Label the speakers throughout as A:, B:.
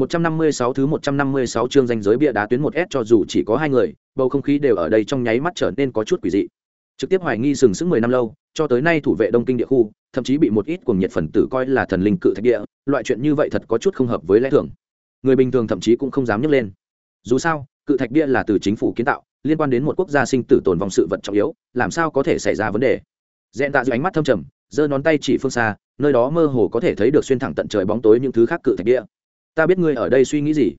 A: 156 thứ 156 chương danh giới bia đá tuyến 1S cho dù chỉ có hai người, bầu không khí đều ở đây trong nháy mắt trở nên có chút quỷ dị. Trực tiếp hoài nghi sừng sững 10 năm lâu, cho tới nay thủ vệ Đông Kinh địa khu, thậm chí bị một ít cuồng nhiệt phần tử coi là thần linh cự thạch địa, loại chuyện như vậy thật có chút không hợp với lẽ thường. Người bình thường thậm chí cũng không dám nhấc lên. Dù sao, cự thạch địa là từ chính phủ kiến tạo, liên quan đến một quốc gia sinh tử tồn vong sự vật trọng yếu, làm sao có thể xảy ra vấn đề. Dẹn tạ dưới ánh mắt thâm trầm, giơ ngón tay chỉ phương xa, nơi đó mơ hồ có thể thấy được xuyên thẳng tận trời bóng tối những thứ khác cự thạch địa ta biết ngươi ở đây suy nghĩ gì.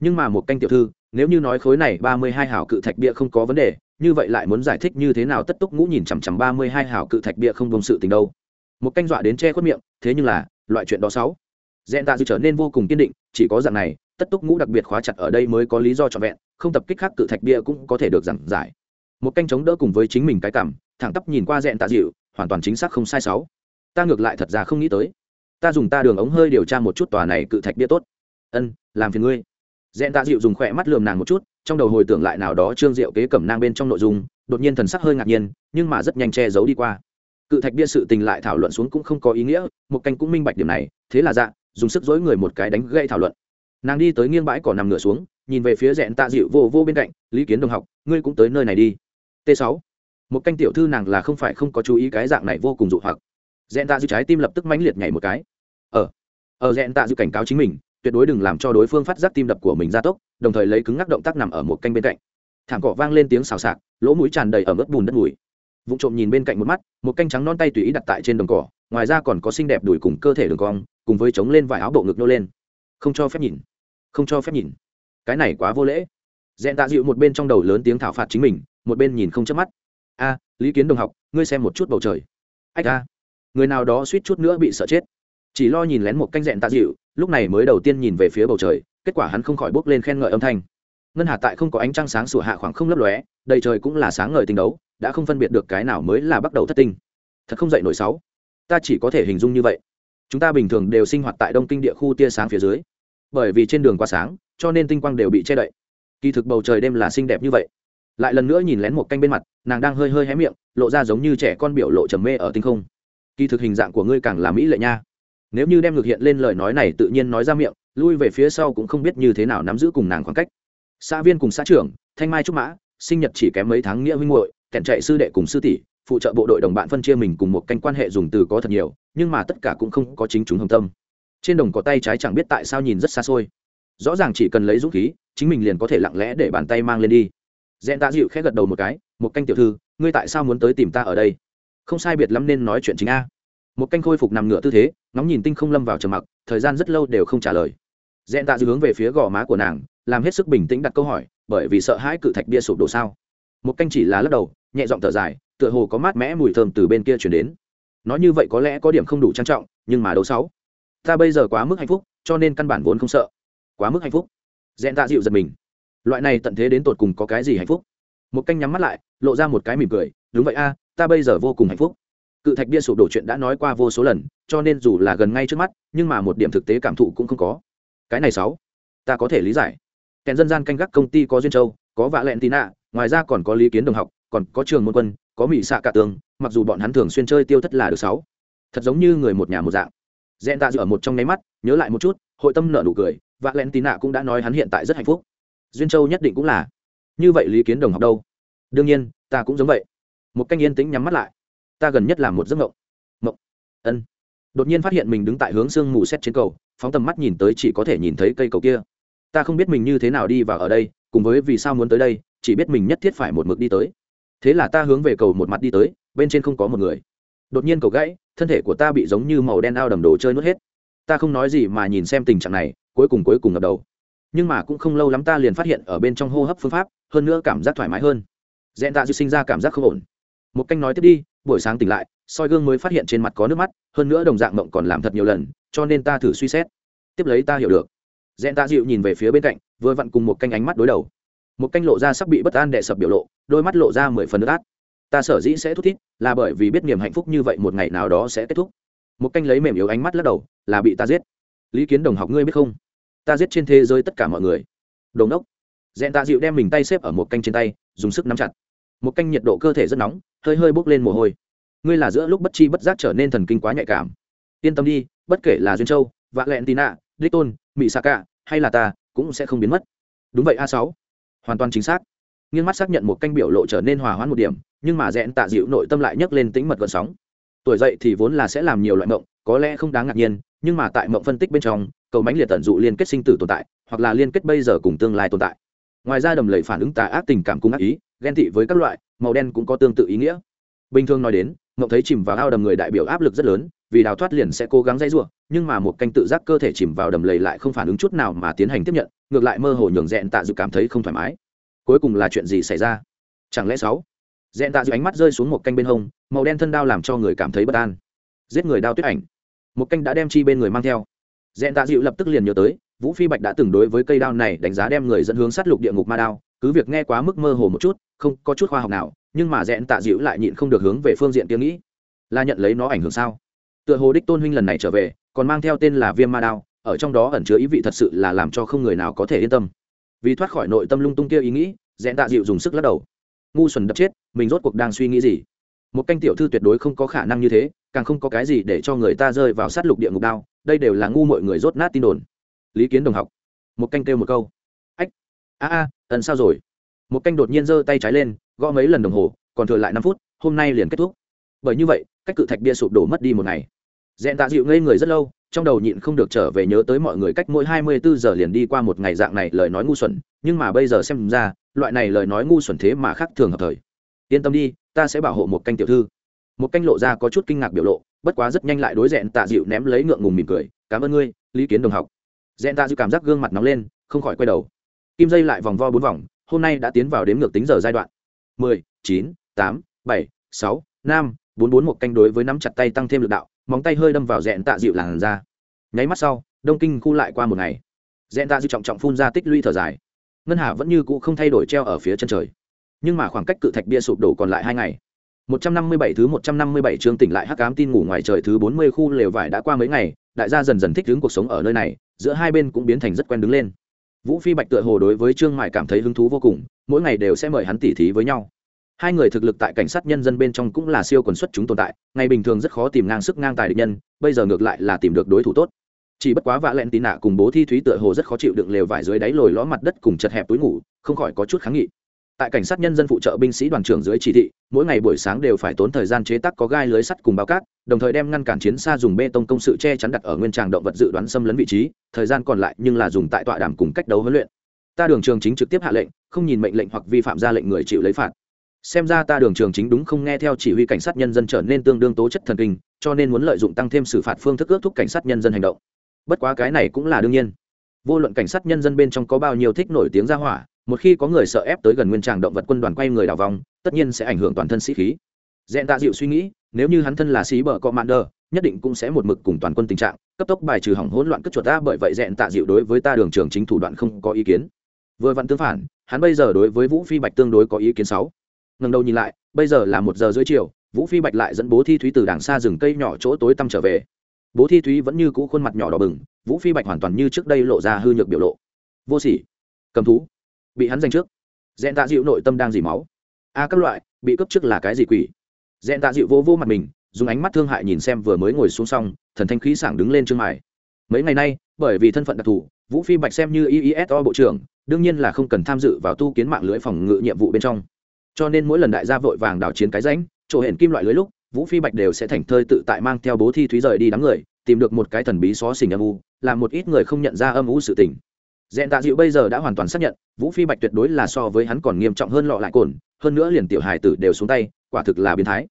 A: Nhưng mà một canh tiểu thư, nếu như nói khối này ba mươi hai hảo cự thạch bia không có vấn đề, như vậy lại muốn giải thích như thế nào tất túc ngũ nhìn chằm chằm ba mươi hai hảo cự thạch bia không đồng sự tình đâu. Một canh dọa đến che khuất miệng, thế nhưng là, loại chuyện đó sáu. Dẹn tạ dư trở nên vô cùng kiên định, chỉ có dạng này, tất túc ngũ đặc biệt khóa chặt ở đây mới có lý do trọn vẹn, không tập kích khác cự thạch bia cũng có thể được giảng giải. Một canh chống đỡ cùng với chính mình cái cảm, thẳng tắp nhìn qua dẹn tạ dịu, hoàn toàn chính xác không sai sáu. Ta ngược lại thật ra không nghĩ tới. Ta dùng ta đường ống hơi điều tra một chút tòa này cự thạch bia tốt ân, làm phiền ngươi. Dẹn tạ dịu dùng khỏe mắt lườm nàng một chút, trong đầu hồi tưởng lại nào đó trương diệu kế cẩm nang bên trong nội dung, đột nhiên thần sắc hơi ngạc nhiên, nhưng mà rất nhanh che giấu đi qua. Cự thạch bia sự tình lại thảo luận xuống cũng không có ý nghĩa, một canh cũng minh bạch điểm này, thế là dạ dùng sức dối người một cái đánh gây thảo luận. Nàng đi tới nghiêng bãi cỏ nằm ngửa xuống, nhìn về phía dẹn tạ dịu vô vô bên cạnh, lý kiến đồng học, ngươi cũng tới nơi này đi. T 6 một canh tiểu thư nàng là không phải không có chú ý cái dạng này vô cùng dụ hoặc. Dẹn tạ dịu trái tim lập tức mãnh liệt nhảy một cái. Ở ở dẹn tạ dịu cảnh cáo chính mình tuyệt đối đừng làm cho đối phương phát giác tim đập của mình gia tốc, đồng thời lấy cứng ngắc động tác nằm ở một canh bên cạnh. Thảm cỏ vang lên tiếng xào xạc, lỗ mũi tràn đầy ở mức bùn đất mùi. Vụ trộm nhìn bên cạnh một mắt, một canh trắng non tay tùy ý đặt tại trên đồng cỏ, ngoài ra còn có xinh đẹp đùi cùng cơ thể đường cong, cùng với chống lên vài áo bộ ngực nô lên. Không cho phép nhìn. Không cho phép nhìn. Cái này quá vô lễ. Dẹn tạ dịu một bên trong đầu lớn tiếng thảo phạt chính mình, một bên nhìn không chớp mắt. A, lý kiến đồng học, ngươi xem một chút bầu trời. Ách a. Người nào đó suýt chút nữa bị sợ chết chỉ lo nhìn lén một canh rẽn tạ dịu, lúc này mới đầu tiên nhìn về phía bầu trời, kết quả hắn không khỏi bốc lên khen ngợi âm thanh. Ngân hà tại không có ánh trăng sáng sủa hạ khoảng không lấp lóe, đầy trời cũng là sáng ngời tình đấu, đã không phân biệt được cái nào mới là bắt đầu thất tinh. Thật không dậy nổi sáu. Ta chỉ có thể hình dung như vậy. Chúng ta bình thường đều sinh hoạt tại đông kinh địa khu tia sáng phía dưới. Bởi vì trên đường quá sáng, cho nên tinh quang đều bị che đậy. Kỳ thực bầu trời đêm là xinh đẹp như vậy. Lại lần nữa nhìn lén một canh bên mặt, nàng đang hơi hơi hé miệng, lộ ra giống như trẻ con biểu lộ trầm mê ở tinh không. Kỳ thực hình dạng của ngươi càng là mỹ lệ nha nếu như đem ngược hiện lên lời nói này tự nhiên nói ra miệng, lui về phía sau cũng không biết như thế nào nắm giữ cùng nàng khoảng cách. Xã viên cùng xã trưởng, thanh mai trúc mã, sinh nhật chỉ kém mấy tháng nghĩa huynh hội kẻn chạy sư đệ cùng sư tỷ, phụ trợ bộ đội đồng bạn phân chia mình cùng một canh quan hệ dùng từ có thật nhiều, nhưng mà tất cả cũng không có chính chúng hồng tâm. Trên đồng có tay trái chẳng biết tại sao nhìn rất xa xôi. Rõ ràng chỉ cần lấy dũng khí, chính mình liền có thể lặng lẽ để bàn tay mang lên đi. Dẹn ta dịu khẽ gật đầu một cái, một canh tiểu thư, ngươi tại sao muốn tới tìm ta ở đây? Không sai biệt lắm nên nói chuyện chính a một canh khôi phục nằm ngửa tư thế, ngóng nhìn tinh không lâm vào trầm mặc, thời gian rất lâu đều không trả lời. Dẹn tạ dư hướng về phía gò má của nàng, làm hết sức bình tĩnh đặt câu hỏi, bởi vì sợ hãi cự thạch bia sụp đổ sao? Một canh chỉ là lắc đầu, nhẹ giọng thở dài, tựa hồ có mát mẽ mùi thơm từ bên kia chuyển đến. Nói như vậy có lẽ có điểm không đủ trang trọng, nhưng mà đâu sáu. Ta bây giờ quá mức hạnh phúc, cho nên căn bản vốn không sợ. Quá mức hạnh phúc. Dẹn tạ dịu giật mình. Loại này tận thế đến tột cùng có cái gì hạnh phúc? Một canh nhắm mắt lại, lộ ra một cái mỉm cười, đúng vậy a, ta bây giờ vô cùng hạnh phúc cự thạch bia sụp đổ chuyện đã nói qua vô số lần cho nên dù là gần ngay trước mắt nhưng mà một điểm thực tế cảm thụ cũng không có. Cái này sáu ta có thể lý giải. Kèn dân gian canh gác công ty có duyên châu có vạ lẹn tín Nạ, ngoài ra còn có lý kiến đồng học còn có trường môn quân có mỹ xạ cả tường mặc dù bọn hắn thường xuyên chơi tiêu thất là được sáu. Thật giống như người một nhà một dạng. Dẹn ta dựa một trong nháy mắt nhớ lại một chút hội tâm nợ nụ cười vạ lẹn tín Nạ cũng đã nói hắn hiện tại rất hạnh phúc. Duyên châu nhất định cũng là. Như vậy lý kiến đồng học đâu? Đương nhiên ta cũng giống vậy. Một canh yên tĩnh nhắm mắt lại ta gần nhất làm một giấc mộng. Mộng? Ân. Đột nhiên phát hiện mình đứng tại hướng sương mù xét trên cầu, phóng tầm mắt nhìn tới chỉ có thể nhìn thấy cây cầu kia. Ta không biết mình như thế nào đi vào ở đây, cùng với vì sao muốn tới đây, chỉ biết mình nhất thiết phải một mực đi tới. Thế là ta hướng về cầu một mặt đi tới, bên trên không có một người. Đột nhiên cầu gãy, thân thể của ta bị giống như màu đen ao đầm đồ chơi nuốt hết. Ta không nói gì mà nhìn xem tình trạng này, cuối cùng cuối cùng ngập đầu. Nhưng mà cũng không lâu lắm ta liền phát hiện ở bên trong hô hấp phương pháp, hơn nữa cảm giác thoải mái hơn. Dẹn tạ dư sinh ra cảm giác không ổn. Một canh nói tiếp đi buổi sáng tỉnh lại, soi gương mới phát hiện trên mặt có nước mắt, hơn nữa đồng dạng mộng còn làm thật nhiều lần, cho nên ta thử suy xét. Tiếp lấy ta hiểu được. Dẹn ta dịu nhìn về phía bên cạnh, vừa vặn cùng một canh ánh mắt đối đầu. Một canh lộ ra sắp bị bất an đệ sập biểu lộ, đôi mắt lộ ra mười phần nước át. Ta sở dĩ sẽ thút thít là bởi vì biết niềm hạnh phúc như vậy một ngày nào đó sẽ kết thúc. Một canh lấy mềm yếu ánh mắt lắc đầu, là bị ta giết. Lý kiến đồng học ngươi biết không? Ta giết trên thế giới tất cả mọi người. Đồn đốc dẹn ta dịu đem mình tay xếp ở một canh trên tay, dùng sức nắm chặt một canh nhiệt độ cơ thể rất nóng, hơi hơi bốc lên mồ hôi. Ngươi là giữa lúc bất chi bất giác trở nên thần kinh quá nhạy cảm. Yên tâm đi, bất kể là duyên châu vạ lẹn tì nạ đích tôn mỹ xạ cả hay là ta, cũng sẽ không biến mất. Đúng vậy, a sáu. Hoàn toàn chính xác. Nghiên mắt xác nhận một canh biểu lộ trở nên hòa hoãn một điểm, nhưng mà rẽn tạ dịu nội tâm lại nhấc lên tĩnh mật gợn sóng. Tuổi dậy thì vốn là sẽ làm nhiều loại mộng, có lẽ không đáng ngạc nhiên, nhưng mà tại mộng phân tích bên trong, cầu mãnh liệt tận dụ liên kết sinh tử tồn tại, hoặc là liên kết bây giờ cùng tương lai tồn tại. Ngoài ra đầm lầy phản ứng tà ác tình cảm cung ác ý ghen tị với các loại màu đen cũng có tương tự ý nghĩa. Bình thường nói đến mộng thấy chìm vào ao đầm người đại biểu áp lực rất lớn vì đào thoát liền sẽ cố gắng dây rủa, nhưng mà một canh tự giác cơ thể chìm vào đầm lầy lại không phản ứng chút nào mà tiến hành tiếp nhận ngược lại mơ hồ nhường rẹn tạ dự cảm thấy không thoải mái. Cuối cùng là chuyện gì xảy ra? Chẳng lẽ sáu? Rẹn tạ dự ánh mắt rơi xuống một canh bên hông màu đen thân đao làm cho người cảm thấy bất an. Giết người đao tuyết ảnh. Một canh đã đem chi bên người mang theo. Dẹn tạ dịu lập tức liền nhớ tới vũ phi bạch đã từng đối với cây đao này đánh giá đem người dẫn hướng sát lục địa ngục ma đao cứ việc nghe quá mức mơ hồ một chút, không có chút khoa học nào, nhưng mà rẽn tạ dịu lại nhịn không được hướng về phương diện tiếng nghĩ. Là nhận lấy nó ảnh hưởng sao? Tựa hồ đích tôn huynh lần này trở về, còn mang theo tên là viêm ma đao, ở trong đó ẩn chứa ý vị thật sự là làm cho không người nào có thể yên tâm. Vì thoát khỏi nội tâm lung tung kia ý nghĩ, rẽn tạ dịu dùng sức lắc đầu. Ngu xuẩn đập chết, mình rốt cuộc đang suy nghĩ gì? Một canh tiểu thư tuyệt đối không có khả năng như thế, càng không có cái gì để cho người ta rơi vào sát lục địa ngục đao, đây đều là ngu mọi người rốt nát tin đồn. Lý kiến đồng học, một canh kêu một câu a a ẩn sao rồi? Một canh đột nhiên giơ tay trái lên, gõ mấy lần đồng hồ, còn thừa lại năm phút, hôm nay liền kết thúc. Bởi như vậy, cách cự thạch bia sụp đổ mất đi một ngày. Dẹn tạ dịu ngây người rất lâu, trong đầu nhịn không được trở về nhớ tới mọi người cách mỗi hai mươi bốn giờ liền đi qua một ngày dạng này lời nói ngu xuẩn, nhưng mà bây giờ xem ra, loại này lời nói ngu xuẩn thế mà khác thường hợp thời. Yên tâm đi, ta sẽ bảo hộ một canh tiểu thư. Một canh lộ ra có chút kinh ngạc biểu lộ, bất quá rất nhanh lại đối dẹn tạ dịu ném lấy ngượng ngùng mỉm cười, cảm ơn ngươi, lý kiến đồng học. Dẹn tạ dịu cảm giác gương mặt nóng lên, không khỏi quay đầu kim dây lại vòng vo bốn vòng hôm nay đã tiến vào đếm ngược tính giờ giai đoạn. mười chín tám bảy sáu năm bốn bốn một canh đối với nắm chặt tay tăng thêm lực đạo móng tay hơi đâm vào dẹn tạ dịu làn ra nháy mắt sau đông kinh khu lại qua một ngày. Dẹn tạ dịu trọng trọng phun ra tích lũy thở dài. Ngân hà vẫn như cũ không thay đổi treo ở phía chân trời. Nhưng mà khoảng cách cự thạch bia sụp đổ còn lại hai ngày. 157 thứ 157 chương tỉnh lại hắc ám tin ngủ ngoài trời thứ 40 khu lều vải đã qua mấy ngày, đại gia dần dần thích ứng cuộc sống ở nơi này, giữa hai bên cũng biến thành rất quen đứng lên. Vũ Phi Bạch tựa hồ đối với Trương Mại cảm thấy hứng thú vô cùng, mỗi ngày đều sẽ mời hắn tỉ thí với nhau. Hai người thực lực tại cảnh sát nhân dân bên trong cũng là siêu quần xuất chúng tồn tại, ngày bình thường rất khó tìm ngang sức ngang tài địch nhân, bây giờ ngược lại là tìm được đối thủ tốt. Chỉ bất quá vạ lẹn tín nạ cùng bố thi thúy tựa hồ rất khó chịu đựng lều vải dưới đáy lồi lõm mặt đất cùng chật hẹp túi ngủ, không khỏi có chút kháng nghị tại cảnh sát nhân dân phụ trợ binh sĩ đoàn trưởng dưới chỉ thị, mỗi ngày buổi sáng đều phải tốn thời gian chế tác có gai lưới sắt cùng bao cát, đồng thời đem ngăn cản chiến xa dùng bê tông công sự che chắn đặt ở nguyên tràng động vật dự đoán xâm lấn vị trí, thời gian còn lại nhưng là dùng tại tọa đàm cùng cách đấu huấn luyện. Ta đường trường chính trực tiếp hạ lệnh, không nhìn mệnh lệnh hoặc vi phạm ra lệnh người chịu lấy phạt. Xem ra ta đường trường chính đúng không nghe theo chỉ huy cảnh sát nhân dân trở nên tương đương tố chất thần kinh, cho nên muốn lợi dụng tăng thêm xử phạt phương thức ước thúc cảnh sát nhân dân hành động. Bất quá cái này cũng là đương nhiên. Vô luận cảnh sát nhân dân bên trong có bao nhiêu thích nổi tiếng ra hỏa một khi có người sợ ép tới gần nguyên tràng động vật quân đoàn quay người đảo vòng tất nhiên sẽ ảnh hưởng toàn thân sĩ khí. Dẹn tạ dịu suy nghĩ nếu như hắn thân là sĩ bờ có mạn đờ, nhất định cũng sẽ một mực cùng toàn quân tình trạng cấp tốc bài trừ hỏng hỗn loạn cất chuột ta bởi vậy dẹn tạ dịu đối với ta đường trường chính thủ đoạn không có ý kiến. Vừa vặn tương phản hắn bây giờ đối với vũ phi bạch tương đối có ý kiến sáu. Ngần đầu nhìn lại bây giờ là một giờ rưỡi chiều vũ phi bạch lại dẫn bố thi thúy từ đàng xa rừng cây nhỏ chỗ tối tăm trở về. Bố thi thúy vẫn như cũ khuôn mặt nhỏ đỏ bừng vũ phi bạch hoàn toàn như trước đây lộ ra hư nhược biểu lộ. Vô sỉ cầm thú bị hắn giành trước. Dẹn tạ dịu nội tâm đang dỉ máu. A, các loại, bị cấp trước là cái gì quỷ? Dẹn tạ dịu vô vô mặt mình, dùng ánh mắt thương hại nhìn xem vừa mới ngồi xuống xong, thần thanh khí sảng đứng lên trương mài. Mấy ngày nay, bởi vì thân phận đặc thù, vũ phi bạch xem như iiso bộ trưởng, đương nhiên là không cần tham dự vào tu kiến mạng lưới phòng ngự nhiệm vụ bên trong. Cho nên mỗi lần đại gia vội vàng đảo chiến cái ránh chỗ hển kim loại lưới lúc, vũ phi bạch đều sẽ thành thơi tự tại mang theo bố thi thúy rời đi đám người, tìm được một cái thần bí xó xỉnh âm u, làm một ít người không nhận ra âm u sự tình dẹn tạ dịu bây giờ đã hoàn toàn xác nhận, vũ phi bạch tuyệt đối là so với hắn còn nghiêm trọng hơn lọ lại cồn, hơn nữa liền tiểu hài tử đều xuống tay, quả thực là biến thái.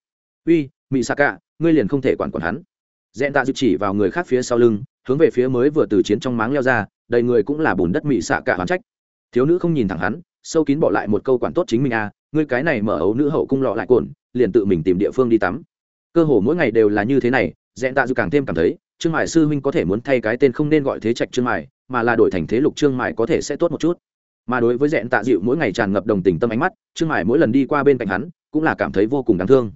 A: Uy mỹ sa cả ngươi liền không thể quản quản hắn. Dẹn tạ dịu chỉ vào người khác phía sau lưng, hướng về phía mới vừa từ chiến trong máng leo ra, đầy người cũng là bùn đất mỹ xạ cả hoán trách. Thiếu nữ không nhìn thẳng hắn, sâu kín bỏ lại một câu quản tốt chính mình à ngươi cái này mở ấu nữ hậu cung lọ lại cồn, liền tự mình tìm địa phương đi tắm. Cơ hồ mỗi ngày đều là như thế này dẹn tạ dịu càng thêm cảm thấy, trương Hải sư huynh có thể muốn thay cái tên không nên gọi thế trạch trương Hải mà là đổi thành thế lục trương mại có thể sẽ tốt một chút. Mà đối với dẹn tạ dịu mỗi ngày tràn ngập đồng tình tâm ánh mắt, trương mại mỗi lần đi qua bên cạnh hắn, cũng là cảm thấy vô cùng đáng thương.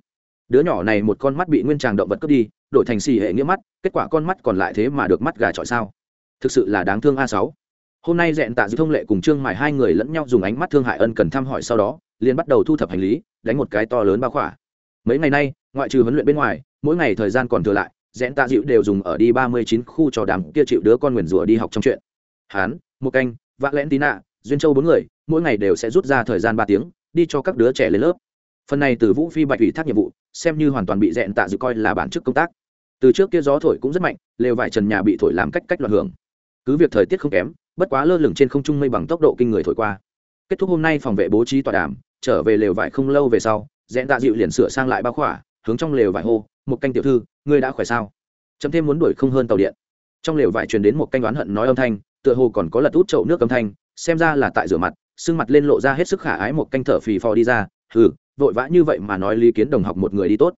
A: Đứa nhỏ này một con mắt bị nguyên tràng động vật cướp đi, đổi thành xì hệ nghĩa mắt, kết quả con mắt còn lại thế mà được mắt gà trọi sao? Thực sự là đáng thương a sáu. Hôm nay dẹn tạ dịu thông lệ cùng trương mại hai người lẫn nhau dùng ánh mắt thương hại ân cần thăm hỏi sau đó, liền bắt đầu thu thập hành lý, đánh một cái to lớn bao khỏa. Mấy ngày nay, ngoại trừ huấn luyện bên ngoài, mỗi ngày thời gian còn thừa lại rẽn tạ dịu đều dùng ở đi ba mươi chín khu cho đàm kia chịu đứa con nguyền rủa đi học trong chuyện. Hán một canh vạ lẽn tí nạ duyên châu bốn người, mỗi ngày đều sẽ rút ra thời gian ba tiếng, đi cho các đứa trẻ lên lớp. Phần này từ vũ phi bạch ủy thác nhiệm vụ, xem như hoàn toàn bị dẹn tạ dịu coi là bản chức công tác. Từ trước kia gió thổi cũng rất mạnh, lều vải trần nhà bị thổi làm cách cách loạn hưởng. Cứ việc thời tiết không kém, bất quá lơ lửng trên không trung mây bằng tốc độ kinh người thổi qua. Kết thúc hôm nay phòng vệ bố trí tọa đàm, trở về lều vải không lâu về sau dẹn tạ dịu liền sửa sang lại bao khỏa, hướng trong lều vải hô một canh tiểu thư, ngươi đã khỏe sao? Chấm thêm muốn đuổi không hơn tàu điện. Trong lều vải truyền đến một canh đoán hận nói âm thanh, tựa hồ còn có lật út chậu nước âm thanh, xem ra là tại rửa mặt sưng mặt lên lộ ra hết sức khả ái một canh thở phì phò đi ra, hừ, vội vã như vậy mà nói lý kiến đồng học một người đi tốt.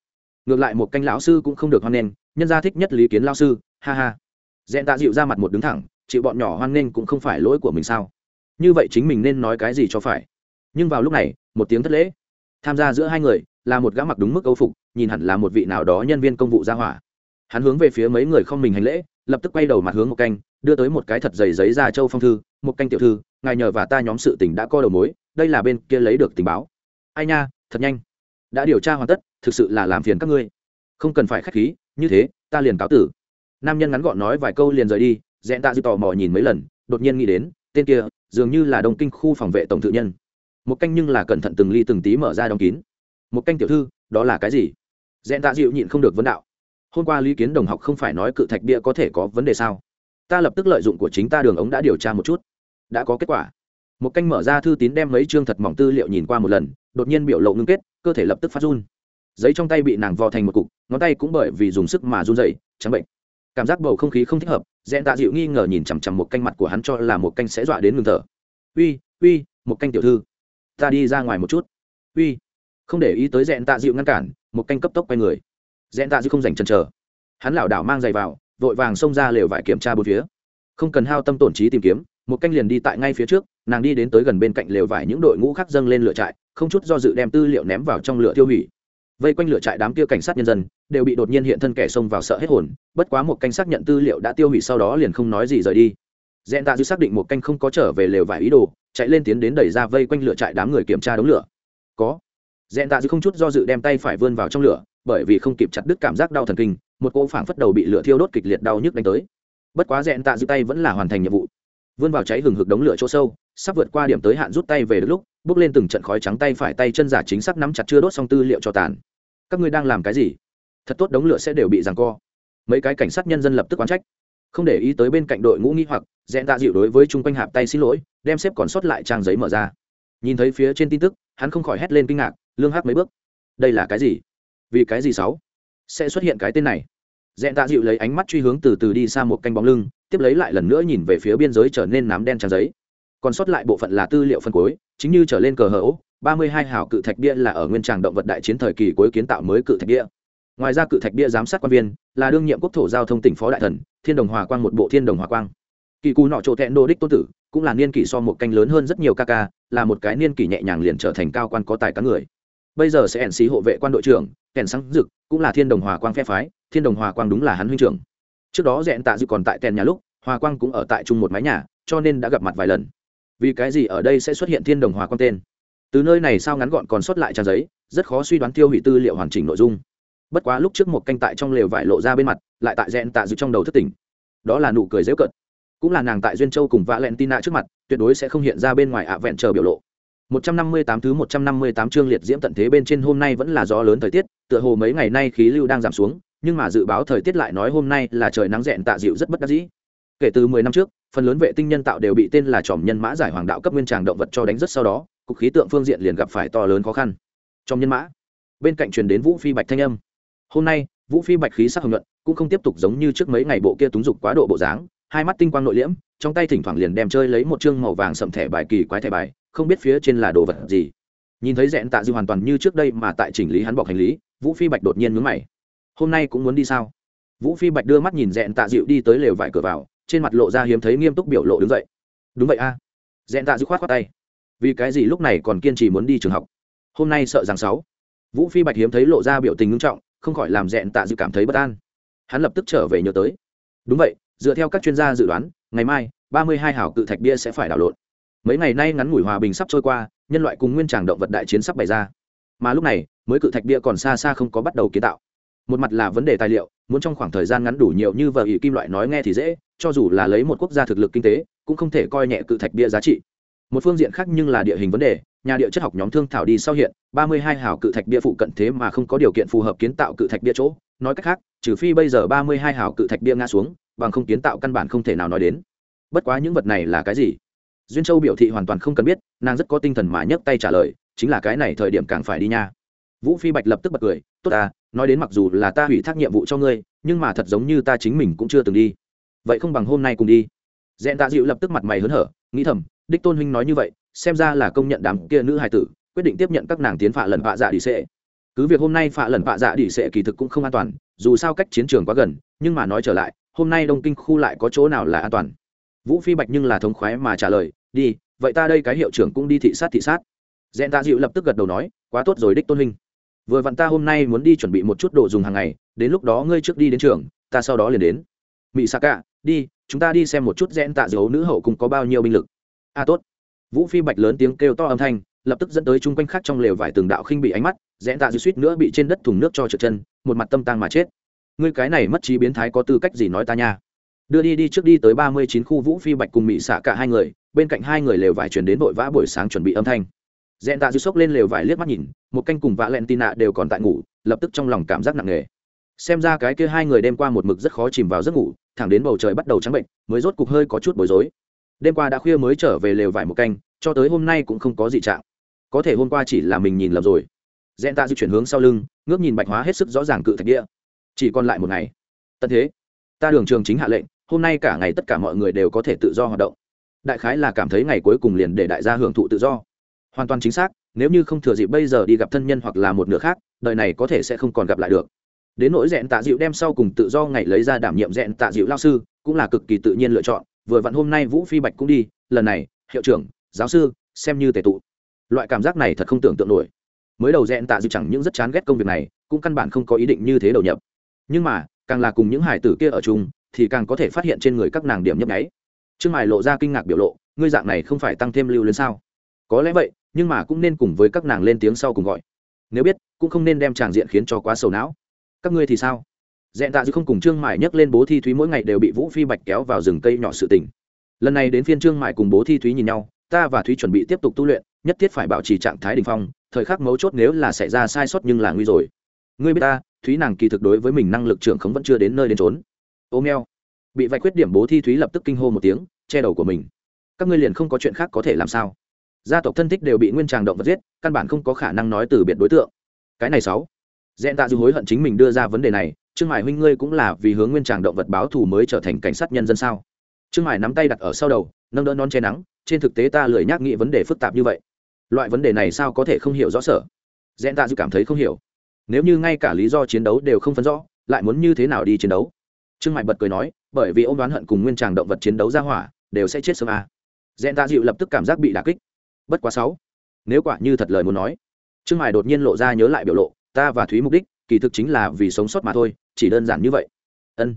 A: Ngược lại một canh lão sư cũng không được hoan nghênh, nhân gia thích nhất lý kiến lão sư, ha ha. Dẹn tạ dịu ra mặt một đứng thẳng, chịu bọn nhỏ hoan nghênh cũng không phải lỗi của mình sao? Như vậy chính mình nên nói cái gì cho phải? Nhưng vào lúc này, một tiếng thất lễ. Tham gia giữa hai người là một gã mặc đúng mức âu phục nhìn hẳn là một vị nào đó nhân viên công vụ gia hỏa. Hắn hướng về phía mấy người không mình hành lễ, lập tức quay đầu mặt hướng một canh, đưa tới một cái thật dày giấy ra châu phong thư một canh tiểu thư, ngài nhờ và ta nhóm sự tình đã co đầu mối, đây là bên kia lấy được tình báo. Ai nha, thật nhanh. Đã điều tra hoàn tất, thực sự là làm phiền các ngươi. Không cần phải k h á c h khí, như thế, ta liền cáo tử. Nam nhân ngắn gọn nói vài câu liền rời đi dẹn tạ dư tò mò nhìn mấy lần, đột nhiên nghĩ đến, tên kia, dường như là đồng kinh khu phòng vệ tổng tự nhân. Một canh nhưng là cẩn thận từng ly từng tí mở ra đóng kín. Một canh tiểu thư, đó là cái gì? Dẹn tạ dịu nhịn không được vấn đạo. Hôm qua lý kiến đồng học không phải nói cự thạch bia có thể có vấn đề sao? Ta lập tức lợi dụng của chính ta đường ống đã điều tra một chút. Đã có kết quả. Một canh mở ra thư tín đem mấy chương thật mỏng tư liệu nhìn qua một lần, đột nhiên biểu lộ ngưng kết, cơ thể lập tức phát run. Giấy trong tay bị nàng vò thành một cục, ngón tay cũng bởi vì dùng sức mà run dày chẳng bệnh. Cảm giác bầu không khí không thích hợp, Dẹn tạ dịu nghi ngờ nhìn chằm chằm một canh mặt của hắn cho là một canh sẽ dọa đến ngừng thở. Uy uy, một canh tiểu thư, ta đi ra ngoài một chút. Uy. Không để ý tới Dẹn tạ dịu ngăn cản một canh cấp tốc quay người. Dẹn tạ dư không dành chân chờ. Hắn lảo đảo mang giày vào, vội vàng xông ra lều vải kiểm tra bốn phía. Không cần hao tâm tổn trí tìm kiếm, một canh liền đi tại ngay phía trước, nàng đi đến tới gần bên cạnh lều vải những đội ngũ khác dâng lên lửa trại, không chút do dự đem tư liệu ném vào trong lửa tiêu hủy. Vây quanh lửa trại đám kia cảnh sát nhân dân, đều bị đột nhiên hiện thân kẻ xông vào sợ hết hồn, bất quá một canh xác nhận tư liệu đã tiêu hủy sau đó liền không nói gì rời đi. Dẹn tạ dư xác định một canh không có trở về lều vải ý đồ, chạy lên tiến đến đẩy ra vây quanh lửa trại đám người kiểm tra đống lửa. Có dẹn tạ dư không chút do dự đem tay phải vươn vào trong lửa, bởi vì không kịp chặt đứt cảm giác đau thần kinh, một cỗ phảng phất đầu bị lửa thiêu đốt kịch liệt đau nhức đánh tới. Bất quá dẹn tạ dư tay vẫn là hoàn thành nhiệm vụ. Vươn vào cháy hừng hực đống lửa chỗ sâu, sắp vượt qua điểm tới hạn rút tay về được lúc, bước lên từng trận khói trắng tay phải tay chân giả chính xác nắm chặt chưa đốt xong tư liệu cho tàn. Các ngươi đang làm cái gì? Thật tốt đống lửa sẽ đều bị giằng co. Mấy cái cảnh sát nhân dân lập tức oán trách. Không để ý tới bên cạnh đội ngũ nghi hoặc dẹn tạ dịu đối với chung quanh hạp tay xin lỗi, đem xếp còn sót lại trang giấy mở ra nhìn thấy phía trên tin tức, hắn không khỏi hét lên kinh ngạc, lương hát mấy bước. Đây là cái gì? Vì cái gì sáu? Sẽ xuất hiện cái tên này. Dẹn tạ dịu lấy ánh mắt truy hướng từ từ đi xa một canh bóng lưng, tiếp lấy lại lần nữa nhìn về phía biên giới trở nên nám đen trang giấy. Còn sót lại bộ phận là tư liệu phân cuối chính như trở lên cờ hở ố, ba mươi hai hào cự thạch bia là ở nguyên tràng động vật đại chiến thời kỳ cuối kiến tạo mới cự thạch bia. Ngoài ra cự thạch bia giám sát quan viên là đương nhiệm quốc thổ giao thông tỉnh phó đại thần, thiên đồng hòa quang một bộ thiên đồng hòa quang kỳ cù nọ chỗ thẹn đô đích tôn tử, cũng là niên kỷ so một canh lớn hơn rất nhiều ca ca, là một cái niên kỷ nhẹ nhàng liền trở thành cao quan có tài cá người. Bây giờ sẽ ẩn xí hộ vệ quan đội trưởng, kèn sáng dực, cũng là thiên đồng hòa quang phe phái, thiên đồng hòa quang đúng là hắn huynh trưởng. Trước đó dẹn tạ dự còn tại tèn nhà lúc, hòa quang cũng ở tại chung một mái nhà, cho nên đã gặp mặt vài lần. Vì cái gì ở đây sẽ xuất hiện thiên đồng hòa quang tên? Từ nơi này sao ngắn gọn còn xuất lại trang giấy, rất khó suy đoán tiêu hủy tư liệu hoàn chỉnh nội dung. Bất quá lúc trước một canh tại trong lều vải lộ ra bên mặt, lại tại dẹn tạ dự trong đầu thất tỉnh. Đó là nụ cười dễu cận cũng là nàng tại duyên châu cùng vạ lẹn trước mặt tuyệt đối sẽ không hiện ra bên ngoài ạ vẹn chờ biểu lộ 158 thứ 158 chương liệt diễm tận thế bên trên hôm nay vẫn là gió lớn thời tiết, tựa hồ mấy ngày nay khí lưu đang giảm xuống, nhưng mà dự báo thời tiết lại nói hôm nay là trời nắng rẹn tạ dịu rất bất đắc dĩ. Kể từ 10 năm trước, phần lớn vệ tinh nhân tạo đều bị tên là tròm nhân mã giải hoàng đạo cấp nguyên tràng động vật cho đánh rất sau đó, cục khí tượng phương diện liền gặp phải to lớn khó khăn. Trong nhân mã, bên cạnh truyền đến Vũ Phi Bạch thanh âm. Hôm nay, Vũ Phi Bạch khí sắc hồng nhuận, cũng không tiếp tục giống như trước mấy ngày bộ kia túng dục quá độ bộ dáng, hai mắt tinh quang nội liễm, trong tay thỉnh thoảng liền đem chơi lấy một chương màu vàng sậm thẻ bài kỳ quái thẻ bài, không biết phía trên là đồ vật gì. Nhìn thấy rẽn tạ dư hoàn toàn như trước đây mà tại chỉnh lý hắn bọc hành lý vũ phi bạch đột nhiên mướn mày. Hôm nay cũng muốn đi sao? Vũ phi bạch đưa mắt nhìn rẽn tạ dịu đi tới lều vải cửa vào trên mặt lộ ra hiếm thấy nghiêm túc biểu lộ đứng dậy. Đúng vậy a. À. rẽn tạ dịu khoát khoát tay. Vì cái gì lúc này còn kiên trì muốn đi trường học? Hôm nay sợ rằng sáu. Vũ phi bạch hiếm thấy lộ ra biểu tình ngưng trọng không khỏi làm rẽn tạ dịu cảm thấy bất an. Hắn lập tức trở về nhớ tới. Đúng vậy dựa theo các chuyên gia dự đoán, ngày mai, ba mươi hai hảo cự thạch bia sẽ phải đảo lộn. Mấy ngày nay ngắn ngủi hòa bình sắp trôi qua, nhân loại cùng nguyên tràng động vật đại chiến sắp bày ra. Mà lúc này, mới cự thạch bia còn xa xa không có bắt đầu kiến tạo. Một mặt là vấn đề tài liệu, muốn trong khoảng thời gian ngắn đủ nhiều như vợ ỷ kim loại nói nghe thì dễ, cho dù là lấy một quốc gia thực lực kinh tế, cũng không thể coi nhẹ cự thạch bia giá trị một phương diện khác nhưng là địa hình vấn đề, nhà địa chất học nhóm thương thảo đi sau hiện, ba mươi hai hào cự thạch bia phụ cận thế mà không có điều kiện phù hợp kiến tạo cự thạch bia chỗ. Nói cách khác, trừ phi bây giờ ba mươi hai hào cự thạch bia ngã xuống, bằng không kiến tạo căn bản không thể nào nói đến. Bất quá những vật này là cái gì? Duyên châu biểu thị hoàn toàn không cần biết, nàng rất có tinh thần mà nhấc tay trả lời, chính là cái này thời điểm càng phải đi nha. Vũ phi bạch lập tức bật cười, tốt ta, nói đến mặc dù là ta hủy thác nhiệm vụ cho ngươi, nhưng mà thật giống như ta chính mình cũng chưa từng đi. Vậy không bằng hôm nay cùng đi. Dẹn tạ dịu lập tức mặt mày hớn hở, nghĩ thầm đích tôn huynh nói như vậy, xem ra là công nhận đám kia nữ hài tử, quyết định tiếp nhận các nàng tiến phạ lần vạ dạ đi sệ cứ việc hôm nay phạ lần vạ dạ đi sệ kỳ thực cũng không an toàn, dù sao cách chiến trường quá gần, nhưng mà nói trở lại, hôm nay đông kinh khu lại có chỗ nào là an toàn? Vũ phi bạch nhưng là thống khoái mà trả lời, đi, vậy ta đây cái hiệu trưởng cũng đi thị sát thị sát. Dẹn tạ dịu lập tức gật đầu nói, quá tốt rồi đích tôn huynh. Vừa vặn ta hôm nay muốn đi chuẩn bị một chút đồ dùng hàng ngày, đến lúc đó ngươi trước đi đến trường, ta sau đó liền đến. Mỹ sa cả đi, chúng ta đi xem một chút rẽn tạ dấu nữ hậu cùng có bao nhiêu binh lực a à, tốt. Vũ phi bạch lớn tiếng kêu to âm thanh lập tức dẫn tới chung quanh khác trong lều vải tường đạo khinh bị ánh mắt rẽ tạ dư suýt nữa bị trên đất thùng nước cho trượt chân một mặt tâm tang mà chết. Ngươi cái này mất trí biến thái có tư cách gì nói ta nha? Đưa đi đi trước đi tới ba mươi chín khu vũ phi bạch cùng mỹ xạ cả hai người bên cạnh hai người lều vải chuyển đến vội vã buổi sáng chuẩn bị âm thanh. Dẹn tạ dư sốc lên lều vải liếc mắt nhìn một canh cùng vạ lẹn tì nạ đều còn tại ngủ lập tức trong lòng cảm giác nặng nề. Xem ra cái kia hai người đêm qua một mực rất khó chìm vào giấc ngủ thẳng đến bầu trời bắt đầu trắng bệnh mới rốt cục hơi có chút bối rối đêm qua đã khuya mới trở về lều vải một canh, cho tới hôm nay cũng không có gì trạng. Có thể hôm qua chỉ là mình nhìn lầm rồi. Dẹn tạ di chuyển hướng sau lưng, ngước nhìn bạch hóa hết sức rõ ràng cự thạch địa. Chỉ còn lại một ngày. Tận thế, ta đường trường chính hạ lệnh, hôm nay cả ngày tất cả mọi người đều có thể tự do hoạt động. Đại khái là cảm thấy ngày cuối cùng liền để đại gia hưởng thụ tự do. Hoàn toàn chính xác, nếu như không thừa dịp bây giờ đi gặp thân nhân hoặc là một nửa khác, đời này có thể sẽ không còn gặp lại được. Đến nỗi dẹn tạ dịu đem sau cùng tự do ngày lấy ra đảm nhiệm dẹn tạ dịu lao sư, cũng là cực kỳ tự nhiên lựa chọn vừa vặn hôm nay vũ phi bạch cũng đi, lần này, hiệu trưởng, giáo sư, xem như tề tụ. Loại cảm giác này thật không tưởng tượng nổi. Mới đầu rẽn tạ dịu chẳng những rất chán ghét công việc này, cũng căn bản không có ý định như thế đầu nhập. Nhưng mà, càng là cùng những hải tử kia ở chung, thì càng có thể phát hiện trên người các nàng điểm nhấp nháy. Trương mài lộ ra kinh ngạc biểu lộ, ngươi dạng này không phải tăng thêm lưu lên sao? Có lẽ vậy, nhưng mà cũng nên cùng với các nàng lên tiếng sau cùng gọi. Nếu biết, cũng không nên đem tràng diện khiến cho quá sầu não. Các ngươi thì sao? Dẹn tạ dư không cùng trương mải nhắc lên bố thi thúy mỗi ngày đều bị vũ phi bạch kéo vào rừng cây nhỏ sự tình. Lần này đến phiên trương mải cùng bố thi thúy nhìn nhau, ta và thúy chuẩn bị tiếp tục tu luyện, nhất thiết phải bảo trì trạng thái đình phong, thời khắc mấu chốt nếu là xảy ra sai sót nhưng là nguy rồi. Ngươi biết ta, thúy nàng kỳ thực đối với mình năng lực trưởng không vẫn chưa đến nơi đến trốn ô meo. Bị vạch khuyết điểm bố thi thúy lập tức kinh hô một tiếng, che đầu của mình. Các ngươi liền không có chuyện khác có thể làm sao? Gia tộc thân thích đều bị nguyên tràng động vật giết, căn bản không có khả năng nói từ biệt đối tượng. Cái này sáu. Dẹn tạ dư hối hận chính mình đưa ra vấn đề này trương Hải huynh ngươi cũng là vì hướng nguyên tràng động vật báo thù mới trở thành cảnh sát nhân dân sao? Trương Hải nắm tay đặt ở sau đầu, nâng đỡ non che nắng, trên thực tế ta lười nhắc nghĩ vấn đề phức tạp như vậy. Loại vấn đề này sao có thể không hiểu rõ sở? Dẹn tạ dự cảm thấy không hiểu. Nếu như ngay cả lý do chiến đấu đều không phân rõ, lại muốn như thế nào đi chiến đấu? Trương Hải bật cười nói, bởi vì ông đoán hận cùng nguyên tràng động vật chiến đấu ra hỏa, đều sẽ chết sớm à. dẹn tạ dịu lập tức cảm giác bị đà kích. Bất quá sáu. Nếu quả như thật lời muốn nói, trương Hải đột nhiên lộ ra nhớ lại biểu lộ, ta và thúy mục đích kỳ thực chính là vì sống sót mà thôi, chỉ đơn giản như vậy. Ân.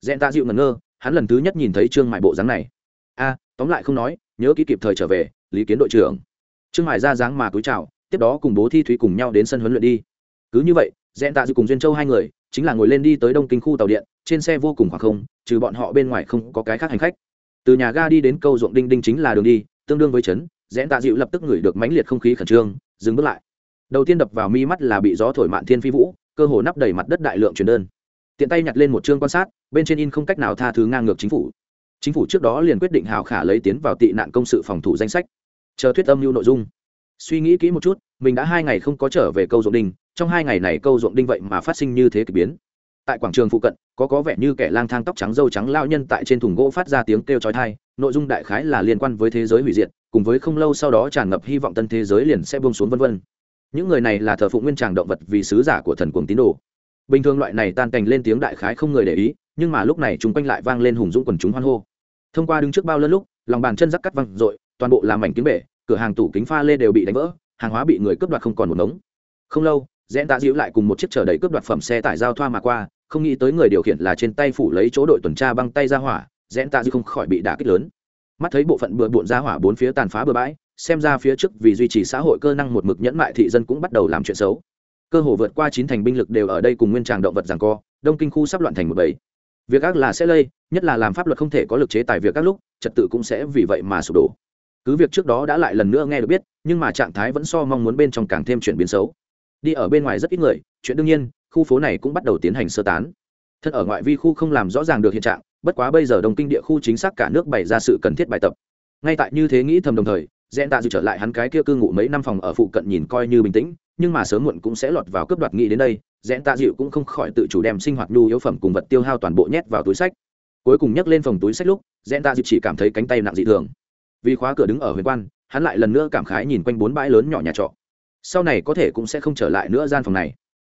A: Dẹn ta dịu ngẩn ngơ, hắn lần thứ nhất nhìn thấy trương mại bộ dáng này. A, tóm lại không nói, nhớ kỹ kịp thời trở về, lý kiến đội trưởng. Trương mại ra dáng mà túi chào, tiếp đó cùng bố thi thúy cùng nhau đến sân huấn luyện đi. Cứ như vậy, dẹn tạ dịu cùng duyên châu hai người, chính là ngồi lên đi tới đông kinh khu tàu điện, trên xe vô cùng khoảng không, trừ bọn họ bên ngoài không có cái khác hành khách. Từ nhà ga đi đến câu ruộng đinh đinh chính là đường đi, tương đương với trấn rẽn tạ dịu lập tức ngửi được mãnh liệt không khí khẩn trương, dừng bước lại. Đầu tiên đập vào mi mắt là bị gió thổi mạn thiên phi vũ cơ hồ nắp đầy mặt đất đại lượng truyền đơn. Tiện tay nhặt lên một chương quan sát, bên trên in không cách nào tha thứ ngang ngược chính phủ. Chính phủ trước đó liền quyết định hào khả lấy tiến vào tị nạn công sự phòng thủ danh sách. Chờ thuyết âm mưu nội dung. Suy nghĩ kỹ một chút, mình đã hai ngày không có trở về câu ruộng đinh trong hai ngày này câu ruộng đinh vậy mà phát sinh như thế k ỳ biến. Tại quảng trường phụ cận, có có vẻ như kẻ lang thang tóc trắng dâu trắng lao nhân tại trên thùng gỗ phát ra tiếng kêu trói thai nội dung đại khái là liên quan với thế giới hủy diệt, cùng với không lâu sau đó tràn ngập hy vọng tân thế giới liền sẽ buông xuống vân vân những người này là thờ phụng nguyên tràng động vật vì sứ giả của thần cuồng tín đồ. Bình thường loại này tan cành lên tiếng đại khái không người để ý, nhưng mà lúc này chúng quanh lại vang lên hùng dũng quần chúng hoan hô. Thông qua đứng trước bao lớn lúc, lòng bàn chân rắc cắt văng r toàn bộ làm mảnh kính bể, cửa hàng tủ kính pha lê đều bị đánh vỡ, hàng hóa bị người cướp đoạt không còn một ngống. Không lâu rẽ tạ dịu lại cùng một chiếc chở đầy cướp đoạt phẩm xe tải giao thoa mà qua, không nghĩ tới người điều khiển là trên tay phủ lấy chỗ đội tuần tra băng tay ra hỏa rẽ tạ dịu không khỏi bị đả kích lớn. Mắt thấy bộ phận bừa bộn ra hỏa bốn phía tàn phá bừa bãi xem ra phía trước vì duy trì xã hội cơ năng một mực nhẫn mại thị dân cũng bắt đầu làm chuyện xấu. Cơ hồ vượt qua chín thành binh lực đều ở đây cùng nguyên tràng động vật rằng co, đông kinh khu sắp loạn thành một bầy. Việc ác là sẽ lây, nhất là làm pháp luật không thể có lực chế tài việc các lúc, trật tự cũng sẽ vì vậy mà sụp đổ. Cứ việc trước đó đã lại lần nữa nghe được biết, nhưng mà trạng thái vẫn so mong muốn bên trong càng thêm chuyển biến xấu. Đi ở bên ngoài rất ít người, chuyện đương nhiên, khu phố này cũng bắt đầu tiến hành sơ tán. Thân ở ngoại vi khu không làm rõ ràng được hiện trạng, bất quá bây giờ đồng kinh địa khu chính xác cả nước bày ra sự cần thiết bài tập. Ngay tại như thế nghĩ thầm đồng thời dẹn tạ dự trở lại hắn cái kia cư ngụ mấy năm phòng ở phụ cận nhìn coi như bình tĩnh, nhưng mà sớm muộn cũng sẽ lọt vào cướp đoạt nghị đến đây. Dẹn tạ dịu cũng không khỏi tự chủ đem sinh hoạt nhu yếu phẩm cùng vật tiêu hao toàn bộ nhét vào túi sách. Cuối cùng nhấc lên phòng túi sách lúc dẹn tạ dịu chỉ cảm thấy cánh tay nặng dị thường. Vì khóa cửa đứng ở huyền quan, hắn lại lần nữa cảm khái nhìn quanh bốn bãi lớn nhỏ nhà trọ. Sau này có thể cũng sẽ không trở lại nữa gian phòng này.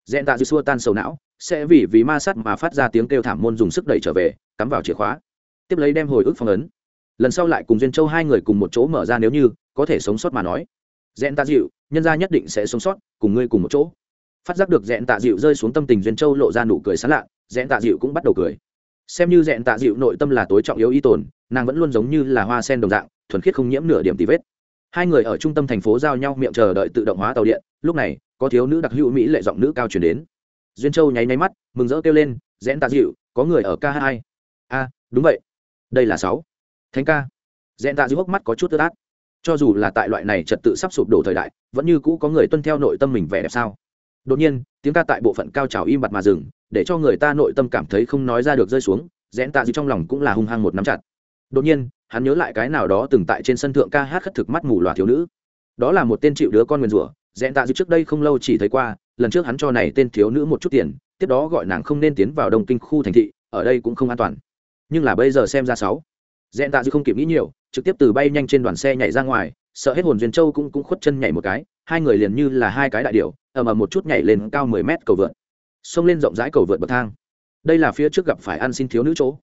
A: Dẹn tạ dịu xua tan sầu não, sẽ vì vì ma sắt mà phát ra tiếng kêu thảm môn dùng sức đẩy trở về, cắm vào chìa khóa. Tiếp lấy đem hồi ức phong ấn lần sau lại cùng duyên châu hai người cùng một chỗ mở ra nếu như có thể sống sót mà nói. Dẹn tạ dịu, nhân gia nhất định sẽ sống sót, cùng ngươi cùng một chỗ. Phát giác được dẹn tạ dịu rơi xuống tâm tình duyên châu lộ ra nụ cười sán lạ dẹn tạ dịu cũng bắt đầu cười. Xem như dẹn tạ dịu nội tâm là tối trọng yếu y tồn, nàng vẫn luôn giống như là hoa sen đồng dạng, thuần khiết không nhiễm nửa điểm tì vết. Hai người ở trung tâm thành phố giao nhau miệng chờ đợi tự động hóa tàu điện, lúc này, có thiếu nữ đặc hữu mỹ lệ giọng nữ cao chuyển đến. Duyên châu nháy nháy mắt, mừng rỡ kêu lên dẹn tạ dịu, có người ở k hai? A, đúng vậy. Đây là sáu thánh ca. Dẹn tạ dịu hốc mắt có chút tức át. Cho dù là tại loại này trật tự sắp sụp đổ thời đại, vẫn như cũ có người tuân theo nội tâm mình vẻ đẹp sao? Đột nhiên, tiếng ca tại bộ phận cao trào im bặt mà dừng, để cho người ta nội tâm cảm thấy không nói ra được rơi xuống, dẹn tạ dịu trong lòng cũng là hung hăng một nắm chặt. Đột nhiên, hắn nhớ lại cái nào đó từng tại trên sân thượng ca hát khất thực mắt mù loà thiếu nữ. Đó là một tên chịu đứa con nguyền rủa, dẹn tạ dịu trước đây không lâu chỉ thấy qua, lần trước hắn cho này tên thiếu nữ một chút tiền, tiếp đó gọi nàng không nên tiến vào đông kinh khu thành thị, ở đây cũng không an toàn. Nhưng là bây giờ xem ra sáu Dẹn tạ dư không kịp nghĩ nhiều, trực tiếp từ bay nhanh trên đoàn xe nhảy ra ngoài, sợ hết hồn duyên châu cũng cũng khuất chân nhảy một cái, hai người liền như là hai cái đại điệu ầm ầm một chút nhảy lên cao mười mét cầu vượt. Xông lên rộng rãi cầu vượt bậc thang. Đây là phía trước gặp phải ăn xin thiếu nữ chỗ.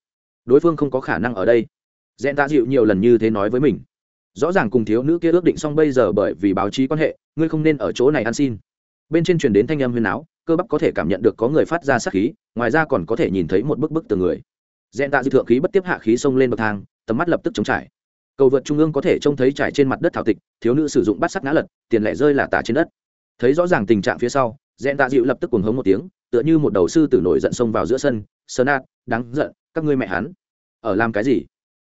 A: Đối phương không có khả năng ở đây. Dẹn tạ dịu nhiều lần như thế nói với mình. Rõ ràng cùng thiếu nữ kia ước định xong bây giờ bởi vì báo chí quan hệ, ngươi không nên ở chỗ này ăn xin. Bên trên truyền đến thanh âm huyền áo, cơ bắp có thể cảm nhận được có người phát ra sát khí, ngoài ra còn có thể nhìn thấy một bức bức từ người. Dẹn tạ dịu thượng khí bất tiếp hạ khí xông lên bậc thang tầm mắt lập tức chống trải cầu vượt trung ương có thể trông thấy trải trên mặt đất thảo tịch thiếu nữ sử dụng bát sắt ngã lật tiền lẻ rơi là tả trên đất thấy rõ ràng tình trạng phía sau dẹn tạ dịu lập tức cuồng hống một tiếng tựa như một đầu sư tử nổi giận xông vào giữa sân sơ nát đáng giận các ngươi mẹ hắn ở làm cái gì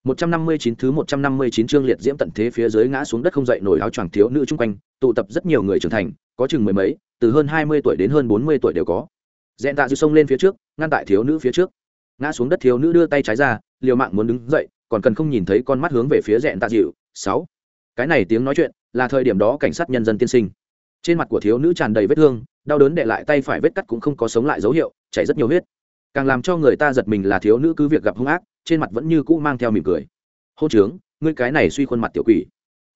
A: 159 thứ 159 chương liệt diễm tận thế phía dưới ngã xuống đất không dậy nổi áo choàng thiếu nữ chung quanh, tụ tập rất nhiều người trưởng thành, có chừng mười mấy, từ hơn 20 tuổi đến hơn 40 tuổi đều có. Dẹn tạ dư xông lên phía trước, ngăn tại thiếu nữ phía trước. Ngã xuống đất thiếu nữ đưa tay trái ra, liều mạng muốn đứng dậy, còn cần không nhìn thấy con mắt hướng về phía dẹn tạ dịu. sáu Cái này tiếng nói chuyện, là thời điểm đó cảnh sát nhân dân tiên sinh. Trên mặt của thiếu nữ tràn đầy vết thương, đau đớn để lại tay phải vết cắt cũng không có sống lại dấu hiệu, chảy rất nhiều huyết. Càng làm cho người ta giật mình là thiếu nữ cứ việc gặp hung ác, trên mặt vẫn như cũ mang theo mỉm cười hô trướng ngươi cái này suy khuôn mặt tiểu quỷ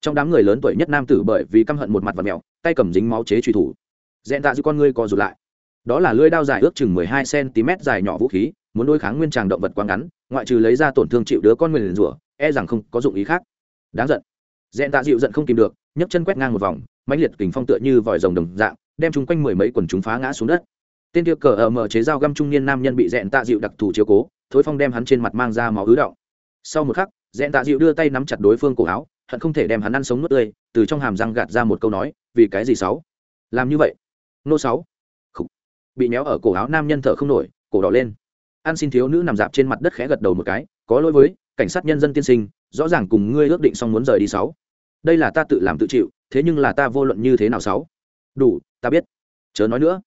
A: trong đám người lớn tuổi nhất nam tử bởi vì căm hận một mặt và mèo tay cầm dính máu chế truy thủ dẹn tạ giữ con ngươi co rụt lại đó là lưỡi đao dài ước chừng mười hai cm dài nhỏ vũ khí muốn đối kháng nguyên tràng động vật quá ngắn ngoại trừ lấy ra tổn thương chịu đứa con nguyền rủa e rằng không có dụng ý khác. Đáng giận. Dẹn tạ dịu giận không kìm được, nhấc chân quét ngang một vòng, mãnh liệt kình phong tựa như vòi rồng đồng dạng, đem chúng quanh mười mấy quần chúng phá ngã xuống đất. Tên tiêu cờ ở mở chế dao găm trung niên nam nhân bị dẹn tạ dịu đặc thù chiếu cố, thối phong đem hắn trên mặt mang ra máu ứ động. Sau một khắc dẹn tạ dịu đưa tay nắm chặt đối phương cổ áo, hận không thể đem hắn ăn sống nuốt tươi, từ trong hàm răng gạt ra một câu nói, vì cái gì sáu? Làm như vậy? Nô sáu. Bị méo ở cổ áo nam nhân thở không nổi, cổ đỏ lên ăn xin thiếu nữ nằm dạp trên mặt đất khẽ gật đầu một cái, có lỗi với, cảnh sát nhân dân tiên sinh, rõ ràng cùng ngươi ước định xong muốn rời đi sáu. Đây là ta tự làm tự chịu, thế nhưng là ta vô luận như thế nào sáu? Đủ, ta biết. Chớ nói nữa.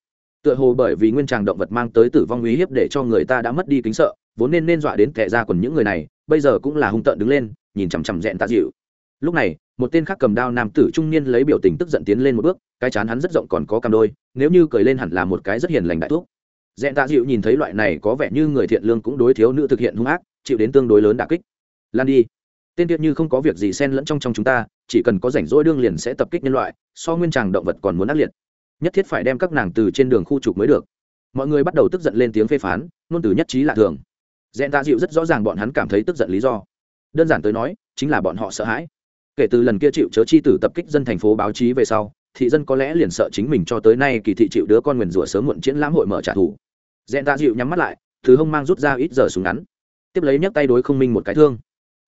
A: Tựa hồ bởi vì nguyên tràng động vật mang tới tử vong uy hiếp để cho người ta đã mất đi kính sợ, vốn nên nên dọa đến kẻ ra quần những người này, bây giờ cũng là hung tợn đứng lên, nhìn chằm chằm dẹn tạ dịu. Lúc này, một tên khác cầm đao nam tử trung niên lấy biểu tình tức giận tiến lên một bước, cái chán hắn rất rộng còn có cằm đôi, nếu như cười lên hẳn là một cái rất hiền lành đại thuốc dẹn tạ dịu nhìn thấy loại này có vẻ như người thiện lương cũng đối thiếu nữ thực hiện hung ác, chịu đến tương đối lớn đà kích. Lan đi, tên tiết như không có việc gì xen lẫn trong trong chúng ta, chỉ cần có rảnh rỗi đương liền sẽ tập kích nhân loại, so nguyên tràng động vật còn muốn ác liệt. Nhất thiết phải đem các nàng từ trên đường khu trục mới được. Mọi người bắt đầu tức giận lên tiếng phê phán, ngôn từ nhất trí lạ thường. Dẹn tạ dịu rất rõ ràng bọn hắn cảm thấy tức giận lý do. Đơn giản tới nói, chính là bọn họ sợ hãi. Kể từ lần kia chịu chớ chi tử tập kích dân thành phố báo chí về sau thị dân có lẽ liền sợ chính mình cho tới nay kỳ thị chịu đứa con nguyền rủa sớm muộn triển lãm hội mở trả thù. Dẹn tạ dịu nhắm mắt lại, thứ hông mang rút ra ít giờ súng ngắn. Tiếp lấy nhấc tay đối không minh một cái thương.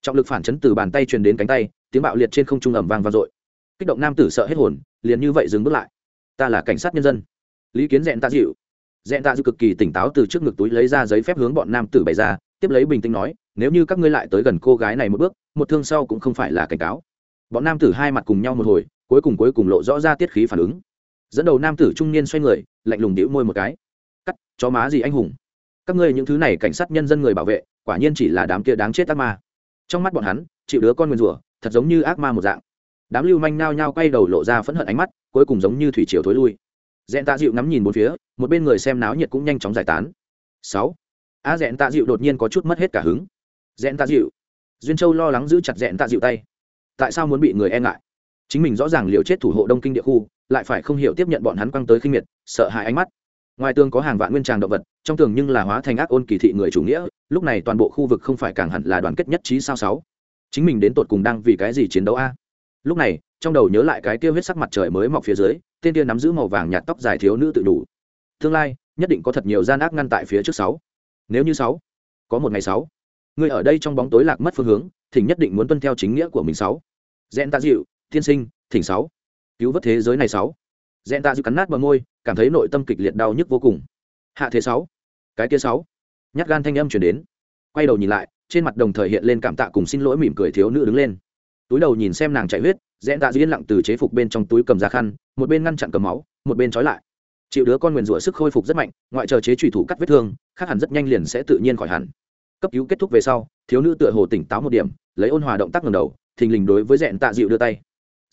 A: Trọng lực phản chấn từ bàn tay truyền đến cánh tay, tiếng bạo liệt trên không trung ẩm vang vang dội. Kích động nam tử sợ hết hồn, liền như vậy dừng bước lại. Ta là cảnh sát nhân dân. Lý kiến dẹn tạ dịu. Dẹn tạ dịu cực kỳ tỉnh táo từ trước ngực túi lấy ra giấy phép hướng bọn nam tử bày ra, tiếp lấy bình tĩnh nói, nếu như các ngươi lại tới gần cô gái này một bước, một thương sau cũng không phải là cảnh cáo. Bọn nam tử hai mặt cùng nhau một hồi cuối cùng cuối cùng lộ rõ ra tiết khí phản ứng. Dẫn đầu nam tử trung niên xoay người, lạnh lùng đĩu môi một cái. Cắt, chó má gì anh hùng? Các ngươi những thứ này cảnh sát nhân dân người bảo vệ, quả nhiên chỉ là đám kia đáng chết ác ma. Trong mắt bọn hắn, chịu đứa con nguyền rủa, thật giống như ác ma một dạng. Đám lưu manh nao nhao quay đầu lộ ra phẫn hận ánh mắt, cuối cùng giống như thủy triều thối lui. Dẹn tạ dịu ngắm nhìn bốn phía, một bên người xem náo nhiệt cũng nhanh chóng giải tán. Sáu. A dẹn tạ dịu đột nhiên có chút mất hết cả hứng. Dẹn tạ dịu duyên châu lo lắng giữ chặt dẹn tạ dịu tay. Tại sao muốn bị người e ngại? Chính mình rõ ràng liều chết thủ hộ đông kinh địa khu, lại phải không hiểu tiếp nhận bọn hắn quăng tới khinh miệt, sợ hãi ánh mắt. Ngoài tường có hàng vạn nguyên tràng động vật, trong tường nhưng là hóa thành ác ôn kỳ thị người chủ nghĩa, lúc này toàn bộ khu vực không phải càng hẳn là đoàn kết nhất trí sao sáu. Chính mình đến tột cùng đang vì cái gì chiến đấu a? Lúc này, trong đầu nhớ lại cái kia huyết sắc mặt trời mới mọc phía dưới, tên kia nắm giữ màu vàng nhạt tóc dài thiếu nữ tự đủ. Tương lai, nhất định có thật nhiều gian ác ngăn tại phía trước sáu. Nếu như sáu, có một ngày sáu, người ở đây trong bóng tối lạc mất phương hướng thỉnh nhất định muốn tuân theo chính nghĩa của mình sáu. Dẹn ta dịu tiên sinh, thỉnh sáu. Cứu vớt thế giới này sáu. Dẹn ta dịu cắn nát bờ môi, cảm thấy nội tâm kịch liệt đau nhức vô cùng. Hạ thế sáu. Cái kia sáu. Nhát gan thanh âm chuyển đến. Quay đầu nhìn lại, trên mặt đồng thời hiện lên cảm tạ cùng xin lỗi mỉm cười thiếu nữ đứng lên. Túi đầu nhìn xem nàng chạy huyết dẹn tạ dịu lặng từ chế phục bên trong túi cầm ra khăn, một bên ngăn chặn cầm máu, một bên trói lại. Chịu đứa con nguyền rủa sức khôi phục rất mạnh, ngoại trừ chế trùy thủ cắt vết thương, khác hẳn rất nhanh liền sẽ tự nhiên khỏi hẳn. Cấp cứu kết thúc về sau, thiếu nữ tựa hồ tỉnh táo một điểm, lấy ôn hòa động tác ngầm đầu, thình lình đối với dẹn tạ dịu đưa tay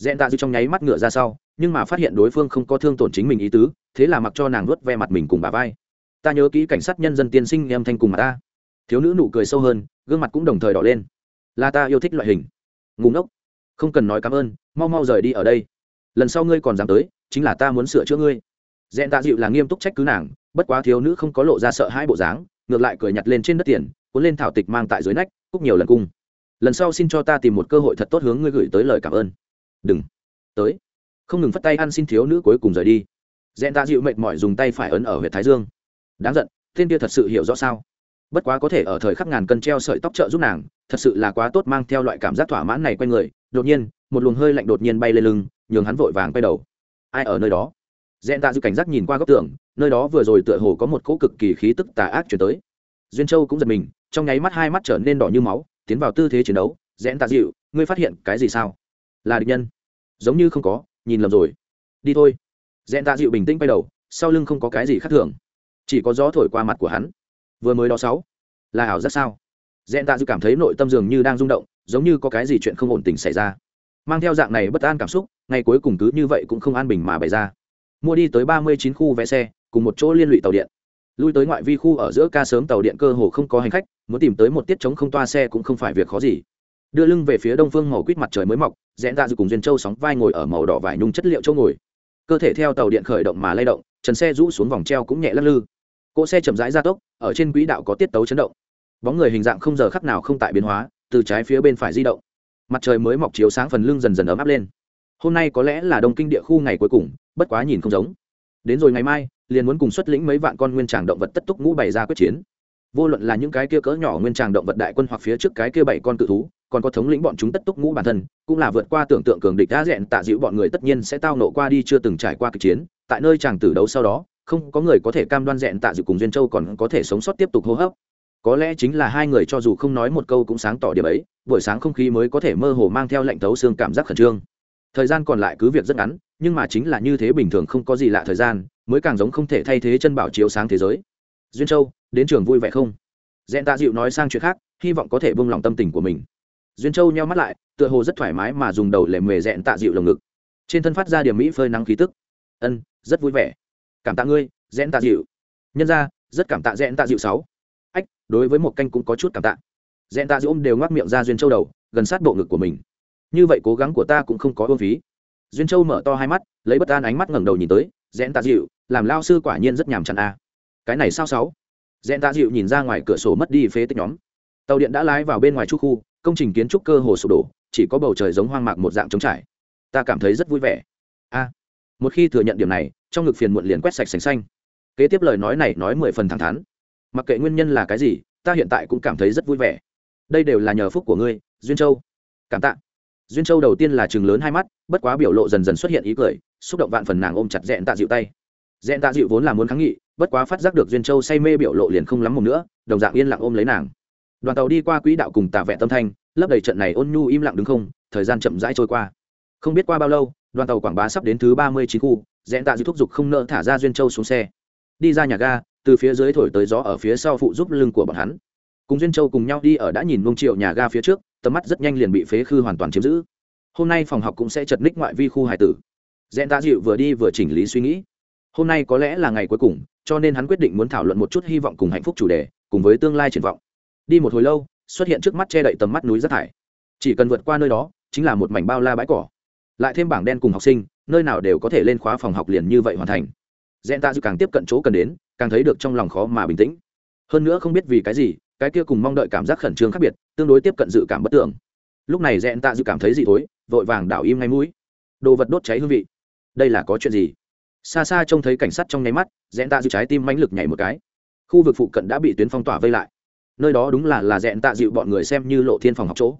A: dẹn tạ dư trong nháy mắt ngựa ra sau, nhưng mà phát hiện đối phương không có thương tổn chính mình ý tứ, thế là mặc cho nàng nuốt ve mặt mình cùng bà vai. Ta nhớ kỹ cảnh sát nhân dân tiên sinh em thanh cùng mà ta. Thiếu nữ nụ cười sâu hơn, gương mặt cũng đồng thời đỏ lên. Là ta yêu thích loại hình. Ngủ ngốc. Không cần nói cảm ơn, mau mau rời đi ở đây. Lần sau ngươi còn dám tới, chính là ta muốn sửa chữa ngươi. Dẹn tạ dịu là nghiêm túc trách cứ nàng, bất quá thiếu nữ không có lộ ra sợ hai bộ dáng, ngược lại cười nhặt lên trên đất tiền, cuốn lên thảo tịch mang tại dưới nách, cúc nhiều lần cung. Lần sau xin cho ta tìm một cơ hội thật tốt hướng ngươi gửi tới lời cảm ơn đừng. Tới. Không ngừng phất tay ăn xin thiếu nữ cuối cùng rời đi. Dẹn ta dịu mệt mỏi dùng tay phải ấn ở huyện thái dương. Đáng giận, tên kia thật sự hiểu rõ sao? Bất quá có thể ở thời khắc ngàn cân treo sợi tóc trợ giúp nàng, thật sự là quá tốt mang theo loại cảm giác thỏa mãn này q u a n người. Đột nhiên, một luồng hơi lạnh đột nhiên bay lên lưng, nhường hắn vội vàng quay đầu. Ai ở nơi đó? Dẹn ta dịu cảnh giác nhìn qua góc tường, nơi đó vừa rồi tựa hồ có một cỗ cực kỳ khí tức tà ác chuyển tới. Duyên châu cũng giật mình, trong nháy mắt hai mắt trở nên đỏ như máu, tiến vào tư thế chiến đấu. Dẹn ta dịu, ngươi phát hiện cái gì sao? Là địch nhân. Giống như không có, nhìn lầm rồi. Đi thôi. Dẹn tạ dịu bình tĩnh quay đầu, sau lưng không có cái gì khác thường. Chỉ có gió thổi qua mặt của hắn. Vừa mới đó sáu, là ảo rất sao? Dẹn tạ dịu cảm thấy nội tâm dường như đang rung động, giống như có cái gì chuyện không ổn tình xảy ra. Mang theo dạng này bất an cảm xúc, ngày cuối cùng cứ như vậy cũng không an bình mà bày ra. Mua đi tới ba mươi chín khu vé xe, cùng một chỗ liên lụy tàu điện. Lui tới ngoại vi khu ở giữa ca sớm tàu điện cơ hồ không có hành khách, muốn tìm tới một tiết chống không toa xe cũng không phải việc khó gì đưa lưng về phía đông phương màu quýt mặt trời mới mọc rẽn ra dự cùng duyên châu sóng vai ngồi ở màu đỏ vải nhung chất liệu châu ngồi cơ thể theo tàu điện khởi động mà lay động trần xe rũ xuống vòng treo cũng nhẹ lắc lư cỗ xe chậm rãi ra tốc ở trên quỹ đạo có tiết tấu chấn động bóng người hình dạng không giờ khắc nào không tại biến hóa từ trái phía bên phải di động mặt trời mới mọc chiếu sáng phần lưng dần dần ấm áp lên hôm nay có lẽ là đông kinh địa khu ngày cuối cùng bất quá nhìn không giống đến rồi ngày mai liền muốn cùng xuất lĩnh mấy vạn con nguyên tràng động vật tất túc ngũ bày ra quyết chiến vô luận là những cái kia cỡ nhỏ nguyên tràng động vật đại quân hoặc phía trước cái kia bảy con cự thú, còn có thống lĩnh bọn chúng tất túc ngũ bản thân, cũng là vượt qua tưởng tượng cường địch đã dẹn tạ dịu bọn người tất nhiên sẽ tao nộ qua đi chưa từng trải qua kịch chiến. Tại nơi chàng tử đấu sau đó, không có người có thể cam đoan dẹn tạ dịu cùng duyên châu còn có thể sống sót tiếp tục hô hấp. Có lẽ chính là hai người cho dù không nói một câu cũng sáng tỏ điểm ấy, buổi sáng không khí mới có thể mơ hồ mang theo lệnh thấu xương cảm giác khẩn trương. Thời gian còn lại cứ việc rất ngắn, nhưng mà chính là như thế bình thường không có gì lạ thời gian, mới càng giống không thể thay thế chân bảo chiếu sáng thế giới duyên châu, đến trường vui vẻ không? Dẹn tạ dịu nói sang chuyện khác, hy vọng có thể buông lòng tâm tình của mình. Duyên châu nheo mắt lại, tựa hồ rất thoải mái mà dùng đầu lề mề dẹn tạ dịu lồng ngực. Trên thân phát ra điểm mỹ phơi nắng khí tức. Ân, rất vui vẻ. Cảm tạ ngươi, dẹn tạ dịu. Nhân ra rất cảm tạ dẹn tạ dịu sáu. Ách, đối với một canh cũng có chút cảm tạ. Dẹn tạ dịu ôm đều ngoác miệng ra duyên châu đầu, gần sát bộ ngực của mình. Như vậy cố gắng của ta cũng không có ưu phí. Duyên châu mở to hai mắt, lấy bất an ánh mắt ngẩng đầu nhìn tới, dẹn tạ dịu, làm lao sư quả nhiên rất nhàm chán a à cái này sao sáu? Dẹn tạ dịu nhìn ra ngoài cửa sổ mất đi phế tích nhóm. Tàu điện đã lái vào bên ngoài trúc khu, công trình kiến trúc cơ hồ sụp đổ, chỉ có bầu trời giống hoang mạc một dạng trống trải. Ta cảm thấy rất vui vẻ. A. À, một khi thừa nhận điểm này, trong ngực phiền muộn liền quét sạch sành xanh. Kế tiếp lời nói này nói mười phần thẳng thắn. Mặc kệ nguyên nhân là cái gì, ta hiện tại cũng cảm thấy rất vui vẻ. Đây đều là nhờ phúc của ngươi, duyên châu. Cảm tạ. Duyên châu đầu tiên là chừng lớn hai mắt, bất quá biểu lộ dần dần xuất hiện ý cười, xúc động vạn phần nàng ôm chặt dẹn tạ dịu tay. Dẹn tạ dịu vốn là muốn kháng nghị bất quá phát giác được duyên châu say mê biểu lộ liền không lắm mồm nữa, đồng dạng yên lặng ôm lấy nàng. Đoàn tàu đi qua quỹ đạo cùng tà vẹn tâm thanh, lấp đầy trận này ôn nhu im lặng đứng không, thời gian chậm rãi trôi qua. Không biết qua bao lâu, đoàn tàu quảng bá sắp đến thứ ba mươi chín khu dẹn tạ dư thúc giục không nợ thả ra duyên châu xuống xe. Đi ra nhà ga, từ phía dưới thổi tới gió ở phía sau phụ giúp lưng của bọn hắn. Cùng duyên châu cùng nhau đi ở đã nhìn mông triệu nhà ga phía trước, tầm mắt rất nhanh liền bị phế khư hoàn toàn chiếm giữ. Hôm nay phòng học cũng sẽ chật ních ngoại vi khu hải tử. Dẹn tạ dịu vừa đi vừa chỉnh lý suy nghĩ. Hôm nay có lẽ là ngày cuối cùng cho nên hắn quyết định muốn thảo luận một chút hy vọng cùng hạnh phúc chủ đề, cùng với tương lai triển vọng. Đi một hồi lâu, xuất hiện trước mắt che đậy tầm mắt núi rác thải. Chỉ cần vượt qua nơi đó, chính là một mảnh bao la bãi cỏ. Lại thêm bảng đen cùng học sinh, nơi nào đều có thể lên khóa phòng học liền như vậy hoàn thành. Dẹn ta dự càng tiếp cận chỗ cần đến, càng thấy được trong lòng khó mà bình tĩnh. Hơn nữa không biết vì cái gì, cái kia cùng mong đợi cảm giác khẩn trương khác biệt, tương đối tiếp cận dự cảm bất tưởng lúc này dẹn ta dự cảm thấy gì thối, vội vàng đảo im ngay mũi. Đồ vật đốt cháy hương vị. Đây là có chuyện gì? Xa xa trông thấy cảnh sát trong nháy mắt dẹn tạ dịu trái tim mãnh lực nhảy một cái. Khu vực phụ cận đã bị tuyến phong tỏa vây lại. Nơi đó đúng là là dẹn tạ dịu bọn người xem như lộ thiên phòng học chỗ.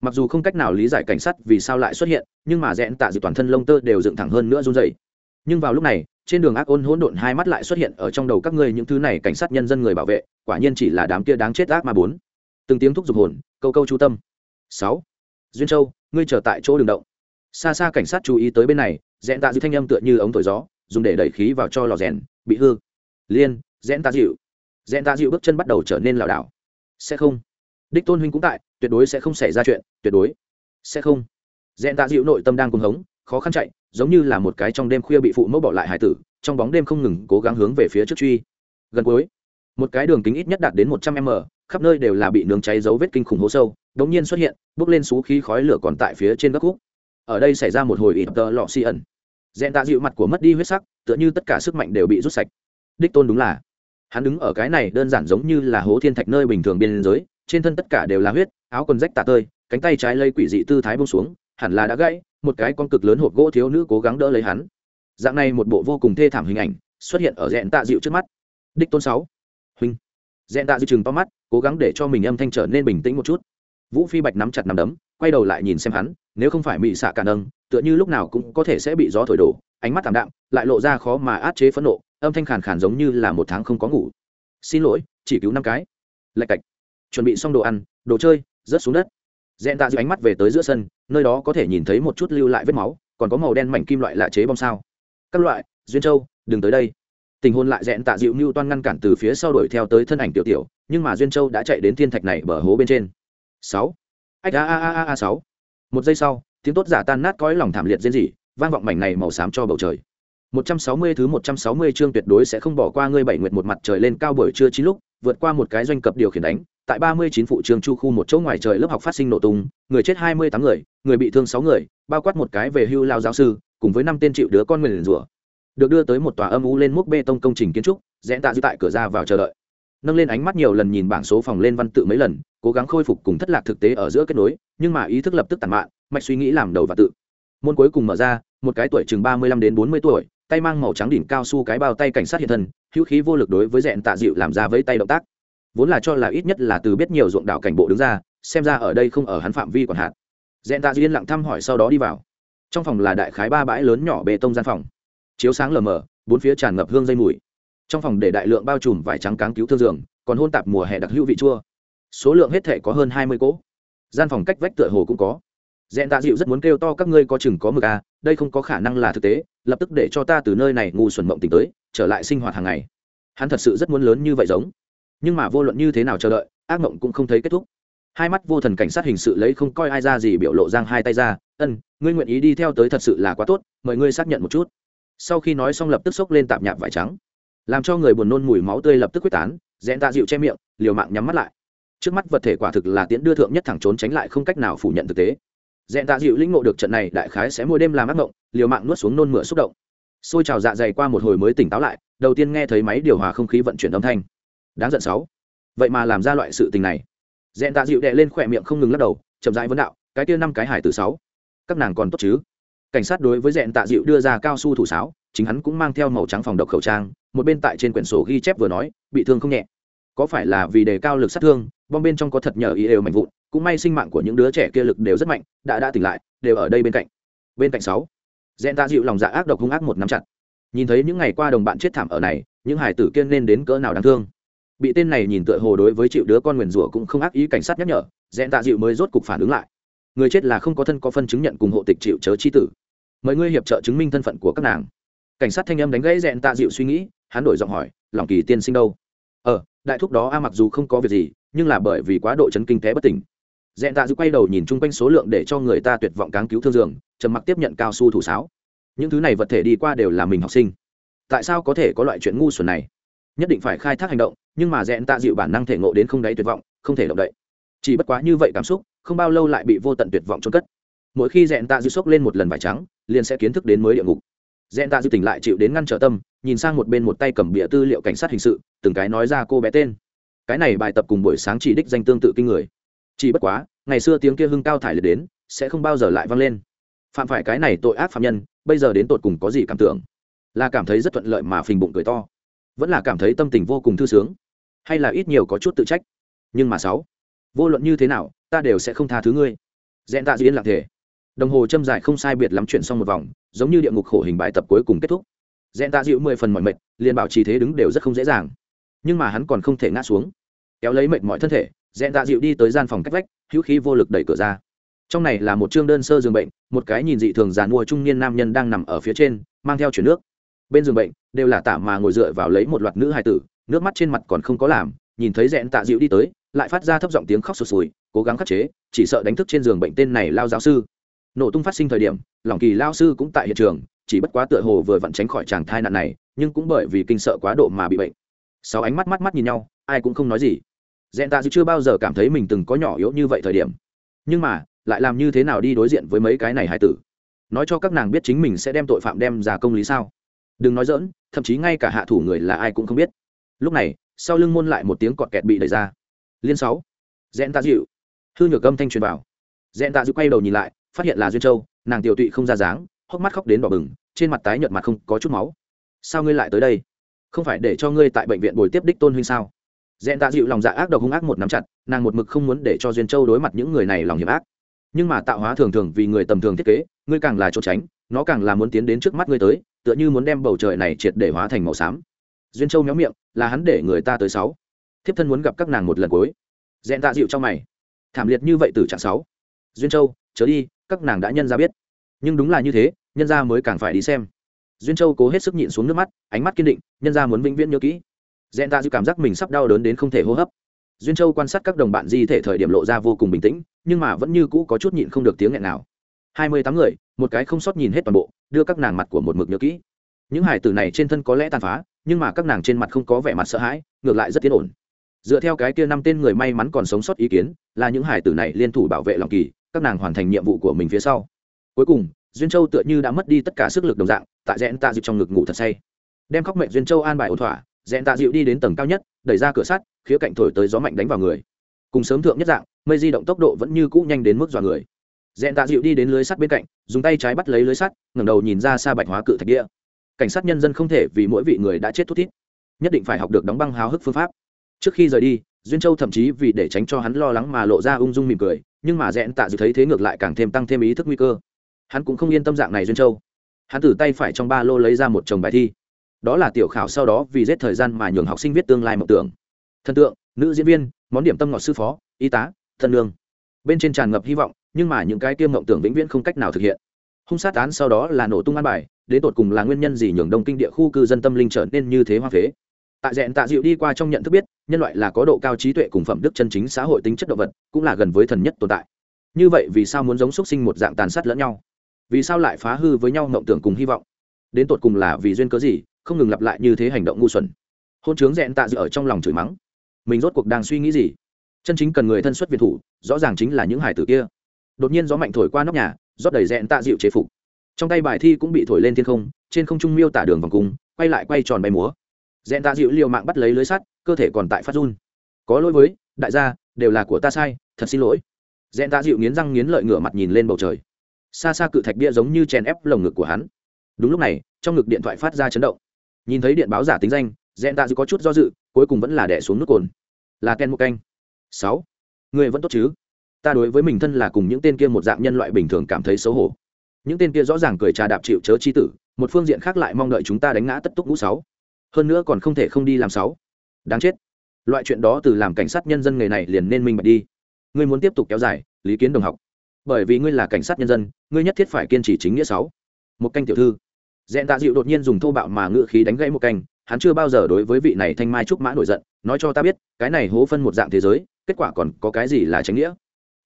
A: Mặc dù không cách nào lý giải cảnh sát vì sao lại xuất hiện, nhưng mà dẹn tạ dịu toàn thân lông tơ đều dựng thẳng hơn nữa run dày nhưng vào lúc này, trên đường ác ôn hỗn độn hai mắt lại xuất hiện ở trong đầu các ngươi những thứ này cảnh sát nhân dân người bảo vệ, quả nhiên chỉ là đám kia đáng chết ác mà bốn. Từng tiếng thúc giục hồn, câu câu chú tâm. Sáu. Duyên châu, ngươi chờ tại chỗ đường động. Xa xa cảnh sát chú ý tới bên này dẹn tạ dịu thanh âm tựa như ống thổi gió dùng để đẩy khí vào cho lò rèn, bị hư. Liên rẽn ta dịu rẽn ta dịu bước chân bắt đầu trở nên lảo đảo. Sẽ không. Đích tôn huynh cũng tại, tuyệt đối sẽ không xảy ra chuyện, tuyệt đối. Sẽ không. Rẽn ta dịu nội tâm đang cuồng hống, khó khăn chạy, giống như là một cái trong đêm khuya bị phụ mẫu bỏ lại hải tử, trong bóng đêm không ngừng cố gắng hướng về phía trước truy. Gần cuối, một cái đường kính ít nhất đạt đến một trăm m, khắp nơi đều là bị nướng cháy dấu vết kinh khủng hố sâu đống nhiên xuất hiện bốc lên xú khí khói lửa còn tại phía trên góc khúc. Ở đây xảy ra một hồi ít tờ lọ xi ẩn dẹn tạ dịu mặt của mất đi huyết sắc, tựa như tất cả sức mạnh đều bị rút sạch. Đích tôn đúng là. Hắn đứng ở cái này đơn giản giống như là hố thiên thạch nơi bình thường biên giới, trên thân tất cả đều là huyết, áo quần rách tả tơi, cánh tay trái lây quỷ dị tư thái bông xuống, hẳn là đã gãy, một cái con cực lớn hộp gỗ thiếu nữ cố gắng đỡ lấy hắn. Dạng này một bộ vô cùng thê thảm hình ảnh xuất hiện ở dẹn tạ dịu trước mắt. Đích tôn sáu. Huynh. Dẹn tạ dịu chừng to mắt, cố gắng để cho mình âm thanh trở nên bình tĩnh một chút. Vũ phi bạch nắm chặt nắm đấm, quay đầu lại nhìn xem hắn, nếu không phải mị xạ cả nâng tựa như lúc nào cũng có thể sẽ bị gió thổi đổ, ánh mắt thảm đạm, lại lộ ra khó mà át chế phẫn nộ, âm thanh khàn khàn giống như là một tháng không có ngủ. Xin lỗi, chỉ cứu năm cái. Lạch cạch. Chuẩn bị xong đồ ăn, đồ chơi, rớt xuống đất. Dẹn tạ giữ ánh mắt về tới giữa sân, nơi đó có thể nhìn thấy một chút lưu lại vết máu, còn có màu đen mảnh kim loại lạ chế bom sao. Các loại, duyên châu, đừng tới đây. Tình hôn lại dẹn tạ dịu mưu toan ngăn cản từ phía sau đuổi theo tới thân ảnh tiểu tiểu, nhưng mà duyên châu đã chạy đến thiên thạch này bờ hố bên trên. Sáu. Ách a a a a, sáu. Một giây sau tiếng tốt giả tan nát cõi lòng thảm liệt diễn gì vang vọng mảnh này màu xám cho bầu trời 160 thứ 160 chương tuyệt đối sẽ không bỏ qua ngươi bảy nguyệt một mặt trời lên cao buổi trưa chín lúc, vượt qua một cái doanh cập điều khiển đánh, tại 39 phụ trường chu khu một chỗ ngoài trời lớp học phát sinh nổ tung, người chết 28 người, người bị thương 6 người, bao quát một cái về hưu lao giáo sư, cùng với năm tên chịu đứa con nguyền rủa. Được đưa tới một tòa âm u lên mốc bê tông công trình kiến trúc, rẽ tạ giữ tại cửa ra vào chờ đợi. Nâng lên ánh mắt nhiều lần nhìn bảng số phòng lên văn tự mấy lần, cố gắng khôi phục cùng thất lạc thực tế ở giữa kết nối, nhưng mà ý thức lập tức tàn mạn, mạch suy nghĩ làm đầu và tự. Môn cuối cùng mở ra, một cái tuổi chừng 35 đến 40 tuổi, tay mang màu trắng đỉnh cao su cái bao tay cảnh sát hiện thân hữu khí vô lực đối với dẹn tạ dịu làm ra với tay động tác. Vốn là cho là ít nhất là từ biết nhiều ruộng đảo cảnh bộ đứng ra xem ra ở đây không ở hắn phạm vi còn hạn. Dẹn tạ dịu yên lặng thăm hỏi sau đó đi vào. Trong phòng là đại khái ba bãi lớn nhỏ bê tông gian phòng. Chiếu sáng lờ mờ bốn phía tràn ngập hương dây mùi. Trong phòng để đại lượng bao trùm vải trắng cáng cứu thương giường còn hôn tạp mùa hè đặc hữu vị chua số lượng hết thể có hơn hai mươi cỗ. Gian phòng cách vách tựa hồ cũng có. Dẹn tạ dịu rất muốn kêu to, các ngươi có chừng có mực à đây không có khả năng là thực tế, lập tức để cho ta từ nơi này ngu xuẩn mộng tỉnh tới, trở lại sinh hoạt hàng ngày. Hắn thật sự rất muốn lớn như vậy giống. Nhưng mà vô luận như thế nào chờ đợi, ác mộng cũng không thấy kết thúc. Hai mắt vô thần cảnh sát hình sự lấy không coi ai ra gì biểu lộ giang hai tay ra, ân, ngươi nguyện ý đi theo tới thật sự là quá tốt, mời ngươi xác nhận một chút. Sau khi nói xong lập tức xốc lên tạp nhạp vải trắng, làm cho người buồn nôn mùi máu tươi lập tức quyết tán dẹn tạ dịu che miệng, liều mạng nhắm mắt lại trước mắt vật thể quả thực là tiễn đưa thượng nhất thẳng trốn tránh lại không cách nào phủ nhận thực tế. Dẹn tạ dịu lĩnh ngộ được trận này, đại khái sẽ mỗi đêm làm ác mộng, liều mạng nuốt xuống nôn mửa xúc động. Xôi trào dạ dày qua một hồi mới tỉnh táo lại, đầu tiên nghe thấy máy điều hòa không khí vận chuyển âm thanh. Đáng giận sáu. Vậy mà làm ra loại sự tình này. Dẹn tạ dịu đệ lên khỏe miệng không ngừng lắc đầu, chậm rãi vấn đạo, cái kia năm cái hải từ sáu. Các nàng còn tốt chứ? Cảnh sát đối với dẹn tạ dịu đưa ra cao su thủ sáo, chính hắn cũng mang theo màu trắng phòng độc khẩu trang, một bên tại trên quyển sổ ghi chép vừa nói, bị thương không nhẹ có phải là vì đề cao lực sát thương, bom bên trong có thật nhờ ý đều mạnh vụn, cũng may sinh mạng của những đứa trẻ kia lực đều rất mạnh, đã đã tỉnh lại, đều ở đây bên cạnh. Bên cạnh sáu dẹn ta dịu lòng dạ ác độc hung ác một nắm chặt. Nhìn thấy những ngày qua đồng bạn chết thảm ở này, những hải tử kiên nên đến cỡ nào đáng thương. Bị tên này nhìn tựa hồ đối với chịu đứa con nguyền rủa cũng không ác ý cảnh sát nhắc nhở dẹn tạ dịu mới rốt cục phản ứng lại. Người chết là không có thân có phân chứng nhận cùng hộ tịch chịu chớ chi tử. Mời ngươi hiệp trợ chứng minh thân phận của các nàng. Cảnh sát thanh âm đánh gãy dẹn tạ dịu suy nghĩ, hắn đổi giọng hỏi, lòng kỳ tiên sinh đâu? Ờ đại thúc đó a mặc dù không có việc gì, nhưng là bởi vì quá độ chấn kinh té bất tỉnh. Dẹn tạ dư quay đầu nhìn chung quanh số lượng để cho người ta tuyệt vọng cáng cứu thương dường, trầm mặc tiếp nhận cao su thủ sáo. Những thứ này vật thể đi qua đều là mình học sinh. Tại sao có thể có loại chuyện ngu xuẩn này? Nhất định phải khai thác hành động, nhưng mà dẹn tạ dịu bản năng thể ngộ đến không đáy tuyệt vọng, không thể động đậy. Chỉ bất quá như vậy cảm xúc, không bao lâu lại bị vô tận tuyệt vọng trôn cất. Mỗi khi dẹn tạ dịu sốc lên một lần vải trắng, liền sẽ kiến thức đến mới địa ngục. Dẹn tạ dịu tỉnh lại chịu đến ngăn trở tâm nhìn sang một bên một tay cầm bịa tư liệu cảnh sát hình sự, từng cái nói ra cô bé tên. Cái này bài tập cùng buổi sáng chỉ đích danh tương tự kinh người. Chỉ bất quá, ngày xưa tiếng kia hưng cao thải liệt đến, sẽ không bao giờ lại vang lên. Phạm phải cái này tội ác phạm nhân, bây giờ đến tột cùng có gì cảm tưởng? Là cảm thấy rất thuận lợi mà phình bụng cười to. Vẫn là cảm thấy tâm tình vô cùng thư sướng. Hay là ít nhiều có chút tự trách. Nhưng mà sáu, vô luận như thế nào, ta đều sẽ không tha thứ ngươi. Dẹn tạ diễn lạc thể đồng hồ châm dài không sai biệt lắm chuyển xong một vòng, giống như địa ngục khổ hình bài tập cuối cùng kết thúc dẹn tạ dịu mười phần mọi mệt, liền bảo trì thế đứng đều rất không dễ dàng. Nhưng mà hắn còn không thể ngã xuống. Kéo lấy mệt mọi thân thể dẹn tạ dịu đi tới gian phòng cách vách, hữu khí vô lực đẩy cửa ra. Trong này là một chương đơn sơ giường bệnh, một cái nhìn dị thường giàn mua trung niên nam nhân đang nằm ở phía trên, mang theo chuyển nước. Bên giường bệnh, đều là tả mà ngồi dựa vào lấy một loạt nữ hài tử, nước mắt trên mặt còn không có làm, nhìn thấy dẹn tạ dịu đi tới, lại phát ra thấp giọng tiếng khóc sụt sùi, cố gắng khắc chế, chỉ sợ đánh thức trên giường bệnh tên này lao giáo sư. Nổ tung phát sinh thời điểm lòng kỳ lao sư cũng tại hiện trường chỉ bất quá tựa hồ vừa vặn tránh khỏi chàng thai nạn này, nhưng cũng bởi vì kinh sợ quá độ mà bị bệnh. Sáu ánh mắt mắt mắt nhìn nhau, ai cũng không nói gì. Dẹn tạ dịu chưa bao giờ cảm thấy mình từng có nhỏ yếu như vậy thời điểm. Nhưng mà, lại làm như thế nào đi đối diện với mấy cái này hai tử? Nói cho các nàng biết chính mình sẽ đem tội phạm đem ra công lý sao? Đừng nói dỡn thậm chí ngay cả hạ thủ người là ai cũng không biết. Lúc này, sau lưng môn lại một tiếng cọt kẹt bị đẩy ra. Liên sáu. Dẹn tạ dịu hư nhược âm thanh truyền vào. Dẹn tạ dịu quay đầu nhìn lại, phát hiện là duyên châu, nàng tiểu tụy không ra dáng hốc mắt khóc đến đỏ bừng, trên mặt tái nhợt mặt không có chút máu. Sao ngươi lại tới đây? Không phải để cho ngươi tại bệnh viện bồi tiếp đích tôn huynh sao? Dẹn tạ dịu lòng dạ ác độc hung ác một nắm chặt, nàng một mực không muốn để cho duyên châu đối mặt những người này lòng hiểm ác. Nhưng mà tạo hóa thường thường vì người tầm thường thiết kế, ngươi càng là trốn tránh, nó càng là muốn tiến đến trước mắt ngươi tới, tựa như muốn đem bầu trời này triệt để hóa thành màu xám. Duyên châu méo miệng, là hắn để người ta tới sáu. Thiếp thân muốn gặp các nàng một lần cuối. Dẹn tạ dịu trong mày. Thảm liệt như vậy từ trạng sáu. Duyên châu, chớ đi, các nàng đã nhân ra biết. Nhưng đúng là như thế nhân ra mới càng phải đi xem. Duyên châu cố hết sức nhịn xuống nước mắt, ánh mắt kiên định, nhân ra muốn vĩnh viễn nhớ kỹ. Dẹn tạ dịu cảm giác mình sắp đau đớn đến không thể hô hấp. Duyên châu quan sát các đồng bạn di thể thời điểm lộ ra vô cùng bình tĩnh, nhưng mà vẫn như cũ có chút nhịn không được tiếng nghẹn nào. Hai mươi tám người, một cái không sót nhìn hết toàn bộ, đưa các nàng mặt của một mực nhớ kỹ. Những hải tử này trên thân có lẽ tàn phá, nhưng mà các nàng trên mặt không có vẻ mặt sợ hãi, ngược lại rất tiến ổn. Dựa theo cái kia năm tên người may mắn còn sống sót ý kiến, là những hải tử này liên thủ bảo vệ lòng kỳ, các nàng hoàn thành nhiệm vụ của mình phía sau. Cuối cùng duyên châu tựa như đã mất đi tất cả sức lực đồng dạng, tại rẽn tạ dịu trong ngực ngủ thật say. Đem khóc mệnh duyên châu an bài ổn thỏa rẽn tạ dịu đi đến tầng cao nhất, đẩy ra cửa sắt, khía cạnh thổi tới gió mạnh đánh vào người. Cùng sớm thượng nhất dạng, mây di động tốc độ vẫn như cũ nhanh đến mức dọa người. Rẽn tạ dịu đi đến lưới sắt bên cạnh, dùng tay trái bắt lấy lưới sắt, ngẩng đầu nhìn ra xa bạch hóa cự thạch địa. Cảnh sát nhân dân không thể vì mỗi vị người đã chết thút thít, nhất định phải học được đóng băng háo hức phương pháp. Trước khi rời đi, duyên châu thậm chí vì để tránh cho hắn lo lắng mà lộ ra ung dung mỉm cười, nhưng mà rẽn tạ dịu thấy thế ngược lại càng thêm tăng thêm ý thức nguy cơ hắn cũng không yên tâm dạng này duyên châu. Hắn từ tay phải trong ba lô lấy ra một chồng bài thi. Đó là tiểu khảo sau đó vì rét thời gian mà nhường học sinh viết tương lai mộng tưởng. Thần tượng, nữ diễn viên, món điểm tâm ngọt sư phó, y tá, thân lương bên trên tràn ngập hy vọng, nhưng mà những cái tiêm mộng tưởng vĩnh viễn không cách nào thực hiện. Hung sát án sau đó là nổ tung an bài, đến tột cùng là nguyên nhân gì nhường đông kinh địa khu cư dân tâm linh trở nên như thế hoa phế. Tại dẹn tạ dịu đi qua trong nhận thức biết, nhân loại là có độ cao trí tuệ cùng phẩm đức chân chính xã hội tính chất động vật, cũng là gần với thần nhất tồn tại. Như vậy vì sao muốn giống x sinh một dạng tàn sát lẫn nhau? Vì sao lại phá hư với nhau mộng tưởng cùng hy vọng? Đến tột cùng là vì duyên cớ gì, không ngừng lặp lại như thế hành động ngu xuẩn. Hôn chướng rẽn tạ dự ở trong lòng chửi mắng. Mình rốt cuộc đang suy nghĩ gì? Chân chính cần người thân xuất việt thủ, rõ ràng chính là những hải tử kia. Đột nhiên gió mạnh thổi qua nóc nhà, rót đầy rẽn tạ dịu chế phục. Trong tay bài thi cũng bị thổi lên thiên không, trên không trung miêu tả đường vòng cung, quay lại quay tròn bay múa. Rẽn tạ dịu liều mạng bắt lấy lưới sắt, cơ thể còn tại phát run. Có lỗi với, đại gia, đều là của ta sai, thật xin lỗi. Rẽn tạ dịu nghiến răng nghiến lợi ngửa mặt nhìn lên bầu trời xa xa cự thạch bia giống như chèn ép lồng ngực của hắn. Đúng lúc này, trong ngực điện thoại phát ra chấn động. Nhìn thấy điện báo giả tính danh dẹn tạ dư có chút do dự, cuối cùng vẫn là đẻ xuống nước cồn. Là ken một canh. Sáu. Người vẫn tốt chứ? Ta đối với mình thân là cùng những tên kia một dạng nhân loại bình thường cảm thấy xấu hổ. Những tên kia rõ ràng cười trà đạp chịu chớ chi tử, một phương diện khác lại mong đợi chúng ta đánh ngã tất túc ngũ sáu. Hơn nữa còn không thể không đi làm sáu. Đáng chết. Loại chuyện đó từ làm cảnh sát nhân dân nghề này liền nên minh bạch đi. Ngươi muốn tiếp tục kéo dài, lý kiến đồng học bởi vì ngươi là cảnh sát nhân dân, ngươi nhất thiết phải kiên trì chính nghĩa sáu. Một canh tiểu thư. Dẹn tạ dịu đột nhiên dùng thô bạo mà ngự khí đánh gãy một canh, hắn chưa bao giờ đối với vị này thanh mai trúc mã nổi giận, nói cho ta biết, cái này hố phân một dạng thế giới, kết quả còn có cái gì là tránh nghĩa?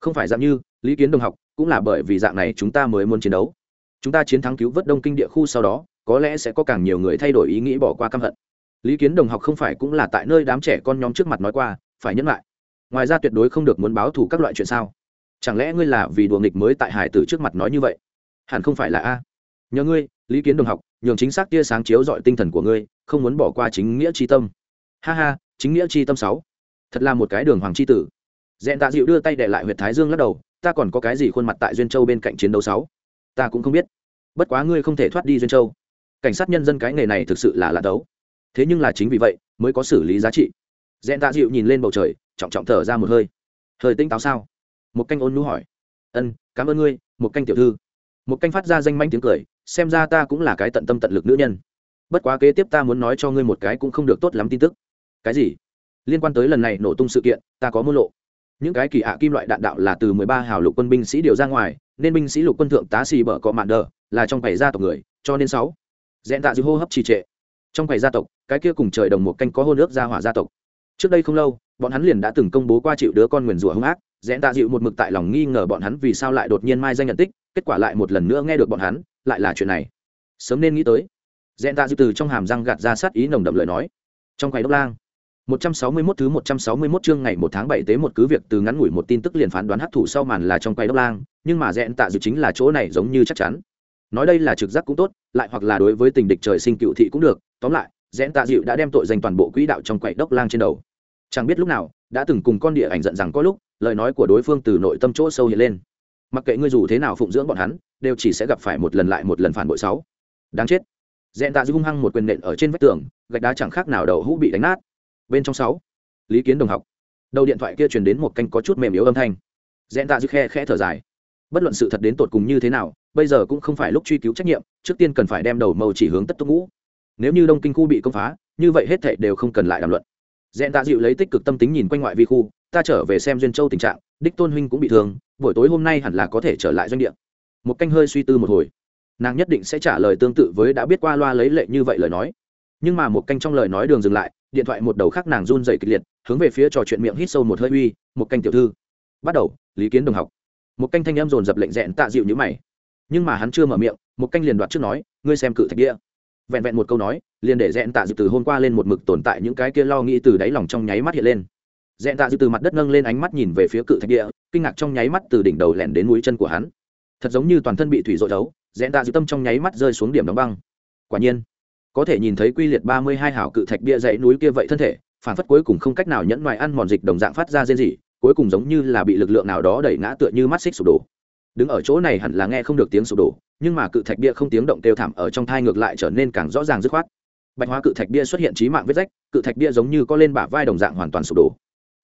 A: Không phải dạng như, lý kiến đồng học, cũng là bởi vì dạng này chúng ta mới muốn chiến đấu. Chúng ta chiến thắng cứu vớt đông kinh địa khu sau đó, có lẽ sẽ có càng nhiều người thay đổi ý nghĩ bỏ qua căm hận. Lý kiến đồng học không phải cũng là tại nơi đám trẻ con nhóm trước mặt nói qua, phải nhẫn lại. Ngoài ra tuyệt đối không được muốn báo thù các loại chuyện sao? Chẳng lẽ ngươi là vì đùa nghịch mới tại hải tử trước mặt nói như vậy? Hẳn không phải là a. Nhờ ngươi, lý kiến đồng học, nhường chính xác tia sáng chiếu dọi tinh thần của ngươi, không muốn bỏ qua chính nghĩa tri tâm. Ha ha, chính nghĩa tri tâm sáu. Thật là một cái đường hoàng tri tử. Dẹn tạ dịu đưa tay để lại huyện thái dương lắc đầu, ta còn có cái gì khuôn mặt tại duyên châu bên cạnh chiến đấu sáu? Ta cũng không biết. Bất quá ngươi không thể thoát đi duyên châu. Cảnh sát nhân dân cái nghề này thực sự là lạ đấu thế nhưng là chính vì vậy, mới có xử lý giá trị. Dẹn tạ dịu nhìn lên bầu trời, trọng trọng thở ra một hơi. Hơi tinh táo sao? Một canh ôn nhu hỏi. Ân, cảm ơn ngươi một canh tiểu thư. Một canh phát ra danh manh tiếng cười, xem ra ta cũng là cái tận tâm tận lực nữ nhân. Bất quá kế tiếp ta muốn nói cho ngươi một cái cũng không được tốt lắm tin tức. Cái gì? Liên quan tới lần này nổ tung sự kiện, ta có môn lộ. Những cái kỳ ạ kim loại đạn đạo là từ mười ba hào lục quân binh sĩ điều ra ngoài, nên binh sĩ lục quân thượng tá xì bở cọ mạn đờ, là trong bảy gia tộc người, cho nên sáu. Dẹn tạ dư hô hấp trì trệ. Trong bảy gia tộc, cái kia cùng trời đồng một canh có hô nước gia hỏa gia tộc. Trước đây không lâu, bọn hắn liền đã từng công bố qua chịu đứa con nguyền rủa hung ác dẹn tạ dịu một mực tại lòng nghi ngờ bọn hắn vì sao lại đột nhiên mai danh nhận tích kết quả lại một lần nữa nghe được bọn hắn lại là chuyện này sớm nên nghĩ tới dẹn tạ dịu từ trong hàm răng gạt ra sát ý nồng đậm lời nói trong quầy đốc lang 161 thứ 161 chương ngày 1 tháng 7 tế một cứ việc từ ngắn ngủi một tin tức liền phán đoán hấp thụ sau màn là trong quầy đốc lang, nhưng mà dẹn tạ dự chính là chỗ này giống như chắc chắn. Nói đây là trực giác cũng tốt, lại hoặc là đối với tình địch trời sinh cựu thị cũng được, tóm lại, dẹn tạ dịu đã đem tội danh toàn bộ quỹ đạo trong quầy đốc lang trên đầu. Chẳng biết lúc nào, đã từng cùng con địa ảnh giận rằng có lúc, lời nói của đối phương từ nội tâm chỗ sâu hiện lên. Mặc kệ ngươi dù thế nào phụng dưỡng bọn hắn, đều chỉ sẽ gặp phải một lần lại một lần phản bội sáu. Đáng chết. Dẹn tạ dư hung hăng một quyền nện ở trên vách tường, gạch đá chẳng khác nào đầu hũ bị đánh nát bên trong sáu lý kiến đồng học đầu điện thoại kia truyền đến một canh có chút mềm yếu âm thanh dẹn tạ dư khe khẽ thở dài bất luận sự thật đến tột cùng như thế nào bây giờ cũng không phải lúc truy cứu trách nhiệm trước tiên cần phải đem đầu màu chỉ hướng tất tốc ngũ nếu như đông kinh khu bị công phá như vậy hết thảy đều không cần lại đàm luận Dẹn tạ dịu lấy tích cực tâm tính nhìn quanh ngoại vi khu, ta trở về xem duyên châu tình trạng, đích tôn huynh cũng bị thương, buổi tối hôm nay hẳn là có thể trở lại doanh địa. Một canh hơi suy tư một hồi. Nàng nhất định sẽ trả lời tương tự với đã biết qua loa lấy lệ như vậy lời nói. Nhưng mà một canh trong lời nói đường dừng lại, điện thoại một đầu khác nàng run dày kịch liệt, hướng về phía trò chuyện miệng hít sâu một hơi uy, một canh tiểu thư. Bắt đầu, lý kiến đồng học. Một canh thanh em dồn dập lệnh Dẹn tạ dịu như mày. Nhưng mà hắn chưa mở miệng, một canh liền đoạt trước nói, ngươi xem cự thạch địa vẹn vẹn một câu nói, liền để dẹn tạ dự từ hôm qua lên một mực tồn tại những cái kia lo nghĩ từ đáy lòng trong nháy mắt hiện lên. Dẹn tạ dự từ mặt đất nâng lên ánh mắt nhìn về phía cự thạch địa, kinh ngạc trong nháy mắt từ đỉnh đầu lẻn đến mũi chân của hắn. Thật giống như toàn thân bị thủy dội đấu dẹn tạ dự tâm trong nháy mắt rơi xuống điểm đóng băng. Quả nhiên, có thể nhìn thấy quy liệt ba mươi hai hảo cự thạch bia dãy núi kia vậy thân thể, phản phất cuối cùng không cách nào nhẫn ngoài ăn mòn dịch đồng dạng phát ra rên rỉ, cuối cùng giống như là bị lực lượng nào đó đẩy ngã tựa như mắt xích sụp đổ đứng ở chỗ này hẳn là nghe không được tiếng sụp đổ, nhưng mà cự thạch bia không tiếng động kêu thảm ở trong thai ngược lại trở nên càng rõ ràng dứt khoát. Bạch hóa cự thạch bia xuất hiện trí mạng vết rách, cự thạch bia giống như có lên bả vai đồng dạng hoàn toàn sụp đổ.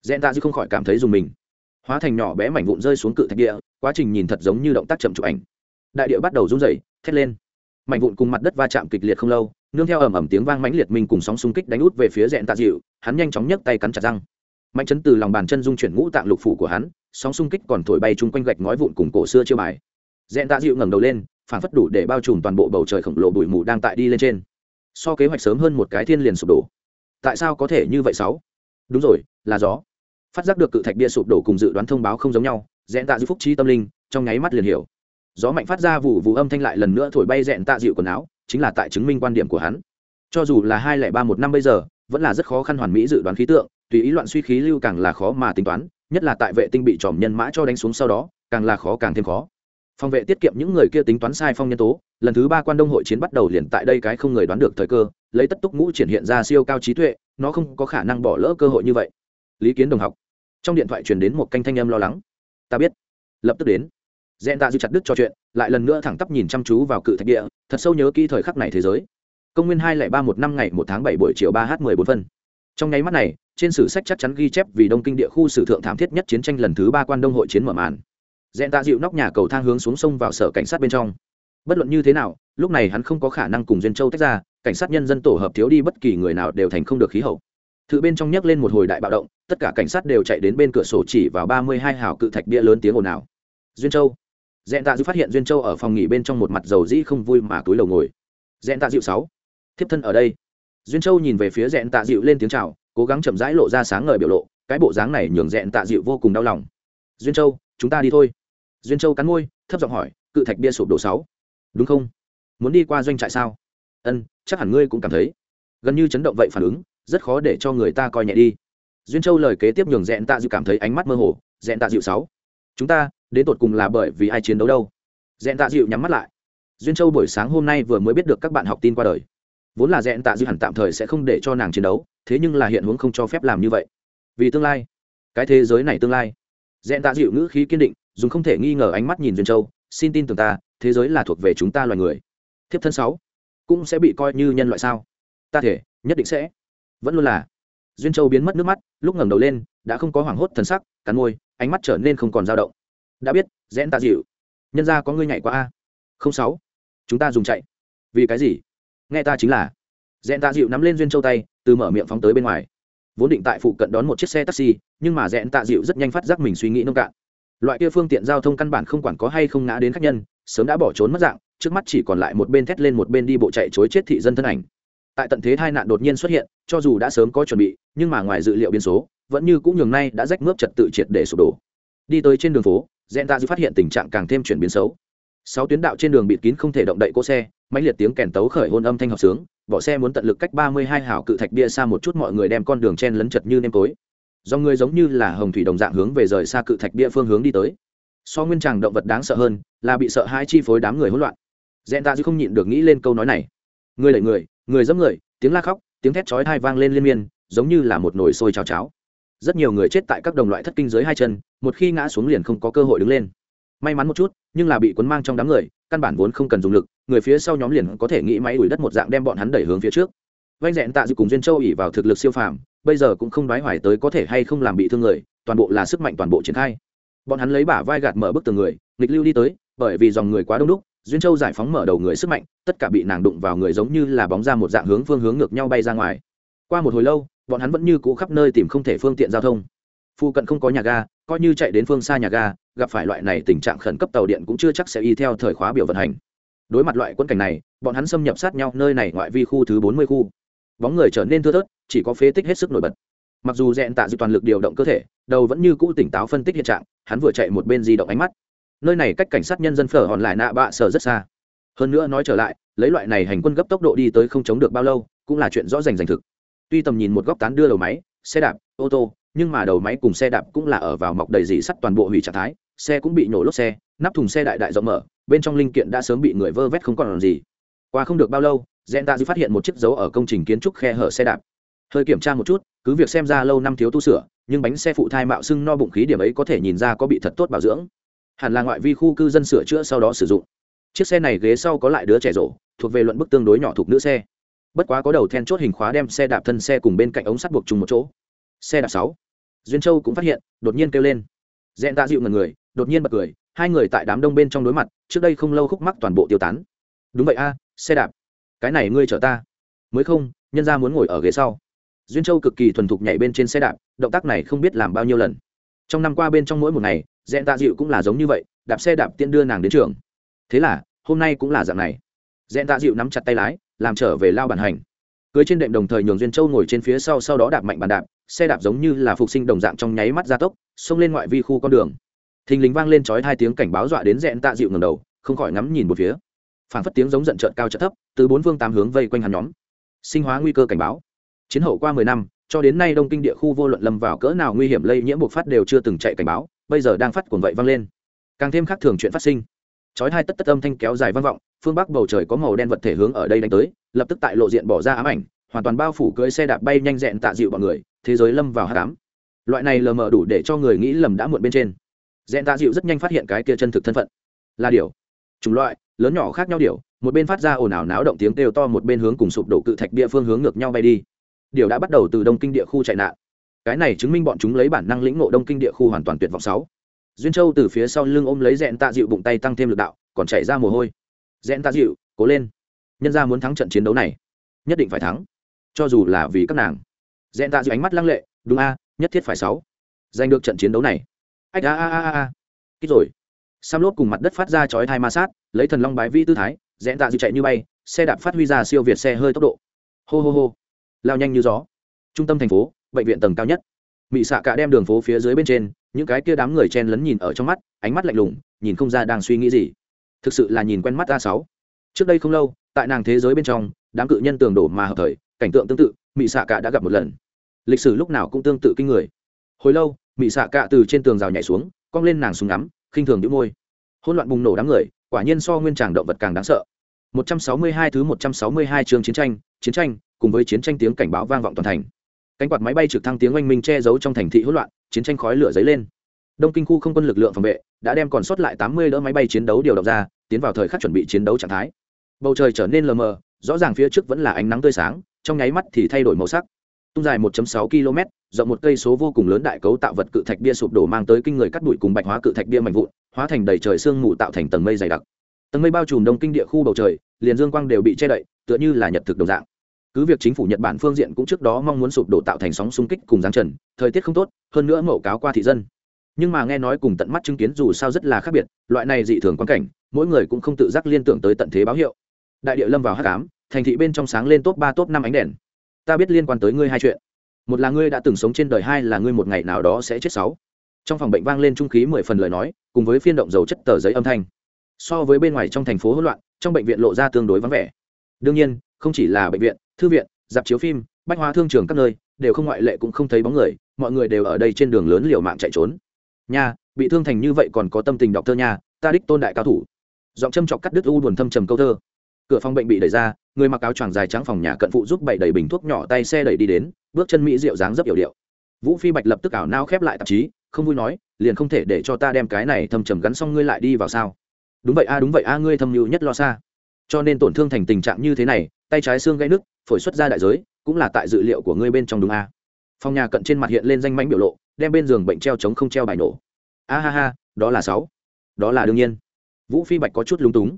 A: Dẹn ta dư không khỏi cảm thấy dùng mình. Hóa thành nhỏ bé mảnh vụn rơi xuống cự thạch bia, quá trình nhìn thật giống như động tác chậm chụp ảnh. Đại địa bắt đầu run rẩy, thét lên. Mảnh vụn cùng mặt đất va chạm kịch liệt không lâu, nương theo ầm ầm tiếng vang mãnh liệt mình cùng sóng xung kích đánh út về phía dẹn tạ dịu hắn nhanh chóng nhấc tay cắn chặt răng. Mạnh chấn từ lòng bàn chân dung chuyển ngũ tạng lục phủ của hắn sóng xung kích còn thổi bay chung quanh gạch ngói vụn cùng cổ xưa chưa bài. Dẹn tạ dịu ngẩng đầu lên, phản phất đủ để bao trùm toàn bộ bầu trời khổng lồ bụi mù đang tại đi lên trên. So kế hoạch sớm hơn một cái thiên liền sụp đổ. Tại sao có thể như vậy sáu? Đúng rồi, là gió. Phát giác được cự thạch bia sụp đổ cùng dự đoán thông báo không giống nhau dẹn tạ dịu phúc trí tâm linh, trong nháy mắt liền hiểu. Gió mạnh phát ra vụ vụ âm thanh lại lần nữa thổi bay dẹn tạ dịu quần áo, chính là tại chứng minh quan điểm của hắn. Cho dù là hai lẻ ba một năm bây giờ, vẫn là rất khó khăn hoàn mỹ dự đoán khí tượng, tùy ý loạn suy khí lưu càng là khó mà tính toán nhất là tại vệ tinh bị tròm nhân mã cho đánh xuống sau đó, càng là khó càng thêm khó. Phòng vệ tiết kiệm những người kia tính toán sai phong nhân tố, lần thứ ba quan đông hội chiến bắt đầu liền tại đây cái không người đoán được thời cơ, lấy tất túc ngũ triển hiện ra siêu cao trí tuệ, nó không có khả năng bỏ lỡ cơ hội như vậy. Lý kiến đồng học. Trong điện thoại truyền đến một canh thanh âm lo lắng. Ta biết. Lập tức đến. Dẹn tạ dư chặt đứt trò chuyện, lại lần nữa thẳng tắp nhìn chăm chú vào cự thạch địa, thật sâu nhớ kỹ thời khắc này thế giới. Công nguyên hai lẻ ba một năm ngày một tháng bảy buổi chiều ba h mười bốn phân. Trong nháy mắt này trên sử sách chắc chắn ghi chép vì đông kinh địa khu sử thượng thảm thiết nhất chiến tranh lần thứ ba quan đông hội chiến mở màn. Dẹn tạ dịu nóc nhà cầu thang hướng xuống sông vào sở cảnh sát bên trong. Bất luận như thế nào, lúc này hắn không có khả năng cùng duyên châu tách ra, cảnh sát nhân dân tổ hợp thiếu đi bất kỳ người nào đều thành không được khí hậu. Thự bên trong nhấc lên một hồi đại bạo động, tất cả cảnh sát đều chạy đến bên cửa sổ chỉ vào ba mươi hai hào cự thạch bia lớn tiếng ồn ào. Duyên châu. Dẹn tạ dịu phát hiện duyên châu ở phòng nghỉ bên trong một mặt dầu dĩ không vui mà túi lầu ngồi. Dẹn tạ dịu sáu. Thiếp thân ở đây. Duyên châu nhìn về phía dẹn tạ dịu lên tiếng chào cố gắng chậm rãi lộ ra sáng ngời biểu lộ, cái bộ dáng này nhường rẽn tạ dịu vô cùng đau lòng. Duyên châu, chúng ta đi thôi. Duyên châu cắn môi, thấp giọng hỏi, cự thạch bia sụp đổ sáu. Đúng không? Muốn đi qua doanh trại sao? Ân, chắc hẳn ngươi cũng cảm thấy. Gần như chấn động vậy phản ứng, rất khó để cho người ta coi nhẹ đi. Duyên châu lời kế tiếp nhường rẽn tạ dịu cảm thấy ánh mắt mơ hồ rẽn tạ dịu sáu. Chúng ta, đến tột cùng là bởi vì ai chiến đấu đâu? Rẽn tạ dịu nhắm mắt lại. Duyên châu buổi sáng hôm nay vừa mới biết được các bạn học tin qua đời vốn là dẹn tạ dư hẳn tạm thời sẽ không để cho nàng chiến đấu, thế nhưng là hiện hướng không cho phép làm như vậy. Vì tương lai, cái thế giới này tương lai. Dẹn tạ dịu ngữ khí kiên định, dùng không thể nghi ngờ ánh mắt nhìn duyên châu, xin tin tưởng ta, thế giới là thuộc về chúng ta loài người. Thiếp thân sáu, cũng sẽ bị coi như nhân loại sao? Ta thể, nhất định sẽ. Vẫn luôn là. Duyên châu biến mất nước mắt, lúc ngẩng đầu lên, đã không có hoảng hốt thần sắc, cắn môi, ánh mắt trở nên không còn dao động. Đã biết dẹn tạ dịu, nhân ra có ngươi nhảy qua a. Không sáu, chúng ta dùng chạy. Vì cái gì? Nghe ta chính là. Dẹn tạ dịu nắm lên duyên châu tay, từ mở miệng phóng tới bên ngoài. Vốn định tại phụ cận đón một chiếc xe taxi, nhưng mà dẹn tạ dịu rất nhanh phát giác mình suy nghĩ nông cạn. Loại kia phương tiện giao thông căn bản không quản có hay không ngã đến khách nhân, sớm đã bỏ trốn mất dạng, trước mắt chỉ còn lại một bên thét lên một bên đi bộ chạy chối chết thị dân thân ảnh. Tại tận thế tai nạn đột nhiên xuất hiện, cho dù đã sớm có chuẩn bị, nhưng mà ngoài dự liệu biến số, vẫn như cũng nhường nay đã rách mướp trật tự triệt để sụp đổ. Đi tới trên đường phố dẹn tạ dịu phát hiện tình trạng càng thêm chuyển biến xấu. Sáu tuyến đạo trên đường bịt kín không thể động đậy cỗ xe mãnh liệt tiếng kèn tấu khởi hôn âm thanh hợp sướng bỏ xe muốn tận lực cách ba mươi hai hảo cự thạch bia xa một chút mọi người đem con đường chen lấn chật như nêm tối. Do người giống như là hồng thủy đồng dạng hướng về rời xa cự thạch bia phương hướng đi tới. So nguyên tràng động vật đáng sợ hơn, là bị sợ hai chi phối đám người hỗn loạn. Dẹn ta chứ không nhịn được nghĩ lên câu nói này. Người lẩy người người dẫm người, tiếng la khóc, tiếng thét chói thai vang lên liên miên, giống như là một nồi sôi cháo cháo. Rất nhiều người chết tại các đồng loại thất kinh dưới hai chân, một khi ngã xuống liền không có cơ hội đứng lên. May mắn một chút, nhưng là bị cuốn mang trong đám người, căn bản vốn không cần dùng lực người phía sau nhóm liền có thể nghĩ máy đuổi đất một dạng đem bọn hắn đẩy hướng phía trước. Vanh dẹn tạ dự cùng duyên châu ỉ vào thực lực siêu phàm, bây giờ cũng không đoái hoài tới có thể hay không làm bị thương người, toàn bộ là sức mạnh toàn bộ triển khai. Bọn hắn lấy bả vai gạt mở bức tường người, nghịch lưu đi tới, bởi vì dòng người quá đông đúc, duyên châu giải phóng mở đầu người sức mạnh, tất cả bị nàng đụng vào người giống như là bóng ra một dạng hướng phương hướng ngược nhau bay ra ngoài. Qua một hồi lâu, bọn hắn vẫn như cũ khắp nơi tìm không thể phương tiện giao thông. Phu cận không có nhà ga, coi như chạy đến phương xa nhà ga, gặp phải loại này tình trạng khẩn cấp tàu điện cũng chưa chắc sẽ y theo thời khóa biểu vận hành đối mặt loại quân cảnh này, bọn hắn xâm nhập sát nhau nơi này ngoại vi khu thứ bốn mươi khu. Bóng người trở nên thưa thớt, chỉ có phế tích hết sức nổi bật. Mặc dù dẹn tạ dịu toàn lực điều động cơ thể, đầu vẫn như cũ tỉnh táo phân tích hiện trạng, hắn vừa chạy một bên di động ánh mắt. Nơi này cách cảnh sát nhân dân phở hòn lại nạ bạ sở rất xa. Hơn nữa nói trở lại, lấy loại này hành quân gấp tốc độ đi tới không chống được bao lâu, cũng là chuyện rõ rành rành thực. Tuy tầm nhìn một góc tán đưa đầu máy, xe đạp, ô tô, nhưng mà đầu máy cùng xe đạp cũng là ở vào mọc đầy dỉ sắt toàn bộ hủy trạng thái, xe cũng bị nổ lốp xe, nắp thùng xe đại đại rộng mở bên trong linh kiện đã sớm bị người vơ vét không còn làm gì. Qua không được bao lâu, gen ta dư phát hiện một chiếc dấu ở công trình kiến trúc khe hở xe đạp. Hơi kiểm tra một chút, cứ việc xem ra lâu năm thiếu tu sửa, nhưng bánh xe phụ thai mạo sưng no bụng khí điểm ấy có thể nhìn ra có bị thật tốt bảo dưỡng. Hẳn là ngoại vi khu cư dân sửa chữa sau đó sử dụng. Chiếc xe này ghế sau có lại đứa trẻ rổ, thuộc về luận bức tương đối nhỏ thuộc nữ xe. Bất quá có đầu then chốt hình khóa đem xe đạp thân xe cùng bên cạnh ống sắt buộc chung một chỗ. Xe đạp sáu. Duyên châu cũng phát hiện, đột nhiên kêu lên. Dẹn tạ dịu ngần người, đột nhiên bật cười hai người tại đám đông bên trong đối mặt, trước đây không lâu khúc mắc toàn bộ tiêu tán. Đúng vậy a, xe đạp. Cái này ngươi chở ta. Mới không, nhân ra muốn ngồi ở ghế sau. Duyên châu cực kỳ thuần thục nhảy bên trên xe đạp, động tác này không biết làm bao nhiêu lần. Trong năm qua bên trong mỗi một ngày dẹn tạ dịu cũng là giống như vậy, đạp xe đạp tiên đưa nàng đến trường. Thế là, hôm nay cũng là dạng này. Dẹn tạ dịu nắm chặt tay lái, làm trở về lao bản hành. Cưới trên đệm đồng thời nhường duyên châu ngồi trên phía sau sau đó đạp mạnh bàn đạp, xe đạp giống như là phục sinh đồng dạng trong nháy mắt gia tốc, xông lên ngoại vi khu con đường thình lính vang lên chói hai tiếng cảnh báo dọa đến dẹn tạ dịu ngầm đầu, không khỏi ngắm nhìn một phía. Phản phất tiếng giống giận trợn cao trợt thấp, từ bốn phương tám hướng vây quanh hắn nhóm. Sinh hóa nguy cơ cảnh báo. Chiến hậu qua mười năm, cho đến nay đông kinh địa khu vô luận lâm vào cỡ nào nguy hiểm lây nhiễm bộc phát đều chưa từng chạy cảnh báo, bây giờ đang phát cuồng vậy vang lên. Càng thêm khác thường chuyện phát sinh. Chói hai tất tất âm thanh kéo dài vang vọng, phương bắc bầu trời có màu đen vật thể hướng ở đây đánh tới, lập tức tại lộ diện bỏ ra ám ảnh, hoàn toàn bao phủ cưới xe đạp bay nhanh dẹn tạ dịu bọn người, thế giới lâm vào hạ cám loại này lờ mờ đủ để cho người nghĩ lầm đã muộn bên trên dẹn tạ dịu rất nhanh phát hiện cái kia chân thực thân phận. Là điều. Chủng loại, lớn nhỏ khác nhau điều, một bên phát ra ồn ào náo động tiếng kêu to, một bên hướng cùng sụp đổ cự thạch địa phương hướng ngược nhau bay đi. Điều đã bắt đầu từ đông kinh địa khu chạy nạn. Cái này chứng minh bọn chúng lấy bản năng lĩnh ngộ đông kinh địa khu hoàn toàn tuyệt vọng sáu. Duyên châu từ phía sau lưng ôm lấy dẹn tạ dịu bụng tay tăng thêm lực đạo, còn chảy ra mồ hôi. Dẹn tạ dịu, cố lên. Nhân ra muốn thắng trận chiến đấu này, nhất định phải thắng. Cho dù là vì các nàng. Dẹn tạ dịu ánh mắt lăng lệ, đúng a, nhất thiết phải sáu. Giành được trận chiến đấu này ách, a a a a kích rồi. Sam lốp cùng mặt đất phát ra chói thai ma sát, lấy thần long bái vi tư thái dẹn tạ dự chạy như bay, xe đạp phát huy ra siêu việt xe hơi tốc độ. Hô hô hô. Lao nhanh như gió. Trung tâm thành phố, bệnh viện tầng cao nhất. Mị xạ cả đem đường phố phía dưới bên trên, những cái kia đám người chen lấn nhìn ở trong mắt, ánh mắt lạnh lùng, nhìn không ra đang suy nghĩ gì. Thực sự là nhìn quen mắt a sáu. Trước đây không lâu, tại nàng thế giới bên trong, đám cự nhân tường đổ mà hợp thời, cảnh tượng tương tự, mị xạ cả đã gặp một lần. Lịch sử lúc nào cũng tương tự kinh người hồi lâu, mị xạ cạ từ trên tường rào nhảy xuống, cong lên nàng súng ngắm, khinh thường đĩu môi. Hỗn loạn bùng nổ đám người, quả nhiên so nguyên tràng động vật càng đáng sợ. 162 thứ 162 chương chiến tranh chiến tranh, cùng với chiến tranh tiếng cảnh báo vang vọng toàn thành. Cánh quạt máy bay trực thăng tiếng oanh minh che giấu trong thành thị hỗn loạn, chiến tranh khói lửa dấy lên. Đông kinh khu không quân lực lượng phòng vệ đã đem còn sót lại 80 đỡ máy bay chiến đấu điều động ra, tiến vào thời khắc chuẩn bị chiến đấu trạng thái. Bầu trời trở nên lờ mờ, rõ ràng phía trước vẫn là ánh nắng tươi sáng, trong nháy mắt thì thay đổi màu sắc tung dài 1.6 km, rộng một cây số vô cùng lớn đại cấu tạo vật cự thạch bia sụp đổ mang tới kinh người cắt bụi cùng bạch hóa cự thạch bia mạnh vụn, hóa thành đầy trời sương mù tạo thành tầng mây dày đặc. Tầng mây bao trùm đông kinh địa khu bầu trời, liền dương quang đều bị che đậy, tựa như là nhật thực đồng dạng. Cứ việc chính phủ nhật bản phương diện cũng trước đó mong muốn sụp đổ tạo thành sóng xung kích cùng giáng trần, thời tiết không tốt, hơn nữa mậu cáo qua thị dân. Nhưng mà nghe nói cùng tận mắt chứng kiến dù sao rất là khác biệt, loại này dị thường quan cảnh, mỗi người cũng không tự giác liên tưởng tới tận thế báo hiệu. Đại địa lâm vào hắc cám thành thị bên trong sáng lên top ba, top năm ánh đèn ta biết liên quan tới ngươi hai chuyện. Một là ngươi đã từng sống trên đời, hai là ngươi một ngày nào đó sẽ chết sáu. Trong phòng bệnh vang lên trung khí mười phần lời nói, cùng với phiên động dầu chất tờ giấy âm thanh. So với bên ngoài trong thành phố hỗn loạn, trong bệnh viện lộ ra tương đối vắng vẻ. Đương nhiên, không chỉ là bệnh viện, thư viện, dạp chiếu phim, bách hóa thương trường các nơi, đều không ngoại lệ cũng không thấy bóng người, mọi người đều ở đây trên đường lớn liều mạng chạy trốn. Nha, bị thương thành như vậy còn có tâm tình đọc thơ nha, ta đích tôn đại cao thủ. Giọng châm chọc cắt đứt u buồn thâm trầm câu thơ cửa phòng bệnh bị đẩy ra, người mặc áo choàng dài trắng phòng nhà cận phụ giúp bậy đầy bình thuốc nhỏ tay xe đẩy đi đến, bước chân mỹ rượu dáng dấp yểu điệu. Vũ phi bạch lập tức ảo nao khép lại tạp chí, không vui nói, liền không thể để cho ta đem cái này thâm trầm gắn xong ngươi lại đi vào sao? Đúng vậy a, đúng vậy a, ngươi thâm mưu nhất lo xa. Cho nên tổn thương thành tình trạng như thế này, tay trái xương gãy nứt, phổi xuất ra đại giới, cũng là tại dự liệu của ngươi bên trong đúng a. Phòng nhà cận trên mặt hiện lên danh mánh biểu lộ, đem bên giường bệnh treo chống không treo bài nổ. A ha ha, đó là sáu. Đó là đương nhiên. Vũ phi bạch có chút lúng túng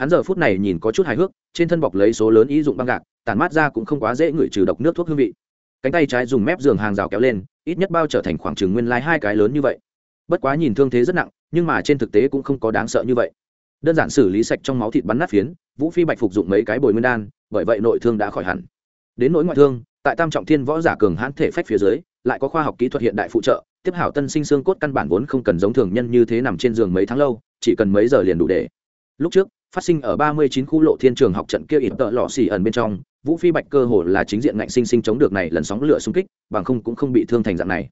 A: hắn giờ phút này nhìn có chút hài hước, trên thân bọc lấy số lớn ý dụng băng gạc tàn mát ra cũng không quá dễ ngửi trừ độc nước thuốc hương vị. Cánh tay trái dùng mép giường hàng rào kéo lên, ít nhất bao trở thành khoảng trừng nguyên lai hai cái lớn như vậy. Bất quá nhìn thương thế rất nặng, nhưng mà trên thực tế cũng không có đáng sợ như vậy. Đơn giản xử lý sạch trong máu thịt bắn nát phiến, vũ phi bạch phục dụng mấy cái bồi nguyên đan, bởi vậy nội thương đã khỏi hẳn. Đến nỗi ngoại thương, tại tam trọng thiên võ giả cường hãn thể phách phía dưới, lại có khoa học kỹ thuật hiện đại phụ trợ, tiếp hảo tân sinh xương cốt căn bản vốn không cần giống thường nhân như thế nằm trên giường mấy tháng lâu, chỉ cần mấy giờ liền đủ để. Lúc trước phát sinh ở ba mươi chín khu lộ thiên trường học trận kia ít tợ lọ xỉ ẩn bên trong, vũ phi bạch cơ hồ là chính diện ngạnh sinh sinh chống được này lần sóng lửa xung kích, bằng không cũng không bị thương thành dạng này.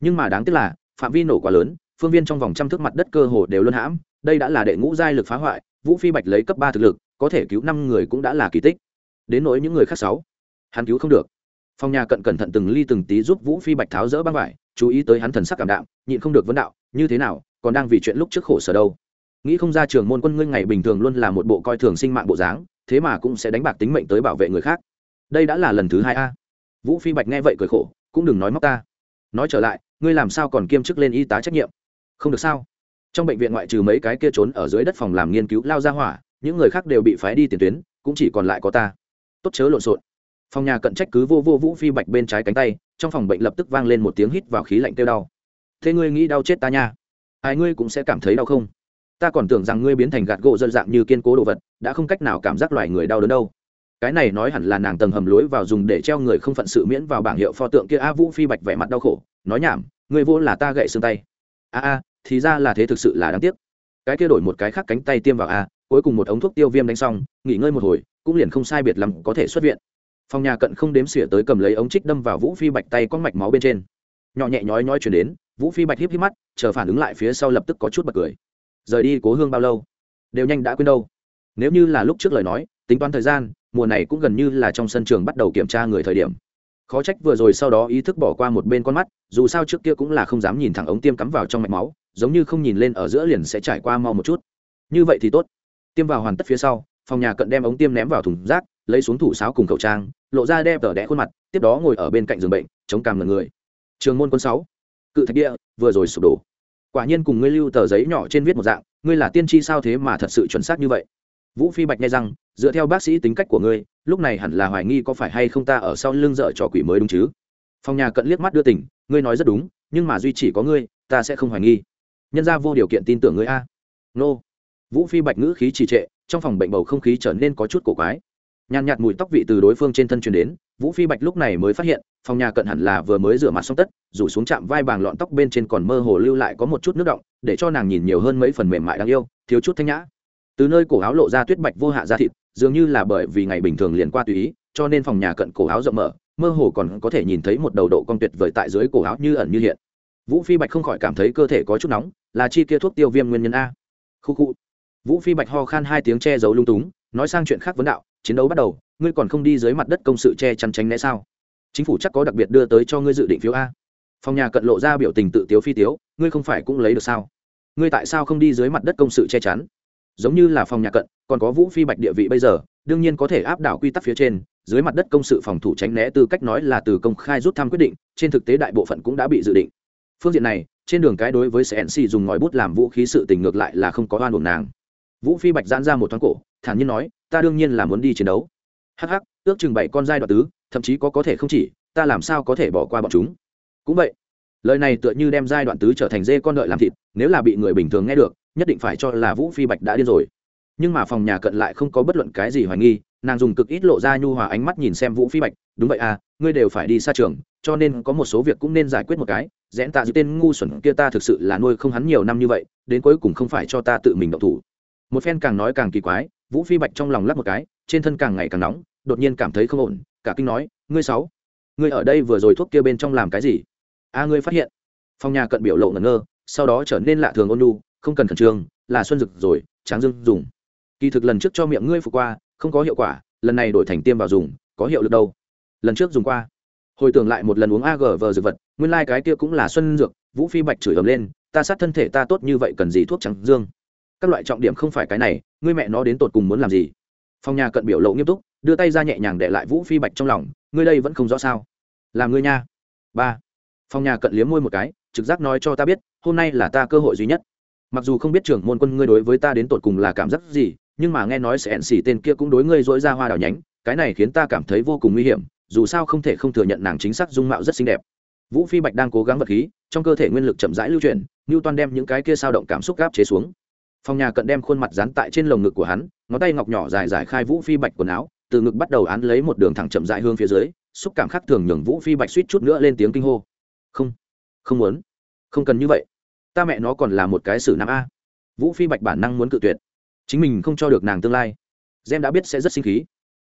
A: Nhưng mà đáng tiếc là, phạm vi nổ quá lớn, phương viên trong vòng trăm thước mặt đất cơ hồ đều luân hãm, đây đã là đệ ngũ giai lực phá hoại, vũ phi bạch lấy cấp ba thực lực, có thể cứu năm người cũng đã là kỳ tích. Đến nỗi những người khác sáu, hắn cứu không được. Phong nhà cận cẩn thận từng ly từng tí giúp vũ phi bạch tháo rỡ băng vải, chú ý tới hắn thần sắc cảm đạm, nhịn không được vấn đạo, như thế nào, còn đang vì chuyện lúc trước khổ sở đâu? Nghĩ không ra trường môn quân ngươi ngày bình thường luôn là một bộ coi thường sinh mạng bộ dáng, thế mà cũng sẽ đánh bạc tính mệnh tới bảo vệ người khác. Đây đã là lần thứ hai a. Vũ phi bạch nghe vậy cười khổ, cũng đừng nói móc ta. Nói trở lại, ngươi làm sao còn kiêm chức lên y tá trách nhiệm? Không được sao? Trong bệnh viện ngoại trừ mấy cái kia trốn ở dưới đất phòng làm nghiên cứu lao ra hỏa, những người khác đều bị phái đi tiền tuyến, cũng chỉ còn lại có ta. Tốt chớ lộn xộn. Phòng nhà cận trách cứ vô vô vũ phi bạch bên trái cánh tay, trong phòng bệnh lập tức vang lên một tiếng hít vào khí lạnh kêu đau. Thế ngươi nghĩ đau chết ta nha? Ai ngươi cũng sẽ cảm thấy đau không? Ta còn tưởng rằng ngươi biến thành gạt gỗ dân dạng như kiên cố đồ vật, đã không cách nào cảm giác loài người đau đớn đâu. Cái này nói hẳn là nàng tầng hầm lối vào dùng để treo người không phận sự miễn vào bảng hiệu pho tượng kia a vũ phi bạch vẻ mặt đau khổ, nói nhảm, ngươi vô là ta gậy xương tay. A a, thì ra là thế thực sự là đáng tiếc. Cái kia đổi một cái khác cánh tay tiêm vào a, cuối cùng một ống thuốc tiêu viêm đánh xong, nghỉ ngơi một hồi, cũng liền không sai biệt lắm có thể xuất viện. Phòng nhà cận không đếm xỉa tới cầm lấy ống trích đâm vào vũ phi bạch tay con mạch máu bên trên. Nhỏ nhẹ nhói nhói chuyển đến, vũ phi bạch híp híp mắt, chờ phản ứng lại phía sau lập tức có chút bật cười rời đi cố hương bao lâu? Đều nhanh đã quên đâu. Nếu như là lúc trước lời nói, tính toán thời gian, mùa này cũng gần như là trong sân trường bắt đầu kiểm tra người thời điểm. Khó trách vừa rồi sau đó ý thức bỏ qua một bên con mắt, dù sao trước kia cũng là không dám nhìn thẳng ống tiêm cắm vào trong mạch máu, giống như không nhìn lên ở giữa liền sẽ trải qua mau một chút. Như vậy thì tốt. Tiêm vào hoàn tất phía sau, phòng nhà cận đem ống tiêm ném vào thùng rác, lấy xuống thủ sáo cùng khẩu trang, lộ ra đe tờ đẽ khuôn mặt, tiếp đó ngồi ở bên cạnh giường bệnh, chống cằm lần người. Trường môn quân sáu. Cự thạch địa, vừa rồi sụp đổ quả nhiên cùng ngươi lưu tờ giấy nhỏ trên viết một dạng, ngươi là tiên tri sao thế mà thật sự chuẩn xác như vậy? Vũ phi bạch nghe rằng, dựa theo bác sĩ tính cách của ngươi, lúc này hẳn là hoài nghi có phải hay không ta ở sau lưng dở trò quỷ mới đúng chứ? Phòng nhà cận liếc mắt đưa tỉnh ngươi nói rất đúng, nhưng mà duy chỉ có ngươi, ta sẽ không hoài nghi. Nhân ra vô điều kiện tin tưởng ngươi a. Nô. Vũ phi bạch ngữ khí trì trệ, trong phòng bệnh bầu không khí trở nên có chút cổ quái nhàn nhạt mùi tóc vị từ đối phương trên thân truyền đến, vũ phi bạch lúc này mới phát hiện, phòng nhà cận hẳn là vừa mới rửa mặt xong tất, rủ xuống chạm vai bàng lọn tóc bên trên còn mơ hồ lưu lại có một chút nước động, để cho nàng nhìn nhiều hơn mấy phần mềm mại đáng yêu, thiếu chút thanh nhã. Từ nơi cổ áo lộ ra tuyết bạch vô hạ ra thịt, dường như là bởi vì ngày bình thường liền qua tùy ý, cho nên phòng nhà cận cổ áo rộng mở, mơ hồ còn có thể nhìn thấy một đầu độ cong tuyệt vời tại dưới cổ áo như ẩn như hiện. Vũ phi bạch không khỏi cảm thấy cơ thể có chút nóng, là chi kia thuốc tiêu viêm nguyên nhân a. Khu khu. Vũ phi bạch ho khan hai tiếng che giấu lung túng, nói sang chuyện khác vấn đạo chiến đấu bắt đầu, ngươi còn không đi dưới mặt đất công sự che chắn tránh né sao? Chính phủ chắc có đặc biệt đưa tới cho ngươi dự định phiếu a. Phòng nhà cận lộ ra biểu tình tự tiếu phi tiếu, ngươi không phải cũng lấy được sao? Ngươi tại sao không đi dưới mặt đất công sự che chắn? Giống như là phòng nhà cận, còn có vũ phi bạch địa vị bây giờ, đương nhiên có thể áp đảo quy tắc phía trên, dưới mặt đất công sự phòng thủ tránh né từ cách nói là từ công khai rút thăm quyết định, trên thực tế đại bộ phận cũng đã bị dự định. Phương diện này, trên đường cái đối với cnc dùng ngòi bút làm vũ khí sự tình ngược lại là không có oan buồn nàng vũ phi bạch giãn ra một thoáng cổ, thản nhiên nói, ta đương nhiên là muốn đi chiến đấu. Hắc hắc, ước chừng bảy con giai đoạn tứ, thậm chí có có thể không chỉ, ta làm sao có thể bỏ qua bọn chúng? Cũng vậy. Lời này tựa như đem giai đoạn tứ trở thành dê con đợi làm thịt, nếu là bị người bình thường nghe được, nhất định phải cho là vũ phi bạch đã điên rồi. Nhưng mà phòng nhà cận lại không có bất luận cái gì hoài nghi, nàng dùng cực ít lộ ra nhu hòa ánh mắt nhìn xem vũ phi bạch, đúng vậy à ngươi đều phải đi xa trường, cho nên có một số việc cũng nên giải quyết một cái, rẽn tạ giữ tên ngu xuẩn kia ta thực sự là nuôi không hắn nhiều năm như vậy, đến cuối cùng không phải cho ta tự mình động thủ một phen càng nói càng kỳ quái, vũ phi bạch trong lòng lắp một cái, trên thân càng ngày càng nóng, đột nhiên cảm thấy không ổn, cả kinh nói, ngươi sáu, ngươi ở đây vừa rồi thuốc kia bên trong làm cái gì? A, ngươi phát hiện. Phong nhà cận biểu lộ ngẩn ngơ, sau đó trở nên lạ thường ôn nhu, không cần khẩn trương, là xuân dực rồi, tráng dương dùng. Kỳ thực lần trước cho miệng ngươi phục qua, không có hiệu quả, lần này đổi thành tiêm vào dùng, có hiệu lực đâu. Lần trước dùng qua. Hồi tưởng lại một lần uống ag vờ dược vật, nguyên lai、like、cái kia cũng là xuân dược, vũ phi bạch chửi ầm lên, ta sát thân thể ta tốt như vậy cần gì thuốc trắng dương? Các loại trọng điểm không phải cái này, ngươi mẹ nó đến tột cùng muốn làm gì? Phong nhà cận biểu lộ nghiêm túc, đưa tay ra nhẹ nhàng để lại vũ phi bạch trong lòng, ngươi đây vẫn không rõ sao? Làm ngươi nha. Ba. Phong nhà cận liếm môi một cái, trực giác nói cho ta biết, hôm nay là ta cơ hội duy nhất. Mặc dù không biết trưởng môn quân ngươi đối với ta đến tột cùng là cảm giác gì, nhưng mà nghe nói sẽ hẹn xỉ tên kia cũng đối ngươi dỗi ra hoa đào nhánh, cái này khiến ta cảm thấy vô cùng nguy hiểm, dù sao không thể không thừa nhận nàng chính xác dung mạo rất xinh đẹp. Vũ phi bạch đang cố gắng vật khí, trong cơ thể nguyên lực chậm rãi lưu chuyển như toàn đem những cái kia sao động cảm xúc gáp chế xuống phòng nhà cận đem khuôn mặt dán tại trên lồng ngực của hắn, ngón tay ngọc nhỏ dài dài khai vũ phi bạch quần áo, từ ngực bắt đầu án lấy một đường thẳng chậm dại hương phía dưới, xúc cảm khác thường nhường vũ phi bạch suýt chút nữa lên tiếng kinh hô. Không không muốn. Không cần như vậy. Ta mẹ nó còn là một cái xử nam a. Vũ phi bạch bản năng muốn cự tuyệt. Chính mình không cho được nàng tương lai. Gem đã biết sẽ rất sinh khí.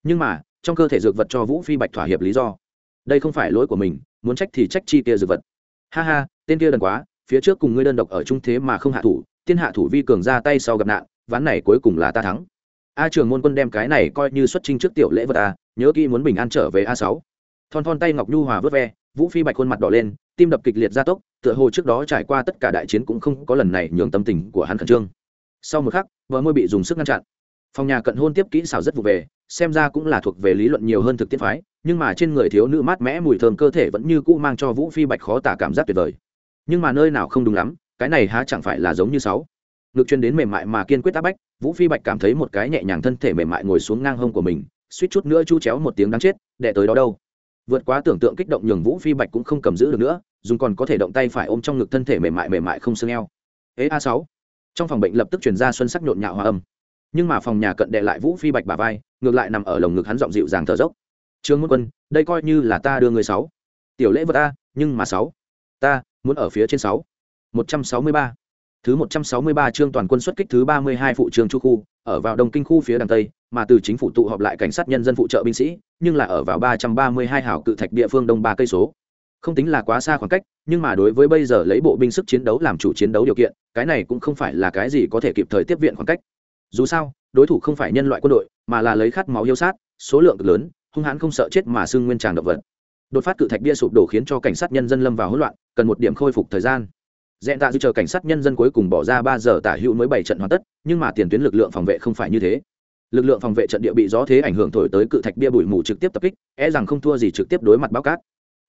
A: Nhưng mà, trong cơ thể dược vật cho vũ phi bạch thỏa hiệp lý do. Đây không phải lỗi của mình, muốn trách thì trách chi kia dược vật. Ha ha, tên kia đần quá, phía trước cùng ngươi đơn độc ở trung thế mà không hạ thủ tiên hạ thủ vi cường ra tay sau gặp nạn, ván này cuối cùng là ta thắng. A trường môn quân đem cái này coi như xuất trình trước tiểu lễ vật a nhớ kỹ muốn bình an trở về a sáu. Thon thon tay ngọc nhu hòa vớt ve, vũ phi bạch khuôn mặt đỏ lên, tim đập kịch liệt gia tốc, tựa hồ trước đó trải qua tất cả đại chiến cũng không có lần này nhường tâm tình của hắn khẩn trương. Sau một khắc vợ môi bị dùng sức ngăn chặn. Phòng nhà cận hôn tiếp kỹ xảo rất vụ về, xem ra cũng là thuộc về lý luận nhiều hơn thực tiễn phái, nhưng mà trên người thiếu nữ mát mẽ mùi thơm cơ thể vẫn như cũ mang cho vũ phi bạch khó tả cảm giác tuyệt vời. Nhưng mà nơi nào không đúng lắm cái này há chẳng phải là giống như sáu. Ngực chuyên đến mềm mại mà kiên quyết áp bách, vũ phi bạch cảm thấy một cái nhẹ nhàng thân thể mềm mại ngồi xuống ngang hông của mình, suýt chút nữa chu chéo một tiếng đáng chết, đệ tới đó đâu? Vượt quá tưởng tượng kích động nhường vũ phi bạch cũng không cầm giữ được nữa, dùng còn có thể động tay phải ôm trong ngực thân thể mềm mại mềm mại không xương eo. Ế a sáu. Trong phòng bệnh lập tức chuyển ra xuân sắc nhộn nhạo hòa âm. Nhưng mà phòng nhà cận đệ lại vũ phi bạch bà vai, ngược lại nằm ở lồng ngực hắn giọng dịu dàng thở dốc. Trương quân, đây coi như là ta đưa người sáu. Tiểu lễ vật ta nhưng mà sáu. Ta, muốn ở phía trên sáu một trăm sáu mươi ba. Thứ một trăm sáu mươi ba chương toàn quân xuất kích, thứ ba mươi hai phụ trường chu khu, ở vào đông kinh khu phía đằng tây, mà từ chính phủ tụ họp lại cảnh sát nhân dân phụ trợ binh sĩ, nhưng là ở vào ba trăm ba mươi hai hảo cự thạch địa phương đông ba cây số. Không tính là quá xa khoảng cách, nhưng mà đối với bây giờ lấy bộ binh sức chiến đấu làm chủ chiến đấu điều kiện, cái này cũng không phải là cái gì có thể kịp thời tiếp viện khoảng cách. Dù sao, đối thủ không phải nhân loại quân đội, mà là lấy khát máu yêu sát, số lượng cực lớn, hung hãn không sợ chết mà xương nguyên tràng động vật. Đột phát cự thạch bia sụp đổ khiến cho cảnh sát nhân dân lâm vào hỗn loạn, cần một điểm khôi phục thời gian dẹn tạ dư chờ cảnh sát nhân dân cuối cùng bỏ ra ba giờ tả hữu mới bảy trận hoàn tất, nhưng mà tiền tuyến lực lượng phòng vệ không phải như thế. Lực lượng phòng vệ trận địa bị gió thế ảnh hưởng thổi tới cự thạch bia bụi mù trực tiếp tập kích e rằng không thua gì trực tiếp đối mặt báo cát.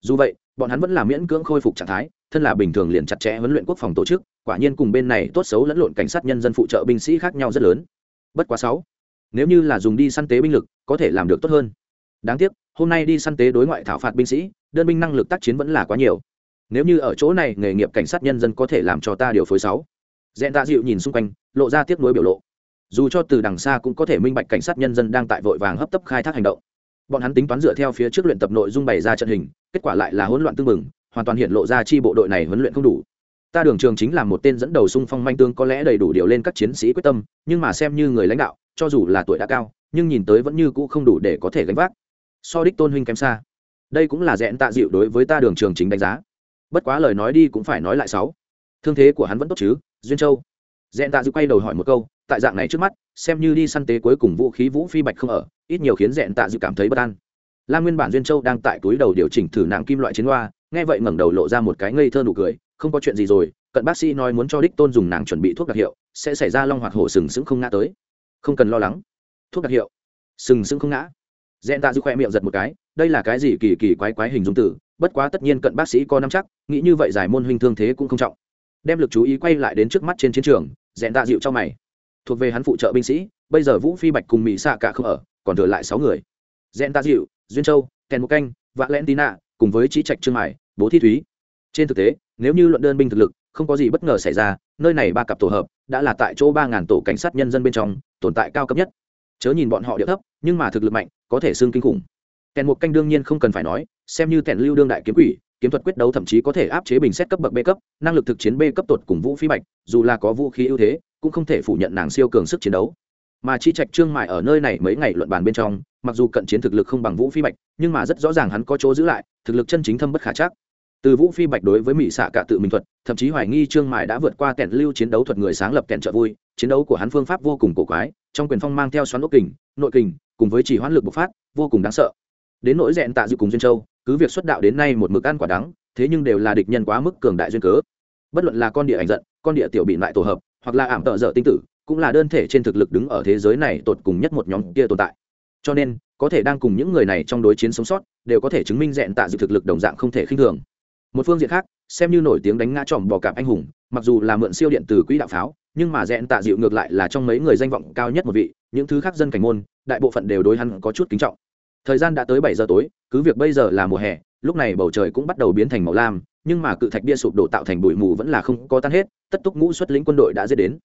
A: Dù vậy, bọn hắn vẫn là miễn cưỡng khôi phục trạng thái, thân là bình thường liền chặt chẽ huấn luyện quốc phòng tổ chức, quả nhiên cùng bên này tốt xấu lẫn lộn cảnh sát nhân dân phụ trợ binh sĩ khác nhau rất lớn. Bất quá sáu, nếu như là dùng đi săn tế binh lực, có thể làm được tốt hơn. Đáng tiếc, hôm nay đi săn tế đối ngoại thảo phạt binh sĩ, đơn binh năng lực tác chiến vẫn là quá nhiều nếu như ở chỗ này nghề nghiệp cảnh sát nhân dân có thể làm cho ta điều phối sáu. Dẹn tạ dịu nhìn xung quanh, lộ ra tiếc nuối biểu lộ. Dù cho từ đằng xa cũng có thể minh bạch cảnh sát nhân dân đang tại vội vàng hấp tấp khai thác hành động. Bọn hắn tính toán dựa theo phía trước luyện tập nội dung bày ra trận hình, kết quả lại là hỗn loạn tương mừng hoàn toàn hiện lộ ra chi bộ đội này huấn luyện không đủ. Ta đường trường chính là một tên dẫn đầu xung phong manh tương có lẽ đầy đủ điều lên các chiến sĩ quyết tâm, nhưng mà xem như người lãnh đạo, cho dù là tuổi đã cao, nhưng nhìn tới vẫn như cũ không đủ để có thể gánh vác. So đích tôn huynh kém xa. Đây cũng là rẽn tạ dịu đối với ta đường trường chính đánh giá bất quá lời nói đi cũng phải nói lại sáu. Thương thế của hắn vẫn tốt chứ, duyên châu. Dẹn tạ dịu quay đầu hỏi một câu, tại dạng này trước mắt, xem như đi săn tế cuối cùng vũ khí vũ phi bạch không ở, ít nhiều khiến dẹn tạ dịu cảm thấy bất an. Lan nguyên bản duyên châu đang tại túi đầu điều chỉnh thử nặng kim loại chiến hoa, nghe vậy ngẩng đầu lộ ra một cái ngây thơ nụ cười, không có chuyện gì rồi, cận bác sĩ nói muốn cho đích tôn dùng nàng chuẩn bị thuốc đặc hiệu, sẽ xảy ra long hoạt hổ sừng sững không ngã tới. Không cần lo lắng. Thuốc đặc hiệu. Sừng sững không ngã. Dẹn tạ dư khoe miệng giật một cái, đây là cái gì kỳ kỳ quái quái hình dung tử bất quá tất nhiên cận bác sĩ có năm chắc, nghĩ như vậy giải môn huynh thương thế cũng không trọng. Đem lực chú ý quay lại đến trước mắt trên chiến trường dẹn tạ dịu cho mày. Thuộc về hắn phụ trợ binh sĩ, bây giờ vũ phi bạch cùng mỹ xạ cả không ở, còn thừa lại sáu người. Dẹn tạ dịu, duyên châu, kèn mục canh vạ len tina cùng với trí trạch trương hải, bố thi thúy. Trên thực tế, nếu như luận đơn binh thực lực, không có gì bất ngờ xảy ra, nơi này ba cặp tổ hợp đã là tại chỗ ba ngàn tổ cảnh sát nhân dân bên trong, tồn tại cao cấp nhất. Chớ nhìn bọn họ địa thấp, nhưng mà thực lực mạnh, có thể xương kinh khủng. Kèn mục canh đương nhiên không cần phải nói xem như tèn lưu đương đại kiếm quỷ, kiếm thuật quyết đấu thậm chí có thể áp chế bình xét cấp bậc b cấp, năng lực thực chiến b cấp tột cùng vũ phi bạch, dù là có vũ khí ưu thế, cũng không thể phủ nhận nàng siêu cường sức chiến đấu. Mà chi trạch trương mại ở nơi này mấy ngày luận bàn bên trong, mặc dù cận chiến thực lực không bằng vũ phi bạch, nhưng mà rất rõ ràng hắn có chỗ giữ lại, thực lực chân chính thâm bất khả chắc. Từ vũ phi bạch đối với mỹ xạ cả tự mình thuật, thậm chí hoài nghi trương mại đã vượt qua kẹn lưu chiến đấu thuật người sáng lập kẹn trợ vui, chiến đấu của hắn phương pháp vô cùng cổ quái, trong quyền phong mang theo xoắn ốc kình, nội kình, cùng với chỉ hoãn lực bộc phát, vô cùng đáng sợ. Đến nỗi rẽn tạ dự cùng duyên châu cứ việc xuất đạo đến nay một mực ăn quả đắng, thế nhưng đều là địch nhân quá mức cường đại duyên cớ. Bất luận là con địa ảnh giận, con địa tiểu bị lại tổ hợp, hoặc là ảm tợ dở tinh tử, cũng là đơn thể trên thực lực đứng ở thế giới này tột cùng nhất một nhóm kia tồn tại. Cho nên, có thể đang cùng những người này trong đối chiến sống sót, đều có thể chứng minh dẹn tạ dự thực lực đồng dạng không thể khinh thường. Một phương diện khác, xem như nổi tiếng đánh ngã tròm bò cạp anh hùng, mặc dù là mượn siêu điện từ quỹ đạo pháo, nhưng mà dẹn tạ dịu ngược lại là trong mấy người danh vọng cao nhất một vị, những thứ khác dân cảnh môn, đại bộ phận đều đối hắn có chút kính trọng thời gian đã tới bảy giờ tối, cứ việc bây giờ là mùa hè, lúc này bầu trời cũng bắt đầu biến thành màu lam, nhưng mà cự thạch bia sụp đổ tạo thành bụi mù vẫn là không có tan hết, tất túc ngũ xuất lĩnh quân đội đã dễ đến.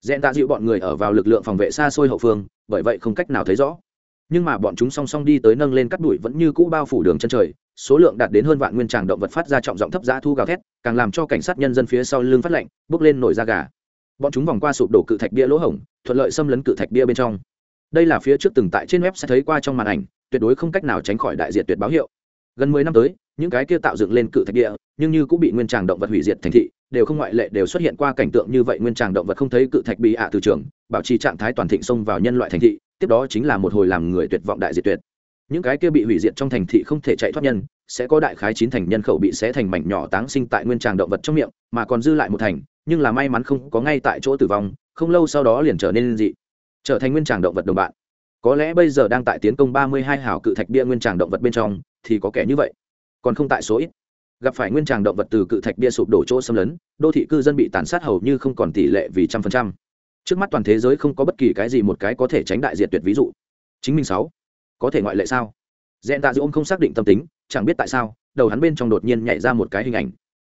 A: Dẹn tạ dịu bọn người ở vào lực lượng phòng vệ xa xôi hậu phương, bởi vậy không cách nào thấy rõ. Nhưng mà bọn chúng song song đi tới nâng lên cắt đuổi vẫn như cũ bao phủ đường chân trời, số lượng đạt đến hơn vạn nguyên tràng động vật phát ra trọng giọng thấp giá thu gào thét, càng làm cho cảnh sát nhân dân phía sau lưng phát lạnh bước lên nổi da gà. Bọn chúng vòng qua sụp đổ cự thạch bia lỗ hổng, thuận lợi xâm lấn cự thạch bia bên trong. Đây là phía trước từng tại trên web sẽ thấy qua trong màn ảnh tuyệt đối không cách nào tránh khỏi đại diệt tuyệt báo hiệu. Gần mười năm tới, những cái kia tạo dựng lên cự thạch địa, nhưng như cũng bị nguyên tràng động vật hủy diệt thành thị, đều không ngoại lệ đều xuất hiện qua cảnh tượng như vậy. Nguyên tràng động vật không thấy cự thạch bị ạ từ trường, bảo trì trạng thái toàn thịnh xông vào nhân loại thành thị, tiếp đó chính là một hồi làm người tuyệt vọng đại diệt tuyệt. Những cái kia bị hủy diệt trong thành thị không thể chạy thoát nhân, sẽ có đại khái chín thành nhân khẩu bị xé thành mảnh nhỏ táng sinh tại nguyên tràng động vật trong miệng, mà còn dư lại một thành, nhưng là may mắn không có ngay tại chỗ tử vong, không lâu sau đó liền trở nên dị, trở thành nguyên tràng động vật đồng bạn có lẽ bây giờ đang tại tiến công ba mươi hai hảo cự thạch bia nguyên tràng động vật bên trong, thì có kẻ như vậy. Còn không tại số ít. Gặp phải nguyên tràng động vật từ cự thạch bia sụp đổ chỗ xâm lấn, đô thị cư dân bị tàn sát hầu như không còn tỷ lệ vì trăm phần trăm. Trước mắt toàn thế giới không có bất kỳ cái gì một cái có thể tránh đại diệt tuyệt ví dụ. Chính mình sáu, có thể ngoại lệ sao? Dẹn tạ dư ôm không xác định tâm tính, chẳng biết tại sao, đầu hắn bên trong đột nhiên nhảy ra một cái hình ảnh.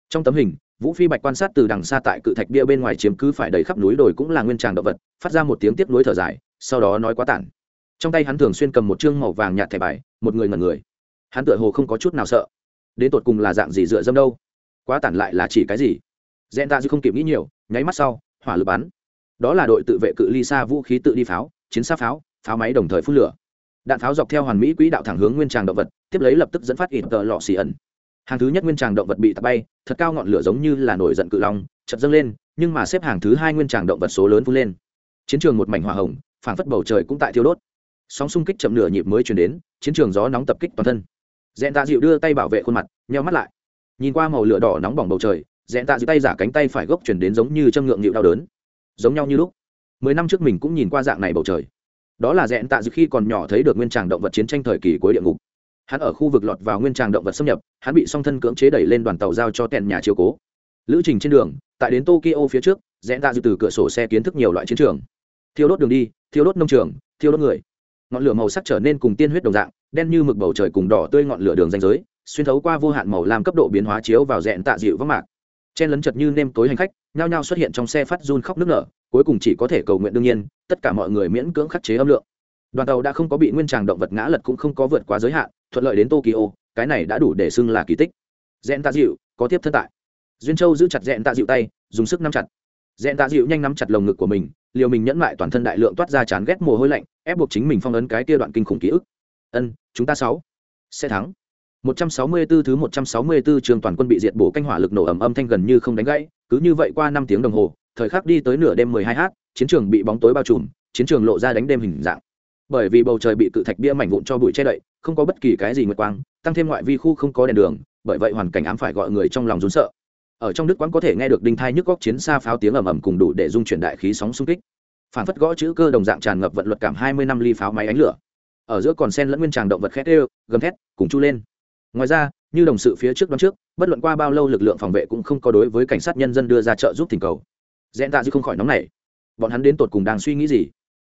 A: Trong tấm hình, vũ phi bạch quan sát từ đằng xa tại cự thạch bia bên ngoài chiếm cứ phải đầy khắp núi đồi cũng là nguyên tràng động vật, phát ra một tiếng tiếp nối thở dài, sau đó nói quá tản trong tay hắn thường xuyên cầm một chương màu vàng nhạt thẻ bài, một người ngẩn người. Hắn tựa hồ không có chút nào sợ. Đến tột cùng là dạng gì dựa dâm đâu? Quá tản lại là chỉ cái gì? Dẹn ta dư không kịp nghĩ nhiều, nháy mắt sau, hỏa lực bắn. Đó là đội tự vệ cự ly xa vũ khí tự đi pháo, chiến xa pháo pháo máy đồng thời phun lửa. Đạn pháo dọc theo hoàn mỹ quỹ đạo thẳng hướng nguyên tràng động vật, tiếp lấy lập tức dẫn phát ít tờ lọ xì ẩn. Hàng thứ nhất nguyên tràng động vật bị tạt bay, thật cao ngọn lửa giống như là nổi giận cự long chật dâng lên, nhưng mà xếp hàng thứ hai nguyên tràng động vật số lớn phun lên. Chiến trường một mảnh hỏa hồng, phảng phất bầu trời cũng tại thiêu đốt sóng xung kích chậm nửa nhịp mới chuyển đến, chiến trường gió nóng tập kích toàn thân. Dẹn tạ dịu đưa tay bảo vệ khuôn mặt, nheo mắt lại. Nhìn qua màu lửa đỏ nóng bỏng bầu trời dẹn tạ dịu tay giả cánh tay phải gốc chuyển đến giống như châm ngượng nghịu đau đớn. Giống nhau như lúc, mười năm trước mình cũng nhìn qua dạng này bầu trời. Đó là dẹn tạ dịu khi còn nhỏ thấy được nguyên tràng động vật chiến tranh thời kỳ cuối địa ngục. Hắn ở khu vực lọt vào nguyên tràng động vật xâm nhập, hắn bị song thân cưỡng chế đẩy lên đoàn tàu giao cho tèn nhà chiều cố. Lữ trình trên đường, tại đến tokyo phía trước dẹn tạ dịu từ cửa sổ xe kiến thức nhiều loại chiến trường. Thiêu đốt đường đi, thiêu đốt nông trường, thiêu đốt người ngọn lửa màu sắc trở nên cùng tiên huyết đồng dạng, đen như mực bầu trời cùng đỏ tươi ngọn lửa đường danh giới, xuyên thấu qua vô hạn màu làm cấp độ biến hóa chiếu vào rẽn tạ dịu vắng mạc. Chen lấn chật như nêm tối hành khách, nhao nhao xuất hiện trong xe phát run khóc nước nở, cuối cùng chỉ có thể cầu nguyện đương nhiên, tất cả mọi người miễn cưỡng khắc chế âm lượng. Đoàn tàu đã không có bị nguyên tràng động vật ngã lật cũng không có vượt quá giới hạn, thuận lợi đến tokyo, cái này đã đủ để xưng là kỳ tích. Rẽn tạ dịu, có tiếp thân tại. Duyên châu giữ chặt rẽn tạ dịu tay, dùng sức nắm chặt. Dẹn tạ dịu nhanh nắm chặt lồng ngực của mình liều mình nhẫn lại toàn thân đại lượng toát ra chán ghét mồ hôi lạnh ép buộc chính mình phong ấn cái kia đoạn kinh khủng ký ức ân chúng ta sáu sẽ thắng 164 thứ 164 trường toàn quân bị diệt bổ canh hỏa lực nổ ầm âm thanh gần như không đánh gãy, cứ như vậy qua 5 tiếng đồng hồ, thời khắc đi tới nửa đêm 12h, chiến trường bị bóng tối bao trùm, chiến trường lộ ra đánh đêm hình dạng. Bởi vì bầu trời bị cự thạch bia mảnh vụn cho bụi che đậy, không có bất kỳ cái gì nguyệt quang, tăng thêm ngoại vi khu không có đèn đường, bởi vậy hoàn cảnh ám phải gọi người trong lòng run sợ. Ở trong đức quán có thể nghe được đinh thai nhức góc chiến xa pháo tiếng ầm ầm cùng đủ để dung chuyển đại khí sóng xung kích. Phản phất gõ chữ cơ đồng dạng tràn ngập vận luật cảm 20 năm ly pháo máy ánh lửa. Ở giữa còn sen lẫn nguyên tràng động vật khét ê gầm thét, cùng chu lên. Ngoài ra như đồng sự phía trước đoán trước bất luận qua bao lâu lực lượng phòng vệ cũng không có đối với cảnh sát nhân dân đưa ra trợ giúp thỉnh cầu. Dẹn tạ dư không khỏi nóng này bọn hắn đến tột cùng đang suy nghĩ gì?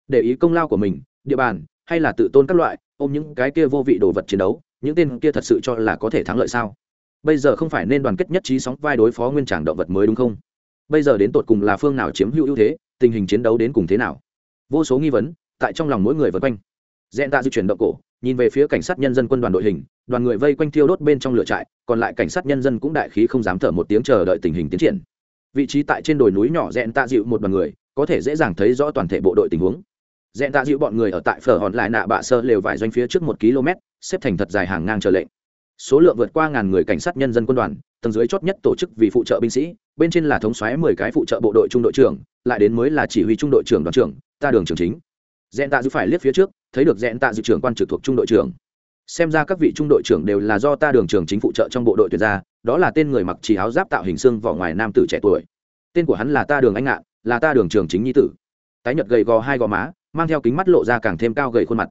A: Để ý công lao của mình địa bàn hay là tự tôn các loại ôm những cái kia vô vị đồ vật chiến đấu những tên kia thật sự cho là có thể thắng lợi sao? Bây giờ không phải nên đoàn kết nhất trí sóng vai đối phó nguyên tràng động vật mới đúng không? Bây giờ đến tột cùng là phương nào chiếm hữu ưu thế, tình hình chiến đấu đến cùng thế nào? Vô số nghi vấn, tại trong lòng mỗi người vân quanh. Dẹn tạ di chuyển động cổ, nhìn về phía cảnh sát nhân dân quân đoàn đội hình, đoàn người vây quanh thiêu đốt bên trong lửa trại, còn lại cảnh sát nhân dân cũng đại khí không dám thở một tiếng chờ đợi tình hình tiến triển. Vị trí tại trên đồi núi nhỏ dẹn tạ dịu một đoàn người, có thể dễ dàng thấy rõ toàn thể bộ đội tình huống. Dẹn tạ dịu bọn người ở tại phở hòn lại nạ bạ sơ lều vài doanh phía trước một km, xếp thành thật dài hàng ngang chờ lệnh số lượng vượt qua ngàn người cảnh sát nhân dân quân đoàn, tầng dưới chót nhất tổ chức vì phụ trợ binh sĩ, bên trên là thống xoáy mười cái phụ trợ bộ đội trung đội trưởng, lại đến mới là chỉ huy trung đội trưởng đoàn trưởng, ta đường trưởng chính. Dẹn tạ dự phải liếc phía trước, thấy được dẹn tạ dự trưởng quan trực thuộc trung đội trưởng. Xem ra các vị trung đội trưởng đều là do ta đường trưởng chính phụ trợ trong bộ đội tuyển ra, đó là tên người mặc chỉ áo giáp tạo hình xương vỏ ngoài nam tử trẻ tuổi. Tên của hắn là ta đường anh ngạn là ta đường trưởng chính nhi tử. Tái nhật gầy gò hai gò má, mang theo kính mắt lộ ra càng thêm cao gầy khuôn mặt.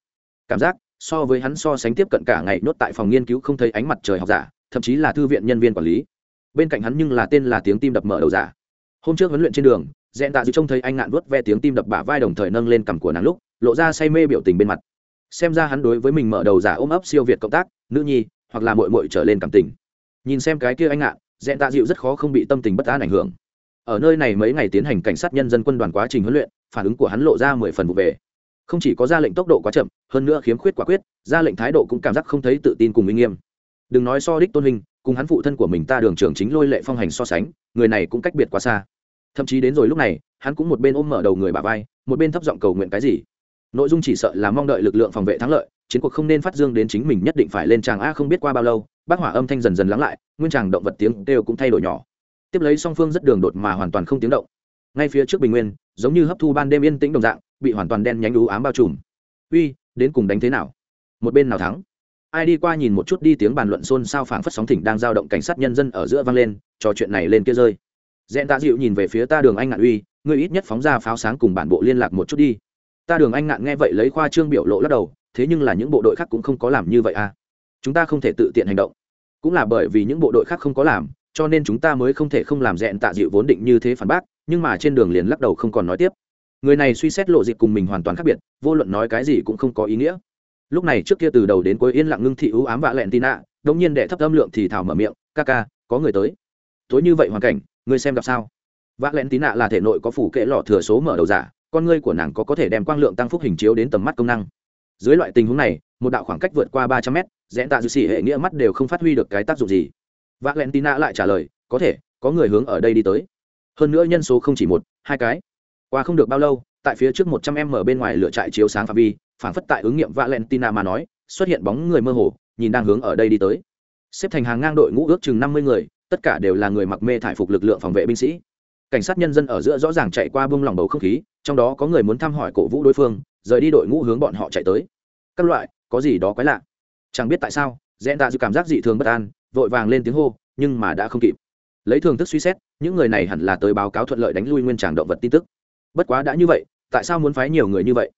A: Cảm giác so với hắn so sánh tiếp cận cả ngày nốt tại phòng nghiên cứu không thấy ánh mặt trời học giả, thậm chí là thư viện nhân viên quản lý. Bên cạnh hắn nhưng là tên là tiếng tim đập mở đầu giả. Hôm trước huấn luyện trên đường, dẹn tạ dư trông thấy anh ngạn vuốt ve tiếng tim đập bả vai đồng thời nâng lên cằm của nàng lúc, lộ ra say mê biểu tình bên mặt. Xem ra hắn đối với mình mở đầu giả ôm ấp siêu việt cộng tác, nữ nhi, hoặc là mội mội trở lên cảm tình. Nhìn xem cái kia anh ngạn, dẹn tạ dịu rất khó không bị tâm tình bất an ảnh hưởng. Ở nơi này mấy ngày tiến hành cảnh sát nhân dân quân đoàn quá trình huấn luyện, phản ứng của hắn lộ ra mười phần vụ về không chỉ có ra lệnh tốc độ quá chậm, hơn nữa khiếm khuyết quả quyết, ra lệnh thái độ cũng cảm giác không thấy tự tin cùng minh nghiêm. Đừng nói so đích tôn hình cùng hắn phụ thân của mình ta đường trưởng chính lôi lệ phong hành so sánh, người này cũng cách biệt quá xa. Thậm chí đến rồi lúc này, hắn cũng một bên ôm mở đầu người bà vai, một bên thấp giọng cầu nguyện cái gì. Nội dung chỉ sợ là mong đợi lực lượng phòng vệ thắng lợi, chiến cuộc không nên phát dương đến chính mình nhất định phải lên tràng a không biết qua bao lâu, bác hỏa âm thanh dần dần lắng lại, nguyên tràng động vật tiếng đều cũng thay đổi nhỏ. Tiếp lấy song phương rất đường đột mà hoàn toàn không tiếng động. Ngay phía trước bình nguyên, giống như hấp thu ban đêm yên tĩnh đồng dạng bị hoàn toàn đen nhánh u ám bao trùm. Uy, đến cùng đánh thế nào? Một bên nào thắng? Ai đi qua nhìn một chút đi tiếng bàn luận xôn xao phảng phất sóng thỉnh đang giao động cảnh sát nhân dân ở giữa vang lên, trò chuyện này lên kia rơi. Dẹn tạ dịu nhìn về phía ta đường anh ngạn uy, ngươi ít nhất phóng ra pháo sáng cùng bản bộ liên lạc một chút đi. Ta đường anh ngạn nghe vậy lấy khoa trương biểu lộ lắc đầu, thế nhưng là những bộ đội khác cũng không có làm như vậy à. Chúng ta không thể tự tiện hành động. Cũng là bởi vì những bộ đội khác không có làm, cho nên chúng ta mới không thể không làm dẹn tạ dịu vốn định như thế phản bác, nhưng mà trên đường liền lắc đầu không còn nói tiếp người này suy xét lộ dịp cùng mình hoàn toàn khác biệt, vô luận nói cái gì cũng không có ý nghĩa. Lúc này trước kia từ đầu đến cuối yên lặng ngưng thị ưu ám vạ lẹn tin ạ đông nhiên đệ thấp âm lượng thì thảo mở miệng, ca ca, có người tới. Tối như vậy hoàn cảnh, ngươi xem gặp sao? Vạ lẹn tì nạ là thể nội có phủ kệ lọ thừa số mở đầu giả, con ngươi của nàng có có thể đem quang lượng tăng phúc hình chiếu đến tầm mắt công năng. Dưới loại tình huống này, một đạo khoảng cách vượt qua ba trăm mét, rẽ tạ dư xỉ hệ nghĩa mắt đều không phát huy được cái tác dụng gì. Vạ lẹn tì nạ lại trả lời, có thể, có người hướng ở đây đi tới. Hơn nữa nhân số không chỉ một, hai cái qua không được bao lâu, tại phía trước một trăm em mở bên ngoài lửa trại chiếu sáng phạm vi phản phất tại ứng nghiệm valentina mà nói, xuất hiện bóng người mơ hồ, nhìn đang hướng ở đây đi tới. Xếp thành hàng ngang đội ngũ ước chừng năm mươi người, tất cả đều là người mặc mê thải phục lực lượng phòng vệ binh sĩ. Cảnh sát nhân dân ở giữa rõ ràng chạy qua bông lòng bầu không khí, trong đó có người muốn thăm hỏi cổ vũ đối phương, rời đi đội ngũ hướng bọn họ chạy tới. Các loại, có gì đó quái lạ. Chẳng biết tại sao dẹn tạ dự cảm giác dị thường bất an, vội vàng lên tiếng hô, nhưng mà đã không kịp. Lấy thường thức suy xét, những người này hẳn là tới báo cáo thuận lợi đánh lui nguyên tràng động vật tin tức bất quá đã như vậy, tại sao muốn phái nhiều người như vậy?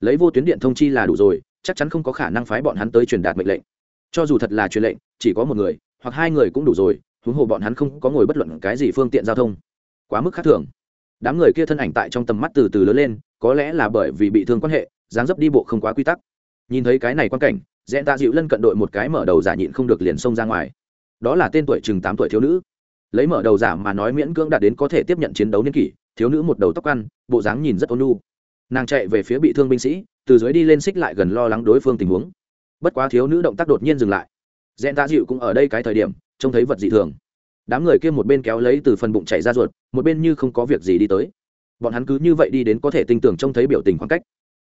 A: Lấy vô tuyến điện thông chi là đủ rồi, chắc chắn không có khả năng phái bọn hắn tới truyền đạt mệnh lệnh. Cho dù thật là truyền lệnh, chỉ có một người, hoặc hai người cũng đủ rồi, huống hồ bọn hắn không có ngồi bất luận cái gì phương tiện giao thông. Quá mức khác thường. Đám người kia thân ảnh tại trong tầm mắt từ từ lớn lên, có lẽ là bởi vì bị thương quan hệ, dáng dấp đi bộ không quá quy tắc. Nhìn thấy cái này quan cảnh, dẹn tạ dịu lân cận đội một cái mở đầu giả nhịn không được liền xông ra ngoài. Đó là tên tuổi chừng tám tuổi thiếu nữ. Lấy mở đầu giả mà nói miễn cưỡng đạt đến có thể tiếp nhận chiến đấu niên kỷ thiếu nữ một đầu tóc ăn, bộ dáng nhìn rất ôn nhu. Nàng chạy về phía bị thương binh sĩ, từ dưới đi lên xích lại gần lo lắng đối phương tình huống. Bất quá thiếu nữ động tác đột nhiên dừng lại. Dẹn ta dịu cũng ở đây cái thời điểm, trông thấy vật dị thường. Đám người kia một bên kéo lấy từ phần bụng chảy ra ruột, một bên như không có việc gì đi tới. Bọn hắn cứ như vậy đi đến có thể tinh tưởng trông thấy biểu tình khoảng cách.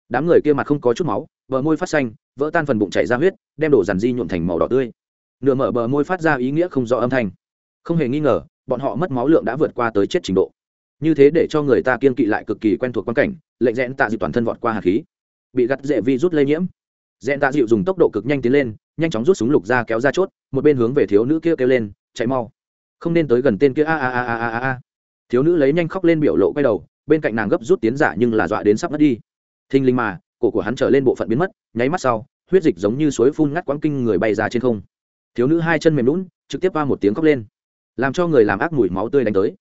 A: Đám người kia mặt không có chút máu, bờ môi phát xanh, vỡ tan phần bụng chảy ra huyết, đem đổ dàn di nhuộm thành màu đỏ tươi. Nửa mở bờ môi phát ra ý nghĩa không rõ âm thanh. Không hề nghi ngờ, bọn họ mất máu lượng đã vượt qua tới chết trình độ như thế để cho người ta kiên kỵ lại cực kỳ quen thuộc quan cảnh, lệnh rẽn tạ dịu toàn thân vọt qua hạt khí. Bị gắt dễ vi rút lây nhiễm. Rẽn tạ dịu dùng tốc độ cực nhanh tiến lên, nhanh chóng rút súng lục ra kéo ra chốt, một bên hướng về thiếu nữ kia kêu lên, chạy mau. Không nên tới gần tên kia. A a a a a a thiếu nữ lấy nhanh khóc lên biểu lộ quay đầu, bên cạnh nàng gấp rút tiến giả nhưng là dọa đến sắp mất đi. Thinh linh mà, cổ của hắn trở lên bộ phận biến mất, nháy mắt sau, huyết dịch giống như suối phun ngắt quãng kinh người bay ra trên không. Thiếu nữ hai chân mềm lún trực tiếp qua một tiếng khóc lên, làm cho người làm ác mùi máu tươi đánh tới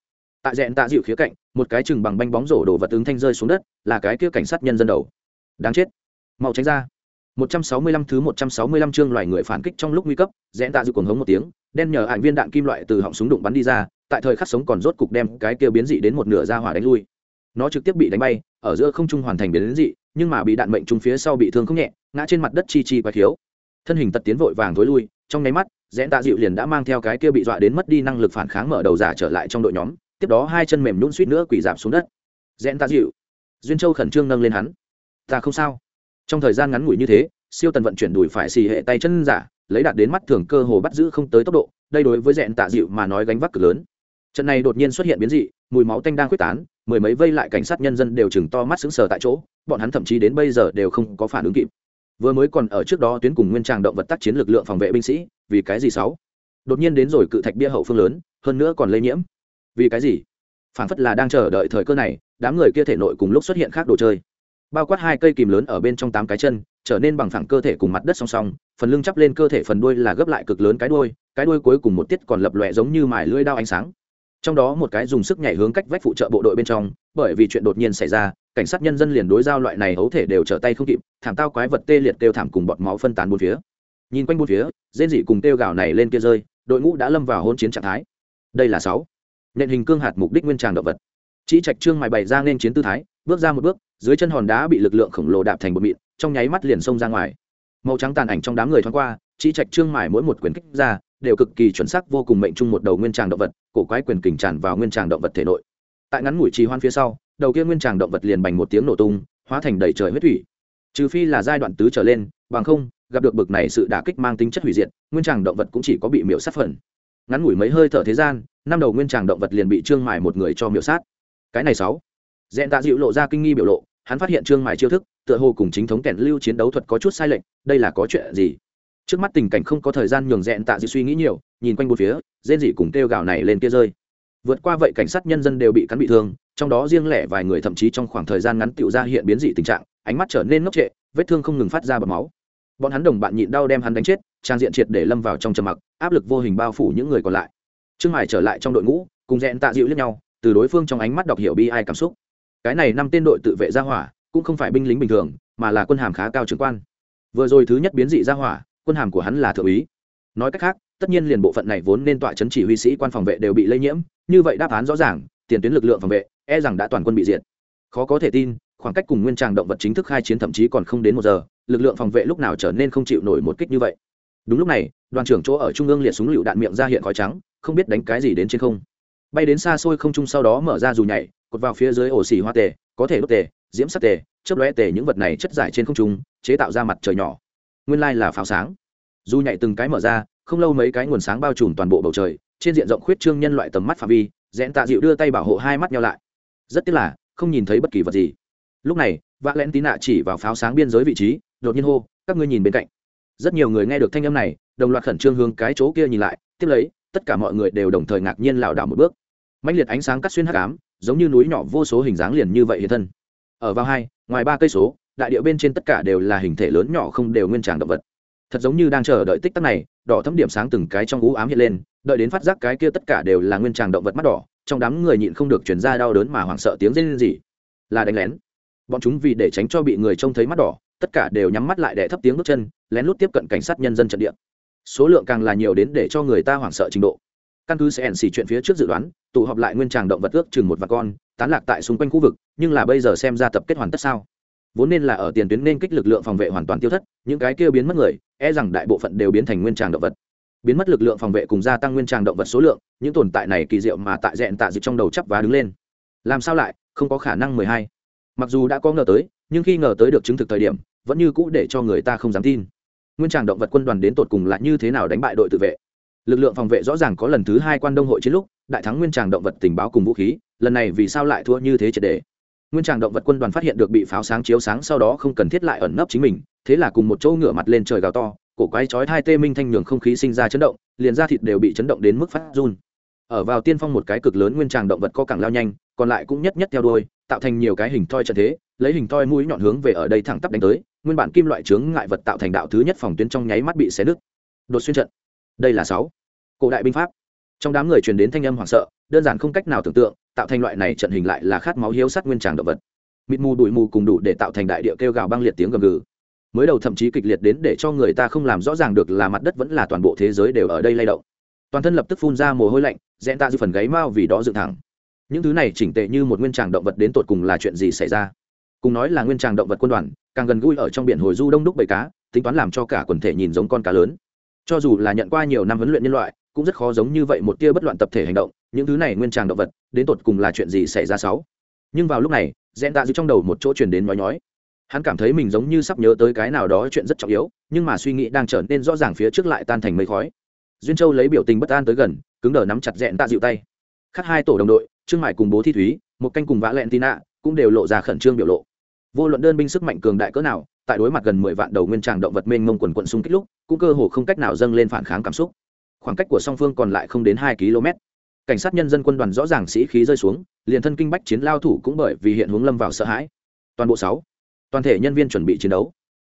A: tại dẹn tạ dịu khía cạnh, một cái chừng bằng banh bóng rổ đổ vật ứng thanh rơi xuống đất, là cái kia cảnh sát nhân dân đầu. Đáng chết. Mau tránh ra. 165 thứ 165 chương loài người phản kích trong lúc nguy cấp dẹn tạ dịu cuồng hống một tiếng, đen nhờ ảnh viên đạn kim loại từ họng súng đụng bắn đi ra, tại thời khắc sống còn rốt cục đem cái kia biến dị đến một nửa ra hỏa đánh lui. Nó trực tiếp bị đánh bay, ở giữa không trung hoàn thành biến dị, nhưng mà bị đạn mệnh trúng phía sau bị thương không nhẹ, ngã trên mặt đất chi chi và thiếu thân hình tật tiến vội vàng thối lui, trong nháy mắt rẽn tạ dịu liền đã mang theo cái kia bị dọa đến mất đi năng lực phản kháng mở đầu giả trở lại trong đội nhóm tiếp đó hai chân mềm nhún suýt nữa quỳ giảm xuống đất. Rẽn tạ dịu. Duyên châu khẩn trương nâng lên hắn. Ta không sao. Trong thời gian ngắn ngủi như thế, siêu tần vận chuyển đùi phải xì hệ tay chân giả, lấy đạt đến mắt thường cơ hồ bắt giữ không tới tốc độ, đây đối với rẽn tạ dịu mà nói gánh vác cực lớn. Trận này đột nhiên xuất hiện biến dị, mùi máu tanh đang quyết tán, mười mấy vây lại cảnh sát nhân dân đều chừng to mắt sững sờ tại chỗ, bọn hắn thậm chí đến bây giờ đều không có phản ứng kịp. Vừa mới còn ở trước đó tuyến cùng nguyên tràng động vật tác chiến lực lượng phòng vệ binh sĩ, vì cái gì sáu? Đột nhiên đến rồi cự thạch bia hậu phương lớn, hơn nữa còn lây nhiễm vì cái gì? Phản phất là đang chờ đợi thời cơ này, đám người kia thể nội cùng lúc xuất hiện khác đồ chơi. Bao quát hai cây kìm lớn ở bên trong tám cái chân, trở nên bằng phẳng cơ thể cùng mặt đất song song, phần lưng chắp lên cơ thể phần đuôi là gấp lại cực lớn cái đuôi cái đuôi cuối cùng một tiết còn lập lòe giống như mài lưỡi đao ánh sáng. Trong đó một cái dùng sức nhảy hướng cách vách phụ trợ bộ đội bên trong, bởi vì chuyện đột nhiên xảy ra, cảnh sát nhân dân liền đối giao loại này hấu thể đều trở tay không kịp, thảm tao quái vật tê liệt kêu thảm cùng bọt máu phân tán bốn phía. Nhìn quanh bốn phía, rên dị cùng kêu gạo này lên kia rơi, đội ngũ đã lâm vào hôn chiến trạng thái. Đây là sáu nện hình cương hạt mục đích nguyên tràng động vật. Chỉ trạch trương mài bày ra nên chiến tư thái, bước ra một bước, dưới chân hòn đá bị lực lượng khổng lồ đạp thành một mịn, trong nháy mắt liền xông ra ngoài. Màu trắng tàn ảnh trong đám người thoáng qua, chỉ trạch trương mài mỗi một quyền kích ra, đều cực kỳ chuẩn xác vô cùng mệnh chung một đầu nguyên tràng động vật, cổ quái quyền kình tràn vào nguyên tràng động vật thể nội. Tại ngắn mũi trì hoan phía sau, đầu kia nguyên tràng động vật liền bành một tiếng nổ tung, hóa thành đầy trời huyết thủy. Trừ phi là giai đoạn tứ trở lên, bằng không, gặp được bực này sự đả kích mang tính chất hủy diệt, nguyên tràng động vật cũng chỉ có bị miễu sát phần ngắn ngủi mấy hơi thở thế gian, năm đầu nguyên tràng động vật liền bị trương mải một người cho miểu sát. Cái này sáu. Dẹn tạ dịu lộ ra kinh nghi biểu lộ, hắn phát hiện trương mải chiêu thức, tựa hồ cùng chính thống kẻn lưu chiến đấu thuật có chút sai lệch, đây là có chuyện gì? Trước mắt tình cảnh không có thời gian nhường dẹn tạ dịu suy nghĩ nhiều, nhìn quanh bốn phía, rên dị cùng kêu gào này lên kia rơi. Vượt qua vậy cảnh sát nhân dân đều bị cắn bị thương, trong đó riêng lẻ vài người thậm chí trong khoảng thời gian ngắn tựu ra hiện biến dị tình trạng, ánh mắt trở nên ngốc trệ, vết thương không ngừng phát ra bọt máu. Bọn hắn đồng bạn nhịn đau đem hắn đánh chết, trang diện triệt để lâm vào trong trầm mặc áp lực vô hình bao phủ những người còn lại. Trương hải trở lại trong đội ngũ, cùng rẽn tạ dịu lẫn nhau, từ đối phương trong ánh mắt đọc hiểu bi ai cảm xúc. Cái này năm tên đội tự vệ ra hỏa, cũng không phải binh lính bình thường, mà là quân hàm khá cao trưởng quan. Vừa rồi thứ nhất biến dị ra hỏa, quân hàm của hắn là thượng úy. Nói cách khác, tất nhiên liền bộ phận này vốn nên tọa chấn chỉ huy sĩ quan phòng vệ đều bị lây nhiễm, như vậy đáp án rõ ràng, tiền tuyến lực lượng phòng vệ e rằng đã toàn quân bị diệt. Khó có thể tin, khoảng cách cùng nguyên tràng động vật chính thức khai chiến thậm chí còn không đến một giờ, lực lượng phòng vệ lúc nào trở nên không chịu nổi một kích như vậy đúng lúc này, đoàn trưởng chỗ ở trung ương liệt súng lựu đạn miệng ra hiện khói trắng, không biết đánh cái gì đến trên không. Bay đến xa xôi không trung sau đó mở ra dù nhảy, cột vào phía dưới ổ xì hoa tề, có thể đốt tề, diễm sắt tề, chớp lóe tề những vật này chất giải trên không trung, chế tạo ra mặt trời nhỏ. Nguyên lai là pháo sáng. Dù nhảy từng cái mở ra, không lâu mấy cái nguồn sáng bao trùm toàn bộ bầu trời, trên diện rộng khuyết trương nhân loại tầm mắt phạm vi, rẽn tạ dịu đưa tay bảo hộ hai mắt nhau lại. Rất tiếc là, không nhìn thấy bất kỳ vật gì. Lúc này, vạ lẽn tí nạ chỉ vào pháo sáng biên giới vị trí, đột nhiên hô, các ngươi nhìn bên cạnh rất nhiều người nghe được thanh âm này, đồng loạt khẩn trương hướng cái chỗ kia nhìn lại, tiếp lấy, tất cả mọi người đều đồng thời ngạc nhiên lảo đảo một bước. Mạnh liệt ánh sáng cắt xuyên hắc ám, giống như núi nhỏ vô số hình dáng liền như vậy hiện thân. Ở vào hai, ngoài ba cây số, đại địa bên trên tất cả đều là hình thể lớn nhỏ không đều nguyên tràng động vật. Thật giống như đang chờ đợi tích tắc này, đỏ thấm điểm sáng từng cái trong ú ám hiện lên, đợi đến phát giác cái kia tất cả đều là nguyên tràng động vật mắt đỏ, trong đám người nhịn không được chuyển ra đau đớn mà hoảng sợ tiếng rên rỉ. Là đánh lén. Bọn chúng vì để tránh cho bị người trông thấy mắt đỏ tất cả đều nhắm mắt lại để thấp tiếng bước chân, lén lút tiếp cận cảnh sát nhân dân trận địa. Số lượng càng là nhiều đến để cho người ta hoảng sợ trình độ. Căn cứ sẽ ẩn xỉ chuyện phía trước dự đoán, tụ họp lại nguyên tràng động vật ước chừng một vạn con, tán lạc tại xung quanh khu vực, nhưng là bây giờ xem ra tập kết hoàn tất sao? Vốn nên là ở tiền tuyến nên kích lực lượng phòng vệ hoàn toàn tiêu thất, những cái kia biến mất người e rằng đại bộ phận đều biến thành nguyên tràng động vật. Biến mất lực lượng phòng vệ cùng gia tăng nguyên tràng động vật số lượng, những tồn tại này kỳ diệu mà tại dẹn tạ dịch trong đầu chắp và đứng lên. Làm sao lại, không có khả năng mười hai. Mặc dù đã có ngờ tới, nhưng khi ngờ tới được chứng thực thời điểm vẫn như cũ để cho người ta không dám tin. Nguyên tràng động vật quân đoàn đến tột cùng lại như thế nào đánh bại đội tự vệ? Lực lượng phòng vệ rõ ràng có lần thứ hai quan đông hội chiến lúc, đại thắng nguyên tràng động vật tình báo cùng vũ khí, lần này vì sao lại thua như thế triệt đề? Nguyên tràng động vật quân đoàn phát hiện được bị pháo sáng chiếu sáng sau đó không cần thiết lại ẩn nấp chính mình, thế là cùng một chỗ ngửa mặt lên trời gào to, cổ quái chói hai tê minh thanh nhường không khí sinh ra chấn động, liền da thịt đều bị chấn động đến mức phát run. Ở vào tiên phong một cái cực lớn nguyên tràng động vật co cẳng lao nhanh, còn lại cũng nhất nhất theo đuôi, tạo thành nhiều cái hình thoi trận thế, lấy hình thoi mũi nhọn hướng về ở đây thẳng tắp đánh tới nguyên bản kim loại chướng ngại vật tạo thành đạo thứ nhất phòng tuyến trong nháy mắt bị xé nứt. Đột xuyên trận. Đây là sáu. Cổ đại binh pháp. Trong đám người truyền đến thanh âm hoảng sợ, đơn giản không cách nào tưởng tượng, tạo thành loại này trận hình lại là khát máu hiếu sát nguyên tràng động vật. Mịt mù đùi mù cùng đủ để tạo thành đại địa kêu gào băng liệt tiếng gầm gừ. Mới đầu thậm chí kịch liệt đến để cho người ta không làm rõ ràng được là mặt đất vẫn là toàn bộ thế giới đều ở đây lay động. Toàn thân lập tức phun ra mồ hôi lạnh, rẽn ta dư phần gáy mau vì đó dựng thẳng. Những thứ này chỉnh tệ như một nguyên tràng động vật đến tột cùng là chuyện gì xảy ra? Cùng nói là nguyên tràng động vật quân đoàn, càng gần gũi ở trong biển hồi du đông đúc bầy cá, tính toán làm cho cả quần thể nhìn giống con cá lớn. Cho dù là nhận qua nhiều năm huấn luyện nhân loại, cũng rất khó giống như vậy một tia bất loạn tập thể hành động, những thứ này nguyên tràng động vật, đến tột cùng là chuyện gì xảy ra sáu? Nhưng vào lúc này dẹn tạ dư trong đầu một chỗ truyền đến nói nhói. Hắn cảm thấy mình giống như sắp nhớ tới cái nào đó chuyện rất trọng yếu, nhưng mà suy nghĩ đang trở nên rõ ràng phía trước lại tan thành mây khói. Duyên châu lấy biểu tình bất an tới gần, cứng đờ nắm chặt dẹn tạ dịu tay. Khắc hai tổ đồng đội, trương mại cùng bố thi thúy, một canh cùng vã lẹn tì nạ cũng đều lộ ra khẩn trương biểu lộ vô luận đơn binh sức mạnh cường đại cỡ nào, tại đối mặt gần mười vạn đầu nguyên tràng động vật mênh mông quần quận xung kích lúc, cũng cơ hồ không cách nào dâng lên phản kháng cảm xúc. Khoảng cách của song phương còn lại không đến hai km. Cảnh sát nhân dân quân đoàn rõ ràng sĩ khí rơi xuống, liền thân kinh bách chiến lao thủ cũng bởi vì hiện hướng lâm vào sợ hãi. Toàn bộ sáu, toàn thể nhân viên chuẩn bị chiến đấu.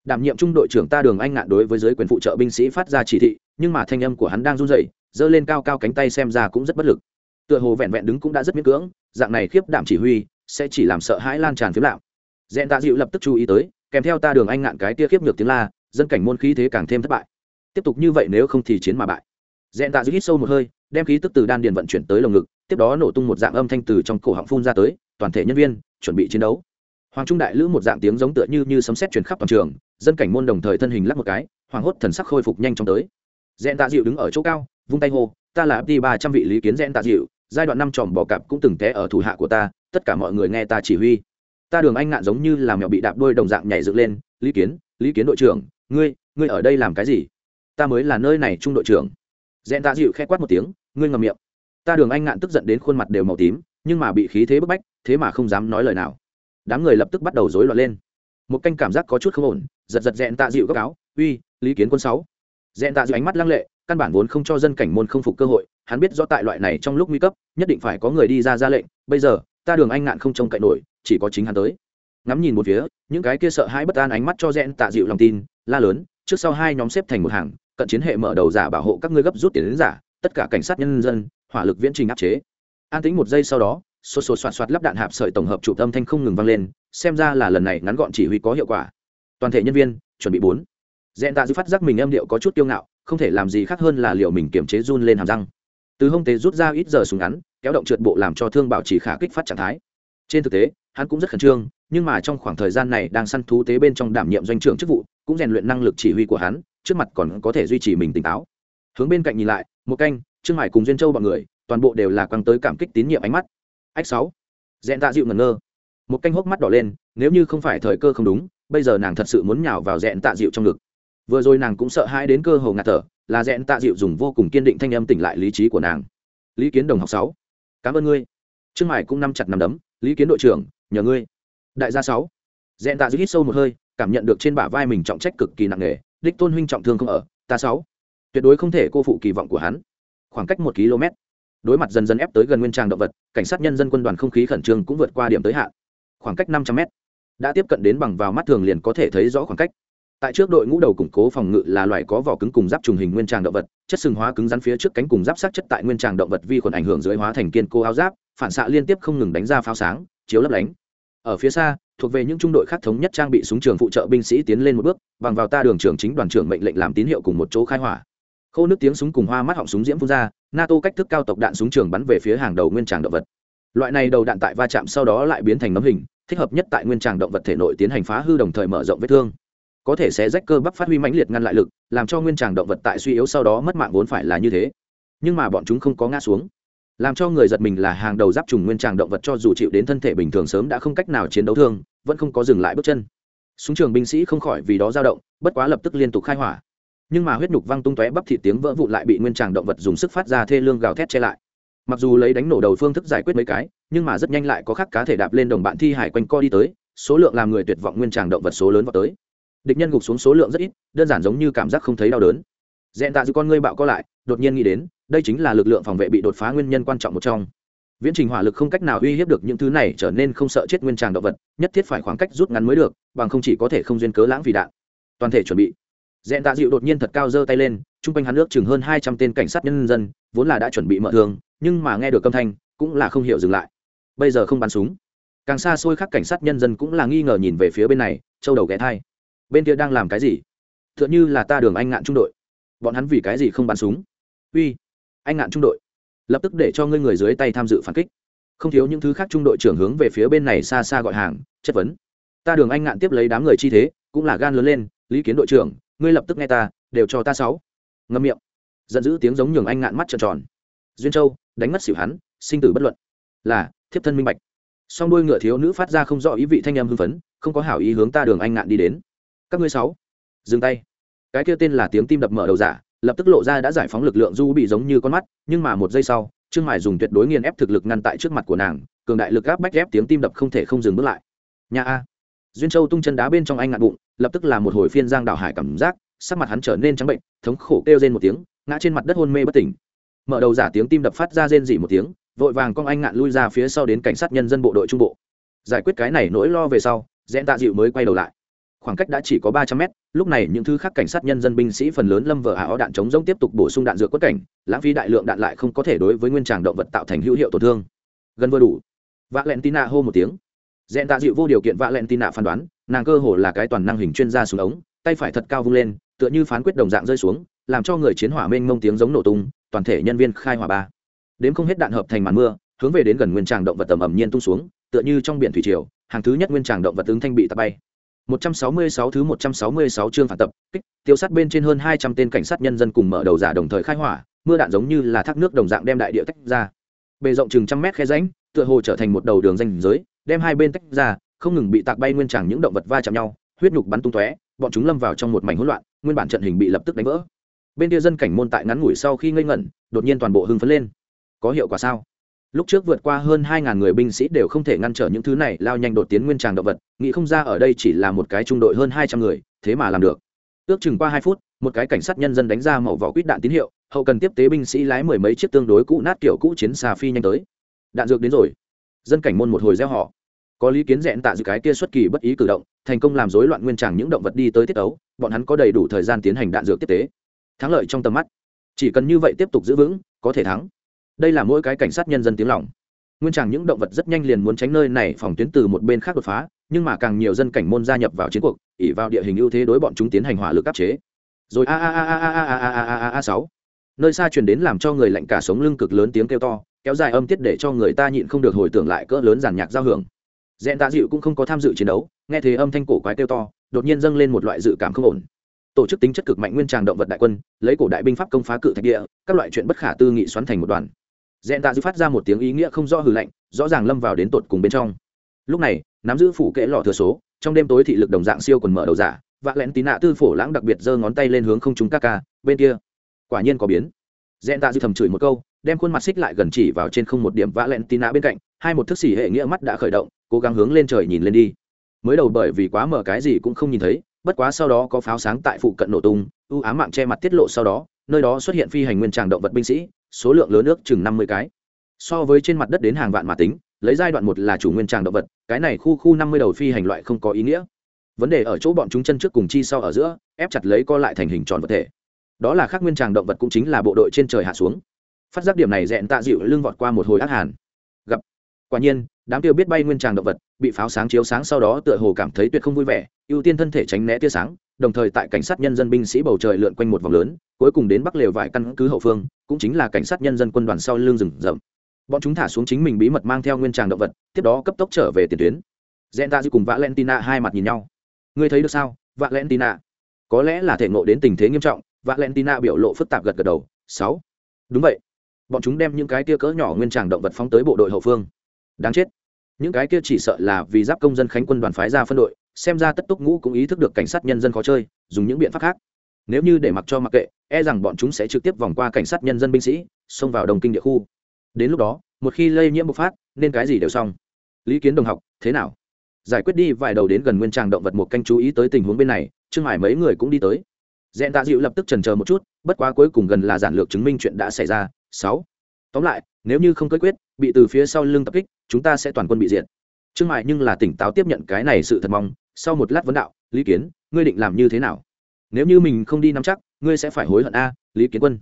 A: Đảm nhiệm trung đội trưởng ta đường anh ngạn đối với giới quyền phụ trợ binh sĩ phát ra chỉ thị, nhưng mà thanh âm của hắn đang run rẩy, giơ lên cao cao cánh tay xem ra cũng rất bất lực. Tựa hồ vẹn vẹn đứng cũng đã rất miễn cưỡng, dạng này khiếp đảm chỉ huy, sẽ chỉ làm sợ hãi lan tràn phiếm lạm dẹn tạ dịu lập tức chú ý tới, kèm theo ta đường anh ngạn cái tia khiếp ngược tiếng la, dân cảnh môn khí thế càng thêm thất bại. Tiếp tục như vậy nếu không thì chiến mà bại. Dẹn tạ dịu hít sâu một hơi, đem khí tức từ đan điền vận chuyển tới lồng ngực, tiếp đó nổ tung một dạng âm thanh từ trong cổ họng phun ra tới, toàn thể nhân viên chuẩn bị chiến đấu. Hoàng trung đại lữ một dạng tiếng giống tựa như như sấm sét truyền khắp toàn trường, dân cảnh môn đồng thời thân hình lắc một cái, hoàng hốt thần sắc khôi phục nhanh chóng tới. Dẹn tạ dịu đứng ở chỗ cao, vung tay hô, ta là đi ba trăm vị lý kiến dẹn tạ dịu, giai đoạn năm tròm bò cặp cũng từng té ở thủ hạ của ta, tất cả mọi người nghe ta chỉ huy ta đường anh ngạn giống như là mèo bị đạp đôi đồng dạng nhảy dựng lên, lý kiến lý kiến đội trưởng, ngươi ngươi ở đây làm cái gì? Ta mới là nơi này trung đội trưởng. Dẹn tạ dịu khẽ quát một tiếng, ngươi ngầm miệng. Ta đường anh ngạn tức giận đến khuôn mặt đều màu tím, nhưng mà bị khí thế bức bách, thế mà không dám nói lời nào. Đám người lập tức bắt đầu rối loạn lên. Một canh cảm giác có chút không ổn, giật giật dẹn tạ dịu gấp áo, uy, lý kiến quân sáu. Dẹn tạ dịu ánh mắt lăng lệ, căn bản vốn không cho dân cảnh môn không phục cơ hội, hắn biết rõ tại loại này trong lúc nguy cấp, nhất định phải có người đi ra ra lệnh, bây giờ, ta đường anh ngạn không trông cậy nổi chỉ có chính hắn tới. Ngắm nhìn một phía, những cái kia sợ hãi bất an ánh mắt cho rẽn tạ dịu lòng tin, la lớn, trước sau hai nhóm xếp thành một hàng, cận chiến hệ mở đầu giả bảo hộ các ngươi gấp rút tiền đến giả, tất cả cảnh sát nhân dân, hỏa lực viễn trình áp chế. An tính một giây sau đó số số soạt soạt lắp đạn hạp sợi tổng hợp trụ âm thanh không ngừng vang lên, xem ra là lần này ngắn gọn chỉ huy có hiệu quả. Toàn thể nhân viên, chuẩn bị bốn. Dẹn tạ dư phát giác mình âm điệu có chút kiêu ngạo, không thể làm gì khác hơn là liệu mình kiềm chế run lên hàm răng. Từ hông tế rút ra ít giờ súng ngắn, kéo động trượt bộ làm cho thương bảo chỉ khả kích phát trạng thái. Trên thực tế hắn cũng rất khẩn trương, nhưng mà trong khoảng thời gian này đang săn thú tế bên trong đảm nhiệm doanh trưởng chức vụ, cũng rèn luyện năng lực chỉ huy của hắn, trước mặt còn có thể duy trì mình tỉnh táo. Hướng bên cạnh nhìn lại, một canh, trương hải cùng duyên châu bọn người, toàn bộ đều là quăng tới cảm kích tín nhiệm ánh mắt. Ách sáu. Dẹn tạ dịu ngẩn ngơ. Một canh hốc mắt đỏ lên, nếu như không phải thời cơ không đúng, bây giờ nàng thật sự muốn nhào vào dẹn tạ dịu trong ngực. Vừa rồi nàng cũng sợ hãi đến cơ hồ ngạt thở, là dẹn tạ dịu dùng vô cùng kiên định thanh âm tỉnh lại lý trí của nàng. Lý kiến đồng học sáu. Cảm ơn ngươi. Trương hải cũng nắm chặt năm đấm, lý kiến đội trưởng nhờ ngươi. Đại gia sáu. Dẹn tạ dịu hít sâu một hơi, cảm nhận được trên bả vai mình trọng trách cực kỳ nặng nề, đích tôn huynh trọng thương không ở, ta sáu. Tuyệt đối không thể cô phụ kỳ vọng của hắn. Khoảng cách một km. Đối mặt dần dần ép tới gần nguyên trang động vật, cảnh sát nhân dân quân đoàn không khí khẩn trương cũng vượt qua điểm tới hạn. Khoảng cách năm trăm m đã tiếp cận đến bằng vào mắt thường liền có thể thấy rõ khoảng cách. Tại trước đội ngũ đầu củng cố phòng ngự là loài có vỏ cứng cùng giáp trùng hình nguyên tràng động vật, chất sừng hóa cứng rắn phía trước cánh cùng giáp sát chất tại nguyên tràng động vật vi khuẩn ảnh hưởng dưới hóa thành kiên cố áo giáp, phản xạ liên tiếp không ngừng đánh ra pháo sáng chiếu lấp lánh. Ở phía xa, thuộc về những trung đội khác thống nhất trang bị súng trường phụ trợ binh sĩ tiến lên một bước, bằng vào ta đường trưởng chính đoàn trưởng mệnh lệnh làm tín hiệu cùng một chỗ khai hỏa. Khô nước tiếng súng cùng hoa mắt họng súng diễm phun ra, nato cách thức cao tộc đạn súng trường bắn về phía hàng đầu nguyên tràng động vật. Loại này đầu đạn tại va chạm sau đó lại biến thành nấm hình, thích hợp nhất tại nguyên tràng động vật thể nội tiến hành phá hư đồng thời mở rộng vết thương. Có thể sẽ rách cơ bắp phát huy mãnh liệt ngăn lại lực, làm cho nguyên tràng động vật tại suy yếu sau đó mất mạng vốn phải là như thế. Nhưng mà bọn chúng không có ngã xuống làm cho người giật mình là hàng đầu giáp trùng nguyên tràng động vật cho dù chịu đến thân thể bình thường sớm đã không cách nào chiến đấu thương, vẫn không có dừng lại bước chân. Súng trường binh sĩ không khỏi vì đó dao động, bất quá lập tức liên tục khai hỏa. Nhưng mà huyết nhục văng tung tóe bắp thịt tiếng vỡ vụn lại bị nguyên tràng động vật dùng sức phát ra thê lương gào thét che lại. Mặc dù lấy đánh nổ đầu phương thức giải quyết mấy cái, nhưng mà rất nhanh lại có khắc cá thể đạp lên đồng bạn thi hải quanh co đi tới, số lượng làm người tuyệt vọng nguyên tràng động vật số lớn vào tới. Địch nhân gục xuống số lượng rất ít, đơn giản giống như cảm giác không thấy đau đớn. Dẹn tạ giữ con ngươi bạo co lại, đột nhiên nghĩ đến đây chính là lực lượng phòng vệ bị đột phá nguyên nhân quan trọng một trong. Viễn trình hỏa lực không cách nào uy hiếp được những thứ này trở nên không sợ chết nguyên tràng động vật, nhất thiết phải khoảng cách rút ngắn mới được, bằng không chỉ có thể không duyên cớ lãng vì đạn. Toàn thể chuẩn bị. Dẹn tạ dịu đột nhiên thật cao giơ tay lên chung quanh hắn nước chừng hơn hai trăm tên cảnh sát nhân dân, vốn là đã chuẩn bị mở thường nhưng mà nghe được âm thanh, cũng là không hiểu dừng lại. Bây giờ không bắn súng. Càng xa xôi khác cảnh sát nhân dân cũng là nghi ngờ nhìn về phía bên này, châu đầu ghé thai. Bên kia đang làm cái gì? T h ư ợ n như là ta đường anh ngạn trung đội. Bọn hắn vì cái gì không bắn súng? Uy anh ngạn trung đội. Lập tức để cho ngươi người dưới tay tham dự phản kích. Không thiếu những thứ khác trung đội trưởng hướng về phía bên này xa xa gọi hàng, chất vấn. Ta đường anh ngạn tiếp lấy đám người chi thế, cũng là gan lớn lên, lý kiến đội trưởng, ngươi lập tức nghe ta, đều cho ta sáu. Ngâm miệng. Giận dữ tiếng giống nhường anh ngạn mắt trợn tròn. Duyên châu, đánh mất xỉu hắn, sinh tử bất luận. Là, thiếp thân minh bạch. Song đôi ngựa thiếu nữ phát ra không rõ ý vị thanh em hưng phấn, không có hảo ý hướng ta đường anh ngạn đi đến. Các ngươi sáu, dừng tay. Cái kia tên là tiếng tim đập mở đầu giả lập tức lộ ra đã giải phóng lực lượng du bị giống như con mắt, nhưng mà một giây sau, trương mài dùng tuyệt đối nghiền ép thực lực ngăn tại trước mặt của nàng, cường đại lực áp bách ép tiếng tim đập không thể không dừng bước lại. Nhà a. Duyên châu tung chân đá bên trong anh ngạn bụng, lập tức là một hồi phiên giang đảo hải cảm giác, sắc mặt hắn trở nên trắng bệnh, thống khổ kêu rên một tiếng, ngã trên mặt đất hôn mê bất tỉnh. Mở đầu giả tiếng tim đập phát ra rên dỉ một tiếng, vội vàng con anh ngạn lui ra phía sau đến cảnh sát nhân dân bộ đội trung bộ. Giải quyết cái này nỗi lo về sau rẽn tạ dịu mới quay đầu lại khoảng cách đã chỉ có ba trăm mét, lúc này những thứ khác cảnh sát nhân dân binh sĩ phần lớn lâm vờ áo đạn chống giống tiếp tục bổ sung đạn dược quất cảnh, lãng phí đại lượng đạn lại không có thể đối với nguyên tràng động vật tạo thành hữu hiệu tổn thương. Gần vừa đủ. Vạ len tina hô một tiếng. Dẹn tạ dịu vô điều kiện vạ len tina phán đoán, nàng cơ hồ là cái toàn năng hình chuyên gia xuống ống, tay phải thật cao vung lên, tựa như phán quyết đồng dạng rơi xuống, làm cho người chiến hỏa mênh mông tiếng giống nổ tung, toàn thể nhân viên khai hỏa ba. Đếm không hết đạn hợp thành màn mưa, hướng về đến gần nguyên tràng động vật tầm ẩm nhiên tung xuống, tựa như trong biển thủy triều, hàng thứ nhất nguyên tràng động vật ứng thanh bị tạt bay. 166 thứ 166 chương phản tập, kích, tiêu sát bên trên hơn 200 tên cảnh sát nhân dân cùng mở đầu giả đồng thời khai hỏa, mưa đạn giống như là thác nước đồng dạng đem đại địa tách ra. Bề rộng chừng trăm mét khe rãnh, tựa hồ trở thành một đầu đường ranh giới, đem hai bên tách ra, không ngừng bị tạc bay nguyên chẳng những động vật va chạm nhau, huyết nhục bắn tung tóe, bọn chúng lâm vào trong một mảnh hỗn loạn, nguyên bản trận hình bị lập tức đánh vỡ. Bên kia dân cảnh môn tại ngắn ngủi sau khi ngây ngẩn, đột nhiên toàn bộ hưng phấn lên. Có hiệu quả sao? Lúc trước vượt qua hơn hai ngàn người binh sĩ đều không thể ngăn trở những thứ này, lao nhanh đột tiến nguyên tràng động vật, nghĩ không ra ở đây chỉ là một cái trung đội hơn hai trăm người, thế mà làm được. Ước chừng qua hai phút, một cái cảnh sát nhân dân đánh ra màu vỏ quýt đạn tín hiệu, hậu cần tiếp tế binh sĩ lái mười mấy chiếc tương đối cũ nát kiểu cũ chiến xà phi nhanh tới. Đạn dược đến rồi. Dân cảnh môn một hồi gieo họ có lý kiến rẽn tạ dự cái kia xuất kỳ bất ý cử động, thành công làm rối loạn nguyên tràng những động vật đi tới tiết ấu, bọn hắn có đầy đủ thời gian tiến hành đạn dược tiếp tế. Thắng lợi trong tầm mắt. Chỉ cần như vậy tiếp tục giữ vững, có thể thắng đây là mỗi cái cảnh sát nhân dân tiếng lòng nguyên chẳng những động vật rất nhanh liền muốn tránh nơi này phòng tuyến từ một bên khác đột phá nhưng mà càng nhiều dân cảnh môn gia nhập vào chiến cuộc ỉ vào địa hình ưu thế đối bọn chúng tiến hành hỏa lực áp chế rồi a a a a a a a a a a sáu nơi xa truyền đến làm cho người lạnh cả sống lưng cực lớn tiếng kêu to kéo dài âm tiết để cho người ta nhịn không được hồi tưởng lại cỡ lớn giàn nhạc giao hưởng dẹn tạ dịu cũng không có tham dự chiến đấu nghe thấy âm thanh cổ quái kêu to đột nhiên dâng lên một loại dự cảm không ổn tổ chức tính chất cực mạnh nguyên tràng động vật đại quân lấy cổ đại binh pháp công phá cự thạch địa các loại chuyện bất khả tư nghị xoắn thành một đoàn dẹn tạ dư phát ra một tiếng ý nghĩa không rõ hư lạnh, rõ ràng lâm vào đến tột cùng bên trong. Lúc này, nắm giữ phủ kệ lọ thừa số, trong đêm tối thị lực đồng dạng siêu còn mở đầu giả, vạ lén tí nạ tư phổ lãng đặc biệt giơ ngón tay lên hướng không trung các ca, bên kia. Quả nhiên có biến. Dẹn tạ dư thầm chửi một câu, đem khuôn mặt xích lại gần chỉ vào trên không một điểm vã lẹn tí nạ bên cạnh, hai một thức xỉ hệ nghĩa mắt đã khởi động, cố gắng hướng lên trời nhìn lên đi. Mới đầu bởi vì quá mở cái gì cũng không nhìn thấy, bất quá sau đó có pháo sáng tại phụ cận nổ tung, ưu ám mạng che mặt tiết lộ sau đó, nơi đó xuất hiện phi hành nguyên tràng động vật binh sĩ số lượng lớn ước chừng năm mươi cái. So với trên mặt đất đến hàng vạn mà tính, lấy giai đoạn một là chủ nguyên tràng động vật, cái này khu khu năm mươi đầu phi hành loại không có ý nghĩa. Vấn đề ở chỗ bọn chúng chân trước cùng chi sau ở giữa, ép chặt lấy co lại thành hình tròn vật thể. Đó là khác nguyên tràng động vật cũng chính là bộ đội trên trời hạ xuống. Phát giác điểm này dẹn tạ dịu lưng vọt qua một hồi ác hàn. Gặp. Quả nhiên đám tiêu biết bay nguyên tràng động vật, bị pháo sáng chiếu sáng sau đó tựa hồ cảm thấy tuyệt không vui vẻ, ưu tiên thân thể tránh né tia sáng, đồng thời tại cảnh sát nhân dân binh sĩ bầu trời lượn quanh một vòng lớn, cuối cùng đến bắc lều vải căn cứ hậu phương, cũng chính là cảnh sát nhân dân quân đoàn sau lưng rừng rậm. Bọn chúng thả xuống chính mình bí mật mang theo nguyên tràng động vật, tiếp đó cấp tốc trở về tiền tuyến. Dẹn ta dư cùng valentina hai mặt nhìn nhau. Ngươi thấy được sao, valentina? Có lẽ là thể ngộ đến tình thế nghiêm trọng, valentina biểu lộ phức tạp gật gật đầu. Sáu. Đúng vậy. Bọn chúng đem những cái tia cỡ nhỏ nguyên tràng động vật phóng tới bộ đội hậu phương đáng chết. Những cái kia chỉ sợ là vì giáp công dân khánh quân đoàn phái ra phân đội, xem ra tất túc ngũ cũng ý thức được cảnh sát nhân dân khó chơi, dùng những biện pháp khác. Nếu như để mặc cho mặc kệ e rằng bọn chúng sẽ trực tiếp vòng qua cảnh sát nhân dân binh sĩ, xông vào đồng kinh địa khu. Đến lúc đó, một khi lây nhiễm bộc phát, nên cái gì đều xong. Lý kiến đồng học, thế nào? Giải quyết đi vài đầu đến gần nguyên tràng động vật một canh chú ý tới tình huống bên này, trương hải mấy người cũng đi tới. Dẹn tạ dịu lập tức trần chờ một chút, bất quá cuối cùng gần là giản lược chứng minh chuyện đã xảy ra. Sáu. Tóm lại, nếu như không cưỡi quyết, bị từ phía sau lưng tập kích chúng ta sẽ toàn quân bị diệt. Trương Mại nhưng là tỉnh táo tiếp nhận cái này sự thật mong, sau một lát vấn đạo, lý kiến, ngươi định làm như thế nào? Nếu như mình không đi nắm chắc, ngươi sẽ phải hối hận a, lý kiến quân.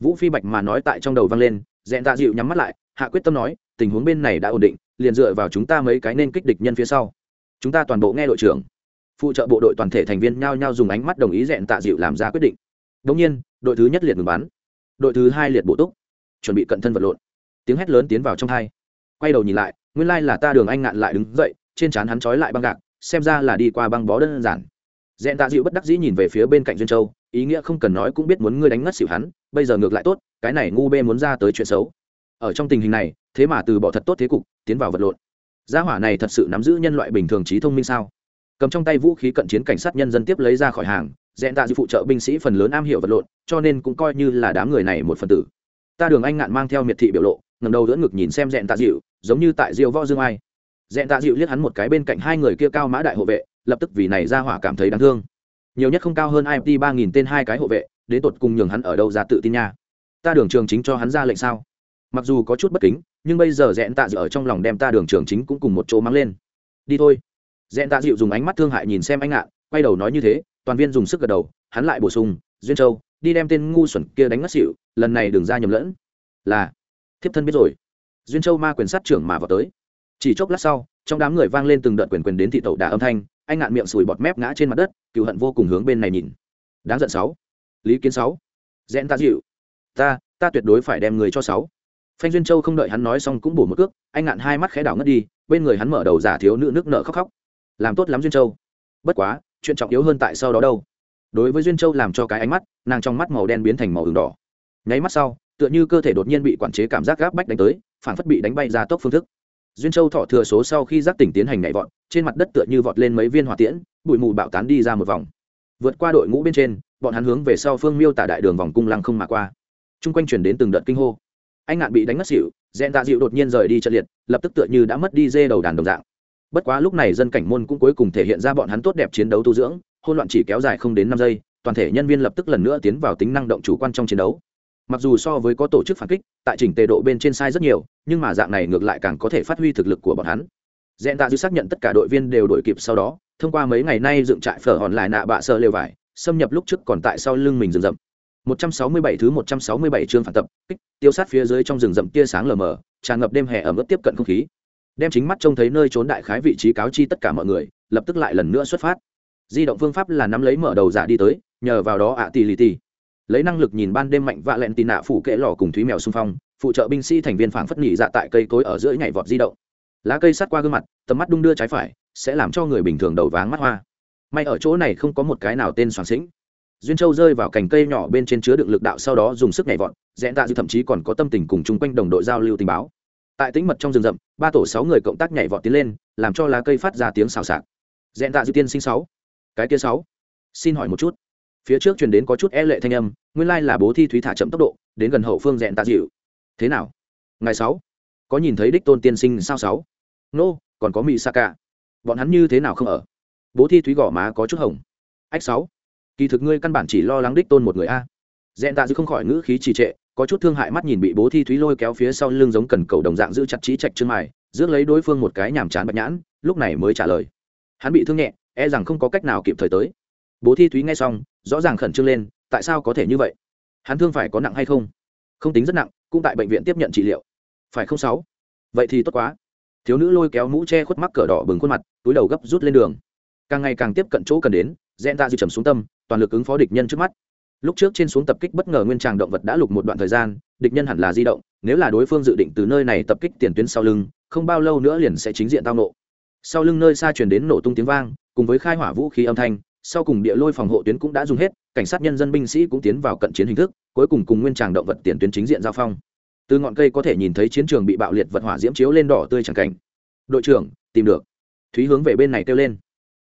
A: Vũ phi bạch mà nói tại trong đầu vang lên dẹn tạ dạ dịu nhắm mắt lại, hạ quyết tâm nói, tình huống bên này đã ổn định, liền dựa vào chúng ta mấy cái nên kích địch nhân phía sau. Chúng ta toàn bộ nghe đội trưởng, phụ trợ bộ đội toàn thể thành viên nhao nhao dùng ánh mắt đồng ý dẹn tạ dịu làm ra quyết định. Đống nhiên, đội thứ nhất liệt ngừng bắn. Đội thứ hai liệt bổ túc. Chuẩn bị cận thân vật lộn. Tiếng hét lớn tiến vào trong hai quay đầu nhìn lại, nguyên lai là ta đường anh ngạn lại đứng dậy, trên trán hắn trói lại băng gạc, xem ra là đi qua băng bó đơn giản. Dẹn tạ dịu bất đắc dĩ nhìn về phía bên cạnh duyên châu, ý nghĩa không cần nói cũng biết muốn ngươi đánh ngất xỉu hắn, bây giờ ngược lại tốt, cái này ngu bê muốn ra tới chuyện xấu. Ở trong tình hình này, thế mà từ bỏ thật tốt thế cục, tiến vào vật lộn. Gia hỏa này thật sự nắm giữ nhân loại bình thường trí thông minh sao? Cầm trong tay vũ khí cận chiến cảnh sát nhân dân tiếp lấy ra khỏi hàng, dẹn tạ dịu phụ trợ binh sĩ phần lớn am hiểu vật lộn, cho nên cũng coi như là đám người này một phần tử. Ta đường anh ngạn mang theo miệt thị biểu lộ ngầm đầu đỡ ngực nhìn xem dẹn tạ dịu giống như tại diêu võ dương ai. Dẹn tạ dịu liếc hắn một cái bên cạnh hai người kia cao mã đại hộ vệ, lập tức vì này ra hỏa cảm thấy đáng thương. Nhiều nhất không cao hơn imt ba nghìn tên hai cái hộ vệ, đến tột cùng nhường hắn ở đâu ra tự tin nha. Ta đường trường chính cho hắn ra lệnh sao? Mặc dù có chút bất kính, nhưng bây giờ dẹn tạ dịu ở trong lòng đem ta đường trường chính cũng cùng một chỗ mang lên. Đi thôi. Dẹn tạ dịu dùng ánh mắt thương hại nhìn xem anh ngạn quay đầu nói như thế, toàn viên dùng sức gật đầu, hắn lại bổ sung, duyên châu, đi đem tên ngu xuẩn kia đánh ngất xỉu, lần này đừng ra nhầm lẫn. Là, thiếp thân biết rồi duyên châu ma quyền sát trưởng mà vào tới. Chỉ chốc lát sau, trong đám người vang lên từng đợt quyền quyền đến thị tẩu đà âm thanh, anh ngạn miệng sùi bọt mép ngã trên mặt đất cựu hận vô cùng hướng bên này nhìn. Đáng giận sáu. Lý kiến sáu. Rẽn ta dịu. Ta ta tuyệt đối phải đem người cho sáu. Phanh duyên châu không đợi hắn nói xong cũng bổ một cước, anh ngạn hai mắt khẽ đảo ngất đi, bên người hắn mở đầu giả thiếu nữ nước nợ khóc khóc. Làm tốt lắm duyên châu. Bất quá, chuyện trọng yếu hơn tại sau đó đâu. Đối với duyên châu làm cho cái ánh mắt, nàng trong mắt màu đen biến thành màu ửng đỏ. Nháy mắt sau, tựa như cơ thể đột nhiên bị quản chế cảm giác gáp bách đánh tới phản phất bị đánh bay ra tốc phương thức. Duyên châu thọ thừa số sau khi giác tỉnh tiến hành nhảy vọt, trên mặt đất tựa như vọt lên mấy viên hỏa tiễn, bụi mù bạo tán đi ra một vòng. Vượt qua đội ngũ bên trên, bọn hắn hướng về sau phương miêu tả đại đường vòng cung lăng không mà qua. Chung quanh chuyển đến từng đợt kinh hô. Anh ngạn bị đánh mất xỉu dẹn tạ dịu đột nhiên rời đi trận liệt, lập tức tựa như đã mất đi dê đầu đàn đồng dạng. Bất quá lúc này dân cảnh môn cũng cuối cùng thể hiện ra bọn hắn tốt đẹp chiến đấu tu dưỡng hôn loạn chỉ kéo dài không đến năm giây, toàn thể nhân viên lập tức lần nữa tiến vào tính năng động chủ quan trong chiến đấu mặc dù so với có tổ chức phản kích, tại chỉnh tề độ bên trên sai rất nhiều, nhưng mà dạng này ngược lại càng có thể phát huy thực lực của bọn hắn. Dẹn tạ dư xác nhận tất cả đội viên đều đổi kịp sau đó, thông qua mấy ngày nay dựng trại phở hòn lại nạ bạ sơ lều vải, xâm nhập lúc trước còn tại sau lưng mình rừng rậm. 167 thứ 167 chương phản tập, kích, tiêu sát phía dưới trong rừng rậm tia sáng lờ mờ, tràn ngập đêm hè ẩm ướt tiếp cận không khí. Đem chính mắt trông thấy nơi trốn đại khái vị trí cáo chi tất cả mọi người, lập tức lại lần nữa xuất phát. Di động phương pháp là nắm lấy mở đầu giả đi tới, nhờ vào đó ạ tỷ lì tỷ lấy năng lực nhìn ban đêm mạnh vạ lẹn tì nạ phủ kệ lò cùng thúy mèo xung phong, phụ trợ binh sĩ thành viên phảng phất nhị dạ tại cây cối ở giữa nhảy vọt di động. Lá cây sát qua gương mặt, tầm mắt đung đưa trái phải, sẽ làm cho người bình thường đầu váng mắt hoa. May ở chỗ này không có một cái nào tên soàn xĩnh. Duyên châu rơi vào cành cây nhỏ bên trên chứa đựng lực đạo sau đó dùng sức nhảy vọt, rẽ tạ dư thậm chí còn có tâm tình cùng chung quanh đồng đội giao lưu tình báo. Tại tĩnh mật trong rừng rậm, ba tổ sáu người cộng tác nhảy vọt tiến lên, làm cho lá cây phát ra tiếng xào xạc. Rẽ tạ dư tiên sinh sáu. Cái kia sáu. Xin hỏi một chút phía trước truyền đến có chút e lệ thanh âm nguyên lai là bố thi thúy thả chậm tốc độ đến gần hậu phương rẽn tạ dịu. Thế nào? Ngày sáu? Có nhìn thấy đích tôn tiên sinh sao sáu? Nô、no, còn có mỹ sa cả bọn hắn như thế nào không ở? Bố thi thúy gõ má có chút hồng. Ách sáu? Kỳ thực ngươi căn bản chỉ lo lắng đích tôn một người a. Dẹn tạ dịu không khỏi ngữ khí trì trệ có chút thương hại mắt nhìn bị bố thi thúy lôi kéo phía sau lưng giống cần cầu đồng dạng giữ chặt trí trạch trương mài rước lấy đối phương một cái nhàm chán bạch nhãn lúc này mới trả lời. Hắn bị thương nhẹ e rằng không có cách nào kịp thời tới. Bố thi thúy nghe xong rõ ràng khẩn trương lên, tại sao có thể như vậy? Hắn thương phải có nặng hay không? Không tính rất nặng, cũng tại bệnh viện tiếp nhận trị liệu. Phải không sáu? Vậy thì tốt quá. Thiếu nữ lôi kéo mũ che khuất mắc cờ đỏ bừng khuôn mặt, túi đầu gấp rút lên đường. Càng ngày càng tiếp cận chỗ cần đến dẹn ta dư trầm xuống tâm, toàn lực ứng phó địch nhân trước mắt. Lúc trước trên xuống tập kích bất ngờ nguyên tràng động vật đã lục một đoạn thời gian, địch nhân hẳn là di động, nếu là đối phương dự định từ nơi này tập kích tiền tuyến sau lưng, không bao lâu nữa liền sẽ chính diện tao nộ. Sau lưng nơi xa truyền đến nổ tung tiếng vang, cùng với khai hỏa vũ khí âm thanh sau cùng địa lôi phòng hộ tuyến cũng đã dùng hết, cảnh sát nhân dân binh sĩ cũng tiến vào cận chiến hình thức, cuối cùng cùng nguyên tràng động vật tiền tuyến chính diện giao phong. Từ ngọn cây có thể nhìn thấy chiến trường bị bạo liệt vật hỏa diễm chiếu lên đỏ tươi chẳng cảnh. Đội trưởng, tìm được. Thúy hướng về bên này kêu lên.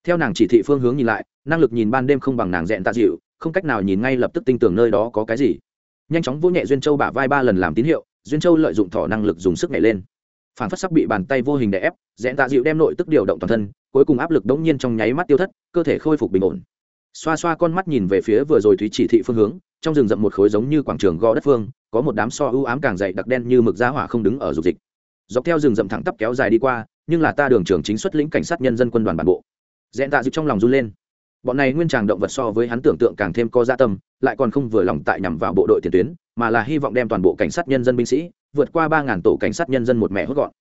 A: Theo nàng chỉ thị phương hướng nhìn lại, năng lực nhìn ban đêm không bằng nàng dẹn tạ dịu, không cách nào nhìn ngay lập tức tin tưởng nơi đó có cái gì. Nhanh chóng vỗ nhẹ duyên châu bả vai ba lần làm tín hiệu, duyên châu lợi dụng thỏ năng lực dùng sức nhảy lên phản phất sắp bị bàn tay vô hình đè ép dẹn tạ dịu đem nội tức điều động toàn thân, cuối cùng áp lực đống nhiên trong nháy mắt tiêu thất, cơ thể khôi phục bình ổn. Xoa xoa con mắt nhìn về phía vừa rồi thúy chỉ thị phương hướng, trong rừng rậm một khối giống như quảng trường gò đất phương, có một đám so ưu ám càng dày đặc đen như mực giá hỏa không đứng ở dục dịch. Dọc theo rừng rậm thẳng tắp kéo dài đi qua, nhưng là ta đường trưởng chính xuất lĩnh cảnh sát nhân dân quân đoàn bản bộ. Dẹn tạ dịu trong lòng run lên. Bọn này nguyên tràng động vật so với hắn tưởng tượng càng thêm có gia tâm, lại còn không vừa lòng tại nhằm vào bộ đội tiền tuyến, mà là hy vọng đem toàn bộ cảnh sát nhân dân binh sĩ vượt qua ba ngàn tổ cảnh sát nhân dân một mẹ hốt gọn.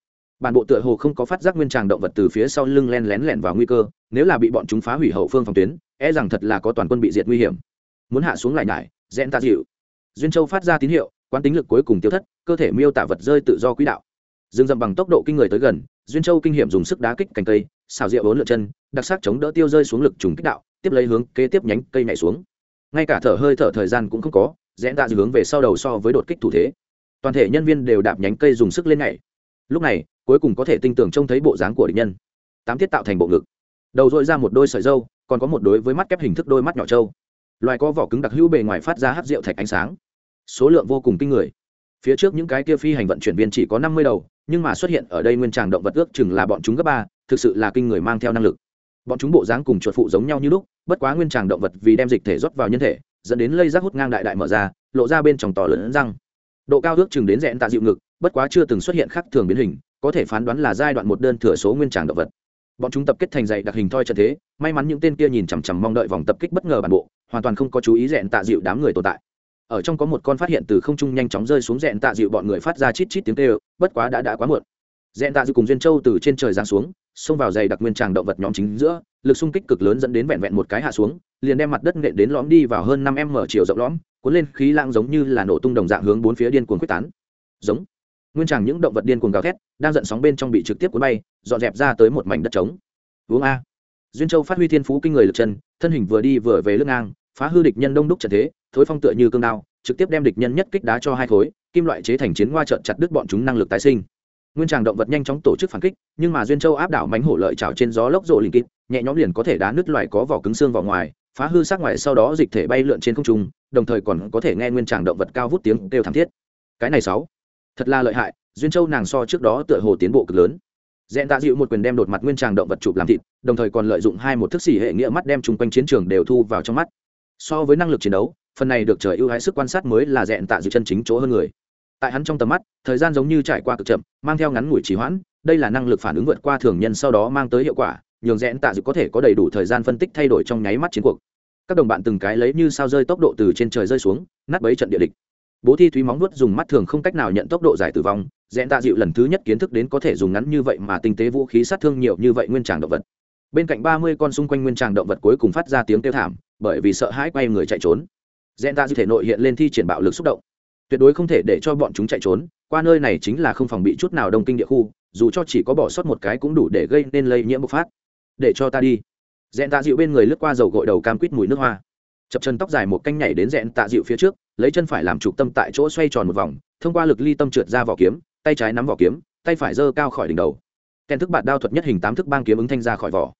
A: Bản bộ tựa hồ không có phát giác nguyên tràng động vật từ phía sau lưng len lén lẻn vào nguy cơ, nếu là bị bọn chúng phá hủy hậu phương phòng tuyến e rằng thật là có toàn quân bị diệt nguy hiểm. Muốn hạ xuống lại nhải, rẽn ta dịu. Duyên châu phát ra tín hiệu, quán tính lực cuối cùng tiêu thất, cơ thể miêu tả vật rơi tự do quỹ đạo. Dừng dầm bằng tốc độ kinh người tới gần, duyên châu kinh hiểm dùng sức đá kích cành cây, xào rượu bốn lượt chân, đặc sắc chống đỡ tiêu rơi xuống lực trùng kích đạo, tiếp lấy hướng kế tiếp nhánh cây nhảy xuống. Ngay cả thở hơi thở thời gian cũng không có, rẽn dịu hướng về sau đầu so với đột kích thủ thế toàn thể nhân viên đều đạp nhánh cây dùng sức lên nhảy. Lúc này, cuối cùng có thể tinh tưởng trông thấy bộ dáng của địch nhân. Tám tiết tạo thành bộ ngực. Đầu dội ra một đôi sợi dâu còn có một đối với mắt kép hình thức đôi mắt nhỏ trâu. Loài có vỏ cứng đặc hữu bề ngoài phát ra hát rượu thạch ánh sáng. Số lượng vô cùng kinh người. Phía trước những cái kia phi hành vận chuyển viên chỉ có năm mươi đầu, nhưng mà xuất hiện ở đây nguyên tràng động vật ước chừng là bọn chúng gấp ba, thực sự là kinh người mang theo năng lực. Bọn chúng bộ dáng cùng chuột phụ giống nhau như lúc, bất quá nguyên tràng động vật vì đem dịch thể rót vào nhân thể, dẫn đến lây rác hút ngang đại đại mở ra, lộ ra bên trong tò lớn răng độ cao ước chừng đến rẽn tạ dịu ngực, bất quá chưa từng xuất hiện khác thường biến hình, có thể phán đoán là giai đoạn một đơn thừa số nguyên tràng động vật. Bọn chúng tập kết thành dạy đặc hình thoi trận thế, may mắn những tên kia nhìn chằm chằm mong đợi vòng tập kích bất ngờ bản bộ, hoàn toàn không có chú ý rẽn tạ dịu đám người tồn tại. Ở trong có một con phát hiện từ không trung nhanh chóng rơi xuống rẽn tạ dịu bọn người phát ra chít chít tiếng kêu, bất quá đã đã quá muộn dẹn tạ dư cùng duyên châu từ trên trời giáng xuống, xông vào dày đặc nguyên tràng động vật nhóm chính giữa, lực xung kích cực lớn dẫn đến vẹn vẹn một cái hạ xuống, liền đem mặt đất nện đến lõm đi vào hơn năm m chiều rộng lõm, cuốn lên khí lãng giống như là nổ tung đồng dạng hướng bốn phía điên cuồng quyết tán. Giống. Nguyên tràng những động vật điên cuồng gào thét, đang giận sóng bên trong bị trực tiếp cuốn bay, dọn dẹp ra tới một mảnh đất trống. Uống a. Duyên châu phát huy thiên phú kinh người lực chân, thân hình vừa đi vừa về lưng ngang, phá hư địch nhân đông đúc trận thế, thối phong tựa như cương đao, trực tiếp đem địch nhân nhất kích đá cho hai khối, kim loại chế thành chiến hoa trợn chặt đứt bọn chúng năng lực tái sinh nguyên tràng động vật nhanh chóng tổ chức phản kích, nhưng mà duyên châu áp đảo mánh hổ lợi trào trên gió lốc rộ lình kịp nhẹ nhõm liền có thể đá nứt loài có vỏ cứng xương vào ngoài, phá hư sát ngoài, sau đó dịch thể bay lượn trên không trung, đồng thời còn có thể nghe nguyên tràng động vật cao vút tiếng kêu thảm thiết. Cái này sáu, thật là lợi hại, duyên châu nàng so trước đó tựa hồ tiến bộ cực lớn. Dẹn tạ dịu một quyền đem đột mặt nguyên tràng động vật chụp làm thịt, đồng thời còn lợi dụng hai một thức xỉ hệ nghĩa mắt đem chung quanh chiến trường đều thu vào trong mắt. So với năng lực chiến đấu, phần này được trời ưu hái sức quan sát mới là dẹn tạ dịu chân chính chỗ hơn người tại hắn trong tầm mắt, thời gian giống như trải qua cực chậm, mang theo ngắn ngủi trì hoãn, đây là năng lực phản ứng vượt qua thường nhân sau đó mang tới hiệu quả, nhường rẽn tạ dự có thể có đầy đủ thời gian phân tích thay đổi trong nháy mắt chiến cuộc. Các đồng bạn từng cái lấy như sao rơi tốc độ từ trên trời rơi xuống, nát bấy trận địa địch. Bố thi thúy móng nuốt dùng mắt thường không cách nào nhận tốc độ giải tử vong rẽn tạ dịu lần thứ nhất kiến thức đến có thể dùng ngắn như vậy mà tinh tế vũ khí sát thương nhiều như vậy nguyên tràng động vật. Bên cạnh ba mươi con xung quanh nguyên tràng động vật cuối cùng phát ra tiếng kêu thảm, bởi vì sợ hãi quay người chạy trốn. Rẽn tạ dịu thể nội hiện lên thi triển bạo lực xúc động tuyệt đối không thể để cho bọn chúng chạy trốn, qua nơi này chính là không phòng bị chút nào đông kinh địa khu, dù cho chỉ có bỏ sót một cái cũng đủ để gây nên lây nhiễm bộc phát. Để cho ta đi. Dẹn tạ dịu bên người lướt qua dầu gội đầu cam quýt mùi nước hoa. Chập chân tóc dài một canh nhảy đến dẹn tạ dịu phía trước, lấy chân phải làm trục tâm tại chỗ xoay tròn một vòng, thông qua lực ly tâm trượt ra vỏ kiếm, tay trái nắm vỏ kiếm, tay phải giơ cao khỏi đỉnh đầu. Kèn thức bạt đao thuật nhất hình tám thức bang kiếm ứng thanh ra khỏi vỏ.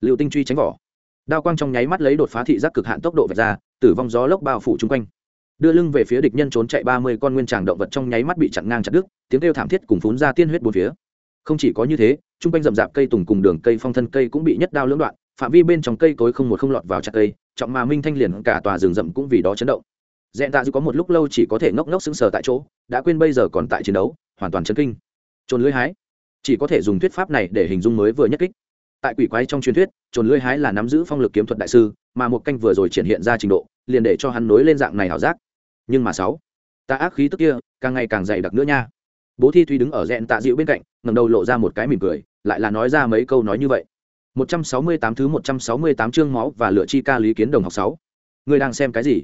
A: Liệu tinh truy tránh vỏ. Đao quang trong nháy mắt lấy đột phá thị giác cực hạn tốc độ vạch ra, tử vong gió lốc bao phủ chung quanh đưa lưng về phía địch nhân trốn chạy ba mươi con nguyên tràng động vật trong nháy mắt bị chặn ngang chặt đứt, tiếng kêu thảm thiết cùng phún ra tiên huyết bốn phía. Không chỉ có như thế chung quanh rậm rạp cây tùng cùng đường cây phong thân cây cũng bị nhất đao lưỡng đoạn, phạm vi bên trong cây cối không một không lọt vào chặt cây, trọng mà minh thanh liền cả tòa rừng rậm cũng vì đó chấn động. Dẹn tạ dư có một lúc lâu chỉ có thể ngốc ngốc sững sờ tại chỗ, đã quên bây giờ còn tại chiến đấu, hoàn toàn chấn kinh. Trồn lưới hái. Chỉ có thể dùng thuyết pháp này để hình dung mới vừa nhất kích. Tại quỷ quái trong truyền thuyết, trồn lưới hái là nắm giữ phong lực kiếm thuật đại sư, mà một canh vừa rồi triển hiện ra trình độ, liền để cho hắn nối lên dạng này ảo giác nhưng mà sáu ta ác khí tức kia càng ngày càng dày đặc nữa nha bố thi thúy đứng ở rẽn tạ dịu bên cạnh ngẩng đầu lộ ra một cái mỉm cười lại là nói ra mấy câu nói như vậy 168 thứ 168 chương máu và lựa chi ca lý kiến đồng học 6. Ngươi đang xem cái gì?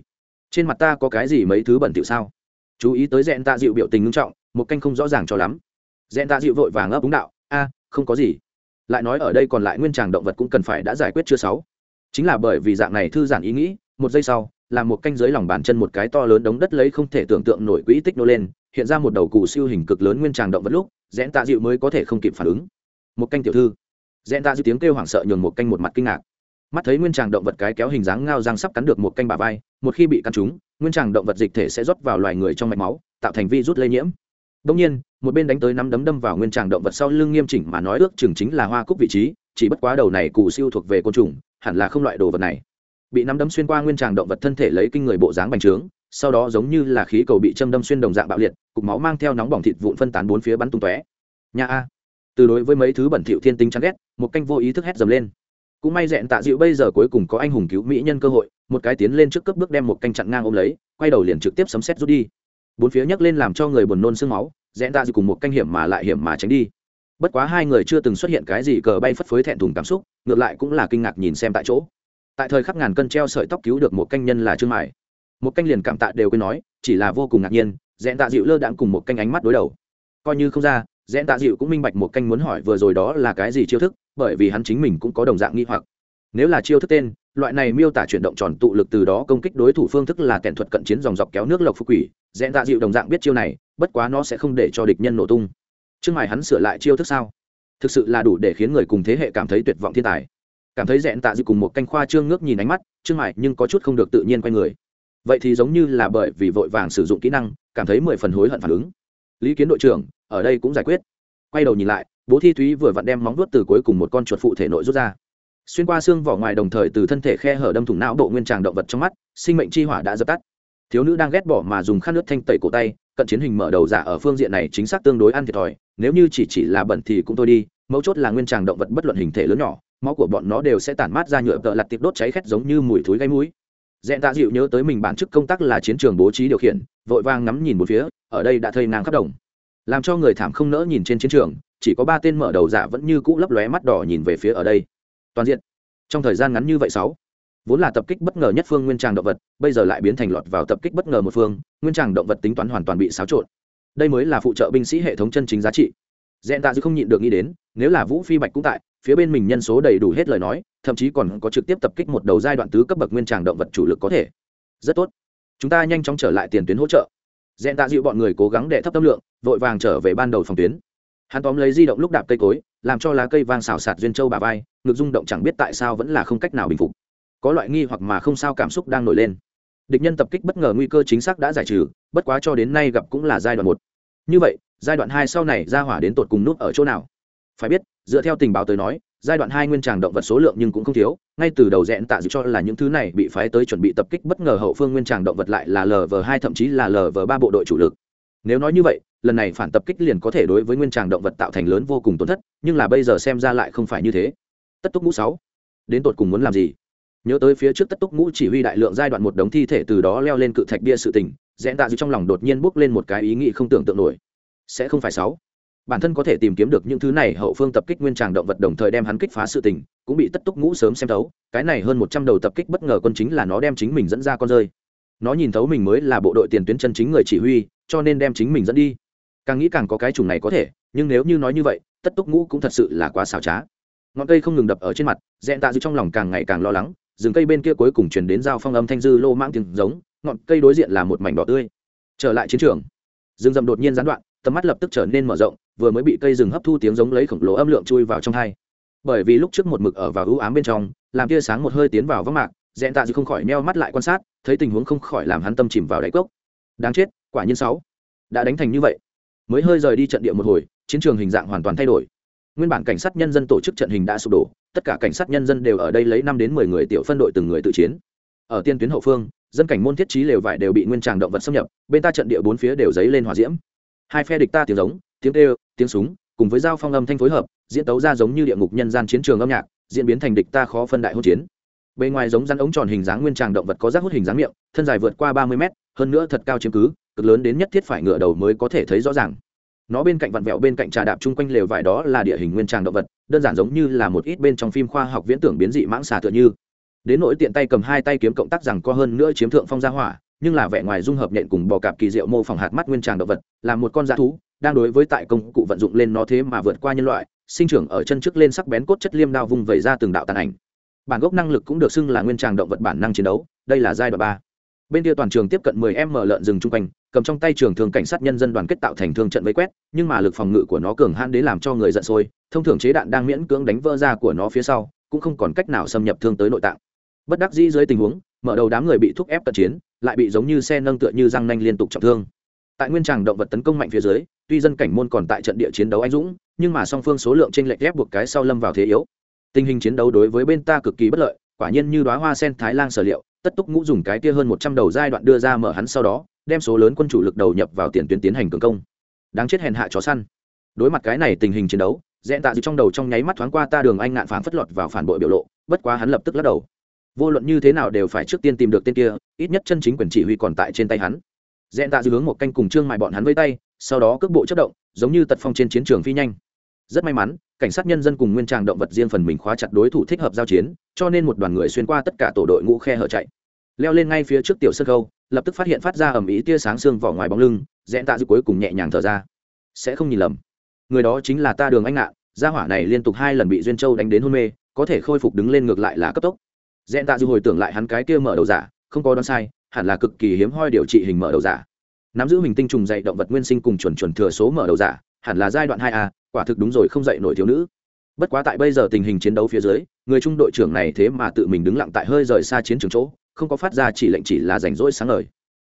A: Trên mặt ta có cái gì mấy thứ bẩn tiểu sao? Chú ý tới Dẹn Tạ Dịu biểu tình nghiêm trọng, một canh không rõ ràng cho lắm. Dẹn Tạ Dịu vội vàng ấp đúng đạo, "A, không có gì." Lại nói ở đây còn lại nguyên tràng động vật cũng cần phải đã giải quyết chưa sáu. Chính là bởi vì dạng này thư giản ý nghĩ, một giây sau, là một canh dưới lòng bàn chân một cái to lớn đống đất lấy không thể tưởng tượng nổi quỹ tích nô lên, hiện ra một đầu cụ siêu hình cực lớn nguyên tràng động vật lúc, Dẹn Tạ Dịu mới có thể không kịp phản ứng. Một canh tiểu thư, rẽn tạ dịu tiếng kêu hoảng sợ nhường một canh một mặt kinh ngạc. Mắt thấy nguyên tràng động vật cái kéo hình dáng ngao răng sắp cắn được một canh bà vai một khi bị cắn trúng nguyên tràng động vật dịch thể sẽ rót vào loài người trong mạch máu tạo thành vi rút lây nhiễm. Đông nhiên một bên đánh tới nắm đấm đâm vào nguyên tràng động vật sau lưng nghiêm chỉnh mà nói ước chừng chính là hoa cúc vị trí chỉ bất quá đầu này cụ siêu thuộc về côn trùng hẳn là không loại đồ vật này bị nắm đấm xuyên qua nguyên tràng động vật thân thể lấy kinh người bộ dáng bành trướng, sau đó giống như là khí cầu bị châm đâm xuyên đồng dạng bạo liệt, cục máu mang theo nóng bỏng thịt vụn phân tán bốn phía bắn tung tóe. Nhà a. Từ đối với mấy thứ bẩn thỉu thiên tính chán ghét, một canh vô ý thức hét dầm lên. Cũng may dẹn tạ dịu bây giờ cuối cùng có anh hùng cứu mỹ nhân cơ hội, một cái tiến lên trước cấp bước đem một canh chặn ngang ôm lấy, quay đầu liền trực tiếp sấm xét rút đi. Bốn phía nhấc lên làm cho người buồn nôn sương máu dẹn tạ dịu cùng một canh hiểm mà lại hiểm mà tránh đi. Bất quá hai người chưa từng xuất hiện cái gì cờ bay phất phới thẹn thùng cảm xúc, ngược lại cũng là kinh ngạc nhìn xem tại chỗ tại thời khắc ngàn cân treo sợi tóc cứu được một canh nhân là trương mải một canh liền cảm tạ đều quên nói, chỉ là vô cùng ngạc nhiên, dẹn tạ dịu lơ đạn cùng một canh ánh mắt đối đầu. Coi như không ra, dẹn tạ dịu cũng minh bạch một canh muốn hỏi vừa rồi đó là cái gì chiêu thức, bởi vì hắn chính mình cũng có đồng dạng nghi hoặc. Nếu là chiêu thức tên, loại này miêu tả chuyển động tròn tụ lực từ đó công kích đối thủ phương thức là kèn thuật cận chiến dòng dọc kéo nước lộc phục quỷ, dẹn tạ dịu đồng dạng biết chiêu này, bất quá nó sẽ không để cho địch nhân nổ tung. Trương mài hắn sửa lại chiêu thức sao? Thực sự là đủ để khiến người cùng thế hệ cảm thấy tuyệt vọng thiên tài cảm thấy rẽn tạ dịu cùng một canh khoa trương ngước nhìn ánh mắt, trương mại nhưng có chút không được tự nhiên quay người. Vậy thì giống như là bởi vì vội vàng sử dụng kỹ năng, cảm thấy mười phần hối hận phản ứng. Lý kiến đội trưởng, ở đây cũng giải quyết. Quay đầu nhìn lại, bố thi thúy vừa vặn đem móng vuốt từ cuối cùng một con chuột phụ thể nội rút ra. Xuyên qua xương vỏ ngoài đồng thời từ thân thể khe hở đâm thủng não bộ nguyên tràng động vật trong mắt, sinh mệnh chi hỏa đã dập tắt. Thiếu nữ đang ghét bỏ mà dùng khăn nước thanh tẩy cổ tay, cận chiến hình mở đầu giả ở phương diện này chính xác tương đối ăn thiệt thòi, nếu như chỉ chỉ là bẩn thì cũng thôi đi, mấu chốt là nguyên tràng động vật bất luận hình thể lớn nhỏ máu của bọn nó đều sẽ tản mát ra nhựa tợ lặt tiệp đốt cháy khét giống như mùi thúi gây mũi. Dẹn tạ dịu nhớ tới mình bản chức công tác là chiến trường bố trí điều khiển, vội vang ngắm nhìn một phía, ở đây đã thây nàng khắp đồng. Làm cho người thảm không nỡ nhìn trên chiến trường, chỉ có ba tên mở đầu giả vẫn như cũ lấp lóe mắt đỏ nhìn về phía ở đây. Toàn diện. Trong thời gian ngắn như vậy sáu, vốn là tập kích bất ngờ nhất phương nguyên tràng động vật, bây giờ lại biến thành lọt vào tập kích bất ngờ một phương, nguyên tràng động vật tính toán hoàn toàn bị xáo trộn. Đây mới là phụ trợ binh sĩ hệ thống chân chính giá trị. Dẹn tạ dư không nhịn được nghĩ đến, nếu là vũ phi bạch cũng tại phía bên mình nhân số đầy đủ hết lời nói, thậm chí còn có trực tiếp tập kích một đầu giai đoạn tứ cấp bậc nguyên tràng động vật chủ lực có thể. Rất tốt. Chúng ta nhanh chóng trở lại tiền tuyến hỗ trợ. Dẹn tạ dịu bọn người cố gắng để thấp tâm lượng, vội vàng trở về ban đầu phòng tuyến. Hắn tóm lấy di động lúc đạp cây cối, làm cho lá cây vang xào sạt duyên châu bà vai, ngực rung động chẳng biết tại sao vẫn là không cách nào bình phục. Có loại nghi hoặc mà không sao cảm xúc đang nổi lên. Địch nhân tập kích bất ngờ nguy cơ chính xác đã giải trừ, bất quá cho đến nay gặp cũng là giai đoạn một. Như vậy, giai đoạn hai sau này ra hỏa đến tột cùng nút ở chỗ nào? Phải biết dựa theo tình báo tới nói, giai đoạn hai nguyên tràng động vật số lượng nhưng cũng không thiếu, ngay từ đầu rẽn tạ dự cho là những thứ này bị phái tới chuẩn bị tập kích bất ngờ hậu phương nguyên tràng động vật lại là lv hai, thậm chí là lv ba bộ đội chủ lực. Nếu nói như vậy, lần này phản tập kích liền có thể đối với nguyên tràng động vật tạo thành lớn vô cùng tổn thất, nhưng là bây giờ xem ra lại không phải như thế. Tất túc ngũ sáu, đến tột cùng muốn làm gì? Nhớ tới phía trước tất túc ngũ chỉ huy đại lượng giai đoạn một đống thi thể từ đó leo lên cự thạch bia sự tình, rẽn tạ dự trong lòng đột nhiên bốc lên một cái ý nghĩ không tưởng tượng nổi. Sẽ không phải sáu bản thân có thể tìm kiếm được những thứ này, hậu phương tập kích nguyên tràng động vật đồng thời đem hắn kích phá sự tình, cũng bị tất túc ngũ sớm xem thấu, cái này hơn một trăm đầu tập kích bất ngờ quân chính là nó đem chính mình dẫn ra con rơi. Nó nhìn thấu mình mới là bộ đội tiền tuyến chân chính người chỉ huy, cho nên đem chính mình dẫn đi. Càng nghĩ càng có cái chủng này có thể, nhưng nếu như nói như vậy, tất túc ngũ cũng thật sự là quá xảo trá. Ngọn cây không ngừng đập ở trên mặt dẹn tạ dư trong lòng càng ngày càng lo lắng, rừng cây bên kia cuối cùng chuyển đến giao phong âm thanh dư lô mãng tiếng giống, ngọn cây đối diện là một mảnh đỏ tươi. Trở lại chiến trường, rừng rậm đột nhiên gián đoạn, tầm mắt lập tức trở nên mở rộng vừa mới bị cây rừng hấp thu tiếng giống lấy khổng lồ âm lượng chui vào trong hai. Bởi vì lúc trước một mực ở vào ưu ám bên trong, làm tia sáng một hơi tiến vào vắng mạc dẹn tạ dư không khỏi neo mắt lại quan sát, thấy tình huống không khỏi làm hắn tâm chìm vào đáy cốc. Đáng chết, quả nhiên sáu. Đã đánh thành như vậy. Mới hơi rời đi trận địa một hồi, chiến trường hình dạng hoàn toàn thay đổi. Nguyên bản cảnh sát nhân dân tổ chức trận hình đã sụp đổ, tất cả cảnh sát nhân dân đều ở đây lấy năm đến mười người tiểu phân đội từng người tự chiến. Ở tiên tuyến hậu phương, dân cảnh môn thiết trí lều vải đều bị nguyên tràng động vật xâm nhập, bên ta trận địa bốn phía đều dấy lên hỏa diễm. Hai phe địch ta tiếng giống tiếng kêu, tiếng súng, cùng với dao phong âm thanh phối hợp, diễn tấu ra giống như địa ngục nhân gian chiến trường âm nhạc, diễn biến thành địch ta khó phân đại hỗn chiến. Bề ngoài giống rắn ống tròn hình dáng nguyên tràng động vật có rác hút hình dáng miệng, thân dài vượt qua ba mươi mét, hơn nữa thật cao chiếm cứ, cực lớn đến nhất thiết phải ngựa đầu mới có thể thấy rõ ràng. Nó bên cạnh vặn vẹo bên cạnh trà đạp chung quanh lều vải đó là địa hình nguyên tràng động vật, đơn giản giống như là một ít bên trong phim khoa học viễn tưởng biến dị mãng xà tựa như. Đến nỗi tiện tay cầm hai tay kiếm cộng tác rằng có hơn nữa chiếm thượng phong gia hỏa, nhưng là vẻ ngoài dung hợp nhện cùng bò cạp kỳ diệu mô phỏng hạt mắt nguyên tràng động vật, là một con dã thú đang đối với tại công cụ vận dụng lên nó thế mà vượt qua nhân loại, sinh trưởng ở chân trước lên sắc bén cốt chất liêm đao vùng vẩy ra từng đạo tàn ảnh. Bản gốc năng lực cũng được xưng là nguyên tràng động vật bản năng chiến đấu, đây là giai đoạn ba. Bên kia toàn trường tiếp cận 10 m lợn rừng trung quanh, cầm trong tay trường thường cảnh sát nhân dân đoàn kết tạo thành thương trận vây quét, nhưng mà lực phòng ngự của nó cường hãn đến làm cho người giận sôi, thông thường chế đạn đang miễn cưỡng đánh vỡ ra của nó phía sau, cũng không còn cách nào xâm nhập thương tới nội tạng. Bất đắc dĩ dưới tình huống, mở đầu đám người bị thúc ép cận chiến, lại bị giống như xe nâng tựa như răng nanh liên tục trọng thương. Tại nguyên tràng động vật tấn công mạnh phía dưới tuy dân cảnh môn còn tại trận địa chiến đấu anh dũng, nhưng mà song phương số lượng trên lệch ép buộc cái sau lâm vào thế yếu. Tình hình chiến đấu đối với bên ta cực kỳ bất lợi, quả nhiên như đoá hoa sen thái lan sở liệu, tất túc ngũ dùng cái kia hơn một trăm đầu giai đoạn đưa ra mở hắn sau đó, đem số lớn quân chủ lực đầu nhập vào tiền tuyến tiến hành cường công. Đáng chết hèn hạ chó săn. Đối mặt cái này tình hình chiến đấu, dẹn tạ dự trong đầu trong nháy mắt thoáng qua ta đường anh ngạn phán phất lọt vào phản bội biểu lộ, bất quá hắn lập tức lắc đầu. Vô luận như thế nào đều phải trước tiên tìm được tên kia, ít nhất chân chính quyền chỉ huy còn tại trên tay hắn. Dẹn tạ dự hướng một canh cùng trương mại bọn hắn với tay sau đó cước bộ chất động, giống như tật phong trên chiến trường phi nhanh. Rất may mắn, cảnh sát nhân dân cùng nguyên tràng động vật riêng phần mình khóa chặt đối thủ thích hợp giao chiến, cho nên một đoàn người xuyên qua tất cả tổ đội ngũ khe hở chạy. Leo lên ngay phía trước tiểu sân khâu lập tức phát hiện phát ra ẩm ý tia sáng xương vỏ ngoài bóng lưng rẽn tạ dư cuối cùng nhẹ nhàng thở ra. Sẽ không nhìn lầm. Người đó chính là ta đường anh ngạn gia hỏa này liên tục hai lần bị duyên châu đánh đến hôn mê, có thể khôi phục đứng lên ngược lại là cấp tốc. Rẽn tạ dư hồi tưởng lại hắn cái kia mở đầu giả, không có đoán sai, hẳn là cực kỳ hiếm hoi điều trị hình mở đầu giả nắm giữ hình tinh trùng dạy động vật nguyên sinh cùng chuẩn chuẩn thừa số mở đầu giả, hẳn là giai đoạn hai a, quả thực đúng rồi, không dạy nổi thiếu nữ. Bất quá tại bây giờ tình hình chiến đấu phía dưới, người trung đội trưởng này thế mà tự mình đứng lặng tại hơi rời xa chiến trường chỗ, không có phát ra chỉ lệnh chỉ là rảnh rỗi sáng lời.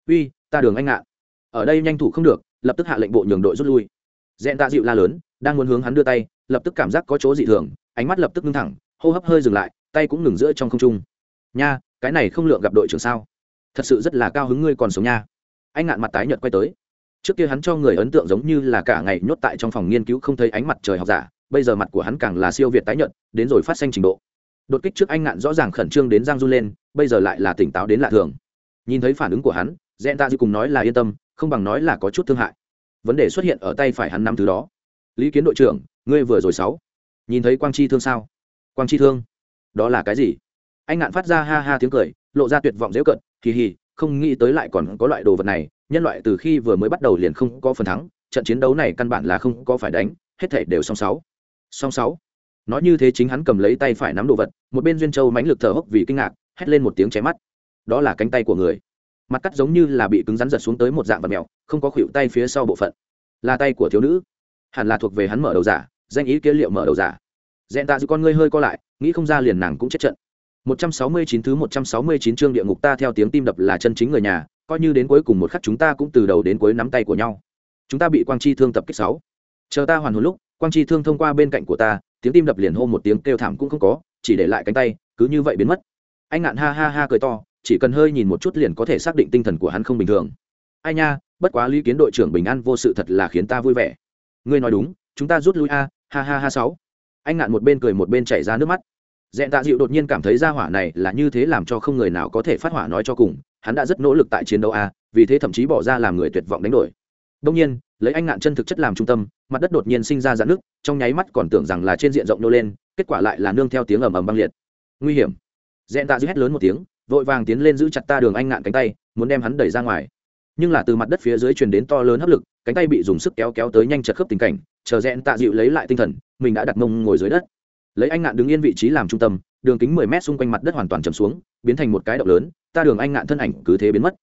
A: uy, ta đường anh ạ. ở đây nhanh thủ không được, lập tức hạ lệnh bộ nhường đội rút lui. Dẹn ta dịu la lớn, đang muốn hướng hắn đưa tay, lập tức cảm giác có chỗ dị thường, ánh mắt lập tức ngưng thẳng, hô hấp hơi dừng lại, tay cũng ngừng giữa trong không trung. Nha, cái này không lượng gặp đội trưởng sao? Thật sự rất là cao hứng ngươi còn sống nha anh ngạn mặt tái nhợt quay tới. Trước kia hắn cho người ấn tượng giống như là cả ngày nhốt tại trong phòng nghiên cứu không thấy ánh mặt trời học giả, bây giờ mặt của hắn càng là siêu việt tái nhợt, đến rồi phát xanh trình độ. Đột kích trước anh ngạn rõ ràng khẩn trương đến giang run lên, bây giờ lại là tỉnh táo đến lạ thường. Nhìn thấy phản ứng của hắn dẹn ta dư cùng nói là yên tâm, không bằng nói là có chút thương hại. Vấn đề xuất hiện ở tay phải hắn năm thứ đó. Lý kiến đội trưởng, ngươi vừa rồi sáu. Nhìn thấy quang chi thương sao? Quang chi thương? Đó là cái gì? Anh ngạn phát ra ha ha tiếng cười, lộ ra tuyệt vọng dễ cận, kỳ hì không nghĩ tới lại còn có loại đồ vật này, nhân loại từ khi vừa mới bắt đầu liền không có phần thắng, trận chiến đấu này căn bản là không có phải đánh, hết thể đều song sáu. Song sáu. Nói như thế chính hắn cầm lấy tay phải nắm đồ vật, một bên duyên châu mãnh lực thở hốc vì kinh ngạc, hét lên một tiếng chém mắt. Đó là cánh tay của người. Mặt cắt giống như là bị cứng rắn giật xuống tới một dạng vật mèo, không có khuỷu tay phía sau bộ phận. Là tay của thiếu nữ. Hẳn là thuộc về hắn mở đầu giả, danh ý kia liệu mở đầu giả. Dẹn tạ giữ con ngươi hơi co lại, nghĩ không ra liền nàng cũng chết trận. 169 thứ 169 chương địa ngục ta theo tiếng tim đập là chân chính người nhà, coi như đến cuối cùng một khắc chúng ta cũng từ đầu đến cuối nắm tay của nhau. Chúng ta bị quang chi thương tập kích sáu. Chờ ta hoàn hồn lúc, quang chi thương thông qua bên cạnh của ta, tiếng tim đập liền hô một tiếng kêu thảm cũng không có, chỉ để lại cánh tay, cứ như vậy biến mất. Anh ngạn ha ha ha cười to, chỉ cần hơi nhìn một chút liền có thể xác định tinh thần của hắn không bình thường. Ai nha, bất quá lý kiến đội trưởng bình an vô sự thật là khiến ta vui vẻ. Ngươi nói đúng, chúng ta rút lui a, ha ha ha sáu. Anh ngạn một bên cười một bên chảy ra nước mắt dẹn tạ dịu đột nhiên cảm thấy ra hỏa này là như thế làm cho không người nào có thể phát hỏa nói cho cùng, hắn đã rất nỗ lực tại chiến đấu a, vì thế thậm chí bỏ ra làm người tuyệt vọng đánh đổi. Đông nhiên, lấy anh ngạn chân thực chất làm trung tâm, mặt đất đột nhiên sinh ra dạn nước trong nháy mắt còn tưởng rằng là trên diện rộng nô lên, kết quả lại là nương theo tiếng ầm ầm băng liệt. Nguy hiểm. Dẹn tạ dịu hét lớn một tiếng, vội vàng tiến lên giữ chặt ta đường anh ngạn cánh tay, muốn đem hắn đẩy ra ngoài. Nhưng là từ mặt đất phía dưới truyền đến to lớn hấp lực, cánh tay bị dùng sức kéo kéo tới nhanh chật khớp tình cảnh, chờ dẹn tạ dịu lấy lại tinh thần, mình đã đặt mông ngồi dưới đất lấy anh ngạn đứng yên vị trí làm trung tâm, đường kính mười mét xung quanh mặt đất hoàn toàn chầm xuống, biến thành một cái động lớn, ta đường anh ngạn thân ảnh cứ thế biến mất.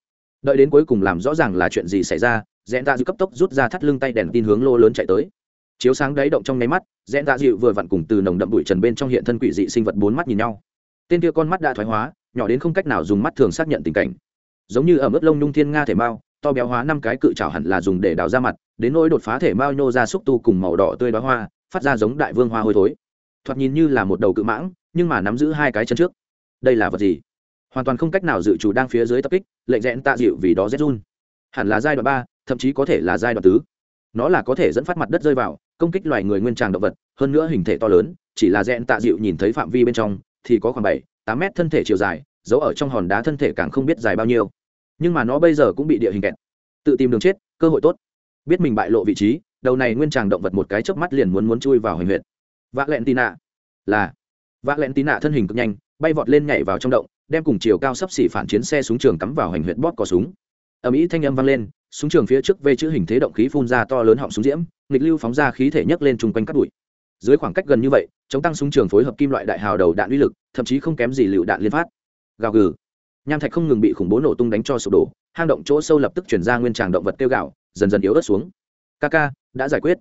A: Đợi đến cuối cùng làm rõ ràng là chuyện gì xảy ra rẽn tạ dạ dịu cấp tốc rút ra thắt lưng tay đèn tin hướng lô lớn chạy tới. Chiếu sáng đáy động trong nháy mắt rẽn tạ dạ dịu vừa vặn cùng từ nồng đậm bụi trần bên trong hiện thân quỷ dị sinh vật bốn mắt nhìn nhau. Tên kia con mắt đã thoái hóa, nhỏ đến không cách nào dùng mắt thường xác nhận tình cảnh. Giống như ở mức lông nhung thiên nga thể mao, to béo hóa năm cái cự trào hẳn là dùng để đào ra mặt, đến nỗi đột phá thể mao nhô ra xúc tu cùng màu đỏ tươi đóa hoa, phát ra giống đại vương hoa hôi thối thoạt nhìn như là một đầu cự mãng, nhưng mà nắm giữ hai cái chân trước. Đây là vật gì? Hoàn toàn không cách nào dự chủ đang phía dưới tập kích, lệnh rẽn tạ dịu vì đó rét run. Hẳn là giai đoạn ba, thậm chí có thể là giai đoạn tứ. Nó là có thể dẫn phát mặt đất rơi vào, công kích loài người nguyên tràng động vật, hơn nữa hình thể to lớn, chỉ là rẽn tạ dịu nhìn thấy phạm vi bên trong, thì có khoảng bảy, tám mét thân thể chiều dài giấu ở trong hòn đá thân thể càng không biết dài bao nhiêu. Nhưng mà nó bây giờ cũng bị địa hình kẹt. Tự tìm đường chết, cơ hội tốt. Biết mình bại lộ vị trí, đầu này nguyên tràng động vật một cái chớp mắt liền muốn muốn chui vào hành huyệt vạ lẹn tì nạ là. Vạ lẹn tì nạ thân hình cực nhanh, bay vọt lên nhảy vào trong động, đem cùng chiều cao sấp xỉ phản chiến xe súng trường cắm vào hành huyện bóp cò súng. Ở mỹ thanh âm vang lên, súng trường phía trước vây chữ hình thế động khí phun ra to lớn họng súng diễm, nghịch lưu phóng ra khí thể nhấc lên chung quanh cắt bụi. Dưới khoảng cách gần như vậy, chống tăng súng trường phối hợp kim loại đại hào đầu đạn uy lực, thậm chí không kém gì lựu đạn liên phát. Gào gừ. Nham thạch không ngừng bị khủng bố nổ tung đánh cho sụp đổ, hang động chỗ sâu lập tức chuyển ra nguyên tràng động vật kêu gạo dần dần yếu ớt xuống. Ca đã giải quyết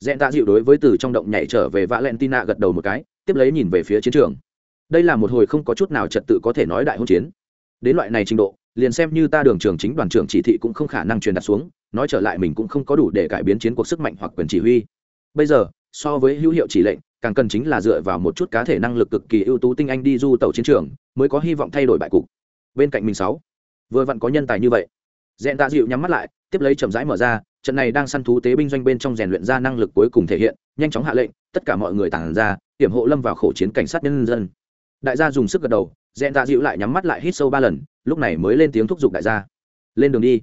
A: dẹn tạ dịu đối với từ trong động nhảy trở về valentina gật đầu một cái, tiếp lấy nhìn về phía chiến trường. Đây là một hồi không có chút nào trật tự có thể nói đại hôn chiến. Đến loại này trình độ, liền xem như ta đường trường chính đoàn trưởng chỉ thị cũng không khả năng truyền đạt xuống, nói trở lại mình cũng không có đủ để cải biến chiến cuộc sức mạnh hoặc quyền chỉ huy. Bây giờ, so với hữu hiệu chỉ lệnh, càng cần chính là dựa vào một chút cá thể năng lực cực kỳ ưu tú tinh anh đi du tàu chiến trường, mới có hy vọng thay đổi bại cục. Bên cạnh mình sáu. Vừa vặn có nhân tài như vậy. Dẹn tạ dịu nhắm mắt lại, tiếp lấy chậm rãi mở ra trận này đang săn thú tế binh doanh bên trong rèn luyện ra năng lực cuối cùng thể hiện, nhanh chóng hạ lệnh, tất cả mọi người tản ra, hiểm hộ lâm vào khổ chiến cảnh sát nhân dân. Đại gia dùng sức gật đầu, dẹn tạ dịu lại nhắm mắt lại hít sâu ba lần, lúc này mới lên tiếng thúc giục đại gia. Lên đường đi.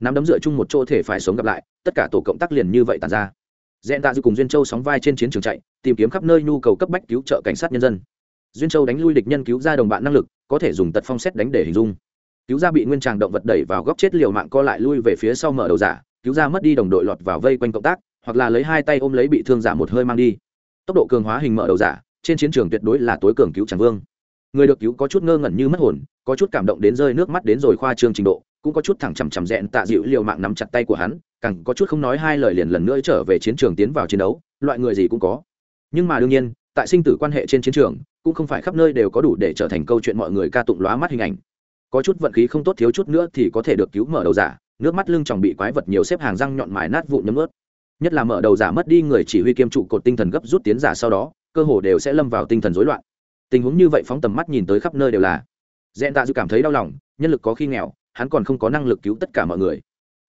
A: Nắm đấm dựa chung một chỗ thể phải sống gặp lại, tất cả tổ cộng tác liền như vậy tàn ra. Dẹn tạ dịu cùng duyên châu sóng vai trên chiến trường chạy, tìm kiếm khắp nơi nhu cầu cấp bách cứu trợ cảnh sát nhân dân. Duyên châu đánh lui địch nhân cứu ra đồng bạn năng lực, có thể dùng tật phong xét đánh để hình dung. Cứu ra bị nguyên tràng động vật đẩy vào góc chết liều mạng co lại lui về phía sau mở đầu giả cứu ra mất đi đồng đội lọt vào vây quanh cộng tác, hoặc là lấy hai tay ôm lấy bị thương giả một hơi mang đi. Tốc độ cường hóa hình mở đầu giả, trên chiến trường tuyệt đối là tối cường cứu tràng vương. Người được cứu có chút ngơ ngẩn như mất hồn, có chút cảm động đến rơi nước mắt đến rồi khoa trương trình độ, cũng có chút thẳng chằm chằm rẽn tạ dịu liều mạng nắm chặt tay của hắn, càng có chút không nói hai lời liền lần nữa trở về chiến trường tiến vào chiến đấu, loại người gì cũng có. Nhưng mà đương nhiên, tại sinh tử quan hệ trên chiến trường, cũng không phải khắp nơi đều có đủ để trở thành câu chuyện mọi người ca tụng lóa mắt hình ảnh. Có chút vận khí không tốt thiếu chút nữa thì có thể được cứu mở đầu giả nước mắt lưng tròng bị quái vật nhiều xếp hàng răng nhọn mài nát vụn nhấm ướt. Nhất là mở đầu giả mất đi người chỉ huy kiêm trụ cột tinh thần gấp rút tiến giả sau đó, cơ hồ đều sẽ lâm vào tinh thần rối loạn. Tình huống như vậy phóng tầm mắt nhìn tới khắp nơi đều là. Dẹn tạ dự cảm thấy đau lòng, nhân lực có khi nghèo, hắn còn không có năng lực cứu tất cả mọi người.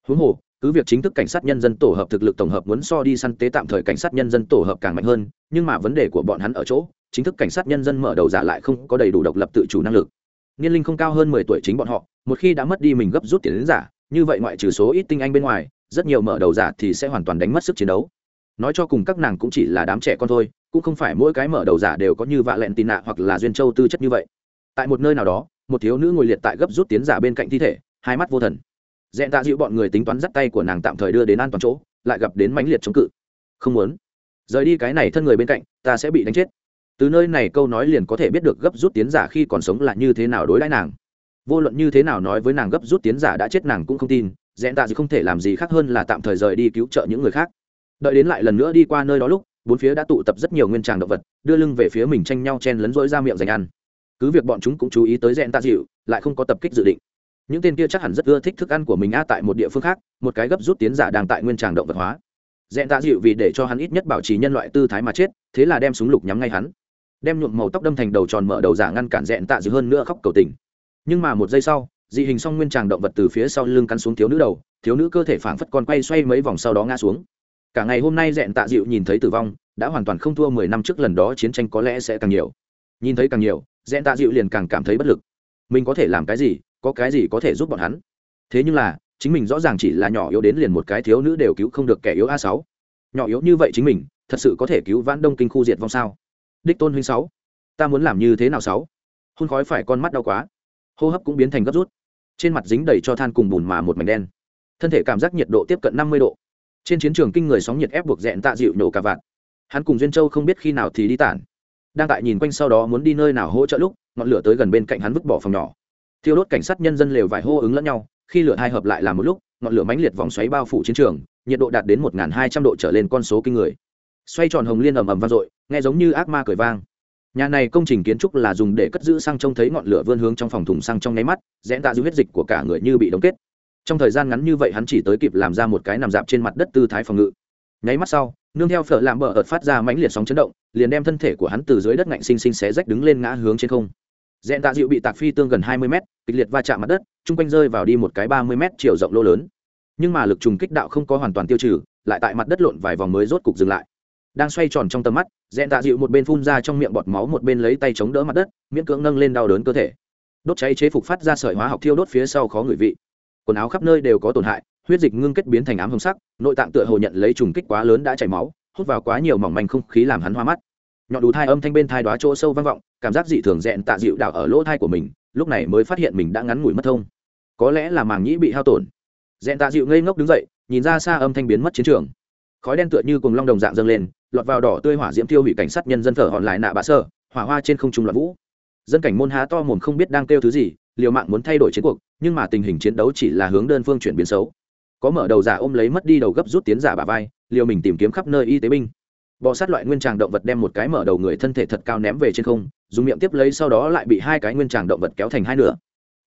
A: Huống hồ, cứ việc chính thức cảnh sát nhân dân tổ hợp thực lực tổng hợp muốn so đi săn tế tạm thời cảnh sát nhân dân tổ hợp càng mạnh hơn, nhưng mà vấn đề của bọn hắn ở chỗ, chính thức cảnh sát nhân dân mở đầu giả lại không có đầy đủ độc lập tự chủ năng lực. Niên linh không cao hơn mười tuổi chính bọn họ, một khi đã mất đi mình gấp rút tiền đến giả như vậy ngoại trừ số ít tinh anh bên ngoài, rất nhiều mở đầu giả thì sẽ hoàn toàn đánh mất sức chiến đấu. Nói cho cùng các nàng cũng chỉ là đám trẻ con thôi, cũng không phải mỗi cái mở đầu giả đều có như vạ lẹn tì nạ hoặc là duyên châu tư chất như vậy. Tại một nơi nào đó, một thiếu nữ ngồi liệt tại gấp rút tiến giả bên cạnh thi thể, hai mắt vô thần. Dẹn tạ dịu bọn người tính toán dắt tay của nàng tạm thời đưa đến an toàn chỗ, lại gặp đến mãnh liệt chống cự. Không muốn. Rời đi cái này thân người bên cạnh, ta sẽ bị đánh chết. Từ nơi này câu nói liền có thể biết được gấp rút tiến giả khi còn sống là như thế nào đối đãi nàng vô luận như thế nào nói với nàng gấp rút tiến giả đã chết nàng cũng không tin dẹn tạ dịu không thể làm gì khác hơn là tạm thời rời đi cứu trợ những người khác. Đợi đến lại lần nữa đi qua nơi đó lúc, bốn phía đã tụ tập rất nhiều nguyên tràng động vật, đưa lưng về phía mình tranh nhau chen lấn rỗi ra miệng dành ăn. Cứ việc bọn chúng cũng chú ý tới dẹn tạ dịu, lại không có tập kích dự định. Những tên kia chắc hẳn rất ưa thích thức ăn của mình a tại một địa phương khác, một cái gấp rút tiến giả đang tại nguyên tràng động vật hóa. Dẹn tạ dịu vì để cho hắn ít nhất bảo trì nhân loại tư thái mà chết, thế là đem súng lục nhắm ngay hắn. Đem nhuộm màu tóc đâm thành đầu tròn mở đầu giả ngăn cản dẹn tạ dịu hơn nữa khóc cầu tình nhưng mà một giây sau, dị hình xong nguyên tràng động vật từ phía sau lưng cắn xuống thiếu nữ đầu, thiếu nữ cơ thể phảng phất còn quay xoay mấy vòng sau đó ngã xuống. Cả ngày hôm nay dẹn tạ dịu nhìn thấy tử vong, đã hoàn toàn không thua mười năm trước lần đó chiến tranh có lẽ sẽ càng nhiều. Nhìn thấy càng nhiều dẹn tạ dịu liền càng cảm thấy bất lực. Mình có thể làm cái gì, có cái gì có thể giúp bọn hắn? Thế nhưng là, chính mình rõ ràng chỉ là nhỏ yếu đến liền một cái thiếu nữ đều cứu không được kẻ yếu a sáu. Nhỏ yếu như vậy chính mình, thật sự có thể cứu vãn đông kinh khu diệt vong sao? Đích tôn huynh sáu, ta muốn làm như thế nào sáu? Hôn khói phải con mắt đau quá hô hấp cũng biến thành gấp rút. Trên mặt dính đầy cho than cùng bùn mà một mảnh đen. Thân thể cảm giác nhiệt độ tiếp cận năm mươi độ. Trên chiến trường kinh người sóng nhiệt ép buộc dẹn tạ dịu nổ cả vạn. Hắn cùng duyên châu không biết khi nào thì đi tản. Đang tại nhìn quanh sau đó muốn đi nơi nào hỗ trợ lúc, ngọn lửa tới gần bên cạnh hắn vứt bỏ phòng nhỏ. Thiêu đốt cảnh sát nhân dân lều vải hô ứng lẫn nhau, khi lửa hai hợp lại làm một lúc, ngọn lửa mãnh liệt vòng xoáy bao phủ chiến trường, nhiệt độ đạt đến một hai trăm độ trở lên con số kinh người. Xoay tròn hồng liên ầm ầm vang dội, nghe giống như ác ma cười vang nhà này công trình kiến trúc là dùng để cất giữ xăng trông thấy ngọn lửa vươn hướng trong phòng thùng xăng trong nháy mắt, rẽn tạ dư huyết dịch của cả người như bị đóng kết. Trong thời gian ngắn như vậy hắn chỉ tới kịp làm ra một cái nằm dạp trên mặt đất tư thái phòng ngự. Nháy mắt sau, nương theo phở làm bờ ợt phát ra mãnh liệt sóng chấn động, liền đem thân thể của hắn từ dưới đất ngạnh xinh xinh xé rách đứng lên ngã hướng trên không. Dẹn tạ dịu bị tạc phi tương gần hai mươi mét, kịch liệt va chạm mặt đất, chung quanh rơi vào đi một cái ba mươi mét chiều rộng lô lớn. Nhưng mà lực trùng kích đạo không có hoàn toàn tiêu trừ, lại tại mặt đất lộn vài vòng mới rốt cục dừng lại đang xoay tròn trong tầm mắt dẹn tạ dịu một bên phun ra trong miệng bọt máu, một bên lấy tay chống đỡ mặt đất, miễn cưỡng nâng lên đau đớn cơ thể. Đốt cháy chế phục phát ra sợi hóa học thiêu đốt phía sau khó ngửi vị. Quần áo khắp nơi đều có tổn hại, huyết dịch ngưng kết biến thành ám hồng sắc, nội tạng tựa hồ nhận lấy trùng kích quá lớn đã chảy máu, hút vào quá nhiều mỏng manh không khí làm hắn hoa mắt. Nhọn đủ thai âm thanh bên thai đoá chỗ sâu vang vọng, cảm giác dị thường Dẹn tạ dịu đảo ở lỗ thai của mình, lúc này mới phát hiện mình đã ngắn ngủi mất thông. Có lẽ là màng nhĩ bị hao tổn. Dẹn tạ dịu ngây ngốc đứng dậy, nhìn ra xa âm thanh biến mất chiến trường. Khói đen tựa như cùng long đồng dạng dâng lên lọt vào đỏ tươi hỏa diễm tiêu hủy cảnh sát nhân dân thở hòn lại nạ bạ sơ, hỏa hoa trên không trung loạn vũ. Dân cảnh môn há to mồm không biết đang kêu thứ gì, liều mạng muốn thay đổi chiến cuộc, nhưng mà tình hình chiến đấu chỉ là hướng đơn phương chuyển biến xấu. Có mở đầu giả ôm lấy mất đi đầu gấp rút tiến giả bà vai, liều mình tìm kiếm khắp nơi y tế binh. Bọ sát loại nguyên tràng động vật đem một cái mở đầu người thân thể thật cao ném về trên không, dùng miệng tiếp lấy sau đó lại bị hai cái nguyên tràng động vật kéo thành hai nửa.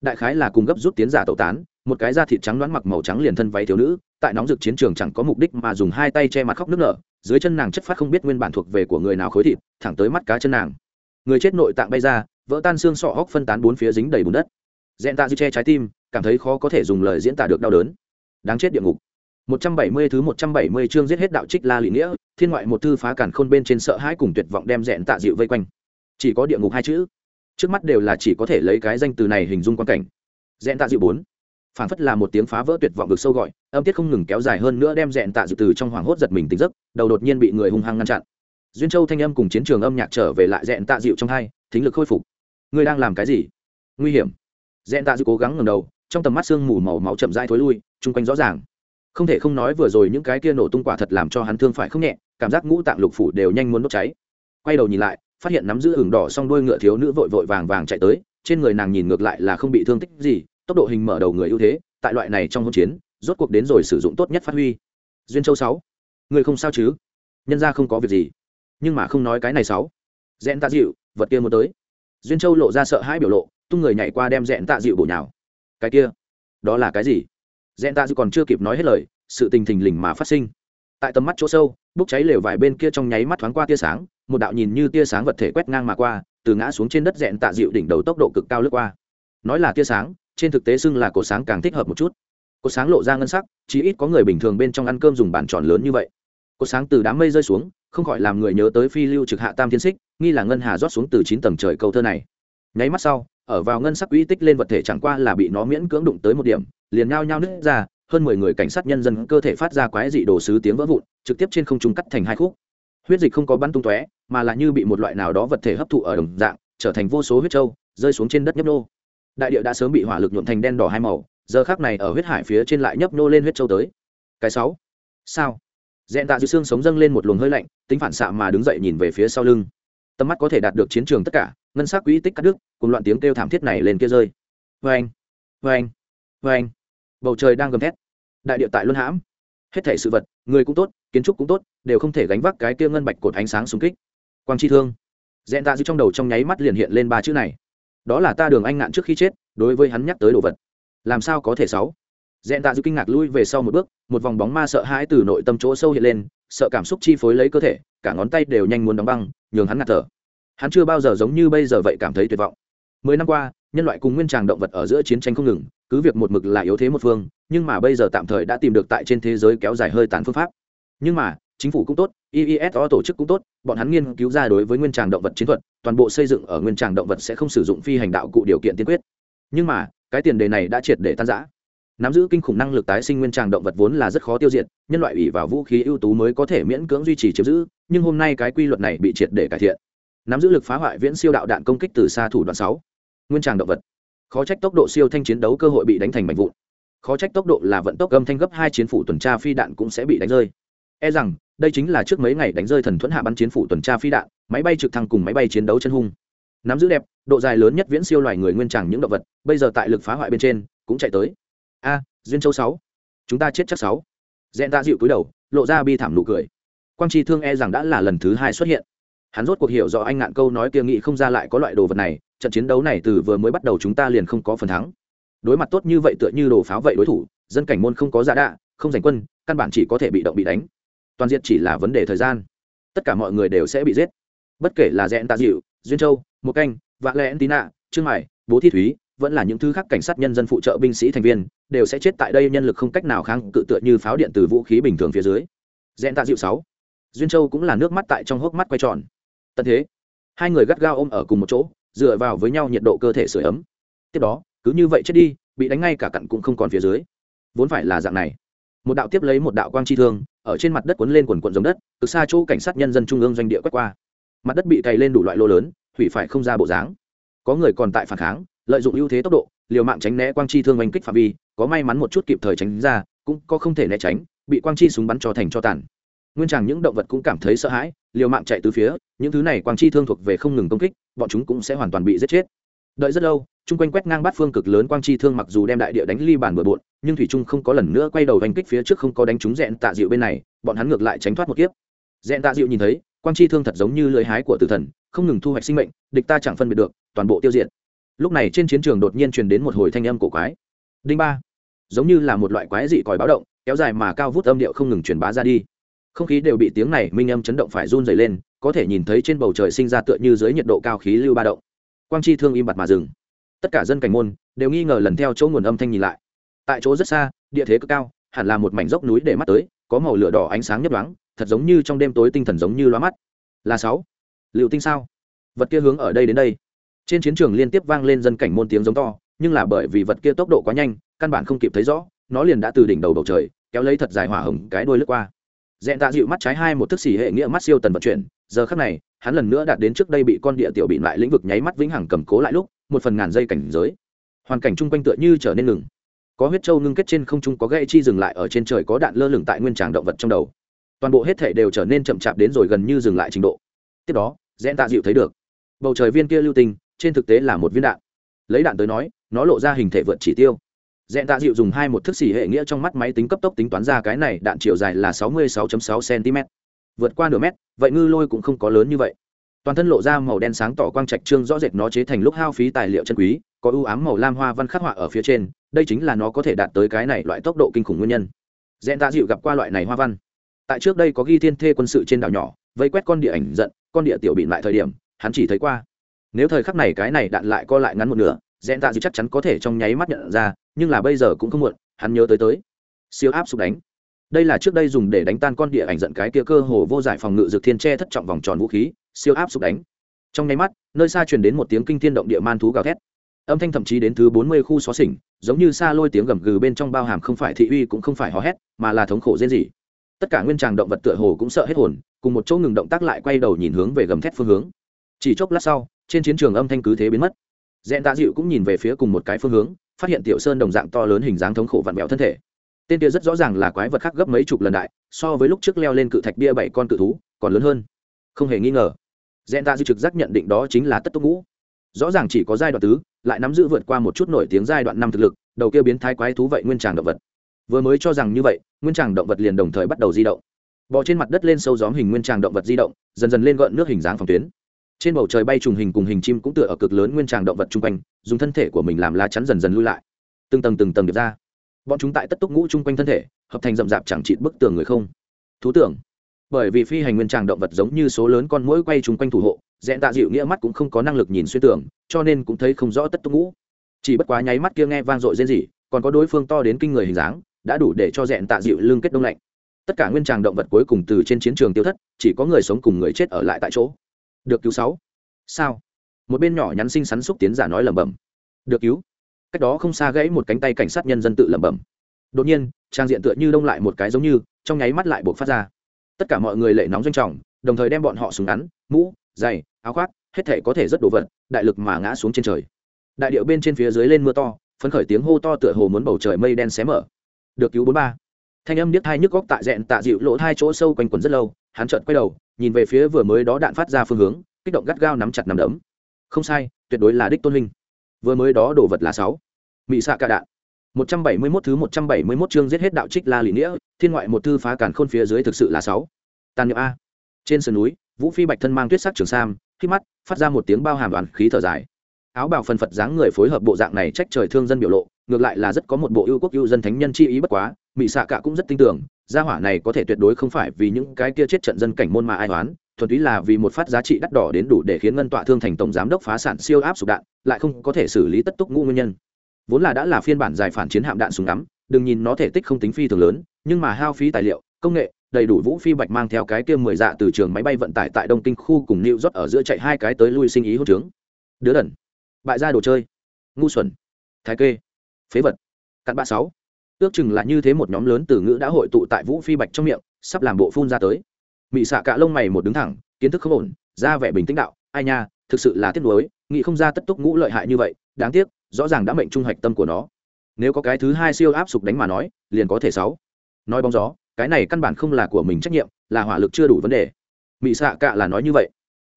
A: Đại khái là cùng gấp rút tiến giả tẩu tán một cái da thịt trắng đoán mặc màu trắng liền thân váy thiếu nữ, tại nóng rực chiến trường chẳng có mục đích mà dùng hai tay che mặt khóc nước nở, dưới chân nàng chất phát không biết nguyên bản thuộc về của người nào khối thịt, thẳng tới mắt cá chân nàng. Người chết nội tạng bay ra, vỡ tan xương sọ hóc phân tán bốn phía dính đầy bùn đất. Dẹn tạ dư che trái tim, cảm thấy khó có thể dùng lời diễn tả được đau đớn. Đáng chết địa ngục. 170 thứ 170 chương giết hết đạo trích la lị nghĩa, thiên ngoại một thư phá cản khôn bên trên sợ hãi cùng tuyệt vọng đem dẹn tạ dịu vây quanh. Chỉ có địa ngục hai chữ. Trước mắt đều là chỉ có thể lấy cái danh từ này hình dung quan cảnh. Dẹn tạ dịu bốn phản phất là một tiếng phá vỡ tuyệt vọng được sâu gọi, âm tiết không ngừng kéo dài hơn nữa đem dẹn tạ dịu từ trong hoảng hốt giật mình tỉnh giấc, đầu đột nhiên bị người hung hăng ngăn chặn. Duyên châu thanh âm cùng chiến trường âm nhạc trở về lại dẹn tạ dịu trong hai, thính lực khôi phục. Ngươi đang làm cái gì? Nguy hiểm. Dẹn tạ dịu cố gắng ngầm đầu, trong tầm mắt sương mù màu máu chậm rãi thối lui, chung quanh rõ ràng. Không thể không nói vừa rồi những cái kia nổ tung quả thật làm cho hắn thương phải không nhẹ, cảm giác ngũ tạng lục phủ đều nhanh muốn đốt cháy. Quay đầu nhìn lại, phát hiện nắm giữ ửng đỏ song đuôi ngựa thiếu nữ vội vội vàng vàng chạy tới, trên người nàng nhìn ngược lại là không bị thương tích gì tốc độ hình mở đầu người ưu thế, tại loại này trong hỗn chiến, rốt cuộc đến rồi sử dụng tốt nhất phát huy. Duyên châu sáu. Người không sao chứ? Nhân ra không có việc gì. Nhưng mà không nói cái này sáu. Dẹn tạ dịu, vật kia muốn tới. Duyên châu lộ ra sợ hãi biểu lộ, tung người nhảy qua đem dẹn tạ dịu bổ nhào. Cái kia, đó là cái gì? Dẹn tạ dịu còn chưa kịp nói hết lời, sự tình thình lình mà phát sinh. Tại tầm mắt chỗ sâu, bốc cháy lều vải bên kia trong nháy mắt thoáng qua tia sáng, một đạo nhìn như tia sáng vật thể quét ngang mà qua, từ ngã xuống trên đất dẹn tạ dịu đỉnh đầu tốc độ cực cao lướt qua. Nói là tia sáng trên thực tế xưng là cổ sáng càng thích hợp một chút. Cổ sáng lộ ra ngân sắc chỉ ít có người bình thường bên trong ăn cơm dùng bàn tròn lớn như vậy. Cổ sáng từ đám mây rơi xuống, không khỏi làm người nhớ tới phi lưu trực hạ tam thiên xích, nghi là ngân hà rót xuống từ chín tầng trời câu thơ này. Nháy mắt sau, ở vào ngân sắc uy tích lên vật thể chẳng qua là bị nó miễn cưỡng đụng tới một điểm, liền nhao nhao nứt ra, hơn mười người cảnh sát nhân dân cơ thể phát ra quái dị đồ sứ tiếng vỡ vụn, trực tiếp trên không trung cắt thành hai khúc. Huyết dịch không có bắn tung tóe, mà là như bị một loại nào đó vật thể hấp thụ ở đồng dạng, trở thành vô số huyết trâu rơi xuống trên đất nhấp nô đại địa đã sớm bị hỏa lực nhuộm thành đen đỏ hai màu, giờ khác này ở huyết hải phía trên lại nhấp nô lên huyết châu tới. Cái sáu. Sao? Dẹn tạ dư xương sống dâng lên một luồng hơi lạnh, tính phản xạ mà đứng dậy nhìn về phía sau lưng. Tầm mắt có thể đạt được chiến trường tất cả, ngân s á c quỹ tích cắt đứt, cùng loạn tiếng kêu thảm thiết này lên kia rơi. Vê anh vê anh vê anh bầu trời đang gầm thét. Đại địa tại luân hãm. Hết thể sự vật, người cũng tốt, kiến trúc cũng tốt, đều không thể gánh vác cái kia ngân bạch cột ánh sáng xung kích. Quang chi thương. Dẹn tạ dư trong đầu trong nháy mắt liền hiện lên ba chữ này đó là ta đường anh ngạn trước khi chết, đối với hắn nhắc tới đồ vật. Làm sao có thể sáu? Dẹn tạ dư kinh ngạc lui về sau một bước, một vòng bóng ma sợ hãi từ nội tâm chỗ sâu hiện lên, sợ cảm xúc chi phối lấy cơ thể, cả ngón tay đều nhanh muốn đóng băng, nhường hắn ngạt thở. Hắn chưa bao giờ giống như bây giờ vậy cảm thấy tuyệt vọng. Mười năm qua, nhân loại cùng nguyên tràng động vật ở giữa chiến tranh không ngừng, cứ việc một mực là yếu thế một phương, nhưng mà bây giờ tạm thời đã tìm được tại trên thế giới kéo dài hơi tàn phương pháp. Nhưng mà, chính phủ cũng tốt iiso tổ chức cũng tốt, bọn hắn nghiên cứu ra đối với nguyên tràng động vật chiến thuật, toàn bộ xây dựng ở nguyên tràng động vật sẽ không sử dụng phi hành đạo cụ điều kiện tiên quyết. Nhưng mà, cái tiền đề này đã triệt để tan rã. nắm giữ kinh khủng năng lực tái sinh nguyên tràng động vật vốn là rất khó tiêu diệt, nhân loại ủy vào vũ khí ưu tú mới có thể miễn cưỡng duy trì chiếm giữ, nhưng hôm nay cái quy luật này bị triệt để cải thiện. Nắm giữ lực phá hoại viễn siêu đạo đạn công kích từ xa thủ đoạn sáu. Nguyên tràng động vật. Khó trách tốc độ siêu thanh chiến đấu cơ hội bị đánh thành mảnh vụn. Khó trách tốc độ là vận tốc âm thanh gấp hai chiến phủ tuần tra phi đạn cũng sẽ bị đánh rơi. E rằng đây chính là trước mấy ngày đánh rơi thần thuẫn hạ bắn chiến phủ tuần tra phi đạn, máy bay trực thăng cùng máy bay chiến đấu chân hung. Nắm giữ đẹp, độ dài lớn nhất viễn siêu loài người nguyên chẳng những động vật, bây giờ tại lực phá hoại bên trên, cũng chạy tới. A, duyên châu sáu. Chúng ta chết chắc sáu. Dẹn ta dịu cúi đầu, lộ ra bi thảm nụ cười. Quang tri thương e rằng đã là lần thứ hai xuất hiện. Hắn rốt cuộc hiểu rõ anh ngạn câu nói kia nghị không ra lại có loại đồ vật này, trận chiến đấu này từ vừa mới bắt đầu chúng ta liền không có phần thắng. Đối mặt tốt như vậy tựa như đồ pháo vậy đối thủ, dân cảnh môn không có giả đạ, không giành quân, căn bản chỉ có thể bị động bị đánh toàn diện chỉ là vấn đề thời gian. Tất cả mọi người đều sẽ bị giết. Bất kể là rẽn tạ dịu, duyên châu một canh vạn lẽ tín trương mải, bố thi thúy, vẫn là những thứ khác cảnh sát nhân dân phụ trợ binh sĩ thành viên, đều sẽ chết tại đây nhân lực không cách nào kháng cự tựa như pháo điện từ vũ khí bình thường phía dưới. Rẽn tạ dịu sáu. Duyên châu cũng là nước mắt tại trong hốc mắt quay tròn. Tận thế, hai người gắt gao ôm ở cùng một chỗ, dựa vào với nhau nhiệt độ cơ thể sửa ấm. Tiếp đó, cứ như vậy chết đi, bị đánh ngay cả cặn cũng không còn phía dưới. Vốn phải là dạng này. Một đạo tiếp lấy một đạo quang chi thương ở trên mặt đất cuốn lên quần quần giống đất từ xa chỗ cảnh sát nhân dân trung ương doanh địa quét qua. Mặt đất bị cày lên đủ loại lô lớn, hủy phải không ra bộ dáng. Có người còn tại phản kháng, lợi dụng ưu thế tốc độ, liều mạng tránh né quang chi thương oanh kích phạm vi, có may mắn một chút kịp thời tránh ra, cũng có không thể né tránh, bị quang chi súng bắn cho thành cho tàn. Nguyên chàng những động vật cũng cảm thấy sợ hãi, liều mạng chạy từ phía, những thứ này quang chi thương thuộc về không ngừng công kích, bọn chúng cũng sẽ hoàn toàn bị giết chết. Đợi rất lâu, chung quanh quét ngang bát phương cực lớn quang chi thương mặc dù đem đại địa đánh ly bàn bừa bộn nhưng thủy trung không có lần nữa quay đầu hành kích phía trước không có đánh trúng rẽn tạ dịu bên này, bọn hắn ngược lại tránh thoát một kiếp. Rẽn tạ dịu nhìn thấy, quang chi thương thật giống như lưỡi hái của tử thần, không ngừng thu hoạch sinh mệnh, địch ta chẳng phân biệt được, toàn bộ tiêu diệt. Lúc này trên chiến trường đột nhiên truyền đến một hồi thanh âm cổ quái. Đinh ba. Giống như là một loại quái dị còi báo động, kéo dài mà cao vút âm điệu không ngừng truyền bá ra đi. Không khí đều bị tiếng này minh âm chấn động phải run dày lên, có thể nhìn thấy trên bầu trời sinh ra tựa như dưới nhiệt độ cao khí lưu ba động. Quang chi thương im bặt mà dừng. Tất cả dân cảnh môn đều nghi ngờ lần theo chỗ nguồn âm thanh nhìn lại tại chỗ rất xa, địa thế cực cao, hẳn là một mảnh dốc núi để mắt tới, có màu lửa đỏ ánh sáng nhấp đoáng thật giống như trong đêm tối tinh thần giống như loa mắt. Là sáu. Liệu tinh sao? Vật kia hướng ở đây đến đây. Trên chiến trường liên tiếp vang lên dân cảnh môn tiếng giống to, nhưng là bởi vì vật kia tốc độ quá nhanh, căn bản không kịp thấy rõ, nó liền đã từ đỉnh đầu bầu trời, kéo lấy thật dài hỏa hồng cái đuôi lướt qua. Dẹn tạ dịu mắt trái hai một thức xỉ hệ nghĩa mắt siêu tần vận chuyển, giờ khắc này, hắn lần nữa đạt đến trước đây bị con địa tiểu bị lại lĩnh vực nháy mắt vĩnh hằng cầm cố lại lúc, một phần ngàn dây cảnh giới. Hoàn cảnh chung quanh tựa như trở nên ngừng có huyết châu ngưng kết trên không trung có gậy chi dừng lại ở trên trời có đạn lơ lửng tại nguyên tràng động vật trong đầu. Toàn bộ hết thể đều trở nên chậm chạp đến rồi gần như dừng lại trình độ. Tiếp đó, dẹn tạ dịu thấy được. Bầu trời viên kia lưu tinh trên thực tế là một viên đạn. Lấy đạn tới nói, nó lộ ra hình thể vượt chỉ tiêu. Dẹn tạ dịu dùng hai một thức xỉ hệ nghĩa trong mắt máy tính cấp tốc tính toán ra cái này đạn chiều dài là sáu mươi 66.6 cm vượt qua nửa mét, vậy ngư lôi cũng không có lớn như vậy toàn thân lộ ra màu đen sáng tỏ quang trạch trương rõ rệt nó chế thành lúc hao phí tài liệu chân quý, có ưu ám màu lam hoa văn khắc họa ở phía trên, đây chính là nó có thể đạt tới cái này loại tốc độ kinh khủng nguyên nhân. Dẹn tạ dịu gặp qua loại này hoa văn. Tại trước đây có ghi thiên thê quân sự trên đảo nhỏ, vây quét con địa ảnh giận, con địa tiểu bị lại thời điểm, hắn chỉ thấy qua. Nếu thời khắc này cái này đạn lại co lại ngắn một nửa dẹn tạ dịu chắc chắn có thể trong nháy mắt nhận ra, nhưng là bây giờ cũng không muộn, hắn nhớ tới tới. Siêu áp sụp đánh. Đây là trước đây dùng để đánh tan con địa ảnh giận cái kia cơ hồ vô giải phòng ngự dược thiên tre thất trọng vòng tròn vũ khí siêu áp sụp đánh. Trong nháy mắt, nơi xa truyền đến một tiếng kinh thiên động địa man thú gào thét. Âm thanh thậm chí đến thứ bốn mươi khu xó xỉnh, giống như xa lôi tiếng gầm gừ bên trong bao hàm không phải thị uy cũng không phải hò hét, mà là thống khổ rên rỉ. Tất cả nguyên tràng động vật tựa hồ cũng sợ hết hồn, cùng một chỗ ngừng động tác lại quay đầu nhìn hướng về gầm thét phương hướng. Chỉ chốc lát sau, trên chiến trường âm thanh cứ thế biến mất. Dẹn tạ dịu cũng nhìn về phía cùng một cái phương hướng, phát hiện tiểu sơn đồng dạng to lớn hình dáng thống khổ vặn vẹo thân thể. Tên kia rất rõ ràng là quái vật khác gấp mấy chục lần đại, so với lúc trước leo lên cự thạch bia bảy con cự thú, còn lớn hơn. Không hề nghi ngờ dẹn ta dư trực giác nhận định đó chính là tất túc ngũ. Rõ ràng chỉ có giai đoạn tứ, lại nắm giữ vượt qua một chút nổi tiếng giai đoạn năm thực lực, đầu kia biến thái quái thú vậy nguyên tràng động vật. Vừa mới cho rằng như vậy, nguyên tràng động vật liền đồng thời bắt đầu di động. Bò trên mặt đất lên sâu gióm hình nguyên tràng động vật di động, dần dần lên gợn nước hình dáng phòng tuyến. Trên bầu trời bay trùng hình cùng hình chim cũng tựa ở cực lớn nguyên tràng động vật chung quanh, dùng thân thể của mình làm lá chắn dần dần lui lại. Từng tầng từng tầng điệp ra. Bọn chúng tại tất túc ngũ chung quanh thân thể, hợp thành rậm rạp chẳng trị bức tường người không. Thú tưởng bởi vì phi hành nguyên tràng động vật giống như số lớn con mũi quay chung quanh thủ hộ dẹn tạ dịu nghĩa mắt cũng không có năng lực nhìn xuyên tưởng cho nên cũng thấy không rõ tất tung ngũ. Chỉ bất quá nháy mắt kia nghe vang dội rên rỉ, còn có đối phương to đến kinh người hình dáng, đã đủ để cho dẹn tạ dịu lương kết đông lạnh. Tất cả nguyên tràng động vật cuối cùng từ trên chiến trường tiêu thất, chỉ có người sống cùng người chết ở lại tại chỗ. Được cứu sáu. Sao? Một bên nhỏ nhắn xinh xắn xúc tiến giả nói lẩm bẩm. Được cứu. Cách đó không xa gãy một cánh tay cảnh sát nhân dân tự lẩm bẩm. Đột nhiên, trang diện tựa như đông lại một cái giống như, trong nháy mắt lại buộc phát ra tất cả mọi người lệ nóng doanh trọng, đồng thời đem bọn họ súng ngắn, mũ, giày, áo khoác, hết thể có thể rất đồ vật, đại lực mà ngã xuống trên trời. Đại điệu bên trên phía dưới lên mưa to, phấn khởi tiếng hô to tựa hồ muốn bầu trời mây đen xé mở. Được cứu bốn ba. Thanh âm điếc hai nhức góc tại dẹn tạ dịu lỗ hai chỗ sâu quanh quần rất lâu, hắn chợt quay đầu, nhìn về phía vừa mới đó đạn phát ra phương hướng, kích động gắt gao nắm chặt nắm đấm. Không sai, tuyệt đối là đích tôn huynh. Vừa mới đó đồ vật là sáu. Mỹ xạ cả đạn. 171 thứ 171 chương giết hết đạo trích la lý nghĩa, thiên ngoại một thư phá cản khôn phía dưới thực sự là sáu. Tàn niệm a. Trên sườn núi, vũ phi bạch thân mang tuyết sắc trường sam, khi mắt, phát ra một tiếng bao hàm đoàn khí thở dài. Áo bào phần phật dáng người phối hợp bộ dạng này trách trời thương dân biểu lộ, ngược lại là rất có một bộ ưu quốc ưu dân thánh nhân chi ý bất quá mỹ xạ cả cũng rất tin tưởng, gia hỏa này có thể tuyệt đối không phải vì những cái kia chết trận dân cảnh môn mà ai oán thuần túy là vì một phát giá trị đắt đỏ đến đủ để khiến ngân tọa thương thành tổng giám đốc phá sản siêu áp sụp đạn, lại không có thể xử lý tất túc ngũ nguyên nhân vốn là đã là phiên bản giải phản chiến hạm đạn súng ngắm, đừng nhìn nó thể tích không tính phi thường lớn, nhưng mà hao phí tài liệu, công nghệ, đầy đủ vũ phi bạch mang theo cái kia mười dạ từ trường máy bay vận tải tại đông kinh khu cùng new rót ở giữa chạy hai cái tới lui sinh ý hốt trướng. Đứa đần, bại ra đồ chơi, ngu xuẩn, thái kê, phế vật, cặn ba sáu. Ước chừng là như thế một nhóm lớn từ ngữ đã hội tụ tại vũ phi bạch trong miệng, sắp làm bộ phun ra tới. Mị xạ cả lông mày một đứng thẳng, kiến thức không ổn, ra vẻ bình tĩnh đạo, ai nha, thực sự là tiếc nuối, nghĩ không ra tất túc ngũ lợi hại như vậy, đáng tiếc rõ ràng đã mệnh trung hạch tâm của nó. Nếu có cái thứ hai siêu áp sục đánh mà nói, liền có thể sáu. Nói bóng gió, cái này căn bản không là của mình trách nhiệm, là hỏa lực chưa đủ vấn đề. Mị xạ cạ là nói như vậy.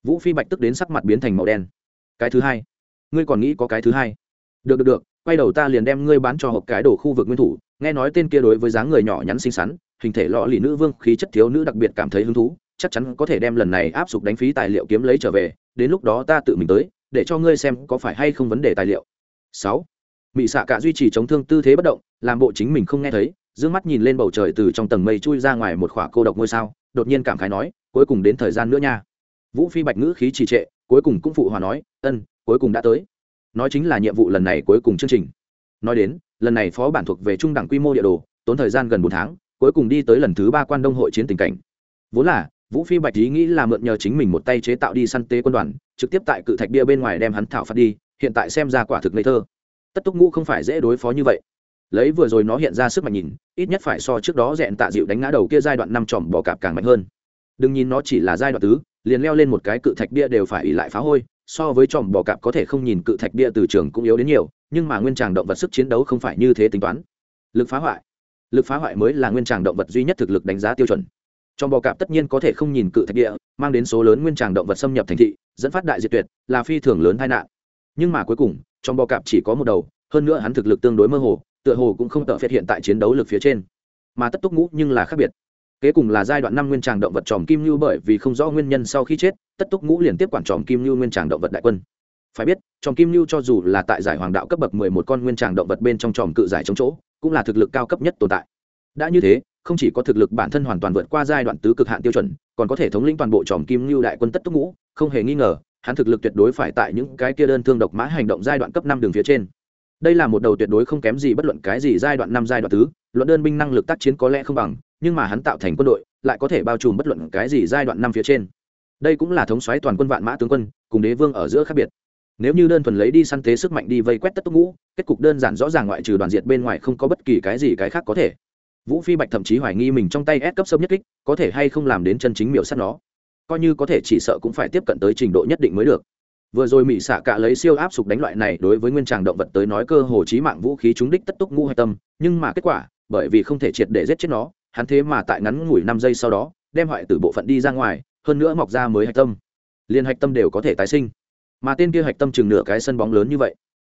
A: Vũ phi bạch tức đến sắc mặt biến thành màu đen. Cái thứ hai. Ngươi còn nghĩ có cái thứ hai? Được được được, quay đầu ta liền đem ngươi bán cho hộp cái đồ khu vực nguyên thủ, nghe nói tên kia đối với dáng người nhỏ nhắn xinh xắn, hình thể lọ lì nữ vương, khí chất thiếu nữ đặc biệt cảm thấy hứng thú, chắc chắn có thể đem lần này áp dụng đánh phí tài liệu kiếm lấy trở về, đến lúc đó ta tự mình tới, để cho ngươi xem có phải hay không vấn đề tài liệu sáu. Mị xạ cả duy trì chống thương tư thế bất động, làm bộ chính mình không nghe thấy d mắt nhìn lên bầu trời từ trong tầng mây chui ra ngoài một khỏa cô độc ngôi sao, đột nhiên cảm khái nói, cuối cùng đến thời gian nữa nha. Vũ phi bạch ngữ khí trì trệ, cuối cùng cũng phụ hòa nói, ân, cuối cùng đã tới. Nói chính là nhiệm vụ lần này cuối cùng chương trình. Nói đến, lần này phó bản thuộc về trung đẳng quy mô địa đồ, tốn thời gian gần bốn tháng, cuối cùng đi tới lần thứ ba quan đông hội chiến tình cảnh. Vốn là, vũ phi bạch ý nghĩ là mượn nhờ chính mình một tay chế tạo đi săn tế quân đoàn, trực tiếp tại cự thạch bia bên ngoài đem hắn thảo phạt đi hiện tại xem ra quả thực ngây thơ. Tất túc ngũ không phải dễ đối phó như vậy. Lấy vừa rồi nó hiện ra sức mạnh nhìn, ít nhất phải so trước đó dẹn tạ dịu đánh ngã đầu kia giai đoạn năm tròm bò cạp càng mạnh hơn. Đừng nhìn nó chỉ là giai đoạn tứ, liền leo lên một cái cự thạch bia đều phải ỉ lại phá hôi, so với tròm bò cạp có thể không nhìn cự thạch bia từ trường cũng yếu đến nhiều, nhưng mà nguyên tràng động vật sức chiến đấu không phải như thế tính toán. Lực phá hoại. Lực phá hoại mới là nguyên tràng động vật duy nhất thực lực đánh giá tiêu chuẩn. Trong bò cạp tất nhiên có thể không nhìn cự thạch địa mang đến số lớn nguyên tràng động vật xâm nhập thành thị, dẫn phát đại diệt tuyệt, là phi thường lớn tai nạn nhưng mà cuối cùng, trong bò cạp chỉ có một đầu, hơn nữa hắn thực lực tương đối mơ hồ, tựa hồ cũng không tợ phết hiện tại chiến đấu lực phía trên. Mà tất túc ngũ nhưng là khác biệt. Kế cùng là giai đoạn năm nguyên tràng động vật tròm kim lưu bởi vì không rõ nguyên nhân sau khi chết, tất túc ngũ liền tiếp quản tròm kim lưu nguyên tràng động vật đại quân. Phải biết, tròm kim lưu cho dù là tại giải hoàng đạo cấp bậc mười một con nguyên tràng động vật bên trong tròm cự giải chống chỗ, cũng là thực lực cao cấp nhất tồn tại. Đã như thế, không chỉ có thực lực bản thân hoàn toàn vượt qua giai đoạn tứ cực hạn tiêu chuẩn, còn có thể thống lĩnh toàn bộ tròm kim lưu đại quân tất túc ngũ, không hề nghi ngờ hắn thực lực tuyệt đối phải tại những cái kia đơn thương độc mã hành động giai đoạn cấp năm đường phía trên. Đây là một đầu tuyệt đối không kém gì bất luận cái gì giai đoạn năm giai đoạn tứ luận đơn binh năng lực tác chiến có lẽ không bằng, nhưng mà hắn tạo thành quân đội, lại có thể bao trùm bất luận cái gì giai đoạn năm phía trên. Đây cũng là thống soái toàn quân vạn mã tướng quân, cùng đế vương ở giữa khác biệt. Nếu như đơn thuần lấy đi săn tế sức mạnh đi vây quét tất tốc ngũ, kết cục đơn giản rõ ràng ngoại trừ đoàn diệt bên ngoài không có bất kỳ cái gì cái khác có thể. Vũ phi bạch thậm chí hoài nghi mình trong tay ép cấp sớm nhất kích, có thể hay không làm đến chân chính miểu sát nó coi như có thể chỉ sợ cũng phải tiếp cận tới trình độ nhất định mới được. Vừa rồi mỹ xạ cả lấy siêu áp sục đánh loại này đối với nguyên tràng động vật tới nói cơ hồ chí mạng vũ khí trúng đích tất túc ngũ hạch tâm, nhưng mà kết quả, bởi vì không thể triệt để giết chết nó, hắn thế mà tại ngắn ngủi năm giây sau đó, đem hoại từ bộ phận đi ra ngoài, hơn nữa mọc ra mới hạch tâm. Liên hạch tâm đều có thể tái sinh. Mà tên kia hạch tâm chừng nửa cái sân bóng lớn như vậy,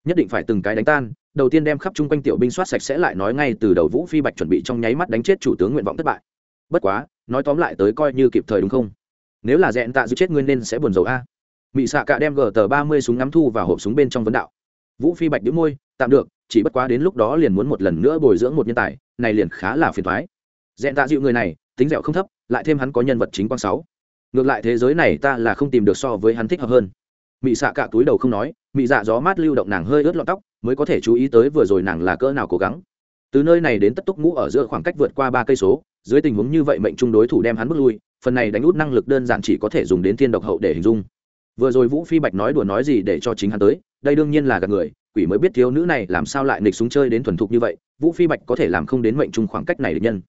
A: nhất định phải từng cái đánh tan, đầu tiên đem khắp chung quanh tiểu binh soát sạch sẽ lại nói ngay từ đầu vũ phi bạch chuẩn bị trong nháy mắt đánh chết chủ tướng nguyện vọng thất bại. Bất quá, nói tóm lại tới coi như kịp thời đúng không? Nếu là dẹn tạ giữ chết nguyên nên sẽ buồn dầu a. Mị xạ cả đem gờ tờ ba mươi súng ngắm thu vào hộp súng bên trong vấn đạo. Vũ phi bạch đĩu môi, tạm được, chỉ bất quá đến lúc đó liền muốn một lần nữa bồi dưỡng một nhân tài, này liền khá là phiền thoái dẹn tạ dịu người này, tính dẻo không thấp, lại thêm hắn có nhân vật chính quang sáu. Ngược lại thế giới này ta là không tìm được so với hắn thích hợp hơn. Mị xạ cả túi đầu không nói, mị dạ gió mát lưu động nàng hơi ướt lọt tóc, mới có thể chú ý tới vừa rồi nàng là cỡ nào cố gắng từ nơi này đến tất túc ngũ ở giữa khoảng cách vượt qua ba cây số, dưới tình huống như vậy mệnh trung đối thủ đem hắn bước lui, phần này đánh út năng lực đơn giản chỉ có thể dùng đến thiên độc hậu để hình dung. Vừa rồi vũ phi bạch nói đùa nói gì để cho chính hắn tới, đây đương nhiên là gạt người, quỷ mới biết thiếu nữ này làm sao lại nịch súng chơi đến thuần thục như vậy, vũ phi bạch có thể làm không đến mệnh trung khoảng cách này được nhân.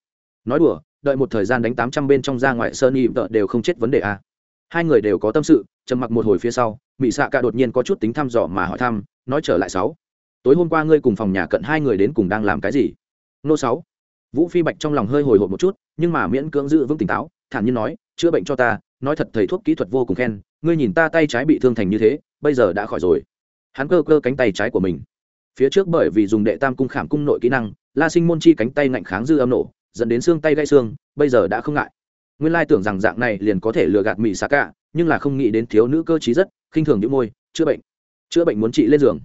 A: Nói đùa, đợi một thời gian đánh tám trăm bên trong ra ngoại sơn y vợ đều không chết vấn đề a hai người đều có tâm sự, trầm mặc một hồi phía sau mỹ xạ cả đột nhiên có chút tính thăm dò mà hỏi thăm, nói trở lại sáu tối hôm qua ngươi cùng phòng nhà cận hai người đến cùng đang làm cái gì? Nô sáu. Vũ phi bạch trong lòng hơi hồi hộp một chút, nhưng mà miễn cưỡng giữ vững tỉnh táo, thản nhiên nói, chữa bệnh cho ta, nói thật thầy thuốc kỹ thuật vô cùng khen, ngươi nhìn ta tay trái bị thương thành như thế, bây giờ đã khỏi rồi. Hắn cơ cơ cánh tay trái của mình. Phía trước bởi vì dùng đệ tam cung khảm cung nội kỹ năng, la sinh môn chi cánh tay ngạnh kháng dư âm nổ, dẫn đến xương tay gãy xương, bây giờ đã không ngại. Nguyên lai tưởng rằng dạng này liền có thể lừa gạt mỹ xạ cả, nhưng là không nghĩ đến thiếu nữ cơ t rất, khinh thường những môi, chữa bệnh. Chữa bệnh muốn trị lên giường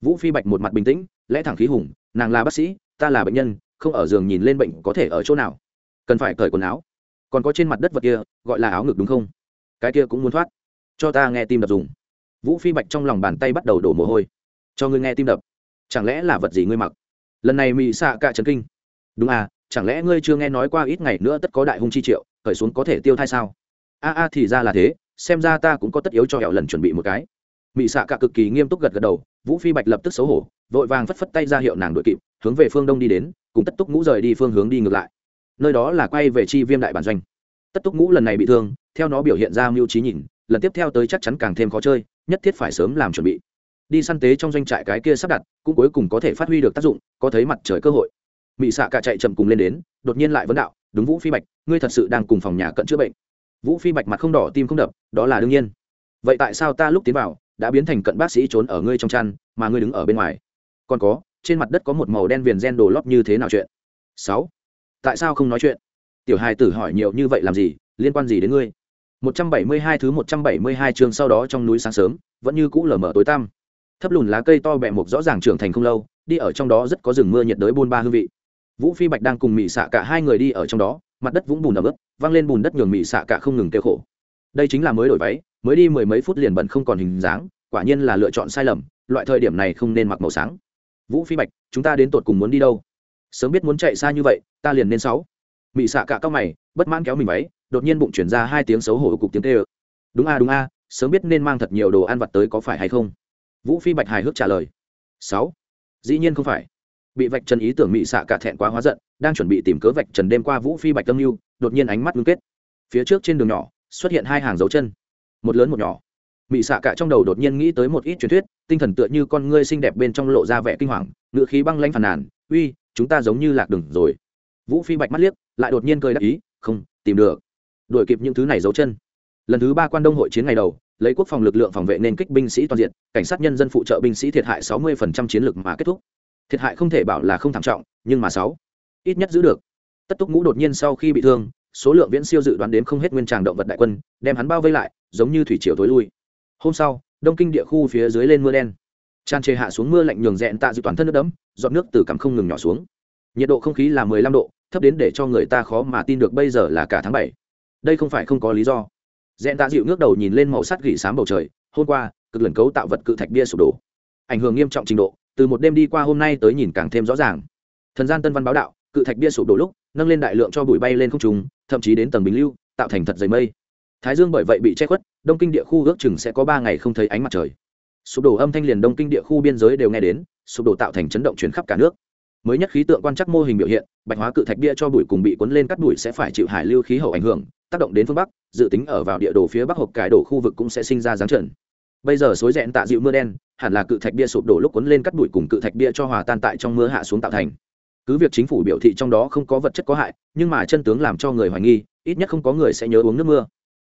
A: vũ phi bạch một mặt bình tĩnh, lẽ thẳng khí hùng, nàng là bác sĩ, ta là bệnh nhân, không ở giường nhìn lên bệnh có thể ở chỗ nào? Cần phải cởi quần áo. Còn có trên mặt đất vật kia, gọi là áo ngực đúng không? Cái kia cũng muốn thoát. Cho ta nghe tim đập dùng. Vũ phi bạch trong lòng bàn tay bắt đầu đổ mồ hôi. Cho ngươi nghe tim đập. Chẳng lẽ là vật gì ngươi mặc? Lần này mỹ xạ cả trần kinh. Đúng à chẳng lẽ ngươi chưa nghe nói qua ít ngày nữa tất có đại hung chi triệu khởi xuống có thể tiêu thai sao? A a, thì ra là thế, xem ra ta cũng có tất yếu cho hẹo lần chuẩn bị một cái. Mỹ xạ cả cực kỳ nghiêm túc gật gật đầu vũ phi bạch lập tức xấu hổ, vội vàng phất phất tay ra hiệu nàng đội kịp, hướng về phương đông đi đến, cùng tất túc ngũ rời đi phương hướng đi ngược lại. Nơi đó là quay về chi viêm đại bản doanh. Tất túc ngũ lần này bị thương, theo nó biểu hiện ra mưu trí nhìn, lần tiếp theo tới chắc chắn càng thêm khó chơi, nhất thiết phải sớm làm chuẩn bị. Đi săn tế trong doanh trại cái kia sắp đặt, cũng cuối cùng có thể phát huy được tác dụng, có thấy mặt trời cơ hội. Mị xạ cả chạy chậm cùng lên đến, đột nhiên lại vấn đạo, đúng vũ phi bạch, ngươi thật sự đang cùng phòng nhà cận chữa bệnh. Vũ phi bạch mặt không đỏ, tim không đập, đó là đương nhiên. Vậy tại sao ta lúc tiến vào đã biến thành cận bác sĩ trốn ở ngươi trong chăn, mà ngươi đứng ở bên ngoài. Còn có, trên mặt đất có một màu đen viền gen đồ lót như thế nào chuyện? Sáu. Tại sao không nói chuyện? Tiểu hài tử hỏi nhiều như vậy làm gì, liên quan gì đến ngươi? 172 thứ 172 chương sau đó trong núi sáng sớm, vẫn như cũ lờ mờ tối tăm. Thấp lùn lá cây to bẹ mục rõ ràng trưởng thành không lâu, đi ở trong đó rất có rừng mưa nhiệt đới buôn ba hương vị. Vũ phi bạch đang cùng mị xạ cả hai người đi ở trong đó, mặt đất vũng bùn ẩm ướt, văng lên bùn đất nhường mị xạ cả không ngừng kêu khổ. Đây chính là mới đổi váy mới đi mười mấy phút liền bẩn không còn hình dáng, quả nhiên là lựa chọn sai lầm, loại thời điểm này không nên mặc màu sáng. Vũ phi bạch, chúng ta đến tột cùng muốn đi đâu? Sớm biết muốn chạy xa như vậy, ta liền nên sáu. Mị xạ cả các mày, bất mãn kéo mình váy, đột nhiên bụng chuyển ra hai tiếng xấu hổ cục tiếng tê ơ đúng a đúng a, sớm biết nên mang thật nhiều đồ ăn vặt tới có phải hay không? Vũ phi bạch hài hước trả lời. Sáu. Dĩ nhiên không phải. Bị vạch trần ý tưởng mị xạ cả thẹn quá hóa giận, đang chuẩn bị tìm cớ vạch trần đêm qua vũ phi bạch tâm lưu đột nhiên ánh mắt ngưng kết. Phía trước trên đường nhỏ, xuất hiện hai hàng dấu chân một lớn một nhỏ. Mị xạ cả trong đầu đột nhiên nghĩ tới một ít truyền thuyết, tinh thần tựa như con ngươi xinh đẹp bên trong lộ ra vẻ kinh hoàng, ngựa khí băng lanh phàn nàn, uy, chúng ta giống như lạc đường rồi. Vũ phi bạch mắt liếc, lại đột nhiên cười đắc ý, không, tìm được. Đuổi kịp những thứ này dấu chân. Lần thứ ba quan đông hội chiến ngày đầu, lấy quốc phòng lực lượng phòng vệ nên kích binh sĩ toàn diện, cảnh sát nhân dân phụ trợ binh sĩ thiệt hại sáu mươi chiến lược mà kết thúc. Thiệt hại không thể bảo là không thảm trọng, nhưng mà sáu, ít nhất giữ được. Tất túc ngũ đột nhiên sau khi bị thương, số lượng viễn siêu dự đoán đến không hết nguyên tràng động vật đại quân, đem hắn bao vây lại giống như thủy triều tối lui. Hôm sau, đông kinh địa khu phía dưới lên mưa đen. Tràn trề hạ xuống mưa lạnh nhường rẽn tạ dự toàn thân nước đẫm, giọt nước từ cằm không ngừng nhỏ xuống. Nhiệt độ không khí là mười lăm độ, thấp đến để cho người ta khó mà tin được bây giờ là cả tháng bảy. Đây không phải không có lý do. Rẽn tạ dịu ngước đầu nhìn lên màu sắt gỉ xám bầu trời, hôm qua, cực lần cấu tạo vật cự thạch bia sụp đổ. Ảnh hưởng nghiêm trọng trình độ, từ một đêm đi qua hôm nay tới nhìn càng thêm rõ ràng. Thần gian tân văn báo đạo, cự thạch bia sụp đổ lúc, nâng lên đại lượng cho bụi bay lên không trùng thậm chí đến tầng bình lưu, tạo thành thật dày mây thái dương bởi vậy bị che khuất, đông kinh địa khu ước chừng sẽ có ba ngày không thấy ánh mặt trời. Sụp đổ âm thanh liền đông kinh địa khu biên giới đều nghe đến, sụp đổ tạo thành chấn động chuyển khắp cả nước. Mới nhất khí tượng quan trắc mô hình biểu hiện, bạch hóa cự thạch bia cho bụi cùng bị cuốn lên cắt bụi sẽ phải chịu hải lưu khí hậu ảnh hưởng, tác động đến phương bắc, dự tính ở vào địa đồ phía bắc hộp cải đổ khu vực cũng sẽ sinh ra giáng trần. Bây giờ xối rẽn tạ dịu mưa đen, hẳn là cự thạch bia sụp đổ lúc cuốn lên cắt bụi cùng cự thạch bia cho hòa tan tại trong mưa hạ xuống tạo thành. Cứ việc chính phủ biểu thị trong đó không có vật chất có hại, nhưng mà chân tướng làm cho người hoài nghi, ít nhất không có người sẽ nhớ uống nước mưa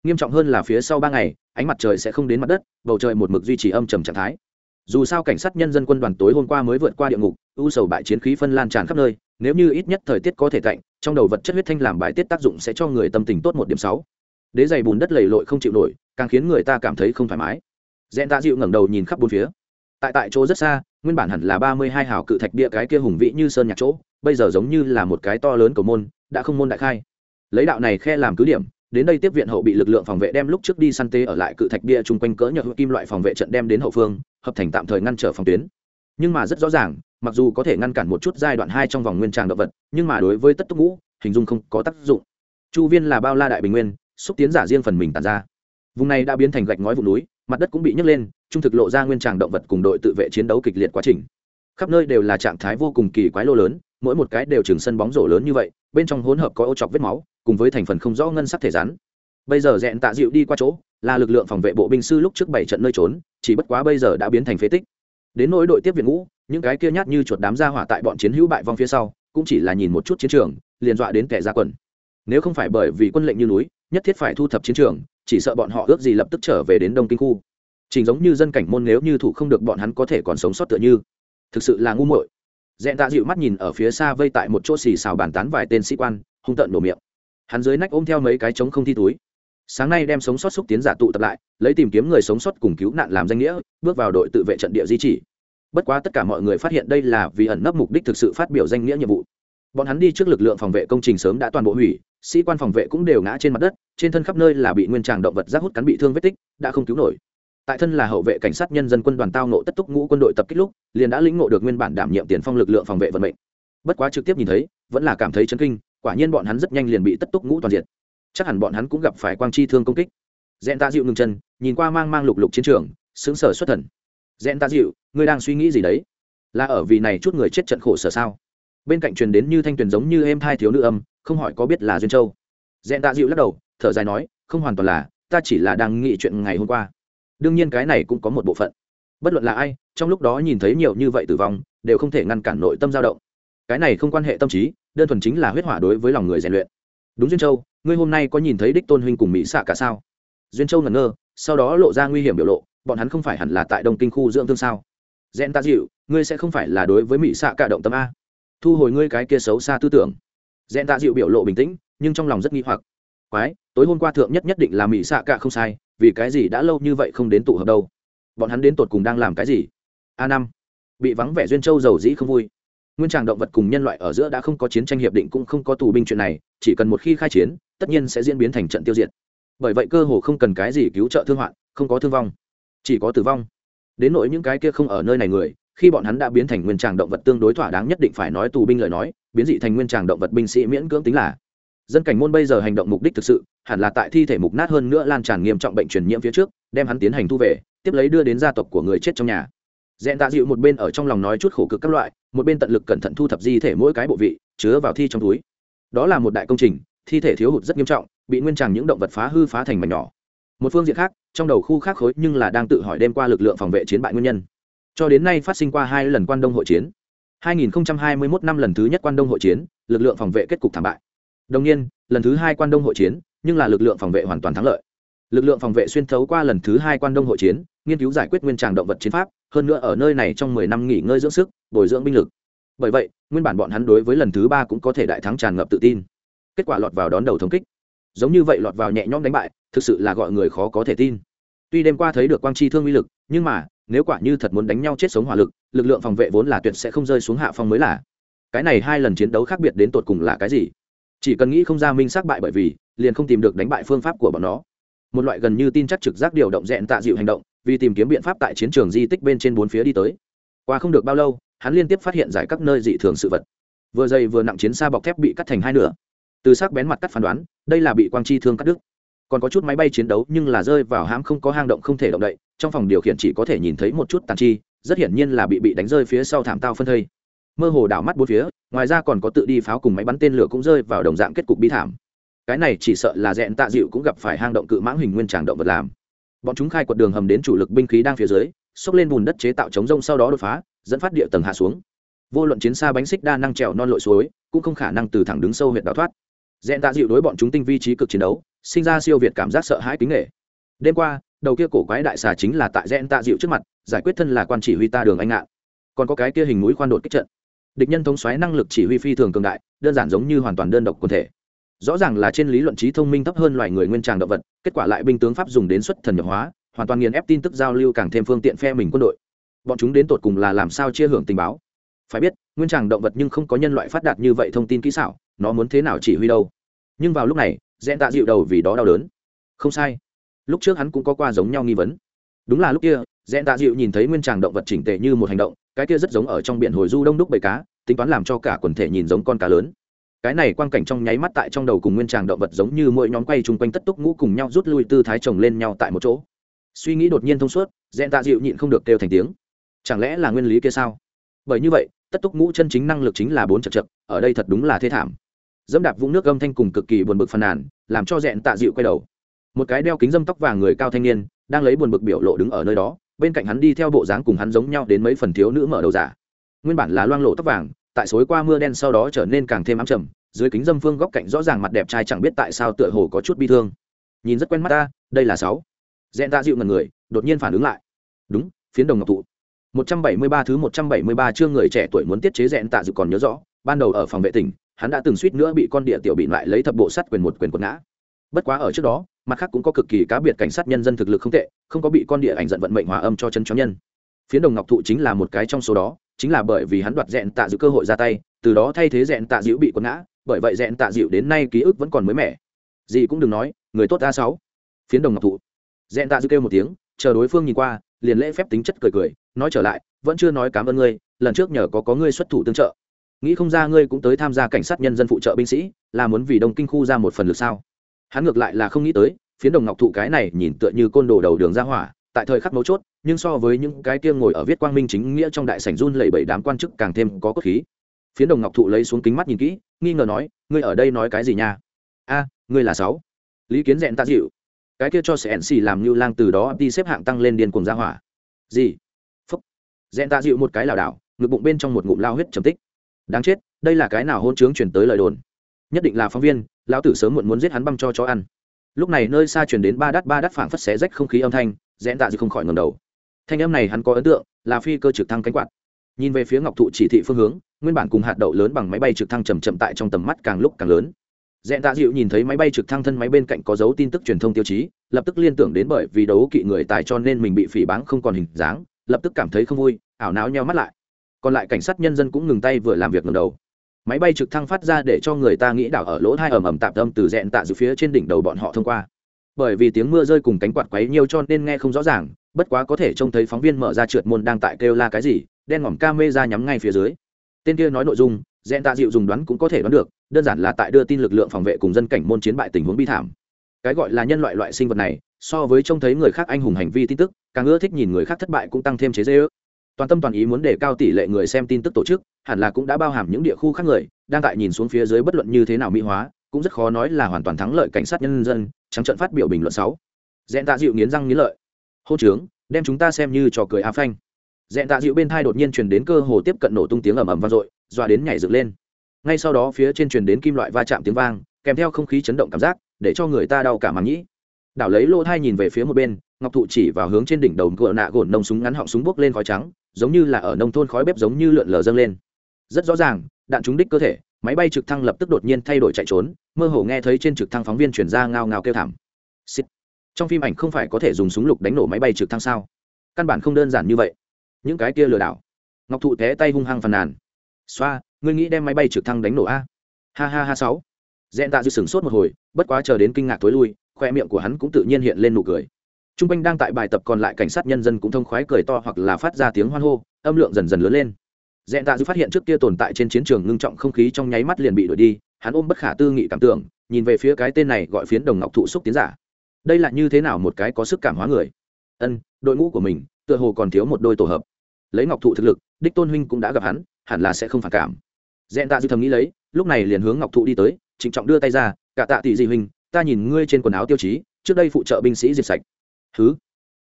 A: nghiêm trọng hơn là phía sau ba ngày, ánh mặt trời sẽ không đến mặt đất, bầu trời một mực duy trì âm trầm trạng thái. Dù sao cảnh sát nhân dân quân đoàn tối hôm qua mới vượt qua địa ngục, u sầu bại chiến khí phân lan tràn khắp nơi, nếu như ít nhất thời tiết có thể cạnh trong đầu vật chất huyết thanh làm bài tiết tác dụng sẽ cho người tâm tình tốt một điểm sáu. Đế dày bùn đất lầy lội không chịu nổi, càng khiến người ta cảm thấy không thoải mái. Dẹn ta dịu ngẩng đầu nhìn khắp bốn phía. Tại tại chỗ rất xa, nguyên bản hẳn là ba mươi hai hào cự thạch bia cái kia hùng vĩ như sơn nhạc chỗ, bây giờ giống như là một cái to lớn cầu môn, đã không môn đại khai. Lấy đạo này khe làm cứ điểm đến đây tiếp viện hậu bị lực lượng phòng vệ đem lúc trước đi săn tê ở lại cự thạch bia chung quanh cỡ nhựa kim loại phòng vệ trận đem đến hậu phương, hợp thành tạm thời ngăn trở phòng tuyến. Nhưng mà rất rõ ràng, mặc dù có thể ngăn cản một chút giai đoạn hai trong vòng nguyên tràng động vật, nhưng mà đối với tất túc ngũ, hình dung không có tác dụng. Chu viên là bao la đại bình nguyên, xúc tiến giả riêng phần mình tàn ra. Vùng này đã biến thành gạch ngói vùng núi, mặt đất cũng bị nhấc lên, trung thực lộ ra nguyên tràng động vật cùng đội tự vệ chiến đấu kịch liệt quá trình. Khắp nơi đều là trạng thái vô cùng kỳ quái lô lớn, mỗi một cái đều chừng sân bóng rổ lớn như vậy, bên trong hỗn hợp có ô chọc vết máu cùng với thành phần không rõ ngân sắc thể rắn. Bây giờ dẹn tạ dịu đi qua chỗ, là lực lượng phòng vệ bộ binh sư lúc trước bảy trận nơi trốn, chỉ bất quá bây giờ đã biến thành phế tích. Đến nỗi đội tiếp viện ngũ, những cái kia nhát như chuột đám ra hỏa tại bọn chiến hữu bại vong phía sau, cũng chỉ là nhìn một chút chiến trường, liền dọa đến kẻ ra quần. Nếu không phải bởi vì quân lệnh như núi, nhất thiết phải thu thập chiến trường, chỉ sợ bọn họ ước gì lập tức trở về đến đông kinh khu. Chính giống như dân cảnh môn nếu như thủ không được bọn hắn có thể còn sống sót tựa như. Thực sự là ngu muội. Dẹn tạ dịu mắt nhìn ở phía xa vây tại một chỗ xì xào bàn tán vài tên sĩ quan, hung tợn nổ miệng hắn dưới nách ôm theo mấy cái trống không thi túi. Sáng nay đem sống sót xúc tiến giả tụ tập lại, lấy tìm kiếm người sống sót cùng cứu nạn làm danh nghĩa, bước vào đội tự vệ trận địa di chỉ. Bất quá tất cả mọi người phát hiện đây là vì ẩn nấp mục đích thực sự phát biểu danh nghĩa nhiệm vụ. Bọn hắn đi trước lực lượng phòng vệ công trình sớm đã toàn bộ hủy, sĩ quan phòng vệ cũng đều ngã trên mặt đất, trên thân khắp nơi là bị nguyên tràng động vật rác hút cắn bị thương vết tích, đã không cứu nổi. Tại thân là hậu vệ cảnh sát nhân dân quân đoàn tao nộ tất túc ngũ quân đội tập kích lúc, liền đã lĩnh ngộ được nguyên bản đảm nhiệm tiền phong lực lượng phòng vệ vận mệnh. Bất quá trực tiếp nhìn thấy, vẫn là cảm thấy chấn kinh quả nhiên bọn hắn rất nhanh liền bị tất túc ngũ toàn diện chắc hẳn bọn hắn cũng gặp phải quang chi thương công kích. Dẹn ta dịu ngừng chân, nhìn qua mang mang lục lục chiến trường xứng sở xuất thần. Dẹn ta dịu, ngươi đang suy nghĩ gì đấy? Là ở vì này chút người chết trận khổ sở sao? Bên cạnh truyền đến như thanh tuyền giống như êm thai thiếu nữ âm, không hỏi có biết là duyên châu. Dẹn tạ dịu lắc đầu, thở dài nói, không hoàn toàn là, ta chỉ là đang nghĩ chuyện ngày hôm qua. Đương nhiên cái này cũng có một bộ phận. Bất luận là ai, trong lúc đó nhìn thấy nhiều như vậy tử vong, đều không thể ngăn cản nội tâm dao động. Cái này không quan hệ tâm trí đơn thuần chính là huyết hỏa đối với lòng người rèn luyện. Đúng duyên châu, ngươi hôm nay có nhìn thấy đích tôn huynh cùng mỹ xạ cả sao? Duyên châu ngẩn ngơ, sau đó lộ ra nguy hiểm biểu lộ, bọn hắn không phải hẳn là tại đông kinh khu dưỡng thương sao? Rèn ta dịu, ngươi sẽ không phải là đối với mỹ xạ cả động tâm a. Thu hồi ngươi cái kia xấu xa tư tưởng. Rèn ta dịu biểu lộ bình tĩnh, nhưng trong lòng rất nghi hoặc. Quái, tối hôm qua thượng nhất nhất định là mỹ xạ cả không sai, vì cái gì đã lâu như vậy không đến tụ hợp đâu? Bọn hắn đến tột cùng đang làm cái gì? A năm. Bị vắng vẻ duyên châu giàu dĩ không vui nguyên tràng động vật cùng nhân loại ở giữa đã không có chiến tranh hiệp định cũng không có tù binh chuyện này, chỉ cần một khi khai chiến, tất nhiên sẽ diễn biến thành trận tiêu diệt. Bởi vậy cơ hồ không cần cái gì cứu trợ thương hoạn, không có thương vong, chỉ có tử vong. Đến nỗi những cái kia không ở nơi này người, khi bọn hắn đã biến thành nguyên tràng động vật tương đối thỏa đáng nhất định phải nói tù binh lời nói, biến dị thành nguyên tràng động vật binh sĩ miễn cưỡng tính là. Dân cảnh môn bây giờ hành động mục đích thực sự, hẳn là tại thi thể mục nát hơn nữa lan tràn nghiêm trọng bệnh truyền nhiễm phía trước, đem hắn tiến hành thu về, tiếp lấy đưa đến gia tộc của người chết trong nhà dẹn tạ dịu một bên ở trong lòng nói chút khổ cực các loại, một bên tận lực cẩn thận thu thập di thể mỗi cái bộ vị, chứa vào thi trong túi. Đó là một đại công trình, thi thể thiếu hụt rất nghiêm trọng, bị nguyên tràng những động vật phá hư phá thành mảnh nhỏ. Một phương diện khác, trong đầu khu khác khối nhưng là đang tự hỏi đêm qua lực lượng phòng vệ chiến bại nguyên nhân. Cho đến nay phát sinh qua hai lần quan đông hội chiến. 2021 năm lần thứ nhất quan đông hội chiến, lực lượng phòng vệ kết cục thảm bại. Đồng nhiên, lần thứ hai quan đông hội chiến, nhưng là lực lượng phòng vệ hoàn toàn thắng lợi. Lực lượng phòng vệ xuyên thấu qua lần thứ hai quan đông hội chiến, nghiên cứu giải quyết nguyên tràng động vật chiến pháp hơn nữa ở nơi này trong mười năm nghỉ ngơi dưỡng sức, bồi dưỡng binh lực. Bởi vậy, nguyên bản bọn hắn đối với lần thứ ba cũng có thể đại thắng tràn ngập tự tin. Kết quả lọt vào đón đầu thống kích. Giống như vậy lọt vào nhẹ nhõm đánh bại, thực sự là gọi người khó có thể tin. Tuy đêm qua thấy được quang chi thương uy lực, nhưng mà, nếu quả như thật muốn đánh nhau chết sống hỏa lực lực lượng phòng vệ vốn là tuyệt sẽ không rơi xuống hạ phong mới là. Cái này hai lần chiến đấu khác biệt đến tột cùng là cái gì? Chỉ cần nghĩ không ra minh xác bại bởi vì, liền không tìm được đánh bại phương pháp của bọn nó. Một loại gần như tin chắc trực giác điều động dẹn tạ dịu hành động vì tìm kiếm biện pháp tại chiến trường di tích bên trên bốn phía đi tới. Qua không được bao lâu, hắn liên tiếp phát hiện giải các nơi dị thường sự vật. Vừa dày vừa nặng chiến xa bọc thép bị cắt thành hai nửa. Từ sắc bén mặt cắt phán đoán, đây là bị quang chi thương cắt đứt. Còn có chút máy bay chiến đấu nhưng là rơi vào hãm không có hang động không thể động đậy, trong phòng điều khiển chỉ có thể nhìn thấy một chút tàn chi, rất hiển nhiên là bị bị đánh rơi phía sau thảm tao phân thây. Mơ hồ đảo mắt bốn phía, ngoài ra còn có tự đi pháo cùng máy bắn tên lửa cũng rơi vào đồng dạng kết cục bi thảm. Cái này chỉ sợ là dẹn tạ dịu cũng gặp phải hang động cự mãng hình nguyên tràng động vật làm bọn chúng khai quật đường hầm đến chủ lực binh khí đang phía dưới, xốc lên bùn đất chế tạo chống rông sau đó đột phá, dẫn phát địa tầng hạ xuống. Vô luận chiến xa bánh xích đa năng trèo non lội suối, cũng không khả năng từ thẳng đứng sâu huyện đào thoát. Dẹn tạ dịu đối bọn chúng tinh vi trí cực chiến đấu, sinh ra siêu việt cảm giác sợ hãi kính nghệ đêm qua, đầu kia cổ quái đại xà chính là tại dẹn tạ dịu trước mặt, giải quyết thân là quan chỉ huy ta đường anh ngạn còn có cái kia hình núi khoan đột kích trận. Địch nhân thống xoáy năng lực chỉ huy phi thường cường đại, đơn giản giống như hoàn toàn đơn độc quần thể rõ ràng là trên lý luận trí thông minh thấp hơn loài người nguyên tràng động vật, kết quả lại binh tướng pháp dùng đến xuất thần nhập hóa, hoàn toàn nghiền ép tin tức giao lưu càng thêm phương tiện phe mình quân đội. Bọn chúng đến tột cùng là làm sao chia hưởng tình báo? Phải biết, nguyên tràng động vật nhưng không có nhân loại phát đạt như vậy thông tin kỹ xảo, nó muốn thế nào chỉ huy đâu? Nhưng vào lúc này, dẹn tạ dịu đầu vì đó đau đớn. Không sai. Lúc trước hắn cũng có qua giống nhau nghi vấn. Đúng là lúc kia, dẹn tạ dịu nhìn thấy nguyên tràng động vật chỉnh tệ như một hành động, cái kia rất giống ở trong biển hồi du đông đúc bầy cá, tính toán làm cho cả quần thể nhìn giống con cá lớn cái này quang cảnh trong nháy mắt tại trong đầu cùng nguyên tràng động vật giống như mỗi nhóm quay chung quanh tất túc ngũ cùng nhau rút lui tư thái chồng lên nhau tại một chỗ. Suy nghĩ đột nhiên thông suốt, dẹn tạ dịu nhịn không được kêu thành tiếng. Chẳng lẽ là nguyên lý kia sao? Bởi như vậy, tất túc ngũ chân chính năng lực chính là bốn chật chật ở đây thật đúng là thê thảm. Dẫm đạp vũng nước gâm thanh cùng cực kỳ buồn bực phàn nàn, làm cho dẹn tạ dịu quay đầu. Một cái đeo kính dâm tóc vàng người cao thanh niên, đang lấy buồn bực biểu lộ đứng ở nơi đó, bên cạnh hắn đi theo bộ dáng cùng hắn giống nhau đến mấy phần thiếu nữ mở đầu giả. Nguyên bản là loang lộ tóc vàng, tại suối qua mưa đen sau đó trở nên càng thêm ám trầm dưới kính dâm phương góc cạnh rõ ràng mặt đẹp trai chẳng biết tại sao tựa hồ có chút bi thương. Nhìn rất quen mắt ta, đây là sáu. Dẹn tạ dịu ngần người, đột nhiên phản ứng lại. Đúng, phiến đồng ngọc thụ. 173 thứ 173 chương người trẻ tuổi muốn tiết chế dẹn tạ dự còn nhớ rõ, ban đầu ở phòng vệ tỉnh, hắn đã từng suýt nữa bị con địa tiểu bị lại lấy thập bộ sắt quyền một quyền quật ngã. Bất quá ở trước đó, mặt khác cũng có cực kỳ cá biệt cảnh sát nhân dân thực lực không tệ, không có bị con địa ảnh giận vận mệnh hòa âm cho chân chó nhân. Phiến đồng ngọc thụ chính là một cái trong số đó, chính là bởi vì hắn đoạt dẹn tạ dự cơ hội ra tay, từ đó thay thế dẹn tạ dịu bị quật ngã bởi vậy dẹn tạ dịu đến nay ký ức vẫn còn mới mẻ. Gì cũng đừng nói, người tốt a sáu. Phiến đồng ngọc thụ. Dẹn tạ dịu kêu một tiếng, chờ đối phương nhìn qua, liền lễ phép tính chất cười cười, nói trở lại, vẫn chưa nói cảm ơn ngươi, lần trước nhờ có có ngươi xuất thủ tương trợ. Nghĩ không ra ngươi cũng tới tham gia cảnh sát nhân dân phụ trợ binh sĩ, là muốn vì đông kinh khu ra một phần lực sao? Hắn ngược lại là không nghĩ tới, phiến đồng ngọc thụ cái này nhìn tựa như côn đồ đầu đường ra hỏa, tại thời khắc mấu chốt, nhưng so với những cái kia ngồi ở viết quang minh chính nghĩa trong đại sảnh run lẩy bẩy đám quan chức càng thêm có cốt khí phiến đồng ngọc thụ lấy xuống kính mắt nhìn kỹ, nghi ngờ nói, ngươi ở đây nói cái gì nha? A, ngươi là sáu. Lý kiến dẹn ta dịu. Cái kia cho sẽ xì làm như lang từ đó đi xếp hạng tăng lên điên cuồng ra hỏa. Gì? Phúc. Dẹn ta dịu một cái lảo đảo, ngực bụng bên trong một ngụm lao huyết trầm tích. Đáng chết, đây là cái nào hôn chướng chuyển tới lời đồn? Nhất định là phóng viên, lão tử sớm muộn muốn giết hắn băm cho chó ăn. Lúc này nơi xa chuyển đến ba đắt ba đắt phảng phất xé rách không khí âm thanh, dẹn tạ dịu không khỏi ngầm đầu. Thanh âm này hắn có ấn tượng, là phi cơ trực thăng cánh quạt. Nhìn về phía ngọc thụ chỉ thị phương hướng nguyên bản cùng hạt đậu lớn bằng máy bay trực thăng chầm chậm tại trong tầm mắt càng lúc càng lớn. Dẹn tạ dịu nhìn thấy máy bay trực thăng thân máy bên cạnh có dấu tin tức truyền thông tiêu chí, lập tức liên tưởng đến bởi vì đấu kỵ người tài cho nên mình bị phỉ báng không còn hình dáng, lập tức cảm thấy không vui, ảo não nheo mắt lại. Còn lại cảnh sát nhân dân cũng ngừng tay vừa làm việc ngầm đầu. Máy bay trực thăng phát ra để cho người ta nghĩ đảo ở lỗ hai ầm ầm tạm tâm từ dẹn tạ dịu phía trên đỉnh đầu bọn họ thông qua. Bởi vì tiếng mưa rơi cùng cánh quạt quấy nhiều cho nên nghe không rõ ràng, bất quá có thể trông thấy phóng viên mở ra trượt môn đang tại kêu la cái gì, đen ngòm ca mê ra nhắm ngay phía dưới tên kia nói nội dung dẹn tạ dịu dùng đoán cũng có thể đoán được, đơn giản là tại đưa tin lực lượng phòng vệ cùng dân cảnh môn chiến bại tình huống bi thảm. Cái gọi là nhân loại loại sinh vật này, so với trông thấy người khác anh hùng hành vi tin tức, càng ưa thích nhìn người khác thất bại cũng tăng thêm chế dễ ước toàn tâm toàn ý muốn đề cao tỷ lệ người xem tin tức tổ chức, hẳn là cũng đã bao hàm những địa khu khác người, đang tại nhìn xuống phía dưới bất luận như thế nào mỹ hóa, cũng rất khó nói là hoàn toàn thắng lợi cảnh sát nhân dân, trắng trận phát biểu bình luận sáu dẹn tạ dịu nghiến răng nghiến lợi. Hô trướng, đem chúng ta xem như trò cười á phanh dẹn tạ dịu bên thai đột nhiên truyền đến cơ hồ tiếp cận nổ tung tiếng ầm ầm vang dội, dọa đến nhảy dựng lên. Ngay sau đó phía trên truyền đến kim loại va chạm tiếng vang, kèm theo không khí chấn động cảm giác, để cho người ta đau cả màng nhĩ. Đảo lấy lỗ thai nhìn về phía một bên, ngọc thụ chỉ vào hướng trên đỉnh đầu cửa nạ gồn nông súng ngắn họng súng bốc lên khói trắng, giống như là ở nông thôn khói bếp giống như lượn lờ dâng lên. Rất rõ ràng, đạn trúng đích cơ thể, máy bay trực thăng lập tức đột nhiên thay đổi chạy trốn, mơ hồ nghe thấy trên trực thăng phóng viên chuyển ra ngao ngao kêu thảm. Xịt. trong phim ảnh không phải có thể dùng súng lục đánh nổ máy bay trực thăng sao? Căn bản không đơn giản như vậy những cái kia lừa đảo. Ngọc thụ té tay hung hăng phàn nàn. Xoa, ngươi nghĩ đem máy bay trực thăng đánh nổ a? Ha ha ha, sáu. Dẹn tạ dư sửng sốt một hồi, bất quá chờ đến kinh ngạc tối lui, khoe miệng của hắn cũng tự nhiên hiện lên nụ cười. T r u n g quanh đang tại bài tập còn lại cảnh sát nhân dân cũng thông khoái cười to hoặc là phát ra tiếng hoan hô, âm lượng dần dần lớn lên. Dẹn tạ dư phát hiện trước kia tồn tại trên chiến trường ngưng trọng không khí trong nháy mắt liền bị đuổi đi, hắn ôm bất khả tư nghị cảm tưởng, nhìn về phía cái tên này gọi phiến đồng ngọc thụ xúc tiến giả. Đây là như thế nào một cái có sức cảm hóa người? Ân, đội ngũ của mình tựa hồ còn thiếu một đôi tổ hợp. Lấy ngọc thụ thực lực, đích tôn huynh cũng đã gặp hắn, hẳn là sẽ không phản cảm. Dẹn tạ dư thầm nghĩ lấy, lúc này liền hướng ngọc thụ đi tới, trịnh trọng đưa tay ra, cả tạ tỷ dị huynh, ta nhìn ngươi trên quần áo tiêu chí, trước đây phụ trợ binh sĩ diệt sạch. Thứ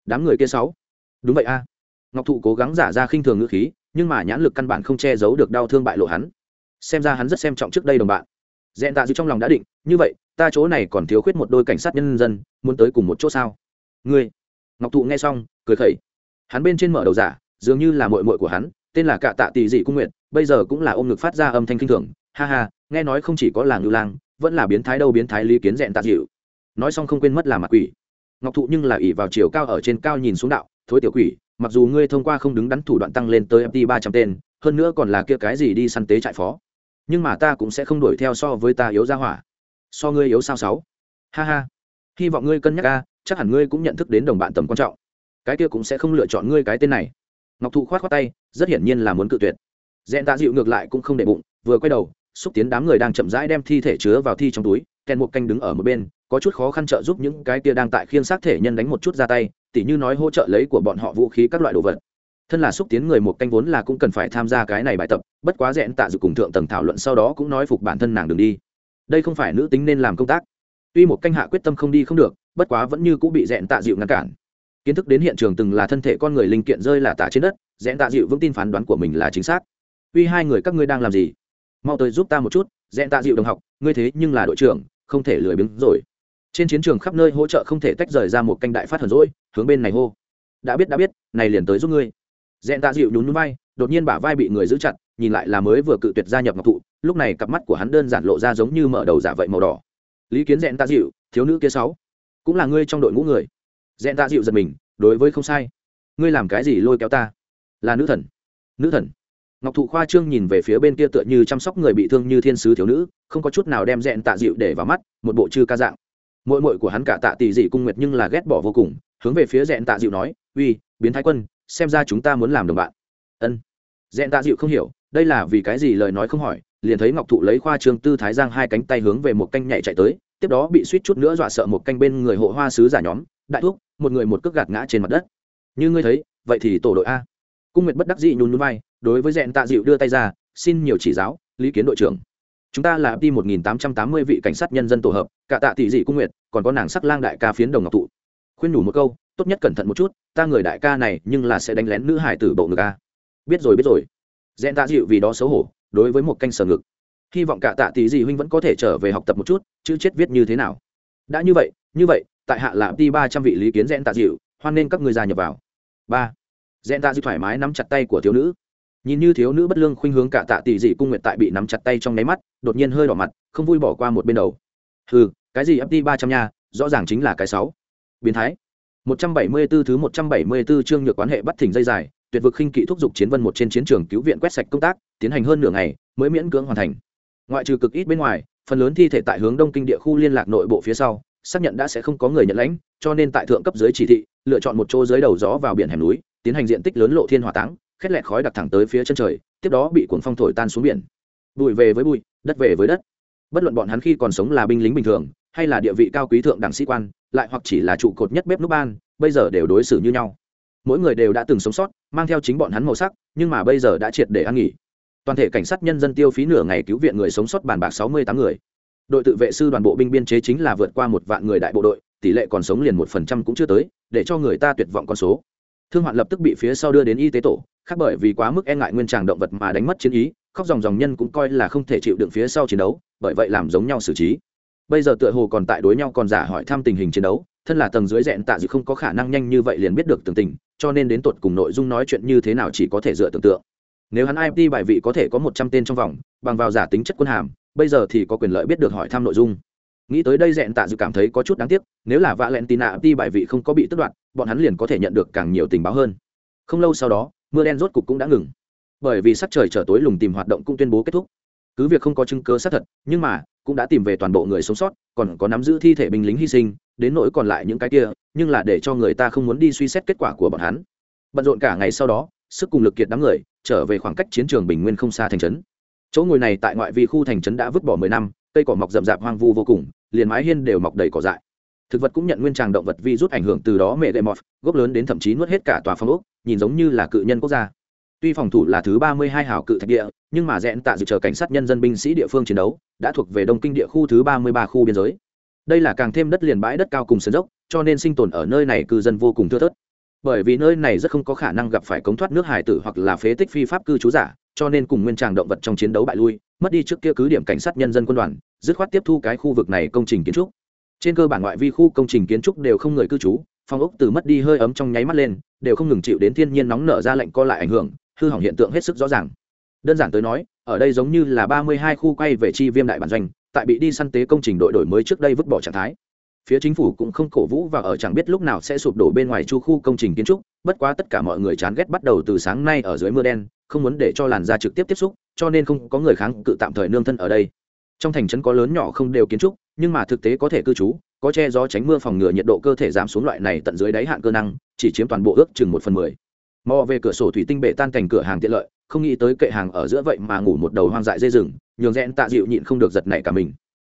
A: đám người kia sáu? Đúng vậy a. Ngọc thụ cố gắng giả ra khinh thường ngữ khí, nhưng mà nhãn lực căn bản không che giấu được đau thương bại lộ hắn. Xem ra hắn rất xem trọng trước đây đồng bạn. Dẹn tạ dư trong lòng đã định, như vậy, ta chỗ này còn thiếu khuyết một đôi cảnh sát nhân dân, muốn tới cùng một chỗ sao? Ngươi. Ngọc thụ nghe xong, cười khẩy hắn bên trên mở đầu giả, dường như là mội mội của hắn, tên là cạ tạ tỷ dị cung nguyện bây giờ cũng là ôm ngực phát ra âm thanh kinh thường. Ha ha, nghe nói không chỉ có làng ngưu lang, vẫn là biến thái đâu, biến thái lý kiến rẽn tạ dịu. Nói xong không quên mất là mặt quỷ. Ngọc thụ nhưng là ỉ vào chiều cao ở trên cao nhìn xuống đạo, thối tiểu quỷ, mặc dù ngươi thông qua không đứng đắn thủ đoạn tăng lên tới mt ba trăm tên, hơn nữa còn là kia cái gì đi săn tế trại phó, nhưng mà ta cũng sẽ không đuổi theo so với ta yếu ra hỏa. So ngươi yếu sao sáu? Ha ha. Hy vọng ngươi cân nhắc ca chắc hẳn ngươi cũng nhận thức đến đồng bạn tầm quan trọng cái kia cũng sẽ không lựa chọn ngươi cái tên này. Ngọc thụ khoát khoát tay, rất hiển nhiên là muốn cự tuyệt. Dẹn tạ dịu ngược lại cũng không để bụng, vừa quay đầu, xúc tiến đám người đang chậm rãi đem thi thể chứa vào thi trong túi kèn một canh đứng ở một bên, có chút khó khăn trợ giúp những cái kia đang tại khiên xác thể nhân đánh một chút ra tay, tỉ như nói hỗ trợ lấy của bọn họ vũ khí các loại đồ vật. Thân là xúc tiến người một canh vốn là cũng cần phải tham gia cái này bài tập, bất quá dẹn tạ dự cùng thượng tầng thảo luận sau đó cũng nói phục bản thân nàng đừng đi. Đây không phải nữ tính nên làm công tác. Tuy một canh hạ quyết tâm không đi không được, bất quá vẫn như cũng bị dẹn tạ dịu ngăn cản kiến thức đến hiện trường từng là thân thể con người linh kiện rơi là tả trên đất, rẽ tạ dịu vững tin phán đoán của mình là chính xác. Uy hai người các ngươi đang làm gì? Mau tới giúp ta một chút, rẽ tạ dịu đồng học, ngươi thế nhưng là đội trưởng, không thể lười biếng rồi. Trên chiến trường khắp nơi hỗ trợ không thể tách rời ra một canh đại phát hờn rỗi hướng bên này hô. Đã biết đã biết, này liền tới giúp ngươi. Rẽ tạ dịu nhún núi vai, đột nhiên bả vai bị người giữ chặt, nhìn lại là mới vừa cự tuyệt gia nhập ngọc thụ, lúc này cặp mắt của hắn đơn giản lộ ra giống như mở đầu giả vậy màu đỏ. Lý kiến rẽn tạ dịu, thiếu nữ kia sáu, cũng là ngươi trong đội ngũ người. Dẹn tạ dịu giật mình, đối với không sai. Ngươi làm cái gì lôi kéo ta? Là nữ thần. Nữ thần. Ngọc thụ khoa trương nhìn về phía bên kia tựa như chăm sóc người bị thương như thiên sứ thiếu nữ, không có chút nào đem Dẹn tạ dịu để vào mắt, một bộ chư ca dạng. Mội mội của hắn cả tạ tỷ dị cung nguyệt nhưng là ghét bỏ vô cùng, hướng về phía Dẹn tạ dịu nói, uy, biến thái quân, xem ra chúng ta muốn làm đồng bạn. Ân. Dẹn tạ dịu không hiểu, đây là vì cái gì lời nói không hỏi, liền thấy ngọc thụ lấy khoa trương tư thái giang hai cánh tay hướng về một canh nhảy chạy tới, tiếp đó bị suýt chút nữa dọa sợ một canh bên người hộ hoa sứ giả nhóm, đại thuốc một người một cước gạt ngã trên mặt đất. Như ngươi thấy, vậy thì tổ đội a. Cung nguyệt bất đắc dị nhún nhún vai, đối với Dẹn tạ dịu đưa tay ra, xin nhiều chỉ giáo, lý kiến đội trưởng. Chúng ta là đi một nghìn tám trăm tám mươi vị cảnh sát nhân dân tổ hợp, cả tạ tỷ dị cung nguyệt, còn có nàng sắc lang đại ca phiến đồng ngọc thụ. Khuyên nhủ một câu, tốt nhất cẩn thận một chút, ta người đại ca này nhưng là sẽ đánh lén nữ hải tử bộ ngực a. Biết rồi biết rồi. Dẹn tạ dịu vì đó xấu hổ, đối với một canh sở ngực. Hy vọng cả tạ tỷ dị huynh vẫn có thể trở về học tập một chút chữ chết viết như thế nào. Đã như vậy như vậy tại hạ là đi ba trăm vị lý kiến rẽn tạ dịu hoan nên các người gia nhập vào. Ba. Rẽn tạ dịu thoải mái nắm chặt tay của thiếu nữ. Nhìn như thiếu nữ bất lương khuynh hướng cả tạ tỷ dị cung nguyệt tại bị nắm chặt tay trong nháy mắt đột nhiên hơi đỏ mặt không vui bỏ qua một bên đầu. Ừ cái gì ft ba trăm nha rõ ràng chính là cái sáu. Biến thái. 174 thứ 174 chương nhược quan hệ bắt thỉnh dây dài, tuyệt vực khinh kỵ thúc dục chiến vân một trên chiến trường cứu viện quét sạch công tác, tiến hành hơn nửa ngày mới miễn cưỡng hoàn thành. Ngoại trừ cực ít bên ngoài, phần lớn thi thể tại hướng đông kinh địa khu liên lạc nội bộ phía sau, xác nhận đã sẽ không có người nhận lãnh, cho nên tại thượng cấp dưới chỉ thị, lựa chọn một chỗ dưới đầu gió vào biển hẻm núi, tiến hành diện tích lớn lộ thiên hỏa táng, khét lẹt khói đặc thẳng tới phía chân trời, tiếp đó bị cuồng phong thổi tan xuống biển. Bụi về với bụi, đất về với đất. Bất luận bọn hắn khi còn sống là binh lính bình thường, hay là địa vị cao quý thượng đẳng sĩ quan, lại hoặc chỉ là trụ cột nhất bếp núc ban bây giờ đều đối xử như nhau mỗi người đều đã từng sống sót mang theo chính bọn hắn màu sắc nhưng mà bây giờ đã triệt để ăn nghỉ toàn thể cảnh sát nhân dân tiêu phí nửa ngày cứu viện người sống sót bàn bạc sáu mươi tám người đội tự vệ sư đoàn bộ binh biên chế chính là vượt qua một vạn người đại bộ đội, tỷ lệ còn sống liền một phần trăm cũng chưa tới, để cho người ta tuyệt vọng con số. Thương hoạn lập tức bị phía sau đưa đến y tế tổ, khác bởi vì quá mức e ngại nguyên tràng động vật mà đánh mất chiến ý, khóc dòng dòng nhân cũng coi là không thể chịu đựng phía sau chiến đấu, bởi vậy làm giống nhau xử trí. Bây giờ tựa hồ còn tại đối nhau còn giả hỏi thăm tình hình chiến đấu, thân là tầng dưới rẽn tạ dự không có khả năng nhanh như vậy liền biết được tường tình, cho nên đến tột cùng nội dung nói chuyện như thế nào chỉ có thể dựa tưởng tượng. Nếu hắn ip bài vị có thể có một trăm tên trong vòng, bằng vào giả tính chất quân hàm bây giờ thì có quyền lợi biết được hỏi thăm nội dung. Nghĩ tới đây Dẹn tạ dự cảm thấy có chút đáng tiếc, nếu là vạ lẹn tì nạ đi bài vị không có bị tất đoạt, bọn hắn liền có thể nhận được càng nhiều tình báo hơn. Không lâu sau đó, mưa đen rốt cục cũng đã ngừng. Bởi vì sắc trời trở tối lùng tìm hoạt động cũng tuyên bố kết thúc. Cứ việc không có chứng cơ xác thật, nhưng mà, cũng đã tìm về toàn bộ người sống sót, còn có nắm giữ thi thể binh lính hy sinh, đến nỗi còn lại những cái kia, nhưng là để cho người ta không muốn đi suy xét kết quả của bọn hắn. Bận rộn cả ngày sau đó, sức cùng lực kiệt đám người, trở về khoảng cách chiến trường bình nguyên không xa thành trấn chỗ ngồi này tại ngoại vi khu thành trấn đã vứt bỏ mười năm, cây cỏ mọc rậm rạp hoang vu vô cùng, liền mái hiên đều mọc đầy cỏ dại. Thực vật cũng nhận nguyên tràng động vật vi rút ảnh hưởng từ đó mẹ đệ mọt, gốc lớn đến thậm chí nuốt hết cả tòa phong ốc, nhìn giống như là cự nhân quốc gia. Tuy phòng thủ là thứ ba mươi hai hào cự thạch địa, nhưng mà rẽn tạ dự chờ cảnh sát nhân dân binh sĩ địa phương chiến đấu, đã thuộc về đông kinh địa khu thứ ba mươi ba khu biên giới. Đây là càng thêm đất liền bãi đất cao cùng sườn dốc, cho nên sinh tồn ở nơi này cư dân vô cùng thưa thớt. Bởi vì nơi này rất không có khả năng gặp phải cống thoát nước hải tử hoặc là phế tích phi pháp cư trú giả cho nên cùng nguyên tràng động vật trong chiến đấu bại lui, mất đi trước kia cứ điểm cảnh sát nhân dân quân đoàn, dứt khoát tiếp thu cái khu vực này công trình kiến trúc. Trên cơ bản ngoại vi khu công trình kiến trúc đều không người cư trú phong ốc từ mất đi hơi ấm trong nháy mắt lên, đều không ngừng chịu đến thiên nhiên nóng nở ra lệnh co lại ảnh hưởng, hư hỏng hiện tượng hết sức rõ ràng. Đơn giản tới nói, ở đây giống như là ba mươi hai khu quay về chi viêm đại bản doanh, tại bị đi săn tế công trình đội đổi mới trước đây vứt bỏ trạng thái. Phía chính phủ cũng không cổ vũ và ở chẳng biết lúc nào sẽ sụp đổ bên ngoài chu khu công trình kiến trúc, bất quá tất cả mọi người chán ghét bắt đầu từ sáng nay ở dưới mưa đen không muốn để cho làn da trực tiếp tiếp xúc, cho nên không có người kháng cự tạm thời nương thân ở đây. Trong thành trấn có lớn nhỏ không đều kiến trúc, nhưng mà thực tế có thể cư trú, có che gió tránh mưa phòng ngừa nhiệt độ cơ thể giảm xuống loại này tận dưới đáy hạn cơ năng, chỉ chiếm toàn bộ ước chừng một phần mười. Mò về cửa sổ thủy tinh bể tan cảnh cửa hàng tiện lợi, không nghĩ tới kệ hàng ở giữa vậy mà ngủ một đầu hoang dại dây rừng, nhường rẽn tạ dịu nhịn không được giật nảy cả mình.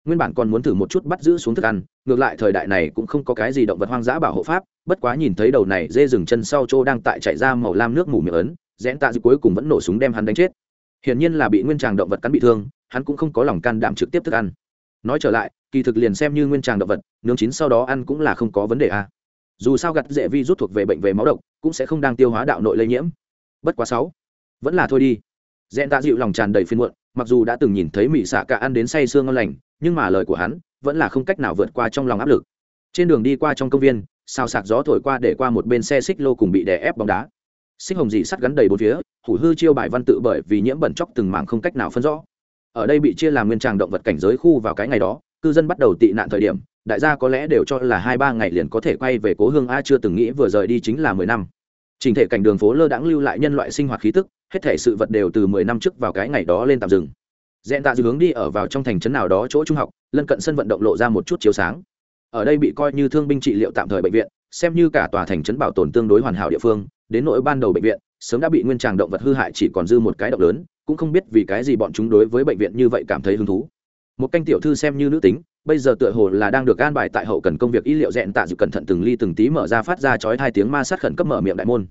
A: Nguyên bản còn muốn thử một chút bắt giữ xuống thức ăn, ngược lại thời đại này cũng không có cái gì động vật hoang dã bảo hộ pháp, bất quá nhìn thấy đầu này dê rừng chân sau chỗ đang tại chạy ra màu lam nước mù miệng ấn rẽn tạ dịu cuối cùng vẫn nổ súng đem hắn đánh chết. Hiển nhiên là bị nguyên tràng động vật cắn bị thương, hắn cũng không có lòng can đảm trực tiếp thức ăn. Nói trở lại, kỳ thực liền xem như nguyên tràng động vật, nướng chín sau đó ăn cũng là không có vấn đề a dù sao gặt dễ vi rút thuộc về bệnh về máu độc, cũng sẽ không đang tiêu hóa đạo nội lây nhiễm. Bất quá sáu, vẫn là thôi đi. Dẹn tạ dịu lòng tràn đầy phiên muộn, mặc dù đã từng nhìn thấy mỹ xạ cả ăn đến say sương ngon lành, nhưng mà lời của hắn vẫn là không cách nào vượt qua trong lòng áp lực. Trên đường đi qua trong công viên, xào sạc gió thổi qua để qua một bên xe xích lô cùng bị đè ép bóng đá xích hồng dị sắt gắn đầy bốn phía, hủ hư chiêu bài văn tự bởi vì nhiễm bẩn chóc từng mảng không cách nào phân rõ. Ở đây bị chia làm nguyên tràng động vật cảnh giới khu vào cái ngày đó, cư dân bắt đầu tị nạn thời điểm, đại gia có lẽ đều cho là hai ba ngày liền có thể quay về cố hương a chưa từng nghĩ vừa rời đi chính là mười năm. Trình thể cảnh đường phố lơ đãng lưu lại nhân loại sinh hoạt khí tức, hết thể sự vật đều từ mười năm trước vào cái ngày đó lên tạm dừng. Dẹn tạ dư hướng đi ở vào trong thành trấn nào đó chỗ trung học, lân cận sân vận động lộ ra một chút chiếu sáng. Ở đây bị coi như thương binh trị liệu tạm thời bệnh viện xem như cả tòa thành trấn bảo tồn tương đối hoàn hảo địa phương, đến nỗi ban đầu bệnh viện, sớm đã bị nguyên tràng động vật hư hại chỉ còn dư một cái động lớn, cũng không biết vì cái gì bọn chúng đối với bệnh viện như vậy cảm thấy hứng thú. Một canh tiểu thư xem như nữ tính, bây giờ tựa hồ là đang được an bài tại hậu cần công việc y liệu dẹn tạ dự cẩn thận từng ly từng tí mở ra phát ra chói hai tiếng ma sát khẩn cấp mở miệng đại môn.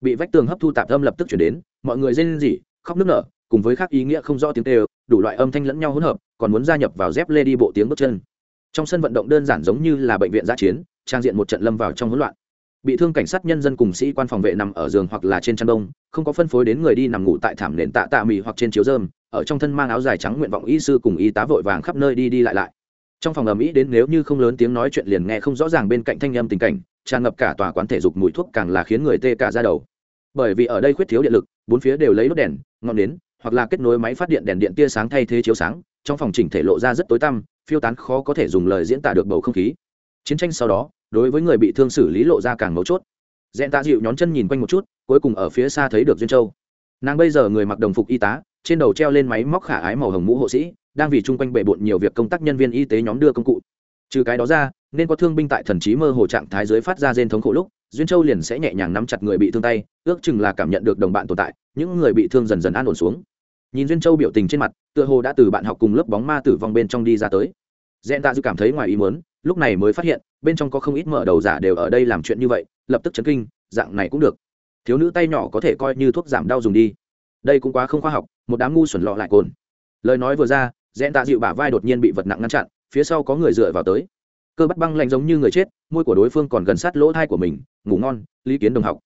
A: Bị vách tường hấp thu tạp âm lập tức chuyển đến, mọi người rên rỉ, khóc nức nở, cùng với khác ý nghĩa không rõ tiếng tê đủ loại âm thanh lẫn nhau hỗn hợp, còn muốn gia nhập vào dép lê đi bộ tiếng bước chân. Trong sân vận động đơn giản giống như là bệnh viện giã chiến trang diện một trận lâm vào trong hỗn loạn. Bị thương cảnh sát nhân dân cùng sĩ quan phòng vệ nằm ở giường hoặc là trên chăn đông, không có phân phối đến người đi nằm ngủ tại thảm nền tạ tạ mì hoặc trên chiếu dơm ở trong thân mang áo dài trắng nguyện vọng y sư cùng y tá vội vàng khắp nơi đi đi lại lại. Trong phòng ầm ĩ đến nếu như không lớn tiếng nói chuyện liền nghe không rõ ràng bên cạnh thanh âm tình cảnh, tràn ngập cả tòa quán thể dục mùi thuốc càng là khiến người tê cả ra đầu. Bởi vì ở đây khuyết thiếu điện lực, bốn phía đều lấy đốt đèn, ngọn nến, hoặc là kết nối máy phát điện đèn điện tia sáng thay thế chiếu sáng, trong phòng chỉnh thể lộ ra rất tối tăm, phiêu tán khó có thể dùng lời diễn tả được bầu không khí. Chiến tranh sau đó đối với người bị thương xử lý lộ ra càng mấu chốt. Dẹn tạ dịu nhón chân nhìn quanh một chút, cuối cùng ở phía xa thấy được duyên châu. Nàng bây giờ người mặc đồng phục y tá, trên đầu treo lên máy móc khả ái màu hồng mũ hộ sĩ, đang vì chung quanh bệ bộn nhiều việc công tác nhân viên y tế nhóm đưa công cụ. Trừ cái đó ra, nên có thương binh tại thần trí mơ hồ trạng thái dưới phát ra rên thống khổ lúc, duyên châu liền sẽ nhẹ nhàng nắm chặt người bị thương tay, ước chừng là cảm nhận được đồng bạn tồn tại, những người bị thương dần dần an ổn xuống. Nhìn duyên châu biểu tình trên mặt, tựa hồ đã từ bạn học cùng lớp bóng ma tử vong bên trong đi ra tới. Dẹn tạ dư cảm thấy ngoài ý muốn lúc này mới phát hiện, bên trong có không ít mở đầu giả đều ở đây làm chuyện như vậy, lập tức chấn kinh, dạng này cũng được. Thiếu nữ tay nhỏ có thể coi như thuốc giảm đau dùng đi. Đây cũng quá không khoa học, một đám ngu xuẩn lọ lại cồn. Lời nói vừa ra, dẹn tạ dịu bả vai đột nhiên bị vật nặng ngăn chặn, phía sau có người dựa vào tới. Cơ bắt băng lạnh giống như người chết, môi của đối phương còn gần sát lỗ thai của mình, ngủ ngon, lý kiến đồng học.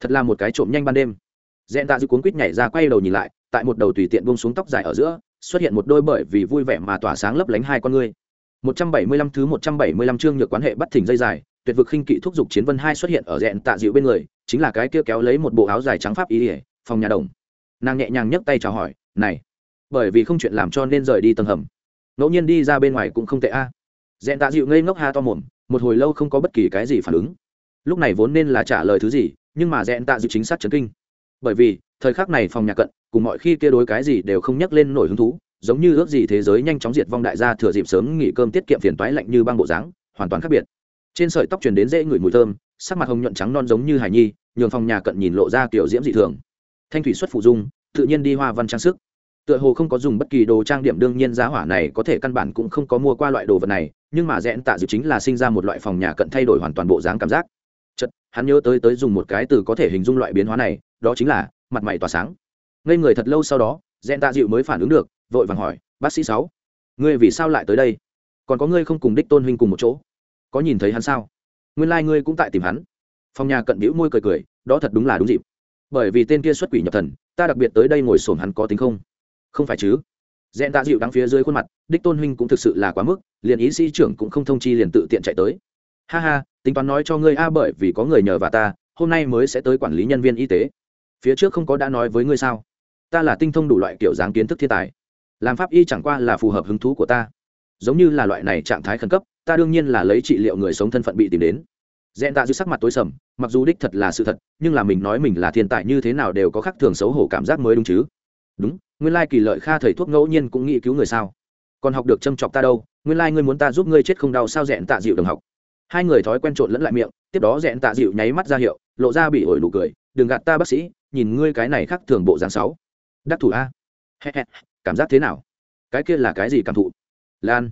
A: Thật là một cái trộm nhanh ban đêm. Dẹn tạ dịu cuốn quýt nhảy ra quay đầu nhìn lại, tại một đầu tùy tiện bông xuống tóc dài ở giữa, xuất hiện một đôi bởi vì vui vẻ mà tỏa sáng lấp lánh hai con ngươi. 175 thứ 175 chương nhược quan hệ bắt thỉnh dây dài tuyệt vực khinh kỵ thúc dục chiến vân hai xuất hiện ở dẹn tạ dịu bên người chính là cái kia kéo lấy một bộ áo dài trắng pháp y, phòng nhà đồng. Nàng nhẹ nhàng nhấc tay chào hỏi này bởi vì không chuyện làm cho nên rời đi tầng hầm. Ngẫu nhiên đi ra bên ngoài cũng không tệ a. À. dẹn tạ dịu ngây ngốc ha to mồm một hồi lâu không có bất kỳ cái gì phản ứng. Lúc này vốn nên là trả lời thứ gì nhưng mà dẹn tạ dịu chính xác chấn kinh. Bởi vì thời khắc này phòng nhà cận cùng mọi khi kia đối cái gì đều không nhắc lên nổi hứng thú giống như ước gì thế giới nhanh chóng diệt vong đại gia thừa dịp sớm nghỉ cơm tiết kiệm phiền toái lạnh như băng bộ dáng, hoàn toàn khác biệt. Trên sợi tóc truyền đến dễ ngửi mùi thơm, sắc mặt hồng nhuận trắng non giống như hải nhi, nhường phòng nhà cận nhìn lộ ra kiểu diễm dị thường. Thanh thủy xuất phụ dung, tự nhiên đi hoa văn trang sức. Tựa hồ không có dùng bất kỳ đồ trang điểm đương nhiên giá hỏa này có thể căn bản cũng không có mua qua loại đồ vật này, nhưng mà rẽn tạ dự chính là sinh ra một loại phòng nhà cận thay đổi hoàn toàn bộ dáng cảm giác. Chật hắn nhớ tới tới dùng một cái từ có thể hình dung loại biến hóa này, đó chính là mặt mày tỏa sáng. Ngây người thật lâu sau đó, rẽn tạ dịu mới phản ứng được vội vàng hỏi, bác sĩ sáu, ngươi vì sao lại tới đây? Còn có ngươi không cùng đích tôn huynh cùng một chỗ? Có nhìn thấy hắn sao? Nguyên lai、like、ngươi cũng tại tìm hắn. Phòng nhà cận bĩu môi cười cười, đó thật đúng là đúng dịp. Bởi vì tên kia xuất quỷ nhập thần, ta đặc biệt tới đây ngồi sổm hắn có tính không? Không phải chứ. Dẹn tạ dịu đắng phía dưới khuôn mặt, đích tôn huynh cũng thực sự là quá mức, liền ý sĩ trưởng cũng không thông chi liền tự tiện chạy tới. Ha ha, tính toán nói cho ngươi a, bởi vì có người nhờ và ta, hôm nay mới sẽ tới quản lý nhân viên y tế. Phía trước không có đã nói với ngươi sao? Ta là tinh thông đủ loại kiểu dáng kiến thức thiên tài làm pháp y chẳng qua là phù hợp hứng thú của ta. Giống như là loại này trạng thái khẩn cấp, ta đương nhiên là lấy trị liệu người sống thân phận bị tìm đến. Dẹn tạ dư sắc mặt tối sầm, mặc dù đích thật là sự thật, nhưng là mình nói mình là thiên tài như thế nào đều có khác thường xấu hổ cảm giác mới đúng chứ. Đúng, nguyên lai kỳ lợi kha thầy thuốc ngẫu nhiên cũng nghĩ cứu người sao? Còn học được châm chọc ta đâu, nguyên lai ngươi muốn ta giúp ngươi chết không đau sao dẹn tạ dịu đồng học? Hai người thói quen trộn lẫn lại miệng, tiếp đó dẹn tạ dịu nháy mắt ra hiệu, lộ ra bị ổi nụ cười, đừng gạt ta bác sĩ, nhìn ngươi cái này khác thường bộ dáng sáu đắc thủ a. cảm giác thế nào? Cái kia là cái gì cảm thụ? Lan,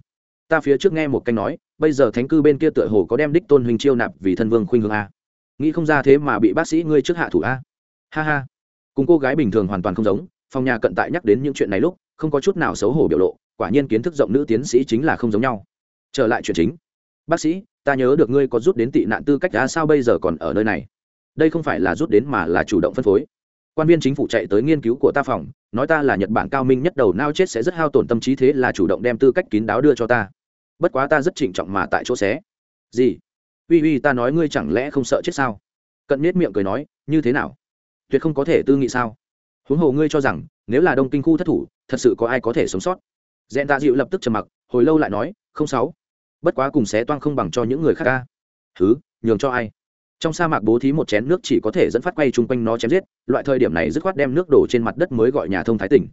A: ta phía trước nghe một canh nói, bây giờ thánh cư bên kia tựa hồ có đem đích tôn huynh chiêu nạp vì thân vương khuynh hương a. Nghĩ không ra thế mà bị bác sĩ ngươi trước hạ thủ a. Ha ha. Cùng cô gái bình thường hoàn toàn không giống, phòng nhà cận tại nhắc đến những chuyện này lúc, không có chút nào xấu hổ biểu lộ, quả nhiên kiến thức rộng nữ tiến sĩ chính là không giống nhau. Trở lại chuyện chính. Bác sĩ, ta nhớ được ngươi có rút đến tị nạn tư cách đã sao bây giờ còn ở nơi này? Đây không phải là rút đến mà là chủ động phân phối quan viên chính phủ chạy tới nghiên cứu của ta phòng, nói ta là nhật bản cao minh nhất đầu nao chết sẽ rất hao tổn tâm trí thế là chủ động đem tư cách kín đáo đưa cho ta. Bất quá ta rất trịnh trọng mà tại chỗ xé. Gì? Uy uy, ta nói ngươi chẳng lẽ không sợ chết sao? Cận nết miệng cười nói, như thế nào? Tuyệt không có thể tư nghị sao? Huống hồ ngươi cho rằng, nếu là đông kinh khu thất thủ, thật sự có ai có thể sống sót? Dẹn tạ dịu lập tức trầm mặc, hồi lâu lại nói, không sáu. Bất quá cùng xé toang không bằng cho những người khác ca. Thứ nhường cho ai? Trong sa mạc bố thí một chén nước chỉ có thể dẫn phát quay chung quanh nó chém giết, loại thời điểm này dứt khoát đem nước đổ trên mặt đất mới gọi nhà thông thái tỉnh.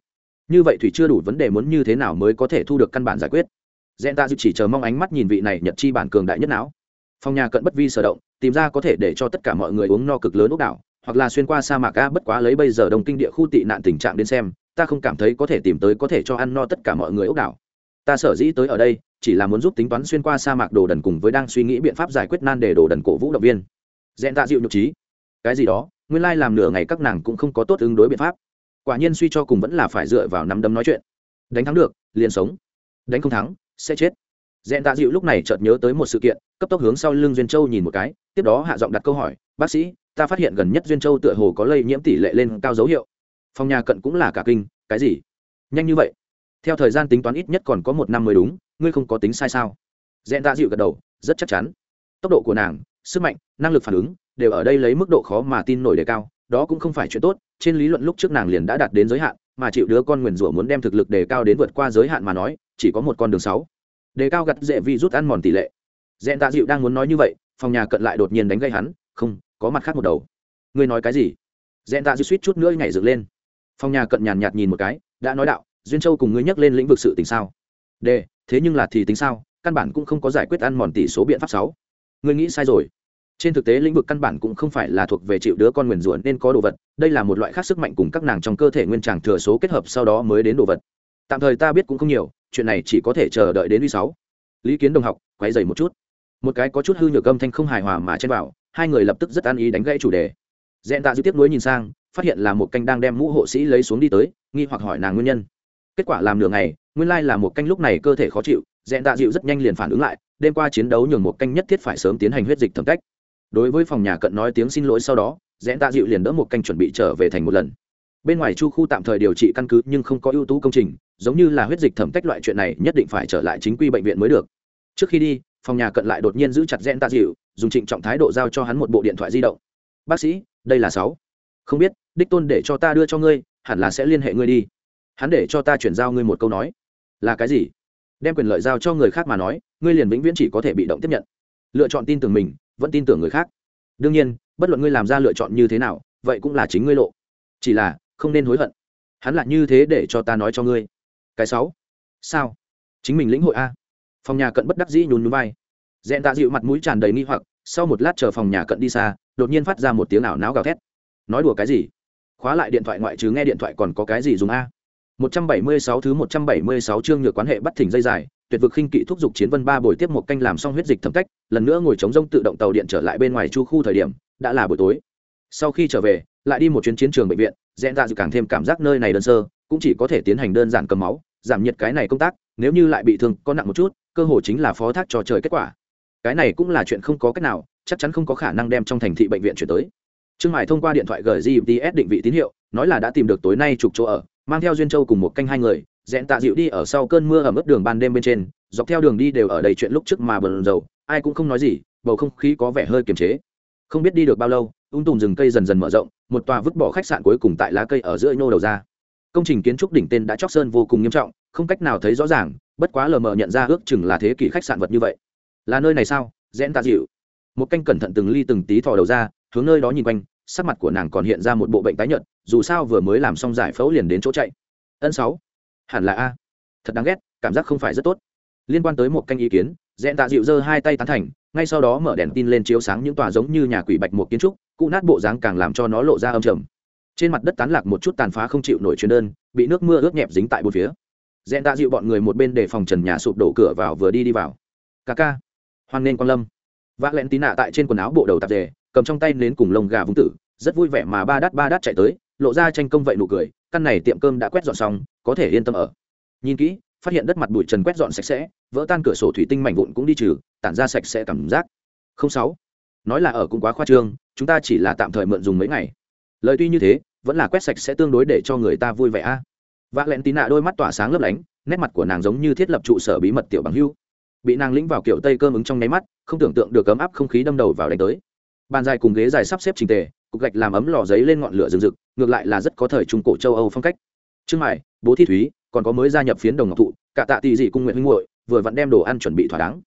A: Như vậy thủy chưa đủ vấn đề muốn như thế nào mới có thể thu được căn bản giải quyết. Dẹn ta dự chỉ chờ mong ánh mắt nhìn vị này nhật chi bản cường đại nhất não. Phòng nhà cận bất vi sở động, tìm ra có thể để cho tất cả mọi người uống no cực lớn ốc đảo, hoặc là xuyên qua sa mạc a bất quá lấy bây giờ đồng kinh địa khu tị nạn tình trạng đến xem, ta không cảm thấy có thể tìm tới có thể cho ăn no tất cả mọi người ốc đảo. Ta sở dĩ tới ở đây, chỉ là muốn giúp tính toán xuyên qua sa mạc đồ đần cùng với đang suy nghĩ biện pháp giải quyết nan đề đồ đần cổ vũ động viên dẹn tạ dịu nhục trí. Cái gì đó, nguyên lai làm nửa ngày các nàng cũng không có tốt ứng đối biện pháp. Quả nhiên suy cho cùng vẫn là phải dựa vào nắm đấm nói chuyện. Đánh thắng được, liền sống. Đánh không thắng, sẽ chết. Dẹn tạ dịu lúc này chợt nhớ tới một sự kiện, cấp tốc hướng sau lưng duyên châu nhìn một cái, tiếp đó hạ giọng đặt câu hỏi, bác sĩ, ta phát hiện gần nhất duyên châu tựa hồ có lây nhiễm tỷ lệ lên cao dấu hiệu. Phòng nhà cận cũng là cả kinh, cái gì? Nhanh như vậy? Theo thời gian tính toán ít nhất còn có một năm mới đúng, ngươi không có tính sai sao? Dẹn tạ dịu gật đầu, rất chắc chắn. Tốc độ của nàng sức mạnh, năng lực phản ứng, đều ở đây lấy mức độ khó mà tin nổi đề cao, đó cũng không phải chuyện tốt, trên lý luận lúc trước nàng liền đã đạt đến giới hạn, mà chịu đứa con nguyền rủa muốn đem thực lực đề cao đến vượt qua giới hạn mà nói, chỉ có một con đường sáu. Đề cao gặt dễ vi rút ăn mòn tỷ lệ. Dẹn tạ dịu đang muốn nói như vậy, phòng nhà cận lại đột nhiên đánh gây hắn, không, có mặt khác một đầu. Ngươi nói cái gì? Dẹn tạ dịu suýt chút nữa nhảy dựng lên. Phòng nhà cận nhàn nhạt nhìn một cái, đã nói đạo, duyên châu cùng ngươi nhắc lên lĩnh vực sự tình sao? D thế nhưng là thì tính sao, căn bản cũng không có giải quyết ăn mòn tỷ số biện pháp sáu ngươi nghĩ sai rồi. Trên thực tế, lĩnh vực căn bản cũng không phải là thuộc về chịu đứa con nguyền rủa nên có đồ vật, đây là một loại khác sức mạnh cùng các nàng trong cơ thể nguyên tràng thừa số kết hợp sau đó mới đến đồ vật. Tạm thời ta biết cũng không nhiều, chuyện này chỉ có thể chờ đợi đến uy sáu. Lý kiến đồng học, quay dày một chút. Một cái có chút hư nhược âm thanh không hài hòa mà chen vào, hai người lập tức rất ăn ý đánh gãy chủ đề. Dẹn tạ dư tiếp nối nhìn sang, phát hiện là một canh đang đem mũ hộ sĩ lấy xuống đi tới, nghi hoặc hỏi nàng nguyên nhân. Kết quả làm nửa ngày, nguyên lai là một canh lúc này cơ thể khó chịu, dẹn tạ dịu rất nhanh liền phản ứng lại đêm qua chiến đấu nhường một canh nhất thiết phải sớm tiến hành huyết dịch thẩm cách. Đối với phòng nhà cận nói tiếng xin lỗi sau đó, rẽ tạ dịu liền đỡ một canh chuẩn bị trở về thành một lần. Bên ngoài chu khu tạm thời điều trị căn cứ nhưng không có ưu tú công trình, giống như là huyết dịch thẩm tách loại chuyện này nhất định phải trở lại chính quy bệnh viện mới được. Trước khi đi, phòng nhà cận lại đột nhiên giữ chặt rẽn tạ dịu dùng trịnh trọng thái độ giao cho hắn một bộ điện thoại di động. Bác sĩ, đây là sáu. Không biết, đích tôn để cho ta đưa cho ngươi, hẳn là sẽ liên hệ ngươi đi. Hắn để cho ta chuyển giao ngươi một câu nói. Là cái gì? Đem quyền lợi giao cho người khác mà nói ngươi liền vĩnh viễn chỉ có thể bị động tiếp nhận. Lựa chọn tin tưởng mình, vẫn tin tưởng người khác. Đương nhiên, bất luận ngươi làm ra lựa chọn như thế nào, vậy cũng là chính ngươi lộ. Chỉ là, không nên hối hận. Hắn là như thế để cho ta nói cho ngươi. Cái sáu. Sao? Chính mình lĩnh hội a. Phòng nhà cận bất đắc dĩ nhún núi vai. Dẹn tạ dịu mặt mũi tràn đầy nghi hoặc, sau một lát chờ phòng nhà cận đi xa, đột nhiên phát ra một tiếng ảo náo gào thét. Nói đùa cái gì? Khóa lại điện thoại ngoại trừ nghe điện thoại còn có cái gì dùng a? 176 thứ 176 chương nhược quan hệ bắt thỉnh dây dài tuyệt vực khinh kỵ thúc giục chiến vân ba buổi tiếp một canh làm xong huyết dịch thẩm cách, lần nữa ngồi chống rông tự động tàu điện trở lại bên ngoài chu khu thời điểm, đã là buổi tối. Sau khi trở về, lại đi một chuyến chiến trường bệnh viện dẹn ra dự càng thêm cảm giác nơi này đơn sơ, cũng chỉ có thể tiến hành đơn giản cầm máu, giảm nhiệt cái này công tác, nếu như lại bị thương có nặng một chút, cơ hội chính là phó thác cho trời kết quả. Cái này cũng là chuyện không có cách nào, chắc chắn không có khả năng đem trong thành thị bệnh viện chuyển tới. Trương Hải thông qua điện thoại gửi gps định vị tín hiệu, nói là đã tìm được tối nay trục chỗ ở, mang theo duyên châu cùng một canh hai người rẽn tạ dịu đi ở sau cơn mưa ở mức đường ban đêm bên trên, dọc theo đường đi đều ở đầy chuyện lúc trước mà bờn dầu ai cũng không nói gì, bầu không khí có vẻ hơi kiềm chế. Không biết đi được bao lâu, ung tùm rừng cây dần dần mở rộng, một tòa vứt bỏ khách sạn cuối cùng tại lá cây ở giữa nhô đầu ra. Công trình kiến trúc đỉnh tên đã chóc sơn vô cùng nghiêm trọng, không cách nào thấy rõ ràng, bất quá lờ mờ nhận ra ước chừng là thế kỷ khách sạn vật như vậy. Là nơi này sao? Rẽn tạ dịu. Một canh cẩn thận từng ly từng tí thò đầu ra, hướng nơi đó nhìn quanh, sắc mặt của nàng còn hiện ra một bộ bệnh tái nhợt, dù sao vừa mới làm xong giải phẫu liền đến chỗ chạy. Ân sáu hẳn là a. Thật đáng ghét, cảm giác không phải rất tốt. Liên quan tới một canh ý kiến dẹn tạ dịu giơ hai tay tán thành, ngay sau đó mở đèn tin lên chiếu sáng những tòa giống như nhà quỷ bạch một kiến trúc, cụ nát bộ dáng càng làm cho nó lộ ra âm trầm. Trên mặt đất tán lạc một chút tàn phá không chịu nổi chuyến đơn, bị nước mưa ướt nhẹp dính tại bốn phía. Dẹn tạ dịu bọn người một bên để phòng trần nhà sụp đổ cửa vào vừa đi đi vào. Ca ca, hoan nên quan lâm. Vác lẹn tí nạ tại trên quần áo bộ đầu tạp dề, cầm trong tay nến cùng lông gà vung tử, rất vui vẻ mà ba đắt ba đắt chạy tới lộ ra tranh công vậy nụ cười, căn này tiệm cơm đã quét dọn xong, có thể yên tâm ở. Nhìn kỹ, phát hiện đất mặt bụi trần quét dọn sạch sẽ, vỡ tan cửa sổ thủy tinh mảnh vụn cũng đi trừ, tản ra sạch sẽ cảm giác. Không sáu. Nói là ở cũng quá khoa trương, chúng ta chỉ là tạm thời mượn dùng mấy ngày. Lời tuy như thế, vẫn là quét sạch sẽ tương đối để cho người ta vui vẻ a. Vạ lẹn tí nạ đôi mắt tỏa sáng lấp lánh, nét mặt của nàng giống như thiết lập trụ sở bí mật tiểu bằng hưu. Bị nàng lĩnh vào kiểu tây cơm ứng trong nháy mắt, không tưởng tượng được ấm áp không khí đâm đầu vào đánh tới bàn dài cùng ghế dài sắp xếp trình tề, cục gạch làm ấm lò giấy lên ngọn lửa rừng rực, ngược lại là rất có thời trung cổ châu âu phong cách. Trương mại, bố thi thúy, còn có mới gia nhập phiến đồng ngọc thụ, cả tạ tỷ dị cung nguyện huynh hội vừa vặn đem đồ ăn chuẩn bị thỏa đáng.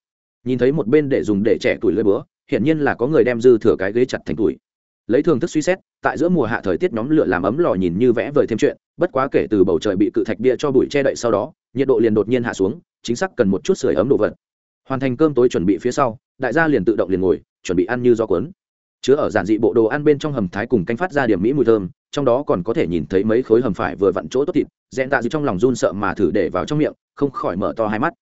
A: Nhìn thấy một bên để dùng để trẻ tuổi lơi bữa hiển nhiên là có người đem dư thừa cái ghế chặt thành tuổi. Lấy thường thức suy xét, tại giữa mùa hạ thời tiết nhóm lửa làm ấm lò nhìn như vẽ vời thêm chuyện, bất quá kể từ bầu trời bị cự thạch bia cho bụi che đậy sau đó, nhiệt độ liền đột nhiên hạ xuống, chính xác cần một chút sưởi ấm đồ vật. Hoàn thành cơm tối chuẩn bị phía sau, đại gia liền tự động liền ngồi, chuẩn bị ăn như do cuốn chứa ở giản dị bộ đồ ăn bên trong hầm thái cùng canh phát ra điểm mỹ mùi thơm, trong đó còn có thể nhìn thấy mấy khối hầm phải vừa vặn chỗ tốt thịt dẹn tạ dịu trong lòng run sợ mà thử để vào trong miệng, không khỏi mở to hai mắt.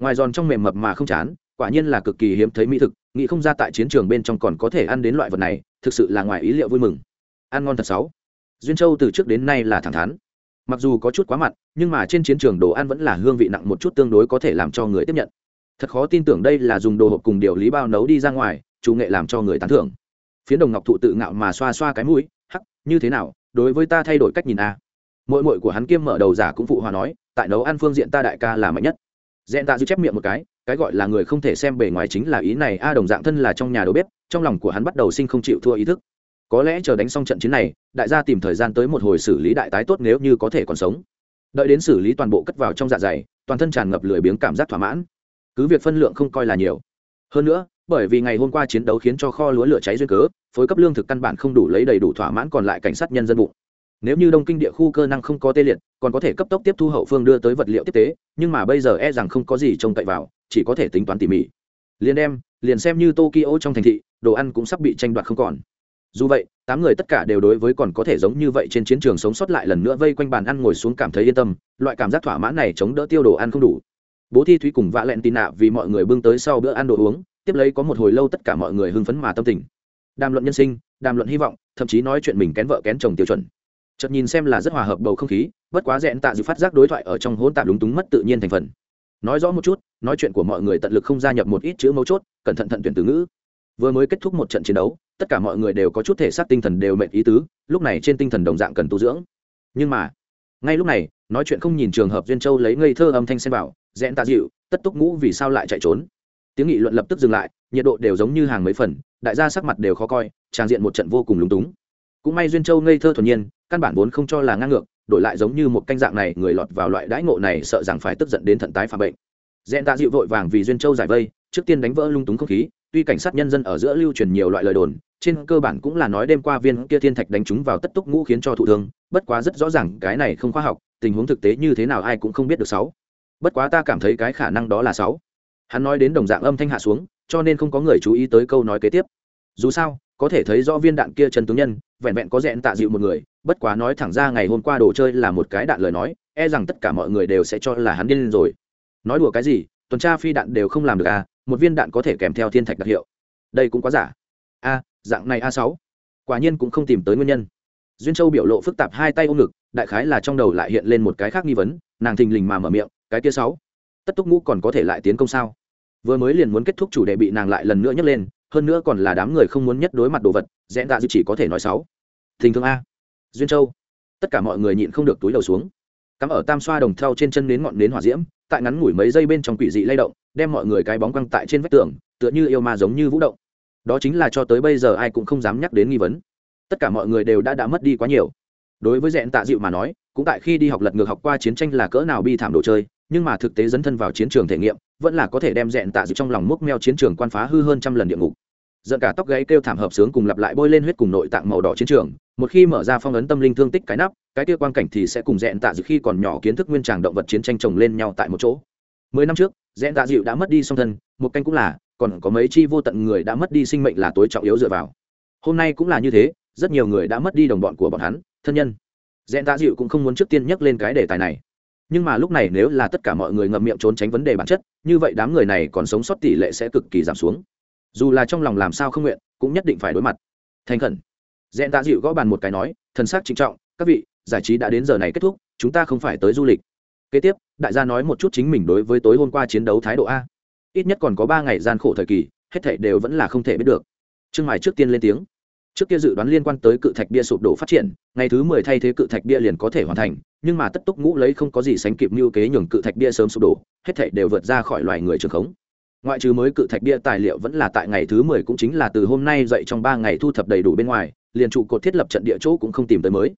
A: Ngoài giòn trong mềm mập mà không chán, quả nhiên là cực kỳ hiếm thấy mỹ thực, nghĩ không ra tại chiến trường bên trong còn có thể ăn đến loại vật này, thực sự là ngoài ý liệu vui mừng. Ăn ngon thật sáu. Duyên châu từ trước đến nay là thẳng thắn. Mặc dù có chút quá mặn, nhưng mà trên chiến trường đồ ăn vẫn là hương vị nặng một chút tương đối có thể làm cho người tiếp nhận. Thật khó tin tưởng đây là dùng đồ hộp cùng điều lý bao nấu đi ra ngoài, chủ nghệ làm cho người tán thưởng phiến đồng ngọc thụ tự ngạo mà xoa xoa cái mũi, hắc, như thế nào, đối với ta thay đổi cách nhìn a. À. mội mội của hắn kiêm mở đầu giả cũng phụ hòa nói, tại nấu ăn phương diện ta đại ca là mạnh nhất. Dẹn tạ dư chép miệng một cái cái gọi là người không thể xem bề ngoài chính là ý này, a đồng dạng thân là trong nhà đầu bếp, trong lòng của hắn bắt đầu sinh không chịu thua ý thức. Có lẽ chờ đánh xong trận chiến này, đại gia tìm thời gian tới một hồi xử lý đại tái tốt nếu như có thể còn sống. Đợi đến xử lý toàn bộ cất vào trong dạ dày, toàn thân tràn ngập lười biếng cảm giác thỏa mãn. Cứ việc phân lượng không coi là nhiều. Hơn nữa bởi vì ngày hôm qua chiến đấu khiến cho kho lúa lửa cháy duyên cớ, phối cấp lương thực căn bản không đủ lấy đầy đủ thỏa mãn còn lại cảnh sát nhân dân bụng. Nếu như đông kinh địa khu cơ năng không có tê liệt, còn có thể cấp tốc tiếp thu hậu phương đưa tới vật liệu tiếp tế, nhưng mà bây giờ e rằng không có gì trông cậy vào, chỉ có thể tính toán tỉ mỉ. Liền đem, liền xem như tokyo trong thành thị, đồ ăn cũng sắp bị tranh đoạt không còn. Dù vậy, tám người tất cả đều đối với còn có thể giống như vậy trên chiến trường sống sót lại lần nữa vây quanh bàn ăn ngồi xuống cảm thấy yên tâm, loại cảm giác thỏa mãn này chống đỡ tiêu đồ ăn không đủ. Bố thi thúy cùng vạ lẹn tì nạ vì mọi người bưng tới sau bữa ăn đồ uống tiếp lấy có một hồi lâu tất cả mọi người hưng phấn mà tâm tình. Đàm luận nhân sinh, đàm luận hy vọng, thậm chí nói chuyện mình kén vợ kén chồng tiêu chuẩn. Chợt nhìn xem là rất hòa hợp bầu không khí, bất quá rẽn tạ dự phát giác đối thoại ở trong hỗn tạp lúng túng mất tự nhiên thành phần. Nói rõ một chút, nói chuyện của mọi người tận lực không gia nhập một ít chữ mấu chốt, cẩn thận thận tuyển từ ngữ. Vừa mới kết thúc một trận chiến đấu, tất cả mọi người đều có chút thể xác tinh thần đều mệnh ý tứ, lúc này trên tinh thần đồng dạng cần tu dưỡng. Nhưng mà, ngay lúc này, nói chuyện không nhìn trường hợp duyên châu lấy ngây thơ âm thanh xem bảo rẽn tạ dịu, tất túc ngũ vì sao lại chạy trốn? Tiếng nghị luận lập tức dừng lại, nhiệt độ đều giống như hàng mấy phần, đại gia sắc mặt đều khó coi, tràng diện một trận vô cùng lúng túng. Cũng may duyên châu ngây thơ thuần nhiên, căn bản vốn không cho là ngang ngược, đổi lại giống như một canh dạng này, người lọt vào loại đãi ngộ này sợ rằng phải tức giận đến thận tái phạm bệnh. Dẹn tạ dịu vội vàng vì duyên châu giải vây, trước tiên đánh vỡ lung túng không khí, tuy cảnh sát nhân dân ở giữa lưu truyền nhiều loại lời đồn, trên cơ bản cũng là nói đêm qua viên kia thiên thạch đánh chúng vào tất túc ngũ khiến cho thụ thương, bất quá rất rõ ràng cái này không khoa học, tình huống thực tế như thế nào ai cũng không biết được sáu. Bất quá ta cảm thấy cái khả năng đó là sáu hắn nói đến đồng dạng âm thanh hạ xuống, cho nên không có người chú ý tới câu nói kế tiếp. Dù sao, có thể thấy rõ viên đạn kia chân tướng nhân, vẹn vẹn có rẽn tạ dịu một người, bất quá nói thẳng ra ngày hôm qua đồ chơi là một cái đạn lời nói e rằng tất cả mọi người đều sẽ cho là hắn điên rồi. Nói đùa cái gì, tuần tra phi đạn đều không làm được à một viên đạn có thể kèm theo thiên thạch đặc hiệu. Đây cũng quá giả. A, dạng này a sáu. Quả nhiên cũng không tìm tới nguyên nhân. Duyên châu biểu lộ phức tạp hai tay ôm ngực, đại khái là trong đầu lại hiện lên một cái khác nghi vấn, nàng thình lình mà mở miệng, cái kia sáu tất túc ngũ còn có thể lại tiến công sao? Vừa mới liền muốn kết thúc chủ đề bị nàng lại lần nữa nhấc lên, hơn nữa còn là đám người không muốn nhất đối mặt đồ vật rẽn tạ dư chỉ có thể nói sáu. Thình thương a. Duyên châu. Tất cả mọi người nhịn không được túi đầu xuống. Cắm ở tam xoa đồng thau trên chân nến ngọn nến hỏa diễm, tại ngắn ngủi mấy giây bên trong quỷ dị lay động, đem mọi người cái bóng quăng tại trên vách tường, tựa như yêu ma giống như vũ động. Đó chính là cho tới bây giờ ai cũng không dám nhắc đến nghi vấn. Tất cả mọi người đều đã đã mất đi quá nhiều. Đối với rẽn tạ dịu mà nói, cũng tại khi đi học lật ngược học qua chiến tranh là cỡ nào bi thảm đồ chơi nhưng mà thực tế dấn thân vào chiến trường thể nghiệm, vẫn là có thể đem dẹn tạ dịu trong lòng múc meo chiến trường quan phá hư hơn trăm lần địa ngục. Giận cả tóc gáy kêu thảm hợp sướng cùng lặp lại bôi lên huyết cùng nội tạng màu đỏ chiến trường, một khi mở ra phong ấn tâm linh thương tích cái nắp, cái kia quan cảnh thì sẽ cùng dẹn tạ dịu khi còn nhỏ kiến thức nguyên tràng động vật chiến tranh chồng lên nhau tại một chỗ. Mười năm trước dẹn tạ dịu đã mất đi song thân, một canh cũng là, còn có mấy chi vô tận người đã mất đi sinh mệnh là tối trọng yếu dựa vào. Hôm nay cũng là như thế, rất nhiều người đã mất đi đồng bọn của bọn hắn, thân nhân. Dẹn tạ dịu cũng không muốn trước tiên nhắc lên cái đề tài này nhưng mà lúc này nếu là tất cả mọi người ngậm miệng trốn tránh vấn đề bản chất, như vậy đám người này còn sống sót tỷ lệ sẽ cực kỳ giảm xuống. Dù là trong lòng làm sao không nguyện, cũng nhất định phải đối mặt. Thành khẩn. Dẹn tạ dịu gõ bàn một cái nói, thần sắc trịnh trọng, các vị, giải trí đã đến giờ này kết thúc, chúng ta không phải tới du lịch. Kế tiếp, đại gia nói một chút chính mình đối với tối hôm qua chiến đấu thái độ a. Ít nhất còn có ba ngày gian khổ thời kỳ, hết thảy đều vẫn là không thể biết được. Trương mài trước tiên lên tiếng. Trước kia dự đoán liên quan tới cự thạch bia sụp đổ phát triển, ngày thứ mười thay thế cự thạch bia liền có thể hoàn thành nhưng mà tất túc ngũ lấy không có gì sánh kịp như kế nhường cự thạch bia sớm sụp đổ, hết thảy đều vượt ra khỏi loài người trường khống. Ngoại trừ mới cự thạch bia tài liệu vẫn là tại ngày thứ mười cũng chính là từ hôm nay dậy trong ba ngày thu thập đầy đủ bên ngoài, liền trụ cột thiết lập trận địa chỗ cũng không tìm tới mới.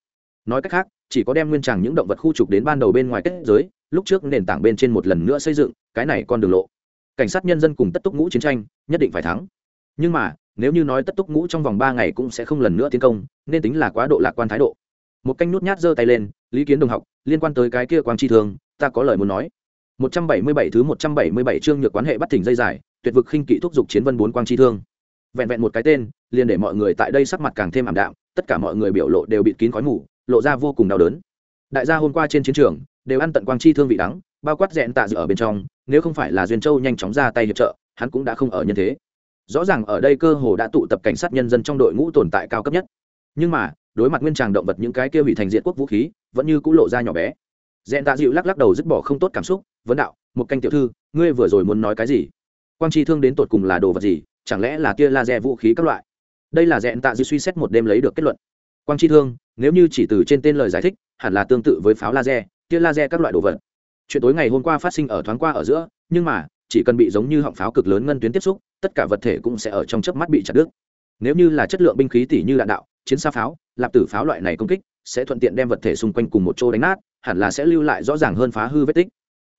A: Nói cách khác, chỉ có đem nguyên tràng những động vật khu trục đến ban đầu bên ngoài kết giới, lúc trước nền tảng bên trên một lần nữa xây dựng, cái này con đường lộ. Cảnh sát nhân dân cùng tất túc ngũ chiến tranh, nhất định phải thắng. Nhưng mà, nếu như nói tất túc ngũ trong vòng ba ngày cũng sẽ không lần nữa tiến công, nên tính là quá độ lạc quan thái độ. Một canh nút nhát giơ tay lên lý kiến đồng học liên quan tới cái kia quang chi thường ta có lời muốn nói 177 thứ 177 chương nhược quan hệ bắt thỉnh dây dài, tuyệt vực khinh kỵ thúc dục chiến vân bốn quang chi thương. Vẹn vẹn một cái tên, liền để mọi người tại đây sắc mặt càng thêm ảm đạm, tất cả mọi người biểu lộ đều bịt kín khói mù, lộ ra vô cùng đau đớn. Đại gia hôm qua trên chiến trường, đều ăn tận quang chi thương vị đắng, bao quát rèn tạ dự ở bên trong, nếu không phải là duyên châu nhanh chóng ra tay hiệp trợ, hắn cũng đã không ở nhân thế. Rõ ràng ở đây cơ hồ đã tụ tập cảnh sát nhân dân trong đội ngũ tồn tại cao cấp nhất. Nhưng mà, đối mặt nguyên tràng động vật những cái kia hủy thành diện quốc vũ khí, vẫn như c ũ lộ ra nhỏ bé. Dẹn tạ dịu lắc lắc đầu dứt bỏ không tốt cảm xúc, vấn đạo, một canh tiểu thư, ngươi vừa rồi muốn nói cái gì? Quang chi thương đến tột cùng là đồ vật gì? Chẳng lẽ là tia laser vũ khí các loại? Đây là dẹn tạ dịu suy xét một đêm lấy được kết luận. Quang chi thương, nếu như chỉ từ trên tên lời giải thích, hẳn là tương tự với pháo laser, tia laser các loại đồ vật. Chuyện tối ngày hôm qua phát sinh ở thoáng qua ở giữa, nhưng mà, chỉ cần bị giống như họng pháo cực lớn ngân tuyến tiếp xúc, tất cả vật thể cũng sẽ ở trong chớp mắt bị chặt đứt. Nếu như là chất lượng binh khí tỉ như đạn đạo, chiến xa pháo lạp tử pháo loại này công kích, sẽ thuận tiện đem vật thể xung quanh cùng một chỗ đánh nát, hẳn là sẽ lưu lại rõ ràng hơn phá hư vết tích.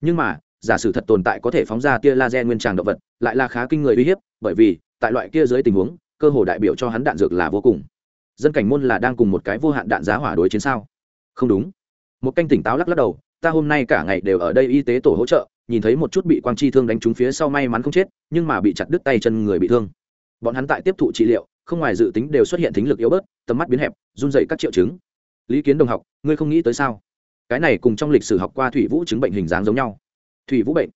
A: Nhưng mà, giả sử thật tồn tại có thể phóng ra tia laser nguyên tràng động vật, lại là khá kinh người uy hiếp, bởi vì, tại loại kia dưới tình huống, cơ hồ đại biểu cho hắn đạn dược là vô cùng. Dân cảnh môn là đang cùng một cái vô hạn đạn giá hỏa đối chiến sao? Không đúng. Một canh tỉnh táo lắc lắc đầu, ta hôm nay cả ngày đều ở đây y tế tổ hỗ trợ, nhìn thấy một chút bị quang chi thương đánh trúng phía sau may mắn không chết, nhưng mà bị chặt đứt tay chân người bị thương. Bọn hắn tại tiếp thụ trị liệu không ngoài dự tính đều xuất hiện thính lực yếu bớt, tầm mắt biến hẹp, run dậy các triệu chứng. Lý kiến đồng học, ngươi không nghĩ tới sao? Cái này cùng trong lịch sử học qua thủy vũ chứng bệnh hình dáng giống nhau. Thủy vũ bệnh.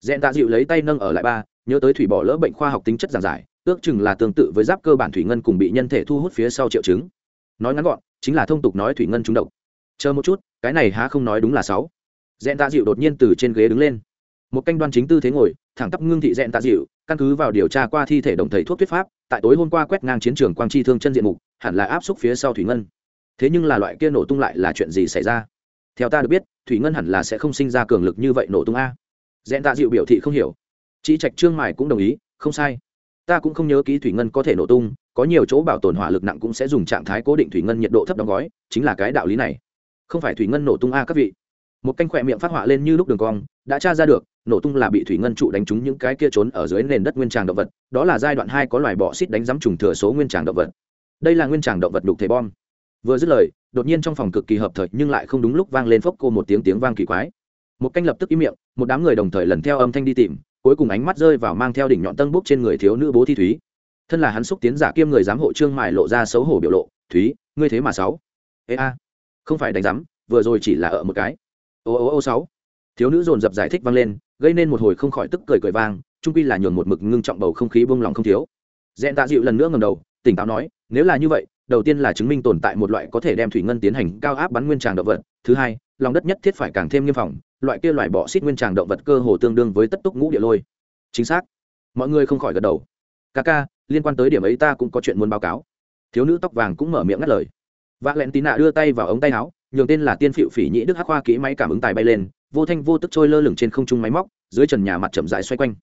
A: Dẹn tạ dịu lấy tay nâng ở lại ba, nhớ tới thủy bỏ lỡ bệnh khoa học tính chất giản giải, ước chừng là tương tự với giáp cơ bản thủy ngân cùng bị nhân thể thu hút phía sau triệu chứng. Nói ngắn gọn, chính là thông tục nói thủy ngân trúng độc. Chờ một chút, cái này há không nói đúng là sáu. Dẹn tạ dịu đột nhiên từ trên ghế đứng lên. Một canh đoan chính tư thế ngồi, thẳng tắp ngưng thị dẹn tạ dịu, căn cứ vào điều tra qua thi thể đồng thầy thuốc thuyết pháp tại tối hôm qua quét ngang chiến trường quang chi thương chân diện mục, hẳn là áp xúc phía sau thủy ngân. Thế nhưng là loại kia nổ tung lại là chuyện gì xảy ra? Theo ta được biết, thủy ngân hẳn là sẽ không sinh ra cường lực như vậy nổ tung a. Dẹn tạ dịu biểu thị không hiểu. Chị trạch trương mài cũng đồng ý, không sai. Ta cũng không nhớ kỹ thủy ngân có thể nổ tung, có nhiều chỗ bảo tồn hỏa lực nặng cũng sẽ dùng trạng thái cố định thủy ngân nhiệt độ thấp đóng gói, chính là cái đạo lý này. Không phải thủy ngân nổ tung a các vị. Một canh khỏe miệng phát họa lên như lúc đường cong, đã tra ra được nổ tung là bị thủy ngân trụ đánh trúng những cái kia trốn ở dưới nền đất nguyên tràng động vật, đó là giai đoạn hai có loài bọ xít đánh giám trùng thừa số nguyên tràng động vật. Đây là nguyên tràng động vật đục thể bom. Vừa dứt lời, đột nhiên trong phòng cực kỳ hợp thời nhưng lại không đúng lúc vang lên phốc cô một tiếng tiếng vang kỳ quái. Một canh lập tức im miệng, một đám người đồng thời lần theo âm thanh đi tìm, cuối cùng ánh mắt rơi vào mang theo đỉnh nhọn tân bút trên người thiếu nữ bố thi thúy. Thân là hắn xúc tiến giả kiêm người giám hộ trương mài lộ ra xấu hổ biểu lộ, thúy, ngươi thế mà sáu. Ê a, không phải đánh giám, vừa rồi chỉ là ở một cái. Ô ô ô sáu thiếu nữ dồn dập giải thích vang lên, gây nên một hồi không khỏi tức cười cười vang trung quy là nhường một mực ngưng trọng bầu không khí bông lòng không thiếu. Dẹn tạ dịu lần nữa ngầm đầu, tỉnh táo nói, nếu là như vậy, đầu tiên là chứng minh tồn tại một loại có thể đem thủy ngân tiến hành cao áp bắn nguyên tràng động vật, thứ hai, lòng đất nhất thiết phải càng thêm nghiêm phòng, loại kia loại bọ xít nguyên tràng động vật cơ hồ tương đương với tất túc ngũ địa lôi. Chính xác. Mọi người không khỏi gật đầu. Ca ca, liên quan tới điểm ấy ta cũng có chuyện muốn báo cáo. Thiếu nữ tóc vàng cũng mở miệng ngắt lời. Vác ạ tí tín nạ đưa tay vào ống tay áo, nhường tên là tiên phịu phỉ nhĩ đức hắc hoa kỹ máy cảm ứng tài bay lên vô thanh vô tức trôi lơ lửng trên không trung máy móc, dưới trần nhà mặt chậm rãi xoay quanh.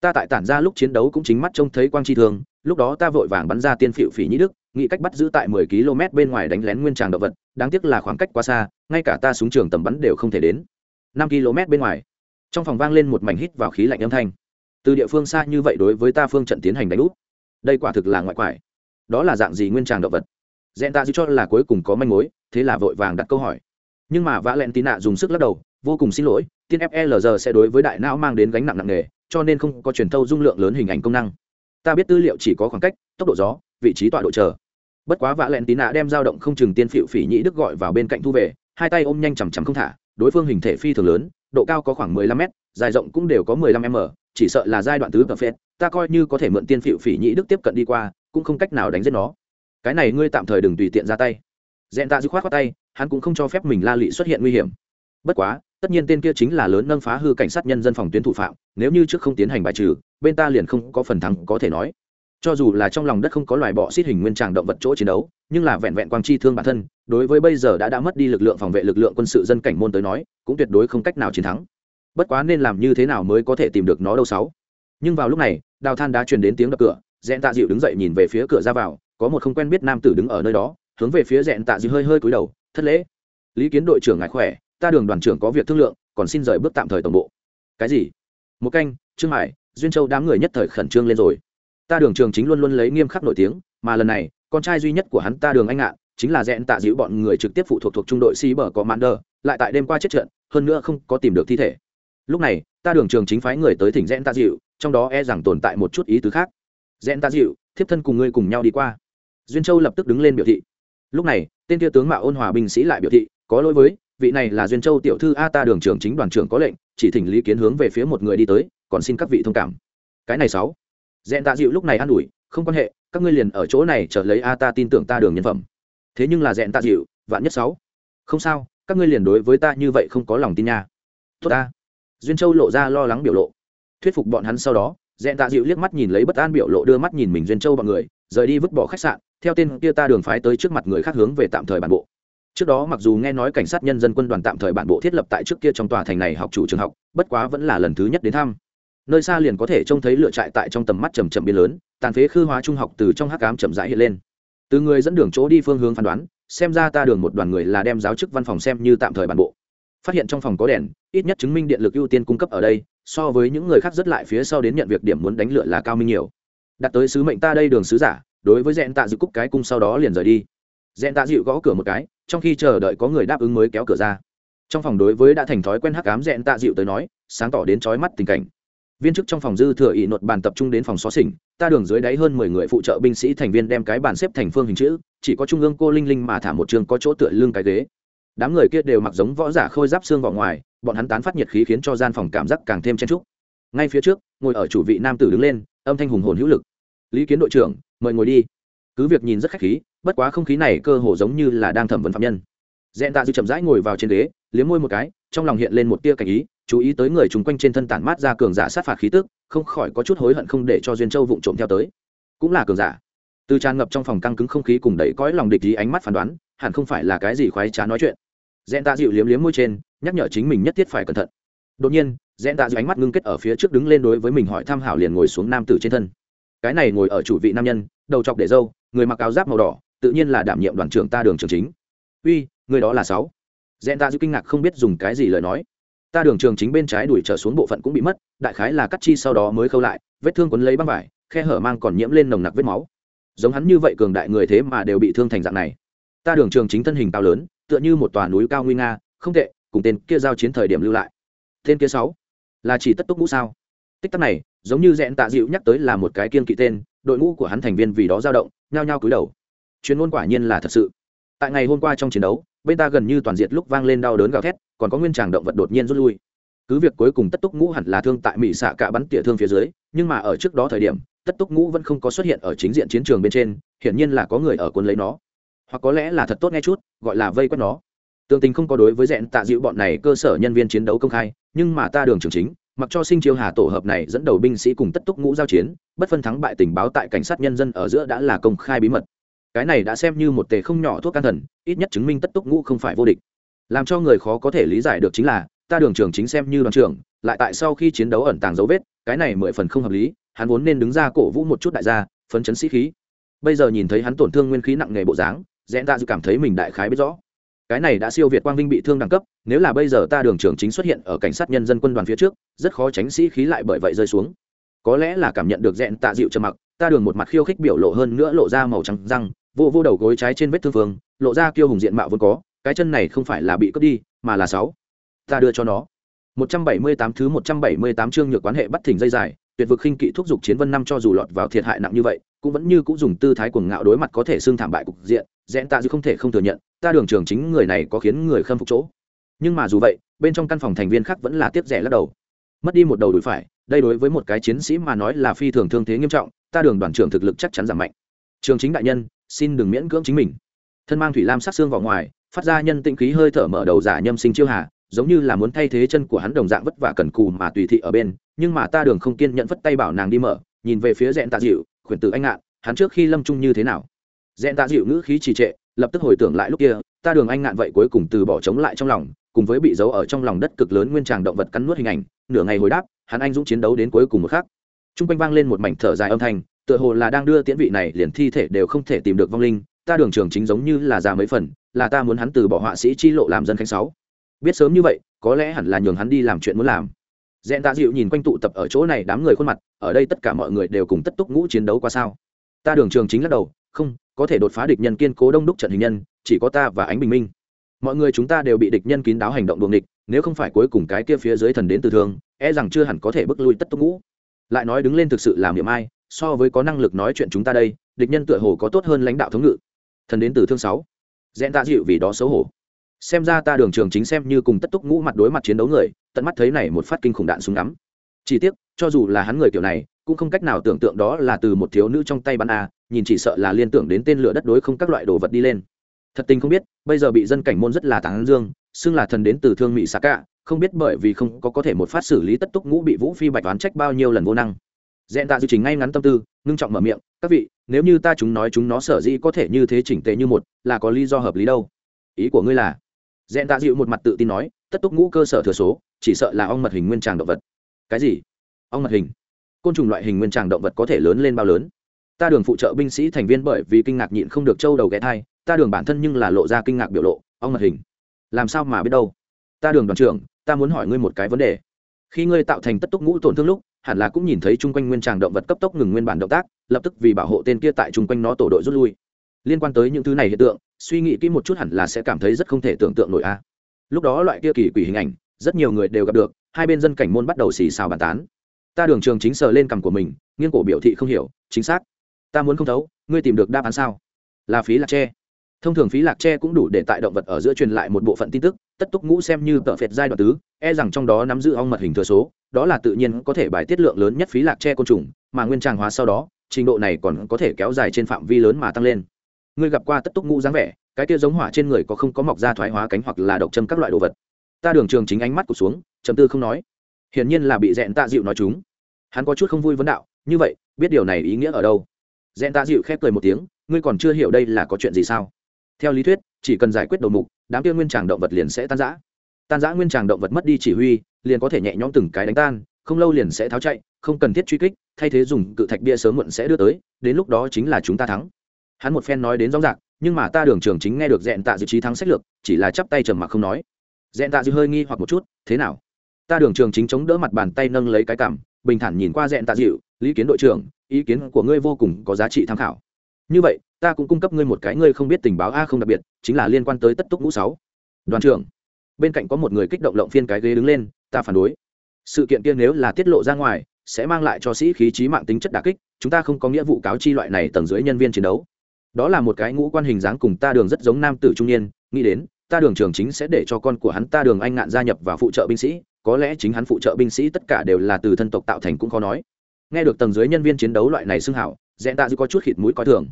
A: Ta tại tản ra lúc chiến đấu cũng chính mắt trông thấy quang chi thường, lúc đó ta vội vàng bắn ra tiên phịu phỉ nhĩ đức, nghĩ cách bắt giữ tại mười km bên ngoài đánh lén nguyên tràng động vật, đáng tiếc là khoảng cách quá xa, ngay cả ta súng trường tầm bắn đều không thể đến. Năm km bên ngoài, trong phòng vang lên một mảnh hít vào khí lạnh âm thanh. Từ địa phương xa như vậy đối với ta phương trận tiến hành đánh úp. Đây quả thực là ngoại quải. Đó là dạng gì nguyên tràng động vật? Dẹn ta giữ cho là cuối cùng có manh mối, thế là vội vàng đặt câu hỏi. Nhưng mà vã lẹn tì nạ dùng sức lắc đầu vô cùng xin lỗi, tiên flg sẽ đối với đại não mang đến gánh nặng nặng nề, cho nên không có truyền thâu dung lượng lớn hình ảnh công năng. Ta biết tư liệu chỉ có khoảng cách, tốc độ gió, vị trí tọa độ chờ. Bất quá vạ lẹn tí nạ đem dao động không chừng tiên phịu phỉ nhĩ đức gọi vào bên cạnh thu về, hai tay ôm nhanh chằm chằm không thả, đối phương hình thể phi thường lớn, độ cao có khoảng 15 m dài rộng cũng đều có 15 m, chỉ sợ là giai đoạn tứ cà phết, ta coi như có thể mượn tiên phịu phỉ nhĩ đức tiếp cận đi qua, cũng không cách nào đánh giết nó. Cái này ngươi tạm thời đừng tùy tiện ra tay. Dẹn tạ dứt khoát khoát tay, hắn cũng không cho phép mình la lị xuất hiện nguy hiểm. Bất quá tất nhiên tên kia chính là lớn nâng phá hư cảnh sát nhân dân phòng tuyến thủ phạm, nếu như trước không tiến hành bài trừ, bên ta liền không có phần thắng có thể nói. Cho dù là trong lòng đất không có loài bọ xít hình nguyên tràng động vật chỗ chiến đấu, nhưng là vẹn vẹn quang chi thương bản thân, đối với bây giờ đã đã mất đi lực lượng phòng vệ lực lượng quân sự dân cảnh môn tới nói, cũng tuyệt đối không cách nào chiến thắng. Bất quá nên làm như thế nào mới có thể tìm được nó đâu sáu. Nhưng vào lúc này, đào than đã truyền đến tiếng đập cửa Dẹn tạ dịu đứng dậy nhìn về phía cửa ra vào, có một không quen biết nam tử đứng ở nơi đó, hướng về phía Dẹn tạ dịu hơi hơi cúi đầu, thất lễ. Lý kiến đội trưởng ngại khỏe ta đường đoàn trưởng có việc thương lượng còn xin rời bước tạm thời tổng bộ. Cái gì? Một canh trương Hải, duyên châu đám người nhất thời khẩn trương lên rồi. Ta đường trường chính luôn luôn lấy nghiêm khắc nổi tiếng mà lần này con trai duy nhất của hắn ta đường anh ạ, chính là rẽn tạ dịu bọn người trực tiếp phụ thuộc thuộc trung đội sĩ bờ có mãn đờ lại tại đêm qua chết trận hơn nữa không có tìm được thi thể. Lúc này ta đường trường chính phái người tới thỉnh rẽn tạ dịu trong đó e rằng tồn tại một chút ý tứ khác. Rẽn tạ dịu thiếp thân cùng ngươi cùng nhau đi qua. Duyên châu lập tức đứng lên biểu thị. Lúc này tên kia tướng mạo ôn hòa binh sĩ lại biểu thị có lỗi với vị này là duyên châu tiểu thư a ta đường trưởng chính đoàn trưởng có lệnh, chỉ thỉnh lý kiến hướng về phía một người đi tới, còn xin các vị thông cảm. Cái này sáu. Dẹn tạ dịu lúc này an ủi, không quan hệ, các ngươi liền ở chỗ này trở lấy a ta tin tưởng ta đường nhân phẩm. Thế nhưng là dẹn tạ dịu, vạn nhất sáu. Không sao, các ngươi liền đối với ta như vậy không có lòng tin nha. Tốt ta. Duyên châu lộ ra lo lắng biểu lộ. Thuyết phục bọn hắn sau đó, dẹn tạ dịu liếc mắt nhìn lấy bất an biểu lộ đưa mắt nhìn mình duyên châu bọn người, rời đi vứt bỏ khách sạn, theo tên kia ta đường phái tới trước mặt người khác hướng về tạm thời bản bộ trước đó mặc dù nghe nói cảnh sát nhân dân quân đoàn tạm thời bản bộ thiết lập tại trước kia trong tòa thành này học chủ trường học, bất quá vẫn là lần thứ nhất đến thăm. Nơi xa liền có thể trông thấy lựa trại tại trong tầm mắt chầm chậm biến lớn, tàn phế khư hóa trung học từ trong hắc cám chậm rãi hiện lên. Từ người dẫn đường chỗ đi phương hướng phán đoán, xem ra ta đường một đoàn người là đem giáo chức văn phòng xem như tạm thời bản bộ. Phát hiện trong phòng có đèn, ít nhất chứng minh điện lực ưu tiên cung cấp ở đây, so với những người khác rất lại phía sau đến nhận việc điểm muốn đánh lựa là cao minh nhiều. Đặt tới sứ mệnh ta đây đường sứ giả, đối với dẹn tạ dự cúc cái cung sau đó liền rời đi. Dẹn tạ dịu gõ cửa một cái trong khi chờ đợi có người đáp ứng mới kéo cửa ra. Trong phòng đối với đã thành thói quen hắc cám rẽn tạ dịu tới nói, sáng tỏ đến trói mắt tình cảnh. Viên chức trong phòng dư thừa ỵ nột bàn tập trung đến phòng xó xỉnh, ta đường dưới đáy hơn mười người phụ trợ binh sĩ thành viên đem cái bàn xếp thành phương hình chữ, chỉ có trung ương cô linh linh mà thả một trường có chỗ tựa lưng cái ghế. Đám người kia đều mặc giống võ giả khôi giáp xương vào ngoài, bọn hắn tán phát nhiệt khí khiến cho gian phòng cảm giác càng thêm chen trúc ngay phía trước, ngồi ở chủ vị nam tử đứng lên, âm thanh hùng hồn hữu lực. Lý kiến đội trưởng, mời ngồi đi cứ việc nhìn rất khách khí, bất quá không khí này cơ hồ giống như là đang thẩm vấn phạm nhân. Dẹn tạ dư chậm rãi ngồi vào trên ghế, liếm môi một cái, trong lòng hiện lên một tia cảnh ý, chú ý tới người chung quanh trên thân tản mát ra cường giả sát phạt khí tức, không khỏi có chút hối hận không để cho duyên châu vụng trộm theo tới. Cũng là cường giả. Từ tràn ngập trong phòng căng cứng không khí cùng đẩy cõi lòng địch ý ánh mắt phán đoán, hẳn không phải là cái gì khoái trá nói chuyện. Dẹn tạ dịu liếm liếm môi trên, nhắc nhở chính mình nhất thiết phải cẩn thận. Đột nhiên, dẹn tạ dịu ánh mắt ngưng kết ở phía trước đứng lên đối với mình hỏi tham hảo liền ngồi xuống nam tử trên thân. Cái này ngồi ở chủ vị nam nhân, đầu chọc để dâu người mặc áo giáp màu đỏ, tự nhiên là đảm nhiệm đoàn trưởng ta đường trường chính. Uy, người đó là sáu. Dẹn tạ dịu kinh ngạc không biết dùng cái gì lời nói. Ta đường trường chính bên trái đuổi trở xuống bộ phận cũng bị mất, đại khái là cắt chi sau đó mới khâu lại, vết thương quấn lấy băng vải, khe hở mang còn nhiễm lên nồng nặc vết máu. Giống hắn như vậy cường đại người thế mà đều bị thương thành dạng này. Ta đường trường chính thân hình cao lớn, tựa như một tòa núi cao nguy nga, không tệ, cùng tên kia giao chiến thời điểm lưu lại. Tên kia sáu, là chỉ tất túc ngũ sao? Tích tắc này, giống như dẹn tạ dịu nhắc tới là một cái kiên kỵ tên, đội ngũ của hắn thành viên vì đó dao động nhao nhao cúi đầu. Chuyên môn quả nhiên là thật sự. Tại ngày hôm qua trong chiến đấu, bên ta gần như toàn diệt lúc vang lên đau đớn gào thét, còn có nguyên tràng động vật đột nhiên rút lui. Cứ việc cuối cùng tất túc ngũ hẳn là thương tại mỹ xạ cả bắn tỉa thương phía dưới, nhưng mà ở trước đó thời điểm, tất túc ngũ vẫn không có xuất hiện ở chính diện chiến trường bên trên, hiển nhiên là có người ở quân lấy nó. Hoặc có lẽ là thật tốt nghe chút, gọi là vây quét nó. Tương tình không có đối với dẹn tạ dịu bọn này cơ sở nhân viên chiến đấu công khai, nhưng mà ta đường trường chính mặc cho sinh chiêu hà tổ hợp này dẫn đầu binh sĩ cùng tất túc ngũ giao chiến, bất phân thắng bại tình báo tại cảnh sát nhân dân ở giữa đã là công khai bí mật. Cái này đã xem như một tề không nhỏ thuốc can thần, ít nhất chứng minh tất túc ngũ không phải vô địch. Làm cho người khó có thể lý giải được chính là, ta đường trường chính xem như đoàn trưởng, lại tại sau khi chiến đấu ẩn tàng dấu vết, cái này mười phần không hợp lý, hắn vốn nên đứng ra cổ vũ một chút đại gia, phấn chấn sĩ khí. Bây giờ nhìn thấy hắn tổn thương nguyên khí nặng nề bộ dáng rẽ ta dự cảm thấy mình đại khái biết rõ cái này đã siêu việt quang vinh bị thương đẳng cấp, nếu là bây giờ ta đường trưởng chính xuất hiện ở cảnh sát nhân dân quân đoàn phía trước, rất khó tránh sĩ khí lại bởi vậy rơi xuống. Có lẽ là cảm nhận được rẽn tạ dịu trầm mặc, ta đường một mặt khiêu khích biểu lộ hơn nữa lộ ra màu trắng răng, vô vô đầu gối trái trên vết thương phương lộ ra kiêu hùng diện mạo vốn có, cái chân này không phải là bị cướp đi, mà là sáu. Ta đưa cho nó. 178 thứ 178 chương nhược quan hệ bắt thỉnh dây dài, tuyệt vực khinh kỵ thúc dục chiến vân năm cho dù lọt vào thiệt hại nặng như vậy, cũng vẫn như cũng dùng tư thái cuồng ngạo đối mặt có thể xương thảm bại cục diện rẽn tạ dịu không thể không thừa nhận ta đường trường chính người này có khiến người khâm phục chỗ. Nhưng mà dù vậy, bên trong căn phòng thành viên khác vẫn là tiếp rẻ lắc đầu. Mất đi một đầu đùi phải, đây đối với một cái chiến sĩ mà nói là phi thường thương thế nghiêm trọng, ta đường đoàn trưởng thực lực chắc chắn giảm mạnh. Trường chính đại nhân, xin đừng miễn cưỡng chính mình. Thân mang thủy lam sát xương vào ngoài, phát ra nhân tĩnh khí hơi thở mở đầu giả nhâm sinh chiêu hà, giống như là muốn thay thế chân của hắn đồng dạng vất vả cần cù mà tùy thị ở bên, nhưng mà ta đường không kiên nhận vất tay bảo nàng đi mở, nhìn về phía rẽn tạ dịu, khuyển tử anh ngạn hắn trước khi lâm trung như thế nào? Dẹn tạ dịu ngữ khí trì trệ, lập tức hồi tưởng lại lúc kia, ta đường anh ngạn vậy cuối cùng từ bỏ chống lại trong lòng, cùng với bị giấu ở trong lòng đất cực lớn nguyên tràng động vật cắn nuốt hình ảnh, nửa ngày hồi đáp, hắn anh dũng chiến đấu đến cuối cùng một khắc. T r u n g quanh vang lên một mảnh thở dài âm thanh, tựa hồ là đang đưa tiễn vị này liền thi thể đều không thể tìm được vong linh, ta đường trường chính giống như là già mấy phần, là ta muốn hắn từ bỏ họa sĩ chi lộ làm dân khánh sáu. Biết sớm như vậy, có lẽ hẳn là nhường hắn đi làm chuyện muốn làm. Dẹn tạ dịu nhìn quanh tụ tập ở chỗ này đám người khuôn mặt, ở đây tất cả mọi người đều cùng tất túc ngũ chiến đấu qua sao? Ta đường trường chính lắc đầu, không có thể đột phá địch nhân kiên cố đông đúc trận hình nhân, chỉ có ta và ánh bình minh. Mọi người chúng ta đều bị địch nhân kín đáo hành động đuồng địch nếu không phải cuối cùng cái kia phía dưới thần đến từ thương e rằng chưa hẳn có thể bước lui tất tốc ngũ. Lại nói đứng lên thực sự làm niệm ai, so với có năng lực nói chuyện chúng ta đây, địch nhân tựa hồ có tốt hơn lãnh đạo thống ngự. Thần đến từ thương sáu. Dẹn ta dịu vì đó xấu hổ. Xem ra ta đường trường chính xem như cùng tất túc ngũ mặt đối mặt chiến đấu người, tận mắt thấy này một phát kinh khủng đạn súng ngắm. Chỉ tiếc, cho dù là hắn người kiểu này, cũng không cách nào tưởng tượng đó là từ một thiếu nữ trong tay bắn a nhìn chỉ sợ là liên tưởng đến tên lửa đất đối không các loại đồ vật đi lên. Thật tình không biết, bây giờ bị dân cảnh môn rất là tán dương, xưng là thần đến từ thương mỹ xạ cả không biết bởi vì không có có thể một phát xử lý tất túc ngũ bị vũ phi bạch đoán trách bao nhiêu lần vô năng. Dẹn tạ dư trình ngay ngắn tâm tư, ngưng trọng mở miệng, các vị, nếu như ta chúng nói chúng nó sở dĩ có thể như thế chỉnh tề như một, là có lý do hợp lý đâu. Ý của ngươi là? Dẹn tạ dịu một mặt tự tin nói, tất túc ngũ cơ sở thừa số, chỉ sợ là ong mật hình nguyên tràng động vật. Cái gì? Ong mật hình. Côn trùng loại hình nguyên tràng động vật có thể lớn lên bao lớn? Ta đường phụ trợ binh sĩ thành viên bởi vì kinh ngạc nhịn không được trâu đầu ghé thai, ta đường bản thân nhưng là lộ ra kinh ngạc biểu lộ, Ông mật hình. Làm sao mà biết đâu? Ta đường đoàn trưởng, ta muốn hỏi ngươi một cái vấn đề. Khi ngươi tạo thành tất túc ngũ tổn thương lúc, hẳn là cũng nhìn thấy chung quanh nguyên tràng động vật cấp tốc ngừng nguyên bản động tác, lập tức vì bảo hộ tên kia tại chung quanh nó tổ đội rút lui. Liên quan tới những thứ này hiện tượng, suy nghĩ kỹ một chút hẳn là sẽ cảm thấy rất không thể tưởng tượng nổi a. Lúc đó loại kia kỳ quỷ hình ảnh, rất nhiều người đều gặp được, hai bên dân cảnh môn bắt đầu xì xào bàn tán. Ta đường trường chính sờ lên cằm của mình, nghiêng cổ biểu thị không hiểu, chính xác ta muốn không thấu, ngươi tìm được đáp án sao? Là phí lạc tre. Thông thường phí lạc tre cũng đủ để tại động vật ở giữa truyền lại một bộ phận tin tức, tất túc ngũ xem như tợ phệt giai đoạn tứ e rằng trong đó nắm giữ ong mật hình thừa số, đó là tự nhiên có thể bài tiết lượng lớn nhất phí lạc tre côn trùng, mà nguyên tràng hóa sau đó, trình độ này còn có thể kéo dài trên phạm vi lớn mà tăng lên. Ngươi gặp qua tất túc ngũ dáng vẻ, cái kia giống hỏa trên người có không có mọc ra thoái hóa cánh hoặc là độc châm các loại đồ vật? Ta đường trường chính ánh mắt cụt xuống chấm tư không nói. Hiển nhiên là bị dẹn tạ dịu nói chúng. Hắn có chút không vui vấn đạo, như vậy, biết điều này ý nghĩa ở đâu? Dẹn tạ dịu khép cười một tiếng, ngươi còn chưa hiểu đây là có chuyện gì sao? Theo lý thuyết, chỉ cần giải quyết đầu mục, đám kia nguyên tràng động vật liền sẽ tan giã tan giã nguyên tràng động vật mất đi chỉ huy, liền có thể nhẹ nhõm từng cái đánh tan, không lâu liền sẽ tháo chạy, không cần thiết truy kích, thay thế dùng cự thạch bia sớm muộn sẽ đưa tới, đến lúc đó chính là chúng ta thắng. Hắn một phen nói đến rõ rạc nhưng mà ta đường trường chính nghe được dẹn tạ Dịu trí thắng sách lược, chỉ là chắp tay trầm mặc không nói. Dẹn tạ Dịu hơi nghi hoặc một chút, thế nào? Ta đường trường chính chống đỡ mặt bàn tay nâng lấy cái cảm bình thản nhìn qua dẹn tạ dịu, lý kiến đội trưởng, ý kiến của ngươi vô cùng có giá trị tham khảo. Như vậy, ta cũng cung cấp ngươi một cái ngươi không biết tình báo a không đặc biệt, chính là liên quan tới tất túc ngũ sáu. Đoàn trưởng. Bên cạnh có một người kích động lộng phiên cái ghế đứng lên, ta phản đối. Sự kiện kia nếu là tiết lộ ra ngoài, sẽ mang lại cho sĩ khí trí mạng tính chất đà kích, chúng ta không có nghĩa vụ cáo chi loại này tầng dưới nhân viên chiến đấu. Đó là một cái ngũ quan hình dáng cùng ta đường rất giống nam tử trung niên, nghĩ đến, ta đường trường chính sẽ để cho con của hắn ta đường anh ngạn gia nhập và phụ trợ binh sĩ có lẽ chính hắn phụ trợ binh sĩ tất cả đều là từ thân tộc tạo thành cũng khó nói. Nghe được tầng dưới nhân viên chiến đấu loại này xưng hảo dẹn tạ dư có chút khịt mũi coi thường.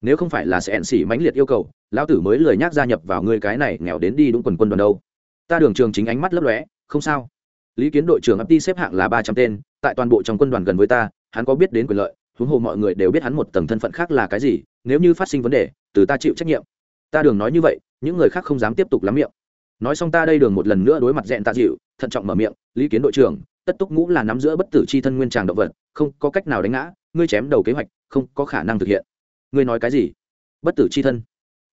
A: Nếu không phải là sẽ ẹn xỉ mãnh liệt yêu cầu, lão tử mới lười nhác gia nhập vào ngươi cái này nghèo đến đi đúng quần quân đoàn đâu. Ta đường trường chính ánh mắt lấp lóe, không sao. Lý kiến đội trưởng ấp đi xếp hạng là ba trăm tên, tại toàn bộ trong quân đoàn gần với ta, hắn có biết đến quyền lợi, huống hồ mọi người đều biết hắn một tầng thân phận khác là cái gì, nếu như phát sinh vấn đề, từ ta chịu trách nhiệm. Ta đường nói như vậy, những người khác không dám tiếp tục lắm miệng nói xong ta đây đường một lần nữa đối mặt dẹn tạ dịu, thận trọng mở miệng, lý kiến đội trưởng, tất túc ngũ là nắm giữa bất tử c h i thân nguyên tràng động vật, không có cách nào đánh ngã, ngươi chém đầu kế hoạch, không có khả năng thực hiện. Ngươi nói cái gì? Bất tử c h i thân.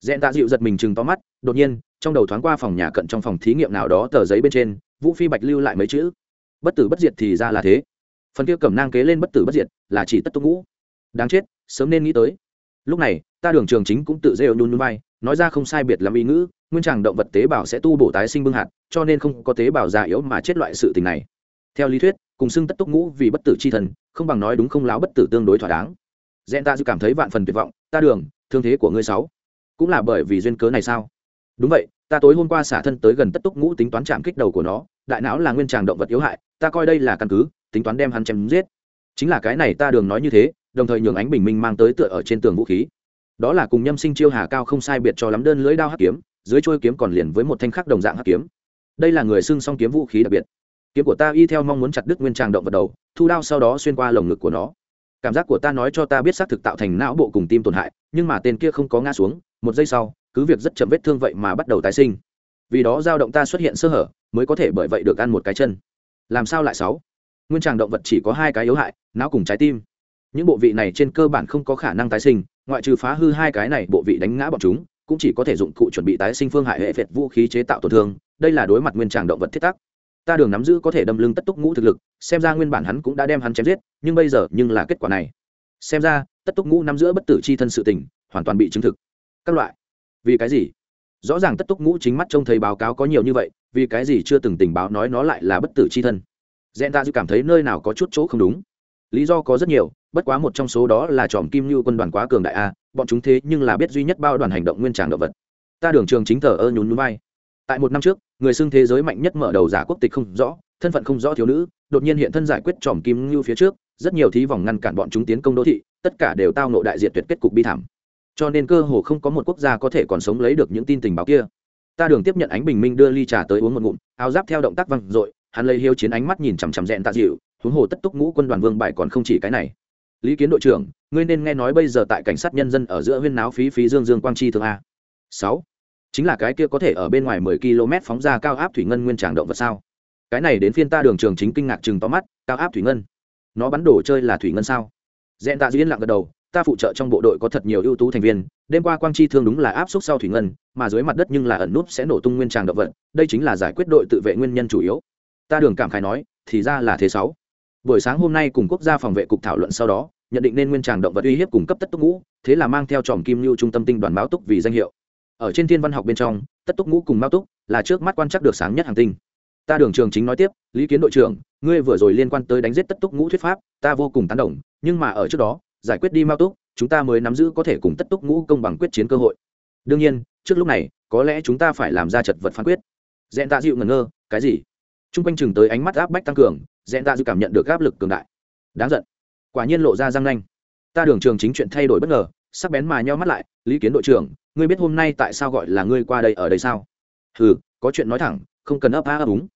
A: Dẹn tạ dịu giật mình chừng to mắt, đột nhiên, trong đầu thoáng qua phòng nhà cận trong phòng thí nghiệm nào đó tờ giấy bên trên, vũ phi bạch lưu lại mấy chữ. Bất tử bất diệt thì ra là thế. Phần kia cầm nang kế lên bất tử bất diệt là chỉ tất túc ngũ. Đáng chết, sớm nên nghĩ tới. Lúc này, ta đường trường chính cũng tự rêu nhún nhún vai, nói ra không sai biệt làm ý ngữ nguyên tràng động vật tế bào sẽ tu bổ tái sinh bưng hạt, cho nên không có tế bào già yếu mà chết loại sự tình này. Theo lý thuyết, cùng xưng tất túc ngũ vì bất tử c h i thần, không bằng nói đúng không láo bất tử tương đối thỏa đáng. Dẹn ta dư cảm thấy vạn phần tuyệt vọng, ta đường, thương thế của ngươi sáu. Cũng là bởi vì duyên cớ này sao? Đúng vậy, ta tối hôm qua xả thân tới gần tất túc ngũ tính toán chạm kích đầu của nó, đại não là nguyên tràng động vật yếu hại, ta coi đây là căn cứ, tính toán đem hắn chém giết. Chính là cái này ta đường nói như thế, đồng thời nhường ánh bình minh mang tới tựa ở trên tường vũ khí. Đó là cùng nhâm sinh chiêu hà cao không sai biệt cho lắm đơn lưỡi đao hắc kiếm dưới trôi kiếm còn liền với một thanh khắc đồng dạng hắc kiếm. Đây là người xưng song kiếm vũ khí đặc biệt. Kiếm của ta y theo mong muốn chặt đứt nguyên tràng động vật đầu, thu đao sau đó xuyên qua lồng ngực của nó. Cảm giác của ta nói cho ta biết xác thực tạo thành não bộ cùng tim tổn hại, nhưng mà tên kia không có ngã xuống, một giây sau, cứ việc rất chậm vết thương vậy mà bắt đầu tái sinh. Vì đó dao động ta xuất hiện sơ hở, mới có thể bởi vậy được ăn một cái chân. Làm sao lại sáu? Nguyên tràng động vật chỉ có hai cái yếu hại, não cùng trái tim. Những bộ vị này trên cơ bản không có khả năng tái sinh, ngoại trừ phá hư hai cái này, bộ vị đánh ngã bọn chúng cũng chỉ có thể dụng cụ chuẩn bị tái sinh phương hại hệ phệt vũ khí chế tạo tổn thương, đây là đối mặt nguyên tràng động vật thiết tắc. Ta đường nắm giữ có thể đâm lưng tất túc ngũ thực lực, xem ra nguyên bản hắn cũng đã đem hắn chém giết, nhưng bây giờ nhưng là kết quả này. Xem ra, tất túc ngũ nắm giữa bất tử c h i thân sự tình, hoàn toàn bị chứng thực. Các loại. Vì cái gì? Rõ ràng tất túc ngũ chính mắt trông thấy báo cáo có nhiều như vậy, vì cái gì chưa từng tình báo nói nó lại là bất tử c h i thân? Dẹn ta dư cảm thấy nơi nào có chút chỗ không đúng. Lý do có rất nhiều, bất quá một trong số đó là tròm kim như quân đoàn quá cường đại a bọn chúng thế nhưng là biết duy nhất bao đoàn hành động nguyên tràng động vật. Ta đường trường chính thờ ơ nhún núi bay tại một năm trước, người xưng thế giới mạnh nhất mở đầu giả quốc tịch không rõ, thân phận không rõ thiếu nữ, đột nhiên hiện thân giải quyết tròm kim ngưu phía trước, rất nhiều thí vòng ngăn cản bọn chúng tiến công đô thị, tất cả đều tao nộ đại diện tuyệt kết cục bi thảm. Cho nên cơ hồ không có một quốc gia có thể còn sống lấy được những tin tình báo kia. Ta đường tiếp nhận ánh bình minh đưa ly trà tới uống một ngụm, áo giáp theo động tác văng dội, hắn lấy hiếu chiến ánh mắt nhìn chằm chằm rẽn tạ dịu, huống hồ tất túc ngũ quân đoàn vương bại còn không chỉ cái này lý kiến đội trưởng, ngươi nên nghe nói bây giờ tại cảnh sát nhân dân ở giữa huyên náo phí phí dương dương quang chi thường a. Sáu. Chính là cái kia có thể ở bên ngoài mười km phóng ra cao áp thủy ngân nguyên tràng động vật sao? Cái này đến phiên ta đường trường chính kinh ngạc chừng to mắt, cao áp thủy ngân. Nó bắn đồ chơi là thủy ngân sao? Dẹn tạ diễn lặng gật đầu, ta phụ trợ trong bộ đội có thật nhiều ưu tú thành viên, đêm qua quang chi thương đúng là áp suất sau thủy ngân, mà dưới mặt đất nhưng là ẩn nút sẽ nổ tung nguyên tràng động vật, đây chính là giải quyết đội tự vệ nguyên nhân chủ yếu. Ta đường cảm khai nói, thì ra là thế sáu buổi sáng hôm nay cùng quốc gia phòng vệ cục thảo luận sau đó, nhận định nên nguyên tràng động vật uy hiếp cung cấp tất túc ngũ, thế là mang theo tròm kim lưu trung tâm tinh đoàn báo túc vì danh hiệu. Ở trên thiên văn học bên trong, tất túc ngũ cùng mao túc là trước mắt quan chắc được sáng nhất hàng tinh. Ta đường trường chính nói tiếp, lý kiến đội trưởng, ngươi vừa rồi liên quan tới đánh giết tất túc ngũ thuyết pháp, ta vô cùng tán đồng, nhưng mà ở trước đó, giải quyết đi mao túc, chúng ta mới nắm giữ có thể cùng tất túc ngũ công bằng quyết chiến cơ hội. Đương nhiên, trước lúc này, có lẽ chúng ta phải làm ra chật vật phán quyết. Dẹn tạ dịu ngẩn ngơ, cái gì? T r u n g quanh chừng tới ánh mắt áp bách tăng cường, dẹn tạ dịu cảm nhận được áp lực cường đại. Đáng giận. Quả nhiên lộ ra răng nanh. Ta đường trường chính chuyện thay đổi bất ngờ, sắc bén mà nhau mắt lại, lý kiến đội trưởng, ngươi biết hôm nay tại sao gọi là ngươi qua đây ở đây sao? Ừ có chuyện nói thẳng, không cần ấp á ấp úng.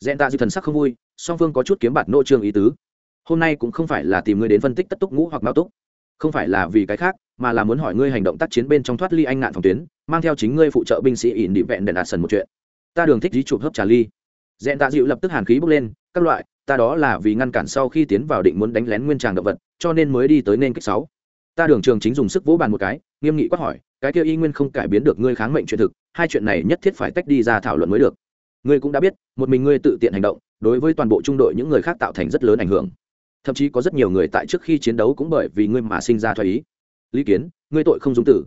A: Dẹn tạ dịu thần sắc không vui, song phương có chút kiếm bạt nô trương ý tứ. Hôm nay cũng không phải là tìm ngươi đến phân tích tất túc ngũ hoặc mao túc. Không phải là vì cái khác, mà là muốn hỏi ngươi hành động tác chiến bên trong thoát ly anh ngạn phòng tuyến, mang theo chính ngươi phụ trợ binh sĩ ỉn đi vẹn đèn đạt sần một chuyện. Ta đường thích dí chụp hấp trà ly dẹn tạ dịu lập tức hàn khí bốc lên, các loại, ta đó là vì ngăn cản sau khi tiến vào định muốn đánh lén nguyên tràng động vật, cho nên mới đi tới nên kích sáu. Ta đường trường chính dùng sức vỗ bàn một cái, nghiêm nghị quát hỏi, cái kia y nguyên không cải biến được ngươi kháng mệnh chuyện thực, hai chuyện này nhất thiết phải tách đi ra thảo luận mới được. Ngươi cũng đã biết, một mình ngươi tự tiện hành động, đối với toàn bộ trung đội những người khác tạo thành rất lớn ảnh hưởng. Thậm chí có rất nhiều người tại trước khi chiến đấu cũng bởi vì ngươi mà sinh ra thoái ý. Lý kiến, ngươi tội không dung tử.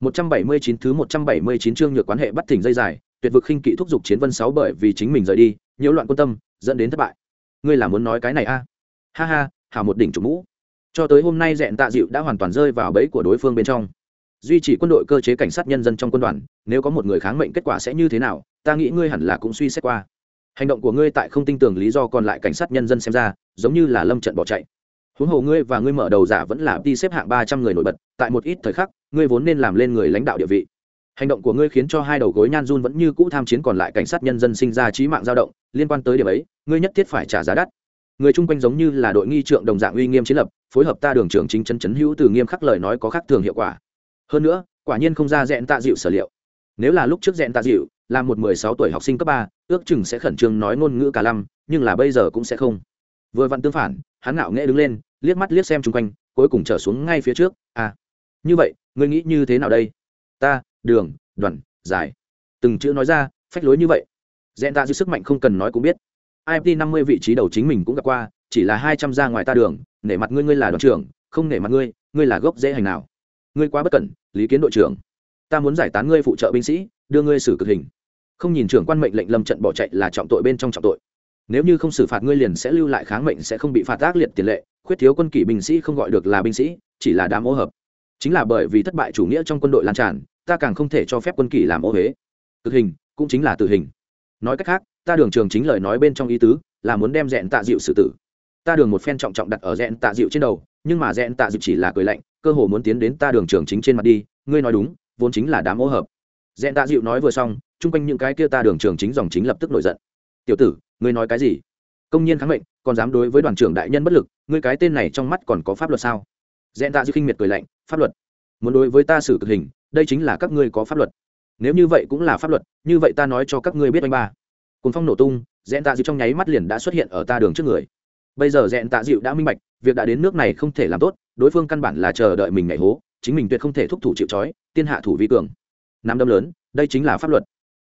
A: 179 thứ 179 chương nhược quan hệ bắt thỉnh dây dài tuyệt vực khinh kỵ thúc giục chiến vân sáu bởi vì chính mình rời đi, nhiễu loạn quân tâm, dẫn đến thất bại. Ngươi là muốn nói cái này a à? ha ha, hảo một đỉnh chủ mũ. Cho tới hôm nay dẹn tạ dịu đã hoàn toàn rơi vào bẫy của đối phương bên trong. Duy trì quân đội cơ chế cảnh sát nhân dân trong quân đoàn, nếu có một người kháng mệnh kết quả sẽ như thế nào, ta nghĩ ngươi hẳn là cũng suy xét qua. Hành động của ngươi tại không tin tưởng lý do còn lại cảnh sát nhân dân xem ra, giống như là lâm trận bỏ chạy. Huống hồ ngươi và ngươi mở đầu giả vẫn là đi xếp hạng ba trăm người nổi bật, tại một ít thời khắc, ngươi vốn nên làm lên người lãnh đạo địa vị hành động của ngươi khiến cho hai đầu gối nhan run vẫn như cũ tham chiến còn lại cảnh sát nhân dân sinh ra trí mạng dao động, liên quan tới điểm ấy, ngươi nhất thiết phải trả giá đắt. Người chung quanh giống như là đội nghi trượng đồng dạng uy nghiêm chiến lập, phối hợp ta đường trưởng chính chân chấn hữu từ nghiêm khắc lời nói có khác thường hiệu quả. Hơn nữa, quả nhiên không ra dẹn tạ dịu sở liệu. Nếu là lúc trước dẹn tạ dịu, là một mười sáu tuổi học sinh cấp ba, ước chừng sẽ khẩn trương nói ngôn ngữ cả lăm, nhưng là bây giờ cũng sẽ không. Vừa vặn tương phản, hắn ngạo nghễ đứng lên, liếc mắt liếc xem chung quanh, cuối cùng trở xuống ngay phía trước. À như vậy, ngươi nghĩ như thế nào đây? Ta đường, đoàn giải từng chữ nói ra, phách lối như vậy. Dẹn ta giữ sức mạnh không cần nói cũng biết. Imt năm mươi vị trí đầu chính mình cũng gặp qua, chỉ là hai trăm ra ngoài ta đường, nể mặt ngươi ngươi là đoàn trưởng, không nể mặt ngươi ngươi là gốc dễ hành nào. Ngươi quá bất cẩn, lý kiến đội trưởng. Ta muốn giải tán ngươi phụ trợ binh sĩ, đưa ngươi xử cực hình. Không nhìn trưởng quan mệnh lệnh lâm trận bỏ chạy là trọng tội bên trong trọng tội. Nếu như không xử phạt ngươi liền sẽ lưu lại kháng mệnh sẽ không bị phạt ác liệt tiền lệ, khuyết thiếu quân kỷ binh sĩ không gọi được là binh sĩ, chỉ là đám ô hợp. Chính là bởi vì thất bại chủ nghĩa trong quân đội lan tràn ta càng không thể cho phép quân kỷ làm ô huế. Cực hình, cũng chính là tử hình. Nói cách khác, ta đường trường chính lời nói bên trong ý tứ, là muốn đem rẽn tạ dịu xử tử. Ta đường một phen trọng trọng đặt ở rẽn tạ dịu trên đầu, nhưng mà rẽn tạ dịu chỉ là cười lạnh, cơ hồ muốn tiến đến ta đường trường chính trên mặt đi, ngươi nói đúng, vốn chính là đám ô hợp. Rẽn tạ dịu nói vừa xong, chung quanh những cái kia ta đường trường chính dòng chính lập tức nổi giận. Tiểu tử, ngươi nói cái gì? Công nhiên kháng mệnh, còn dám đối với đoàn trưởng đại nhân bất lực, ngươi cái tên này trong mắt còn có pháp luật sao? Dẹn tạ dịu khinh miệt cười lạnh, pháp luật. Muốn đối với ta xử cực hình đây chính là các ngươi có pháp luật. Nếu như vậy cũng là pháp luật, như vậy ta nói cho các ngươi biết anh ba. Cồn phong nổ tung dẹn tạ dịu trong nháy mắt liền đã xuất hiện ở ta đường trước người. Bây giờ dẹn tạ dịu đã minh bạch, việc đã đến nước này không thể làm tốt, đối phương căn bản là chờ đợi mình ngày hố, chính mình tuyệt không thể thúc thủ chịu trói, tiên hạ thủ vi cường. Nắm đâm lớn, đây chính là pháp luật.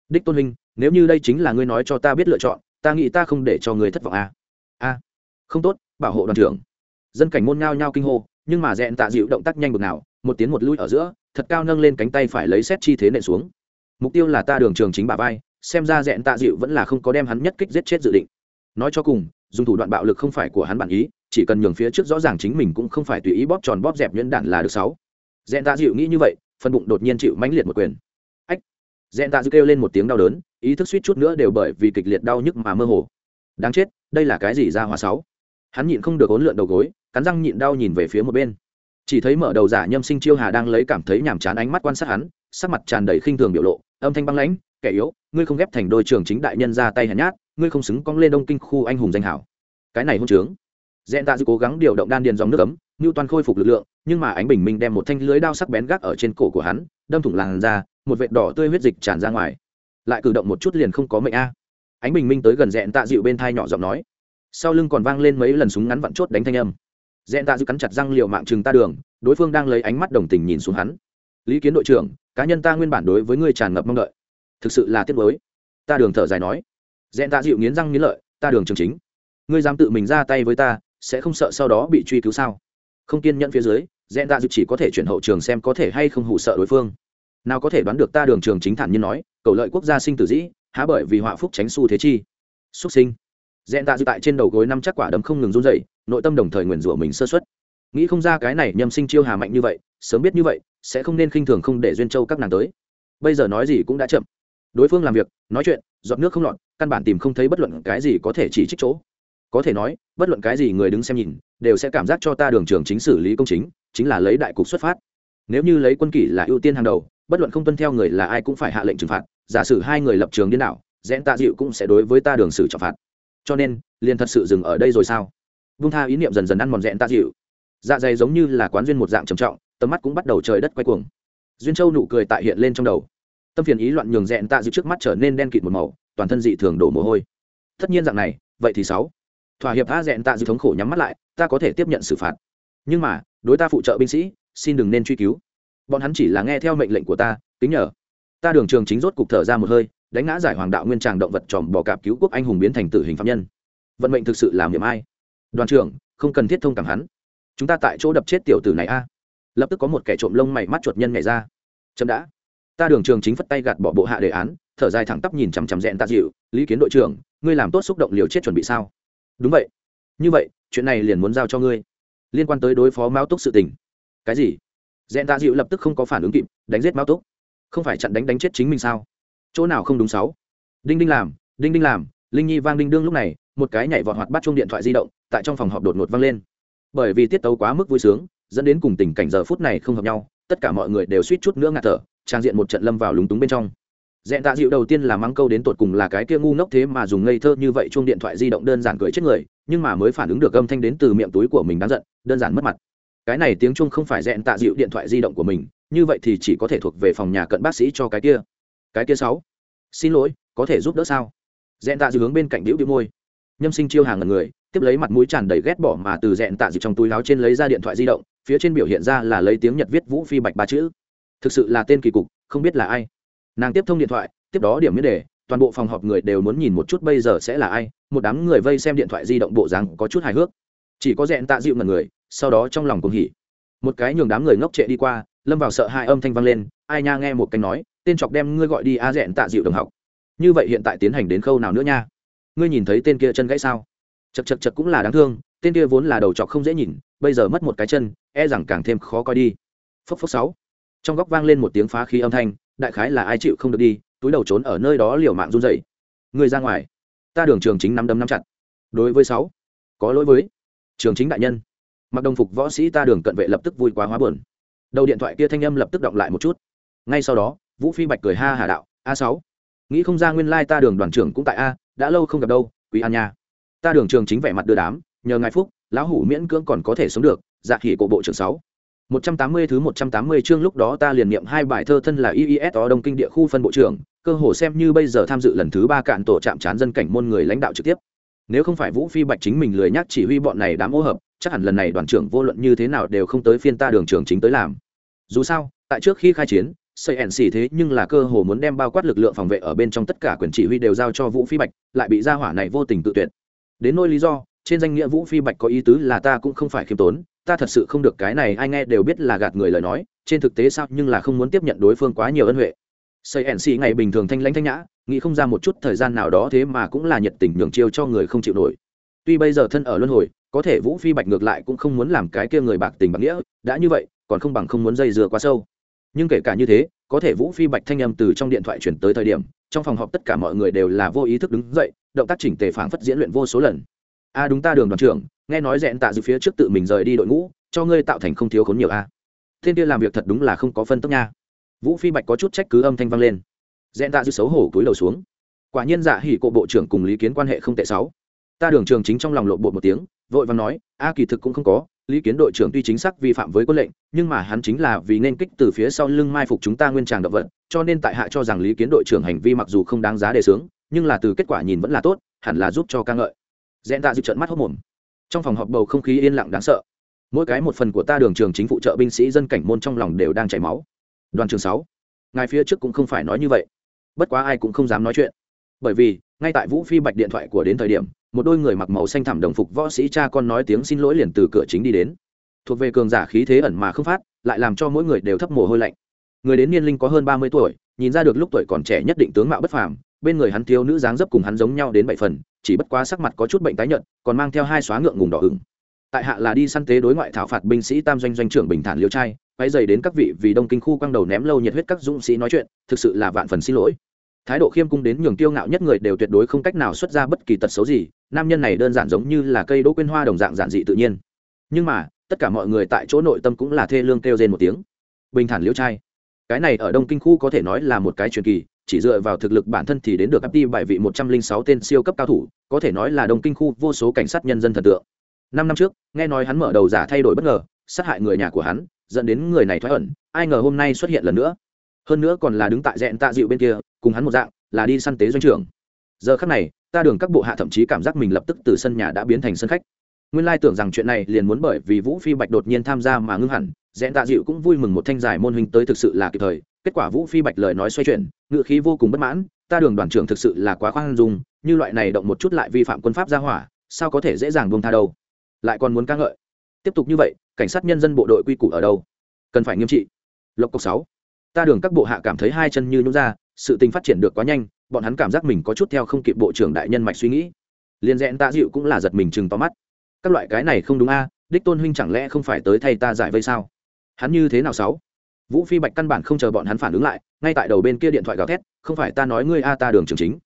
A: Đích tôn huynh, nếu như đây chính là ngươi nói cho ta biết lựa chọn, ta nghĩ ta không để cho người thất vọng a à? a không tốt, bảo hộ đoàn trưởng. Dân cảnh môn ngao nhao kinh hô, nhưng mà dẹn tạ dịu động tác nhanh bực nào, một tiến một lui ở giữa thật cao nâng lên cánh tay phải lấy xét chi thế nện xuống. Mục tiêu là ta đường trường chính bà vai xem ra dẹn tạ dịu vẫn là không có đem hắn nhất kích giết chết dự định. Nói cho cùng dùng thủ đoạn bạo lực không phải của hắn bản ý chỉ cần nhường phía trước rõ ràng chính mình cũng không phải tùy ý bóp tròn bóp dẹp nhuyễn đạn là được sáu. Dẹn tạ dịu nghĩ như vậy phần bụng đột nhiên chịu mãnh liệt một quyền. Ách, dẹn tạ dịu kêu lên một tiếng đau đớn ý thức suýt chút nữa đều bởi vì kịch liệt đau nhức mà mơ hồ. Đáng chết đây là cái gì ra hòa sáu? Hắn nhịn không được ốn lượn đầu gối cắn răng nhịn đau nhìn về phía một bên chỉ thấy mở đầu giả nhâm sinh chiêu hà đang lấy cảm thấy nhàm chán ánh mắt quan sát hắn, sắc mặt tràn đầy khinh thường biểu lộ, âm thanh băng lãnh, kẻ yếu, ngươi không ghép thành đôi trường chính đại nhân ra tay hèn nhát, ngươi không xứng cong lên đông kinh khu anh hùng danh hảo. Cái này hôn trướng. Dẹn tạ dư cố gắng điều động đan điền dòng nước ấm như toàn khôi phục lực lượng, nhưng mà ánh bình minh đem một thanh lưới đao sắc bén gác ở trên cổ của hắn, đâm thủng làn ra một vệt đỏ tươi huyết dịch tràn ra ngoài. Lại cử động một chút liền không có mệnh a. Ánh bình minh tới gần dẹn tạ dịu bên thai nhỏ giọng nói. Sau lưng còn vang lên mấy lần súng ngắn vặn chốt đánh thanh âm dẹn tạ dịu cắn chặt răng liệu mạng chừng ta đường, đối phương đang lấy ánh mắt đồng tình nhìn xuống hắn. Lý kiến đội trưởng, cá nhân ta nguyên bản đối với ngươi tràn ngập mong đợi. Thực sự là tiếc mới ta đường thở dài nói. Dẹn tạ dịu nghiến răng nghiến lợi, ta đường trường chính. Ngươi dám tự mình ra tay với ta, sẽ không sợ sau đó bị truy cứu sao? Không kiên nhẫn phía dưới, dẹn tạ dịu chỉ có thể chuyển hậu trường xem có thể hay không hụ sợ đối phương. Nào có thể đoán được ta đường trường chính thản nhiên nói, cầu lợi quốc gia sinh tử dĩ, há bởi vì họa phúc tránh xu thế chi. Xuất sinh dẹn tạ dư tại trên đầu gối năm chắc quả đấm không ngừng run dậy nội tâm đồng thời nguyền rủa mình sơ xuất nghĩ không ra cái này nhâm sinh chiêu hà mạnh như vậy, sớm biết như vậy, sẽ không nên khinh thường không để duyên châu các nàng tới. Bây giờ nói gì cũng đã chậm. Đối phương làm việc, nói chuyện, giọt nước không lọt, căn bản tìm không thấy bất luận cái gì có thể chỉ trích chỗ. Có thể nói, bất luận cái gì người đứng xem nhìn, đều sẽ cảm giác cho ta đường trường chính xử lý công chính chính là lấy đại cục xuất phát. Nếu như lấy quân kỷ là ưu tiên hàng đầu, bất luận không tuân theo người là ai cũng phải hạ lệnh trừng phạt. Giả sử hai người lập trường điên đảo dẽn tạ dịu cũng sẽ đối với ta đường xử trọng phạt cho nên, liền thật sự dừng ở đây rồi sao? Vung tha ý niệm dần dần ăn mòn rẽn tạ dịu. Dạ dày giống như là quán duyên một dạng trầm trọng, tầm mắt cũng bắt đầu trời đất quay cuồng. Duyên châu nụ cười tại hiện lên trong đầu. Tâm phiền ý loạn nhường rẽn tạ dịu trước mắt trở nên đen kịt một màu, toàn thân dị thường đổ mồ hôi. Tất nhiên dạng này, vậy thì sáu. Thỏa hiệp tha rẽn tạ dịu thống khổ nhắm mắt lại, ta có thể tiếp nhận xử phạt. Nhưng mà, đối ta phụ trợ binh sĩ, xin đừng nên truy cứu. Bọn hắn chỉ là nghe theo mệnh lệnh của ta, kính nhờ. Ta đường trường chính rốt cục thở ra một hơi đánh ngã giải hoàng đạo nguyên tràng động vật tròm bò cạp cứu quốc anh hùng biến thành tử hình phạm nhân. Vận mệnh thực sự làm điểm ai? Đoàn trưởng, không cần thiết thông cảm hắn. Chúng ta tại chỗ đập chết tiểu tử này a. Lập tức có một kẻ trộm lông mày mắt chuột nhân nhảy ra. Chậm đã. Ta đường trường chính phất tay gạt bỏ bộ hạ đề án, thở dài thẳng tắp nhìn chằm chằm rẽn ta dịu, lý kiến đội trưởng, ngươi làm tốt xúc động liều chết chuẩn bị sao? Đúng vậy. Như vậy, chuyện này liền muốn giao cho ngươi. Liên quan tới đối phó mao túc sự tình. Cái gì? Rẽn ta dịu lập tức không có phản ứng kịp, đánh giết mao túc. Không phải chặn đánh đánh chết chính mình sao? Chỗ nào không đúng sáu? Đinh đinh làm, đinh đinh làm, linh nhi vang đinh đương lúc này, một cái nhảy vọt hoạt bắt chung điện thoại di động, tại trong phòng họp đột ngột vang lên. Bởi vì tiết tấu quá mức vui sướng, dẫn đến cùng tình cảnh giờ phút này không hợp nhau, tất cả mọi người đều suýt chút nữa ngạt thở, trang diện một trận lâm vào lúng túng bên trong. Dẹn tạ dịu đầu tiên là mắng câu đến tột cùng là cái kia ngu ngốc thế mà dùng ngây thơ như vậy chung điện thoại di động đơn giản cười chết người, nhưng mà mới phản ứng được âm thanh đến từ miệng túi của mình đáng giận, đơn giản mất mặt. Cái này tiếng chung không phải dẹn tạ dịu điện thoại di động của mình, như vậy thì chỉ có thể thuộc về phòng nhà cận bác sĩ cho cái kia cái kia sáu. Xin lỗi, có thể giúp đỡ sao? Dẹn tạ dịu hướng bên cạnh đĩu đĩu môi. Nhâm sinh chiêu hàng ngần người, tiếp lấy mặt mũi tràn đầy ghét bỏ mà từ dẹn tạ dịu trong túi láo trên lấy ra điện thoại di động, phía trên biểu hiện ra là lấy tiếng nhật viết vũ phi bạch ba chữ. Thực sự là tên kỳ cục, không biết là ai. Nàng tiếp thông điện thoại, tiếp đó điểm miết đề, toàn bộ phòng họp người đều muốn nhìn một chút bây giờ sẽ là ai, một đám người vây xem điện thoại di động bộ dáng có chút hài hước. Chỉ có dẹn tạ dịu ngần người, sau đó trong lòng cũng hỉ. Một cái nhường đám người ngốc trệ đi qua, lâm vào sợ hai âm thanh vang lên, ai nha nghe một canh nói tên chọc đem ngươi gọi đi a dẹn tạ dịu đồng học. Như vậy hiện tại tiến hành đến khâu nào nữa nha? Ngươi nhìn thấy tên kia chân gãy sao? Chật chật chật cũng là đáng thương, tên kia vốn là đầu chọc không dễ nhìn, bây giờ mất một cái chân e rằng càng thêm khó coi đi. Phốc phốc sáu. Trong góc vang lên một tiếng phá khí âm thanh, đại khái là ai chịu không được đi, túi đầu trốn ở nơi đó liều mạng run rẩy. Người ra ngoài. Ta đường trường chính nắm đấm nắm chặt. Đối với sáu. Có lỗi với. Trường chính đại nhân. Mặc đồng phục võ sĩ ta đường cận vệ lập tức vui quá hóa buồn. Đầu điện thoại kia thanh âm lập tức động lại một chút. Ngay sau đó vũ phi bạch cười ha hà đạo a sáu nghĩ không ra nguyên lai ta đường đoàn trưởng cũng tại a đã lâu không gặp đâu quý an nha ta đường trường chính vẻ mặt đưa đám nhờ ngài phúc lão hủ miễn cưỡng còn có thể sống được dạ khỉ cổ bộ trưởng sáu một trăm tám mươi thứ một trăm tám mươi chương lúc đó ta liền niệm hai bài thơ thân là IIS ở Đông Kinh địa khu phân bộ trưởng, cơ hồ xem như bây giờ tham dự lần thứ ba cạn tổ trạm chán dân cảnh môn người lãnh đạo trực tiếp. Nếu không phải Vũ Phi Bạch chính mình lười nhắc chỉ huy bọn này đám ô hợp, chắc hẳn lần này đoàn trưởng vô luận như thế nào đều không tới phiên ta đường trưởng chính tới làm. Dù sao, tại trước khi khai chiến, CNC thế nhưng là cơ hồ muốn đem bao quát lực lượng phòng vệ ở bên trong tất cả quyền chỉ huy đều giao cho Vũ Phi Bạch, lại bị gia hỏa này vô tình tự tuyệt. Đến nỗi lý do, trên danh nghĩa Vũ Phi Bạch có ý tứ là ta cũng không phải khiêm tốn, ta thật sự không được cái này ai nghe đều biết là gạt người lời nói, trên thực tế sao nhưng là không muốn tiếp nhận đối phương quá nhiều ân huệ. CNC ngày bình thường thanh lãnh thanh nhã, nghĩ không ra một chút thời gian nào đó thế mà cũng là nhiệt tình nhường chiêu cho người không chịu nổi. Tuy bây giờ thân ở luân hồi, có thể Vũ Phi Bạch ngược lại cũng không muốn làm cái kia người bạc tình bạc nghĩa, đã như vậy, còn không bằng không muốn dây dưa quá sâu nhưng kể cả như thế, có thể vũ phi bạch thanh âm từ trong điện thoại chuyển tới thời điểm, trong phòng họp tất cả mọi người đều là vô ý thức đứng dậy, động tác chỉnh tề phảng phất diễn luyện vô số lần. A đúng ta, đường đoàn trưởng, nghe nói rẽn tạ dự phía trước tự mình rời đi đội ngũ, cho ngươi tạo thành không thiếu khốn nhiều a. Thiên kia làm việc thật đúng là không có phân tức nha. Vũ phi bạch có chút trách cứ âm thanh vang lên. Rẽn tạ dự xấu hổ cúi đầu xuống. Quả nhiên dạ hỉ cộ bộ trưởng cùng lý kiến quan hệ không tệ sáu ta đường trường chính trong lòng lộ bộ một tiếng, vội vàng nói, a kỳ thực cũng không có lý kiến đội trưởng tuy chính xác vi phạm với quân lệnh, nhưng mà hắn chính là vì nên kích từ phía sau lưng mai phục chúng ta nguyên tràng động vật, cho nên tại hạ cho rằng lý kiến đội trưởng hành vi mặc dù không đáng giá đề xướng, nhưng là từ kết quả nhìn vẫn là tốt, hẳn là giúp cho ca ngợi. Dẹn tạ dịu trận mắt hốc mồm. Trong phòng họp bầu không khí yên lặng đáng sợ. Mỗi cái một phần của ta đường trường chính phụ trợ binh sĩ dân cảnh môn trong lòng đều đang chảy máu. Đoàn trường sáu, ngài phía trước cũng không phải nói như vậy. Bất quá ai cũng không dám nói chuyện. Bởi vì ngay tại vũ phi bạch điện thoại của đến thời điểm, một đôi người mặc màu xanh thảm đồng phục võ sĩ cha con nói tiếng xin lỗi liền từ cửa chính đi đến. Thuộc về cường giả khí thế ẩn mà không phát, lại làm cho mỗi người đều thấp mồ hôi lạnh. Người đến niên linh có hơn ba mươi tuổi, nhìn ra được lúc tuổi còn trẻ nhất định tướng mạo bất phàm, bên người hắn thiếu nữ dáng dấp cùng hắn giống nhau đến bảy phần, chỉ bất quá sắc mặt có chút bệnh tái nhợt, còn mang theo hai xóa ngượng ngùng đỏ ửng. Tại hạ là đi săn tế đối ngoại thảo phạt binh sĩ tam doanh doanh trưởng bình thản liêu trai quay dày đến các vị vì đông kinh khu quăng đầu ném lâu nhiệt huyết các dũng sĩ nói chuyện, thực sự là vạn phần xin lỗi thái độ khiêm cung đến nhường tiêu ngạo nhất người đều tuyệt đối không cách nào xuất ra bất kỳ tật xấu gì, nam nhân này đơn giản giống như là cây đỗ quyên hoa đồng dạng giản dị tự nhiên. Nhưng mà, tất cả mọi người tại chỗ nội tâm cũng là thê lương kêu rên một tiếng. Bình thản liễu trai. Cái này ở đông kinh khu có thể nói là một cái truyền kỳ, chỉ dựa vào thực lực bản thân thì đến được áp đi bài vị một trăm linh sáu tên siêu cấp cao thủ, có thể nói là đông kinh khu vô số cảnh sát nhân dân thần tượng. Năm năm trước, nghe nói hắn mở đầu giả thay đổi bất ngờ, sát hại người nhà của hắn, dẫn đến người này thoái ẩn, ai ngờ hôm nay xuất hiện lần nữa hơn nữa còn là đứng tại dẹn tạ dịu bên kia, cùng hắn một dạng, là đi săn tế doanh trưởng. Giờ khắc này, ta đường các bộ hạ thậm chí cảm giác mình lập tức từ sân nhà đã biến thành sân khách. Nguyên lai tưởng rằng chuyện này liền muốn bởi vì vũ phi bạch đột nhiên tham gia mà ngưng hẳn dẹn tạ dịu cũng vui mừng một thanh giải môn huynh tới thực sự là kịp thời. Kết quả vũ phi bạch lời nói xoay chuyển ngự khí vô cùng bất mãn, ta đường đoàn trưởng thực sự là quá khoan dung, như loại này động một chút lại vi phạm quân pháp gia hỏa, sao có thể dễ dàng buông tha đâu. Lại còn muốn ca ngợi. Tiếp tục như vậy, cảnh sát nhân dân bộ đội quy củ ở đâu? Cần phải nghiêm trị. Lộc cộc sáu ta đường các bộ hạ cảm thấy hai chân như nhún ra, sự tình phát triển được quá nhanh, bọn hắn cảm giác mình có chút theo không kịp bộ trưởng đại nhân mạch suy nghĩ. Liền rẽn tạ dịu cũng là giật mình chừng to mắt. Các loại cái này không đúng a, đích tôn huynh chẳng lẽ không phải tới thay ta giải vây sao? Hắn như thế nào sáu? Vũ phi bạch căn bản không chờ bọn hắn phản ứng lại, ngay tại đầu bên kia điện thoại gào thét, không phải ta nói ngươi a, ta đường trường chính.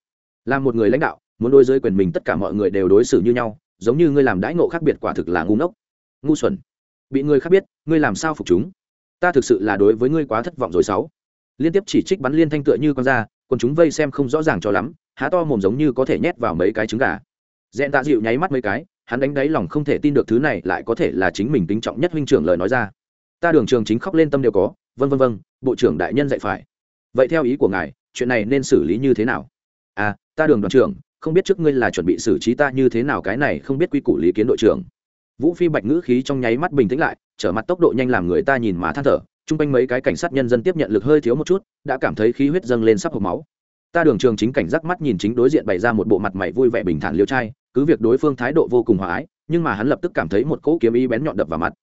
A: Là một người lãnh đạo, muốn đối dưới quyền mình tất cả mọi người đều đối xử như nhau, giống như ngươi làm đãi ngộ khác biệt quả thực là ngu ngốc. Ngu xuẩn. Bị người khác biết, ngươi làm sao phục chúng? Ta thực sự là đối với ngươi quá thất vọng rồi sáu. Liên tiếp chỉ trích bắn liên thanh tựa như con da, còn chúng vây xem không rõ ràng cho lắm há to mồm giống như có thể nhét vào mấy cái trứng gà. Dẹn tạ dịu nháy mắt mấy cái hắn đánh đáy lòng không thể tin được thứ này lại có thể là chính mình tính trọng nhất huynh trưởng lời nói ra. Ta đường trường chính khóc lên tâm đều có vân vân vân bộ trưởng đại nhân dạy phải. Vậy theo ý của ngài chuyện này nên xử lý như thế nào? À ta đường đoàn trưởng không biết trước ngươi là chuẩn bị xử trí ta như thế nào cái này không biết quy củ lý kiến đội trưởng. Vũ phi bạch ngữ khí trong nháy mắt bình tĩnh lại trở mặt tốc độ nhanh làm người ta nhìn mà than thở, chung quanh mấy cái cảnh sát nhân dân tiếp nhận lực hơi thiếu một chút, đã cảm thấy khí huyết dâng lên sắp hộp máu. Ta đường trường chính cảnh giác mắt nhìn chính đối diện bày ra một bộ mặt mày vui vẻ bình thản liêu trai, cứ việc đối phương thái độ vô cùng hòa ái, nhưng mà hắn lập tức cảm thấy một cỗ kiếm ý bén nhọn đập vào mặt.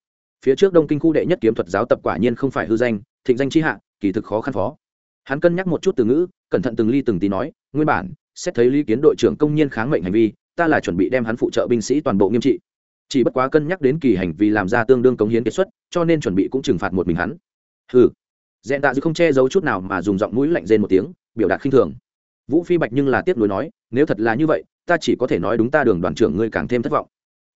A: Phía trước đông kinh khu đệ nhất kiếm thuật giáo tập quả nhiên không phải hư danh, thịnh danh chi hạ, kỳ thực khó khăn phó. Hắn cân nhắc một chút từ ngữ, cẩn thận từng ly từng tí nói, nguyên bản, xét thấy lý kiến đội trưởng công nhiên kháng mệnh hành vi, ta là chuẩn bị đem hắn phụ trợ binh sĩ toàn bộ nghiêm trị chỉ bất quá cân nhắc đến kỳ hành vi làm ra tương đương cống hiến kết xuất, cho nên chuẩn bị cũng trừng phạt một mình hắn. Hừ. Dẹn tạ dư không che giấu chút nào mà dùng giọng mũi lạnh rên một tiếng, biểu đạt khinh thường. Vũ phi bạch nhưng là tiếp nối nói, nếu thật là như vậy, ta chỉ có thể nói đúng ta đường đoàn trưởng ngươi càng thêm thất vọng.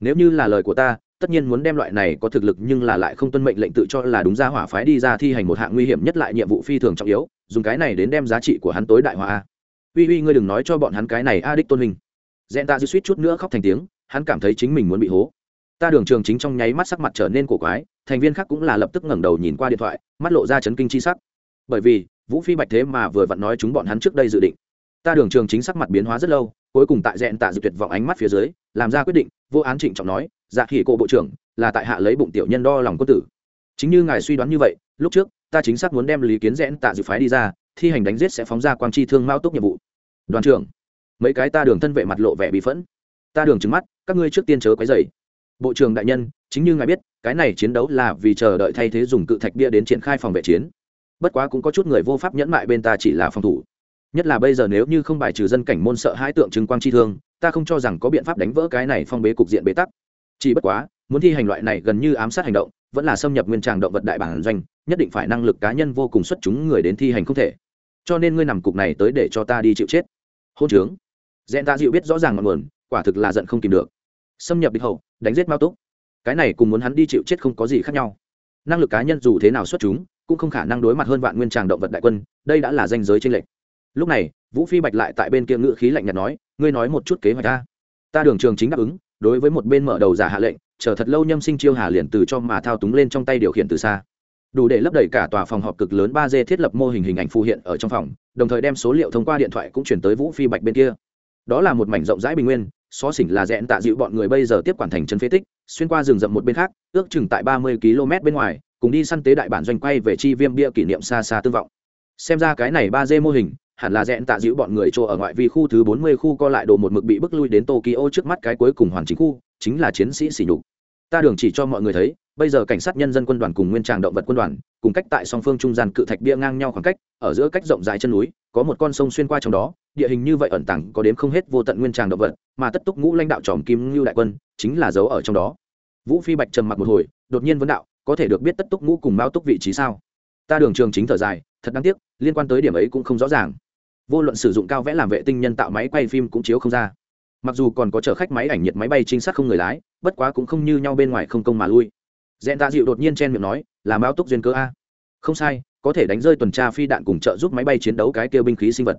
A: Nếu như là lời của ta, tất nhiên muốn đem loại này có thực lực nhưng là lại không tuân mệnh lệnh tự cho là đúng ra hỏa phái đi ra thi hành một hạng nguy hiểm nhất lại nhiệm vụ phi thường trọng yếu, dùng cái này đến đem giá trị của hắn tối đại hóa uy uy ngươi đừng nói cho bọn hắn cái này a đích tôn hình dẹn ta dư suýt chút nữa khóc thành tiếng, hắn cảm thấy chính mình muốn bị hố ta đường trường chính trong nháy mắt sắc mặt trở nên cổ quái, thành viên khác cũng là lập tức ngẩng đầu nhìn qua điện thoại, mắt lộ ra chấn kinh chi sắc. Bởi vì, vũ phi bạch thế mà vừa vặn nói chúng bọn hắn trước đây dự định. Ta đường trường chính sắc mặt biến hóa rất lâu, cuối cùng tại dẹn tạ dự tuyệt vọng ánh mắt phía dưới, làm ra quyết định, vô án trịnh trọng nói dạ khỉ cổ bộ trưởng, là tại hạ lấy bụng tiểu nhân đo lòng quân tử. Chính như ngài suy đoán như vậy, lúc trước, ta chính xác muốn đem lý kiến dẹn tạ dự phái đi ra, thi hành đánh giết sẽ phóng ra quang chi thương mao túc nhiệm vụ. Đoàn trưởng, mấy cái ta đường thân vệ mặt lộ vẻ bị phẫn. Ta đường trứng mắt, các ngươi trước tiên chớ quấy dày bộ trưởng đại nhân, chính như ngài biết, cái này chiến đấu là vì chờ đợi thay thế dùng cự thạch bia đến triển khai phòng vệ chiến. Bất quá cũng có chút người vô pháp nhẫn mại bên ta chỉ là phòng thủ. Nhất là bây giờ nếu như không bài trừ dân cảnh môn sợ hai tượng trưng quang chi thương, ta không cho rằng có biện pháp đánh vỡ cái này phong bế cục diện bế tắc. Chỉ bất quá, muốn thi hành loại này gần như ám sát hành động, vẫn là xâm nhập nguyên tràng động vật đại bản doanh, nhất định phải năng lực cá nhân vô cùng xuất chúng người đến thi hành không thể. Cho nên ngươi nằm cục này tới để cho ta đi chịu chết. Hôn trướng. Dẹn ta dịu biết rõ ràng ngọn nguồn, quả thực là giận không tìm được. Xâm nhập địch hậu đánh giết mao túc. Cái này cùng muốn hắn đi chịu chết không có gì khác nhau. Năng lực cá nhân dù thế nào xuất chúng, cũng không khả năng đối mặt hơn vạn nguyên tràng động vật đại quân, đây đã là danh giới trên lệnh lúc này, vũ phi bạch lại tại bên kia ngữ khí lạnh nhạt nói, ngươi nói một chút kế hoạch ta. Ta đường trường chính đáp ứng, đối với một bên mở đầu giả hạ lệnh, chờ thật lâu nhâm sinh chiêu hà liền từ cho mà thao túng lên trong tay điều khiển từ xa. Đủ để lấp đầy cả tòa phòng họp cực lớn ba d thiết lập mô hình hình ảnh phù hiện ở trong phòng, đồng thời đem số liệu thông qua điện thoại cũng chuyển tới vũ phi bạch bên kia. Đó là một mảnh rộng rãi bình nguyên xó xỉnh là rẽn tạ dịu bọn người bây giờ tiếp quản thành chân phế tích, xuyên qua rừng rậm một bên khác, ước chừng tại ba mươi km bên ngoài, cùng đi săn tế đại bản doanh quay về chi viêm bia kỷ niệm xa xa tương vọng. Xem ra cái này ba d mô hình, hẳn là rẽn tạ dịu bọn người chỗ ở ngoại vi khu thứ bốn mươi khu co lại đồ một mực bị bức lui đến tokyo trước mắt cái cuối cùng hoàn chính khu, chính là chiến sĩ sỉ nhục ta đường chỉ cho mọi người thấy, bây giờ cảnh sát nhân dân quân đoàn cùng nguyên tràng động vật quân đoàn, cùng cách tại song phương trung gian cự thạch bia ngang nhau khoảng cách, ở giữa cách rộng dài chân núi, có một con sông xuyên qua trong đó, địa hình như vậy ẩn tàng, có đếm không hết vô tận nguyên tràng động vật, mà tất túc ngũ lãnh đạo tròm kim ngưu đại quân, chính là dấu ở trong đó. Vũ phi bạch trầm mặc một hồi, đột nhiên vấn đạo, có thể được biết tất túc ngũ cùng mao túc vị trí sao? Ta đường trường chính thở dài, thật đáng tiếc, liên quan tới điểm ấy cũng không rõ ràng. Vô luận sử dụng cao vẽ làm vệ tinh nhân tạo máy quay phim cũng chiếu không ra mặc dù còn có chở khách máy ảnh nhiệt máy bay trinh sát không người lái, bất quá cũng không như nhau bên ngoài không công mà lui. Dẹn tạ dịu đột nhiên chen miệng nói, là mao túc duyên cơ a. Không sai, có thể đánh rơi tuần tra phi đạn cùng trợ giúp máy bay chiến đấu cái kêu binh khí sinh vật.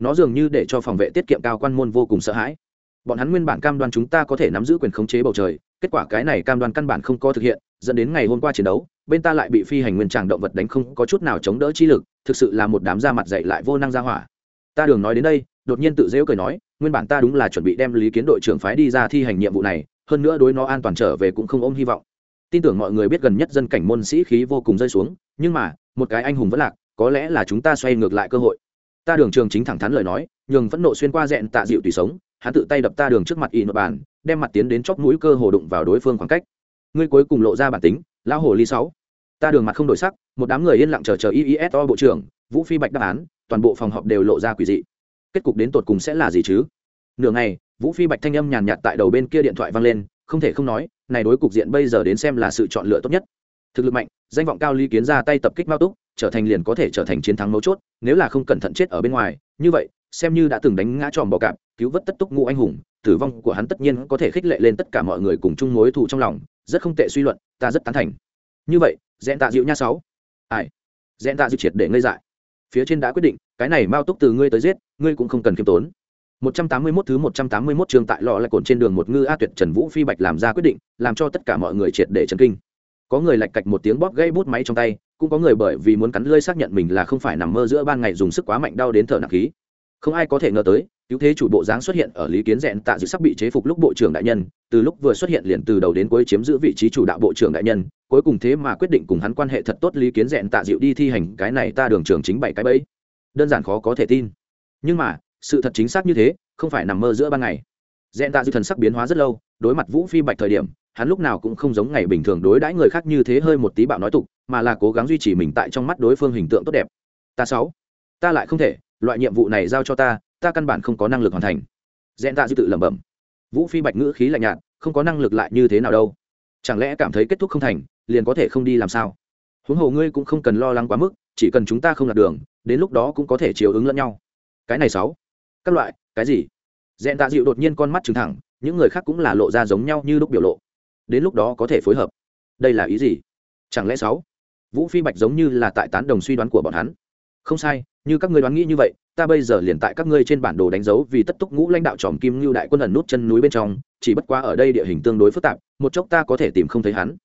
A: Nó dường như để cho phòng vệ tiết kiệm cao quan môn vô cùng sợ hãi. Bọn hắn nguyên bản cam đoan chúng ta có thể nắm giữ quyền khống chế bầu trời, kết quả cái này cam đoan căn bản không có thực hiện, dẫn đến ngày hôm qua chiến đấu, bên ta lại bị phi hành nguyên tràng động vật đánh không có chút nào chống đỡ chi lực, thực sự là một đám da mặt dậy lại vô năng ra hỏa. Ta đường nói đến đây đột nhiên tự dễu cười nói, nguyên bản ta đúng là chuẩn bị đem lý kiến đội trưởng phái đi ra thi hành nhiệm vụ này, hơn nữa đối nó an toàn trở về cũng không ôm hy vọng. Tin tưởng mọi người biết gần nhất dân cảnh môn sĩ khí vô cùng rơi xuống, nhưng mà, một cái anh hùng vẫn lạc, có lẽ là chúng ta xoay ngược lại cơ hội. Ta đường trường chính thẳng thắn lời nói, nhường vẫn nộ xuyên qua rẽn tạ dịu tùy sống, hắn tự tay đập ta đường trước mặt y nội bàn, đem mặt tiến đến chóp mũi cơ hồ đụng vào đối phương khoảng cách. Ngươi cuối cùng lộ ra bản tính, lão hồ ly sáu. Ta đường mặt không đổi sắc, một đám người yên lặng chờ chờ iiso bộ trưởng, vũ phi bạch đáp án, toàn bộ phòng họp đều lộ ra quỷ dị kết cục đến tột cùng sẽ là gì chứ? Nửa ngày, vũ phi bạch thanh âm nhàn nhạt tại đầu bên kia điện thoại vang lên, không thể không nói, này đối cục diện bây giờ đến xem là sự chọn lựa tốt nhất. Thực lực mạnh, danh vọng cao lý kiến ra tay tập kích mao túc, trở thành liền có thể trở thành chiến thắng mấu chốt, nếu là không cẩn thận chết ở bên ngoài, như vậy, xem như đã từng đánh ngã tròm bò cạp, cứu vớt tất túc ngũ anh hùng, tử vong của hắn tất nhiên có thể khích lệ lên tất cả mọi người cùng chung mối thù trong lòng, rất không tệ suy luận, ta rất tán thành. Như vậy, dẹn tạ dịu nha sáu. Ai? Dẹn tạ dịu triệt để ngây dại. Phía trên đã quyết định, cái này mao túc từ ngươi tới giết ngươi cũng không cần kiêm tốn 181 thứ 181 trường tại lọ lại cồn trên đường một ngư a tuyệt Trần Vũ Phi Bạch làm ra quyết định, làm cho tất cả mọi người triệt để chấn kinh. Có người lạch cạch một tiếng bóp gãy bút máy trong tay, cũng có người bởi vì muốn cắn lưỡi xác nhận mình là không phải nằm mơ giữa ban ngày dùng sức quá mạnh đau đến thở nặng khí. Không ai có thể ngờ tới, cứu thế chủ bộ dáng xuất hiện ở Lý Kiến Dẹn tạ dự sắp bị chế phục lúc bộ trưởng đại nhân, từ lúc vừa xuất hiện liền từ đầu đến cuối chiếm giữ vị trí chủ đạo bộ trưởng đại nhân, cuối cùng thế mà quyết định cùng hắn quan hệ thật tốt Lý Kiến Dẹn tạ dịu đi thi hành cái này ta đường trưởng chính bảy cái bẫy. Đơn giản khó có thể tin. Nhưng mà, sự thật chính xác như thế, không phải nằm mơ giữa ban ngày. Dẹn tạ dư thần sắc biến hóa rất lâu đối mặt vũ phi bạch thời điểm hắn lúc nào cũng không giống ngày bình thường đối đãi người khác như thế hơi một tí bạo nói tục mà là cố gắng duy trì mình tại trong mắt đối phương hình tượng tốt đẹp. Ta sáu ta lại không thể loại nhiệm vụ này giao cho ta ta căn bản không có năng lực hoàn thành. Dẹn tạ dư tự lẩm bẩm. Vũ phi bạch ngữ khí lạnh nhạt không có năng lực lại như thế nào đâu. Chẳng lẽ cảm thấy kết thúc không thành liền có thể không đi làm sao? Huống hồ ngươi cũng không cần lo lắng quá mức chỉ cần chúng ta không lạc đường đến lúc đó cũng có thể chiều ứng lẫn nhau cái này sáu. Các loại, cái gì? Dẹn tạ dịu đột nhiên con mắt trừng thẳng, những người khác cũng là lộ ra giống nhau như lúc biểu lộ. Đến lúc đó có thể phối hợp. Đây là ý gì? Chẳng lẽ sáu? Vũ phi bạch giống như là tại tán đồng suy đoán của bọn hắn. Không sai, như các ngươi đoán nghĩ như vậy, ta bây giờ liền tại các ngươi trên bản đồ đánh dấu vì tất túc ngũ lãnh đạo tròm kim ngưu đại quân ẩn nút chân núi bên trong, chỉ bất quá ở đây địa hình tương đối phức tạp, một chốc ta có thể tìm không thấy hắn.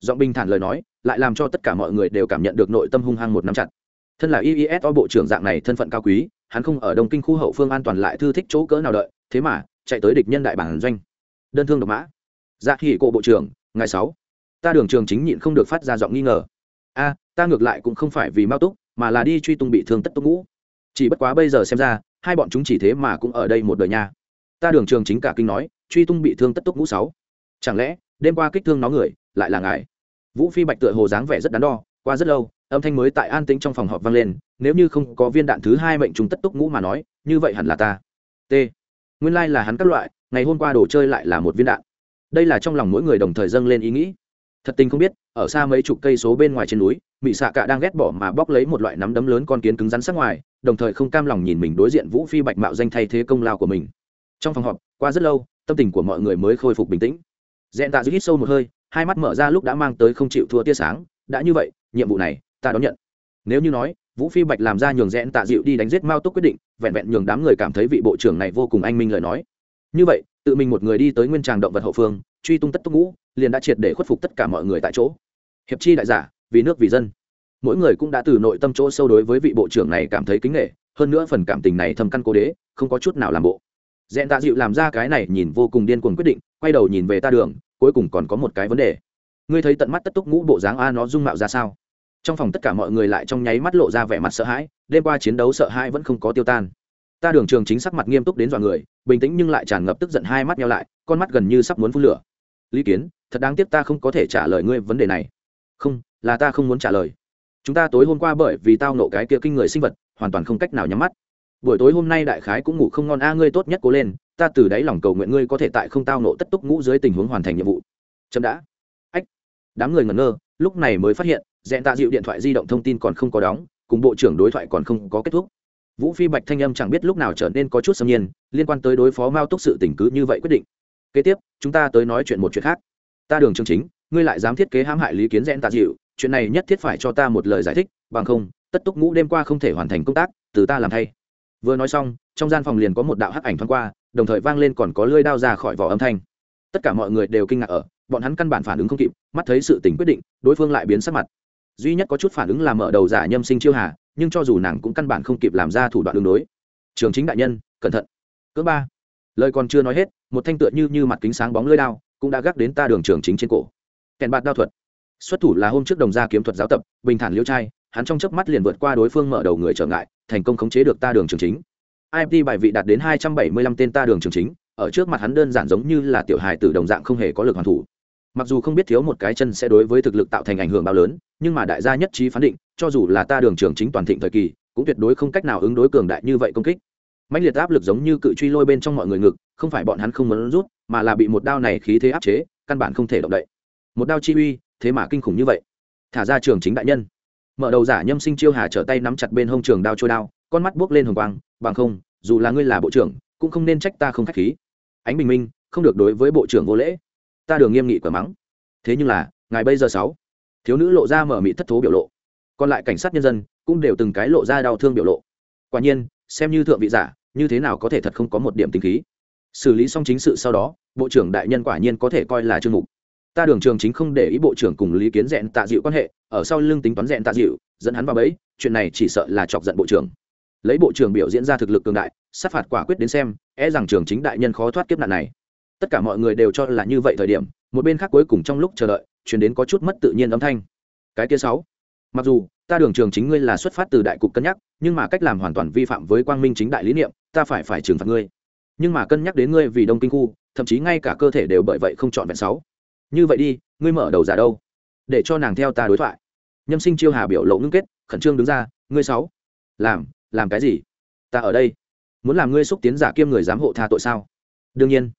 A: Giọng bình thản lời nói, lại làm cho tất cả mọi người đều cảm nhận được nội tâm hung hăng một năm chặt thân là IESO bộ trưởng dạng này thân phận cao quý, hắn không ở đông kinh khu hậu phương an toàn lại thư thích chỗ cỡ nào đợi, thế mà chạy tới địch nhân đại bản doanh. Đơn thương độc mã. Dạ hỉ cổ bộ trưởng ngày sáu. Ta đường trường chính nhịn không được phát ra giọng nghi ngờ. A, ta ngược lại cũng không phải vì mao túc, mà là đi truy tung bị thương tất túc ngũ. Chỉ bất quá bây giờ xem ra, hai bọn chúng chỉ thế mà cũng ở đây một đời nha. Ta đường trường chính cả kinh nói, truy tung bị thương tất túc ngũ sáu. Chẳng lẽ, đêm qua kích thương nó người, lại là ngài? Vũ phi bạch tựa hồ dáng vẻ rất đắn đo, qua rất lâu âm thanh mới tại an tĩnh trong phòng họp vang lên, nếu như không có viên đạn thứ hai mệnh chúng tất túc ngũ mà nói, như vậy hẳn là ta. T. Nguyên lai、like、là hắn các loại, ngày hôm qua đồ chơi lại là một viên đạn. Đây là trong lòng mỗi người đồng thời dâng lên ý nghĩ. Thật tình không biết, ở xa mấy chục cây số bên ngoài trên núi mỹ xạ cạ đang ghét bỏ mà bóc lấy một loại nắm đấm lớn con kiến cứng rắn sắc ngoài, đồng thời không cam lòng nhìn mình đối diện vũ phi bạch mạo danh thay thế công lao của mình. Trong phòng họp, qua rất lâu, tâm tình của mọi người mới khôi phục bình tĩnh. Dẹn tạ giữ hít sâu một hơi, hai mắt mở ra lúc đã mang tới không chịu thua tia sáng. Đã như vậy, nhiệm vụ này ta đón nhận. Nếu như nói, vũ phi bạch làm ra nhường rẽn tạ dịu đi đánh giết mao túc quyết định, vẹn vẹn nhường đám người cảm thấy vị bộ trưởng này vô cùng anh minh lời nói. Như vậy, tự mình một người đi tới nguyên tràng động vật hậu phương, truy tung tất túc ngũ, liền đã triệt để khuất phục tất cả mọi người tại chỗ. Hiệp chi đại giả, vì nước vì dân. Mỗi người cũng đã từ nội tâm chỗ sâu đối với vị bộ trưởng này cảm thấy kính nghệ hơn nữa phần cảm tình này thầm căn cố đế, không có chút nào làm bộ. Dẹn tạ dịu làm ra cái này nhìn vô cùng điên cuồng quyết định, quay đầu nhìn về ta đường, cuối cùng còn có một cái vấn đề. Ngươi thấy tận mắt tất túc ngũ bộ dáng a nó dung mạo ra sao? Trong phòng tất cả mọi người lại trong nháy mắt lộ ra vẻ mặt sợ hãi, đêm qua chiến đấu sợ hãi vẫn không có tiêu tan. Ta đường trường chính sắc mặt nghiêm túc đến dọa người, bình tĩnh nhưng lại tràn ngập tức giận hai mắt nhau lại, con mắt gần như sắp muốn phun lửa. Lý kiến, thật đáng tiếc ta không có thể trả lời ngươi vấn đề này. Không, là ta không muốn trả lời. Chúng ta tối hôm qua bởi vì tao nộ cái kia kinh người sinh vật, hoàn toàn không cách nào nhắm mắt. Buổi tối hôm nay đại khái cũng ngủ không ngon, a, ngươi tốt nhất cố lên, ta từ đáy lòng cầu nguyện ngươi có thể tại không tao nộ tất túc ngũ dưới tình huống hoàn thành nhiệm vụ. Chậm đã. Ách, đám người ngẩn ngơ lúc này mới phát hiện dẹn tạ dịu điện thoại di động thông tin còn không có đóng, cùng bộ trưởng đối thoại còn không có kết thúc. Vũ phi bạch thanh âm chẳng biết lúc nào trở nên có chút xâm nhiên, liên quan tới đối phó mao túc sự tỉnh cứ như vậy quyết định. Kế tiếp, chúng ta tới nói chuyện một chuyện khác. Ta đường chương chính, ngươi lại dám thiết kế hãm hại lý kiến rẽn tạ dịu, chuyện này nhất thiết phải cho ta một lời giải thích, bằng không, tất túc ngũ đêm qua không thể hoàn thành công tác, từ ta làm thay. Vừa nói xong, trong gian phòng liền có một đạo hắc ảnh thoáng qua, đồng thời vang lên còn có lưỡi đao ra khỏi vỏ âm thanh. Tất cả mọi người đều kinh ngạc ở bọn hắn căn bản phản ứng không kịp, mắt thấy sự tình quyết định, đối phương lại biến sắc mặt. Duy nhất có chút phản ứng là mở đầu giả nhâm sinh chiêu hà, nhưng cho dù nàng cũng căn bản không kịp làm ra thủ đoạn đường đối. Trường chính đại nhân, cẩn thận. Cỡ ba. Lời còn chưa nói hết, một thanh tựa như như mặt kính sáng bóng lưỡi đao, cũng đã gác đến ta đường trường chính trên cổ. Kèn bạt đao thuật. Xuất thủ là hôm trước đồng gia kiếm thuật giáo tập, bình thản liêu trai, hắn trong chớp mắt liền vượt qua đối phương mở đầu người trở ngại, thành công khống chế được ta đường trường chính. Imt bài vị đạt đến hai trăm bảy mươi lăm tên ta đường trường chính, ở trước mặt hắn đơn giản giống như là tiểu hài tử đồng dạng không hề có lực hoàn thủ mặc dù không biết thiếu một cái chân sẽ đối với thực lực tạo thành ảnh hưởng bao lớn, nhưng mà đại gia nhất trí phán định, cho dù là ta đường trường chính toàn thịnh thời kỳ, cũng tuyệt đối không cách nào ứng đối cường đại như vậy công kích. Mạnh liệt áp lực giống như cự truy lôi bên trong mọi người ngực, không phải bọn hắn không muốn rút, mà là bị một đao này khí thế áp chế, căn bản không thể động đậy. Một đao chi uy, thế mà kinh khủng như vậy. Thả ra trường chính đại nhân. Mở đầu giả nhâm sinh chiêu hà trở tay nắm chặt bên hông trường đao trôi đao, con mắt buốc lên hồng quang, bằng không, dù là ngươi là bộ trưởng, cũng không nên trách ta không khách khí. Ánh bình minh, không được đối với bộ trưởng vô lễ ta đường nghiêm nghị quả mắng. Thế nhưng là, ngài bây giờ sáu, thiếu nữ lộ ra mở mị thất thố biểu lộ. Còn lại cảnh sát nhân dân cũng đều từng cái lộ ra đau thương biểu lộ. Quả nhiên, xem như thượng vị giả, như thế nào có thể thật không có một điểm tính khí. Xử lý xong chính sự sau đó, bộ trưởng đại nhân quả nhiên có thể coi là chương mục. Ta đường trường chính không để ý bộ trưởng cùng lý kiến dẹn tạ dịu quan hệ, ở sau lưng tính toán dẹn tạ dịu, dẫn hắn vào bẫy, chuyện này chỉ sợ là chọc giận bộ trưởng. Lấy bộ trưởng biểu diễn ra thực lực cường đại, sát phạt quả quyết đến xem e rằng trường chính đại nhân khó thoát kiếp nạn này tất cả mọi người đều cho là như vậy thời điểm, một bên khác cuối cùng trong lúc chờ đợi chuyển đến có chút mất tự nhiên âm thanh. Cái kia sáu. Mặc dù, ta đường trường chính ngươi là xuất phát từ đại cục cân nhắc, nhưng mà cách làm hoàn toàn vi phạm với quang minh chính đại lý niệm, ta phải phải trừng phạt ngươi. Nhưng mà cân nhắc đến ngươi vì đông kinh khu, thậm chí ngay cả cơ thể đều bởi vậy không chọn vẹn sáu. Như vậy đi, ngươi mở đầu giả đâu? Để cho nàng theo ta đối thoại. Nhâm sinh chiêu hà biểu lộ ngưng kết, khẩn trương đứng ra, ngươi sáu. Làm làm cái gì? Ta ở đây. Muốn làm ngươi xúc tiến giả kiêm người giám hộ tha tội sao? Đương nhiên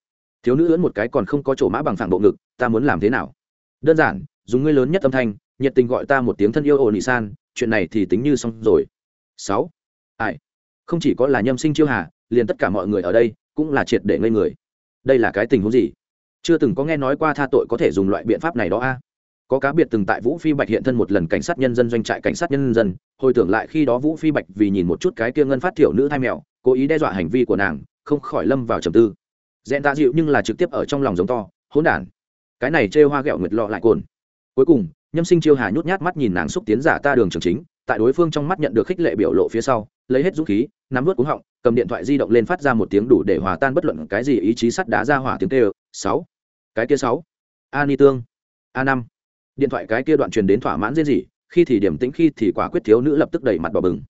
A: thiếu nữ ưỡn một cái còn không có chỗ mã bằng phẳng bộ ngực, ta muốn làm thế nào? Đơn giản, dùng ngươi lớn nhất âm thanh, nhiệt tình gọi ta một tiếng thân yêu ồn ị san chuyện này thì tính như xong rồi. Sáu. Ai? Không chỉ có là nhâm sinh chiêu hà, liền tất cả mọi người ở đây cũng là triệt để ngây người. Đây là cái tình huống gì? Chưa từng có nghe nói qua tha tội có thể dùng loại biện pháp này đó a. Có cá biệt từng tại vũ phi bạch hiện thân một lần cảnh sát nhân dân doanh trại cảnh sát nhân dân, hồi tưởng lại khi đó vũ phi bạch vì nhìn một chút cái kia ngân phát thiểu nữ thai mèo, cố ý đe dọa hành vi của nàng, không khỏi lâm vào trầm tư dẹn tạ dịu nhưng là trực tiếp ở trong lòng giống to, hỗn đản. Cái này trêu hoa ghẹo nguyệt lọ lại cồn. Cuối cùng, nhâm sinh chiêu hà nhút nhát mắt nhìn nàng xúc tiến giả ta đường trường chính, tại đối phương trong mắt nhận được khích lệ biểu lộ phía sau, lấy hết dũng khí, nắm vớt cúng họng, cầm điện thoại di động lên phát ra một tiếng đủ để hòa tan bất luận cái gì ý chí sắt đá ra hỏa tiếng tê sáu. Cái kia sáu. A ni tương. A năm. Điện thoại cái kia đoạn truyền đến thỏa mãn riêng gì khi thì điểm tĩnh khi thì quả quyết thiếu nữ lập tức đẩy mặt bỏ bừng.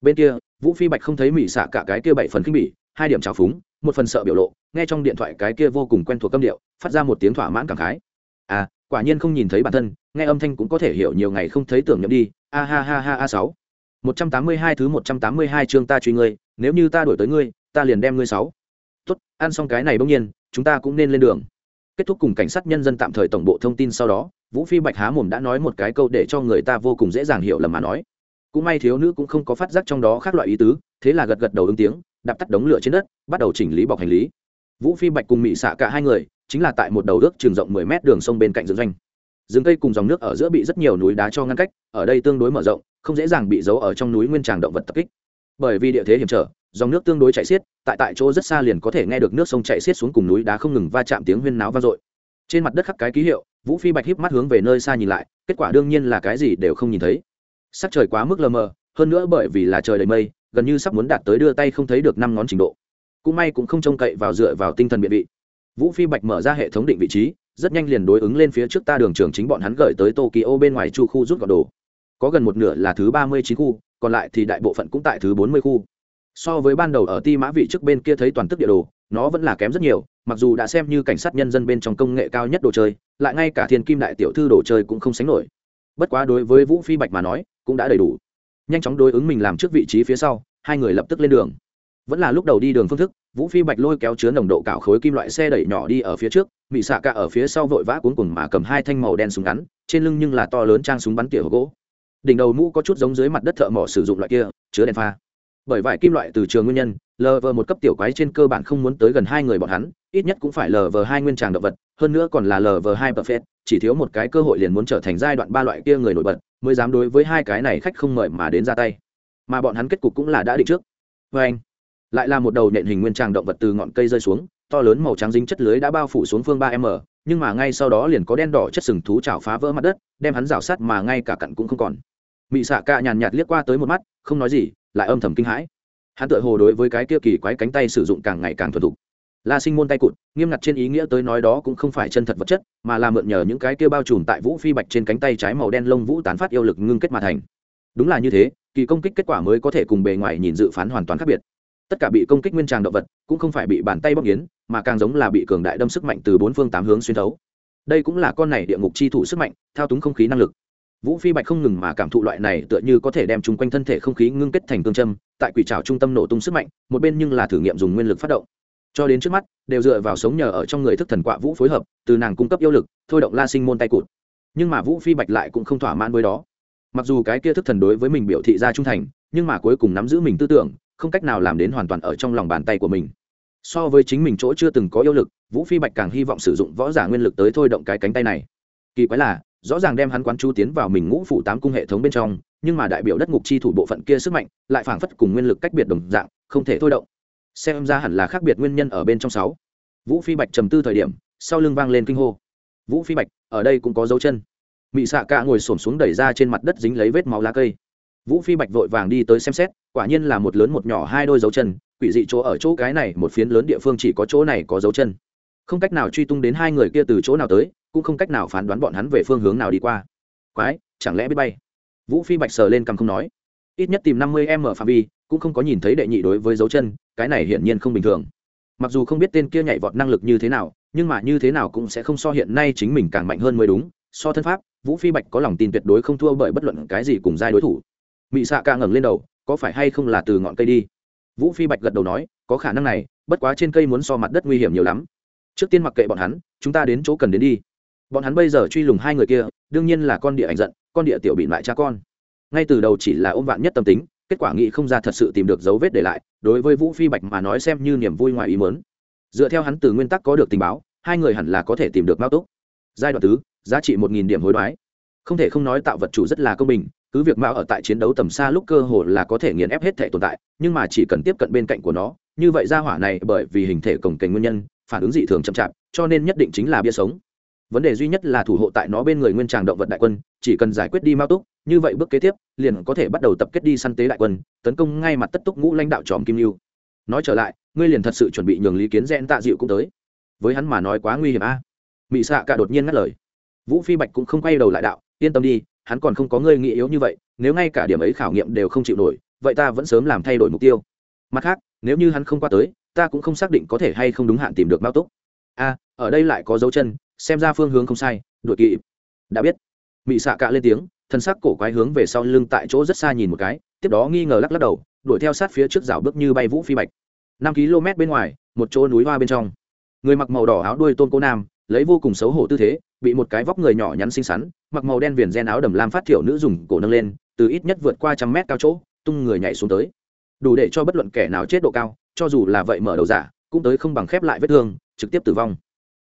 A: Bên kia, vũ phi bạch không thấy mỹ xạ cả cái kia bảy phần khinh bỉ, hai điểm trào phúng một phần sợ biểu lộ, nghe trong điện thoại cái kia vô cùng quen thuộc câm điệu, phát ra một tiếng thỏa mãn cảm khái. À quả nhiên không nhìn thấy bản thân, nghe âm thanh cũng có thể hiểu nhiều ngày không thấy tưởng nhậm đi. A ha ha ha a sáu. Một trăm tám mươi hai thứ một trăm tám mươi hai chương ta truy ngươi, nếu như ta đổi tới ngươi, ta liền đem ngươi sáu. Tốt, ăn xong cái này bỗng nhiên, chúng ta cũng nên lên đường. Kết thúc cùng cảnh sát nhân dân tạm thời tổng bộ thông tin sau đó, vũ phi bạch há mồm đã nói một cái câu để cho người ta vô cùng dễ dàng hiểu lầm mà nói. Cũng may thiếu nữ cũng không có phát giác trong đó khác loại ý tứ, thế là gật gật đầu ứng tiếng đạp tắt đống lửa trên đất, bắt đầu chỉnh lý bọc hành lý. Vũ phi bạch cùng mỹ xạ cả hai người, chính là tại một đầu ước trường rộng mười mét đường sông bên cạnh rừng doanh. Rừng cây cùng dòng nước ở giữa bị rất nhiều núi đá cho ngăn cách, ở đây tương đối mở rộng, không dễ dàng bị giấu ở trong núi nguyên tràng động vật tập kích. Bởi vì địa thế hiểm trở, dòng nước tương đối chảy xiết, tại tại chỗ rất xa liền có thể nghe được nước sông chảy xiết xuống cùng núi đá không ngừng va chạm tiếng huyên náo vang dội. Trên mặt đất khắc cái ký hiệu, vũ phi bạch híp mắt hướng về nơi xa nhìn lại, kết quả đương nhiên là cái gì đều không nhìn thấy. Sắc trời quá mức lờ mờ, hơn nữa bởi vì là trời đầy mây gần như sắp muốn đạt tới đưa tay không thấy được năm ngón trình độ. Cũng may cũng không trông cậy vào dựa vào tinh thần biện vị. Vũ phi bạch mở ra hệ thống định vị trí, rất nhanh liền đối ứng lên phía trước ta đường trường chính bọn hắn gửi tới tokyo bên ngoài chu khu rút gọn đồ. Có gần một nửa là thứ ba mươi chín khu, còn lại thì đại bộ phận cũng tại thứ bốn mươi khu. So với ban đầu ở ti mã vị trước bên kia thấy toàn tức địa đồ, nó vẫn là kém rất nhiều, mặc dù đã xem như cảnh sát nhân dân bên trong công nghệ cao nhất đồ chơi, lại ngay cả thiên kim đại tiểu thư đồ chơi cũng không sánh nổi. Bất quá đối với vũ phi bạch mà nói, cũng đã đầy đủ nhanh chóng đối ứng mình làm trước vị trí phía sau, hai người lập tức lên đường. Vẫn là lúc đầu đi đường phương thức, vũ phi bạch lôi kéo chứa nồng độ cạo khối kim loại xe đẩy nhỏ đi ở phía trước bị xạ cả ở phía sau vội vã cuốn cùng mà cầm hai thanh màu đen súng ngắn, trên lưng nhưng là to lớn trang súng bắn tỉa gỗ. Đỉnh đầu mũ có chút giống dưới mặt đất thợ mỏ sử dụng loại kia, chứa đèn pha. Bởi vải kim loại từ trường nguyên nhân lờ vờ một cấp tiểu quái trên cơ bản không muốn tới gần hai người bọn hắn, ít nhất cũng phải lờ vờ hai nguyên tràng động vật, hơn nữa còn là lờ vờ hai buffet chỉ thiếu một cái cơ hội liền muốn trở thành giai đoạn ba loại kia người nổi bật mới dám đối với hai cái này khách không mời mà đến ra tay. Mà bọn hắn kết cục cũng là đã định trước. Vê anh, lại là một đầu nện hình nguyên tràng động vật từ ngọn cây rơi xuống, to lớn màu trắng dính chất lưới đã bao phủ xuống phương ba m nhưng mà ngay sau đó liền có đen đỏ chất sừng thú chảo phá vỡ mặt đất, đem hắn rào sát mà ngay cả cặn cũng không còn. Mị xạ ca nhàn nhạt liếc qua tới một mắt, không nói gì, lại âm thầm kinh hãi. Hắn tự hồ đối với cái kia kỳ quái cánh tay sử dụng càng ngày càng thuần thục la sinh môn tay cụt, nghiêm ngặt trên ý nghĩa tới nói đó cũng không phải chân thật vật chất, mà là mượn nhờ những cái kia bao trùm tại vũ phi bạch trên cánh tay trái màu đen lông vũ tán phát yêu lực ngưng kết mà thành. Đúng là như thế, kỳ công kích kết quả mới có thể cùng bề ngoài nhìn dự phán hoàn toàn khác biệt. Tất cả bị công kích nguyên tràng động vật, cũng không phải bị bàn tay bóc nghiến, mà càng giống là bị cường đại đâm sức mạnh từ bốn phương tám hướng xuyên thấu. Đây cũng là con này địa ngục chi thủ sức mạnh, thao túng không khí năng lực. Vũ phi bạch không ngừng mà cảm thụ loại này tựa như có thể đem chung quanh thân thể không khí ngưng kết thành cương châm, tại quỷ trào trung tâm nổ tung sức mạnh, một bên nhưng là thử nghiệm dùng nguyên lực phát động cho đến trước mắt, đều dựa vào sống nhờ ở trong người thức thần quạ vũ phối hợp, từ nàng cung cấp yêu lực, thôi động la sinh môn tay cụt. Nhưng mà vũ phi bạch lại cũng không thỏa mãn với đó. Mặc dù cái kia thức thần đối với mình biểu thị ra trung thành, nhưng mà cuối cùng nắm giữ mình tư tưởng, không cách nào làm đến hoàn toàn ở trong lòng bàn tay của mình. So với chính mình chỗ chưa từng có yêu lực, vũ phi bạch càng hy vọng sử dụng võ giả nguyên lực tới thôi động cái cánh tay này. Kỳ quái là, rõ ràng đem hắn quán chú tiến vào mình ngũ phủ tám cung hệ thống bên trong, nhưng mà đại biểu đất ngục chi thủ bộ phận kia sức mạnh, lại phảng phất cùng nguyên lực cách biệt đồng dạng, không thể thôi động xem ra hẳn là khác biệt nguyên nhân ở bên trong sáu. Vũ phi bạch trầm tư thời điểm, sau lưng vang lên kinh hô. Vũ phi bạch, ở đây cũng có dấu chân. Mị xạ cả ngồi xổm xuống đẩy ra trên mặt đất dính lấy vết máu lá cây. Vũ phi bạch vội vàng đi tới xem xét, quả nhiên là một lớn một nhỏ hai đôi dấu chân, quỷ dị chỗ ở chỗ cái này một phiến lớn địa phương chỉ có chỗ này có dấu chân. Không cách nào truy tung đến hai người kia từ chỗ nào tới, cũng không cách nào phán đoán bọn hắn về phương hướng nào đi qua. Quái, chẳng lẽ biết bay? Vũ phi bạch sờ lên cằm không nói. Ít nhất tìm năm mươi m phạm vi cũng không có nhìn thấy đệ nhị đối với dấu chân, cái này hiển nhiên không bình thường. Mặc dù không biết tên kia nhảy vọt năng lực như thế nào, nhưng mà như thế nào cũng sẽ không so hiện nay chính mình càng mạnh hơn mới đúng, so thân pháp, vũ phi bạch có lòng tin tuyệt đối không thua bởi bất luận cái gì cùng giai đối thủ. Mị xạ ca ngẩng lên đầu, có phải hay không là từ ngọn cây đi? Vũ phi bạch gật đầu nói, có khả năng này, bất quá trên cây muốn so mặt đất nguy hiểm nhiều lắm. Trước tiên mặc kệ bọn hắn, chúng ta đến chỗ cần đến đi. Bọn hắn bây giờ truy lùng hai người kia, đương nhiên là con địa ảnh giận, con địa tiểu bị lại cha con. Ngay từ đầu chỉ là ôm vạn nhất tâm tính kết quả nghĩ không ra thật sự tìm được dấu vết để lại, đối với vũ phi bạch mà nói xem như niềm vui ngoài ý mớn dựa theo hắn từ nguyên tắc có được tình báo, hai người hẳn là có thể tìm được mao túc. Giai đoạn tứ giá trị một nghìn điểm hối đoái. Không thể không nói tạo vật chủ rất là công bình, cứ việc mao ở tại chiến đấu tầm xa lúc cơ hồ là có thể nghiền ép hết thể tồn tại, nhưng mà chỉ cần tiếp cận bên cạnh của nó, như vậy ra hỏa này bởi vì hình thể cổng kềnh nguyên nhân, phản ứng dị thường chậm chạp, cho nên nhất định chính là bia sống vấn đề duy nhất là thủ hộ tại nó bên người nguyên tràng động vật đại quân, chỉ cần giải quyết đi mao túc, như vậy bước kế tiếp, liền có thể bắt đầu tập kết đi săn tế đại quân, tấn công ngay mặt tất túc ngũ lãnh đạo tròm kim lưu nói trở lại, ngươi liền thật sự chuẩn bị nhường lý kiến rẽn tạ dịu cũng tới. Với hắn mà nói quá nguy hiểm a. À? mị xạ cả đột nhiên ngắt lời. Vũ phi bạch cũng không quay đầu lại đạo, yên tâm đi, hắn còn không có ngươi nghĩ yếu như vậy, nếu ngay cả điểm ấy khảo nghiệm đều không chịu nổi, vậy ta vẫn sớm làm thay đổi mục tiêu. Mặt khác, nếu như hắn không qua tới, ta cũng không xác định có thể hay không đúng hạn tìm được mao túc. A, ở đây lại có dấu chân xem ra phương hướng không sai đuổi kỵ đã biết. Mị xạ cạ lên tiếng, thân sắc cổ quái hướng về sau lưng tại chỗ rất xa nhìn một cái, tiếp đó nghi ngờ lắc lắc đầu, đuổi theo sát phía trước rào bước như bay vũ phi bạch. Năm km bên ngoài, một chỗ núi hoa bên trong. Người mặc màu đỏ áo đuôi tôn cô nam, lấy vô cùng xấu hổ tư thế, bị một cái vóc người nhỏ nhắn xinh xắn, mặc màu đen viền gen áo đầm lam phát thiểu nữ dùng cổ nâng lên, từ ít nhất vượt qua trăm mét cao chỗ, tung người nhảy xuống tới. Đủ để cho bất luận kẻ nào chết độ cao, cho dù là vậy mở đầu giả, cũng tới không bằng khép lại vết thương, trực tiếp tử vong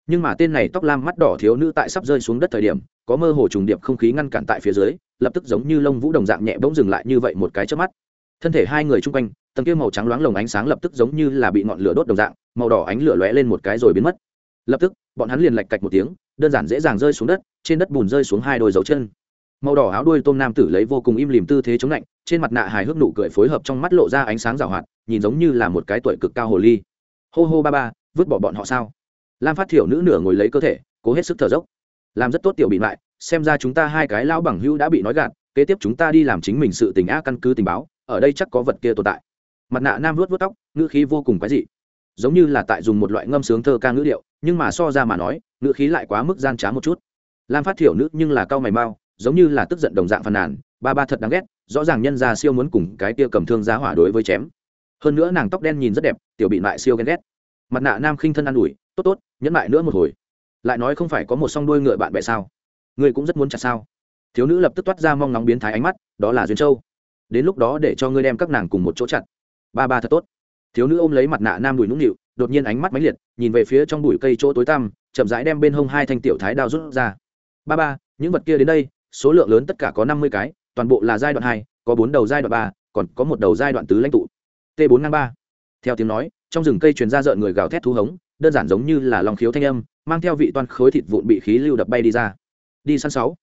A: nhưng mà tên này tóc lam mắt đỏ thiếu nữ tại sắp rơi xuống đất thời điểm, có mơ hồ trùng điệp không khí ngăn cản tại phía dưới, lập tức giống như lông vũ đồng dạng nhẹ bỗng dừng lại như vậy một cái trước mắt. Thân thể hai người chung quanh, tầng kia màu trắng loáng lồng ánh sáng lập tức giống như là bị ngọn lửa đốt đồng dạng, màu đỏ ánh lửa lóe lên một cái rồi biến mất. Lập tức, bọn hắn liền lạch cạch một tiếng, đơn giản dễ dàng rơi xuống đất, trên đất bùn rơi xuống hai đôi dấu chân. Màu đỏ áo đuôi tôm nam tử lấy vô cùng im lìm tư thế chống lạnh, trên mặt nạ hài hước nụ cười phối hợp trong mắt lộ ra ánh sáng rào hoạt, nhìn giống như là một cái tuổi cực cao hồ ly. Hô hô ba ba, vứt bỏ bọn họ sao? Lam phát thiểu nữ nửa ngồi lấy cơ thể, cố hết sức thở dốc. Làm rất tốt tiểu bị lại, xem ra chúng ta hai cái lão bằng hữu đã bị nói gạt, kế tiếp chúng ta đi làm chính mình sự tình á căn cứ tình báo, ở đây chắc có vật kia tồn tại. Mặt nạ nam vuốt vuốt tóc, ngữ khí vô cùng quái dị. Giống như là tại dùng một loại ngâm sướng thơ ca ngữ điệu, nhưng mà so ra mà nói, ngữ khí lại quá mức gian trá một chút. Lam phát thiểu nữ nhưng là cao mày mau, giống như là tức giận đồng dạng phàn nàn, ba ba thật đáng ghét, rõ ràng nhân gia siêu muốn cùng cái kia cầm thương giá hỏa đối với chém. Hơn nữa nàng tóc đen nhìn rất đẹp, tiểu bị lại siêu ghen ghét. Mặt nạ nam khinh thân ă n ủi tốt tốt, nhẫn lại nữa một hồi. Lại nói không phải có một song đuôi ngựa bạn bè sao? Ngươi cũng rất muốn chặt sao? Thiếu nữ lập tức toát ra mong nóng biến thái ánh mắt, đó là duyên châu. Đến lúc đó để cho ngươi đem các nàng cùng một chỗ chặt. Ba ba thật tốt. Thiếu nữ ôm lấy mặt nạ nam đùi nũng nịu, đột nhiên ánh mắt máy liệt, nhìn về phía trong bụi cây chỗ tối tăm, chậm rãi đem bên hông hai thanh tiểu thái đao rút ra. Ba ba, những vật kia đến đây, số lượng lớn tất cả có năm mươi cái, toàn bộ là giai đoạn hai, có bốn đầu giai đoạn ba, còn có một đầu giai đoạn tứ lãnh tụ. T bốn năm ba. Theo tiếng nói, trong rừng cây truyền ra rợn người gào thét thú hống đơn giản giống như là lòng khiếu thanh âm, mang theo vị toan khối thịt vụn bị khí lưu đập bay đi ra. Đi săn sáu.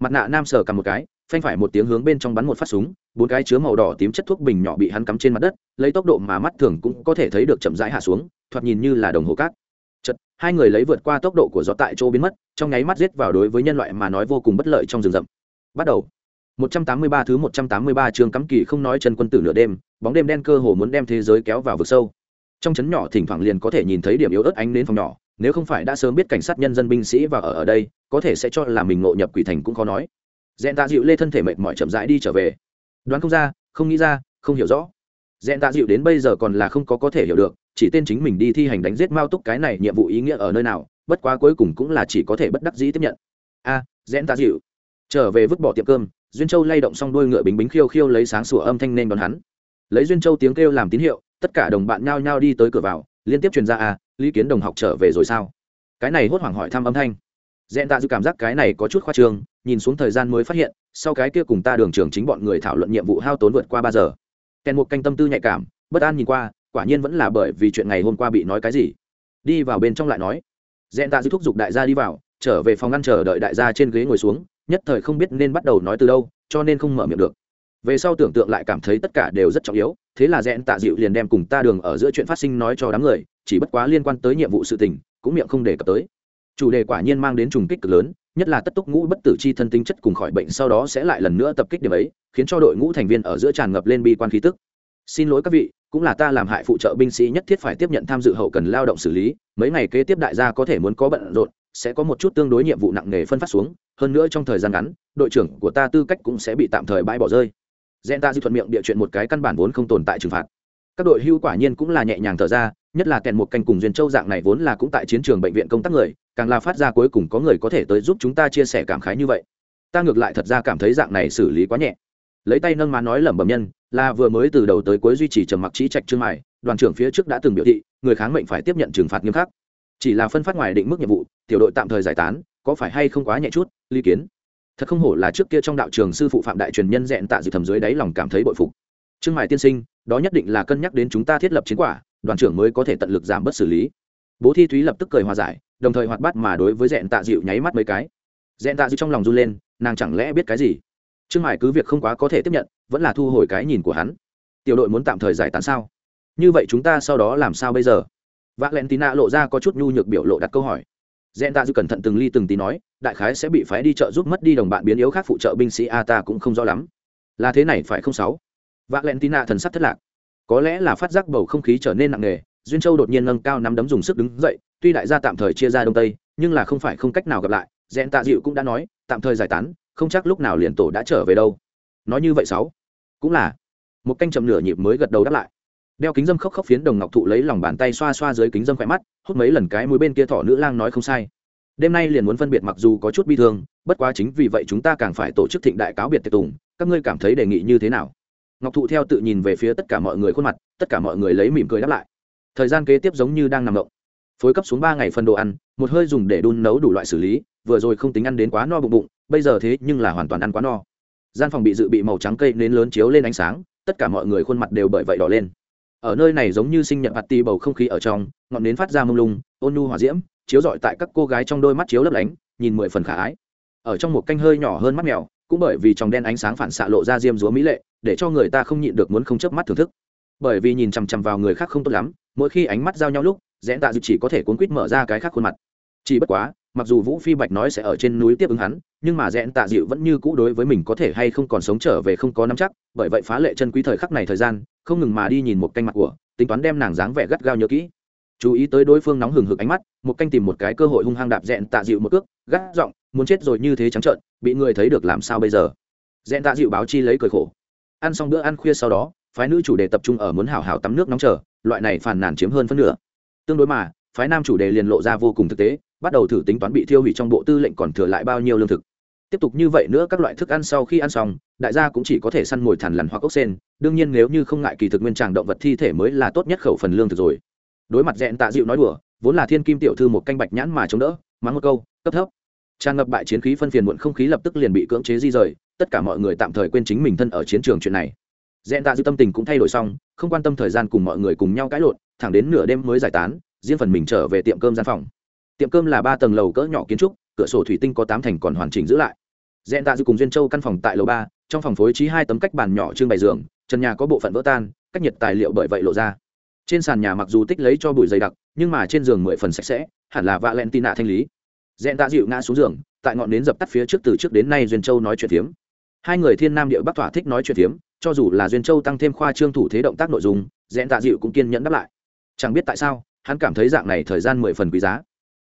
A: Mặt nạ nam sờ cầm một cái, phanh phải một tiếng hướng bên trong bắn một phát súng, bốn cái chứa màu đỏ tím chất thuốc bình nhỏ bị hắn cắm trên mặt đất, lấy tốc độ mà mắt thường cũng có thể thấy được chậm rãi hạ xuống, thoạt nhìn như là đồng hồ cát. Chật hai người lấy vượt qua tốc độ của gió tại chỗ biến mất, trong nháy mắt giết vào đối với nhân loại mà nói vô cùng bất lợi trong rừng rậm. Bắt đầu. 183 thứ 183 trường cắm kỳ không nói chân quân tử nửa đêm, bóng đêm đen cơ hồ muốn đem thế giới kéo vào vực sâu trong chấn nhỏ thỉnh thoảng liền có thể nhìn thấy điểm yếu ớt ánh đến phòng nhỏ nếu không phải đã sớm biết cảnh sát nhân dân binh sĩ và ở ở đây có thể sẽ cho là mình ngộ nhập quỷ thành cũng khó nói. Dẹn tạ dịu lê thân thể mệt mỏi chậm rãi đi trở về. Đoán không ra không nghĩ ra không hiểu rõ. Dẹn tạ dịu đến bây giờ còn là không có có thể hiểu được chỉ tên chính mình đi thi hành đánh giết mao túc cái này nhiệm vụ ý nghĩa ở nơi nào bất quá cuối cùng cũng là chỉ có thể bất đắc dĩ tiếp nhận. A à, dẹn tạ dịu. Trở về vứt bỏ tiệm cơm duyên châu lay động xong đuôi ngựa bính bính khiêu khiêu lấy sáng sủa âm thanh nên đón hắn. Lấy duyên châu tiếng kêu làm tín hiệu tất cả đồng bạn nhao nhao đi tới cửa vào, liên tiếp truyền ra à lý kiến đồng học trở về rồi sao? Cái này hốt hoảng hỏi thăm âm thanh. Dẹn tạ dư cảm giác cái này có chút khoa trương, nhìn xuống thời gian mới phát hiện, sau cái kia cùng ta đường trường chính bọn người thảo luận nhiệm vụ hao tốn vượt qua ba giờ. Kèn một canh tâm tư nhạy cảm, bất an nhìn qua, quả nhiên vẫn là bởi vì chuyện ngày hôm qua bị nói cái gì. Đi vào bên trong lại nói. Dẹn tạ dư thúc giục đại gia đi vào, trở về phòng ngăn chờ đợi đại gia trên ghế ngồi xuống, nhất thời không biết nên bắt đầu nói từ đâu, cho nên không mở miệng được về sau tưởng tượng lại cảm thấy tất cả đều rất trọng yếu, thế là rẽn tạ dịu liền đem cùng ta đường ở giữa chuyện phát sinh nói cho đám người, chỉ bất quá liên quan tới nhiệm vụ sự tình, cũng miệng không đề cập tới. Chủ đề quả nhiên mang đến trùng kích cực lớn, nhất là tất túc ngũ bất tử chi thân tính chất cùng khỏi bệnh sau đó sẽ lại lần nữa tập kích điểm ấy, khiến cho đội ngũ thành viên ở giữa tràn ngập lên bi quan khí tức. Xin lỗi các vị, cũng là ta làm hại phụ trợ binh sĩ nhất thiết phải tiếp nhận tham dự hậu cần lao động xử lý, mấy ngày kế tiếp đại gia có thể muốn có bận rộn, sẽ có một chút tương đối nhiệm vụ nặng nề phân phát xuống, hơn nữa trong thời gian ngắn, đội trưởng của ta tư cách cũng sẽ bị tạm thời bãi bỏ rơi dẹn ta di thuận miệng địa chuyện một cái căn bản vốn không tồn tại trừng phạt. Các đội hưu quả nhiên cũng là nhẹ nhàng thở ra, nhất là kèn một canh cùng duyên châu dạng này vốn là cũng tại chiến trường bệnh viện công tác người, càng là phát ra cuối cùng có người có thể tới giúp chúng ta chia sẻ cảm khái như vậy. Ta ngược lại thật ra cảm thấy dạng này xử lý quá nhẹ. Lấy tay nâng má nói lẩm bẩm nhân, là vừa mới từ đầu tới cuối duy trì trầm mặc trí trạch trương mại, đoàn trưởng phía trước đã từng biểu thị, người kháng mệnh phải tiếp nhận trừng phạt nghiêm khắc. Chỉ là phân phát ngoài định mức nhiệm vụ, tiểu đội tạm thời giải tán, có phải hay không quá nhẹ chút, lý kiến? Thật không hổ là trước kia trong đạo trường sư phụ phạm đại truyền nhân dẹn tạ dự thầm dưới đáy lòng cảm thấy bội phục. Trương mại tiên sinh, đó nhất định là cân nhắc đến chúng ta thiết lập chiến quả, đoàn trưởng mới có thể tận lực giảm bớt xử lý. Bố thi thúy lập tức cười hòa giải, đồng thời hoạt bát mà đối với dẹn tạ dịu nháy mắt mấy cái. Dẹn tạ dịu trong lòng run lên, nàng chẳng lẽ biết cái gì? Trương mại cứ việc không quá có thể tiếp nhận, vẫn là thu hồi cái nhìn của hắn. Tiểu đội muốn tạm thời giải tán sao? Như vậy chúng ta sau đó làm sao bây giờ? Valentina lộ ra có chút nhu nhược biểu lộ đặt câu hỏi dẹn tạ dư cẩn thận từng ly từng tí nói, đại khái sẽ bị phái đi chợ giúp mất đi đồng bạn biến yếu khác phụ trợ binh sĩ a ta cũng không rõ lắm. Là thế này phải không sáu? Valentina thần sắc thất lạc. Có lẽ là phát giác bầu không khí trở nên nặng nề, duyên châu đột nhiên nâng cao nắm đấm dùng sức đứng dậy, tuy đại gia tạm thời chia ra đông tây, nhưng là không phải không cách nào gặp lại dẹn tạ dịu cũng đã nói, tạm thời giải tán, không chắc lúc nào liền tổ đã trở về đâu. Nói như vậy sáu? Cũng là. Một canh chậm nửa nhịp mới gật đầu đáp lại đeo kính dâm khóc khóc phiến đồng ngọc thụ lấy lòng bàn tay xoa xoa dưới kính dâm khỏe mắt, hút mấy lần cái mũi bên kia thỏ nữ lang nói không sai. Đêm nay liền muốn phân biệt mặc dù có chút bi thương, bất quá chính vì vậy chúng ta càng phải tổ chức thịnh đại cáo biệt tiệc tùng, các ngươi cảm thấy đề nghị như thế nào? Ngọc thụ theo tự nhìn về phía tất cả mọi người khuôn mặt, tất cả mọi người lấy mỉm cười đáp lại. Thời gian kế tiếp giống như đang nằm động. Phối cấp xuống ba ngày phần đồ ăn, một hơi dùng để đun nấu đủ loại xử lý, vừa rồi không tính ăn đến quá no bụng bụng, bây giờ thế nhưng là hoàn toàn ăn quá no. Gian phòng bị dự bị màu trắng cây nến lớn chiếu lên ánh sáng, tất cả mọi người khuôn mặt đều bởi vậy đỏ lên ở nơi này giống như sinh nhật mặt tì bầu không khí ở trong, ngọn nến phát ra mông lung, ôn nhu hỏa diễm, chiếu rọi tại các cô gái trong đôi mắt chiếu lấp lánh, nhìn mười phần khả ái. Ở trong một canh hơi nhỏ hơn mắt mèo, cũng bởi vì trong đen ánh sáng phản xạ lộ ra diêm dúa mỹ lệ, để cho người ta không nhịn được muốn không chớp mắt thưởng thức. Bởi vì nhìn chằm chằm vào người khác không tốt lắm, mỗi khi ánh mắt giao nhau lúc rẽn tạ dịu chỉ có thể cuốn quýt mở ra cái khác khuôn mặt. Chỉ bất quá mặc dù vũ phi bạch nói sẽ ở trên núi tiếp ứng hắn, nhưng mà rẽn tạ dịu vẫn như cũ đối với mình có thể hay không còn sống trở về không có nắm chắc, bởi vậy phá lệ chân quý thời khắc này thời gian, không ngừng mà đi nhìn một canh mặt của, tính toán đem nàng dáng vẻ gắt gao nhớ kỹ. Chú ý tới đối phương nóng hừng hực ánh mắt, một canh tìm một cái cơ hội hung hăng đạp rẽn tạ dịu một cước, gắt giọng, muốn chết rồi như thế trắng trợn, bị người thấy được làm sao bây giờ? Rẽn tạ dịu báo chi lấy cười khổ. Ăn xong bữa ăn khuya sau đó, phái nữ chủ đề tập trung ở muốn hảo hảo tắm nước nóng chờ, loại này phản nản chiếm hơn phân nửa. Tương đối mà, phái nam chủ đề liền lộ ra vô cùng thực tế bắt đầu thử tính toán bị thiêu hủy trong bộ tư lệnh còn thừa lại bao nhiêu lương thực. Tiếp tục như vậy nữa, các loại thức ăn sau khi ăn xong, đại gia cũng chỉ có thể săn mồi thằn lằn hoặc ốc sen đương nhiên nếu như không ngại kỳ thực nguyên tràng động vật thi thể mới là tốt nhất khẩu phần lương thực rồi. Đối mặt dẹn tạ dịu nói đùa, vốn là thiên kim tiểu thư một canh bạch nhãn mà chống đỡ, mắng một câu, cấp thấp. Tràn ngập bại chiến khí phân phiền muộn không khí lập tức liền bị cưỡng chế di rời, tất cả mọi người tạm thời quên chính mình thân ở chiến trường chuyện này. Dẹn tạ dịu tâm tình cũng thay đổi xong, không quan tâm thời gian cùng mọi người cùng nhau cãi lộn, thẳng đến nửa đêm mới giải tán, riêng phần mình trở về tiệm cơm gian phòng tiệm cơm là ba tầng lầu cỡ nhỏ kiến trúc, cửa sổ thủy tinh có tám thành còn hoàn chỉnh giữ lại. Dẹn tạ dư cùng duyên châu căn phòng tại lầu ba, trong phòng phối trí hai tấm cách bàn nhỏ trưng bày giường, trần nhà có bộ phận vỡ tan, cách nhiệt tài liệu bởi vậy lộ ra. Trên sàn nhà mặc dù tích lấy cho bụi dày đặc, nhưng mà trên giường mười phần sạch sẽ, hẳn là vạ len tin nạ thanh lý. Dẹn tạ dịu ngã xuống giường, tại ngọn nến dập tắt phía trước từ trước đến nay duyên châu nói chuyện phiếm. Hai người thiên nam địa bắc thỏa thích nói chuyện phiếm, cho dù là duyên châu tăng thêm khoa trương thủ thế động tác nội dung dẹn tạ dịu cũng kiên nhẫn đáp lại. Chẳng biết tại sao, hắn cảm thấy dạng này thời gian mười phần quý giá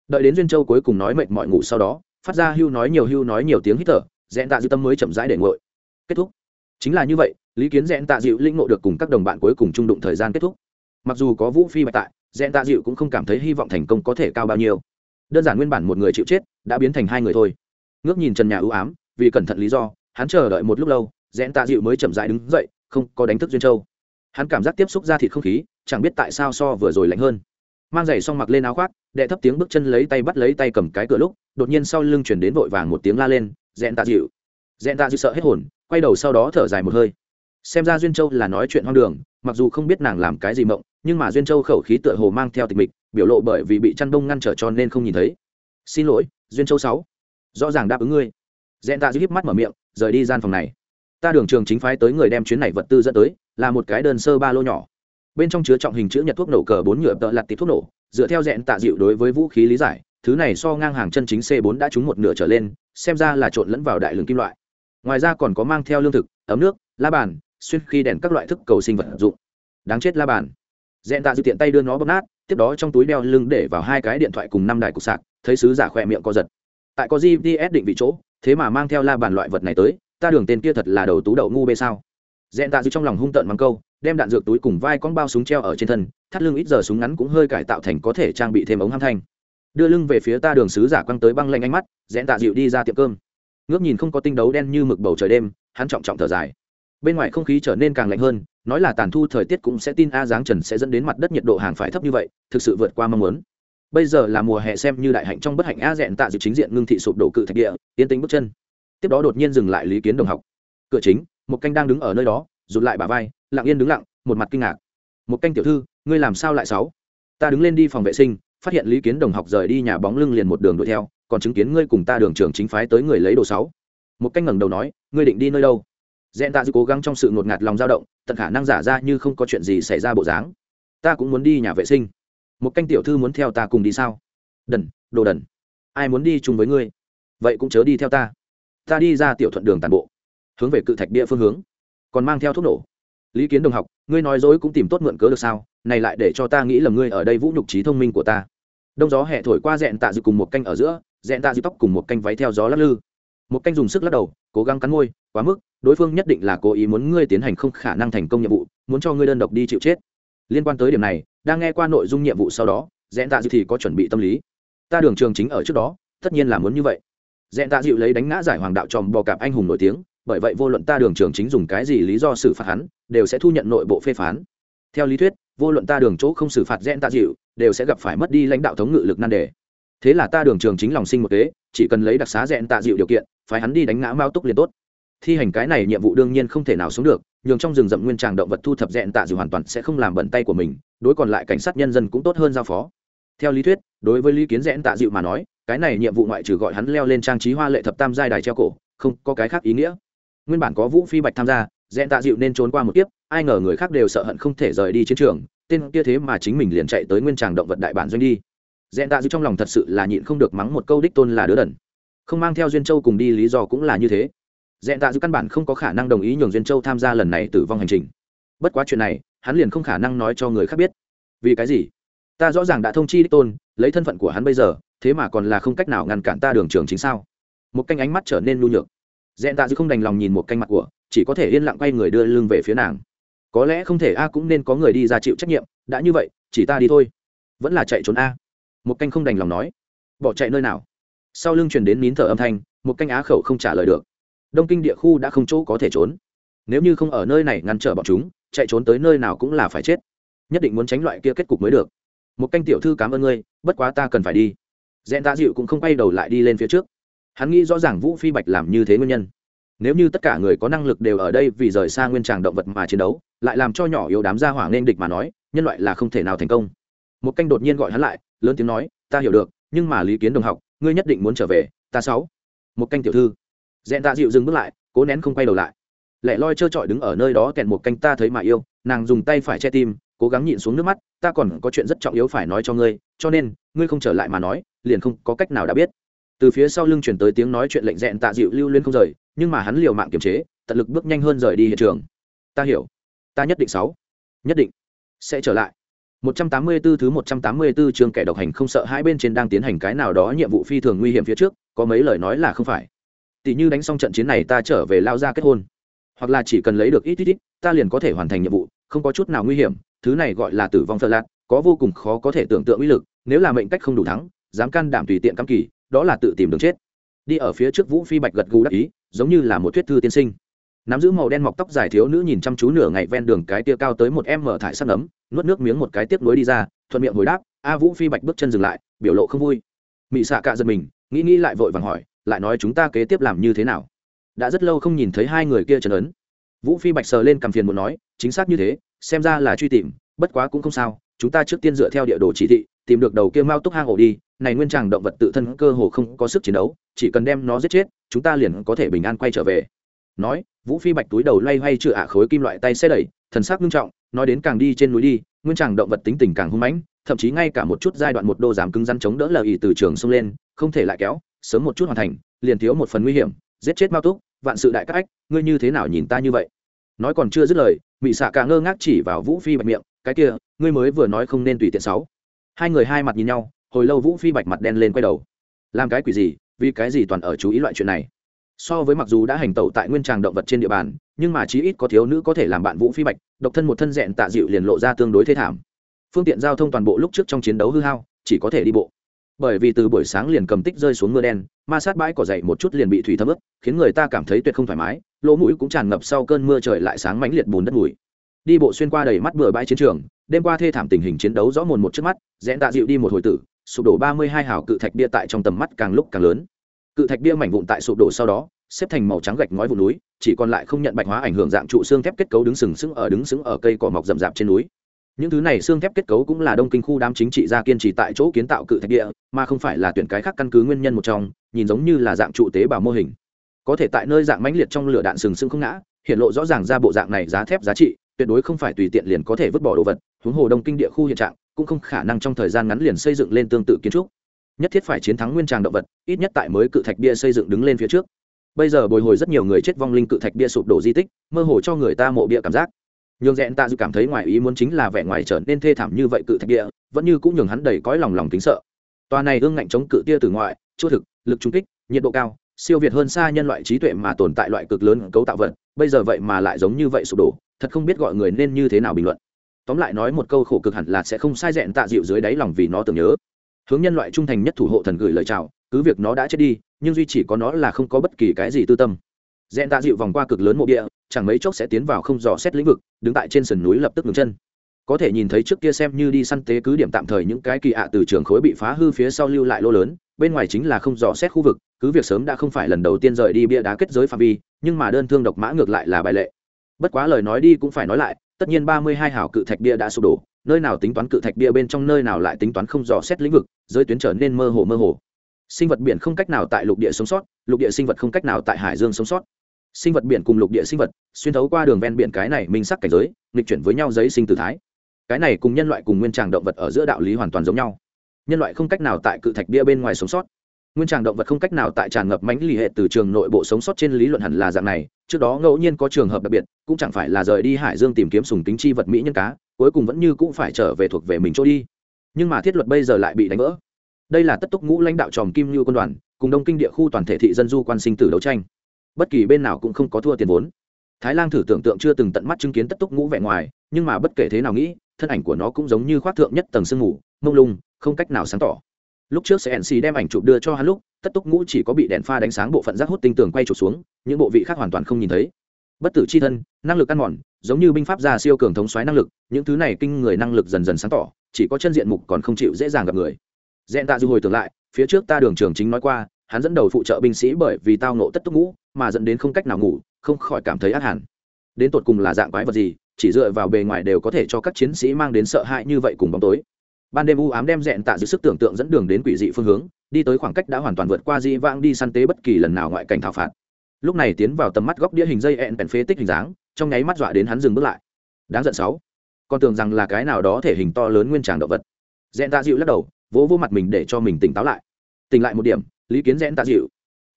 A: đợi đến duyên châu cuối cùng nói mệt mọi ngủ sau đó, phát ra hưu nói nhiều hưu nói nhiều tiếng hít thở dẹn tạ dịu tâm mới chậm rãi để ngội kết thúc. Chính là như vậy, lý kiến dẹn tạ dịu linh ngộ được cùng các đồng bạn cuối cùng trung đụng thời gian kết thúc. Mặc dù có vũ phi bạch tại dẹn tạ dịu cũng không cảm thấy hy vọng thành công có thể cao bao nhiêu. Đơn giản nguyên bản một người chịu chết, đã biến thành hai người thôi. Ngước nhìn trần nhà ưu ám, vì cẩn thận lý do, hắn chờ đợi một lúc lâu dẹn tạ dịu mới chậm rãi đứng dậy, không có đánh thức duyên châu. Hắn cảm giác tiếp xúc ra thịt không khí, chẳng biết tại sao so vừa rồi lạnh hơn mang giày xong mặc lên áo khoác, đệ thấp tiếng bước chân lấy tay bắt lấy tay cầm cái cửa lúc, đột nhiên sau lưng chuyển đến vội vàng một tiếng la lên, dẹn tạ dịu. Dẹn tạ dịu sợ hết hồn, quay đầu sau đó thở dài một hơi. Xem ra duyên châu là nói chuyện hoang đường, mặc dù không biết nàng làm cái gì mộng, nhưng mà duyên châu khẩu khí tựa hồ mang theo tịch mịch, biểu lộ bởi vì bị chăn đông ngăn trở cho nên không nhìn thấy. Xin lỗi, duyên châu sáu, rõ ràng đáp ứng ngươi. Dẹn tạ dịu híp mắt mở miệng, rời đi gian phòng này. Ta đường trường chính phái tới người đem chuyến này vật tư dẫn tới, là một cái đơn sơ ba lô nhỏ bên trong chứa trọng hình chữ nhật thuốc nổ cờ bốn nhựa tợ lặt tịp thuốc nổ, dựa theo dẹn tạ dịu đối với vũ khí lý giải, thứ này so ngang hàng chân chính c 4 đã trúng một nửa trở lên, xem ra là trộn lẫn vào đại lượng kim loại. Ngoài ra còn có mang theo lương thực, ấm nước, la bàn, xuyên khi đèn các loại thức cầu sinh vật dụng. Đáng chết la bàn. Dẹn tạ dịu tiện tay đưa nó bóp nát, tiếp đó trong túi đeo lưng để vào hai cái điện thoại cùng năm đài cục sạc, thấy sứ giả khỏe miệng co giật. Tại có gps định vị chỗ, thế mà mang theo la bàn loại vật này tới, ta đường tên kia thật là đầu tú đậu ngu bê sao? Dẹn tạ dịu trong lòng hung tợn mắng câu đem đạn dược túi cùng vai con bao súng treo ở trên thân, thắt lưng ít giờ súng ngắn cũng hơi cải tạo thành có thể trang bị thêm ống ham thanh. Đưa lưng về phía ta đường sứ giả quăng tới băng lanh ánh mắt, rẽn tạ dịu đi ra tiệm cơm. Ngước nhìn không có tinh đấu đen như mực bầu trời đêm, hắn trọng trọng thở dài. Bên ngoài không khí trở nên càng lạnh hơn, nói là tàn thu thời tiết cũng sẽ tin a giáng trần sẽ dẫn đến mặt đất nhiệt độ hàng phải thấp như vậy, thực sự vượt qua mong muốn. Bây giờ là mùa hè xem như đại hạnh trong bất hạnh a dẹn tạ dịu chính diện ngưng thị sụp đổ cự thạch địa, tiến tính bước chân. Tiếp đó đột nhiên dừng lại lý kiến đồng học. Cửa chính, một canh đang đứng ở nơi đó, rụt lại bà vai lặng yên đứng lặng, một mặt kinh ngạc. Một canh tiểu thư, ngươi làm sao lại sáu? Ta đứng lên đi phòng vệ sinh, phát hiện lý kiến đồng học rời đi nhà bóng lưng liền một đường đuổi theo, còn chứng kiến ngươi cùng ta đường trường chính phái tới người lấy đồ sáu. Một canh ngẩng đầu nói, ngươi định đi nơi đâu? Dẹn tạ dư cố gắng trong sự ngột ngạt lòng dao động, tận khả năng giả ra như không có chuyện gì xảy ra bộ dáng. Ta cũng muốn đi nhà vệ sinh. Một canh tiểu thư muốn theo ta cùng đi sao? Đần, đồ đần. Ai muốn đi chung với ngươi? Vậy cũng chớ đi theo ta. Ta đi ra tiểu thuận đường tàn bộ, hướng về cự thạch địa phương hướng. Còn mang theo thuốc nổ lý kiến đồng học, ngươi nói dối cũng tìm tốt mượn cớ được sao? Này lại để cho ta nghĩ là ngươi ở đây vũ nhục trí thông minh của ta. Đông gió hẹ thổi qua dẹn tạ dự cùng một canh ở giữa dẹn tạ dự tóc cùng một canh váy theo gió lắc lư. Một canh dùng sức lắc đầu, cố gắng cắn môi, quá mức, đối phương nhất định là cố ý muốn ngươi tiến hành không khả năng thành công nhiệm vụ, muốn cho ngươi đơn độc đi chịu chết. Liên quan tới điểm này, đang nghe qua nội dung nhiệm vụ sau đó dẹn tạ dự thì có chuẩn bị tâm lý. Ta đường trường chính ở trước đó, tất nhiên là muốn như vậy. Dẹn tạ dịu lấy đánh ngã giải hoàng đạo tròm bò cạp anh hùng nổi tiếng bởi vậy vô luận ta đường trường chính dùng cái gì lý do xử phạt hắn, đều sẽ thu nhận nội bộ phê phán. Theo lý thuyết, vô luận ta đường chỗ không xử phạt rẽn tạ dịu, đều sẽ gặp phải mất đi lãnh đạo thống ngự lực nan đề. Thế là ta đường trường chính lòng sinh một kế, chỉ cần lấy đặc xá rẽn tạ dịu điều kiện phải hắn đi đánh ngã mao túc liền tốt. Thi hành cái này nhiệm vụ đương nhiên không thể nào xuống được, nhường trong rừng rậm nguyên tràng động vật thu thập rẽn tạ dịu hoàn toàn sẽ không làm bẩn tay của mình, đối còn lại cảnh sát nhân dân cũng tốt hơn giao phó. Theo lý thuyết, đối với lý kiến rẽn tạ dịu mà nói, cái này nhiệm vụ ngoại trừ gọi hắn leo lên trang trí hoa lệ thập tam giai đài treo cổ, không có cái khác ý nghĩa nguyên bản có vũ phi bạch tham gia dẹn tạ dịu nên trốn qua một kiếp, ai ngờ người khác đều sợ hận không thể rời đi chiến trường, tên kia thế mà chính mình liền chạy tới nguyên tràng động vật đại bản doanh đi. Dẹn tạ dịu trong lòng thật sự là nhịn không được mắng một câu đích tôn là đứa đần. Không mang theo duyên châu cùng đi lý do cũng là như thế. Dẹn tạ dịu căn bản không có khả năng đồng ý nhường duyên châu tham gia lần này tử vong hành trình. Bất quá chuyện này, hắn liền không khả năng nói cho người khác biết. Vì cái gì? Ta rõ ràng đã thông chi đích tôn, lấy thân phận của hắn bây giờ, thế mà còn là không cách nào ngăn cản ta đường trường chính sao? Một canh ánh mắt trở nên nhu nhược dẹn tạ dư không đành lòng nhìn một canh mặt của, chỉ có thể yên lặng quay người đưa lưng về phía nàng. Có lẽ không thể a cũng nên có người đi ra chịu trách nhiệm, đã như vậy, chỉ ta đi thôi. Vẫn là chạy trốn a. Một canh không đành lòng nói. Bỏ chạy nơi nào? Sau lưng truyền đến nín thở âm thanh, một canh á khẩu không trả lời được. Đông kinh địa khu đã không chỗ có thể trốn. Nếu như không ở nơi này ngăn trở bọn chúng, chạy trốn tới nơi nào cũng là phải chết. Nhất định muốn tránh loại kia kết cục mới được. Một canh tiểu thư cảm ơn ngươi, bất quá ta cần phải đi. Dẹn tạ dịu cũng không quay đầu lại đi lên phía trước hắn nghĩ rõ ràng vũ phi bạch làm như thế nguyên nhân. Nếu như tất cả người có năng lực đều ở đây vì rời xa nguyên tràng động vật mà chiến đấu, lại làm cho nhỏ yếu đám gia hỏa nên địch mà nói, nhân loại là không thể nào thành công. Một canh đột nhiên gọi hắn lại, lớn tiếng nói, ta hiểu được, nhưng mà lý kiến đồng học, ngươi nhất định muốn trở về, ta sáu. Một canh tiểu thư. Dẹn ta dịu dừng bước lại, cố nén không quay đầu lại. Lẻ loi trơ trọi đứng ở nơi đó kèn một canh ta thấy mà yêu, nàng dùng tay phải che tim, cố gắng nhịn xuống nước mắt, ta còn có chuyện rất trọng yếu phải nói cho ngươi, cho nên, ngươi không trở lại mà nói, liền không có cách nào đã biết từ phía sau lưng chuyển tới tiếng nói chuyện lệnh dẹn tạ dịu lưu lên không rời nhưng mà hắn liều mạng kiềm chế tận lực bước nhanh hơn rời đi hiện trường. Ta hiểu. Ta nhất định sáu. Nhất định. Sẽ trở lại. 184 thứ 184 chương kẻ độc hành không sợ hai bên trên đang tiến hành cái nào đó nhiệm vụ phi thường nguy hiểm phía trước, có mấy lời nói là không phải. Tỷ như đánh xong trận chiến này ta trở về lao ra kết hôn, hoặc là chỉ cần lấy được ít ít ít, ta liền có thể hoàn thành nhiệm vụ, không có chút nào nguy hiểm, thứ này gọi là tử vong phật lạc, có vô cùng khó có thể tưởng tượng uy lực, nếu là mệnh cách không đủ thắng, dám can đảm tùy tiện cắm kỳ, đó là tự tìm đường chết. Đi ở phía trước Vũ Phi Bạch gật gù đáp ý, giống như là một thuyết thư tiên sinh. Nắm giữ màu đen mọc tóc dài thiếu nữ nhìn chăm chú nửa ngày ven đường cái tia cao tới một em mở thải sắt ấm nuốt nước miếng một cái tiếp nối đi ra thuận miệng hồi đáp a vũ phi bạch bước chân dừng lại biểu lộ không vui. Mị xạ cạ giật mình nghĩ nghĩ lại vội vàng hỏi lại nói chúng ta kế tiếp làm như thế nào? Đã rất lâu không nhìn thấy hai người kia trần ấn. Vũ phi bạch sờ lên cầm phiền muốn nói chính xác như thế xem ra là truy tìm bất quá cũng không sao chúng ta trước tiên dựa theo địa đồ chỉ thị tìm được đầu kia mao túc hang ổ đi này nguyên tràng động vật tự thân cơ hồ không có sức chiến đấu, chỉ cần đem nó giết chết, chúng ta liền có thể bình an quay trở về. Nói, vũ phi bạch túi đầu loay hoay chữa ả khối kim loại tay xe đẩy, thần sắc nghiêm trọng, nói đến càng đi trên núi đi, nguyên tràng động vật tính tình càng hung mãnh, thậm chí ngay cả một chút giai đoạn một đô giảm cứng rắn chống đỡ lờ ỉ từ trường xông lên, không thể lại kéo, sớm một chút hoàn thành, liền thiếu một phần nguy hiểm, giết chết mao túc, vạn sự đại các ách ngươi như thế nào nhìn ta như vậy? Nói còn chưa dứt lời, mị xạ cả ngơ ngác chỉ vào vũ phi bạch miệng, cái kia, ngươi mới vừa nói không nên tùy tiện sáu. Hai người hai mặt nhìn nhau hồi lâu vũ phi bạch mặt đen lên quay đầu làm cái quỷ gì vì cái gì toàn ở chú ý loại chuyện này so với mặc dù đã hành tẩu tại nguyên tràng động vật trên địa bàn nhưng mà chí ít có thiếu nữ có thể làm bạn vũ phi bạch độc thân một thân rẽn tạ dịu liền lộ ra tương đối thê thảm phương tiện giao thông toàn bộ lúc trước trong chiến đấu hư hao chỉ có thể đi bộ bởi vì từ buổi sáng liền cầm tích rơi xuống mưa đen ma sát bãi cỏ dậy một chút liền bị thủy thấm ướt khiến người ta cảm thấy tuyệt không thoải mái lỗ mũi cũng tràn ngập sau cơn mưa trời lại sáng mãnh liệt bùn đất mùi đi bộ xuyên qua đầy mắt bừa bãi chiến trường đêm qua thê thảm tình hình chiến đấu rõ mồn một trước mắt rẽn tạ dịu đi một hồi tử sụp đổ ba mươi hai hào cự thạch bia tại trong tầm mắt càng lúc càng lớn. Cự thạch bia mảnh vụn tại sụp đổ sau đó, xếp thành màu trắng gạch ngói vùng núi, chỉ còn lại không nhận bạch hóa ảnh hưởng dạng trụ xương thép kết cấu đứng sừng sững ở đứng sững ở cây cỏ mọc rậm rạp trên núi. Những thứ này xương thép kết cấu cũng là đông kinh khu đám chính trị gia kiên trì tại chỗ kiến tạo cự thạch địa mà không phải là tuyển cái khác căn cứ nguyên nhân một trong, nhìn giống như là dạng trụ tế bào mô hình. Có thể tại nơi dạng mãnh liệt trong lửa đạn sừng sững không ngã, hiện lộ rõ ràng ra bộ dạng này giá thép giá trị, tuyệt đối không phải tùy tiện liền có thể vứt bỏ đồ vật, huống hồ đông kinh địa khu hiện trạng cũng không khả năng trong thời gian ngắn liền xây dựng lên tương tự kiến trúc. Nhất thiết phải chiến thắng nguyên tràng động vật, ít nhất tại mới cự thạch bia xây dựng đứng lên phía trước. Bây giờ bồi hồi rất nhiều người chết vong linh cự thạch bia sụp đổ di tích, mơ hồ cho người ta mộ bia cảm giác. Nhường rẽn ta dự cảm thấy ngoài ý muốn chính là vẻ ngoài trở nên thê thảm như vậy cự thạch bia, vẫn như cũng nhường hắn đầy cõi lòng lòng kính sợ. Tòa này ương ngạnh chống cự tia từ ngoại, chua thực, lực trung kích, nhiệt độ cao, siêu việt hơn xa nhân loại trí tuệ mà tồn tại loại cực lớn cấu tạo vật, bây giờ vậy mà lại giống như vậy sụp đổ, thật không biết gọi người nên như thế nào bình luận tóm lại nói một câu khổ cực hẳn là sẽ không sai dẹn tạ dịu dưới đáy lòng vì nó tưởng nhớ. Hướng nhân loại trung thành nhất thủ hộ thần gửi lời chào, cứ việc nó đã chết đi, nhưng duy chỉ có nó là không có bất kỳ cái gì tư tâm. Dẹn tạ dịu vòng qua cực lớn mộ địa, chẳng mấy chốc sẽ tiến vào không dò xét lĩnh vực, đứng tại trên sườn núi lập tức ngừng chân. Có thể nhìn thấy trước kia xem như đi săn tế cứ điểm tạm thời những cái kỳ ạ từ trường khối bị phá hư phía sau lưu lại lô lớn, bên ngoài chính là không dò xét khu vực, cứ việc sớm đã không phải lần đầu tiên rời đi bia đá kết giới phạm vi, nhưng mà đơn thương độc mã ngược lại là bài lệ. Bất quá lời nói đi cũng phải nói lại tất nhiên ba mươi hai hảo cự thạch bia đã sụp đổ, nơi nào tính toán cự thạch bia bên trong nơi nào lại tính toán không dò xét lĩnh vực, giới tuyến trở nên mơ hồ mơ hồ. Sinh vật biển không cách nào tại lục địa sống sót, lục địa sinh vật không cách nào tại hải dương sống sót. Sinh vật biển cùng lục địa sinh vật, xuyên thấu qua đường ven biển cái này minh sắc cảnh giới, nghịch chuyển với nhau giấy sinh tử thái. Cái này cùng nhân loại cùng nguyên tràng động vật ở giữa đạo lý hoàn toàn giống nhau. Nhân loại không cách nào tại cự thạch bia bên ngoài sống sót. Nguyên tràng động vật không cách nào tại tràn ngập mánh lì hệ từ trường nội bộ sống sót trên lý luận hẳn là dạng này trước đó ngẫu nhiên có trường hợp đặc biệt, cũng chẳng phải là rời đi hải dương tìm kiếm sùng tính chi vật mỹ nhân cá, cuối cùng vẫn như cũng phải trở về thuộc về mình chỗ đi. Nhưng mà thiết luật bây giờ lại bị đánh vỡ. Đây là tất túc ngũ lãnh đạo tròm kim như quân đoàn, cùng đông kinh địa khu toàn thể thị dân du quan sinh tử đấu tranh. Bất kỳ bên nào cũng không có thua tiền vốn. Thái lan thử tưởng tượng chưa từng tận mắt chứng kiến tất túc ngũ vẻ ngoài, nhưng mà bất kể thế nào nghĩ, thân ảnh của nó cũng giống như khoác thượng nhất tầng sương mù, mông lung, không cách nào sáng tỏ lúc trước sẽ nc đem ảnh chụp đưa cho hắn lúc, tất túc ngũ chỉ có bị đèn pha đánh sáng bộ phận rác hút tinh tường quay trục xuống, những bộ vị khác hoàn toàn không nhìn thấy. Bất tử c h i thân, năng lực ăn mòn, giống như binh pháp gia siêu cường thống xoáy năng lực, những thứ này kinh người năng lực dần dần sáng tỏ, chỉ có chân diện mục còn không chịu dễ dàng gặp người. Dẹn tạ du hồi tưởng lại, phía trước ta đường trường chính nói qua, hắn dẫn đầu phụ trợ binh sĩ bởi vì tao nộ tất túc ngũ, mà dẫn đến không cách nào ngủ, không khỏi cảm thấy ác hẳn. Đến tột cùng là dạng quái vật gì, chỉ dựa vào bề ngoài đều có thể cho các chiến sĩ mang đến sợ hãi như vậy cùng bóng tối ban đêm u ám đem dẹn tạ giữ sức tưởng tượng dẫn đường đến quỷ dị phương hướng, đi tới khoảng cách đã hoàn toàn vượt qua di vãng đi săn tế bất kỳ lần nào ngoại cảnh thảo phạt. Lúc này tiến vào tầm mắt góc đĩa hình dây ẹn bèn phế tích hình dáng, trong nháy mắt dọa đến hắn dừng bước lại. Đáng giận sáu. Con tưởng rằng là cái nào đó thể hình to lớn nguyên tràng động vật. Dẹn tạ dịu lắc đầu, vỗ vô mặt mình để cho mình tỉnh táo lại. Tỉnh lại một điểm, lý kiến dẹn tạ dịu.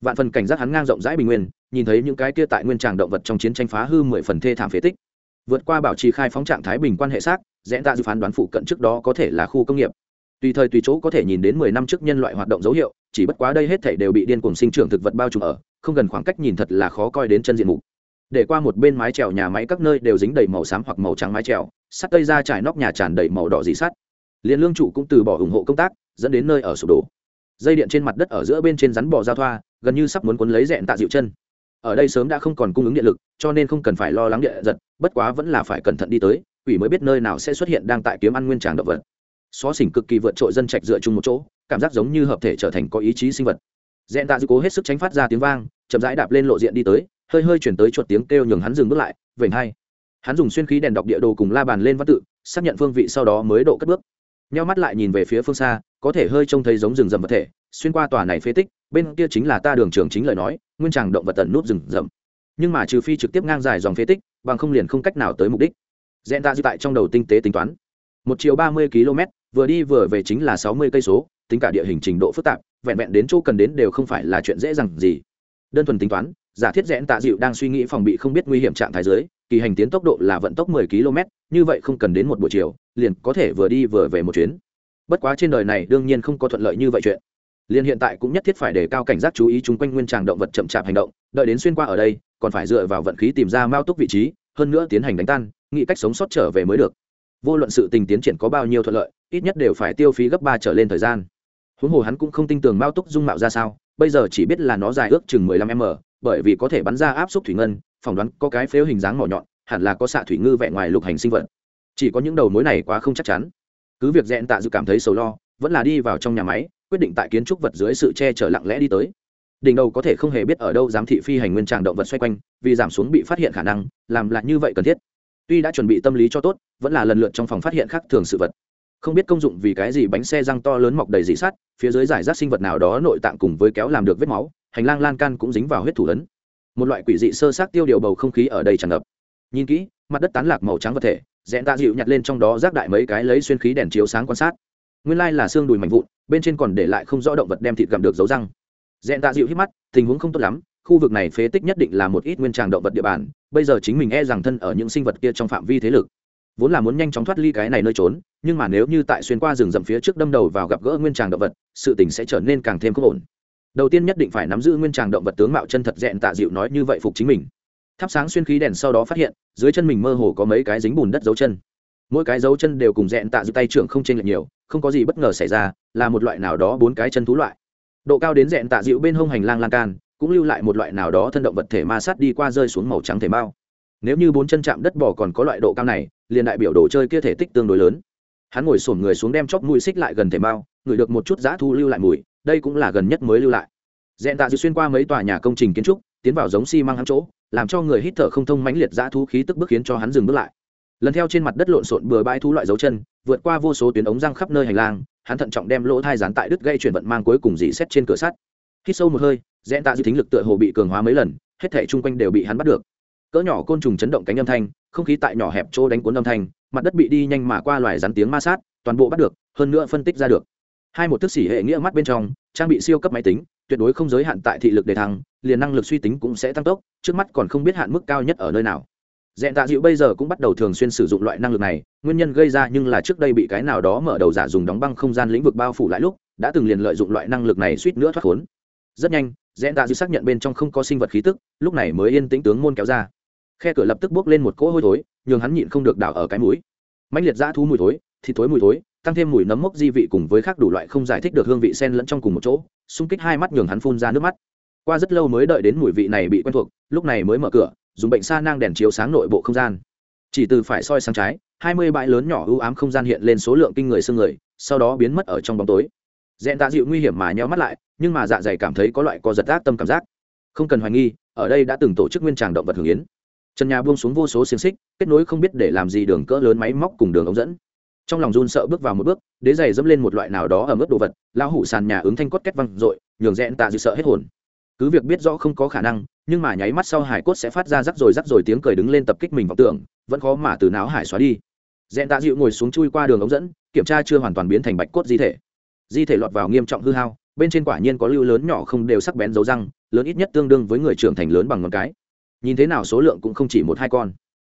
A: Vạn phần cảnh giác hắn ngang rộng rãi bình nguyên, nhìn thấy những cái kia tại nguyên tràng động vật trong chiến tranh phá hư mười phần thê thảm phế tích. Vượt qua bảo trì khai phóng trạng thái bình quan hệ xác rẽ tạ dự phán đoán phụ cận trước đó có thể là khu công nghiệp. Tùy thời tùy chỗ có thể nhìn đến mười năm trước nhân loại hoạt động dấu hiệu, chỉ bất quá đây hết thể đều bị điên cuồng sinh trưởng thực vật bao trùm ở, không gần khoảng cách nhìn thật là khó coi đến chân diện mục. Để qua một bên mái trèo nhà máy các nơi đều dính đầy màu xám hoặc màu trắng mái trèo sắt tây ra trải nóc nhà tràn đầy màu đỏ dị sắt. Liền lương trụ cũng từ bỏ ủng hộ công tác, dẫn đến nơi ở sụp đổ. Dây điện trên mặt đất ở giữa bên trên rắn bò giao thoa, gần như sắp muốn cuốn lấy dẹn tạ dịu chân. Ở đây sớm đã không còn cung ứng điện lực, cho nên không cần phải lo lắng địa giật, bất quá vẫn là phải cẩn thận đi tới quỷ mới biết nơi nào sẽ xuất hiện đang tại kiếm ăn nguyên tràng động vật. Xó xỉnh cực kỳ vượt trội dân trạch dựa chung một chỗ, cảm giác giống như hợp thể trở thành có ý chí sinh vật. Dẹn tạ dư cố hết sức tránh phát ra tiếng vang, chậm rãi đạp lên lộ diện đi tới, hơi hơi chuyển tới chuột tiếng kêu nhường hắn dừng bước lại, vểnh hai. Hắn dùng xuyên khí đèn đọc địa đồ cùng la bàn lên văn tự, xác nhận phương vị sau đó mới độ cất bước. Nheo mắt lại nhìn về phía phương xa, có thể hơi trông thấy giống rừng rậm vật thể, xuyên qua tòa này phế tích, bên kia chính là ta đường trường chính lời nói, nguyên tràng động vật tần nút rừng rậm. Nhưng mà trừ phi trực tiếp ngang dài dòng phế tích, bằng không liền không cách nào tới mục đích dẹn tạ dư tại trong đầu tinh tế tính toán. Một chiều ba mươi km vừa đi vừa về chính là sáu mươi cây số tính cả địa hình trình độ phức tạp vẹn vẹn đến chỗ cần đến đều không phải là chuyện dễ dàng gì. Đơn thuần tính toán giả thiết dẹn tạ dịu đang suy nghĩ phòng bị không biết nguy hiểm trạng thái dưới, kỳ hành tiến tốc độ là vận tốc 10 km như vậy không cần đến một buổi chiều liền có thể vừa đi vừa về một chuyến. Bất quá trên đời này đương nhiên không có thuận lợi như vậy chuyện. Liền hiện tại cũng nhất thiết phải đề cao cảnh giác chú ý chung quanh nguyên tràng động vật chậm chạp hành động đợi đến xuyên qua ở đây còn phải dựa vào vận khí tìm ra mao túc vị trí hơn nữa tiến hành đánh tan nghĩ cách sống sót trở về mới được. Vô luận sự tình tiến triển có bao nhiêu thuận lợi, ít nhất đều phải tiêu phí gấp ba trở lên thời gian. Huống hồ hắn cũng không tin tưởng mao túc dung mạo ra sao, bây giờ chỉ biết là nó dài ước chừng mười lăm m bởi vì có thể bắn ra áp suất thủy ngân, phỏng đoán có cái phếu hình dáng mỏ nhọn, hẳn là có xạ thủy ngư vẹn ngoài lục hành sinh vật. Chỉ có những đầu mối này quá không chắc chắn. Cứ việc dẹn tạ dự cảm thấy sầu lo, vẫn là đi vào trong nhà máy, quyết định tại kiến trúc vật dưới sự che chở lặng lẽ đi tới. Đỉnh đầu có thể không hề biết ở đâu giám thị phi hành nguyên tràng động vật xoay quanh, vì giảm xuống bị phát hiện khả năng, làm lại như vậy cần thiết tuy đã chuẩn bị tâm lý cho tốt vẫn là lần lượt trong phòng phát hiện khác thường sự vật. Không biết công dụng vì cái gì bánh xe răng to lớn mọc đầy dị sát, phía dưới giải rác sinh vật nào đó nội tạng cùng với kéo làm được vết máu hành lang lan can cũng dính vào huyết thủ lớn, một loại quỷ dị sơ sát tiêu điều bầu không khí ở đây tràn ngập. Nhìn kỹ mặt đất tán lạc màu trắng vật thể dẹn tạ dịu nhặt lên trong đó rác đại mấy cái lấy xuyên khí đèn chiếu sáng quan sát. Nguyên lai là xương đùi mạnh vụn bên trên còn để lại không rõ động vật đem thịt gặm được dấu răng. Dẹn tạ dịu hít mắt tình huống không tốt lắm khu vực này phế tích nhất định là một ít nguyên tràng động vật địa bàn, bây giờ chính mình e rằng thân ở những sinh vật kia trong phạm vi thế lực. Vốn là muốn nhanh chóng thoát ly cái này nơi trốn, nhưng mà nếu như tại xuyên qua rừng rậm phía trước đâm đầu vào gặp gỡ nguyên tràng động vật, sự tình sẽ trở nên càng thêm không ổn. Đầu tiên nhất định phải nắm giữ nguyên tràng động vật tướng mạo chân thật dẹn tạ dịu nói như vậy phục chính mình. Thắp sáng xuyên khí đèn sau đó phát hiện, dưới chân mình mơ hồ có mấy cái dính bùn đất dấu chân. Mỗi cái dấu chân đều cùng dẹn tạ dịu tay trưởng không chênh lệch nhiều, không có gì bất ngờ xảy ra, là một loại nào đó bốn cái chân thú loại. Độ cao đến dẹn tạ dịu bên hông hành lang lan can cũng lưu lại một loại nào đó thân động vật thể ma sát đi qua rơi xuống màu trắng thể mao nếu như bốn chân chạm đất bò còn có loại độ cao này, liền đại biểu đồ chơi kia thể tích tương đối lớn. Hắn ngồi sổm người xuống đem chóp mũi xích lại gần thể mao ngửi được một chút giã thu lưu lại mùi, đây cũng là gần nhất mới lưu lại. Dẹn tạ dự xuyên qua mấy tòa nhà công trình kiến trúc, tiến vào giống xi、si、măng hắn chỗ, làm cho người hít thở không thông mãnh liệt giã thu khí tức bước khiến cho hắn dừng bước lại. Lần theo trên mặt đất lộn xộn bừa bãi thu loại dấu chân, vượt qua vô số tuyến ống răng khắp nơi hành lang, hắn thận trọng đem lỗ thai dán tại đứt gây chuyển vận mang cuối cùng dỉ xét trên cửa sắt. Hít sâu một hơi rẽn tạ dư thính lực tựa hồ bị cường hóa mấy lần, hết thể chung quanh đều bị hắn bắt được. Cỡ nhỏ côn trùng chấn động cánh âm thanh, không khí tại nhỏ hẹp chỗ đánh cuốn âm thanh, mặt đất bị đi nhanh mà qua loài rắn tiếng ma sát, toàn bộ bắt được, hơn nữa phân tích ra được. Hai một thức xỉ hệ nghĩa mắt bên trong, trang bị siêu cấp máy tính, tuyệt đối không giới hạn tại thị lực đề thăng, liền năng lực suy tính cũng sẽ tăng tốc, trước mắt còn không biết hạn mức cao nhất ở nơi nào. Dẹn tạ dịu bây giờ cũng bắt đầu thường xuyên sử dụng loại năng lực này, nguyên nhân gây ra nhưng là trước đây bị cái nào đó mở đầu giả dùng đóng băng không gian lĩnh vực bao phủ lại lúc, đã từng liền lợi dụng loại năng lực này suýt nữa thoát khốn. Rất nhanh Rẽ tạ dư xác nhận bên trong không có sinh vật khí tức, lúc này mới yên tĩnh tướng môn kéo ra. Khe cửa lập tức bốc lên một cỗ hôi thối, nhường hắn nhịn không được đảo ở cái mũi. Mạnh liệt dã thú mùi thối thì thối mùi thối, tăng thêm mùi nấm mốc di vị cùng với khác đủ loại không giải thích được hương vị sen lẫn trong cùng một chỗ, xung kích hai mắt nhường hắn phun ra nước mắt. Qua rất lâu mới đợi đến mùi vị này bị quen thuộc, lúc này mới mở cửa, dùng bệnh sa nang đèn chiếu sáng nội bộ không gian. Chỉ từ phải soi sang trái, hai mươi bãi lớn nhỏ ưu ám không gian hiện lên số lượng kinh người xương người, sau đó biến mất ở trong bóng tối dẹn tạ dịu nguy hiểm mà nheo mắt lại, nhưng mà dạ dày cảm thấy có loại co giật ác tâm cảm giác. Không cần hoài nghi, ở đây đã từng tổ chức nguyên tràng động vật hưởng yến. Trần nhà buông xuống vô số xiềng xích, kết nối không biết để làm gì đường cỡ lớn máy móc cùng đường ống dẫn. Trong lòng run sợ bước vào một bước, đế giày dẫm lên một loại nào đó ở mức đồ vật lao hủ sàn nhà ứng thanh cốt két văng r ộ i nhường rẽn tạ dịu sợ hết hồn. Cứ việc biết rõ không có khả năng, nhưng mà nháy mắt sau hải cốt sẽ phát ra rắc rồi rắc rồi tiếng cười đứng lên tập kích mình vào tường vẫn khó mà từ não hải xóa đi. Rẽn tạ dịu ngồi xuống chui qua đường ống dẫn, kiểm tra chưa hoàn toàn biến thành bạch cốt di thể di thể lọt vào nghiêm trọng hư hao, bên trên quả nhiên có lưu lớn nhỏ không đều sắc bén dấu răng, lớn ít nhất tương đương với người trưởng thành lớn bằng ngón cái. Nhìn thế nào số lượng cũng không chỉ một hai con.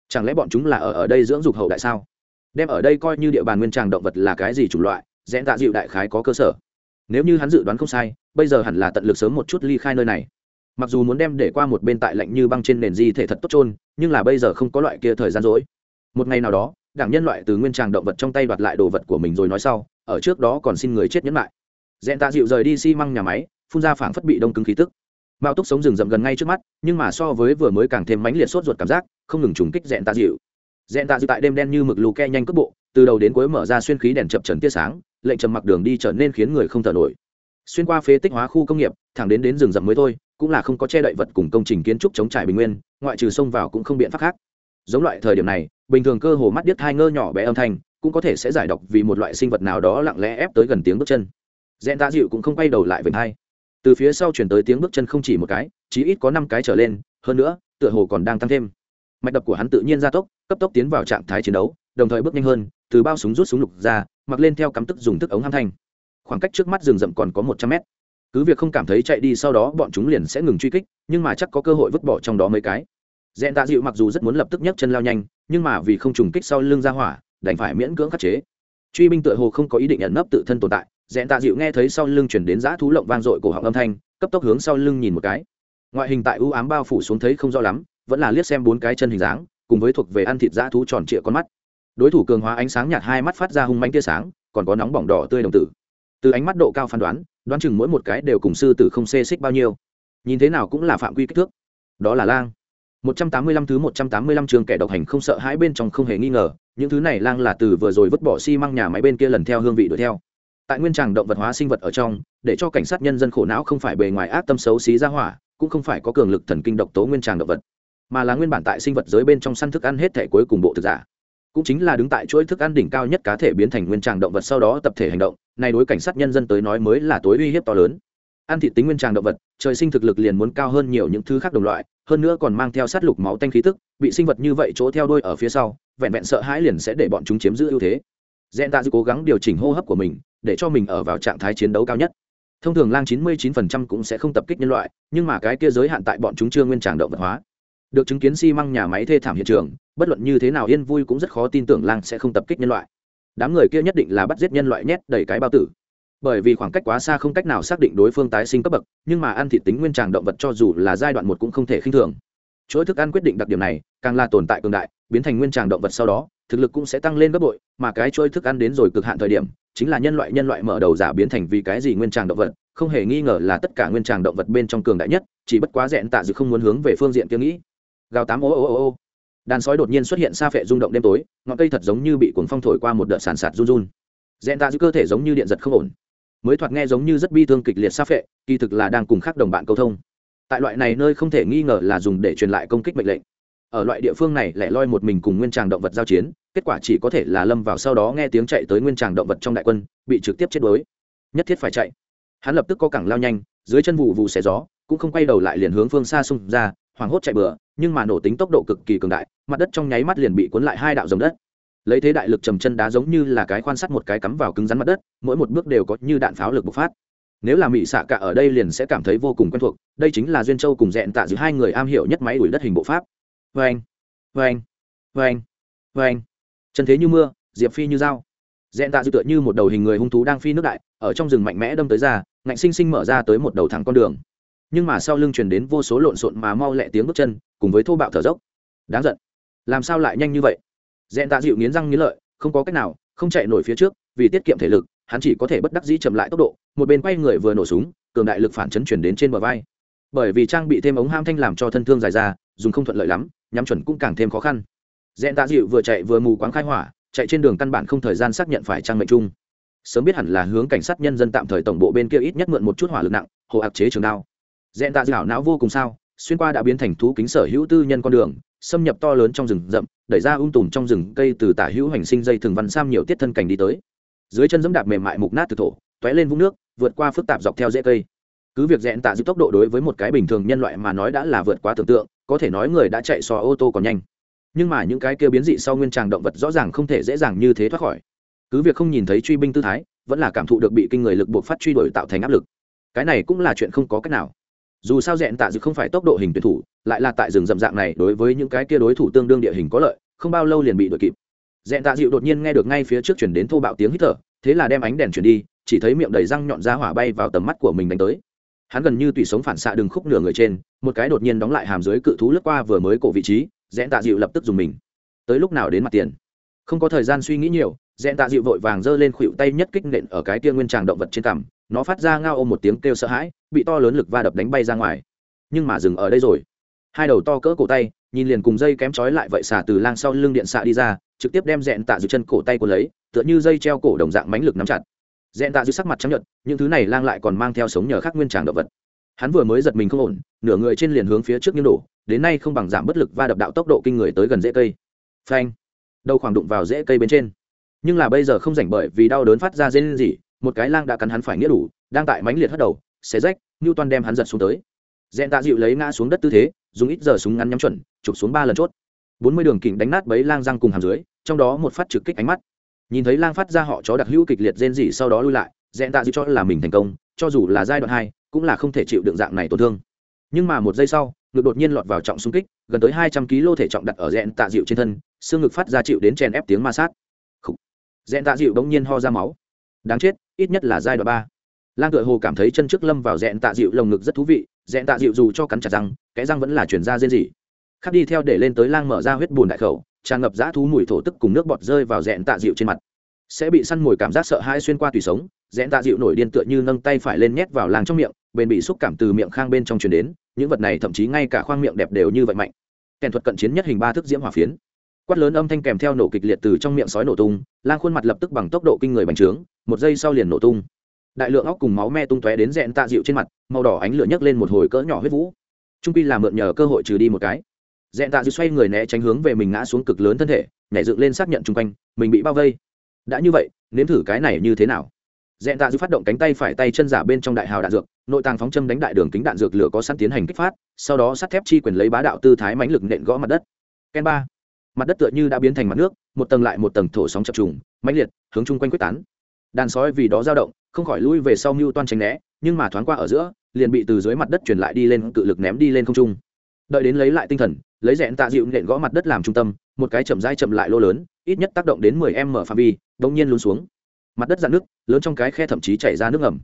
A: Chẳng lẽ bọn chúng là ở ở đây dưỡng dục hậu đại sao? Đem ở đây coi như địa bàn nguyên tràng động vật là cái gì chủng loại, rẽ tạ dịu đại khái có cơ sở. Nếu như hắn dự đoán không sai, bây giờ hẳn là tận lực sớm một chút ly khai nơi này. Mặc dù muốn đem để qua một bên tại lạnh như băng trên nền di thể thật tốt trôn nhưng là bây giờ không có loại kia thời gian rỗi. Một ngày nào đó, đảng nhân loại từ nguyên tràng động vật trong tay đoạt lại đồ vật của mình rồi nói sau ở trước đó còn xin người chết nhẫn lại dẹn tạ dịu rời đi xi măng nhà máy, phun ra phảng phất bị đông cứng khí tức. Mao túc sống rừng rậm gần ngay trước mắt, nhưng mà so với vừa mới càng thêm mãnh liệt sốt ruột cảm giác, không ngừng trùng kích dẹn tạ dịu. Dẹn tạ dịu tại đêm đen như mực lù ke nhanh cước bộ, từ đầu đến cuối mở ra xuyên khí đèn chập trần tia sáng, lệnh trầm mặc đường đi trở nên khiến người không thở nổi. Xuyên qua phế tích hóa khu công nghiệp, thẳng đến đến rừng rậm mới thôi, cũng là không có che đậy vật cùng công trình kiến trúc chống trải bình nguyên, ngoại trừ xông vào cũng không biện pháp khác. Giống loại thời điểm này, bình thường cơ hồ mắt điếc hai ngơ nhỏ bé âm thanh cũng có thể sẽ giải độc vì một loại sinh vật nào đó lặng lẽ ép tới gần tiếng bước chân. Dẹn tạ dịu cũng không quay đầu lại về hai. Từ phía sau chuyển tới tiếng bước chân không chỉ một cái, chí ít có năm cái trở lên, hơn nữa, tựa hồ còn đang tăng thêm. Mạch đập của hắn tự nhiên gia tốc, cấp tốc tiến vào trạng thái chiến đấu, đồng thời bước nhanh hơn, từ bao súng rút súng lục ra, mặc lên theo cắm tức dùng thức ống ham thanh khoảng cách trước mắt rừng rậm còn có một trăm mét. Cứ việc không cảm thấy chạy đi sau đó bọn chúng liền sẽ ngừng truy kích, nhưng mà chắc có cơ hội vứt bỏ trong đó mấy cái. Dẹn tạ dịu mặc dù rất muốn lập tức nhấc chân lao nhanh, nhưng mà vì không trùng kích sau lưng ra hỏa đành phải miễn cưỡng khắc chế. Truy binh tựa hồ không có ý định nhận nấp tự thân tồn tại dẹn tạ dịu nghe thấy sau lưng chuyển đến giã thú lộng vang dội cổ họng âm thanh, cấp tốc hướng sau lưng nhìn một cái. Ngoại hình tại ưu ám bao phủ xuống thấy không rõ lắm, vẫn là liếc xem bốn cái chân hình dáng, cùng với thuộc về ăn thịt giã thú tròn trịa con mắt. Đối thủ cường hóa ánh sáng nhạt hai mắt phát ra hung manh tia sáng, còn có nóng bỏng đỏ tươi đồng tử. Từ ánh mắt độ cao phán đoán đoán chừng mỗi một cái đều cùng sư tử không xê xích bao nhiêu. Nhìn thế nào cũng là phạm quy kích thước. Đó là lang. 185 thứ 185 trường kẻ độc hành không sợ hãi bên trong không hề nghi ngờ, những thứ này lang là từ vừa rồi vứt bỏ xi măng nhà máy bên kia lần theo hương vị đuổi theo. Tại nguyên tràng động vật hóa sinh vật ở trong, để cho cảnh sát nhân dân khổ não không phải bề ngoài ác tâm xấu xí ra hỏa, cũng không phải có cường lực thần kinh độc tố nguyên tràng động vật, mà là nguyên bản tại sinh vật giới bên trong săn thức ăn hết thể cuối cùng bộ thực giả. Cũng chính là đứng tại chuỗi thức ăn đỉnh cao nhất cá thể biến thành nguyên tràng động vật sau đó tập thể hành động, này đối cảnh sát nhân dân tới nói mới là tối uy hiếp to lớn ăn thịt tính nguyên tràng động vật, trời sinh thực lực liền muốn cao hơn nhiều những thứ khác đồng loại, hơn nữa còn mang theo sát lục máu tanh khí tức, bị sinh vật như vậy chỗ theo đôi ở phía sau, vẹn vẹn sợ hãi liền sẽ để bọn chúng chiếm giữ ưu thế. Gen ta cố gắng điều chỉnh hô hấp của mình, để cho mình ở vào trạng thái chiến đấu cao nhất. Thông thường lang 99% cũng sẽ không tập kích nhân loại, nhưng mà cái kia giới hạn tại bọn chúng chưa nguyên tràng động vật hóa. Được chứng kiến xi măng nhà máy thê thảm hiện trường, bất luận như thế nào yên vui cũng rất khó tin tưởng lang sẽ không tập kích nhân loại. Đám người kia nhất định là bắt giết nhân loại nhét đầy cái bao tử bởi vì khoảng cách quá xa không cách nào xác định đối phương tái sinh cấp bậc, nhưng mà ăn thịt tính nguyên tràng động vật cho dù là giai đoạn một cũng không thể khinh thường. Chuỗi thức ăn quyết định đặc điểm này, càng là tồn tại cường đại, biến thành nguyên tràng động vật sau đó, thực lực cũng sẽ tăng lên gấp bội, mà cái chuỗi thức ăn đến rồi cực hạn thời điểm, chính là nhân loại nhân loại mở đầu giả biến thành vì cái gì nguyên tràng động vật, không hề nghi ngờ là tất cả nguyên tràng động vật bên trong cường đại nhất, chỉ bất quá rẽn tạ dự không muốn hướng về phương diện kiếm nghĩ. Gào tám ô ô ô ô. Đàn sói đột nhiên xuất hiện xa phệ rung động đêm tối, ngọn cây thật giống như bị cuồng phong thổi qua một đợt sàn sạt run run. Rẽn tạ dự cơ thể giống như điện giật không ổn mới thoạt nghe giống như rất bi thương kịch liệt xa phệ, kỳ thực là đang cùng khác đồng bạn câu thông. Tại loại này nơi không thể nghi ngờ là dùng để truyền lại công kích mệnh lệnh. Ở loại địa phương này lại loi một mình cùng nguyên tràng động vật giao chiến, kết quả chỉ có thể là lâm vào sau đó nghe tiếng chạy tới nguyên tràng động vật trong đại quân, bị trực tiếp chết đuối. Nhất thiết phải chạy. Hắn lập tức có cẳng lao nhanh, dưới chân vụ vụ xẻ gió, cũng không quay đầu lại liền hướng phương xa xung ra, hoảng hốt chạy bừa, nhưng mà nổ tính tốc độ cực kỳ cường đại, mặt đất trong nháy mắt liền bị cuốn lại hai đạo dòng đất lấy thế đại lực trầm chân đá giống như là cái quan sát một cái cắm vào cứng rắn mặt đất, mỗi một bước đều có như đạn pháo lực bộc phát. Nếu là mỹ xạ cả ở đây liền sẽ cảm thấy vô cùng quen thuộc, đây chính là duyên châu cùng dẹn tạ giữa hai người am hiểu nhất máy đuổi đất hình bộ pháp. Vê anh vê anh vê anh vê anh chân thế như mưa, diệp phi như dao. Dẹn tạ giữa tựa như một đầu hình người hung thú đang phi nước đại, ở trong rừng mạnh mẽ đâm tới ra, ngạnh sinh sinh mở ra tới một đầu thẳng con đường. Nhưng mà sau lưng truyền đến vô số lộn xộn mà mau lẹ tiếng bước chân, cùng với thô bạo thở dốc. Đáng giận. Làm sao lại nhanh như vậy? Dẹn tạ dịu nghiến răng nghiến lợi, không có cách nào, không chạy nổi phía trước, vì tiết kiệm thể lực, hắn chỉ có thể bất đắc dĩ chậm lại tốc độ, một bên quay người vừa nổ súng, cường đại lực phản chấn chuyển đến trên bờ vai. Bởi vì trang bị thêm ống ham thanh làm cho thân thương dài ra, dùng không thuận lợi lắm, nhắm chuẩn cũng càng thêm khó khăn. Dẹn tạ dịu vừa chạy vừa mù quáng khai hỏa, chạy trên đường căn bản không thời gian xác nhận phải trang mệnh chung. Sớm biết hẳn là hướng cảnh sát nhân dân tạm thời tổng bộ bên kia ít nhất mượn một chút hỏa lực nặng, hồ ạc chế trường đao. Dẹn tạ dịu não vô cùng sao xuyên qua đã biến thành thú kính sở hữu tư nhân con đường, xâm nhập to lớn trong rừng rậm, đẩy ra ung tùm trong rừng cây từ tả hữu hành sinh dây thường văn sam nhiều tiết thân cảnh đi tới. Dưới chân dẫm đạp mềm mại mục nát từ thổ t ó é lên vũng nước, vượt qua phức tạp dọc theo dễ cây. Cứ việc rẽn tạ giữ tốc độ đối với một cái bình thường nhân loại mà nói đã là vượt quá tưởng tượng, có thể nói người đã chạy so ô tô còn nhanh. Nhưng mà những cái kia biến dị sau nguyên tràng động vật rõ ràng không thể dễ dàng như thế thoát khỏi. Cứ việc không nhìn thấy truy binh tư thái, vẫn là cảm thụ được bị kinh người lực buộc phát truy đuổi tạo thành áp lực. Cái này cũng là chuyện không có cách nào dù sao dẹn tạ dự không phải tốc độ hình tuyển thủ, lại là tại rừng rậm dạng này đối với những cái kia đối thủ tương đương địa hình có lợi, không bao lâu liền bị đội kịp. Dẹn tạ dịu đột nhiên nghe được ngay phía trước chuyển đến thô bạo tiếng hít thở, thế là đem ánh đèn chuyển đi, chỉ thấy miệng đầy răng nhọn ra hỏa bay vào tầm mắt của mình đánh tới. Hắn gần như tùy sống phản xạ đường khúc nửa người trên, một cái đột nhiên đóng lại hàm dưới cự thú lướt qua vừa mới cổ vị trí dẹn tạ dịu lập tức dùng mình. Tới lúc nào đến mặt tiền? Không có thời gian suy nghĩ nhiều dẹn tạ dịu vội vàng giơ lên khuỵu tay nhất kích nện ở cái tia nguyên tràng động vật trên cằm nó phát ra ngao ôm một tiếng kêu sợ hãi, bị to lớn lực va đập đánh bay ra ngoài. Nhưng mà dừng ở đây rồi. Hai đầu to cỡ cổ tay, nhìn liền cùng dây kém trói lại vậy xả từ lang sau lưng điện xạ đi ra, trực tiếp đem dẹn tạ dưới chân cổ tay của lấy, tựa như dây treo cổ đồng dạng mánh lực nắm chặt. Dẹn tạ dưới sắc mặt chấp nhận những thứ này lang lại còn mang theo sống nhờ khác nguyên tràng động vật. Hắn vừa mới giật mình không ổn, nửa người trên liền hướng phía trước nghiêng đổ, đến nay không bằng giảm bất lực và đập đạo tốc độ kinh người tới gần rễ cây. Phanh! Đầu khoảng đụng vào rễ cây bên trên. Nhưng là bây giờ không rảnh bởi vì đau đớn phát ra dây gì một cái lang đã cắn hắn phải nghĩa đủ, đang tại mánh liệt hất đầu, xé rách như toàn đem hắn giật xuống tới. Dẹn tạ dịu lấy ngã xuống đất tư thế, dùng ít giờ súng ngắn nhắm chuẩn, chụp xuống ba lần chốt. Bốn mươi đường kỉnh đánh nát bấy lang răng cùng hàm dưới, trong đó một phát trực kích ánh mắt. Nhìn thấy lang phát ra họ chó đặc hữu kịch liệt rên rỉ sau đó lui lại dẹn tạ dịu cho là mình thành công, cho dù là giai đoạn hai, cũng là không thể chịu đựng dạng này tổn thương. Nhưng mà một giây sau, ngực đột nhiên lọt vào trọng xung kích, gần tới hai trăm kg thể trọng đặt ở dẹn tạ dịu trên thân, xương ngực phát ra chịu đến chèn ép tiếng ma sát. Dẹn tạ dịu bỗng nhiên ho ra máu. Đáng chết ít nhất là giai đoạn ba. Lang tựa hồ cảm thấy chân trước lâm vào rẽn tạ dịu lồng ngực rất thú vị, rẽn tạ dịu dù cho cắn chặt răng cái răng vẫn là chuyển ra rên dỉ. khắc đi theo để lên tới lang mở ra huyết bùn đại khẩu, tràn ngập dã thú mùi thổ tức cùng nước bọt rơi vào rẽn tạ dịu trên mặt. Sẽ bị săn mồi cảm giác sợ hãi xuyên qua tùy sống, rẽn tạ dịu nổi điên tựa như nâng tay phải lên nhét vào làng trong miệng, bền bị xúc cảm từ miệng khang bên trong truyền đến, những vật này thậm chí ngay cả khoang miệng đẹp đều như vậy mạnh. Kèn thuật cận chiến nhất hình ba thức diễm hỏa phiến. Quát lớn âm thanh kèm theo nổ kịch liệt từ trong miệng sói nổ tung, lang khuôn mặt lập tức bằng tốc độ kinh người bành trướng một giây sau liền nổ tung. Đại lượng óc cùng máu me tung tóe đến rẽn tạ dịu trên mặt, màu đỏ ánh lửa nhấc lên một hồi cỡ nhỏ huyết vũ. Trung pi là mượn nhờ cơ hội trừ đi một cái. Rẽn tạ dịu xoay người né tránh hướng về mình ngã xuống cực lớn thân thể, nhảy dựng lên xác nhận chung quanh, mình bị bao vây. Đã như vậy, nếm thử cái này như thế nào? Dẹn tạ dư phát động cánh tay phải tay chân giả bên trong đại hào đạn dược, nội tàng phóng châm đánh đại đường kính đạn dược lửa có sẵn tiến hành kích phát, sau đó sắt thép chi quyền lấy bá đạo tư thái mãnh lực nện gõ mặt đất. Ken ba. Mặt đất tựa như đã biến thành mặt nước, một tầng lại một tầng thổ sóng chập trùng, mãnh liệt, hướng chung quanh quyết tán đàn sói vì đó dao động không khỏi lui về sau mưu toan tránh né nhưng mà thoáng qua ở giữa liền bị từ dưới mặt đất truyền lại đi lên cự lực ném đi lên không trung. Đợi đến lấy lại tinh thần lấy rẽn tạ dịu nện gõ mặt đất làm trung tâm một cái chậm dai chậm lại lô lớn ít nhất tác động đến mười em mở phạm vi đống nhiên luôn xuống. Mặt đất dạn nước lớn trong cái khe thậm chí chảy ra nước ngầm.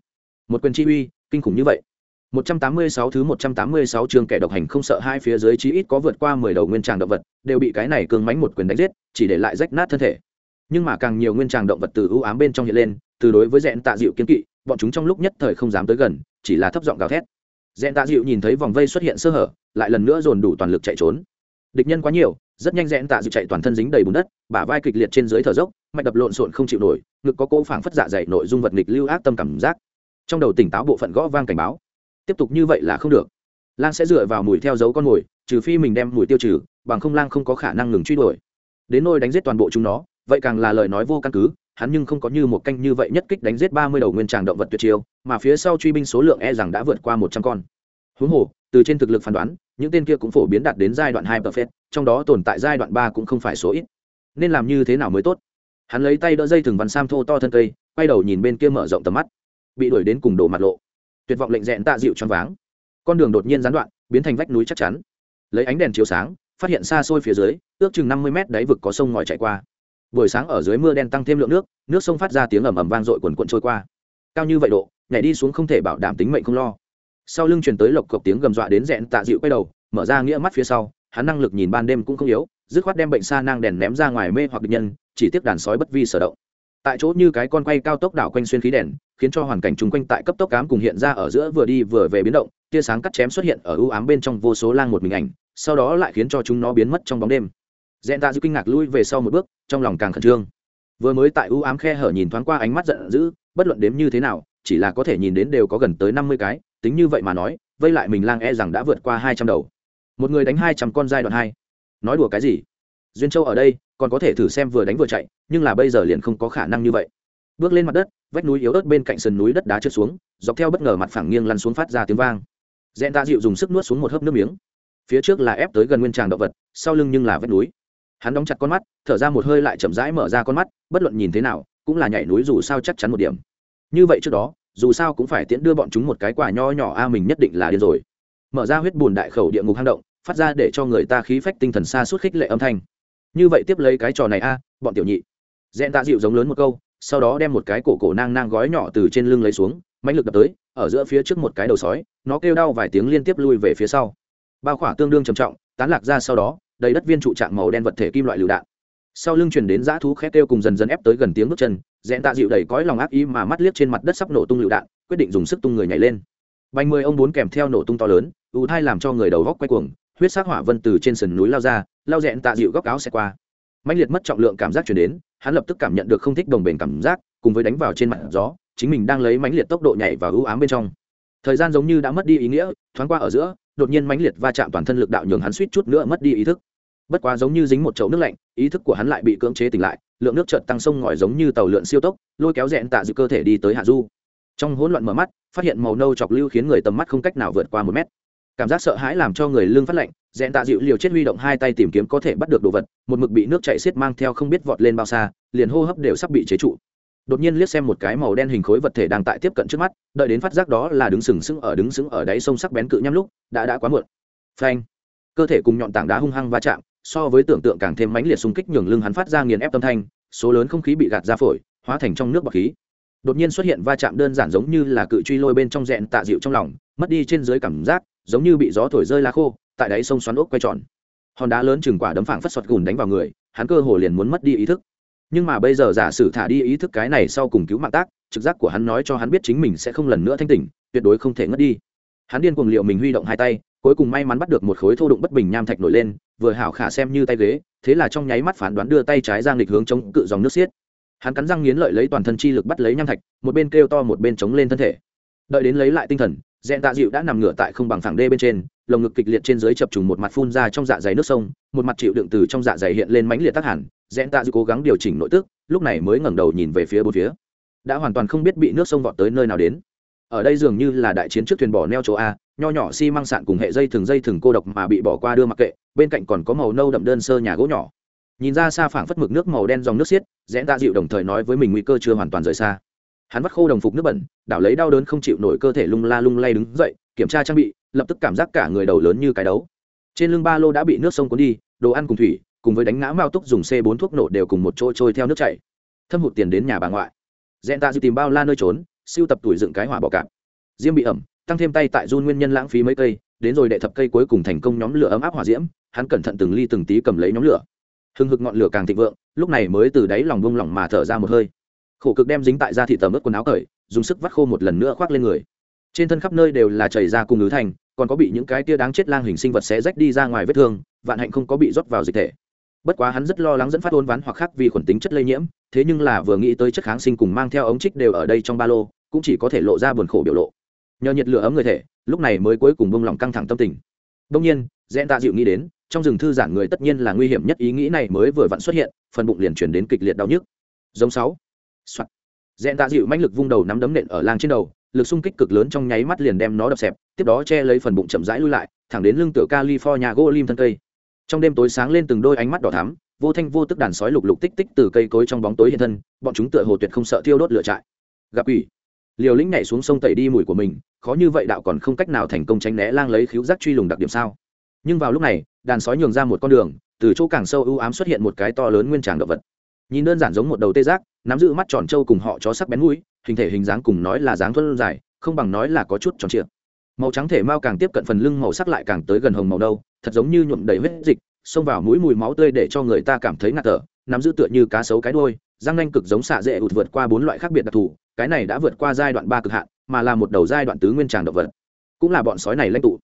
A: Một quyền chi uy kinh khủng như vậy. 186 thứ 186 chương kẻ độc hành không sợ hai phía dưới chí ít có vượt qua 10 đầu nguyên tràng động vật, đều bị cái này cương mãnh một quyền đánh giết, chỉ để lại rách nát thân thể. Nhưng mà càng nhiều nguyên tràng động vật từ ưu ám bên trong hiện lên, từ đối với Dẹn Tạ Diệu kiên kỵ, bọn chúng trong lúc nhất thời không dám tới gần, chỉ là thấp giọng gào thét. Dẹn Tạ Diệu nhìn thấy vòng vây xuất hiện sơ hở, lại lần nữa dồn đủ toàn lực chạy trốn. Địch nhân quá nhiều, rất nhanh dẹn tạ dịu chạy toàn thân dính đầy bùn đất bả vai kịch liệt trên dưới thở dốc mạch đập lộn xộn không chịu nổi ngực có cỗ phảng phất dạ dày nội dung vật nghịch lưu ác tâm cảm giác trong đầu tỉnh táo bộ phận gõ vang cảnh báo tiếp tục như vậy là không được lang sẽ dựa vào mùi theo dấu con mồi trừ phi mình đem mùi tiêu trừ bằng không lang không có khả năng ngừng truy đuổi đến nôi đánh giết toàn bộ chúng nó vậy càng là lời nói vô căn cứ, hắn nhưng không có như một canh như vậy nhất kích đánh giết ba mươi đầu nguyên tràng động vật tuyệt chiêu, mà phía sau truy binh số lượng e rằng đã vượt qua một trăm con. Huống hồ, từ trên thực lực phán đoán, những tên kia cũng phổ biến đạt đến giai đoạn hai perfect, trong đó tồn tại giai đoạn ba cũng không phải số ít. Nên làm như thế nào mới tốt? Hắn lấy tay đỡ dây thừng văn sam thô to thân cây, quay đầu nhìn bên kia mở rộng tầm mắt. Bị đuổi đến cùng đổ mặt lộ. Tuyệt vọng lệnh dẹn tạ dịu choáng váng. Con đường đột nhiên gián đoạn, biến thành vách núi chắc chắn. Lấy ánh đèn chiếu sáng, phát hiện xa xôi phía dưới, ước chừng năm mươi mét đáy vực có sông ngòi chạy qua buổi sáng ở dưới mưa đen tăng thêm lượng nước nước sông phát ra tiếng ầm ầm vang dội quần quận trôi qua. Cao như vậy độ, nhảy đi xuống không thể bảo đảm tính mệnh không lo. Sau lưng chuyển tới lộc cộc tiếng gầm dọa đến rẽn tạ dịu quay đầu, mở ra nghĩa mắt phía sau, hắn năng lực nhìn ban đêm cũng không yếu, dứt khoát đem bệnh xa nang đèn ném ra ngoài mê hoặc bệnh nhân, chỉ tiếp đàn sói bất vi sở động. Tại chỗ như cái con quay cao tốc đảo quanh xuyên khí đèn, khiến cho hoàn cảnh chung quanh tại cấp tốc cám cùng hiện ra ở giữa vừa đi vừa về biến động, tia sáng cắt chém xuất hiện ở ưu ám bên trong vô số lang một mình ảnh, sau đó lại khiến cho chúng nó biến mất trong bóng đêm dẹn tạ dư kinh ngạc lui về sau một bước, trong lòng càng khẩn trương. Vừa mới tại ưu ám khe hở nhìn thoáng qua ánh mắt giận dữ, bất luận đếm như thế nào, chỉ là có thể nhìn đến đều có gần tới năm mươi cái, tính như vậy mà nói, vây lại mình lang e rằng đã vượt qua hai trăm đầu. Một người đánh hai trăm con giai đoạn hai. Nói đùa cái gì? Duyên châu ở đây, còn có thể thử xem vừa đánh vừa chạy, nhưng là bây giờ liền không có khả năng như vậy. Bước lên mặt đất, vách núi yếu ớt bên cạnh sườn núi đất đá trượt xuống, dọc theo bất ngờ mặt phẳng nghiêng lăn xuống phát ra tiếng vang. Dẹn tạ dịu dùng sức nuốt xuống một hớp nước miếng. Phía trước là ép tới gần nguyên tràng động vật, sau lưng nhưng là vách núi hắn đóng chặt con mắt, thở ra một hơi lại chậm rãi mở ra con mắt, bất luận nhìn thế nào, cũng là nhảy núi dù sao chắc chắn một điểm. Như vậy trước đó, dù sao cũng phải tiễn đưa bọn chúng một cái quả nho nhỏ a, mình nhất định là điên rồi. Mở ra huyết bùn đại khẩu địa ngục hang động, phát ra để cho người ta khí phách tinh thần xa suốt khích lệ âm thanh. Như vậy tiếp lấy cái trò này a, bọn tiểu nhị. Dẹn tạ dịu giống lớn một câu, sau đó đem một cái cổ cổ nang nang gói nhỏ từ trên lưng lấy xuống, mãnh lực đập tới, ở giữa phía trước một cái đầu sói, nó kêu đau vài tiếng liên tiếp lui về phía sau. Bao khỏa tương đương trầm trọng, tán lạc ra sau đó đầy đất viên trụ trạng màu đen vật thể kim loại lựu đạn. Sau lưng chuyển đến dã thú khét kêu cùng dần dần ép tới gần tiếng bước chân dẹn tạ dịu đầy cõi lòng ác ý mà mắt liếc trên mặt đất sắp nổ tung lựu đạn, quyết định dùng sức tung người nhảy lên. Bành mười ông bốn kèm theo nổ tung to lớn ưu thai làm cho người đầu góc quay cuồng, huyết sắc hỏa vân từ trên sườn núi lao ra, lao dẹn tạ dịu góc áo xe qua. Mạnh liệt mất trọng lượng cảm giác chuyển đến, hắn lập tức cảm nhận được không thích đồng bền cảm giác, cùng với đánh vào trên mặt gió, chính mình đang lấy mãnh liệt tốc độ nhảy và ưu ám bên trong. Thời gian giống như đã mất đi ý nghĩa, thoáng qua ở giữa, đột nhiên mãnh liệt va chạm toàn thân lực đạo nhường hắn suýt chút nữa mất đi ý thức bất quá giống như dính một chậu nước lạnh, ý thức của hắn lại bị cưỡng chế tỉnh lại, lượng nước chợt tăng sông ngòi giống như tàu lượn siêu tốc, lôi kéo rẽn tạ dự cơ thể đi tới hạ du. Trong hỗn loạn mở mắt, phát hiện màu nâu chọc lưu khiến người tầm mắt không cách nào vượt qua một mét. Cảm giác sợ hãi làm cho người lương phát lạnh rẽn tạ dịu liều chết huy động hai tay tìm kiếm có thể bắt được đồ vật, một mực bị nước chạy xiết mang theo không biết vọt lên bao xa, liền hô hấp đều sắp bị chế trụ. Đột nhiên liếc xem một cái màu đen hình khối vật thể đang tại tiếp cận trước mắt, đợi đến phát giác đó là đứng sừng sững ở đứng sững ở đáy sông sắc bén cự nhăm lúc, đã đã quá muộn. Phanh! Cơ thể cùng nhọn tảng đá hung hăng va chạm so với tưởng tượng càng thêm mãnh liệt xung kích nhường lưng hắn phát ra nghiền ép tâm thanh, số lớn không khí bị gạt ra phổi, hóa thành trong nước bọc khí. Đột nhiên xuất hiện va chạm đơn giản giống như là cự truy lôi bên trong rẽn tạ dịu trong lòng, mất đi trên dưới cảm giác, giống như bị gió thổi rơi lá khô, tại đáy sông xoắn ốc quay tròn. Hòn đá lớn chừng quả đấm phảng phất sọt gùn đánh vào người, hắn cơ hồ liền muốn mất đi ý thức. Nhưng mà bây giờ giả sử thả đi ý thức cái này sau cùng cứu mạng tác, trực giác của hắn nói cho hắn biết chính mình sẽ không lần nữa thanh tỉnh, tuyệt đối không thể ngất đi hắn điên cuồng liệu mình huy động hai tay, cuối cùng may mắn bắt được một khối thô đụng bất bình nham thạch nổi lên, vừa hảo khả xem như tay ghế, thế là trong nháy mắt phán đoán đưa tay trái ra nghịch hướng chống cự dòng nước xiết. Hắn cắn răng nghiến lợi lấy toàn thân chi lực bắt lấy nham thạch, một bên kêu to một bên chống lên thân thể. Đợi đến lấy lại tinh thần dẹn tạ dịu đã nằm ngửa tại không bằng phẳng đê bên trên, lồng ngực kịch liệt trên dưới chập trùng một mặt phun ra trong dạ dày nước sông, một mặt chịu đựng từ trong dạ dày hiện lên mãnh liệt tác hẳn. Dẹn tạ dịu cố gắng điều chỉnh nội tức, lúc này mới ngẩng đầu nhìn về phía bốn phía. Đã hoàn toàn không biết bị nước sông vọt tới nơi nào đến ở đây dường như là đại chiến trước thuyền bỏ neo chỗ a, nho nhỏ xi măng sạn cùng hệ dây thừng dây thừng cô độc mà bị bỏ qua đưa mặc kệ, bên cạnh còn có màu nâu đậm đơn sơ nhà gỗ nhỏ. Nhìn ra xa phảng phất mực nước màu đen dòng nước xiết, rẽ ta dịu đồng thời nói với mình nguy cơ chưa hoàn toàn rời xa. Hắn vắt khô đồng phục nước bẩn, đảo lấy đau đớn không chịu nổi cơ thể lung la lung lay đứng dậy, kiểm tra trang bị, lập tức cảm giác cả người đầu lớn như cái đấu. Trên lưng ba lô đã bị nước sông cuốn đi, đồ ăn cùng thủy, cùng với đánh ngã mao túc dùng c bốn thuốc nổ đều cùng một chỗ trôi theo nước chảy. Thâm hụt tiền đến nhà bà ngoại. Dẹn ta dịu tìm bao la nơi trốn siêu tập tuổi dựng cái hỏa bọ cạp. Diêm bị ẩm, tăng thêm tay tại run nguyên nhân lãng phí mấy cây, đến rồi đệ thập cây cuối cùng thành công nhóm lửa ấm áp hỏa diễm, hắn cẩn thận từng ly từng tí cầm lấy nhóm lửa. Hừng hực ngọn lửa càng thịnh vượng, lúc này mới từ đáy lòng bông lỏng mà thở ra một hơi. Khổ cực đem dính tại da thị tầm ướt quần áo cởi, dùng sức vắt khô một lần nữa khoác lên người. Trên thân khắp nơi đều là chảy ra cùng ứ thành, còn có bị những cái tia đáng chết lang hình sinh vật xé rách đi ra ngoài vết thương, vạn hạnh không có bị rót vào dịch thể. Bất quá hắn rất lo lắng dẫn phát ôn ván hoặc khác vì khuẩn tính chất lây nhiễm, thế nhưng là vừa nghĩ tới chất kháng sinh cùng mang theo ống trích đều ở đây trong ba lô cũng chỉ có thể lộ ra buồn khổ biểu lộ. Nhờ nhiệt lửa ấm người thể, lúc này mới cuối cùng bông lòng căng thẳng tâm tình. Đông nhiên, dẹn tạ dịu nghĩ đến, trong rừng thư giãn người tất nhiên là nguy hiểm nhất ý nghĩ này mới vừa vặn xuất hiện, phần bụng liền chuyển đến kịch liệt đau nhức. Giống sáu. Dẹn tạ dịu mãnh lực vung đầu nắm đấm nện ở lang trên đầu, lực xung kích cực lớn trong nháy mắt liền đem nó đập xẹp, tiếp đó che lấy phần bụng chậm rãi lui lại, thẳng đến lưng tựa california gỗ lim thân cây. Trong đêm tối sáng lên từng đôi ánh mắt đỏ thắm, vô thanh vô tức đàn sói lục lục tích tích từ cây cối trong bóng tối hiện thân, bọn chúng tựa hồ tuyệt không sợ thiêu đốt lửa trại. Gặp ủy liều lĩnh nhảy xuống sông tẩy đi mùi của mình, khó như vậy đạo còn không cách nào thành công tránh né lang lấy khiếu giác truy lùng đặc điểm sao? Nhưng vào lúc này, đàn sói nhường ra một con đường, từ chỗ càng sâu ưu ám xuất hiện một cái to lớn nguyên tràng động vật. Nhìn đơn giản giống một đầu tê giác, nắm giữ mắt tròn trâu cùng họ chó sắc bén mũi, hình thể hình dáng cùng nói là dáng thuân dài, không bằng nói là có chút tròn trịa. Màu trắng thể mau càng tiếp cận phần lưng màu sắc lại càng tới gần hồng màu đâu thật giống như nhuộm đầy huyết dịch, xông vào mũi mùi máu tươi để cho người ta cảm thấy ngạt thở, nắm giữ tựa như cá sấu cái đôi răng nanh cực giống xạ dễ ụt vượt qua bốn loại khác biệt đặc thù cái này đã vượt qua giai đoạn ba cực hạn, mà là một đầu giai đoạn tứ nguyên tràng động vật. Cũng là bọn sói này lãnh tụ.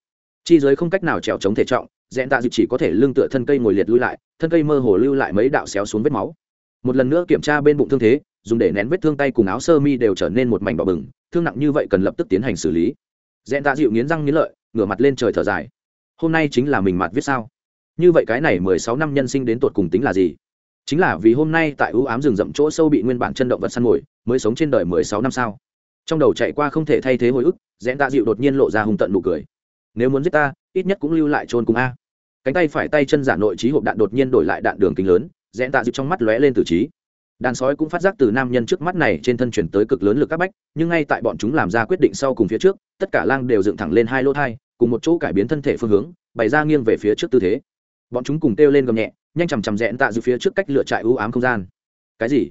A: Chi giới không cách nào trèo chống thể trọng dẹn tạ dịp chỉ có thể lưng tựa thân cây ngồi liệt lui lại, thân cây mơ hồ lưu lại mấy đạo xéo xuống vết máu. Một lần nữa kiểm tra bên bụng thương thế, dùng để nén vết thương tay cùng áo sơ mi đều trở nên một mảnh đỏ bừng, thương nặng như vậy cần lập tức tiến hành xử lý. Dẹn tạ dịu nghiến răng nghiến lợi, ngửa mặt lên trời thở dài. Hôm nay chính là mình mặt viết sao? Như vậy cái này mười sáu năm nhân sinh đến tột cùng tính là gì? Chính là vì hôm nay tại ưu ám rừng rậm chỗ sâu bị nguyên bản chân động vật săn mồi, mới sống trên đời mười sáu năm sao. Trong đầu chạy qua không thể thay thế hồi ức, rẽn tạ dịu đột nhiên lộ ra hùng tận nụ cười. Nếu muốn giết ta, ít nhất cũng lưu lại trôn cùng a. Cánh tay phải tay chân giả nội trí hộp đạn đột nhiên đổi lại đạn đường kính lớn, rẽn tạ dịu trong mắt lóe lên từ trí. Đàn sói cũng phát giác từ nam nhân trước mắt này trên thân chuyển tới cực lớn lực các bách, nhưng ngay tại bọn chúng làm ra quyết định sau cùng phía trước, tất cả lang đều dựng thẳng lên hai lỗ thai, cùng một chỗ cải biến thân thể phương hướng, bày ra nghiêng về phía trước tư thế. Bọn chúng cùng kêu lên gầm nhẹ nhanh chằm chằm rẽn tạ dịu phía trước cách lựa trại ưu ám không gian. Cái gì?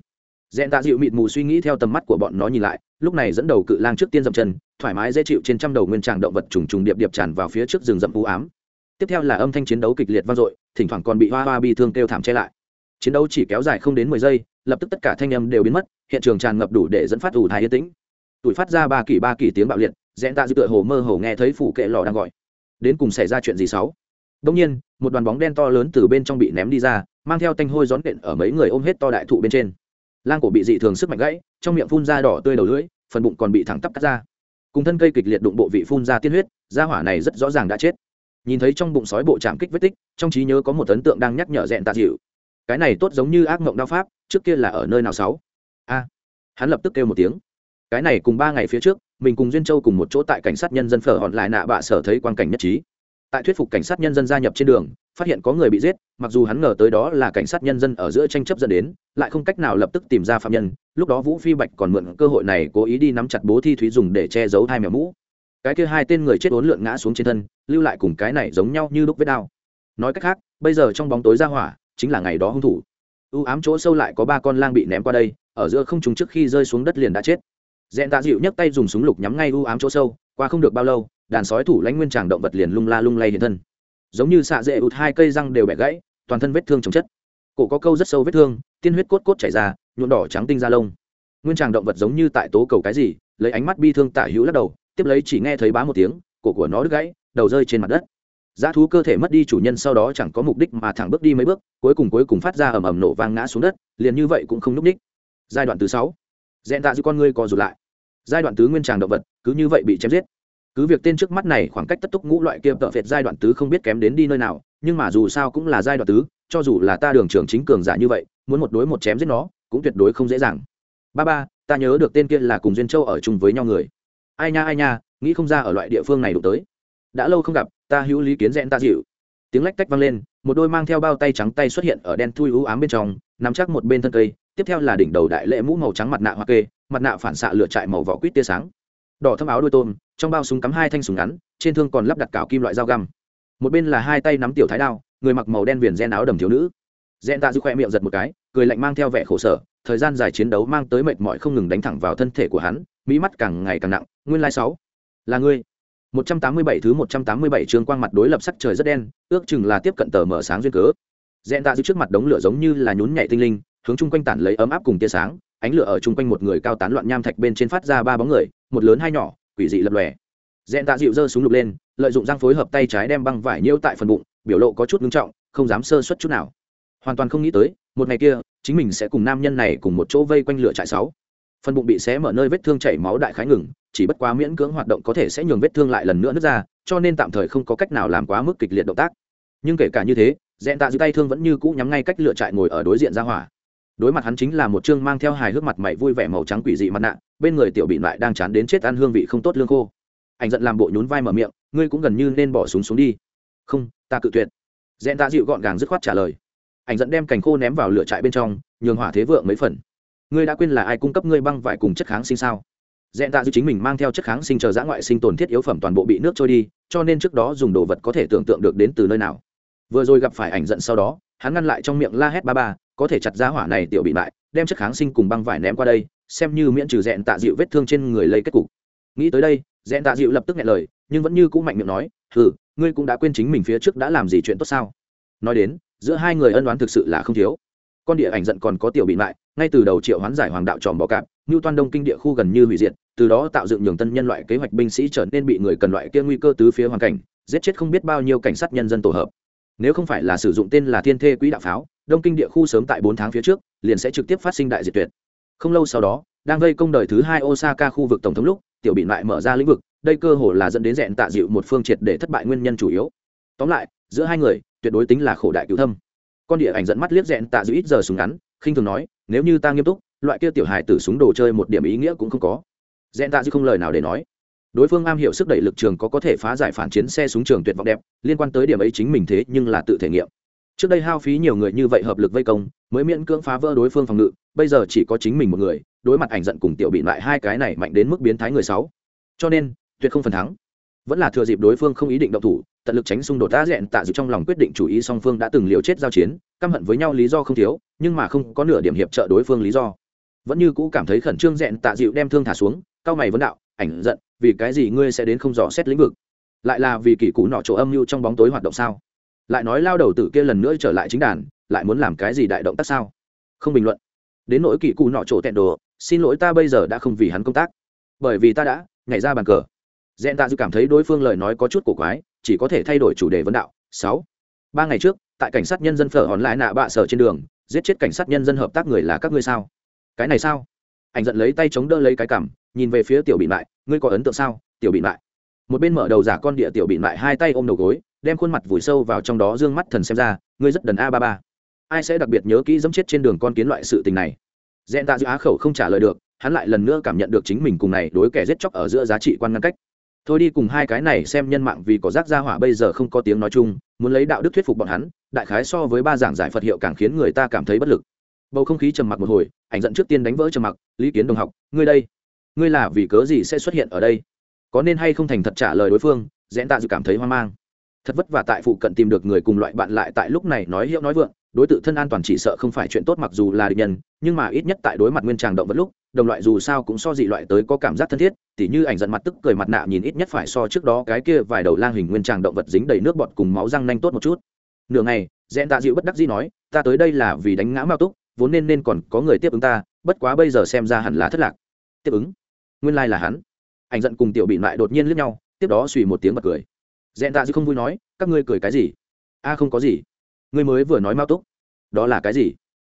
A: Rẽn tạ dịu mịt mù suy nghĩ theo tầm mắt của bọn nó nhìn lại, lúc này dẫn đầu cự lang trước tiên dậm chân, thoải mái dễ chịu trên trăm đầu nguyên tràng động vật trùng trùng điệp điệp tràn vào phía trước rừng rậm ưu ám. Tiếp theo là âm thanh chiến đấu kịch liệt vang dội, thỉnh thoảng còn bị hoa hoa bi thương kêu thảm che lại. Chiến đấu chỉ kéo dài không đến mười giây, lập tức tất cả thanh âm đều biến mất, hiện trường tràn ngập đủ để dẫn phát ủ thái yên tĩnh. Tuổi phát ra ba kỷ ba kỷ tiếng bạo liệt, rẽn tạ dịu tựa hồ mơ hồ nghe thấy phủ kệ lò đang gọi. Đến cùng xảy ra chuyện gì sáu? Đông nhiên, một đoàn bóng đen to lớn từ bên trong bị ném đi ra, mang theo tanh hôi rón đện ở mấy người ôm hết to đại thụ bên trên. Lang cổ bị dị thường sức mạnh gãy, trong miệng phun ra đỏ tươi đầu lưỡi, phần bụng còn bị thẳng tắp cắt ra. Cùng thân cây kịch liệt đụng bộ vị phun ra tiên huyết da hỏa này rất rõ ràng đã chết. Nhìn thấy trong bụng sói bộ chạm kích vết tích, trong trí nhớ có một ấn tượng đang nhắc nhở rèn tạ dịu. Cái này tốt giống như ác mộng đao pháp, trước kia là ở nơi nào sáu? A. Hắn lập tức kêu một tiếng. Cái này cùng ba ngày phía trước, mình cùng duyên châu cùng một chỗ tại cảnh sát nhân dân phở hòn lại nạ bạ sở thấy quan cảnh nhất trí tại thuyết phục cảnh sát nhân dân gia nhập trên đường, phát hiện có người bị giết, mặc dù hắn ngờ tới đó là cảnh sát nhân dân ở giữa tranh chấp dẫn đến, lại không cách nào lập tức tìm ra phạm nhân, lúc đó vũ phi bạch còn mượn cơ hội này cố ý đi nắm chặt bố thi thúy dùng để che giấu hai mèo mũ. Cái kia hai tên người chết ốn lượn ngã xuống trên thân, lưu lại cùng cái này giống nhau như lúc vết đao. Nói cách khác, bây giờ trong bóng tối ra hỏa, chính là ngày đó hung thủ. U ám chỗ sâu lại có ba con lang bị ném qua đây, ở giữa không trùng trước khi rơi xuống đất liền đã chết. Dẹn tạ dịu nhấc tay dùng súng lục nhắm ngay u ám chỗ sâu, qua không được bao lâu đàn sói thủ lãnh nguyên tràng động vật liền lung la lung lay hiện thân. Giống như xạ dễ ụt hai cây răng đều bẻ gãy, toàn thân vết thương chồng chất. Cổ có câu rất sâu vết thương, tiên huyết cốt cốt chảy ra, nhuộm đỏ trắng tinh da lông. Nguyên tràng động vật giống như tại tố cầu cái gì, lấy ánh mắt bi thương tả hữu lắc đầu, tiếp lấy chỉ nghe thấy bá một tiếng, cổ của nó đứt gãy, đầu rơi trên mặt đất. Giá thú cơ thể mất đi chủ nhân sau đó chẳng có mục đích mà thẳng bước đi mấy bước, cuối cùng cuối cùng phát ra ầm ầm nổ vang ngã xuống đất, liền như vậy cũng không núp đích giai đoạn thứ sáu. Dẹn tạ giữ con ngươi co rụt lại. Giai đoạn tứ nguyên tràng động vật, cứ như vậy bị chém giết cứ việc tên trước mắt này khoảng cách tất túc ngũ loại kia tợ phệt giai đoạn tứ không biết kém đến đi nơi nào, nhưng mà dù sao cũng là giai đoạn tứ, cho dù là ta đường trưởng chính cường giả như vậy, muốn một đối một chém giết nó, cũng tuyệt đối không dễ dàng. Ba ba, ta nhớ được tên kia là cùng duyên châu ở chung với nhau người. Ai nha ai nha, nghĩ không ra ở loại địa phương này đụng tới. Đã lâu không gặp, ta hữu lý kiến rẽn ta dịu. Tiếng lách tách vang lên, một đôi mang theo bao tay trắng tay xuất hiện ở đen thui u ám bên trong, nắm chắc một bên thân cây, tiếp theo là đỉnh đầu đại lễ mũ màu trắng mặt nạ hoa kê, mặt nạ phản xạ lửa trại màu vỏ quýt tia sáng. Đỏ thâm áo đôi tôm trong bao súng cắm hai thanh súng ngắn, trên thương còn lắp đặt cào kim loại dao găm. Một bên là hai tay nắm tiểu thái đao, người mặc màu đen viền gen áo đầm thiếu nữ. Gen tạ dư khoe miệng giật một cái, cười lạnh mang theo vẻ khổ sở, thời gian dài chiến đấu mang tới mệt mỏi không ngừng đánh thẳng vào thân thể của hắn, mỹ mắt càng ngày càng nặng, nguyên lai sáu là ngươi. 187 thứ 187 trường quang mặt đối lập sắc trời rất đen, ước chừng là tiếp cận tờ mở sáng duyên cớ. Dẹn tạ giữ trước mặt đống lửa giống như là nhún nhảy tinh linh, hướng chung quanh tản lấy ấm áp cùng tia sáng, ánh lửa ở chung quanh một người cao tán loạn nham thạch bên trên phát ra ba bóng người, một lớn hai nhỏ quỷ dị lập lòe. Dẹn tạ dịu giơ súng lục lên, lợi dụng răng phối hợp tay trái đem băng vải nhiễu tại phần bụng, biểu lộ có chút ngưng trọng, không dám sơ suất chút nào. Hoàn toàn không nghĩ tới, một ngày kia, chính mình sẽ cùng nam nhân này cùng một chỗ vây quanh lửa trại sáu. Phần bụng bị xé mở nơi vết thương chảy máu đại khái ngừng, chỉ bất quá miễn cưỡng hoạt động có thể sẽ nhường vết thương lại lần nữa nứt ra, cho nên tạm thời không có cách nào làm quá mức kịch liệt động tác. Nhưng kể cả như thế dẹn tạ giữ tay thương vẫn như cũ nhắm ngay cách lựa trại ngồi ở đối diện ra hỏa. Đối mặt hắn chính là một chương mang theo hài hước mặt mày vui vẻ màu trắng quỷ dị mặt nạ bên người tiểu bị lại đang chán đến chết ăn hương vị không tốt lương khô. Anh giận làm bộ nhún vai mở miệng, ngươi cũng gần như nên bỏ súng xuống đi. Không, ta cự tuyệt. Dẹn ta dịu gọn gàng dứt khoát trả lời. Anh giận đem cành khô ném vào lửa trại bên trong, nhường hỏa thế vượng mấy phần. Ngươi đã quên là ai cung cấp ngươi băng vải cùng chất kháng sinh sao? Dẹn tạ dịu chính mình mang theo chất kháng sinh chờ giã ngoại sinh tồn thiết yếu phẩm toàn bộ bị nước trôi đi, cho nên trước đó dùng đồ vật có thể tưởng tượng được đến từ nơi nào. Vừa rồi gặp phải ảnh giận sau đó, hắn ngăn lại trong miệng la hét ba ba, có thể chặt ra hỏa này tiểu bị lại, đem chất kháng sinh cùng băng vải ném qua đây xem như miễn trừ dẹn tạ dịu vết thương trên người lấy kết cục. Nghĩ tới đây dẹn tạ dịu lập tức nghe lời, nhưng vẫn như cũ mạnh miệng nói ừ ngươi cũng đã quên chính mình phía trước đã làm gì chuyện tốt sao? Nói đến, giữa hai người ân đoán thực sự là không thiếu. Con địa ảnh giận còn có tiểu bị lại ngay từ đầu triệu hoán giải hoàng đạo tròn bò cạp như toan đông kinh địa khu gần như hủy diệt, từ đó tạo dựng nhường tân nhân loại kế hoạch binh sĩ trở nên bị người cần loại kia nguy cơ tứ phía hoàn cảnh, giết chết không biết bao nhiêu cảnh sát nhân dân tổ hợp. Nếu không phải là sử dụng tên là thiên thê quỹ đạo pháo, đông kinh địa khu sớm tại bốn tháng phía trước, liền sẽ trực tiếp phát sinh đại diệt tuyệt không lâu sau đó, đang vây công đời thứ hai osaka khu vực tổng thống lúc, tiểu bị lại mở ra lĩnh vực, đây cơ hồ là dẫn đến dẹn tạ dịu một phương triệt để thất bại nguyên nhân chủ yếu. Tóm lại, giữa hai người, tuyệt đối tính là khổ đại cứu thâm. Con địa ảnh dẫn mắt liếc dẹn tạ dịu ít giờ súng ngắn, khinh thường nói, nếu như ta nghiêm túc, loại kia tiểu hài tử súng đồ chơi một điểm ý nghĩa cũng không có. Dẹn tạ dịu không lời nào để nói. Đối phương am hiểu sức đẩy lực trường có có thể phá giải phản chiến xe súng trường tuyệt vọng đẹp, liên quan tới điểm ấy chính mình thế nhưng là tự thể nghiệm trước đây hao phí nhiều người như vậy hợp lực vây công, mới miễn cưỡng phá vỡ đối phương phòng ngự, bây giờ chỉ có chính mình một người, đối mặt ảnh giận cùng tiểu bị lại hai cái này mạnh đến mức biến thái người sáu. Cho nên, tuyệt không phần thắng. Vẫn là thừa dịp đối phương không ý định động thủ, tận lực tránh xung đột đã dẹn tạ dự trong lòng quyết định chủ ý song phương đã từng liều chết giao chiến, căm hận với nhau lý do không thiếu, nhưng mà không có nửa điểm hiệp trợ đối phương lý do. Vẫn như cũ cảm thấy khẩn trương dẹn tạ dịu đem thương thả xuống, cao mày vấn đạo, ảnh giận, vì cái gì ngươi sẽ đến không dò xét lĩnh vực? Lại là vì kỷ cũ nọ chỗ âm mưu trong bóng tối hoạt động sao? Lại nói lao đầu tử kia lần nữa trở lại chính đàn, lại muốn làm cái gì đại động tác sao? Không bình luận. Đến nỗi kỳ cụ nọ chỗ tẹn đồ, xin lỗi ta bây giờ đã không vì hắn công tác. Bởi vì ta đã nhảy ra bàn cờ. Dẹn tạ dư cảm thấy đối phương lời nói có chút cổ quái, chỉ có thể thay đổi chủ đề vấn đạo. Sáu. Ba ngày trước, tại cảnh sát nhân dân phở hòn lại nạ bạ sở trên đường, giết chết cảnh sát nhân dân hợp tác người là các ngươi sao? Cái này sao? Anh giận lấy tay chống đỡ lấy cái cằm, nhìn về phía tiểu bị lại ngươi có ấn tượng sao, tiểu bị lại một bên mở đầu giả con địa tiểu bị lại hai tay ôm đầu gối đem khuôn mặt vùi sâu vào trong đó dương mắt thần xem ra, ngươi rất đần a ba ba. Ai sẽ đặc biệt nhớ kỹ dẫm chết trên đường con kiến loại sự tình này? Dẹn tạ giữa á khẩu không trả lời được, hắn lại lần nữa cảm nhận được chính mình cùng này đối kẻ giết chóc ở giữa giá trị quan ngăn cách. Thôi đi cùng hai cái này xem nhân mạng vì có rác ra hỏa bây giờ không có tiếng nói chung, muốn lấy đạo đức thuyết phục bọn hắn, đại khái so với ba giảng giải phật hiệu càng khiến người ta cảm thấy bất lực. Bầu không khí trầm mặc một hồi, ảnh dẫn trước tiên đánh vỡ trầm mặc, lý kiến đồng học, ngươi đây, ngươi là vì cớ gì sẽ xuất hiện ở đây? Có nên hay không thành thật trả lời đối phương? Dẽn tạ dự cảm thấy hoang mang thật vất vả tại phụ cận tìm được người cùng loại bạn lại tại lúc này nói hiệu nói vượng, đối tượng thân an toàn chỉ sợ không phải chuyện tốt mặc dù là địch nhân, nhưng mà ít nhất tại đối mặt nguyên tràng động vật lúc, đồng loại dù sao cũng so dị loại tới có cảm giác thân thiết, tỉ như ảnh giận mặt tức cười mặt nạ nhìn ít nhất phải so trước đó cái kia vài đầu lang hình nguyên tràng động vật dính đầy nước bọt cùng máu răng nanh tốt một chút. Nửa ngày, dẹn tạ dịu bất đắc dĩ nói, ta tới đây là vì đánh ngã mao túc, vốn nên nên còn có người tiếp ứng ta, bất quá bây giờ xem ra hẳn là thất lạc. Tiếp ứng? Nguyên lai là hắn. Ảnh giận cùng tiểu bị lại đột nhiên lướt nhau, tiếp đó suy một tiếng bật cười dẹn tạ dư không vui nói, các ngươi cười cái gì? A, không có gì. Ngươi mới vừa nói mao túc. Đó là cái gì?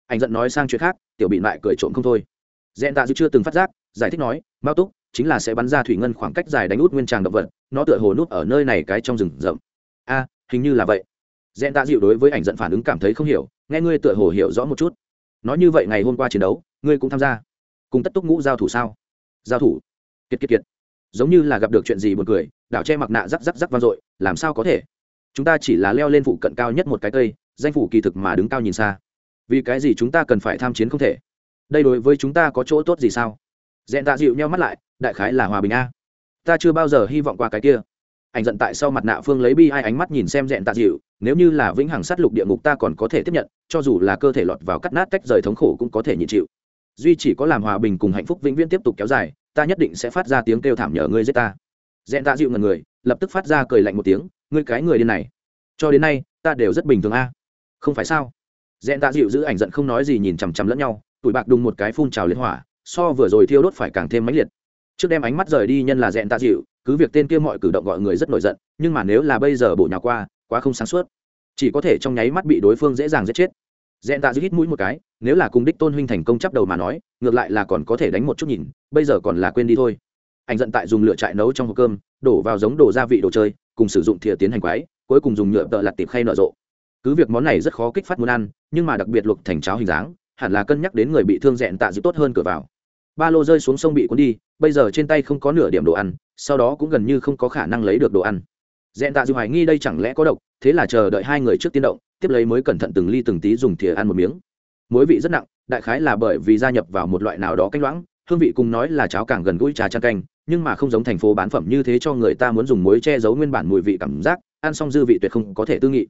A: Anh giận nói sang chuyện khác, tiểu bị lại cười trộm không thôi. Dẹn tạ dư chưa từng phát giác, giải thích nói, mao túc chính là sẽ bắn ra thủy ngân khoảng cách dài đánh út nguyên tràng động vật, nó tựa hồ nút ở nơi này cái trong rừng rậm. A, hình như là vậy. Dẹn tạ dịu đối với ảnh giận phản ứng cảm thấy không hiểu, nghe ngươi tựa hồ hiểu rõ một chút. Nói như vậy ngày hôm qua chiến đấu, ngươi cũng tham gia. Cùng tất túc ngũ giao thủ sao? Giao thủ. Kiệt kiệt kiệt giống như là gặp được chuyện gì buồn cười, đảo che mặc nạ rắc rắc rắc vang dội, làm sao có thể? Chúng ta chỉ là leo lên phụ cận cao nhất một cái cây, danh phủ kỳ thực mà đứng cao nhìn xa. Vì cái gì chúng ta cần phải tham chiến không thể? Đây đối với chúng ta có chỗ tốt gì sao? Dẹn tạ dịu nhau mắt lại, đại khái là hòa bình a. Ta chưa bao giờ hy vọng qua cái kia. Ảnh giận tại sau mặt nạ phương lấy bi hai ánh mắt nhìn xem dẹn tạ dịu, nếu như là vĩnh hằng sát lục địa ngục ta còn có thể tiếp nhận, cho dù là cơ thể lọt vào cắt nát tách rời thống khổ cũng có thể nhịn chịu. Duy chỉ có làm hòa bình cùng hạnh phúc vĩnh viễn tiếp tục kéo dài ta nhất định sẽ phát ra tiếng kêu thảm nhờ ngươi giết ta. Dẹn tạ dịu ngần người, lập tức phát ra cười lạnh một tiếng, ngươi cái người điên này. Cho đến nay, ta đều rất bình thường a. Không phải sao? Dẹn tạ dịu giữ ảnh giận không nói gì nhìn chằm chằm lẫn nhau tụi bạc đùng một cái phun trào liên hỏa, so vừa rồi thiêu đốt phải càng thêm mãnh liệt. Trước đem ánh mắt rời đi nhân là dẹn tạ dịu, cứ việc tên kia mọi cử động gọi người rất nổi giận, nhưng mà nếu là bây giờ bổ nhà qua, quá không sáng suốt. Chỉ có thể trong nháy mắt bị đối phương dễ dàng giết chết dẹn tạ dư hít mũi một cái, nếu là cùng đích tôn huynh thành công chấp đầu mà nói, ngược lại là còn có thể đánh một chút nhìn, bây giờ còn là quên đi thôi. Anh giận tại dùng lửa trại nấu trong hộp cơm, đổ vào giống đồ gia vị đồ chơi, cùng sử dụng thìa tiến hành quái, cuối cùng dùng nhựa tợ lặt tiệp khay nở rộ. Cứ việc món này rất khó kích phát muốn ăn, nhưng mà đặc biệt luộc thành cháo hình dáng, hẳn là cân nhắc đến người bị thương dẹn tạ dịu tốt hơn cửa vào. Ba lô rơi xuống sông bị cuốn đi, bây giờ trên tay không có nửa điểm đồ ăn, sau đó cũng gần như không có khả năng lấy được đồ ăn. Dẹn tạ dư hoài nghi đây chẳng lẽ có độc, thế là chờ đợi hai người trước tiên động tiếp lấy mới cẩn thận từng ly từng tí dùng thìa ăn một miếng. Muối vị rất nặng, đại khái là bởi vì gia nhập vào một loại nào đó canh loãng, hương vị cùng nói là cháo càng gần gũi trà chăn canh, nhưng mà không giống thành phố bán phẩm như thế cho người ta muốn dùng muối che giấu nguyên bản mùi vị cảm giác, ăn xong dư vị tuyệt không có thể tư nghị.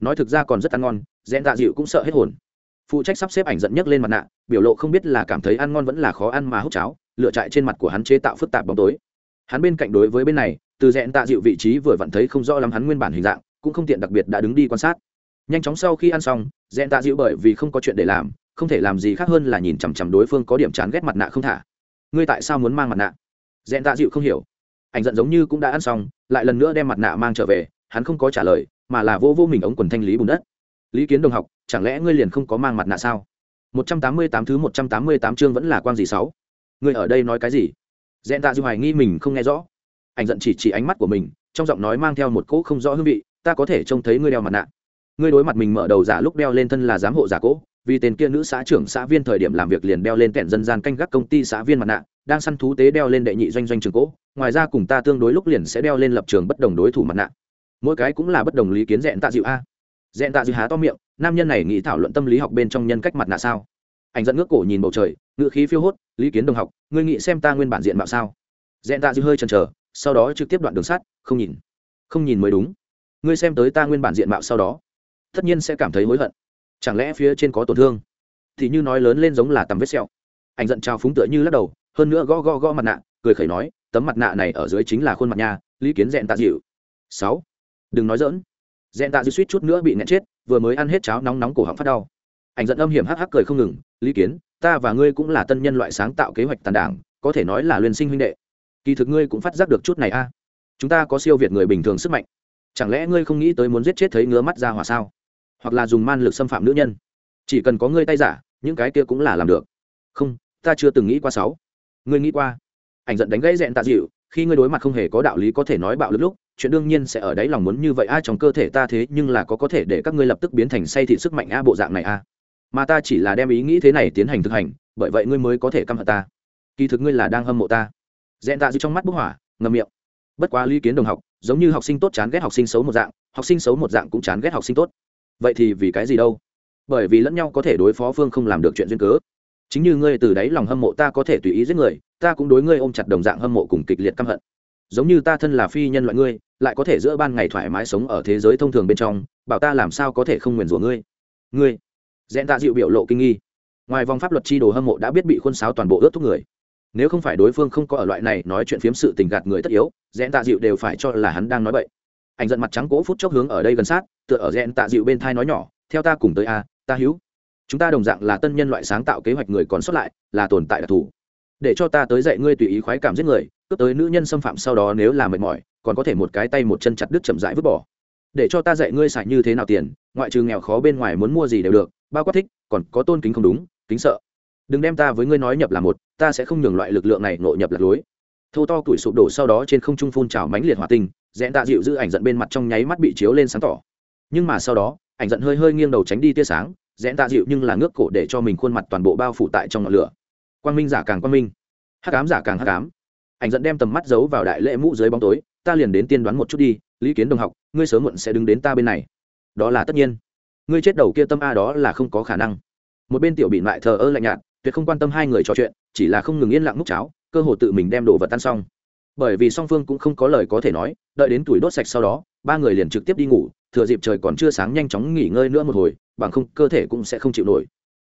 A: Nói thực ra còn rất ăn ngon, rẽn tạ dịu cũng sợ hết hồn. Phụ trách sắp xếp ảnh dẫn nhấc lên mặt nạ, biểu lộ không biết là cảm thấy ăn ngon vẫn là khó ăn mà hút cháo, lựa chạy trên mặt của hắn chế tạo phức tạp bóng tối. Hắn bên cạnh đối với bên này, từ rẽn tạ dịu vị trí vừa vặn thấy không rõ lắm hắn nguyên bản hình dạng, cũng không tiện đặc biệt đã đứng đi quan sát nhanh chóng sau khi ăn xong dẹn tạ dịu bởi vì không có chuyện để làm, không thể làm gì khác hơn là nhìn chằm chằm đối phương có điểm chán ghét mặt nạ không thả. Ngươi tại sao muốn mang mặt nạ? Dẹn tạ dịu không hiểu. Ảnh giận giống như cũng đã ăn xong, lại lần nữa đem mặt nạ mang trở về, hắn không có trả lời, mà là vô vô mình ống quần thanh lý bùn đất. Lý kiến đồng học, chẳng lẽ ngươi liền không có mang mặt nạ sao? Một trăm tám mươi tám thứ một trăm tám mươi tám chương vẫn là quang gì sáu? Ngươi ở đây nói cái gì? Dẹn tạ Dịu hoài nghi mình không nghe rõ. Ảnh giận chỉ chỉ ánh mắt của mình, trong giọng nói mang theo một cỗ không rõ hương vị, ta có thể trông thấy ngươi đeo mặt nạ ngươi đối mặt mình mở đầu giả lúc đeo lên thân là giám hộ giả cỗ, vì tên kia nữ xã trưởng xã viên thời điểm làm việc liền đeo lên kẻn dân gian canh gác công ty xã viên mặt nạ, đang săn thú tế đeo lên đệ nhị doanh doanh trường cỗ, ngoài ra cùng ta tương đối lúc liền sẽ đeo lên lập trường bất đồng đối thủ mặt nạ. Mỗi cái cũng là bất đồng lý kiến dẹn tạ dịu a. Dẹn tạ dịu há to miệng, nam nhân này nghĩ thảo luận tâm lý học bên trong nhân cách mặt nạ sao? Anh dẫn ngước cổ nhìn bầu trời ngựa khí phiêu hốt, lý kiến đồng học, ngươi nghĩ xem ta nguyên bản diện mạo sao? Dẹn tạ dịu hơi chần chờ, sau đó trực tiếp đoạn đường sắt, không nhìn. Không nhìn mới đúng. Ngươi xem tới ta nguyên bản diện mạo sau đó tất nhiên sẽ cảm thấy hối hận. Chẳng lẽ phía trên có tổn thương? Thì như nói lớn lên giống là tầm vết sẹo. Anh giận trao phúng tựa như lắc đầu, hơn nữa gõ gõ gõ mặt nạ, cười khẩy nói, tấm mặt nạ này ở dưới chính là khuôn mặt nha, lý kiến dẹn tạ dịu. Sáu. Đừng nói dỡn dẹn tạ dịu suýt chút nữa bị nghẹn chết, vừa mới ăn hết cháo nóng nóng cổ họng phát đau. Ảnh giận âm hiểm hắc hắc cười không ngừng, lý kiến, ta và ngươi cũng là tân nhân loại sáng tạo kế hoạch tàn đảng, có thể nói là liên sinh huynh đệ. Kỳ thực ngươi cũng phát giác được chút này a. Chúng ta có siêu việt người bình thường sức mạnh. Chẳng lẽ ngươi không nghĩ tới muốn giết chết thấy ngứa mắt ra hỏa sao? Hoặc là dùng man lực xâm phạm nữ nhân. Chỉ cần có ngươi tay giả, những cái kia cũng là làm được. Không, ta chưa từng nghĩ qua sáu. Ngươi nghĩ qua. Ảnh giận đánh gãy dẹn tạ dịu, khi ngươi đối mặt không hề có đạo lý có thể nói bạo lực lúc, chuyện đương nhiên sẽ ở đấy lòng muốn như vậy a, trong cơ thể ta thế nhưng là có có thể để các ngươi lập tức biến thành say thị sức mạnh a, bộ dạng này a. Mà ta chỉ là đem ý nghĩ thế này tiến hành thực hành, bởi vậy ngươi mới có thể căm hận ta. Kỳ thực ngươi là đang hâm mộ ta. Dẹn tạ dịu trong mắt bức hỏa ngầm miệng. Bất quá lý kiến đồng học, giống như học sinh tốt chán ghét học sinh xấu một dạng, học sinh xấu một dạng cũng chán ghét học sinh tốt vậy thì vì cái gì đâu? Bởi vì lẫn nhau có thể đối phó phương không làm được chuyện duyên cớ. Chính như ngươi từ đáy lòng hâm mộ ta có thể tùy ý giết người, ta cũng đối ngươi ôm chặt đồng dạng hâm mộ cùng kịch liệt căm hận. Giống như ta thân là phi nhân loại ngươi, lại có thể giữa ban ngày thoải mái sống ở thế giới thông thường bên trong, bảo ta làm sao có thể không nguyền rủa ngươi? Ngươi, dẹn tạ dịu biểu lộ kinh nghi. Ngoài vòng pháp luật chi đồ hâm mộ đã biết bị khuôn sáo toàn bộ ướt thuốc người. Nếu không phải đối phương không có ở loại này nói chuyện phiếm sự tình gạt người tất yếu, dẹn tạ dịu đều phải cho là hắn đang nói bậy anh giận mặt trắng cỗ phút chốc hướng ở đây gần sát, tựa ở rẽn tạ dịu bên thai nói nhỏ, theo ta cùng tới a, ta hữu. Chúng ta đồng dạng là tân nhân loại sáng tạo kế hoạch người còn xuất lại, là tồn tại đặc thù. Để cho ta tới dạy ngươi tùy ý khoái cảm giết người, cướp tới nữ nhân xâm phạm sau đó nếu là mệt mỏi, còn có thể một cái tay một chân chặt đứt chậm rãi vứt bỏ. Để cho ta dạy ngươi xài như thế nào tiền, ngoại trừ nghèo khó bên ngoài muốn mua gì đều được, bao quát thích, còn có tôn kính không đúng, kính sợ. Đừng đem ta với ngươi nói nhập là một, ta sẽ không nhường loại lực lượng này nội nhập lạc lối. Thâu to tuổi sụp đổ sau đó trên không trung phun trào mãnh liệt hỏa tinh dẹn tạ dịu giữ ảnh giận bên mặt trong nháy mắt bị chiếu lên sáng tỏ. Nhưng mà sau đó, ảnh giận hơi hơi nghiêng đầu tránh đi tia sáng dẹn tạ dịu nhưng là ngước cổ để cho mình khuôn mặt toàn bộ bao phủ tại trong ngọn lửa. Quang minh giả càng quang minh. Hắc ám giả càng hắc ám. Ảnh giận đem tầm mắt giấu vào đại lễ mũ dưới bóng tối, ta liền đến tiên đoán một chút đi, lý kiến đồng học, ngươi sớm muộn sẽ đứng đến ta bên này. Đó là tất nhiên. Ngươi chết đầu kia tâm a đó là không có khả năng. Một bên tiểu bị lại thờ ơ lạnh nhạt, tuyệt không quan tâm hai người trò chuyện, chỉ là không ngừng yên lặng múc cháo, cơ hồ tự mình đem đồ vật tan xong bởi vì song phương cũng không có lời có thể nói, đợi đến tuổi đốt sạch sau đó, ba người liền trực tiếp đi ngủ, thừa dịp trời còn chưa sáng nhanh chóng nghỉ ngơi nữa một hồi, bằng không cơ thể cũng sẽ không chịu nổi.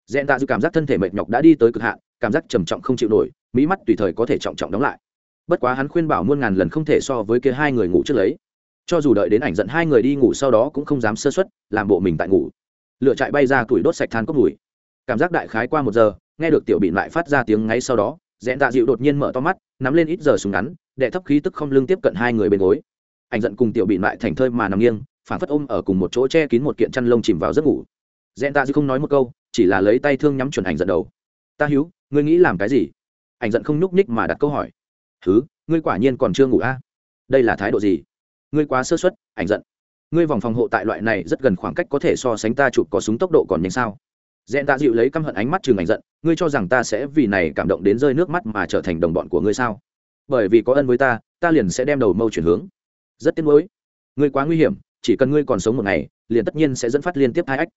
A: Dẹn tạ dư cảm giác thân thể mệt nhọc đã đi tới cực hạn, cảm giác trầm trọng không chịu nổi, mỹ mắt tùy thời có thể trọng trọng đóng lại. Bất quá hắn khuyên bảo muôn ngàn lần không thể so với kia hai người ngủ trước lấy. Cho dù đợi đến ảnh giận hai người đi ngủ sau đó cũng không dám sơ xuất làm bộ mình tại ngủ. Lựa chạy bay ra tuổi đốt sạch than cốc mùi. Cảm giác đại khái qua một giờ, nghe được tiểu bị lại phát ra tiếng ngay sau đó dẹn tạ dịu đột nhiên mở to mắt, nắm lên ít giờ súng ngắn đệ thấp khí tức không lưng tiếp cận hai người bên gối. Ảnh giận cùng tiểu bị lại thành thơi mà nằm nghiêng, phản phất ôm ở cùng một chỗ che kín một kiện chăn lông chìm vào giấc ngủ. Dẹn ta dư không nói một câu, chỉ là lấy tay thương nhắm chuẩn ảnh giận đầu. Ta hiếu, ngươi nghĩ làm cái gì? Ảnh giận không nhúc nhích mà đặt câu hỏi. Thứ, ngươi quả nhiên còn chưa ngủ a? À? đây là thái độ gì? Ngươi quá sơ suất, ảnh giận. Ngươi vòng phòng hộ tại loại này rất gần khoảng cách có thể so sánh ta chụp có súng tốc độ còn nhanh sao? Dẹn ta dịu lấy căm hận ánh mắt chừng ảnh giận. Ngươi cho rằng ta sẽ vì này cảm động đến rơi nước mắt mà trở thành đồng bọn của ngươi sao? Bởi vì có ân với ta ta liền sẽ đem đầu mâu chuyển hướng. Rất tiếc nuối. Ngươi quá nguy hiểm chỉ cần ngươi còn sống một ngày liền tất nhiên sẽ dẫn phát liên tiếp hai ách.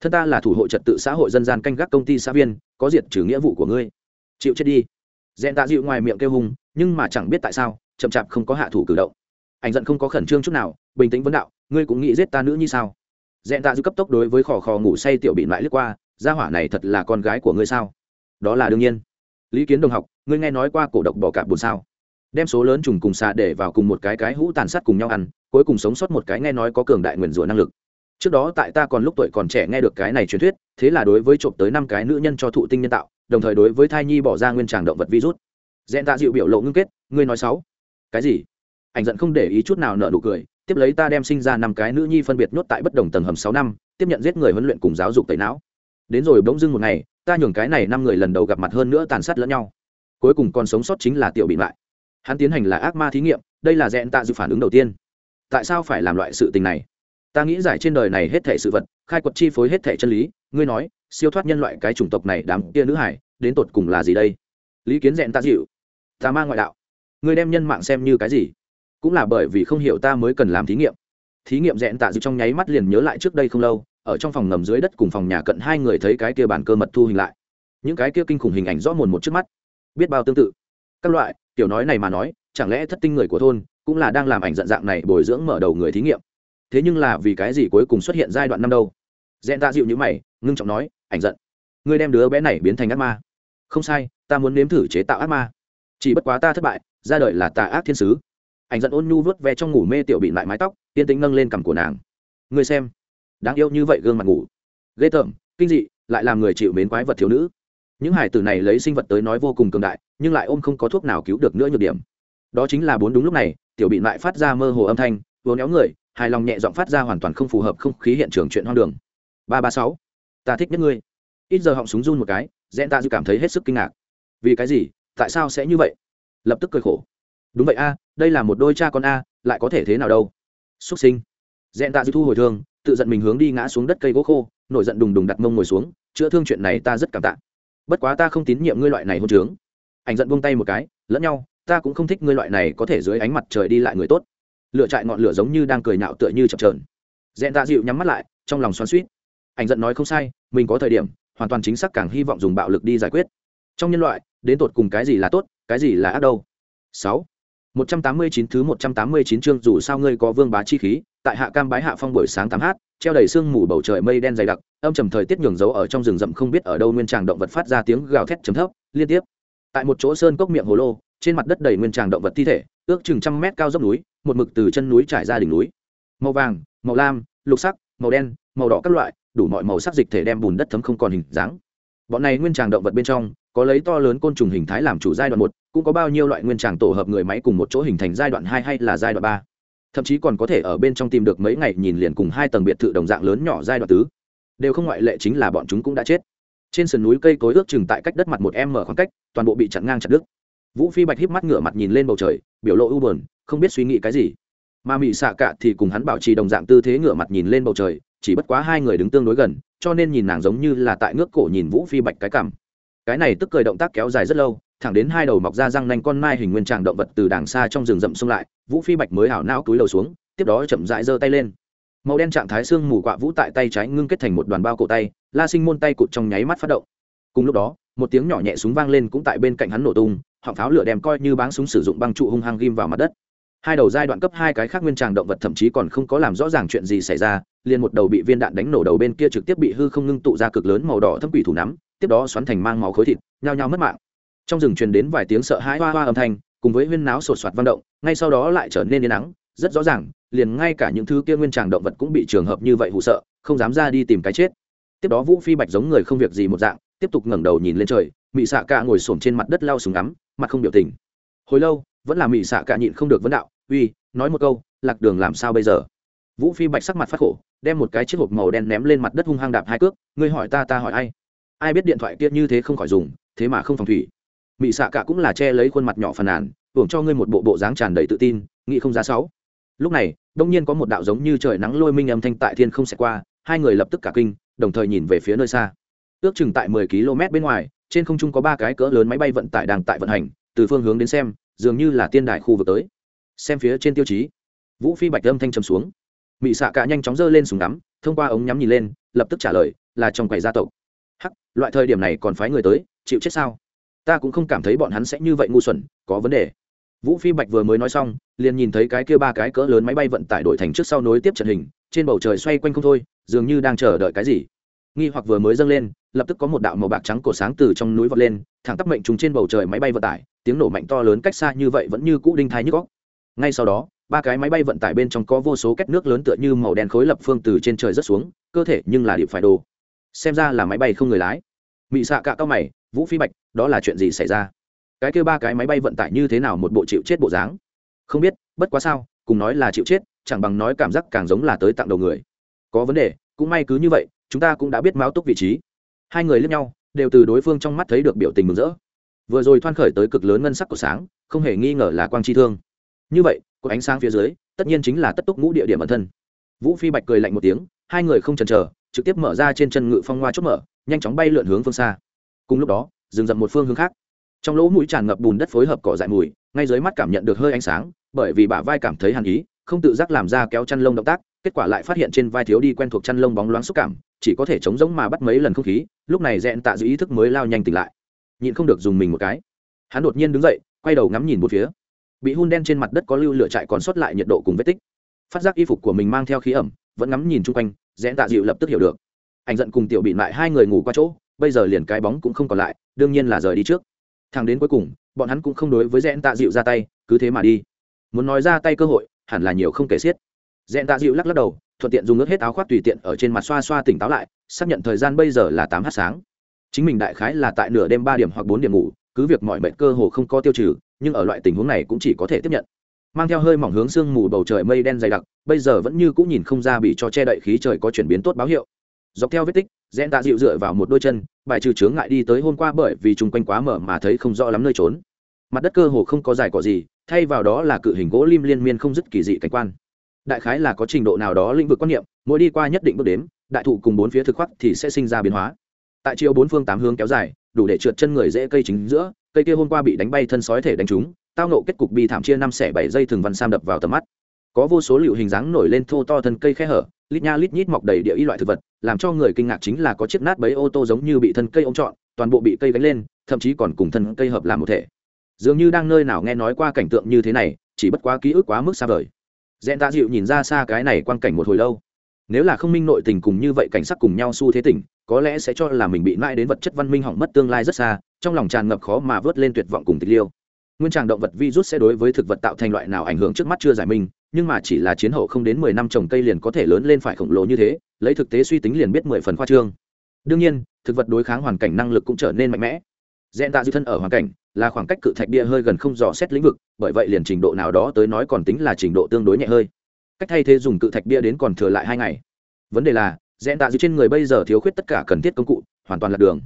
A: Thân ta là thủ hộ trật tự xã hội dân gian canh gác công ty xã viên có diệt trừ nghĩa vụ của ngươi. Chịu chết đi. Dẹn tạ dịu ngoài miệng kêu hùng, nhưng mà chẳng biết tại sao chậm chạp không có hạ thủ cử động. Ảnh giận không có khẩn trương chút nào bình tĩnh vấn đạo ngươi cũng nghĩ giết ta nữ như sao? Dẹn tạ dịu cấp tốc đối với khò khò ngủ say tiểu bị lại lướt qua gia hỏa này thật là con gái của ngươi sao? Đó là đương nhiên. Lý kiến đồng học ngươi nghe nói qua cổ độc bỏ cạp buồn sao? Đem số lớn trùng cùng xà để vào cùng một cái cái hũ tàn sát cùng nhau ăn, cuối cùng sống sót một cái nghe nói có cường đại nguyền rủa năng lực. Trước đó tại ta còn lúc tuổi còn trẻ nghe được cái này truyền thuyết, thế là đối với trộm tới năm cái nữ nhân cho thụ tinh nhân tạo, đồng thời đối với thai nhi bỏ ra nguyên tràng động vật virus. Dẹn tạ dịu biểu lộ ngưng kết, ngươi nói sáu cái gì? Ảnh giận không để ý chút nào nợ nụ cười, tiếp lấy ta đem sinh ra năm cái nữ nhi phân biệt nhốt tại bất đồng tầng hầm sáu năm, tiếp nhận giết người huấn luyện cùng giáo dục tẩy não. Đến rồi bỗng dưng một ngày, ta nhường cái này năm người lần đầu gặp mặt hơn nữa tàn sát lẫn nhau. Cuối cùng còn sống sót chính là tiểu bị lại hắn tiến hành là ác ma thí nghiệm, đây là dẹn tạ dự phản ứng đầu tiên. Tại sao phải làm loại sự tình này? Ta nghĩ giải trên đời này hết thể sự vật, khai quật chi phối hết thể chân lý, ngươi nói, siêu thoát nhân loại cái chủng tộc này đám kia nữ hải, đến tột cùng là gì đây? Lý kiến dẹn tạ dịu. Ta mang ngoại đạo. Ngươi đem nhân mạng xem như cái gì? Cũng là bởi vì không hiểu ta mới cần làm thí nghiệm. Thí nghiệm dẹn tạ dịu trong nháy mắt liền nhớ lại trước đây không lâu, ở trong phòng ngầm dưới đất cùng phòng nhà cận hai người thấy cái kia bản cơ mật thu hình lại. Những cái kia kinh khủng hình ảnh rõ mồn một trước mắt. Biết bao tương tự các loại, tiểu nói này mà nói, chẳng lẽ thất tinh người của thôn cũng là đang làm ảnh giận dạng này bồi dưỡng mở đầu người thí nghiệm? Thế nhưng là vì cái gì cuối cùng xuất hiện giai đoạn năm đâu? Dẹn ta dịu như mày, ngưng trọng nói, ảnh giận. Ngươi đem đứa bé này biến thành ác ma. Không sai, ta muốn nếm thử chế tạo ác ma. Chỉ bất quá ta thất bại, ra đời là tà ác thiên sứ. Ảnh giận ôn nhu vớt ve trong ngủ mê tiểu bị lại mái tóc tiên tính nâng lên cằm của nàng. Ngươi xem, đáng yêu như vậy gương mặt ngủ. Ghê tởm, kinh dị, lại làm người chịu mến quái vật thiếu nữ. Những hải tử này lấy sinh vật tới nói vô cùng cường đại nhưng lại ôm không có thuốc nào cứu được nữa nhược điểm. Đó chính là bốn đúng lúc này, tiểu bị lại phát ra mơ hồ âm thanh vốn éo người, hài lòng nhẹ giọng phát ra hoàn toàn không phù hợp không khí hiện trường chuyện hoang đường. Ba ba sáu, ta thích nhất ngươi. Ít giờ họng súng run một cái, dẹn ta dư cảm thấy hết sức kinh ngạc. Vì cái gì? Tại sao sẽ như vậy? Lập tức cười khổ. Đúng vậy a, đây là một đôi cha con a, lại có thể thế nào đâu? Xuất sinh. Dẹn ta dư thu hồi thương, tự giận mình hướng đi ngã xuống đất cây gỗ khô, nổi giận đùng đùng đặt mông ngồi xuống, chữa thương chuyện này ta rất cảm tạ. Bất quá ta không tín nhiệm ngươi loại này hôn trướng ảnh giận buông tay một cái, lẫn nhau, ta cũng không thích ngươi loại này có thể dưới ánh mặt trời đi lại người tốt. Lựa trại ngọn lửa giống như đang cười nạo tựa như chập trờn dẹn tạ dịu nhắm mắt lại, trong lòng xoắn suýt ảnh giận nói không sai, mình có thời điểm, hoàn toàn chính xác càng hy vọng dùng bạo lực đi giải quyết. Trong nhân loại, đến tột cùng cái gì là tốt, cái gì là ác đâu? Sáu. Một trăm tám mươi chín thứ một trăm tám mươi chín chương dù sao ngươi có vương bá chi khí, tại hạ cam bái hạ phong buổi sáng tám h treo đầy sương mù bầu trời mây đen dày đặc, âm trầm thời tiết nhường dấu ở trong rừng rậm không biết ở đâu nguyên tràng động vật phát ra tiếng gào thét chấm thấp, liên tiếp tại một chỗ sơn cốc miệng hồ lô, trên mặt đất đầy nguyên tràng động vật thi thể, ước chừng trăm mét cao dốc núi, một mực từ chân núi trải ra đỉnh núi. Màu vàng, màu lam, lục sắc, màu đen, màu đỏ các loại, đủ mọi màu sắc dịch thể đem bùn đất thấm không còn hình dáng. Bọn này nguyên tràng động vật bên trong, có lấy to lớn côn trùng hình thái làm chủ giai đoạn một, cũng có bao nhiêu loại nguyên tràng tổ hợp người máy cùng một chỗ hình thành giai đoạn hai hay là giai đoạn ba. Thậm chí còn có thể ở bên trong tìm được mấy ngày nhìn liền cùng hai tầng biệt thự đồng dạng lớn nhỏ giai đoạn tứ. Đều không ngoại lệ chính là bọn chúng cũng đã chết. Trên sườn núi cây cối ước chừng tại cách đất mặt một m khoảng cách toàn bộ bị chặn ngang chặt đứt. Vũ phi bạch híp mắt ngửa mặt nhìn lên bầu trời, biểu lộ u buồn, không biết suy nghĩ cái gì. Mà mỹ xạ cạ thì cùng hắn bảo trì đồng dạng tư thế ngửa mặt nhìn lên bầu trời, chỉ bất quá hai người đứng tương đối gần, cho nên nhìn nàng giống như là tại ngước cổ nhìn vũ phi bạch cái cảm. Cái này tức cười động tác kéo dài rất lâu, thẳng đến hai đầu mọc ra răng nanh con mai hình nguyên tràng động vật từ đàng xa trong rừng rậm xông lại, vũ phi bạch mới hảo nao túi đầu xuống, tiếp đó chậm rãi giơ tay lên. Màu đen trạng thái xương mù quạ vũ tại tay trái ngưng kết thành một đoàn bao cổ tay, la sinh môn tay cụt trong nháy mắt phát động. Cùng lúc đó một tiếng nhỏ nhẹ súng vang lên cũng tại bên cạnh hắn nổ tung, họng pháo lửa đem coi như báng súng sử dụng băng trụ hung hăng ghim vào mặt đất. Hai đầu giai đoạn cấp hai cái khác nguyên tràng động vật thậm chí còn không có làm rõ ràng chuyện gì xảy ra, liền một đầu bị viên đạn đánh nổ đầu bên kia trực tiếp bị hư không ngưng tụ ra cực lớn màu đỏ thâm quỷ thủ nắm, tiếp đó xoắn thành mang máu khối thịt, nhao nhao mất mạng. Trong rừng truyền đến vài tiếng sợ hãi hoa hoa âm thanh, cùng với huyên náo sột soạt vang động, ngay sau đó lại trở nên yên nắng, rất rõ ràng, liền ngay cả những thứ kia nguyên tràng động vật cũng bị trường hợp như vậy hụ sợ, không dám ra đi tìm cái chết. Tiếp đó vũ phi bạch giống người không việc gì một dạng tiếp tục ngẩng đầu nhìn lên trời, mị xạ cả ngồi xổm trên mặt đất lau súng ngắm, mặt không biểu tình. Hồi lâu, vẫn là mị xạ cả nhịn không được vấn đạo, uy, nói một câu, lạc đường làm sao bây giờ? Vũ phi bạch sắc mặt phát khổ, đem một cái chiếc hộp màu đen ném lên mặt đất hung hăng đạp hai cước, ngươi hỏi ta ta hỏi ai? Ai biết điện thoại kia như thế không khỏi dùng, thế mà không phòng thủy. Mị xạ cả cũng là che lấy khuôn mặt nhỏ phàn nàn, hưởng cho ngươi một bộ bộ dáng tràn đầy tự tin nghị không ra sáu. Lúc này, đông nhiên có một đạo giống như trời nắng lôi minh âm thanh tại thiên không xẹt qua, hai người lập tức cả kinh, đồng thời nhìn về phía nơi xa ước chừng tại mười km bên ngoài, trên không trung có ba cái cỡ lớn máy bay vận tải đang tại vận hành, từ phương hướng đến xem, dường như là tiên đài khu vực tới. Xem phía trên tiêu chí. Vũ phi bạch âm thanh trầm xuống. Mị xạ cả nhanh chóng giơ lên súng ngắm, thông qua ống nhắm nhìn lên, lập tức trả lời, là trong quầy gia tộc. Hắc, loại thời điểm này còn phái người tới, chịu chết sao? Ta cũng không cảm thấy bọn hắn sẽ như vậy ngu xuẩn, có vấn đề. Vũ phi bạch vừa mới nói xong, liền nhìn thấy cái kia ba cái cỡ lớn máy bay vận tải đổi thành trước sau nối tiếp trận hình, trên bầu trời xoay quanh không thôi, dường như đang chờ đợi cái gì nghi hoặc vừa mới dâng lên, lập tức có một đạo màu bạc trắng cổ sáng từ trong núi vọt lên, thẳng tắp mệnh trùng trên bầu trời máy bay vận tải, tiếng nổ mạnh to lớn cách xa như vậy vẫn như cũ đinh thái nhức góc ngay sau đó, ba cái máy bay vận tải bên trong có vô số két nước lớn tựa như màu đen khối lập phương từ trên trời rớt xuống, cơ thể nhưng là điệp phải đồ xem ra là máy bay không người lái. Mị xạ cạ cao mày, vũ phi bạch, đó là chuyện gì xảy ra? Cái kêu ba cái máy bay vận tải như thế nào một bộ chịu chết bộ dáng? Không biết, bất quá sao, cùng nói là chịu chết, chẳng bằng nói cảm giác càng giống là tới tặng đầu người. Có vấn đề, cũng may cứ như vậy chúng ta cũng đã biết máu túc vị trí. Hai người lướt nhau, đều từ đối phương trong mắt thấy được biểu tình mừng rỡ. Vừa rồi thoan khởi tới cực lớn ngân sắc của sáng, không hề nghi ngờ là quang chi thương. Như vậy, có ánh sáng phía dưới, tất nhiên chính là tất túc ngũ địa điểm ẩn thân. Vũ phi bạch cười lạnh một tiếng, hai người không chần chờ, trực tiếp mở ra trên chân ngự phong hoa chốt mở, nhanh chóng bay lượn hướng phương xa. Cùng lúc đó dừng dậm một phương hướng khác. Trong lỗ mũi tràn ngập bùn đất phối hợp cỏ dại mùi, ngay dưới mắt cảm nhận được hơi ánh sáng, bởi vì bả vai cảm thấy hàn ý, không tự giác làm ra kéo chăn lông động tác kết quả lại phát hiện trên vai thiếu đi quen thuộc chăn lông bóng loáng xúc cảm, chỉ có thể chống giống mà bắt mấy lần không khí, lúc này dẹn tạ giữ ý thức mới lao nhanh tỉnh lại. Nhịn không được dùng mình một cái. Hắn đột nhiên đứng dậy, quay đầu ngắm nhìn một phía. Bị hun đen trên mặt đất có lưu lửa chạy còn sót lại nhiệt độ cùng vết tích. Phát giác y phục của mình mang theo khí ẩm, vẫn ngắm nhìn chung quanh dẹn tạ dịu lập tức hiểu được. Ảnh giận cùng tiểu bị lại hai người ngủ qua chỗ, bây giờ liền cái bóng cũng không còn lại, đương nhiên là rời đi trước. Thằng đến cuối cùng, bọn hắn cũng không đối với dẹn tạ dịu ra tay, cứ thế mà đi. Muốn nói ra tay cơ hội, hẳn là nhiều không kể xiết dẹn tạ dịu lắc lắc đầu, thuận tiện dùng nước hết áo khoác tùy tiện ở trên mặt xoa xoa tỉnh táo lại, xác nhận thời gian bây giờ là tám h sáng. Chính mình đại khái là tại nửa đêm ba điểm hoặc bốn điểm ngủ, cứ việc mọi mệnh cơ hồ không có tiêu trừ, nhưng ở loại tình huống này cũng chỉ có thể tiếp nhận. Mang theo hơi mỏng hướng sương mù bầu trời mây đen dày đặc, bây giờ vẫn như cũng nhìn không ra bị cho che đậy khí trời có chuyển biến tốt báo hiệu. Dọc theo vết tích rẽn tạ dịu dựa vào một đôi chân, bài trừ chướng ngại đi tới hôm qua bởi vì chung quanh quá mở mà thấy không rõ lắm nơi trốn. Mặt đất cơ hồ không có dài cỏ gì, thay vào đó là cự hình gỗ lim liên miên không dứt kỳ dị cảnh quan đại khái là có trình độ nào đó lĩnh vực quan niệm, mỗi đi qua nhất định bước đến, đại thụ cùng bốn phía thực khoắc thì sẽ sinh ra biến hóa. Tại chiều bốn phương tám hướng kéo dài, đủ để trượt chân người dễ cây chính giữa, cây kia hôm qua bị đánh bay thân sói thể đánh trúng, tao nộ kết cục bi thảm chia năm xẻ bảy dây thường văn sam đập vào tầm mắt. Có vô số liệu hình dáng nổi lên thô to thân cây khe hở, lít nha lít nhít mọc đầy địa y loại thực vật, làm cho người kinh ngạc chính là có chiếc nát bấy ô tô giống như bị thân cây ôm trọn, toàn bộ bị cây gánh lên, thậm chí còn cùng thân cây hợp làm một thể. Dường như đang nơi nào nghe nói qua cảnh tượng như thế này, chỉ bất quá ký ức quá mức xa vời dẹn tạ dịu nhìn ra xa cái này quan cảnh một hồi lâu. Nếu là không minh nội tình cùng như vậy cảnh sắc cùng nhau xu thế tỉnh có lẽ sẽ cho là mình bị mãi đến vật chất văn minh hỏng mất tương lai rất xa, trong lòng tràn ngập khó mà vớt lên tuyệt vọng cùng tịch liêu. Nguyên tràng động vật virus sẽ đối với thực vật tạo thành loại nào ảnh hưởng trước mắt chưa giải minh, nhưng mà chỉ là chiến hậu không đến mười năm trồng cây liền có thể lớn lên phải khổng lồ như thế, lấy thực tế suy tính liền biết mười phần khoa trương. Đương nhiên, thực vật đối kháng hoàn cảnh năng lực cũng trở nên mạnh mẽ. Dẹn tạ dư thân ở hoàn cảnh là khoảng cách cự thạch bia hơi gần không dò xét lĩnh vực, bởi vậy liền trình độ nào đó tới nói còn tính là trình độ tương đối nhẹ hơi. Cách thay thế dùng cự thạch bia đến còn thừa lại hai ngày. Vấn đề là dẹn tạ dư trên người bây giờ thiếu khuyết tất cả cần thiết công cụ, hoàn toàn là đường.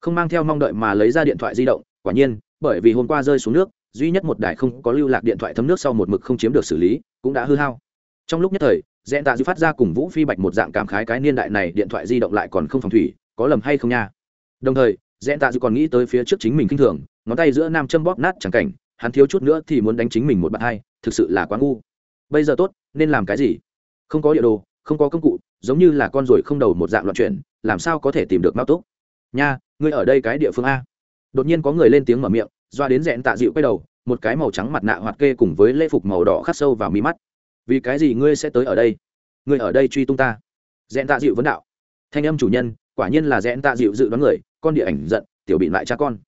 A: Không mang theo mong đợi mà lấy ra điện thoại di động, quả nhiên, bởi vì hôm qua rơi xuống nước, duy nhất một đài không có lưu lạc điện thoại thấm nước sau một mực không chiếm được xử lý, cũng đã hư hao. Trong lúc nhất thời dẹn tạ dư phát ra cùng vũ phi bạch một dạng cảm khái cái niên đại này điện thoại di động lại còn không phòng thủy, có lầm hay không nha? Đồng thời dẹn tạ dư còn nghĩ tới phía trước chính mình k i n h thường ngón tay giữa nam châm bóp nát chẳng cảnh, hắn thiếu chút nữa thì muốn đánh chính mình một bạn hai, thực sự là quá ngu. Bây giờ tốt, nên làm cái gì? Không có địa đồ, không có công cụ, giống như là con ruồi không đầu một dạng loạn chuyển, làm sao có thể tìm được mao túc? Nha, ngươi ở đây cái địa phương a. Đột nhiên có người lên tiếng mở miệng, doa đến rẽn tạ dịu quay đầu, một cái màu trắng mặt nạ hoạt kê cùng với lễ phục màu đỏ khắc sâu vào mi mắt. Vì cái gì ngươi sẽ tới ở đây? Ngươi ở đây truy tung ta. Rẽn tạ dịu vấn đạo. Thanh âm chủ nhân, quả nhiên là rẽn tạ dịu dự đoán người, con địa ảnh giận, tiểu bị lại cha con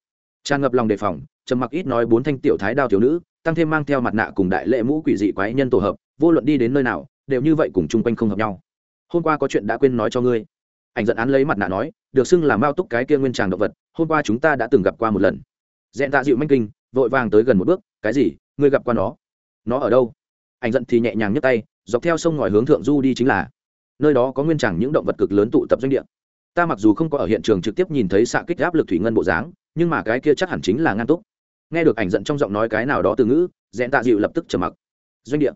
A: tràn ngập lòng đề phòng, trầm mặc ít nói bốn thanh tiểu thái đao thiếu nữ, tăng thêm mang theo mặt nạ cùng đại lệ mũ quỷ dị quái nhân tổ hợp, vô luận đi đến nơi nào, đều như vậy cùng chung quanh không hợp nhau. Hôm qua có chuyện đã quên nói cho ngươi. Ảnh giận án lấy mặt nạ nói, được xưng là mao túc cái kia nguyên tràng động vật, hôm qua chúng ta đã từng gặp qua một lần. Dẹn tạ dịu manh kinh, vội vàng tới gần một bước, cái gì, ngươi gặp qua nó? Nó ở đâu? Ảnh giận thì nhẹ nhàng nhấc tay, dọc theo sông ngòi hướng thượng du đi chính là. Nơi đó có nguyên chẳng những động vật cực lớn tụ tập doanh địa. Ta mặc dù không có ở hiện trường trực tiếp nhìn thấy xạ kích áp lực thủy ngân bộ dáng nhưng mà cái kia chắc hẳn chính là ngăn túc. Nghe được ảnh giận trong giọng nói cái nào đó từ ngữ, dẹn tạ dịu lập tức trầm mặc. Doanh địa.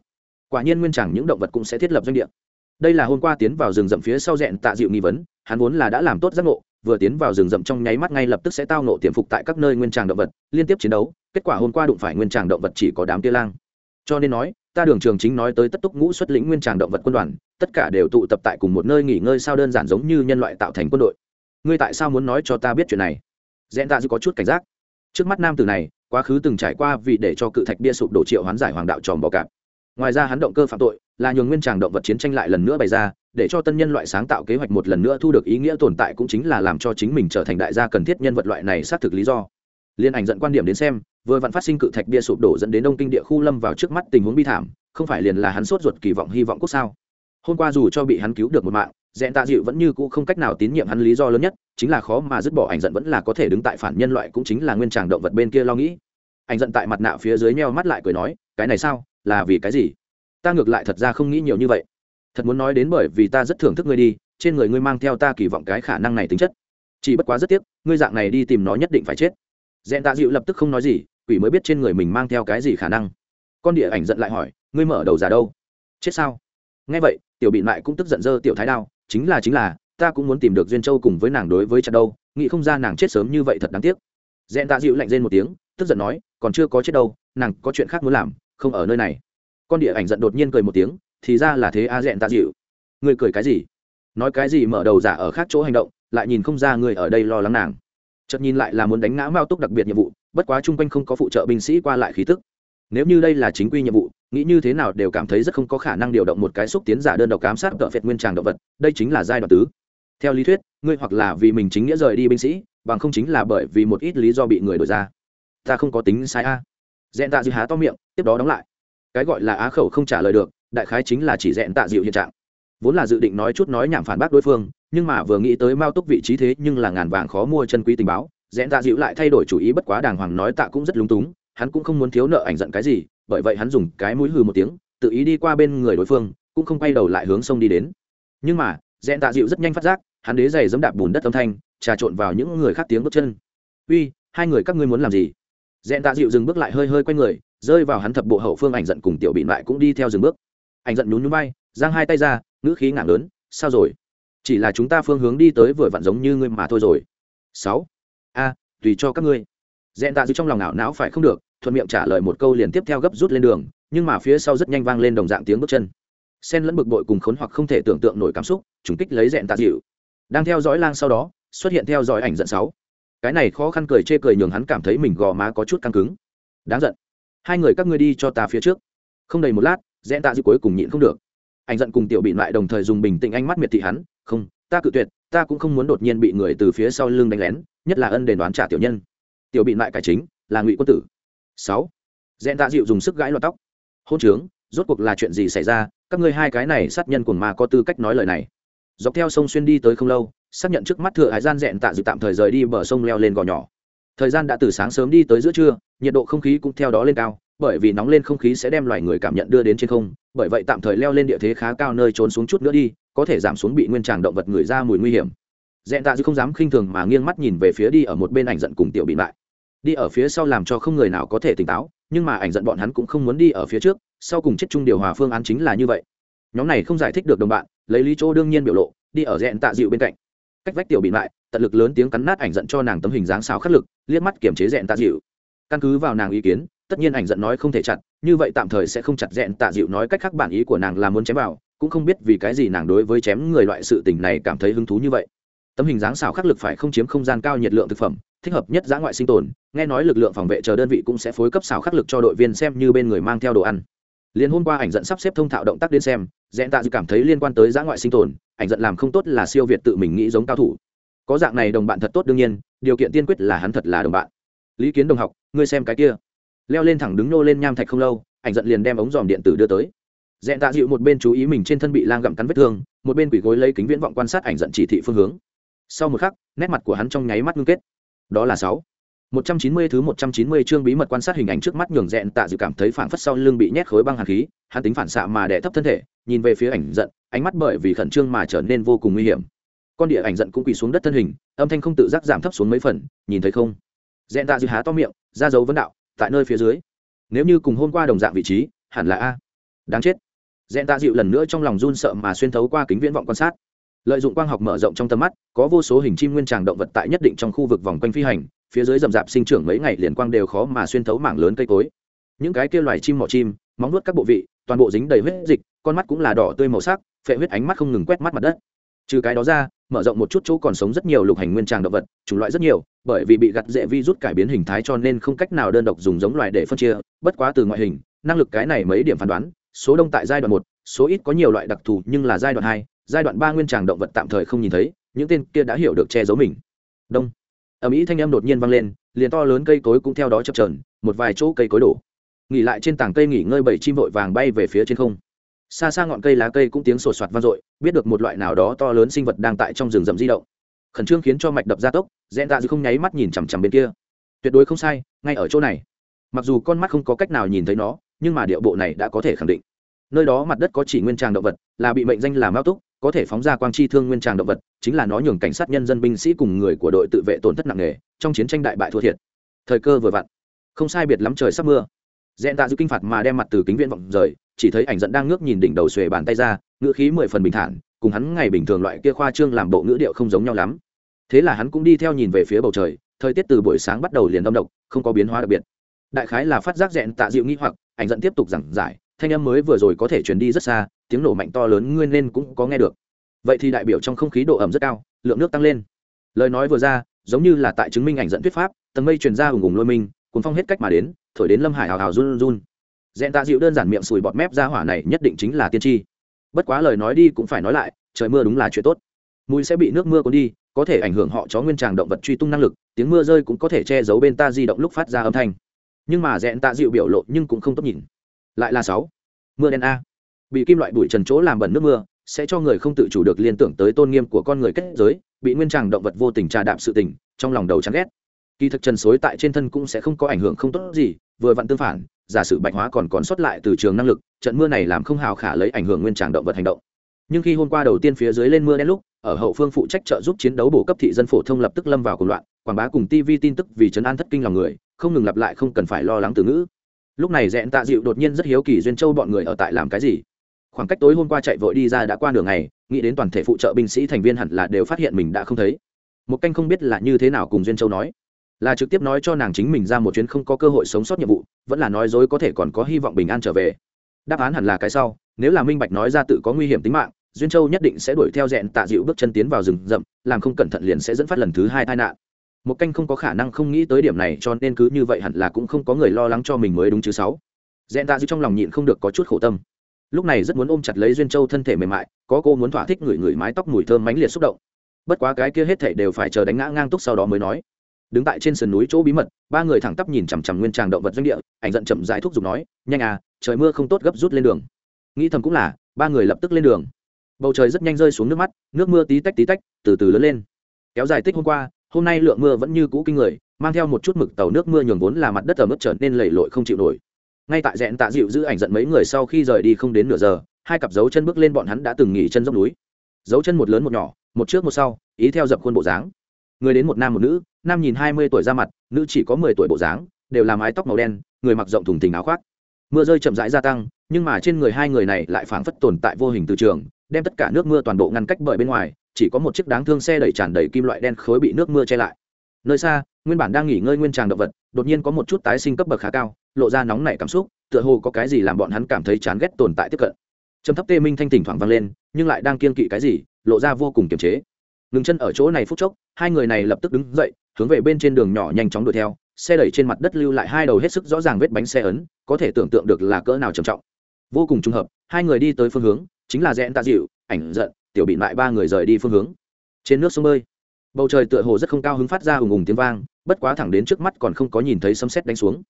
A: Quả nhiên nguyên chẳng những động vật cũng sẽ thiết lập doanh địa. Đây là hôm qua tiến vào rừng rậm phía sau dẹn tạ dịu nghi vấn, hắn vốn là đã làm tốt giác ngộ, vừa tiến vào rừng rậm trong nháy mắt ngay lập tức sẽ tao nộ tiềm phục tại các nơi nguyên tràng động vật, liên tiếp chiến đấu, kết quả hôm qua đụng phải nguyên tràng động vật chỉ có đám tia lang. Cho nên nói, ta đường trường chính nói tới tất túc ngũ xuất lĩnh nguyên tràng động vật quân đoàn, tất cả đều tụ tập tại cùng một nơi nghỉ ngơi sao đơn giản giống như nhân loại tạo thành quân đội. Ngươi tại sao muốn nói cho ta biết chuyện này? Dẹn tạ dư có chút cảnh giác. Trước mắt nam tử này, quá khứ từng trải qua vì để cho cự thạch bia sụp đổ triệu hoán giải hoàng đạo tròn bò cạp. Ngoài ra hắn động cơ phạm tội, là nhường nguyên tràng động vật chiến tranh lại lần nữa bày ra, để cho tân nhân loại sáng tạo kế hoạch một lần nữa thu được ý nghĩa tồn tại cũng chính là làm cho chính mình trở thành đại gia cần thiết nhân vật loại này xác thực lý do. Liên ảnh dẫn quan điểm đến xem, vừa vặn phát sinh cự thạch bia sụp đổ dẫn đến đông kinh địa khu lâm vào trước mắt tình huống bi thảm, không phải liền là hắn sốt ruột kỳ vọng hy vọng quốc sao? Hôm qua dù cho bị hắn cứu được một mạng dẹn tạ dịu vẫn như cũ không cách nào tín nhiệm hắn lý do lớn nhất, chính là khó mà dứt bỏ ảnh giận vẫn là có thể đứng tại phản nhân loại cũng chính là nguyên tràng động vật bên kia lo nghĩ. Ảnh giận tại mặt nạ phía dưới neo mắt lại cười nói, cái này sao? Là vì cái gì? Ta ngược lại thật ra không nghĩ nhiều như vậy. Thật muốn nói đến bởi vì ta rất thưởng thức ngươi đi, trên người ngươi mang theo ta kỳ vọng cái khả năng này tính chất. Chỉ bất quá rất tiếc, ngươi dạng này đi tìm nó nhất định phải chết. Dẹn tạ dịu lập tức không nói gì, quỷ mới biết trên người mình mang theo cái gì khả năng. Con địa ảnh giận lại hỏi, ngươi mở đầu giả đâu? Chết sao? Nghe vậy, tiểu bị mại cũng tức giận dơ tiểu thái đao chính là chính là, ta cũng muốn tìm được duyên châu cùng với nàng đối với chặt đâu, nghĩ không ra nàng chết sớm như vậy thật đáng tiếc. Dẹn tạ dịu lạnh rên một tiếng, tức giận nói, còn chưa có chết đâu, nàng có chuyện khác muốn làm, không ở nơi này. Con địa ảnh giận đột nhiên cười một tiếng, thì ra là thế a dẹn tạ dịu. Ngươi cười cái gì? Nói cái gì mở đầu giả ở khác chỗ hành động, lại nhìn không ra người ở đây lo lắng nàng. Chợt nhìn lại là muốn đánh ngã mao túc đặc biệt nhiệm vụ, bất quá chung quanh không có phụ trợ binh sĩ qua lại khí tức nếu như đây là chính quy nhiệm vụ, nghĩ như thế nào đều cảm thấy rất không có khả năng điều động một cái xúc tiến giả đơn độc ám sát cỡ phệt nguyên tràng động vật, đây chính là giai đoạn tứ. Theo lý thuyết, ngươi hoặc là vì mình chính nghĩa rời đi binh sĩ, bằng không chính là bởi vì một ít lý do bị người đổi ra. Ta không có tính sai a. Dẹn tạ dịu há to miệng, tiếp đó đóng lại. Cái gọi là á khẩu không trả lời được, đại khái chính là chỉ dẹn tạ dịu hiện trạng. Vốn là dự định nói chút nói nhảm phản bác đối phương, nhưng mà vừa nghĩ tới mao túc vị trí thế nhưng là ngàn vàng khó mua chân quý tình báo, dẹn tạ dịu lại thay đổi chủ ý bất quá đàng hoàng nói tạ cũng rất lúng túng hắn cũng không muốn thiếu nợ ảnh giận cái gì, bởi vậy hắn dùng cái mũi hừ một tiếng, tự ý đi qua bên người đối phương, cũng không quay đầu lại hướng sông đi đến. Nhưng mà, dẹn tạ dịu rất nhanh phát giác, hắn đế giày dẫm đạp bùn đất âm thanh, trà trộn vào những người khác tiếng bước chân. Uy, hai người các ngươi muốn làm gì? Dẹn tạ dịu dừng bước lại hơi hơi quay người, rơi vào hắn thập bộ hậu phương ảnh giận cùng tiểu bị lại cũng đi theo dừng bước. Ảnh giận nhún nhún bay giang hai tay ra, ngữ khí ngạo lớn, sao rồi? Chỉ là chúng ta phương hướng đi tới vừa vặn giống như ngươi mà thôi rồi. Sáu, a, tùy cho các ngươi dẹn tạ dư trong lòng ảo não phải không được, thuận miệng trả lời một câu liền tiếp theo gấp rút lên đường, nhưng mà phía sau rất nhanh vang lên đồng dạng tiếng bước chân. Sen lẫn bực bội cùng khốn hoặc không thể tưởng tượng nổi cảm xúc, trùng kích lấy dẹn tạ dịu. Đang theo dõi lang sau đó, xuất hiện theo dõi ảnh giận sáu. Cái này khó khăn cười chê cười nhường hắn cảm thấy mình gò má có chút căng cứng. Đáng giận. Hai người các ngươi đi cho ta phía trước. Không đầy một lát dẹn tạ dịu cuối cùng nhịn không được. Ảnh giận cùng tiểu bị lại đồng thời dùng bình tĩnh ánh mắt miệt thị hắn, không, ta cự tuyệt, ta cũng không muốn đột nhiên bị người từ phía sau lưng đánh lén, nhất là ân đền đoán trả tiểu nhân tiểu bị lại cải chính, là ngụy quân tử. Sáu dẹn tạ dịu dùng sức gãi loạt tóc. Hôn trướng, rốt cuộc là chuyện gì xảy ra? Các ngươi hai cái này sát nhân của mà có tư cách nói lời này. Dọc theo sông xuyên đi tới không lâu, xác nhận trước mắt thừa hải gian dẹn tạ dịu tạm thời rời đi bờ sông leo lên gò nhỏ. Thời gian đã từ sáng sớm đi tới giữa trưa, nhiệt độ không khí cũng theo đó lên cao, bởi vì nóng lên không khí sẽ đem loài người cảm nhận đưa đến trên không, bởi vậy tạm thời leo lên địa thế khá cao nơi trốn xuống chút nữa đi, có thể giảm xuống bị nguyên tràng động vật người ra mùi nguy hiểm. Dẹn tạ dư không dám khinh thường mà nghiêng mắt nhìn về phía đi ở một bên ảnh giận cùng tiểu bị lại đi ở phía sau làm cho không người nào có thể tỉnh táo, nhưng mà ảnh giận bọn hắn cũng không muốn đi ở phía trước, sau cùng chết chung điều hòa phương án chính là như vậy. Nhóm này không giải thích được đồng bạn, lấy lý chỗ đương nhiên biểu lộ, đi ở rẽn tạ dịu bên cạnh. Cách vách tiểu bị lại, tận lực lớn tiếng cắn nát ảnh giận cho nàng tấm hình dáng xào khắc lực, liếc mắt kiểm chế rẽn tạ dịu. Căn cứ vào nàng ý kiến, tất nhiên ảnh giận nói không thể chặt, như vậy tạm thời sẽ không chặt rẽn tạ dịu nói cách khác bản ý của nàng là muốn chém vào, cũng không biết vì cái gì nàng đối với chém người loại sự tình này cảm thấy hứng thú như vậy. Tấm hình dáng xào khắc lực phải không chiếm không gian cao nhiệt lượng thực phẩm thích hợp nhất giã ngoại sinh tồn, nghe nói lực lượng phòng vệ chờ đơn vị cũng sẽ phối cấp xào khắc lực cho đội viên xem như bên người mang theo đồ ăn. Liền hôm qua ảnh dẫn sắp xếp thông thạo động tác đến xem, dẹn tạ dự cảm thấy liên quan tới giã ngoại sinh tồn, ảnh dẫn làm không tốt là siêu việt tự mình nghĩ giống cao thủ. Có dạng này đồng bạn thật tốt đương nhiên, điều kiện tiên quyết là hắn thật là đồng bạn. Lý kiến đồng học, ngươi xem cái kia. Leo lên thẳng đứng nô lên nham thạch không lâu, ảnh giận liền đem ống dòm điện tử đưa tới. Dẹn tạ dịu một bên chú ý mình trên thân bị lang gặm cắn vết thương, một bên quỷ gối lấy kính viễn vọng quan sát ảnh giận chỉ thị phương hướng. Sau một khắc, nét mặt của hắn trong nháy mắt ngưng kết đó là sáu. Một trăm chín mươi thứ một trăm chín mươi chương bí mật quan sát hình ảnh trước mắt nhường rẹn tạ dự cảm thấy phảng phất sau lưng bị nhét khối băng hàn khí, hắn tính phản xạ mà đè thấp thân thể, nhìn về phía ảnh giận, ánh mắt bởi vì khẩn trương mà trở nên vô cùng nguy hiểm. Con địa ảnh giận cũng quỳ xuống đất thân hình, âm thanh không tự giác giảm thấp xuống mấy phần, nhìn thấy không? Rẹn tạ dự há to miệng, ra dấu vấn đạo, tại nơi phía dưới. Nếu như cùng hôm qua đồng dạng vị trí, hẳn là a. Đáng chết. Rẹn tạ dịu lần nữa trong lòng run sợ mà xuyên thấu qua kính viễn vọng quan sát lợi dụng quang học mở rộng trong tầm mắt, có vô số hình chim nguyên tràng động vật tại nhất định trong khu vực vòng quanh phi hành, phía dưới rậm rạp sinh trưởng mấy ngày liền quang đều khó mà xuyên thấu mảng lớn cây cối. Những cái kia loài chim mỏ chim, móng nuốt các bộ vị, toàn bộ dính đầy huyết dịch, con mắt cũng là đỏ tươi màu sắc, phệ huyết ánh mắt không ngừng quét mắt mặt đất. Trừ cái đó ra, mở rộng một chút chỗ còn sống rất nhiều lục hành nguyên tràng động vật, chủng loại rất nhiều, bởi vì bị gặt dễ vi rút cải biến hình thái cho nên không cách nào đơn độc dùng giống loài để phân chia, bất quá từ ngoại hình, năng lực cái này mấy điểm phán đoán, số đông tại giai đoạn một, số ít có nhiều loại đặc thù nhưng là giai đoạn hai giai đoạn ba nguyên tràng động vật tạm thời không nhìn thấy, những tên kia đã hiểu được che giấu mình. Đông. Ở mỹ thanh âm đột nhiên vang lên, liền to lớn cây cối cũng theo đó chập trờn một vài chỗ cây cối đổ. Nghỉ lại trên tảng cây nghỉ ngơi bảy chim vội vàng bay về phía trên không. Xa xa ngọn cây lá cây cũng tiếng sột soạt vang dội, biết được một loại nào đó to lớn sinh vật đang tại trong rừng rậm di động. Khẩn trương khiến cho mạch đập gia tốc rẽn ra dư không nháy mắt nhìn chằm chằm bên kia. Tuyệt đối không sai, ngay ở chỗ này. Mặc dù con mắt không có cách nào nhìn thấy nó, nhưng mà điệu bộ này đã có thể khẳng định. Nơi đó mặt đất có chỉ nguyên tràng động vật, là bị mệnh danh là mao túc có thể phóng ra quang chi thương nguyên tràng động vật, chính là nó nhường cảnh sát nhân dân binh sĩ cùng người của đội tự vệ tổn thất nặng nề, trong chiến tranh đại bại thua thiệt. Thời cơ vừa vặn. Không sai biệt lắm trời sắp mưa. Dẹn tạ giữ kinh phạt mà đem mặt từ kính viễn vọng rời, chỉ thấy ảnh dẫn đang ngước nhìn đỉnh đầu xuề bàn tay ra, ngữ khí mười phần bình thản, cùng hắn ngày bình thường loại kia khoa trương làm bộ ngữ điệu không giống nhau lắm. Thế là hắn cũng đi theo nhìn về phía bầu trời, thời tiết từ buổi sáng bắt đầu liền đông độc, không có biến hóa đặc biệt. Đại khái là phát giác dẹn tạ dịu nghĩ hoặc, ảnh dẫn tiếp tục giảng giải thanh âm mới vừa rồi có thể truyền đi rất xa, tiếng nổ mạnh to lớn nguyên nên cũng có nghe được. Vậy thì đại biểu trong không khí độ ẩm rất cao, lượng nước tăng lên. Lời nói vừa ra, giống như là tại chứng minh ảnh dẫn thuyết pháp, tầng mây truyền ra ùng ùng lôi minh cuốn phong hết cách mà đến, thổi đến lâm hải hào hào run run dẹn tạ dịu đơn giản miệng sùi bọt mép ra hỏa này nhất định chính là tiên tri. Bất quá lời nói đi cũng phải nói lại, trời mưa đúng là chuyện tốt. Mùi sẽ bị nước mưa cuốn đi, có thể ảnh hưởng họ chó nguyên tràng động vật truy tung năng lực, tiếng mưa rơi cũng có thể che giấu bên ta di động lúc phát ra âm thanh. Nhưng mà dẹn tạ dịu biểu lộ nhưng cũng không tốt nhìn lại là sáu. Mưa đen a. Bị kim loại bụi trần chỗ làm bẩn nước mưa, sẽ cho người không tự chủ được liên tưởng tới tôn nghiêm của con người kết giới, bị nguyên tràng động vật vô tình trà đạm sự tình, trong lòng đầu chán ghét. Kỳ thực trần xối tại trên thân cũng sẽ không có ảnh hưởng không tốt gì, vừa vặn tương phản, giả sử bạch hóa còn còn sót lại từ trường năng lực, trận mưa này làm không hào khả lấy ảnh hưởng nguyên tràng động vật hành động. Nhưng khi hôm qua đầu tiên phía dưới lên mưa đen lúc, ở hậu phương phụ trách trợ giúp chiến đấu bổ cấp thị dân phổ thông lập tức lâm vào cùng loạn, quảng bá cùng tv tin tức vì chấn an thất kinh lòng người, không ngừng lặp lại không cần phải lo lắng từ ngữ lúc này dẹn tạ dịu đột nhiên rất hiếu kỳ duyên châu bọn người ở tại làm cái gì. Khoảng cách tối hôm qua chạy vội đi ra đã qua đường này nghĩ đến toàn thể phụ trợ binh sĩ thành viên hẳn là đều phát hiện mình đã không thấy. Một canh không biết là như thế nào cùng duyên châu nói. Là trực tiếp nói cho nàng chính mình ra một chuyến không có cơ hội sống sót nhiệm vụ, vẫn là nói dối có thể còn có hy vọng bình an trở về. Đáp án hẳn là cái sau, nếu là minh bạch nói ra tự có nguy hiểm tính mạng, duyên châu nhất định sẽ đuổi theo dẹn tạ dịu bước chân tiến vào rừng rậm, làm không cẩn thận liền sẽ dẫn phát lần thứ hai tai nạn một canh không có khả năng không nghĩ tới điểm này, cho nên cứ như vậy hẳn là cũng không có người lo lắng cho mình mới đúng chứ sáu. Dẹn tạ dịu trong lòng nhịn không được có chút khổ tâm. Lúc này rất muốn ôm chặt lấy duyên châu thân thể mềm mại, có cô muốn thỏa thích người người mái tóc mùi thơm mãnh liệt xúc động. Bất quá cái kia hết thể đều phải chờ đánh ngã ngang túc sau đó mới nói. Đứng tại trên sườn núi chỗ bí mật, ba người thẳng tắp nhìn chằm chằm nguyên tràng động vật doanh địa, ảnh giận chậm dài thúc giục nói, nhanh à trời mưa không tốt gấp rút lên đường. Nghĩ thầm cũng là, ba người lập tức lên đường. Bầu trời rất nhanh rơi xuống nước mắt, nước mưa tí tách tí tách, từ từ lớn lên. Kéo dài tích hôm qua hôm nay lượng mưa vẫn như cũ kinh người, mang theo một chút mực tàu nước mưa nhường vốn là mặt đất ở mức trở nên lầy lội không chịu nổi. Ngay tại rẽn tạ dịu giữ ảnh giận mấy người sau khi rời đi không đến nửa giờ, hai cặp dấu chân bước lên bọn hắn đã từng nghỉ chân dốc núi. Dấu chân một lớn một nhỏ, một trước một sau, ý theo dập khuôn bộ dáng. Người đến một nam một nữ, nam nhìn hai mươi tuổi ra mặt, nữ chỉ có mười tuổi bộ dáng, đều làm mái tóc màu đen, người mặc rộng thùng thình áo khoác. Mưa rơi chậm rãi gia tăng, nhưng mà trên người hai người này lại phảng phất tồn tại vô hình từ trường, đem tất cả nước mưa toàn bộ ngăn cách bởi bên ngoài chỉ có một chiếc đáng thương xe đẩy tràn đầy kim loại đen khối bị nước mưa che lại. Nơi xa, nguyên bản đang nghỉ ngơi nguyên tràng động vật, đột nhiên có một chút tái sinh cấp bậc khá cao, lộ ra nóng nảy cảm xúc, tựa hồ có cái gì làm bọn hắn cảm thấy chán ghét tồn tại tiếp cận. Trầm thấp tê minh thanh thỉnh thoảng vang lên, nhưng lại đang kiên kỵ cái gì, lộ ra vô cùng kiềm chế. Ngừng chân ở chỗ này phút chốc, hai người này lập tức đứng dậy, hướng về bên trên đường nhỏ nhanh chóng đuổi theo, xe đẩy trên mặt đất lưu lại hai đầu hết sức rõ ràng vết bánh xe ấn, có thể tưởng tượng được là cỡ nào trầm trọng. Vô cùng trùng hợp, hai người đi tới phương hướng, chính là rẽn tạ dịu, ảnh giận tiểu bị lại ba người rời đi phương hướng. Trên nước sông bơi, bầu trời tựa hồ rất không cao hứng phát ra hùng hùng tiếng vang, bất quá thẳng đến trước mắt còn không có nhìn thấy sấm sét đánh xuống.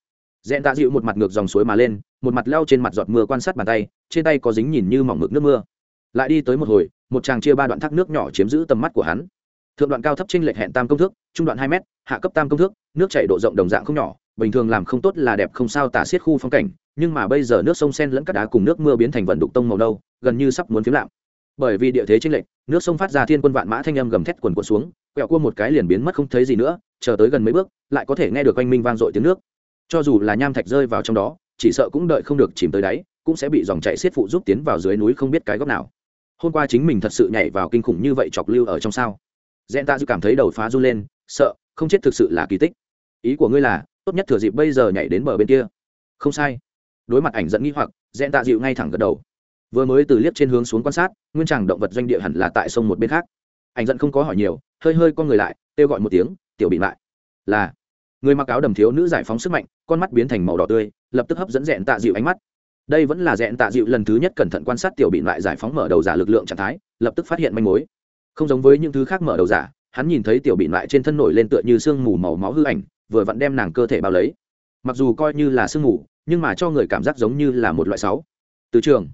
A: Dẹn tạ dịu một mặt ngược dòng suối mà lên, một mặt leo trên mặt giọt mưa quan sát bàn tay, trên tay có dính nhìn như mỏng mực nước mưa. Lại đi tới một hồi, một chàng chia ba đoạn thác nước nhỏ chiếm giữ tầm mắt của hắn. Thượng đoạn cao thấp trinh lệch hẹn tam công thước, trung đoạn hai m hạ cấp tam công thước, nước chảy độ rộng đồng dạng không nhỏ, bình thường làm không tốt là đẹp không sao tả xiết khu phong cảnh, nhưng mà bây giờ nước sông sen lẫn các đá cùng nước mưa biến thành vận đục tông màu đâu gần như sắp muốn phiếm lạm bởi vì địa thế chênh lệch, nước sông phát ra thiên quân vạn mã thanh âm gầm thét quần quần xuống, quẹo cua một cái liền biến mất không thấy gì nữa, chờ tới gần mấy bước, lại có thể nghe được oanh minh vang dội tiếng nước. Cho dù là nham thạch rơi vào trong đó, chỉ sợ cũng đợi không được chìm tới đáy, cũng sẽ bị dòng chảy xiết phụ giúp tiến vào dưới núi không biết cái góc nào. Hôm qua chính mình thật sự nhảy vào kinh khủng như vậy chọc lưu ở trong sao. Dẹn ta dư cảm thấy đầu phá run lên, sợ, không chết thực sự là kỳ tích. Ý của ngươi là, tốt nhất thừa dịp bây giờ nhảy đến bờ bên kia. Không sai. Đối mặt ảnh dẫn nghi hoặc dẹn tạ dịu ngay thẳng gật đầu vừa mới từ liếc trên hướng xuống quan sát, nguyên tràng động vật doanh địa hẳn là tại sông một bên khác. Ảnh dẫn không có hỏi nhiều, hơi hơi con người lại, kêu gọi một tiếng, tiểu bị lại là. Người mặc áo đầm thiếu nữ giải phóng sức mạnh, con mắt biến thành màu đỏ tươi, lập tức hấp dẫn dẹn tạ dịu ánh mắt. Đây vẫn là dẹn tạ dịu lần thứ nhất cẩn thận quan sát tiểu bị lại giải phóng mở đầu giả lực lượng trạng thái, lập tức phát hiện manh mối. Không giống với những thứ khác mở đầu giả, hắn nhìn thấy tiểu bị lại trên thân nổi lên tựa như sương mù màu máu hư ảnh, vừa vặn đem nàng cơ thể bao lấy. Mặc dù coi như là sương mù, nhưng mà cho người cảm giác giống như là một loại sáu. Từ trường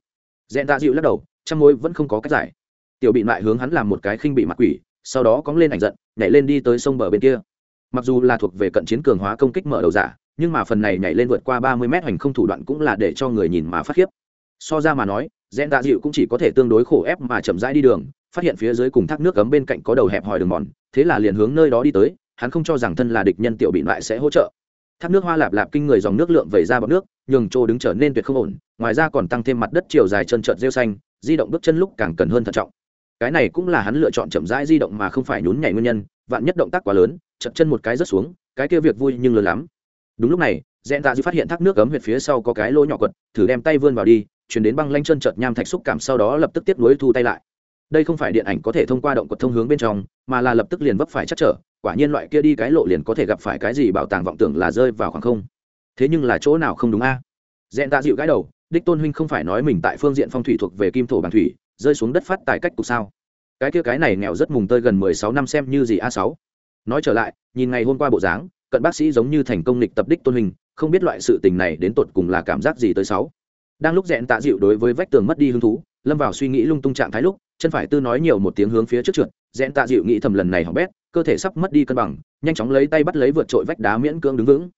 A: dẹn tạ dịu lắc đầu chăm mối vẫn không có cách giải. Tiểu bị lại hướng hắn làm một cái khinh bị mặt quỷ, sau đó cóng lên ảnh giận, nhảy lên đi tới sông bờ bên kia. Mặc dù là thuộc về cận chiến cường hóa công kích mở đầu giả, nhưng mà phần này nhảy lên vượt qua ba mươi mét hoành không thủ đoạn cũng là để cho người nhìn mà phát khiếp. So ra mà nói rẽn tạ dịu cũng chỉ có thể tương đối khổ ép mà chậm rãi đi đường, phát hiện phía dưới cùng thác nước cấm bên cạnh có đầu hẹp hòi đường mòn, thế là liền hướng nơi đó đi tới, hắn không cho rằng thân là địch nhân tiểu bị lại sẽ hỗ trợ thác nước hoa lạp lạp kinh người dòng nước lượng vẩy ra bọc nước, nhường chỗ đứng trở nên tuyệt không ổn, ngoài ra còn tăng thêm mặt đất chiều dài chân trợt rêu xanh, di động bước chân lúc càng cần hơn thận trọng. Cái này cũng là hắn lựa chọn chậm rãi di động mà không phải nhún nhảy nguyên nhân, vạn nhất động tác quá lớn, chậm chân một cái rớt xuống, cái kia việc vui nhưng lớn lắm. Đúng lúc này dẹn tạ dư phát hiện thác nước cấm huyệt phía sau có cái lỗ nhỏ quật, thử đem tay vươn vào đi, chuyển đến băng lanh chân chợt nham thạch xúc cảm sau đó lập tức tiếp nối thu tay lại. Đây không phải điện ảnh có thể thông qua động quật thông hướng bên trong, mà là lập tức liền vấp phải chắc trở quả nhiên loại kia đi cái lộ liền có thể gặp phải cái gì bảo tàng vọng tưởng là rơi vào khoảng không. Thế nhưng là chỗ nào không đúng a? À? dẹn tạ dịu gãi đầu, đích tôn huynh không phải nói mình tại phương diện phong thủy thuộc về kim thổ bàn thủy, rơi xuống đất phát tại cách cục sao? Cái kia cái này nghèo rất mùng tơi gần mười sáu năm xem như gì a sáu? Nói trở lại, nhìn ngày hôm qua bộ dáng, cận bác sĩ giống như thành công lịch tập đích tôn hình không biết loại sự tình này đến tột cùng là cảm giác gì tới sáu? Đang lúc dẹn tạ dịu đối với vách tường mất đi hứng thú, lâm vào suy nghĩ lung tung trạng thái lúc, chân phải tư nói nhiều một tiếng hướng phía trước trượt dẹn tạ dịu nghĩ thầm lần này hỏng bét, cơ thể sắp mất đi cân bằng, nhanh chóng lấy tay bắt lấy vượt trội vách đá miễn cưỡng đứng vững.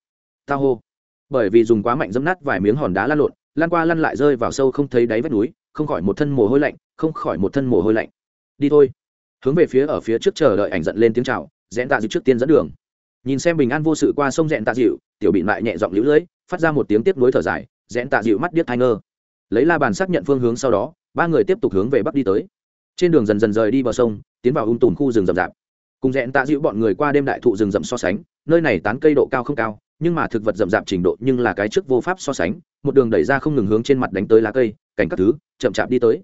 A: Ta hô. Bởi vì dùng quá mạnh dẫm nát vài miếng hòn đá lan lộn lan qua lăn lại rơi vào sâu không thấy đáy vách núi, không khỏi một thân mồ hôi lạnh, không khỏi một thân mồ hôi lạnh. Đi thôi. Hướng về phía ở phía trước chờ đợi ảnh giận lên tiếng chào dẹn tạ dịu trước tiên dẫn đường. Nhìn xem bình an vô sự qua sông dẹn tạ dịu, tiểu bị lại nhẹ giọng lũ lưỡi phát ra một tiếng tiếp nối thở dài dẹn tạ dịu mắt điếc thai ngơ. Lấy la bàn xác nhận phương hướng sau đó, ba người tiếp tục hướng về bắc đi tới trên đường dần dần rời đi bờ sông, tiến vào ung tùm khu rừng rậm rạp. Cùng rẽn tạ dịu bọn người qua đêm đại thụ rừng rậm so sánh, nơi này tán cây độ cao không cao, nhưng mà thực vật rậm rạp trình độ nhưng là cái trước vô pháp so sánh, một đường đẩy ra không ngừng hướng trên mặt đánh tới lá cây, cảnh các thứ, chậm chạp đi tới.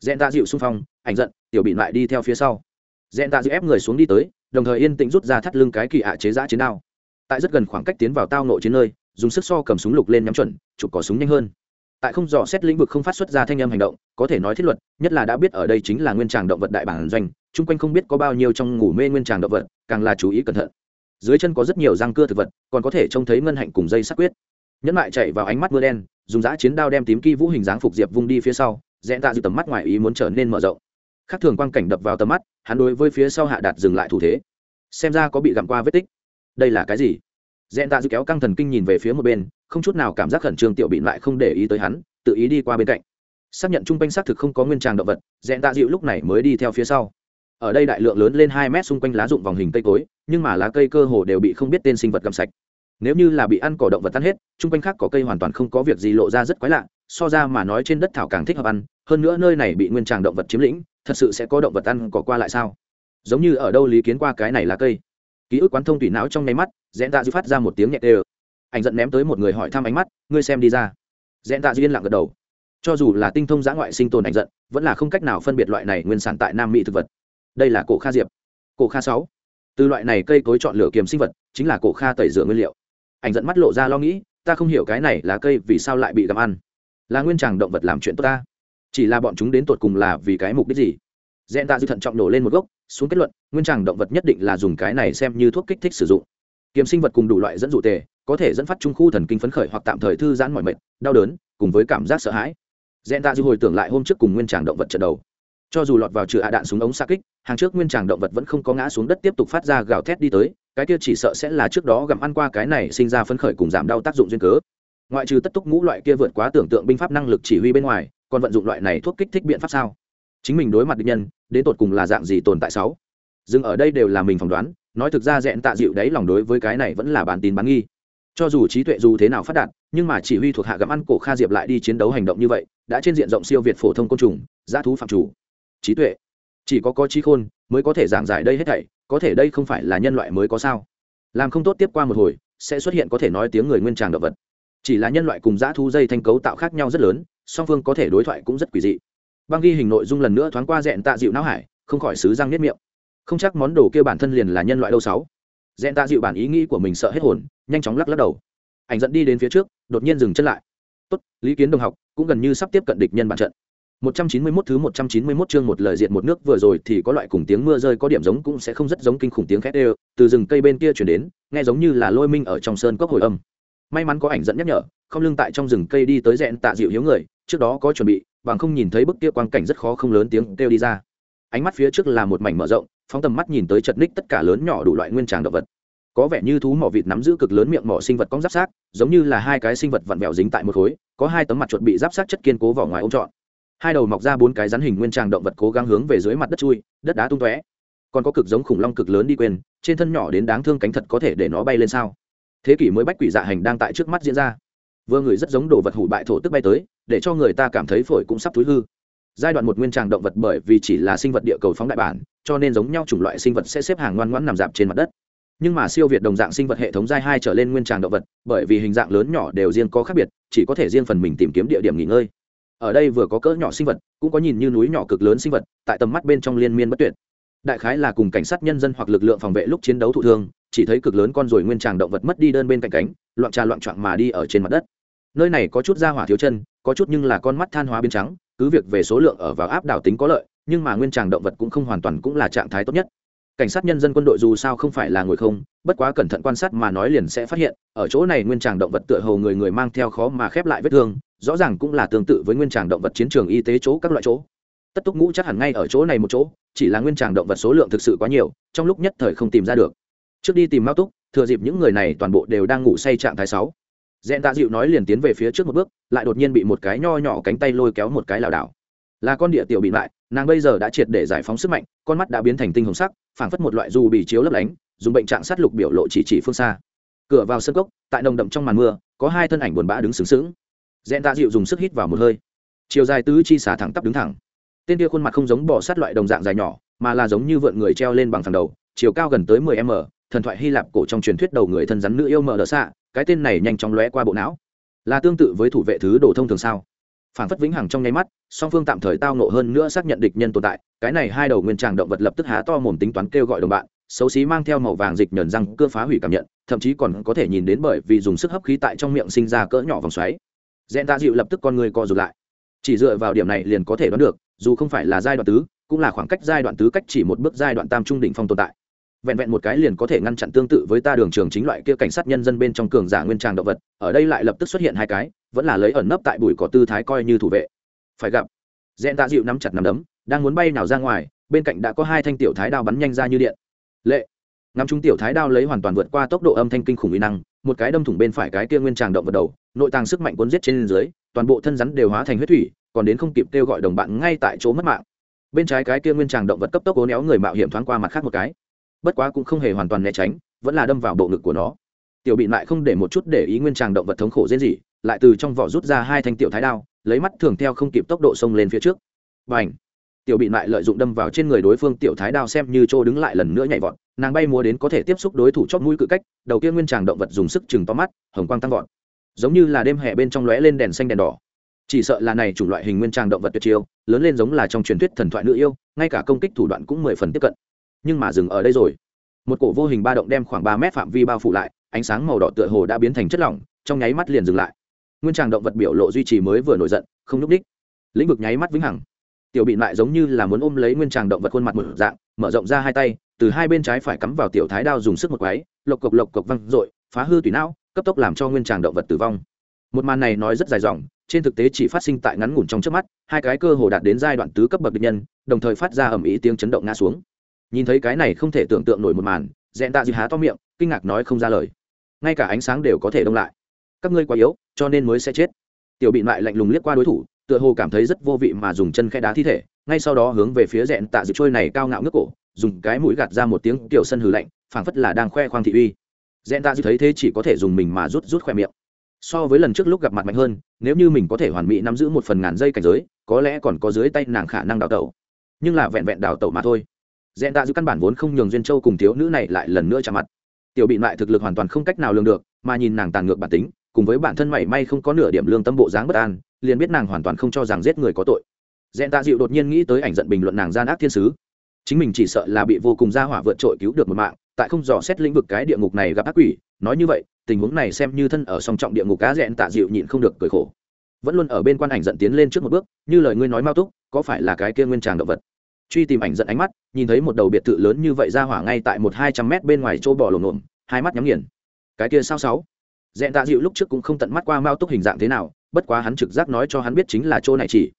A: Rẽn tạ dịu xung phong, ảnh giận, tiểu bị lại đi theo phía sau. Rẽn tạ dịu ép người xuống đi tới, đồng thời yên tĩnh rút ra thắt lưng cái kỳ ạ chế giã chiến đao. Tại rất gần khoảng cách tiến vào tao nội chiến nơi, dùng sức so cầm súng lục lên nhắm chuẩn, chụp cỏ súng nhanh hơn tại không dò xét lĩnh vực không phát xuất ra thanh âm hành động, có thể nói thiết luật, nhất là đã biết ở đây chính là nguyên tràng động vật đại bản doanh, chung quanh không biết có bao nhiêu trong ngủ mê nguyên tràng động vật, càng là chú ý cẩn thận. Dưới chân có rất nhiều răng cưa thực vật, còn có thể trông thấy ngân hạnh cùng dây sắc quyết. Nhẫn lại chạy vào ánh mắt mưa đen, dùng giã chiến đao đem tím kỳ vũ hình dáng phục diệp vung đi phía sau, rẽ tạ dự tầm mắt ngoài ý muốn trở nên mở rộng. Khác thường quang cảnh đập vào tầm mắt, hắn đối với phía sau hạ đạt dừng lại thủ thế. Xem ra có bị gặm qua vết tích. Đây là cái gì? Dẹn tạ dự kéo căng thần kinh nhìn về phía một bên không chút nào cảm giác khẩn trương tiểu bị lại không để ý tới hắn, tự ý đi qua bên cạnh. Xác nhận chung quanh xác thực không có nguyên tràng động vật dẹn tạ dịu lúc này mới đi theo phía sau. Ở đây đại lượng lớn lên hai mét xung quanh lá rụng vòng hình cây cối, nhưng mà lá cây cơ hồ đều bị không biết tên sinh vật gặm sạch. Nếu như là bị ăn cỏ động vật tan hết, chung quanh khác có cây hoàn toàn không có việc gì lộ ra rất quái lạ, so ra mà nói trên đất thảo càng thích hợp ăn, hơn nữa nơi này bị nguyên tràng động vật chiếm lĩnh, thật sự sẽ có động vật ăn cỏ qua lại sao? Giống như ở đâu lý kiến qua cái này là cây. Ký ức quán thông tủy não trong nháy mắt rẽn tạ dư phát ra một tiếng nhẹ tê ảnh giận ném tới một người hỏi thăm ánh mắt, ngươi xem đi ra. Dẹn tạ dư yên lặng gật đầu. Cho dù là tinh thông giã ngoại sinh tồn ảnh giận, vẫn là không cách nào phân biệt loại này nguyên sản tại nam mỹ thực vật. Đây là cổ kha diệp. Cổ kha sáu. Từ loại này cây cối chọn lựa kiềm sinh vật, chính là cổ kha tẩy rửa nguyên liệu. Ảnh giận mắt lộ ra lo nghĩ, ta không hiểu cái này là cây vì sao lại bị gặm ăn. Là nguyên tràng động vật làm chuyện tốt ta? Chỉ là bọn chúng đến tột cùng là vì cái mục đích gì? Dẹn tạ dư thận trọng nổ lên một gốc, xuống kết luận, nguyên tràng động vật nhất định là dùng cái này xem như thuốc kích thích sử dụng. Kiềm sinh vật cùng đủ loại dẫn dụ tề có thể dẫn phát trung khu thần kinh phấn khởi hoặc tạm thời thư giãn mọi mệt, đau đớn, cùng với cảm giác sợ hãi. Dẹn tạ dư hồi tưởng lại hôm trước cùng nguyên tràng động vật trận đầu. Cho dù lọt vào chữ hạ đạn súng ống xa kích, hàng trước nguyên tràng động vật vẫn không có ngã xuống đất tiếp tục phát ra gào thét đi tới, cái kia chỉ sợ sẽ là trước đó gặm ăn qua cái này sinh ra phấn khởi cùng giảm đau tác dụng duyên cớ. Ngoại trừ tất túc ngũ loại kia vượt quá tưởng tượng binh pháp năng lực chỉ huy bên ngoài, còn vận dụng loại này thuốc kích thích biện pháp sao? Chính mình đối mặt địch nhân, đến tột cùng là dạng gì tồn tại sáu? Dừng ở đây đều là mình phỏng đoán, nói thực ra dẹn tạ dịu đấy lòng đối với cái này vẫn là bản tin bán nghi cho dù trí tuệ dù thế nào phát đạt, nhưng mà chỉ huy thuộc hạ gặm ăn cổ kha diệp lại đi chiến đấu hành động như vậy, đã trên diện rộng siêu việt phổ thông côn trùng, giá thú phạm chủ. Trí tuệ. Chỉ có có trí khôn mới có thể giảng giải đây hết thảy, có thể đây không phải là nhân loại mới có sao? Làm không tốt tiếp qua một hồi, sẽ xuất hiện có thể nói tiếng người nguyên tràng động vật. Chỉ là nhân loại cùng dã thú dây thanh cấu tạo khác nhau rất lớn, song phương có thể đối thoại cũng rất quỷ dị. Băng ghi hình nội dung lần nữa thoáng qua dẹn tạ dịu não hải, không khỏi sứ răng nếp miệng. Không chắc món đồ kia bản thân liền là nhân loại đâu sáu dẹn tạ dịu bản ý nghĩ của mình sợ hết hồn nhanh chóng lắc lắc đầu ảnh dẫn đi đến phía trước đột nhiên dừng chân lại tốt lý kiến đồng học cũng gần như sắp tiếp cận địch nhân bản trận 191 thứ 191 chương một lời diệt một nước vừa rồi thì có loại cùng tiếng mưa rơi có điểm giống cũng sẽ không rất giống kinh khủng tiếng khét đều, từ rừng cây bên kia chuyển đến, nghe giống như là lôi minh ở trong sơn cốc hồi âm. May mắn có ảnh dẫn nhắc nhở, không lưng tại trong rừng cây đi tới Dẹn tạ dịu hiếu người, trước đó có chuẩn bị, bằng không nhìn thấy bức kia quang cảnh rất khó không lớn tiếng kêu đi ra. Ánh mắt phía trước là một mảnh mở rộng, phóng tầm mắt nhìn tới chật ních tất cả lớn nhỏ đủ loại nguyên tràng động vật. Có vẻ như thú mỏ vịt nắm giữ cực lớn miệng mỏ sinh vật cong giáp xác, giống như là hai cái sinh vật vặn vẹo dính tại một khối, có hai tấm mặt chuột bị giáp xác chất kiên cố vào ngoài ôm trọn. Hai đầu mọc ra bốn cái rắn hình nguyên tràng động vật cố gắng hướng về dưới mặt đất chui đất đá tung tóe. Còn có cực giống khủng long cực lớn đi quên trên thân nhỏ đến đáng thương cánh thật có thể để nó bay lên sao? Thế kỷ mới bách quỷ dạ hành đang tại trước mắt diễn ra. Vừa người rất giống đồ vật hủ bại thổ tức bay tới để cho người ta cảm thấy phổi cũng sắp túi hư giai đoạn một nguyên tràng động vật bởi vì chỉ là sinh vật địa cầu phóng đại bản, cho nên giống nhau chủng loại sinh vật sẽ xếp hàng ngoan ngoãn nằm dạp trên mặt đất. Nhưng mà siêu việt đồng dạng sinh vật hệ thống giai hai trở lên nguyên tràng động vật, bởi vì hình dạng lớn nhỏ đều riêng có khác biệt, chỉ có thể riêng phần mình tìm kiếm địa điểm nghỉ ngơi. Ở đây vừa có cỡ nhỏ sinh vật, cũng có nhìn như núi nhỏ cực lớn sinh vật, tại tầm mắt bên trong liên miên bất tuyệt. Đại khái là cùng cảnh sát nhân dân hoặc lực lượng phòng vệ lúc chiến đấu thụ thương, chỉ thấy cực lớn con ruồi nguyên tràng động vật mất đi đơn bên cạnh cánh, loạn trà loạn trọn mà đi ở trên mặt đất. Nơi này có chút da hỏa thiếu chân, có chút nhưng là con mắt than hóa biến trắng cứ việc về số lượng ở vào áp đảo tính có lợi, nhưng mà nguyên tràng động vật cũng không hoàn toàn cũng là trạng thái tốt nhất. Cảnh sát nhân dân quân đội dù sao không phải là ngồi không, bất quá cẩn thận quan sát mà nói liền sẽ phát hiện, ở chỗ này nguyên tràng động vật tựa hồ người người mang theo khó mà khép lại vết thương, rõ ràng cũng là tương tự với nguyên tràng động vật chiến trường y tế chỗ các loại chỗ. Tất túc ngũ chắc hẳn ngay ở chỗ này một chỗ, chỉ là nguyên tràng động vật số lượng thực sự quá nhiều, trong lúc nhất thời không tìm ra được. Trước đi tìm mao túc, thừa dịp những người này toàn bộ đều đang ngủ say trạng thái sáu dẹn tạ dịu nói liền tiến về phía trước một bước, lại đột nhiên bị một cái nho nhỏ cánh tay lôi kéo một cái lảo đảo. Là con địa tiểu bị lại, nàng bây giờ đã triệt để giải phóng sức mạnh, con mắt đã biến thành tinh hồng sắc, phảng phất một loại dù bị chiếu lấp lánh, dùng bệnh trạng sát lục biểu lộ chỉ chỉ phương xa. Cửa vào sân cốc, tại nồng đậm trong màn mưa, có hai thân ảnh buồn bã đứng sướng sướng dẹn tạ dịu dùng sức hít vào một hơi. Chiều dài tứ chi xả thẳng tắp đứng thẳng. Tên kia khuôn mặt không giống bỏ sát loại đồng dạng dài nhỏ, mà là giống như vượn người treo lên bằng thẳng đầu, chiều cao gần tới mười m, thần thoại hy lạp cổ trong truyền thuyết đầu người thân rắn nữ yêu mờ đỡ xạ cái tên này nhanh chóng lóe qua bộ não. Là tương tự với thủ vệ thứ đồ thông thường sao? Phản phất vĩnh hằng trong nháy mắt, song phương tạm thời tao nộ hơn nữa xác nhận địch nhân tồn tại, cái này hai đầu nguyên tràng động vật lập tức há to mồm tính toán kêu gọi đồng bạn, xấu xí mang theo màu vàng dịch nhờn răng cưa phá hủy cảm nhận, thậm chí còn có thể nhìn đến bởi vì dùng sức hấp khí tại trong miệng sinh ra cỡ nhỏ vòng xoáy. Dẹn ta dịu lập tức con người co rụt lại. Chỉ dựa vào điểm này liền có thể đoán được, dù không phải là giai đoạn tứ, cũng là khoảng cách giai đoạn tứ cách chỉ một bước giai đoạn tam trung đỉnh phong tồn tại vẹn vẹn một cái liền có thể ngăn chặn tương tự với ta đường trường chính loại kia cảnh sát nhân dân bên trong cường giả nguyên tràng động vật, ở đây lại lập tức xuất hiện hai cái, vẫn là lấy ẩn nấp tại bụi cỏ tư thái coi như thủ vệ. Phải gặp. Dẹn tạ dịu nắm chặt nắm đấm, đang muốn bay nào ra ngoài, bên cạnh đã có hai thanh tiểu thái đao bắn nhanh ra như điện. Lệ. Ngắm chúng tiểu thái đao lấy hoàn toàn vượt qua tốc độ âm thanh kinh khủng uy năng, một cái đâm thủng bên phải cái kia nguyên tràng động vật đầu, nội tàng sức mạnh cuốn giết trên dưới, toàn bộ thân rắn đều hóa thành huyết thủy, còn đến không kịp kêu gọi đồng bạn ngay tại chỗ mất mạng. Bên trái cái kia nguyên tràng động vật cấp tốc cố néo người mạo hiểm thoáng qua mặt khác một cái bất quá cũng không hề hoàn toàn né tránh, vẫn là đâm vào bộ ngực của nó. Tiểu bị lại không để một chút để ý nguyên tràng động vật thống khổ diễn gì lại từ trong vỏ rút ra hai thanh tiểu thái đao, lấy mắt thường theo không kịp tốc độ xông lên phía trước. Và ảnh tiểu bị lại lợi dụng đâm vào trên người đối phương tiểu thái đao xem như chỗ đứng lại lần nữa nhảy vọt, nàng bay múa đến có thể tiếp xúc đối thủ chót mũi cự cách, đầu kia nguyên tràng động vật dùng sức chừng to mắt, hồng quang tăng vọt. Giống như là đêm hè bên trong lóe lên đèn xanh đèn đỏ. Chỉ sợ là này chủ loại hình nguyên tràng động vật tuyệt chiêu, lớn lên giống là trong truyền thuyết thần thoại nữ yêu, ngay cả công kích thủ đoạn cũng mười phần tiếp cận nhưng mà dừng ở đây rồi. Một cổ vô hình ba động đem khoảng ba mét phạm vi bao phủ lại, ánh sáng màu đỏ tựa hồ đã biến thành chất lỏng, trong nháy mắt liền dừng lại. Nguyên tràng động vật biểu lộ duy trì mới vừa nổi giận, không nhúc đích. Lĩnh vực nháy mắt vĩnh hằng. Tiểu bị lại giống như là muốn ôm lấy nguyên tràng động vật khuôn mặt một dạng, mở rộng ra hai tay, từ hai bên trái phải cắm vào tiểu thái đao dùng sức một quái, lộc cộc lộc cộc văng r phá hư tủy não, cấp tốc làm cho nguyên tràng động vật tử vong. Một màn này nói rất dài dòng, trên thực tế chỉ phát sinh tại ngắn ngủn trong trước mắt, hai cái cơ hồ đạt đến giai đoạn tứ cấp bậc địch nhân, đồng thời phát ra ầm ý tiếng chấn động ngã xuống nhìn thấy cái này không thể tưởng tượng nổi một màn, dẹn tạ dịu há to miệng, kinh ngạc nói không ra lời. Ngay cả ánh sáng đều có thể đông lại. Các ngươi quá yếu, cho nên mới sẽ chết. Tiểu bị lại lạnh lùng liếc qua đối thủ, tựa hồ cảm thấy rất vô vị mà dùng chân khe đá thi thể, ngay sau đó hướng về phía dẹn tạ Dị trôi này cao ngạo ngước cổ, dùng cái mũi gạt ra một tiếng tiểu sân hừ lạnh, phảng phất là đang khoe khoang thị uy. Dẹn tạ Dị thấy thế chỉ có thể dùng mình mà rút rút khoe miệng. So với lần trước lúc gặp mặt mạnh hơn, nếu như mình có thể hoàn mỹ nắm giữ một phần ngàn dây cảnh giới, có lẽ còn có dưới tay nàng khả năng đào tẩu. Nhưng là vẹn vẹn đào tẩu mà thôi dẹn tạ giữ căn bản vốn không nhường duyên châu cùng thiếu nữ này lại lần nữa chạm mặt. Tiểu bị lại thực lực hoàn toàn không cách nào lường được, mà nhìn nàng tàn ngược bản tính, cùng với bản thân mảy may không có nửa điểm lương tâm bộ dáng bất an, liền biết nàng hoàn toàn không cho rằng giết người có tội. Dẹn tạ dịu đột nhiên nghĩ tới ảnh giận bình luận nàng gian ác thiên sứ. Chính mình chỉ sợ là bị vô cùng gia hỏa vượt trội cứu được một mạng, tại không dò xét lĩnh vực cái địa ngục này gặp ác quỷ, nói như vậy, tình huống này xem như thân ở song trọng địa ngục cá dẹn tạ dịu nhịn không được cười khổ. Vẫn luôn ở bên quan ảnh giận tiến lên trước một bước, như lời ngươi nói mau túc, có phải là cái kia nguyên tràng động vật? Truy tìm ảnh giận ánh mắt, nhìn thấy một đầu biệt thự lớn như vậy ra hỏa ngay tại một hai trăm mét bên ngoài chỗ bò lồm lồm, hai mắt nhắm nghiền. Cái kia sao sáu? Dẹn tạ dịu lúc trước cũng không tận mắt qua mao túc hình dạng thế nào, bất quá hắn trực giác nói cho hắn biết chính là chỗ này chỉ.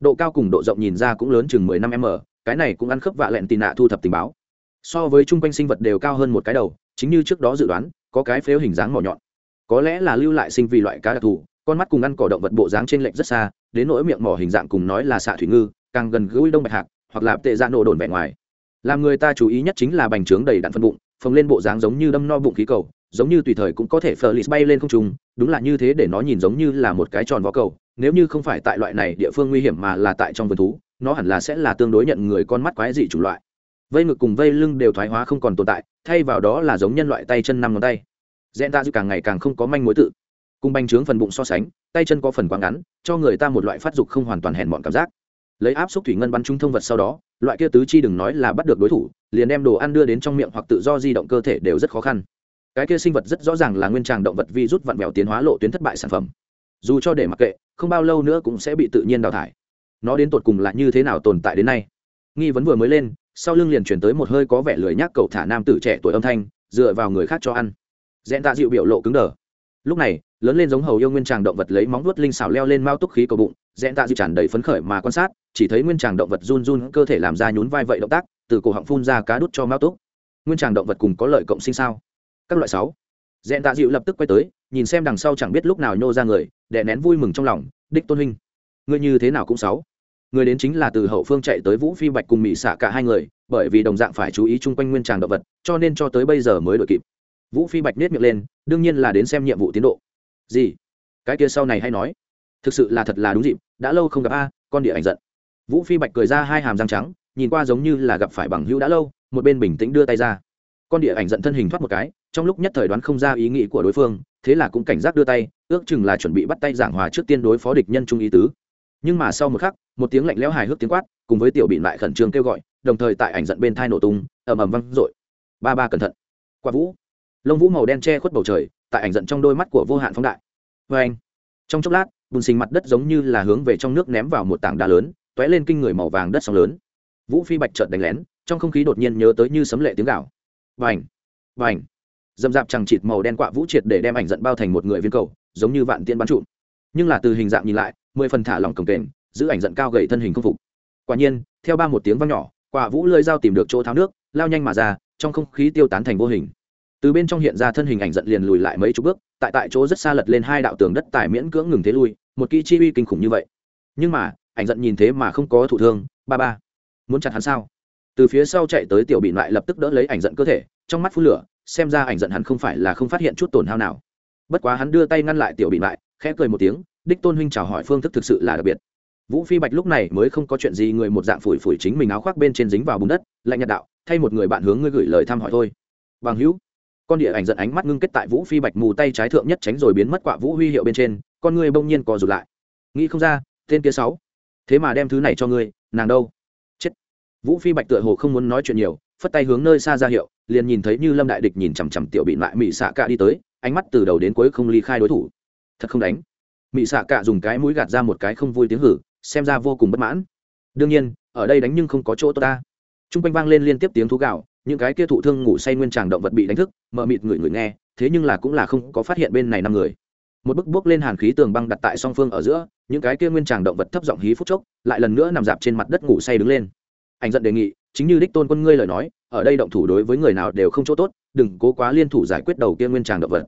A: Độ cao cùng độ rộng nhìn ra cũng lớn chừng mười năm m, cái này cũng ăn khớp vạ lẹn tì nạ thu thập tình báo. So với chung quanh sinh vật đều cao hơn một cái đầu, chính như trước đó dự đoán, có cái phếu hình dáng mỏ nhọn. Có lẽ là lưu lại sinh vì loại cá đặc thù, con mắt cùng ăn cỏ động vật bộ dáng trên lệch rất xa, đến nỗi miệng mỏ hình dạng cùng nói là xạ thủy ngư, càng gần gũi đông bạch hạc hoặc là tệ dạng nổ đồn vẻ ngoài. Làm người ta chú ý nhất chính là bành trướng đầy đặn phân bụng, phồng lên bộ dáng giống như đâm no bụng khí cầu, giống như tùy thời cũng có thể phờ lì bay lên không trung, đúng là như thế để nó nhìn giống như là một cái tròn vó cầu, nếu như không phải tại loại này địa phương nguy hiểm mà là tại trong vườn thú, nó hẳn là sẽ là tương đối nhận người con mắt quái dị chủ loại. Vây ngực cùng vây lưng đều thoái hóa không còn tồn tại, thay vào đó là giống nhân loại tay chân năm ngón tay. Dẹn ta dư càng ngày càng không có manh mối tự. Cùng bành trướng phần bụng so sánh, tay chân có phần quá ngắn, cho người ta một loại phát dục không hoàn toàn hèn mọn cảm giác lấy áp xúc thủy ngân bắn trung thông vật sau đó, loại kia tứ chi đừng nói là bắt được đối thủ, liền đem đồ ăn đưa đến trong miệng hoặc tự do di động cơ thể đều rất khó khăn. Cái kia sinh vật rất rõ ràng là nguyên tràng động vật vi rút vặn vẹo tiến hóa lộ tuyến thất bại sản phẩm. Dù cho để mặc kệ, không bao lâu nữa cũng sẽ bị tự nhiên đào thải. Nó đến tột cùng là như thế nào tồn tại đến nay? Nghi vấn vừa mới lên, sau lưng liền chuyển tới một hơi có vẻ lười nhác cầu thả nam tử trẻ tuổi âm thanh, dựa vào người khác cho ăn. Dẹn tạ dịu biểu lộ cứng đờ. Lúc này, lớn lên giống hầu yêu nguyên tràng động vật lấy móng vuốt linh xảo leo lên mao túc khí cầu bụng dẹn tạ dịu tràn đầy phấn khởi mà quan sát, chỉ thấy nguyên tràng động vật run run, cơ thể làm ra nhún vai vậy động tác, từ cổ họng phun ra cá đút cho mao túc. Nguyên tràng động vật cùng có lợi cộng sinh sao? Các loại sáu. Dẹn tạ dịu lập tức quay tới, nhìn xem đằng sau chẳng biết lúc nào nhô ra người, đè nén vui mừng trong lòng, đích tôn huynh, ngươi như thế nào cũng sáu. Người đến chính là từ hậu phương chạy tới vũ phi bạch cùng mỹ xạ cả hai người, bởi vì đồng dạng phải chú ý chung quanh nguyên tràng động vật, cho nên cho tới bây giờ mới đội kịp. Vũ phi bạch nết miệng lên, đương nhiên là đến xem nhiệm vụ tiến độ. Gì? Cái kia sau này hay nói thực sự là thật là đúng dịp, đã lâu không gặp a, con địa ảnh giận. Vũ phi bạch cười ra hai hàm răng trắng, nhìn qua giống như là gặp phải bằng hữu đã lâu, một bên bình tĩnh đưa tay ra. Con địa ảnh giận thân hình thoát một cái, trong lúc nhất thời đoán không ra ý nghĩ của đối phương, thế là cũng cảnh giác đưa tay, ước chừng là chuẩn bị bắt tay giảng hòa trước tiên đối phó địch nhân trung ý tứ. Nhưng mà sau một khắc, một tiếng lạnh lẽo hài hước tiếng quát, cùng với tiểu bị lại khẩn trương kêu gọi, đồng thời tại ảnh giận bên thai nổ tung, ầm ầm văng dội. Ba ba cẩn thận. Quả vũ. Lông vũ màu đen che khuất bầu trời, tại ảnh giận trong đôi mắt của vô hạn phóng đại. Vê anh trong chốc lát bùn xình mặt đất giống như là hướng về trong nước ném vào một tảng đá lớn t ó é lên kinh người màu vàng đất sóng lớn. Vũ phi bạch trợt đánh lén, trong không khí đột nhiên nhớ tới như sấm lệ tiếng gạo vành vành. Dầm dạp chẳng chịt màu đen quạ vũ triệt để đem ảnh giận bao thành một người viên cầu, giống như vạn tiên bắn trụm. Nhưng là từ hình dạng nhìn lại, mười phần thả lỏng cồng kềnh, giữ ảnh giận cao gậy thân hình không phục. Quả nhiên, theo ba một tiếng vang nhỏ quả vũ lơi dao tìm được chỗ tháo nước, lao nhanh mà ra, trong không khí tiêu tán thành vô hình. Từ bên trong hiện ra thân hình ảnh giận liền lùi lại mấy chục bước tại tại chỗ rất xa lật lên hai đạo tường đất tài miễn cưỡng ngừng thế lui, một kỹ chi uy kinh khủng như vậy. Nhưng mà, ảnh giận nhìn thế mà không có thụ thương, ba ba, muốn chặt hắn sao? Từ phía sau chạy tới tiểu bị lại lập tức đỡ lấy ảnh giận cơ thể, trong mắt phun lửa, xem ra ảnh giận hắn không phải là không phát hiện chút tổn hao nào. Bất quá hắn đưa tay ngăn lại tiểu bị lại khẽ cười một tiếng, đích tôn huynh chào hỏi phương thức thực sự là đặc biệt. Vũ phi bạch lúc này mới không có chuyện gì người một dạng phủi phủi chính mình áo khoác bên trên dính vào bùn đất, lạnh nhạt đạo, thay một người bạn hướng ngươi gửi lời thăm hỏi thôi. Bằng hữu con địa ảnh giận ánh mắt ngưng kết tại vũ phi bạch mù tay trái thượng nhất tránh rồi biến mất quạ vũ huy hiệu bên trên, con ngươi bỗng nhiên co rụt lại. Nghĩ không ra, tên kia sáu. Thế mà đem thứ này cho ngươi, nàng đâu? Chết. Vũ phi bạch tựa hồ không muốn nói chuyện nhiều, phất tay hướng nơi xa ra hiệu, liền nhìn thấy như lâm đại địch nhìn chằm chằm tiểu bị lại mỹ xạ cạ đi tới, ánh mắt từ đầu đến cuối không ly khai đối thủ. Thật không đánh. Mỹ xạ cạ dùng cái mũi gạt ra một cái không vui tiếng hử, xem ra vô cùng bất mãn. Đương nhiên, ở đây đánh nhưng không có chỗ tốt ta. T r u n g quanh vang lên liên tiếp tiếng thú gạo những cái kia thụ thương ngủ say nguyên tràng động vật bị đánh thức, mờ mịt người người nghe, thế nhưng là cũng là không có phát hiện bên này năm người. Một bức bước lên hàn khí tường băng đặt tại song phương ở giữa, những cái kia nguyên tràng động vật thấp giọng hí phút chốc, lại lần nữa nằm dạp trên mặt đất ngủ say đứng lên. Anh giận đề nghị, chính như đích tôn quân ngươi lời nói, ở đây động thủ đối với người nào đều không chỗ tốt, đừng cố quá liên thủ giải quyết đầu kia nguyên tràng động vật.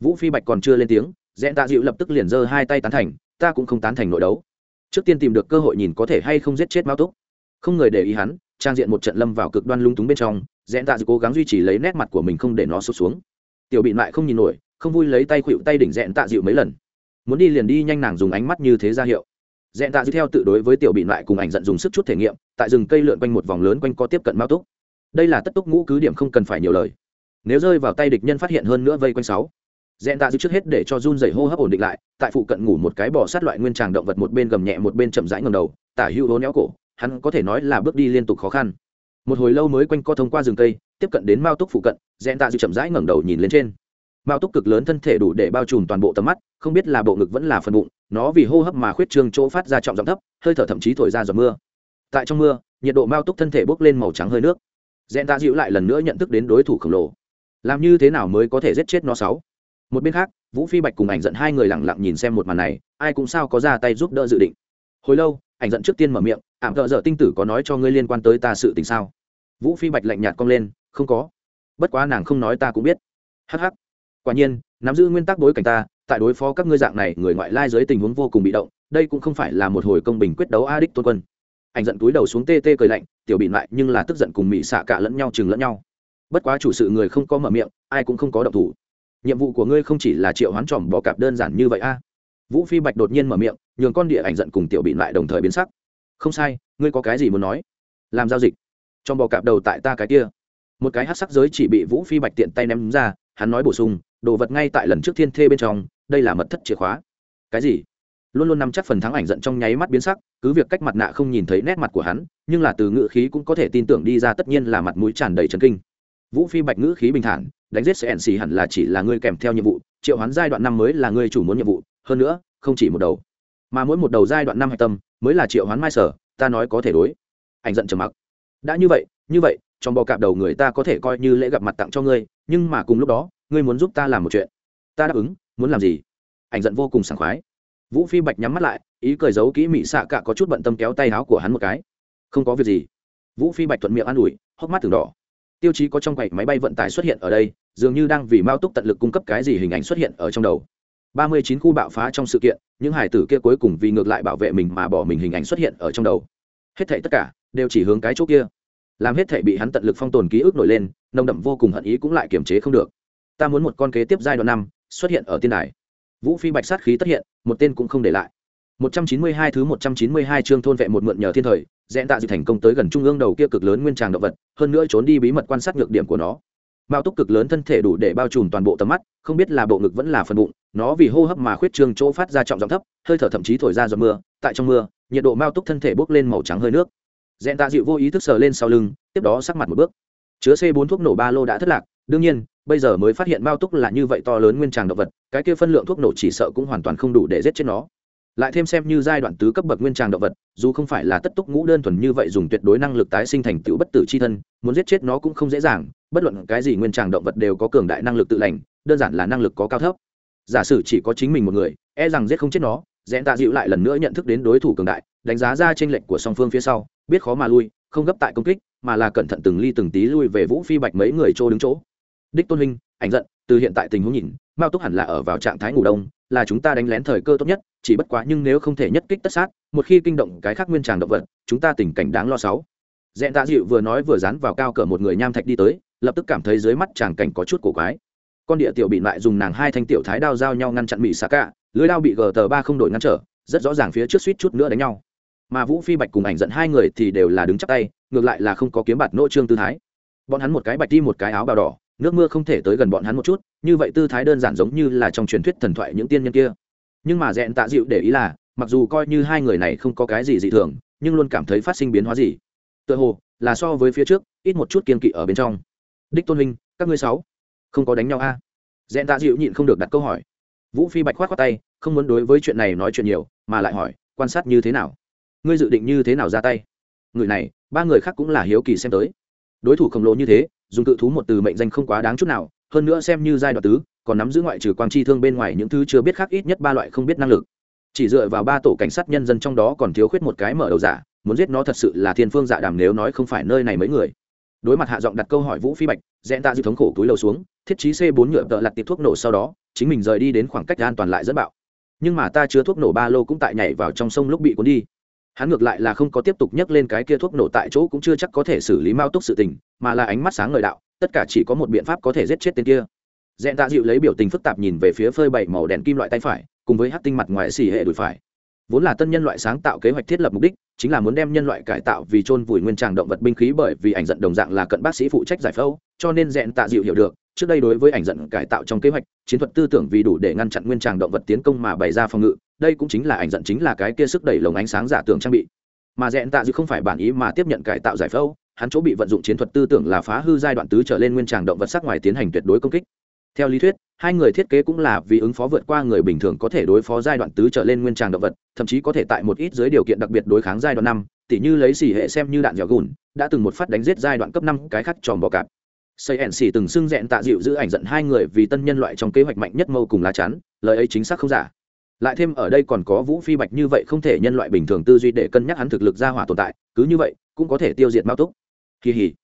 A: Vũ phi bạch còn chưa lên tiếng dễ tạ dịu lập tức liền giơ hai tay tán thành, ta cũng không tán thành nội đấu. Trước tiên tìm được cơ hội nhìn có thể hay không giết chết mao túc. Không người để ý hắn, trang diện một trận lâm vào cực đoan lung túng bên trong Dẹn tạ dịu cố gắng duy trì lấy nét mặt của mình không để nó sụt xuống. Tiểu bị lại không nhìn nổi, không vui lấy tay khuỵu tay đỉnh dẹn tạ dịu mấy lần. Muốn đi liền đi, nhanh nàng dùng ánh mắt như thế ra hiệu. Dẹn tạ dịu theo tự đối với tiểu bị lại cùng ảnh giận dùng sức chút thể nghiệm, tại rừng cây lượn quanh một vòng lớn quanh co tiếp cận mao túc. Đây là tất túc ngũ cứ điểm không cần phải nhiều lời. Nếu rơi vào tay địch nhân phát hiện hơn nữa vây quanh sáu. Dẹn tạ dịu trước hết để cho run dày hô hấp ổn định lại, tại phụ cận ngủ một cái bỏ sát loại nguyên tràng động vật một bên gầm nhẹ một bên chậm rãi ngầm đầu, tả hữu hố néo cổ, hắn có thể nói là bước đi liên tục khó khăn một hồi lâu mới quanh co thông qua rừng cây, tiếp cận đến mao túc phụ cận dẹn tạ dịu chậm rãi ngẩng đầu nhìn lên trên. Mao túc cực lớn thân thể đủ để bao trùm toàn bộ tầm mắt, không biết là bộ ngực vẫn là phần bụng, nó vì hô hấp mà khuyết trương chỗ phát ra trọng giọng thấp, hơi thở thậm chí thổi ra giọt mưa. Tại trong mưa, nhiệt độ mao túc thân thể bốc lên màu trắng hơi nước. Dẹn tạ dịu lại lần nữa nhận thức đến đối thủ khổng lồ. Làm như thế nào mới có thể giết chết nó sáu? Một bên khác, vũ phi bạch cùng ảnh giận hai người lặng lặng nhìn xem một màn này, ai cũng sao có ra tay giúp đỡ dự định. Hồi lâu, ảnh giận trước tiên mở miệng ảm thợ dở tinh tử có nói cho ngươi liên quan tới ta sự tình sao? Vũ phi bạch lạnh nhạt cong lên, không có. Bất quá nàng không nói ta cũng biết. Hh quả nhiên, nắm giữ nguyên tắc bối cảnh ta, tại đối phó các ngươi dạng này, người ngoại lai dưới tình huống vô cùng bị động, đây cũng không phải là một hồi công bình quyết đấu a đích tôn quân. Ảnh giận túi đầu xuống tê tê cười lạnh, tiểu bị lại nhưng là tức giận cùng mỹ xạ cả lẫn nhau chừng lẫn nhau. Bất quá chủ sự người không có mở miệng, ai cũng không có động thủ. Nhiệm vụ của ngươi không chỉ là triệu hoán tròm bỏ cạp đơn giản như vậy a. Vũ phi bạch đột nhiên mở miệng, nhường con địa ảnh giận cùng tiểu bị lại đồng thời biến sắc không sai, ngươi có cái gì muốn nói? Làm giao dịch. Trong bò cạp đầu tại ta cái kia. Một cái hát sắc giới chỉ bị vũ phi bạch tiện tay ném ra, hắn nói bổ sung, đồ vật ngay tại lần trước thiên thê bên trong, đây là mật thất chìa khóa. Cái gì? Luôn luôn nắm chắc phần thắng ảnh giận trong nháy mắt biến sắc, cứ việc cách mặt nạ không nhìn thấy nét mặt của hắn, nhưng là từ ngữ khí cũng có thể tin tưởng đi ra tất nhiên là mặt mũi tràn đầy trấn kinh. Vũ phi bạch ngữ khí bình thản, đánh giết sẽ xì hẳn là chỉ là ngươi kèm theo nhiệm vụ, triệu hoán giai đoạn năm mới là ngươi chủ muốn nhiệm vụ, hơn nữa, không chỉ một đầu mà mỗi một đầu giai đoạn năm hạch tâm mới là triệu hoán mai sở, ta nói có thể đối. Ảnh giận trầm mặc. Đã như vậy như vậy, trong bò cạp đầu người ta có thể coi như lễ gặp mặt tặng cho ngươi, nhưng mà cùng lúc đó, ngươi muốn giúp ta làm một chuyện. Ta đáp ứng, muốn làm gì? Ảnh giận vô cùng sảng khoái. Vũ phi bạch nhắm mắt lại, ý cười giấu kỹ mị xạ cả có chút bận tâm kéo tay áo của hắn một cái. Không có việc gì. Vũ phi bạch thuận miệng an ủi, hốc mắt từng đỏ. Tiêu chí có trong quầy máy bay vận tải xuất hiện ở đây, dường như đang vì mao túc tận lực cung cấp cái gì hình ảnh xuất hiện ở trong đầu ba mươi chín khu bạo phá trong sự kiện, những hải tử kia cuối cùng vì ngược lại bảo vệ mình mà bỏ mình hình ảnh xuất hiện ở trong đầu. Hết thảy tất cả đều chỉ hướng cái chỗ kia. Làm hết thảy bị hắn tận lực phong tồn ký ức nổi lên, nồng đậm vô cùng hận ý cũng lại kiềm chế không được. Ta muốn một con kế tiếp giai đoạn năm xuất hiện ở tiên đài. Vũ phi bạch sát khí tất hiện, một tên cũng không để lại. 192 thứ 192 chương thôn vệ một mượn nhờ thiên thời dẹn tạ dự thành công tới gần trung ương đầu kia cực lớn nguyên tràng động vật, hơn nữa trốn đi bí mật quan sát nhược điểm của nó mao túc cực lớn thân thể đủ để bao trùm toàn bộ tầm mắt, không biết là bộ ngực vẫn là phần bụng, nó vì hô hấp mà khuyết trương chỗ phát ra trọng giọng thấp, hơi thở thậm chí thổi ra giọt mưa, tại trong mưa, nhiệt độ mao túc thân thể bốc lên màu trắng hơi nước. Dẹn tạ dịu vô ý thức sờ lên sau lưng, tiếp đó sắc mặt một bước. Chứa c 4 thuốc nổ ba lô đã thất lạc, đương nhiên, bây giờ mới phát hiện mao túc là như vậy to lớn nguyên tràng động vật, cái kia phân lượng thuốc nổ chỉ sợ cũng hoàn toàn không đủ để giết chết nó lại thêm xem như giai đoạn tứ cấp bậc nguyên tràng động vật, dù không phải là tất túc ngũ đơn thuần như vậy dùng tuyệt đối năng lực tái sinh thành tựu bất tử c h i thân, muốn giết chết nó cũng không dễ dàng, bất luận cái gì nguyên tràng động vật đều có cường đại năng lực tự lành, đơn giản là năng lực có cao thấp. Giả sử chỉ có chính mình một người e rằng giết không chết nó rẽn tạ dịu lại lần nữa nhận thức đến đối thủ cường đại, đánh giá ra tranh lệch của song phương phía sau, biết khó mà lui, không gấp tại công kích, mà là cẩn thận từng ly từng tí lui về vũ phi bạch mấy người chỗ đứng chỗ. Đích tôn huynh, ảnh giận, từ hiện tại tình huống nhìn, mao túc hẳn là ở vào trạng thái ngủ đông là chúng ta đánh lén thời cơ tốt nhất, chỉ bất quá nhưng nếu không thể nhất kích tất sát, một khi kinh động cái khác nguyên tràng động vật, chúng ta tình cảnh đáng lo sáu. Dẹn tạ dịu vừa nói vừa dán vào cao cỡ một người nham thạch đi tới, lập tức cảm thấy dưới mắt tràng cảnh có chút cổ quái. Con địa tiểu bị lại dùng nàng hai thanh tiểu thái đao giao nhau ngăn chặn mỹ xạ cả lưới đao bị gờ tờ ba không đổi ngăn trở, rất rõ ràng phía trước suýt chút nữa đánh nhau. Mà vũ phi bạch cùng ảnh giận hai người thì đều là đứng chắc tay, ngược lại là không có kiếm bạt nỗ trương tư thái. Bọn hắn một cái bạch đi một cái áo bào đỏ nước mưa không thể tới gần bọn hắn một chút, như vậy tư thái đơn giản giống như là trong truyền thuyết thần thoại những tiên nhân kia. Nhưng mà dẹn tạ dịu để ý là, mặc dù coi như hai người này không có cái gì dị thường, nhưng luôn cảm thấy phát sinh biến hóa gì. Tựa hồ, là so với phía trước, ít một chút kiên kỵ ở bên trong. Đích tôn huynh, các ngươi sáu, không có đánh nhau a? À? dẹn tạ dịu nhịn không được đặt câu hỏi. Vũ phi bạch khoát khoát tay, không muốn đối với chuyện này nói chuyện nhiều, mà lại hỏi, quan sát như thế nào? Ngươi dự định như thế nào ra tay? Người này, ba người khác cũng là hiếu kỳ xem tới đối thủ khổng lồ như thế, dùng cự thú một từ mệnh danh không quá đáng chút nào, hơn nữa xem như giai đoạn tứ, còn nắm giữ ngoại trừ quang chi thương bên ngoài những thứ chưa biết khác ít nhất ba loại không biết năng lực. Chỉ dựa vào ba tổ cảnh sát nhân dân trong đó còn thiếu khuyết một cái mở đầu giả, muốn giết nó thật sự là thiên phương dạ đàm nếu nói không phải nơi này mấy người. Đối mặt hạ giọng đặt câu hỏi vũ phi bạch, dẹn ta dư thống khổ túi lầu xuống, thiết trí c bốn nhựa tợ lặt tiệp thuốc nổ sau đó, chính mình rời đi đến khoảng cách an toàn lại dẫn bạo. Nhưng mà ta chứa thuốc nổ ba lô cũng tại nhảy vào trong sông lúc bị cuốn đi hắn ngược lại là không có tiếp tục nhấc lên cái kia thuốc nổ tại chỗ cũng chưa chắc có thể xử lý mao túc sự tình, mà là ánh mắt sáng ngời đạo, tất cả chỉ có một biện pháp có thể giết chết tên kia. Dẹn tạ dịu lấy biểu tình phức tạp nhìn về phía phơi bảy màu đèn kim loại tay phải, cùng với hát tinh mặt ngoài xỉ hệ đùi phải. Vốn là tân nhân loại sáng tạo kế hoạch thiết lập mục đích, chính là muốn đem nhân loại cải tạo vì chôn vùi nguyên tràng động vật binh khí bởi vì ảnh giận đồng dạng là cận bác sĩ phụ trách giải phẫu, cho nên dẹn tạ dịu hiểu được, trước đây đối với ảnh giận cải tạo trong kế hoạch, chiến thuật tư tưởng vì đủ để ngăn chặn nguyên tràng động vật tiến công mà bày ra phòng ngự đây cũng chính là ảnh dẫn chính là cái kia sức đẩy lồng ánh sáng giả tưởng trang bị. Mà dẹn tạ dư không phải bản ý mà tiếp nhận cải tạo giải phẫu, hắn chỗ bị vận dụng chiến thuật tư tưởng là phá hư giai đoạn tứ trở lên nguyên tràng động vật sắc ngoài tiến hành tuyệt đối công kích. Theo lý thuyết, hai người thiết kế cũng là vì ứng phó vượt qua người bình thường có thể đối phó giai đoạn tứ trở lên nguyên tràng động vật, thậm chí có thể tại một ít dưới điều kiện đặc biệt đối kháng giai đoạn năm, tỉ như lấy xỉ hệ xem như đạn dẻo gùn, đã từng một phát đánh giết giai đoạn cấp năm, cái khắc tròn bò cạp. Xây ẻn xỉ từng xưng dẹn tạ dịu giữ ảnh giận hai người vì tân nhân loại trong kế hoạch mạnh nhất mâu cùng lá chắn, lời ấy chính xác không giả lại thêm ở đây còn có vũ phi bạch như vậy không thể nhân loại bình thường tư duy để cân nhắc hắn thực lực ra hỏa tồn tại, cứ như vậy, cũng có thể tiêu diệt mao túc. Kỳ hỉ.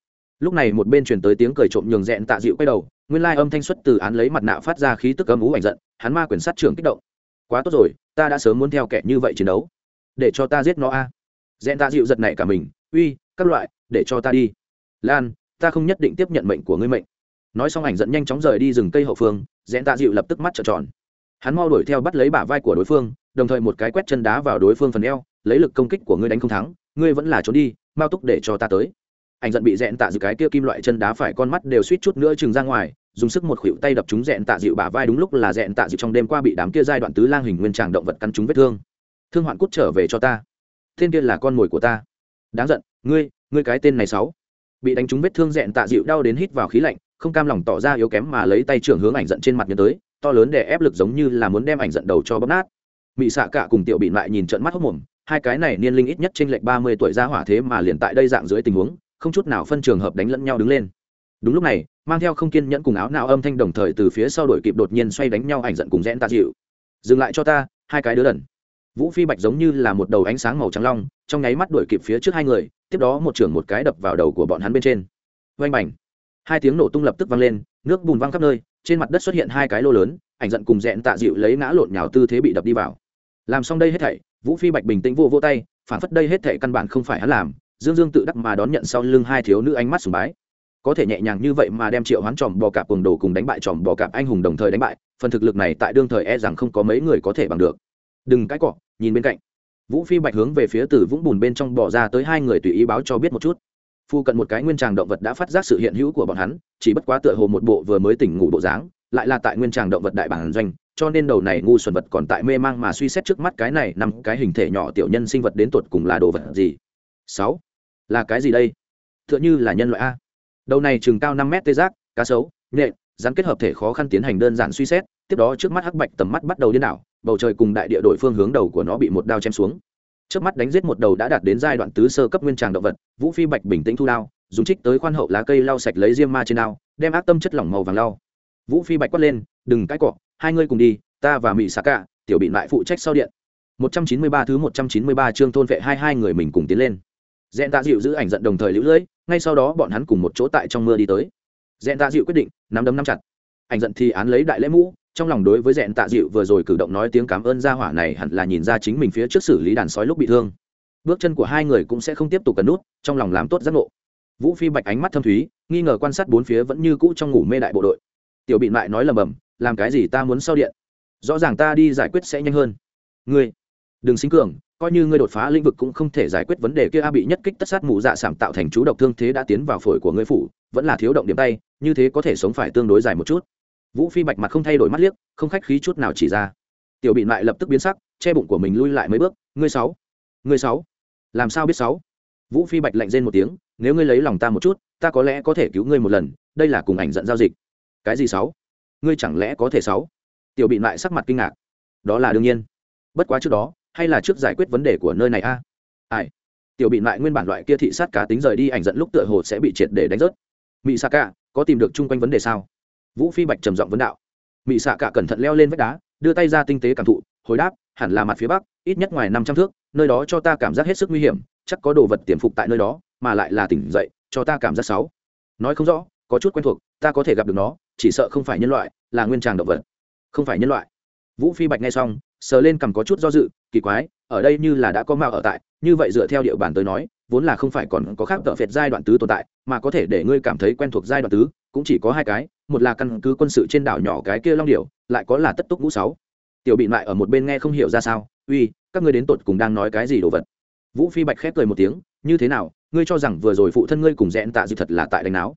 A: Lúc này một bên truyền tới tiếng cười trộm nhường rẽn tạ dịu quay đầu, nguyên lai âm thanh xuất từ án lấy mặt nạ phát ra khí tức âm ú ảnh giận, hắn ma quyền sát trưởng kích động. Quá tốt rồi, ta đã sớm muốn theo kẻ như vậy chiến đấu. Để cho ta giết nó a. À. rẽn tạ dịu giật nảy cả mình, uy, các loại, để cho ta đi. Lan, ta không nhất định tiếp nhận mệnh của ngươi mệnh. Nói xong ảnh giận nhanh chóng rời đi rừng cây hậu phương rẽn tạ dịu lập tức mắt trợn tròn hắn mau đuổi theo bắt lấy bả vai của đối phương, đồng thời một cái quét chân đá vào đối phương phần eo, lấy lực công kích của ngươi đánh không thắng, ngươi vẫn là trốn đi, mau túc để cho ta tới. Ảnh giận bị dẹn tạ dịu cái kia kim loại chân đá phải con mắt đều suýt chút nữa chừng ra ngoài, dùng sức một khuỷu tay đập chúng dẹn tạ dịu bả vai đúng lúc là dẹn tạ dịu trong đêm qua bị đám kia giai đoạn tứ lang hình nguyên tràng động vật cắn chúng vết thương. Thương hoạn cút trở về cho ta. Thiên kia là con mồi của ta. Đáng giận, ngươi ngươi cái tên này sáu bị đánh trúng vết thương dẹn tạ dịu đau đến hít vào khí lạnh, không cam lòng tỏ ra yếu kém mà lấy tay trưởng hướng ảnh giận trên mặt nhớ tới to lớn để ép lực giống như là muốn đem ảnh giận đầu cho bóp nát. Mị xạ cả cùng tiểu bị lại nhìn trận mắt hốc mồm, hai cái này niên linh ít nhất trên lệch ba mươi tuổi ra hỏa thế mà liền tại đây dạng dưới tình huống, không chút nào phân trường hợp đánh lẫn nhau đứng lên. Đúng lúc này, mang theo không kiên nhẫn cùng áo nào âm thanh đồng thời từ phía sau đổi kịp đột nhiên xoay đánh nhau ảnh giận cùng rẽn ta dịu. Dừng lại cho ta, hai cái đứa đần. Vũ phi bạch giống như là một đầu ánh sáng màu trắng long, trong nháy mắt đuổi kịp phía trước hai người, tiếp đó một trưởng một cái đập vào đầu của bọn hắn bên trên. Vanh bành! Hai tiếng nổ tung lập tức vang lên, nước bùn văng khắp nơi trên mặt đất xuất hiện hai cái lô lớn, ảnh giận cùng dẹn tạ dịu lấy ngã lộn nhào tư thế bị đập đi vào. Làm xong đây hết thảy, vũ phi bạch bình tĩnh vô vô tay, phản phất đây hết thảy căn bản không phải hắn làm, dương dương tự đắc mà đón nhận sau lưng hai thiếu nữ ánh mắt sùng bái. Có thể nhẹ nhàng như vậy mà đem triệu hoán tròm bò cạp cùng đồ cùng đánh bại tròm bò cạp anh hùng đồng thời đánh bại, phần thực lực này tại đương thời e rằng không có mấy người có thể bằng được. Đừng cãi cọ, nhìn bên cạnh. Vũ phi bạch hướng về phía từ vũng bùn bên trong bỏ ra tới hai người tùy ý báo cho biết một chút phu cận một cái nguyên tràng động vật đã phát giác sự hiện hữu của bọn hắn, chỉ bất quá tựa hồ một bộ vừa mới tỉnh ngủ bộ dáng, lại là tại nguyên tràng động vật đại bản doanh, cho nên đầu này ngu xuẩn vật còn tại mê mang mà suy xét trước mắt cái này nằm cái hình thể nhỏ tiểu nhân sinh vật đến tột cùng là đồ vật gì. Sáu, là cái gì đây? T h ư ợ n h ư là nhân loại a. Đầu này chừng cao năm mét tê giác, cá sấu, nhện, rắn kết hợp thể khó khăn tiến hành đơn giản suy xét, tiếp đó trước mắt hắc bạch tầm mắt bắt đầu điên đảo, bầu trời cùng đại địa đội phương hướng đầu của nó bị một đao chém xuống trước mắt đánh giết một đầu đã đạt đến giai đoạn tứ sơ cấp nguyên tràng động vật, vũ phi bạch bình tĩnh thu đao, dùng trích tới khoan hậu lá cây lau sạch lấy diêm ma trên đao, đem ác tâm chất lỏng màu vàng lau. Vũ phi bạch quát lên, đừng cãi cọ, hai ngươi cùng đi, ta và mỹ xà cả tiểu bị lại phụ trách sau điện. 193 thứ 193 chương thôn vệ hai hai người mình cùng tiến lên. Dẹn tạ dịu giữ ảnh giận đồng thời lũ lưỡi ngay sau đó bọn hắn cùng một chỗ tại trong mưa đi tới. Dẹn tạ dịu quyết định, nắm đấm nắm chặt. Ảnh giận thì án lấy đại lễ mũ trong lòng đối với dẹn tạ dịu vừa rồi cử động nói tiếng cảm ơn gia hỏa này hẳn là nhìn ra chính mình phía trước xử lý đàn sói lúc bị thương. Bước chân của hai người cũng sẽ không tiếp tục cần nút, trong lòng làm tốt giác ngộ. Vũ phi bạch ánh mắt thâm thúy, nghi ngờ quan sát bốn phía vẫn như cũ trong ngủ mê đại bộ đội. Tiểu bị lại nói lầm bầm, làm cái gì ta muốn sau điện? Rõ ràng ta đi giải quyết sẽ nhanh hơn. Ngươi, đừng xính cường, coi như ngươi đột phá lĩnh vực cũng không thể giải quyết vấn đề kia. A bị nhất kích tất sát mù dạ sảm tạo thành chú độc thương thế đã tiến vào phổi của ngươi phủ, vẫn là thiếu động điểm tay, như thế có thể sống phải tương đối dài một chút vũ phi bạch mặt không thay đổi mắt liếc, không khách khí chút nào chỉ ra. Tiểu bị lại lập tức biến sắc, che bụng của mình lui lại mấy bước. Ngươi sáu ngươi sáu, làm sao biết sáu? Vũ phi bạch lạnh rên một tiếng, nếu ngươi lấy lòng ta một chút, ta có lẽ có thể cứu ngươi một lần, đây là cùng ảnh dẫn giao dịch. Cái gì sáu? Ngươi chẳng lẽ có thể sáu? Tiểu bị lại sắc mặt kinh ngạc. Đó là đương nhiên. Bất quá trước đó, hay là trước giải quyết vấn đề của nơi này a? À? ai? Tiểu bị lại nguyên bản loại kia thị sát cá tính rời đi, ảnh dẫn lúc tựa hồ sẽ bị triệt để đánh rớt. Mỹ sa cả có tìm được chung quanh vấn đề sao? Vũ phi bạch trầm giọng vấn đạo. Mỹ xạ cả cẩn thận leo lên vách đá, đưa tay ra tinh tế cảm thụ, hồi đáp, hẳn là mặt phía bắc, ít nhất ngoài năm trăm thước, nơi đó cho ta cảm giác hết sức nguy hiểm, chắc có đồ vật tiềm phục tại nơi đó, mà lại là tỉnh dậy, cho ta cảm giác sáu. Nói không rõ, có chút quen thuộc, ta có thể gặp được nó, chỉ sợ không phải nhân loại, là nguyên tràng động vật. Không phải nhân loại. Vũ phi bạch nghe xong, sờ lên cằm có chút do dự, kỳ quái, ở đây như là đã có mạo ở tại, như vậy dựa theo địa bàn tới nói, vốn là không phải còn có khác tợ phệt giai đoạn tứ tồn tại, mà có thể để ngươi cảm thấy quen thuộc giai đoạn tứ, cũng chỉ có hai cái một là căn cứ quân sự trên đảo nhỏ cái kia long điểu, lại có là tất túc ngũ sáu. Tiểu bị lại ở một bên nghe không hiểu ra sao, uy, các ngươi đến tột cùng đang nói cái gì đồ vật? Vũ phi bạch khép cười một tiếng, như thế nào, ngươi cho rằng vừa rồi phụ thân ngươi cùng rẽn tạ dư thật là tại đánh não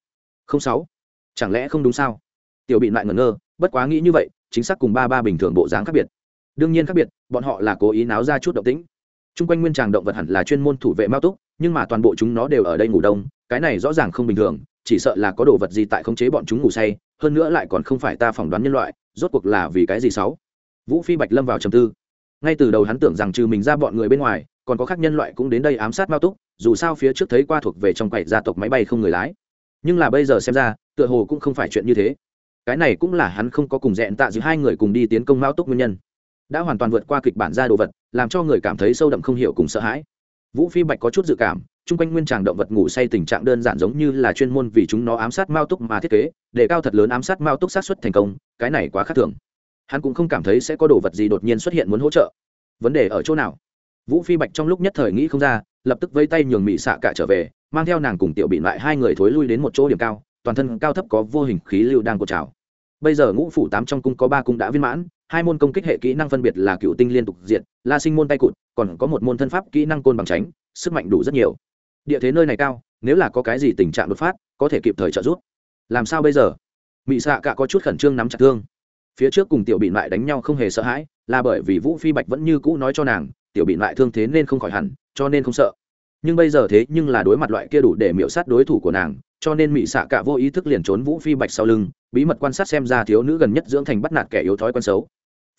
A: không sáu. Chẳng lẽ không đúng sao? Tiểu bị lại ngẩn ngơ, bất quá nghĩ như vậy, chính xác cùng ba ba bình thường bộ dáng khác biệt. Đương nhiên khác biệt, bọn họ là cố ý náo ra chút động tĩnh. Chung quanh nguyên tràng động vật hẳn là chuyên môn thủ vệ mao túc, nhưng mà toàn bộ chúng nó đều ở đây ngủ đông, cái này rõ ràng không bình thường chỉ sợ là có đồ vật gì tại khống chế bọn chúng ngủ say, hơn nữa lại còn không phải ta phỏng đoán nhân loại, rốt cuộc là vì cái gì sáu? Vũ phi bạch lâm vào trầm tư. Ngay từ đầu hắn tưởng rằng trừ mình ra bọn người bên ngoài, còn có khác nhân loại cũng đến đây ám sát mao túc, dù sao phía trước thấy qua thuộc về trong quầy gia tộc máy bay không người lái. Nhưng là bây giờ xem ra, tựa hồ cũng không phải chuyện như thế. Cái này cũng là hắn không có cùng dẹn tạ giữa hai người cùng đi tiến công mao túc nguyên nhân. Đã hoàn toàn vượt qua kịch bản ra đồ vật, làm cho người cảm thấy sâu đậm không hiểu cùng sợ hãi. Vũ phi bạch có chút dự cảm chung quanh nguyên tràng động vật ngủ say tình trạng đơn giản giống như là chuyên môn vì chúng nó ám sát mao túc mà thiết kế, để cao thật lớn ám sát mao túc sát xuất thành công, cái này quá khác thường. Hắn cũng không cảm thấy sẽ có đồ vật gì đột nhiên xuất hiện muốn hỗ trợ. Vấn đề ở chỗ nào? Vũ phi bạch trong lúc nhất thời nghĩ không ra, lập tức vây tay nhường mỹ xạ cả trở về, mang theo nàng cùng tiểu bị lại hai người thối lui đến một chỗ điểm cao, toàn thân cao thấp có vô hình khí lưu đang cột trào. Bây giờ ngũ phủ tám trong cung có ba cung đã viên mãn, hai môn công kích hệ kỹ năng phân biệt là cựu tinh liên tục diện la sinh môn tay cụt, còn có một môn thân pháp kỹ năng côn bằng tránh, sức mạnh đủ rất nhiều địa thế nơi này cao, nếu là có cái gì tình trạng đột phát, có thể kịp thời trợ giúp. Làm sao bây giờ? Mị xạ cả có chút khẩn trương nắm chặt thương. Phía trước cùng tiểu bị lại đánh nhau không hề sợ hãi, là bởi vì vũ phi bạch vẫn như cũ nói cho nàng, tiểu bị lại thương thế nên không khỏi hẳn, cho nên không sợ. Nhưng bây giờ thế nhưng là đối mặt loại kia đủ để miễu sát đối thủ của nàng, cho nên mỹ xạ cả vô ý thức liền trốn vũ phi bạch sau lưng, bí mật quan sát xem ra thiếu nữ gần nhất dưỡng thành bắt nạt kẻ yếu thói quen xấu.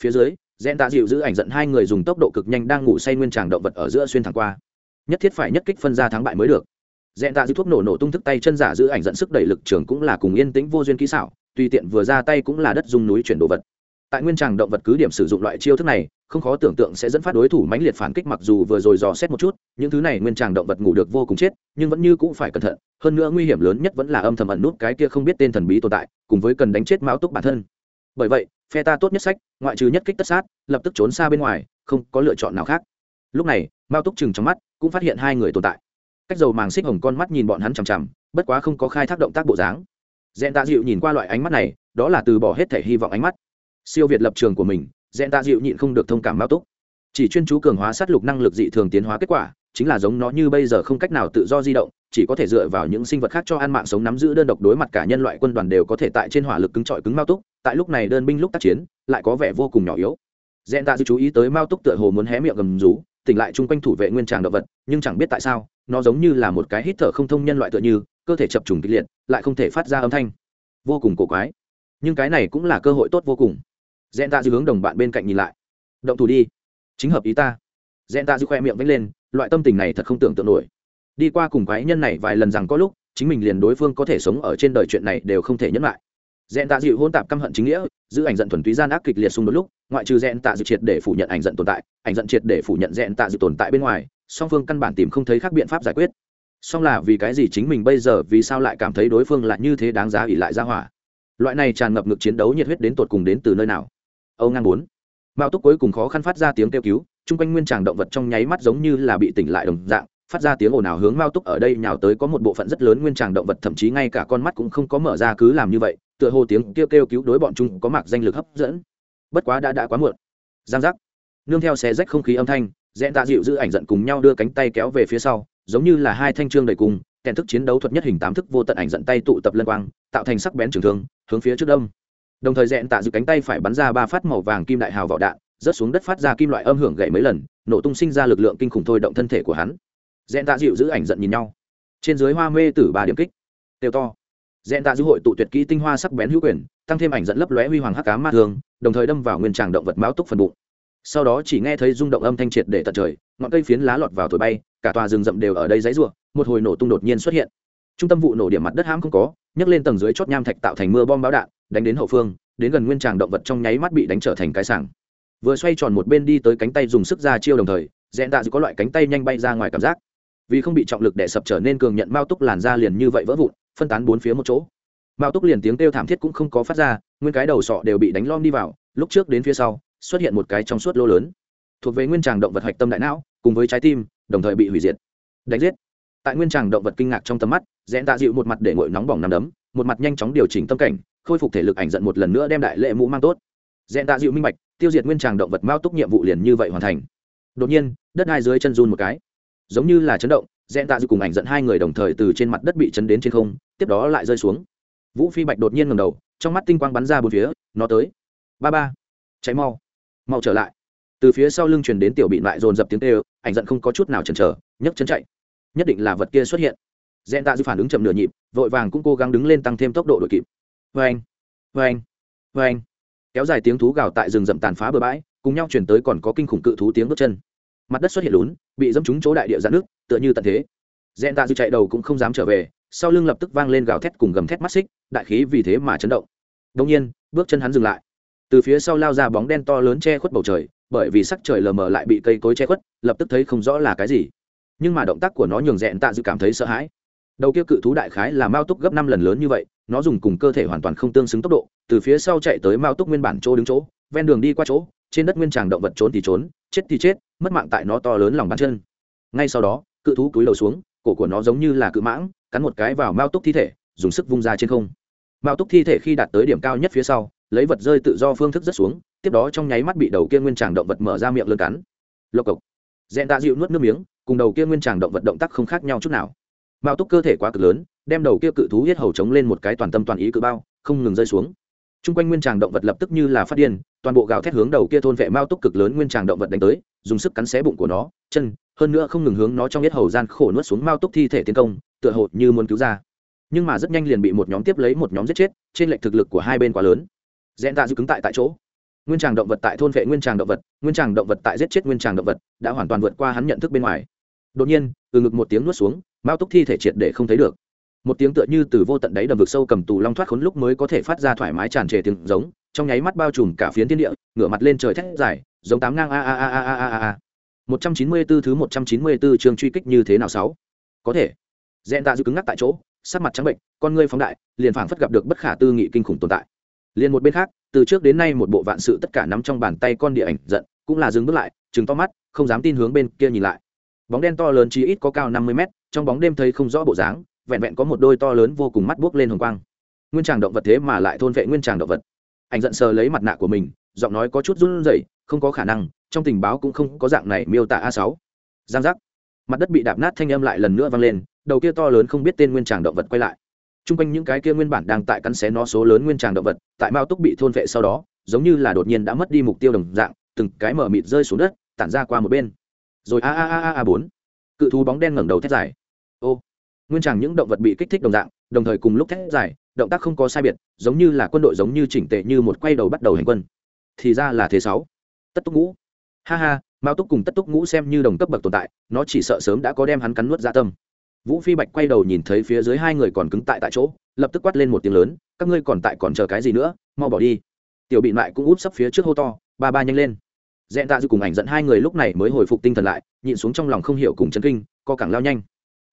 A: Phía dưới dẹn tạ dịu giữ ảnh dẫn hai người dùng tốc độ cực nhanh đang ngủ say nguyên tràng động vật ở giữa xuyên thẳng qua nhất thiết phải nhất kích phân ra thắng bại mới được. Dẹn tạ dư thuốc nổ nổ tung thức tay chân giả giữ ảnh dẫn sức đẩy lực trường cũng là cùng yên tĩnh vô duyên kỹ xảo, tùy tiện vừa ra tay cũng là đất dung núi chuyển đồ vật. Tại nguyên tràng động vật cứ điểm sử dụng loại chiêu thức này, không khó tưởng tượng sẽ dẫn phát đối thủ mãnh liệt phản kích mặc dù vừa rồi dò xét một chút, những thứ này nguyên tràng động vật ngủ được vô cùng chết, nhưng vẫn như cũng phải cẩn thận, hơn nữa nguy hiểm lớn nhất vẫn là âm thầm ẩn nút cái kia không biết tên thần bí tồn tại, cùng với cần đánh chết mão túc bản thân. Bởi vậy, phe ta tốt nhất sách, ngoại trừ nhất kích tất sát, lập tức trốn xa bên ngoài, không có lựa chọn nào khác lúc này, mao túc chừng trong mắt, cũng phát hiện hai người tồn tại. Cách dầu màng xích hồng con mắt nhìn bọn hắn chằm chằm, bất quá không có khai thác động tác bộ dáng. Dẹn tạ dịu nhìn qua loại ánh mắt này, đó là từ bỏ hết thể hy vọng ánh mắt. Siêu việt lập trường của mình, dẹn tạ dịu nhịn không được thông cảm mao túc. Chỉ chuyên chú cường hóa sát lục năng lực dị thường tiến hóa kết quả, chính là giống nó như bây giờ không cách nào tự do di động, chỉ có thể dựa vào những sinh vật khác cho ăn mạng sống nắm giữ đơn độc đối mặt cả nhân loại quân đoàn đều có thể tại trên hỏa lực cứng trọi cứng mao túc, tại lúc này đơn binh lúc tác chiến, lại có vẻ vô cùng nhỏ yếu. Dẹn tạ dịu chú ý tới mao túc tựa hồ muốn hé miệng gầm rú tỉnh lại chung quanh thủ vệ nguyên tràng động vật, nhưng chẳng biết tại sao, nó giống như là một cái hít thở không thông nhân loại tựa như, cơ thể chập trùng kịch liệt, lại không thể phát ra âm thanh. Vô cùng cổ quái. Nhưng cái này cũng là cơ hội tốt vô cùng. Dẹn tạ dư hướng đồng bạn bên cạnh nhìn lại. Động thủ đi. Chính hợp ý ta. Dẹn tạ dư khoe miệng vánh lên, loại tâm tình này thật không tưởng tượng nổi. Đi qua cùng quái nhân này vài lần rằng có lúc, chính mình liền đối phương có thể sống ở trên đời chuyện này đều không thể nhẫn lại. Dẹn tạ dịu hôn tạp căm hận chính nghĩa, giữ ảnh giận thuần túy gian ác kịch liệt xung đột lúc ngoại trừ rẽn tạ dịu triệt để phủ nhận ảnh giận tồn tại, ảnh giận triệt để phủ nhận rẽn tạ dịu tồn tại bên ngoài, song phương căn bản tìm không thấy khác biện pháp giải quyết. Song là vì cái gì chính mình bây giờ vì sao lại cảm thấy đối phương lại như thế đáng giá ỉ lại ra hỏa? Loại này tràn ngập ngực chiến đấu nhiệt huyết đến tột cùng đến từ nơi nào? Âu ngang bốn. Mao túc cuối cùng khó khăn phát ra tiếng kêu cứu, chung quanh nguyên tràng động vật trong nháy mắt giống như là bị tỉnh lại đồng dạng, phát ra tiếng ồn ào hướng mao túc ở đây nhào tới có một bộ phận rất lớn nguyên tràng động vật, thậm chí ngay cả con mắt cũng không có mở ra cứ làm như vậy, tựa hồ tiếng kêu kêu cứu đối bọn chúng có mặc danh lực hấp dẫn bất quá đã đã quá muộn. Giang giác. Nương theo xe rách không khí âm thanh rẽ tạ dịu giữ ảnh giận cùng nhau đưa cánh tay kéo về phía sau, giống như là hai thanh trương đầy cùng, kèn thức chiến đấu thuật nhất hình tám thức vô tận ảnh giận tay tụ tập lân quang, tạo thành sắc bén trường thương, hướng phía trước đông đồng thời dẹn tạ giữ cánh tay phải bắn ra ba phát màu vàng kim đại hào vỏ đạn, rớt xuống đất phát ra kim loại âm hưởng gậy mấy lần, nổ tung sinh ra lực lượng kinh khủng thôi động thân thể của hắn. Dẹn tạ dịu giữ ảnh giận nhìn nhau. Trên dưới hoa mê tử ba điểm kích. Tiêu to. Dẹn tạ dữ hội tụ tuyệt kỹ tinh hoa sắc bén hữu quyền tăng thêm ảnh dẫn lấp lóe huy hoàng hắc cá ma thương, đồng thời đâm vào nguyên tràng động vật máu túc phần bụng. Sau đó chỉ nghe thấy rung động âm thanh triệt để tận trời, ngọn cây phiến lá lọt vào thổi bay, cả tòa rừng rậm đều ở đây dãy rủa, một hồi nổ tung đột nhiên xuất hiện. Trung tâm vụ nổ điểm mặt đất hãm không có, nhấc lên tầng dưới chót nham thạch tạo thành mưa bom báo đạn, đánh đến hậu phương, đến gần nguyên tràng động vật trong nháy mắt bị đánh trở thành cái sảng. Vừa xoay tròn một bên đi tới cánh tay dùng sức ra chiêu đồng thời dẹn tạ có loại cánh tay nhanh bay ra ngoài cảm giác. Vì không bị trọng lực đè sập trở nên cường nhận mao túc làn ra liền như vậy vỡ vụn, phân tán bốn phía một chỗ mao túc liền tiếng kêu thảm thiết cũng không có phát ra, nguyên cái đầu sọ đều bị đánh lom đi vào, lúc trước đến phía sau, xuất hiện một cái trong suốt lô lớn. Thuộc về nguyên tràng động vật hạch tâm đại não, cùng với trái tim, đồng thời bị hủy diệt. Đánh giết. Tại nguyên tràng động vật kinh ngạc trong tầm mắt, rẽn tạ dịu một mặt để ngội nóng bỏng nằm đấm, một mặt nhanh chóng điều chỉnh tâm cảnh, khôi phục thể lực ảnh giận một lần nữa đem đại lệ mũ mang tốt. Rẽn tạ dịu minh bạch, tiêu diệt nguyên tràng động vật mao túc nhiệm vụ liền như vậy hoàn thành. Đột nhiên, đất hai dưới chân run một cái. Giống như là chấn động, rẽn tạ dịu cùng ảnh giận hai người đồng thời từ trên mặt đất bị chấn đến trên không, tiếp đó lại rơi xuống vũ phi bạch đột nhiên ngầm đầu, trong mắt tinh quang bắn ra bốn phía, nó tới. Ba ba cháy mau mau trở lại. Từ phía sau lưng truyền đến tiểu bị lại dồn dập tiếng tê ảnh giận không có chút nào chần chờ, nhấc chân chạy. Nhất định là vật kia xuất hiện. Dẹn tạ dư phản ứng chậm nửa nhịp, vội vàng cũng cố gắng đứng lên tăng thêm tốc độ đội kịp. Vê anh vê anh vê anh kéo dài tiếng thú gào tại rừng rậm tàn phá bờ bãi, cùng nhau chuyển tới còn có kinh khủng cự thú tiếng bước chân. Mặt đất xuất hiện lún, bị dẫm trúng chỗ đại địa dạn nước tựa như tận thế. Dẹn tạ dư chạy đầu cũng không dám trở về sau lưng lập tức vang lên gào thét cùng gầm thét mắt xích, đại khí vì thế mà chấn động. Đông nhiên, bước chân hắn dừng lại. Từ phía sau lao ra bóng đen to lớn che khuất bầu trời, bởi vì sắc trời lờ mờ lại bị cây cối che khuất, lập tức thấy không rõ là cái gì. Nhưng mà động tác của nó nhường rẽn tạ dự cảm thấy sợ hãi. Đầu kia cự thú đại khái là mao túc gấp năm lần lớn như vậy, nó dùng cùng cơ thể hoàn toàn không tương xứng tốc độ, từ phía sau chạy tới mao túc nguyên bản chỗ đứng chỗ, ven đường đi qua chỗ, trên đất nguyên tràng động vật trốn thì trốn, chết thì chết, mất mạng tại nó to lớn lòng bàn chân. Ngay sau đó, cự thú cúi đầu xuống, cổ của nó giống như là cự mãng cắn một cái vào mao túc thi thể, dùng sức vung ra trên không. Mao túc thi thể khi đạt tới điểm cao nhất phía sau, lấy vật rơi tự do phương thức rất xuống, tiếp đó trong nháy mắt bị đầu kia nguyên tràng động vật mở ra miệng lươn cắn. Lộc cộc. Dẹn tạ dịu nuốt nước miếng, cùng đầu kia nguyên tràng động vật động tác không khác nhau chút nào. Mao túc cơ thể quá cực lớn, đem đầu kia cự thú huyết hầu chống lên một cái toàn tâm toàn ý cự bao, không ngừng rơi xuống. T r u n g quanh nguyên tràng động vật lập tức như là phát điên, toàn bộ gào thét hướng đầu kia thôn vệ mao túc cực lớn nguyên tràng động vật đánh tới, dùng sức cắn xé bụng của nó, chân, hơn nữa không ngừng hướng nó trong huyết hầu gian khổ nuốt xuống mao túc thi thể tiến công tựa hồ như muốn cứu ra. Nhưng mà rất nhanh liền bị một nhóm tiếp lấy một nhóm giết chết, trên lệnh thực lực của hai bên quá lớn. Dẹn tạ giữ cứng tại tại chỗ. Nguyên tràng động vật tại thôn vệ nguyên tràng động vật, nguyên tràng động vật tại giết chết nguyên tràng động vật, đã hoàn toàn vượt qua hắn nhận thức bên ngoài. Đột nhiên, từ ngực một tiếng nuốt xuống, mao túc thi thể triệt để không thấy được. Một tiếng tựa như từ vô tận đáy đầm vực sâu cầm tù long thoát khốn lúc mới có thể phát ra thoải mái tràn trề tiếng giống, trong nháy mắt bao trùm cả phiến thiên địa, ngửa mặt lên trời thét dài, giống tám ngang a a a a a a a một trăm chín mươi 194 thứ một trăm chín mươi 194 chương truy kích như thế nào sáu? Có thể dẹn tạ dư cứng ngắc tại chỗ, sắc mặt trắng bệnh, con ngươi phóng đại, liền phảng phất gặp được bất khả tư nghị kinh khủng tồn tại. Liền một bên khác, từ trước đến nay một bộ vạn sự tất cả nắm trong bàn tay con địa ảnh giận, cũng là dừng bước lại chừng to mắt, không dám tin hướng bên kia nhìn lại. Bóng đen to lớn chỉ ít có cao năm mươi mét, trong bóng đêm thấy không rõ bộ dáng, vẹn vẹn có một đôi to lớn vô cùng mắt buốc lên hồng quang. Nguyên tràng động vật thế mà lại thôn vệ nguyên tràng động vật. Ảnh giận sờ lấy mặt nạ của mình, giọng nói có chút run rẩy, không có khả năng, trong tình báo cũng không có dạng này miêu tả a sáu. Giang giác. Mặt đất bị đạp nát thanh âm lại lần nữa vang lên đầu kia to lớn không biết tên nguyên tràng động vật quay lại. T r u n g quanh những cái kia nguyên bản đang tại cắn xé nó số lớn nguyên tràng động vật, tại mao túc bị thôn vệ sau đó, giống như là đột nhiên đã mất đi mục tiêu đồng dạng, từng cái mở mịt rơi xuống đất, tản ra qua một bên. Rồi a a a a a bốn. Cự thú bóng đen ngẩng đầu thét dài. Ô. Nguyên tràng những động vật bị kích thích đồng dạng, đồng thời cùng lúc thét dài, động tác không có sai biệt, giống như là quân đội giống như chỉnh tệ như một quay đầu bắt đầu hành quân. Thì ra là thế sáu. Tất túc ngũ. Ha ha, mao túc cùng tất túc ngũ xem như đồng cấp bậc tồn tại, nó chỉ sợ sớm đã có đem hắn cắn nuốt ra tâm vũ phi bạch quay đầu nhìn thấy phía dưới hai người còn cứng tại tại chỗ, lập tức quát lên một tiếng lớn, các ngươi còn tại còn chờ cái gì nữa, mau bỏ đi. Tiểu bị lại cũng úp sấp phía trước hô to, ba ba nhanh lên. Dẹn tạ dư cùng ảnh dẫn hai người lúc này mới hồi phục tinh thần lại, nhịn xuống trong lòng không hiểu cùng chấn kinh, co cẳng lao nhanh.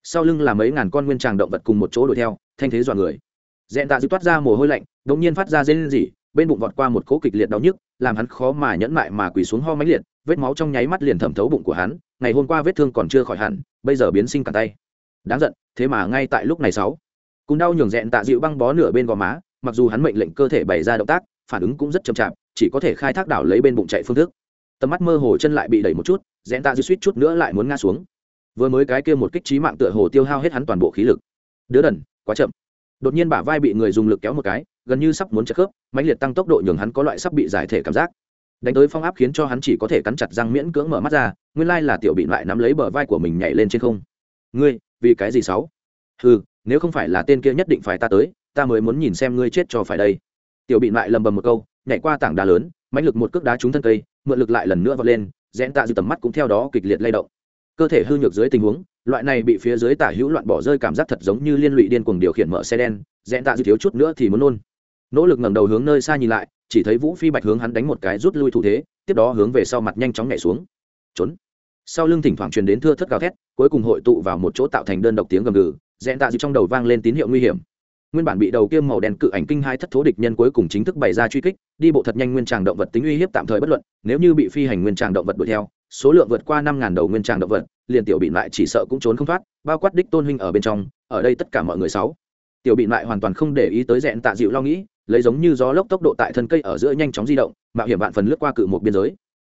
A: Sau lưng là mấy ngàn con nguyên tràng động vật cùng một chỗ đuổi theo, thanh thế dọa người. Dẹn tạ dư toát ra mồ hôi lạnh đ ỗ n g nhiên phát ra dây lên dỉ bên bụng vọt qua một cỗ kịch liệt đau nhức, làm hắn khó mà nhẫn mại mà quỳ xuống ho máy liệt, vết máu trong nháy mắt liền thẩm thấu bụng của hắn, ngày hôm qua vết thương còn chưa khỏi hẳn, bây giờ biến sinh cả tay đáng giận, thế mà ngay tại lúc này sáu. Cùng đau nhường dẹn tạ dịu băng bó nửa bên gò má, mặc dù hắn mệnh lệnh cơ thể bày ra động tác, phản ứng cũng rất chậm chạp, chỉ có thể khai thác đảo lấy bên bụng chạy phương thức. Tầm mắt mơ hồ chân lại bị đẩy một chút, dẹn tạ dịu suýt chút nữa lại muốn ngã xuống. Vừa mới cái kia một kích trí mạng tựa hồ tiêu hao hết hắn toàn bộ khí lực. Đứa đần, quá chậm. Đột nhiên bả vai bị người dùng lực kéo một cái, gần như sắp muốn chật khớp, mãnh liệt tăng tốc độ nhường hắn có loại sắp bị giải thể cảm giác. Đánh tới phong áp khiến cho hắn chỉ có thể cắn chặt răng miễn cưỡng mở mắt ra, nguyên lai là tiểu bị lại nắm lấy bờ vai của mình nhảy lên trên không. Ngươi vì cái gì sáu? Ừ nếu không phải là tên kia nhất định phải ta tới, ta mới muốn nhìn xem ngươi chết cho phải đây. Tiểu bị lại lầm bầm một câu, nhảy qua tảng đá lớn, mãnh lực một cước đá trúng thân cây, mượn lực lại lần nữa vọt lên, rẽn tạ dư tầm mắt cũng theo đó kịch liệt lay động. Cơ thể hư nhược dưới tình huống, loại này bị phía dưới tả hữu loạn bỏ rơi cảm giác thật giống như liên lụy điên cuồng điều khiển mở xe đen, rẽn tạ dư thiếu chút nữa thì muốn nôn. Nỗ lực ngẩng đầu hướng nơi xa nhìn lại, chỉ thấy vũ phi bạch hướng hắn đánh một cái rút lui thủ thế, tiếp đó hướng về sau mặt nhanh chóng nhảy xuống. Trốn. Sau lưng thỉnh thoảng truyền đến thưa thất gào thét cuối cùng hội tụ vào một chỗ tạo thành đơn độc tiếng gầm gừ rèn tạ dịu trong đầu vang lên tín hiệu nguy hiểm. Nguyên bản bị đầu kia màu đen cự ảnh kinh hai thất thố địch nhân cuối cùng chính thức bày ra truy kích, đi bộ thật nhanh nguyên tràng động vật tính uy hiếp tạm thời bất luận, nếu như bị phi hành nguyên tràng động vật đuổi theo, số lượng vượt qua năm ngàn đầu nguyên tràng động vật, liền tiểu bị lại chỉ sợ cũng trốn không thoát, bao quát đích tôn huynh ở bên trong, ở đây tất cả mọi người sáu. Tiểu bị lại hoàn toàn không để ý tới rèn tạ dịu lo nghĩ, lấy giống như gió lốc tốc độ tại thân cây ở giữa nhanh chóng di động, mạo hiểm vạn phần lướt qua cự một biên giới.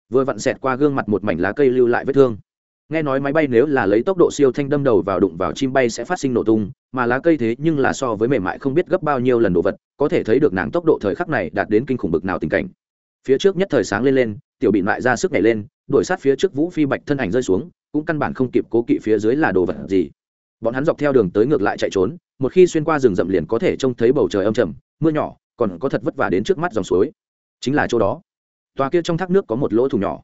A: Vừa vặn xẹt qua gương mặt một mảnh lá cây lưu lại vết thương nghe nói máy bay nếu là lấy tốc độ siêu thanh đâm đầu vào đụng vào chim bay sẽ phát sinh nổ tung, mà lá cây thế nhưng là so với mềm mại không biết gấp bao nhiêu lần đồ vật, có thể thấy được nàng tốc độ thời khắc này đạt đến kinh khủng bực nào tình cảnh. Phía trước nhất thời sáng lên lên, tiểu bị Mại ra sức nhảy lên, đuổi sát phía trước vũ phi bạch thân ảnh rơi xuống, cũng căn bản không kịp cố kỵ phía dưới là đồ vật gì. Bọn hắn dọc theo đường tới ngược lại chạy trốn, một khi xuyên qua rừng rậm liền có thể trông thấy bầu trời âm trầm, mưa nhỏ, còn có thật vất vả đến trước mắt dòng suối. Chính là chỗ đó. Tòa kia trong thác nước có một lỗ thủng nhỏ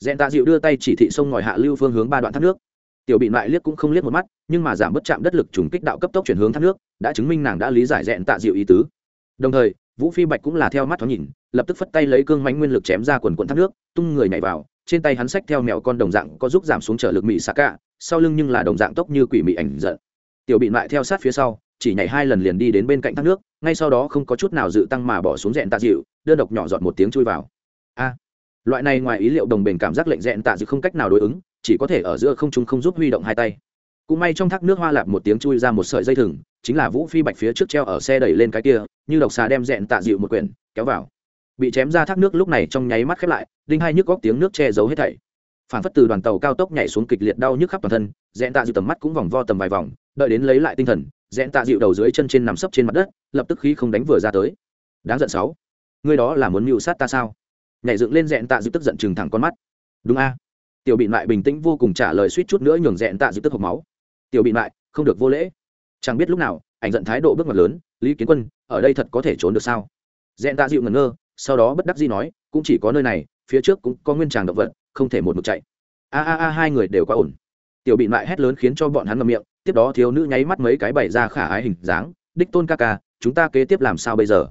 A: dẹn tạ dịu đưa tay chỉ thị sông ngòi hạ lưu phương hướng ba đoạn thác nước. Tiểu bị lại liếc cũng không liếc một mắt, nhưng mà giảm bất chạm đất lực trùng kích đạo cấp tốc chuyển hướng thác nước, đã chứng minh nàng đã lý giải dẹn tạ dịu ý tứ. Đồng thời, vũ phi bạch cũng là theo mắt thoáng nhìn, lập tức phất tay lấy cương mánh nguyên lực chém ra quần quận thác nước, tung người nhảy vào, trên tay hắn xách theo mèo con đồng dạng có giúp giảm xuống trở lực mị xạ cả sau lưng nhưng là đồng dạng tốc như quỷ mị ảnh giận. Tiểu bị lại theo sát phía sau, chỉ nhảy hai lần liền đi đến bên cạnh thác nước, ngay sau đó không có chút nào dự tăng mà bỏ xuống Dẹn tạ dịu, đơn độc nhỏ giọt một tiếng chui vào. A! Loại này ngoài ý liệu đồng bền cảm giác lệnh rẽn tạ dịu không cách nào đối ứng, chỉ có thể ở giữa không trung không giúp huy động hai tay. Cũng may trong thác nước hoa lạp một tiếng chui ra một sợi dây thừng, chính là vũ phi bạch phía trước treo ở xe đẩy lên cái kia, như độc xà đem rẽn tạ dịu một quyển, kéo vào. Bị chém ra thác nước lúc này trong nháy mắt khép lại, đinh hai nhức góc tiếng nước che giấu hết thảy. Phản phất từ đoàn tàu cao tốc nhảy xuống kịch liệt đau nhức khắp toàn thân, rẽn tạ dịu tầm mắt cũng vòng vo tầm vài vòng, đợi đến lấy lại tinh thần, rẽn tạ dịu đầu dưới chân trên nằm sấp trên mặt đất, lập tức khí không đánh vừa ra tới. Đáng giận sáu. Người đó là muốn mưu sát ta sao? Nhảy dựng lên dẹn tạ dịu tức giận chừng thẳng con mắt. Đúng a. Tiểu bị lại bình tĩnh vô cùng trả lời suýt chút nữa nhường dẹn tạ dịu tức hộc máu. Tiểu bị lại, không được vô lễ. Chẳng biết lúc nào, ảnh giận thái độ bước ngoặt lớn, lý kiến quân, ở đây thật có thể trốn được sao? Dẹn tạ dịu ngẩn ngơ, sau đó bất đắc dĩ nói, cũng chỉ có nơi này, phía trước cũng có nguyên tràng động vật, không thể một mực chạy. A a a, hai người đều quá ổn. Tiểu bị lại hét lớn khiến cho bọn hắn ngậm miệng, tiếp đó thiếu nữ nháy mắt mấy cái bày ra khả ái hình dáng, đích tôn ca ca, chúng ta kế tiếp làm sao bây giờ?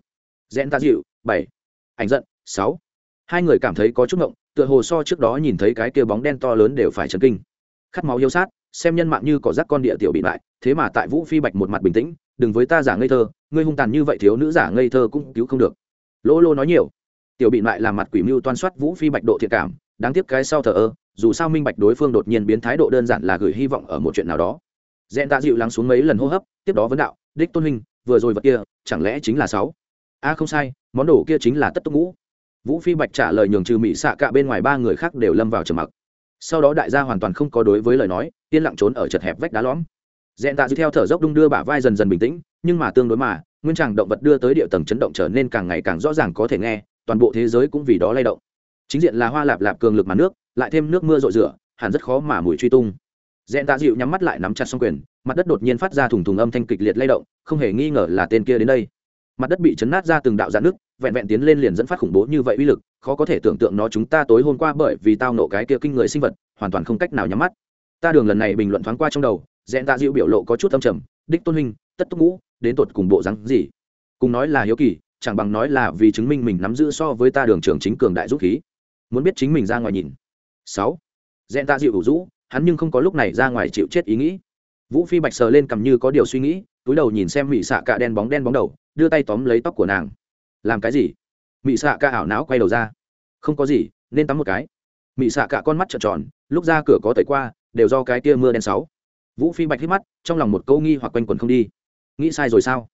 A: Dẹn ta dịu, bảy. Ảnh giận, sáu hai người cảm thấy có chút ngộng, tựa hồ so trước đó nhìn thấy cái kia bóng đen to lớn đều phải chấn kinh. Khát máu yêu sát, xem nhân mạng như cỏ rác con địa tiểu bị lại thế mà tại vũ phi bạch một mặt bình tĩnh, đừng với ta giả ngây thơ, ngươi hung tàn như vậy thiếu nữ giả ngây thơ cũng cứu không được. Lô lô nói nhiều, tiểu bị lại làm mặt quỷ mưu toan soát vũ phi bạch độ thiện cảm, đáng tiếc cái sau thờ ơ, dù sao minh bạch đối phương đột nhiên biến thái độ đơn giản là gửi hy vọng ở một chuyện nào đó. Dẹn ta dịu lắng xuống mấy lần hô hấp, tiếp đó vấn đạo, đích tôn huynh, vừa rồi vật kia, chẳng lẽ chính là sáu? A, không sai, món đồ kia chính là tất tốc ngũ vũ phi bạch trả lời nhường trừ mỹ xạ cả bên ngoài ba người khác đều lâm vào trầm mặc. Sau đó đại gia hoàn toàn không có đối với lời nói, yên lặng trốn ở chật hẹp vách đá lõm. Dẹn tạ dư theo thở dốc đung đưa bả vai dần dần bình tĩnh, nhưng mà tương đối mà, nguyên tràng động vật đưa tới địa tầng chấn động trở nên càng ngày càng rõ ràng có thể nghe, toàn bộ thế giới cũng vì đó lay động. Chính diện là hoa lạp lạp cường lực mà nước, lại thêm nước mưa rội rửa, hẳn rất khó mà mùi truy tung. Dẹn tạ dịu nhắm mắt lại nắm chặt xong quyền, mặt đất đột nhiên phát ra thùng thùng âm thanh kịch liệt lay động, không hề nghi ngờ là tên kia đến đây. Mặt đất bị chấn nát ra từng đạo dạn nước vẹn vẹn tiến lên liền dẫn phát khủng bố như vậy uy lực, khó có thể tưởng tượng nó chúng ta tối hôm qua bởi vì tao nổ cái kia kinh người sinh vật, hoàn toàn không cách nào nhắm mắt. Ta đường lần này bình luận thoáng qua trong đầu dẹn ta dịu biểu lộ có chút âm trầm, đích tôn huynh, tất túc ngũ, đến tột cùng bộ rắn gì? Cùng nói là hiếu kỳ, chẳng bằng nói là vì chứng minh mình nắm giữ so với ta đường trưởng chính cường đại dũng khí. Muốn biết chính mình ra ngoài nhìn. Sáu. Dẹn ta dịu hữu rũ, hắn nhưng không có lúc này ra ngoài chịu chết ý nghĩ. Vũ phi bạch sờ lên cầm như có điều suy nghĩ, túi đầu nhìn xem mỹ xạ cạ đen bóng đen bóng đầu, đưa tay tóm lấy tóc của nàng làm cái gì? Mị xạ ca ảo não quay đầu ra. Không có gì, nên tắm một cái. Mị xạ cạ con mắt trợn tròn, lúc ra cửa có tẩy qua, đều do cái tia mưa đen sáu. Vũ phi bạch hít mắt, trong lòng một câu nghi hoặc quanh quần không đi. Nghĩ sai rồi sao?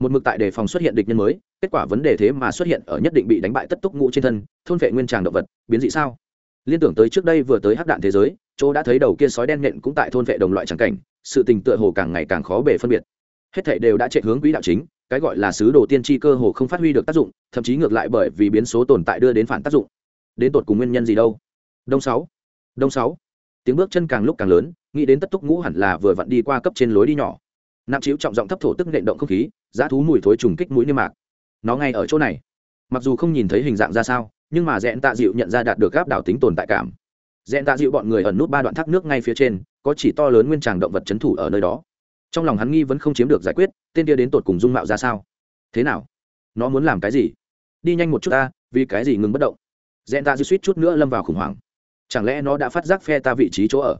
A: Một mực tại đề phòng xuất hiện địch nhân mới, kết quả vấn đề thế mà xuất hiện ở nhất định bị đánh bại tất túc ngũ trên thân, thôn vệ nguyên tràng động vật, biến dị sao? Liên tưởng tới trước đây vừa tới hắc đạn thế giới, chỗ đã thấy đầu kia sói đen nhện cũng tại thôn vệ đồng loại tràng cảnh, sự tình tựa hồ càng ngày càng khó bề phân biệt. Hết thảy đều đã chạy hướng quỹ đạo chính cái gọi là sứ đồ tiên tri cơ hồ không phát huy được tác dụng, thậm chí ngược lại bởi vì biến số tồn tại đưa đến phản tác dụng. Đến tột cùng nguyên nhân gì đâu? Đông sáu. Đông sáu. Tiếng bước chân càng lúc càng lớn, nghĩ đến tất túc ngũ hẳn là vừa vặn đi qua cấp trên lối đi nhỏ. Nặng chiếu trọng giọng thấp thổ tức nện động không khí giá thú mùi thối trùng kích mũi niêm mạc. Nó ngay ở chỗ này. Mặc dù không nhìn thấy hình dạng ra sao, nhưng mà dẹn tạ dịu nhận ra đạt được gáp đảo tính tồn tại cảm. Dẹn tạ dịu bọn người ẩn nút ba đoạn thác nước ngay phía trên, có chỉ to lớn nguyên tràng động vật c h ấ n thủ ở nơi đó trong lòng hắn nghi vẫn không chiếm được giải quyết, tên kia đến tột cùng dung mạo ra sao? Thế nào? Nó muốn làm cái gì? Đi nhanh một chút ta, vì cái gì ngừng bất động? Dẹn ta dư suýt chút nữa lâm vào khủng hoảng. Chẳng lẽ nó đã phát giác phe ta vị trí chỗ ở?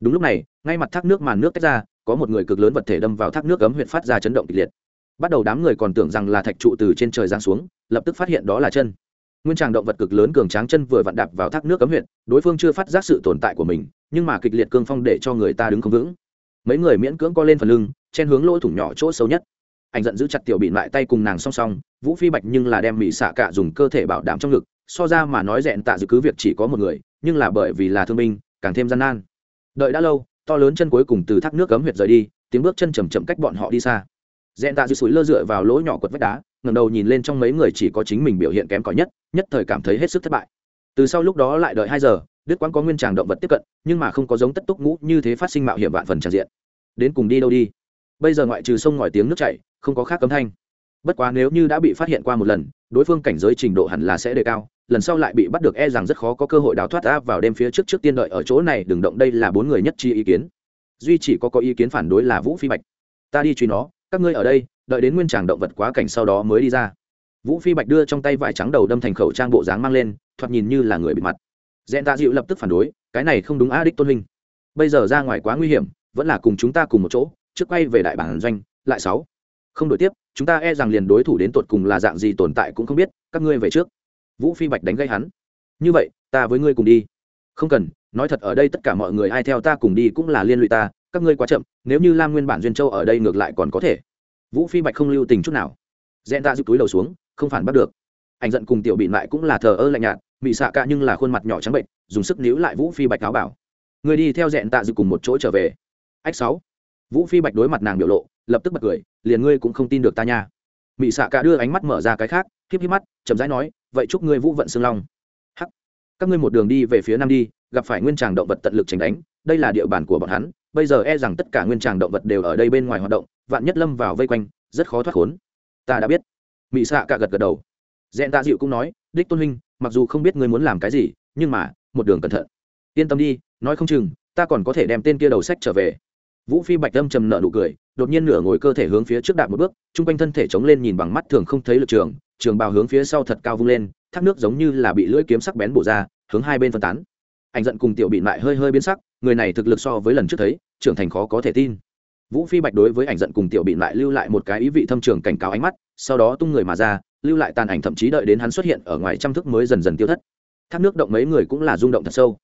A: Đúng lúc này, ngay mặt thác nước màn nước tách ra, có một người cực lớn vật thể đâm vào thác nước cấm huyện phát ra chấn động kịch liệt. Bắt đầu đám người còn tưởng rằng là thạch trụ từ trên trời giáng xuống, lập tức phát hiện đó là chân. Nguyên tràng động vật cực lớn cường tráng chân vừa vặn đạp vào thác nước cấm huyện đối phương chưa phát giác sự tồn tại của mình, nhưng mà kịch liệt cương phong để cho người ta đứng không vững mấy người miễn cưỡng co lên phần lưng, chen hướng lỗ thủng nhỏ chỗ sâu nhất. Anh giận giữ chặt tiểu bị lại tay cùng nàng song song, vũ phi bạch nhưng là đem mỹ xạ cả dùng cơ thể bảo đảm trong ngực, so ra mà nói rẽn tạ dự cứ việc chỉ có một người, nhưng là bởi vì là thương binh, càng thêm gian nan. Đợi đã lâu, to lớn chân cuối cùng từ thác nước cấm huyệt rời đi, tiếng bước chân chầm chậm cách bọn họ đi xa. Rẽn tạ dự sủi lơ dựa vào lỗ nhỏ quật vách đá ngầm đầu nhìn lên trong mấy người chỉ có chính mình biểu hiện kém cỏi nhất nhất thời cảm thấy hết sức thất bại. Từ sau lúc đó lại đợi hai giờ đức quãng có nguyên tràng động vật tiếp cận, nhưng mà không có giống tất túc ngũ như thế phát sinh mạo hiểm vạn phần tràn diện. Đến cùng đi đâu đi? Bây giờ ngoại trừ sông ngòi tiếng nước chảy, không có khác cấm thanh. Bất quá nếu như đã bị phát hiện qua một lần, đối phương cảnh giới trình độ hẳn là sẽ đề cao, lần sau lại bị bắt được e rằng rất khó có cơ hội đào thoát áp vào đêm phía trước trước tiên đợi ở chỗ này, đừng động, đây là bốn người nhất chi ý kiến. Duy chỉ có có ý kiến phản đối là vũ phi bạch. Ta đi truy nó, các ngươi ở đây, đợi đến nguyên tràng động vật quá cảnh sau đó mới đi ra. Vũ phi bạch đưa trong tay vải trắng đầu đâm thành khẩu trang bộ dáng mang lên, thoạt nhìn như là người bị mặt dẹn tạ dịu lập tức phản đối, cái này không đúng a đích tôn linh bây giờ ra ngoài quá nguy hiểm, vẫn là cùng chúng ta cùng một chỗ, trước quay về đại bản doanh, lại sáu. Không đổi tiếp, chúng ta e rằng liền đối thủ đến tột cùng là dạng gì tồn tại cũng không biết, các ngươi về trước. Vũ phi bạch đánh gây hắn. Như vậy, ta với ngươi cùng đi. Không cần, nói thật ở đây tất cả mọi người ai theo ta cùng đi cũng là liên lụy ta, các ngươi quá chậm, nếu như lam nguyên bản duyên châu ở đây ngược lại còn có thể. Vũ phi bạch không lưu tình chút nào. Dẹn ta giúp túi đầu xuống, không phản bắt được. Anh giận cùng tiểu bị lại cũng là thờ ơ lạnh nhạt mỹ xạ cả nhưng là khuôn mặt nhỏ trắng bệnh, dùng sức níu lại vũ phi bạch áo bảo. Người đi theo dẹn tạ dự cùng một chỗ trở về. Ách sáu. Vũ phi bạch đối mặt nàng biểu lộ, lập tức bật cười, liền ngươi cũng không tin được ta nha. Mị xạ cả đưa ánh mắt mở ra cái khác híp híp mắt, chậm rãi nói, vậy chúc ngươi vũ vận xương long. Hắc. Các ngươi một đường đi về phía nam đi, gặp phải nguyên tràng động vật tận lực tránh đánh, đây là địa bàn của bọn hắn, bây giờ e rằng tất cả nguyên tràng động vật đều ở đây bên ngoài hoạt động, vạn nhất lâm vào vây quanh, rất khó thoát khốn. Ta đã biết. Mị xạ cả gật gật đầu. Dẹn tạ dịu cũng nói, đích tôn huynh mặc dù không biết ngươi muốn làm cái gì, nhưng mà, một đường cẩn thận. Yên tâm đi, nói không chừng, ta còn có thể đem tên kia đầu sách trở về. Vũ phi bạch tâm trầm nợ nụ cười, đột nhiên nửa ngồi cơ thể hướng phía trước đạp một bước, chung quanh thân thể chống lên nhìn bằng mắt thường không thấy lực trường trường bào hướng phía sau thật cao vung lên, thác nước giống như là bị lưỡi kiếm sắc bén bổ ra, hướng hai bên phân tán. Ảnh giận cùng tiểu bị mại hơi hơi biến sắc, người này thực lực so với lần trước thấy, trưởng thành khó có thể tin. Vũ phi bạch đối với ảnh giận cùng tiểu bị mại lưu lại một cái ý vị thâm trường cảnh cáo ánh mắt, sau đó tung người mà ra lưu lại tàn ảnh thậm chí đợi đến hắn xuất hiện ở ngoài trăm thức mới dần dần tiêu thất. Thác nước động mấy người cũng là rung động thật sâu.